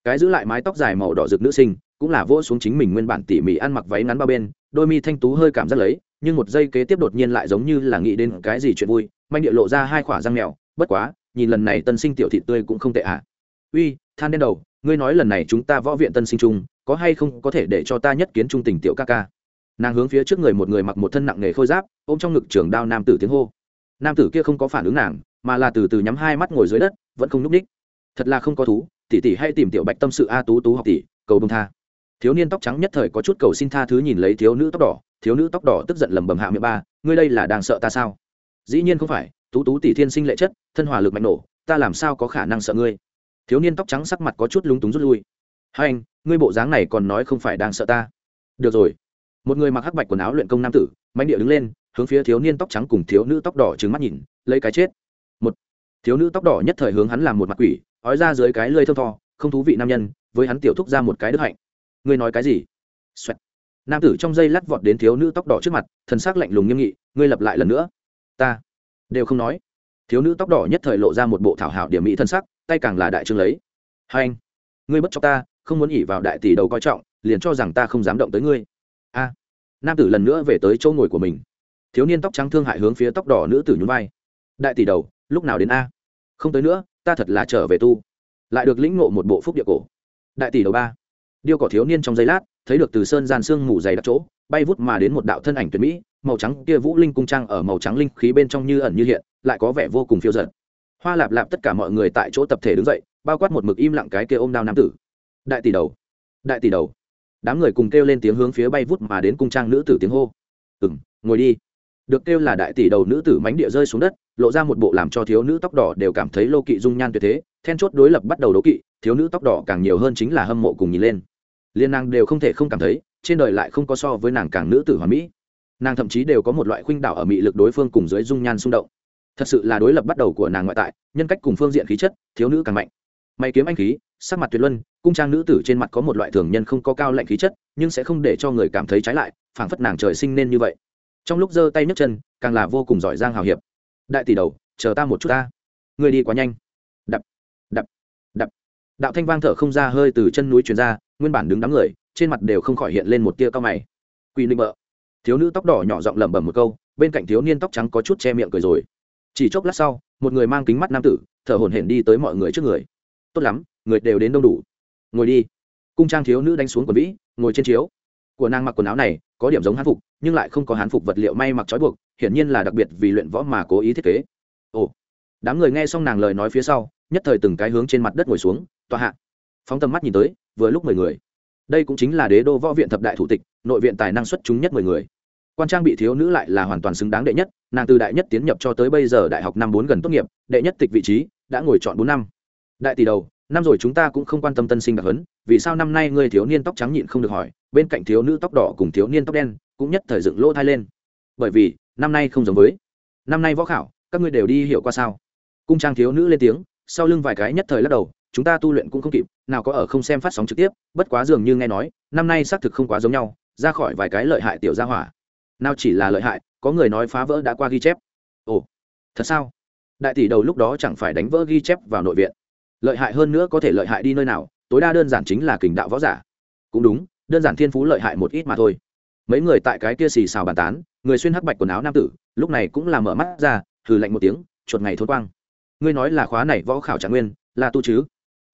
Cái giữ lại mái tóc dài màu đỏ rực nữ sinh, cũng là vỗ xuống chính mình nguyên bản tỉ mỉ ăn mặc váy ngắn ba bên, đôi mi thanh tú hơi cảm giác lấy, nhưng một giây kế tiếp đột nhiên lại giống như là nghĩ đến cái gì chuyện vui manh địa lộ ra hai khỏa răng mèo, bất quá, nhìn lần này tân sinh tiểu thị tươi cũng không tệ ạ à uy, than đen đầu, ngươi nói lần này chúng ta võ viện tân sinh trung, có hay không có thể để cho ta nhất kiến trung tình tiểu ca ca? Nàng hướng phía trước người một người mặc một thân nặng nghề khôi giáp, ôm trong ngực trường đao nam tử tiếng hô. Nam tử kia không có phản ứng nàng, mà là từ từ nhắm hai mắt ngồi dưới đất, vẫn không núp ních thật là không có thú, tỷ tỷ hay tìm tiểu bạch tâm sự a tú tú học tỷ, cầu bông tha. Thiếu niên tóc trắng nhất thời có chút cầu xin tha thứ nhìn lấy thiếu nữ tóc đỏ, thiếu nữ tóc đỏ tức giận lầm bầm hạ miệng ba, ngươi đây là đang sợ ta sao? Dĩ nhiên không phải, tú tú tỷ thiên sinh lệ chất, thân hòa lực mạnh nổ, ta làm sao có khả năng sợ ngươi? Thiếu niên tóc trắng sắc mặt có chút lúng túng rút lui. Hai anh, ngươi bộ dáng này còn nói không phải đang sợ ta. Được rồi. Một người mặc hắc bạch quần áo luyện công nam tử mạnh địa đứng lên, hướng phía thiếu niên tóc trắng cùng thiếu nữ tóc đỏ trừng mắt nhìn, lấy cái chết. Một, thiếu nữ tóc đỏ nhất thời hướng hắn làm một mặt quỷ, ói ra dưới cái lơi thơm tho, không thú vị nam nhân, với hắn tiểu thúc ra một cái đức hạnh. Ngươi nói cái gì? Xoẹt. nam tử trong dây lắt vọt đến thiếu nữ tóc đỏ trước mặt, thần xác lạnh lùng nghiêm nghị, ngươi lặp lại lần nữa. Ta. Đều không nói. Thiếu nữ tóc đỏ nhất thời lộ ra một bộ thảo hảo điểm mỹ thân sắc tay càng là đại trương lấy. Hai anh, ngươi bất cho ta, không muốn ỉ vào đại tỷ đầu coi trọng, liền cho rằng ta không dám động tới ngươi. A. Nam tử lần nữa về tới chỗ ngồi của mình. Thiếu niên tóc trắng thương hại hướng phía tóc đỏ nữ tử nhún vai. Đại tỷ đầu, lúc nào đến a? Không tới nữa, ta thật là trở về tu. Lại được lĩnh ngộ một bộ phúc địa cổ. Đại tỷ đầu ba. Điêu cỏ thiếu niên trong giây lát, thấy được từ sơn gian sương mù dày đặc chỗ, bay vút mà đến một đạo thân ảnh tuyệt mỹ, màu trắng kia vũ linh cung trang ở màu trắng linh khí bên trong như ẩn như hiện, lại có vẻ vô cùng phiêu giật hoa lạp lạp tất cả mọi người tại chỗ tập thể đứng dậy, bao quát một mực im lặng cái kia ôm đao nam tử. Đại tỷ đầu, đại tỷ đầu. Đám người cùng kêu lên tiếng hướng phía bay vút mà đến cung trang nữ tử tiếng hô. Ừ m ngồi đi. Được kêu là đại tỷ đầu nữ tử mánh địa rơi xuống đất, lộ ra một bộ làm cho thiếu nữ tóc đỏ đều cảm thấy lô kỵ dung nhan tuyệt thế, then chốt đối lập bắt đầu đấu kỵ, thiếu nữ tóc đỏ càng nhiều hơn chính là hâm mộ cùng nhìn lên. Liên nàng đều không thể không cảm thấy, trên đời lại không có so với nàng càng nữ tử hoàn mỹ. Nàng thậm chí đều có một loại khuynh đảo ở mị lực đối phương cùng dưới dung nhan xung động thật sự là đối lập bắt đầu của nàng ngoại tại, nhân cách cùng phương diện khí chất, thiếu nữ càng mạnh. May kiếm anh khí, sắc mặt tuyệt luân, cung trang nữ tử trên mặt có một loại thường nhân không có cao lạnh khí chất, nhưng sẽ không để cho người cảm thấy trái lại, phảng phất nàng trời sinh nên như vậy. Trong lúc giơ tay nhấc chân, càng là vô cùng giỏi giang hào hiệp. Đại tỷ đầu, chờ ta một chút ta. Người đi quá nhanh. Đập đập đập. Đạo thanh vang thở không ra hơi từ chân núi truyền ra, nguyên bản đứng đám người, trên mặt đều không khỏi hiện lên một tia cao mày. Quỳ ninh bợ. Thiếu nữ tóc đỏ nhỏ giọng lẩm bẩm một câu, bên cạnh thiếu niên tóc trắng có chút che miệng cười rồi chỉ chốc lát sau, một người mang kính mắt nam tử, thở hổn hển đi tới mọi người trước người. Tốt lắm, người đều đến đông đủ. Ngồi đi. Cung trang thiếu nữ đánh xuống quần vĩ, ngồi trên chiếu. Của nàng mặc quần áo này, có điểm giống hán phục, nhưng lại không có hán phục vật liệu may mặc trói buộc, hiển nhiên là đặc biệt vì luyện võ mà cố ý thiết kế. Ồ. Đám người nghe xong nàng lời nói phía sau, nhất thời từng cái hướng trên mặt đất ngồi xuống, tòa hạ. Phóng tầm mắt nhìn tới, vừa lúc mười người. Đây cũng chính là đế đô võ viện thập đại thủ tịch, nội viện tài năng xuất chúng nhất mười người quan trang bị thiếu nữ lại là hoàn toàn xứng đáng đệ nhất, nàng từ đại nhất tiến nhập cho tới bây giờ đại học năm bốn gần tốt nghiệp, đệ nhất tịch vị trí, đã ngồi chọn bốn năm. Đại tỷ đầu, năm rồi chúng ta cũng không quan tâm tân sinh đặc hấn vì sao năm nay người thiếu niên tóc trắng nhịn không được hỏi, bên cạnh thiếu nữ tóc đỏ cùng thiếu niên tóc đen, cũng nhất thời dựng lỗ thai lên. Bởi vì, năm nay không giống với. Năm nay võ khảo, các ngươi đều đi hiểu qua sao? Cung trang thiếu nữ lên tiếng, sau lưng vài cái nhất thời lắc đầu, chúng ta tu luyện cũng không kịp, nào có ở không xem phát sóng trực tiếp, bất quá dường như nghe nói, năm nay xác thực không quá giống nhau, ra khỏi vài cái lợi hại tiểu gia hỏa nào chỉ là lợi hại, có người nói phá vỡ đã qua ghi chép. Ồ, thật sao? Đại tỷ đầu lúc đó chẳng phải đánh vỡ ghi chép vào nội viện. Lợi hại hơn nữa có thể lợi hại đi nơi nào, tối đa đơn giản chính là kình đạo võ giả. Cũng đúng, đơn giản thiên phú lợi hại một ít mà thôi. Mấy người tại cái kia xì xào bàn tán, người xuyên hắc bạch quần áo nam tử, lúc này cũng là mở mắt ra thử lạnh một tiếng, chuột ngày thôn quang. Ngươi nói là khóa này võ khảo trạng nguyên, là tu chứ?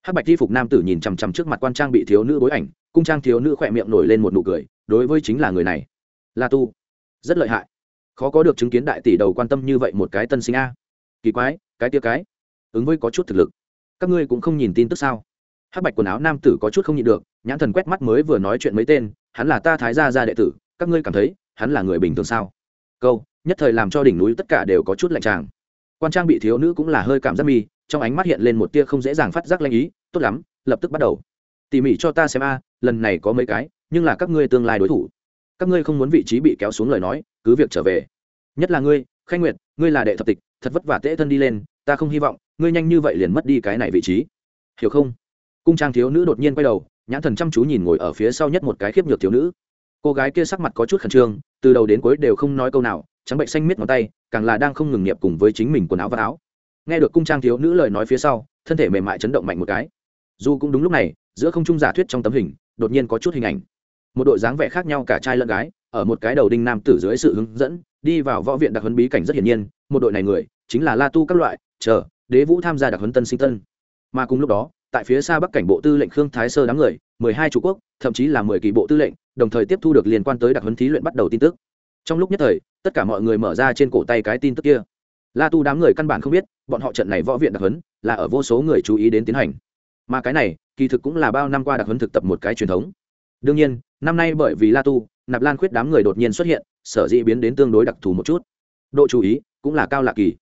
Hắc bạch thi phục nam tử nhìn chằm chằm trước mặt quan trang bị thiếu nữ bối ảnh, cung trang thiếu nữ khỏe miệng nổi lên một nụ cười, đối với chính là người này. Là tu rất lợi hại. Khó có được chứng kiến đại tỷ đầu quan tâm như vậy một cái tân sinh a. Kỳ quái, cái tia cái. Ứng với có chút thực lực. Các ngươi cũng không nhìn tin tức sao? Hắc bạch quần áo nam tử có chút không nhịn được, nhãn thần quét mắt mới vừa nói chuyện mấy tên, hắn là ta thái gia gia đệ tử, các ngươi cảm thấy, hắn là người bình thường sao? Câu, nhất thời làm cho đỉnh núi tất cả đều có chút lạnh tràng. Quan trang bị thiếu nữ cũng là hơi cảm giác mi, trong ánh mắt hiện lên một tia không dễ dàng phát giác lanh ý, tốt lắm, lập tức bắt đầu. Tỉ mỉ cho ta xem a, lần này có mấy cái, nhưng là các ngươi tương lai đối thủ các ngươi không muốn vị trí bị kéo xuống lời nói, cứ việc trở về. Nhất là ngươi, khanh nguyệt, ngươi là đệ thập tịch, thật vất vả tễ thân đi lên, ta không hy vọng, ngươi nhanh như vậy liền mất đi cái này vị trí. Hiểu không? Cung trang thiếu nữ đột nhiên quay đầu, nhãn thần chăm chú nhìn ngồi ở phía sau nhất một cái khiếp nhược thiếu nữ. Cô gái kia sắc mặt có chút khẩn trương, từ đầu đến cuối đều không nói câu nào, trắng bệnh xanh miết ngón tay, càng là đang không ngừng nghiệp cùng với chính mình quần áo và áo. Nghe được cung trang thiếu nữ lời nói phía sau, thân thể mềm mại chấn động mạnh một cái. Dù cũng đúng lúc này, giữa không trung giả thuyết trong tấm hình, đột nhiên có chút hình ảnh một đội dáng vẻ khác nhau cả trai lẫn gái, ở một cái đầu đinh nam tử dưới sự hướng dẫn, đi vào võ viện đặc huấn bí cảnh rất hiển nhiên, một đội này người chính là la tu các loại, chờ, đế vũ tham gia đặc huấn tân sinh tân. Mà cùng lúc đó, tại phía xa bắc cảnh bộ tư lệnh khương thái sơ đám người, mười hai chủ quốc, thậm chí là mười kỳ bộ tư lệnh, đồng thời tiếp thu được liên quan tới đặc huấn thí luyện bắt đầu tin tức. Trong lúc nhất thời, tất cả mọi người mở ra trên cổ tay cái tin tức kia. La tu đám người căn bản không biết, bọn họ trận này võ viện đặc huấn là ở vô số người chú ý đến tiến hành. Mà cái này, kỳ thực cũng là bao năm qua đặc huấn thực tập một cái truyền thống đương nhiên, năm nay bởi vì la tu, nạp lan khuyết đám người đột nhiên xuất hiện, sở dĩ biến đến tương đối đặc thù một chút. Độ chú ý cũng là cao lạ kỳ.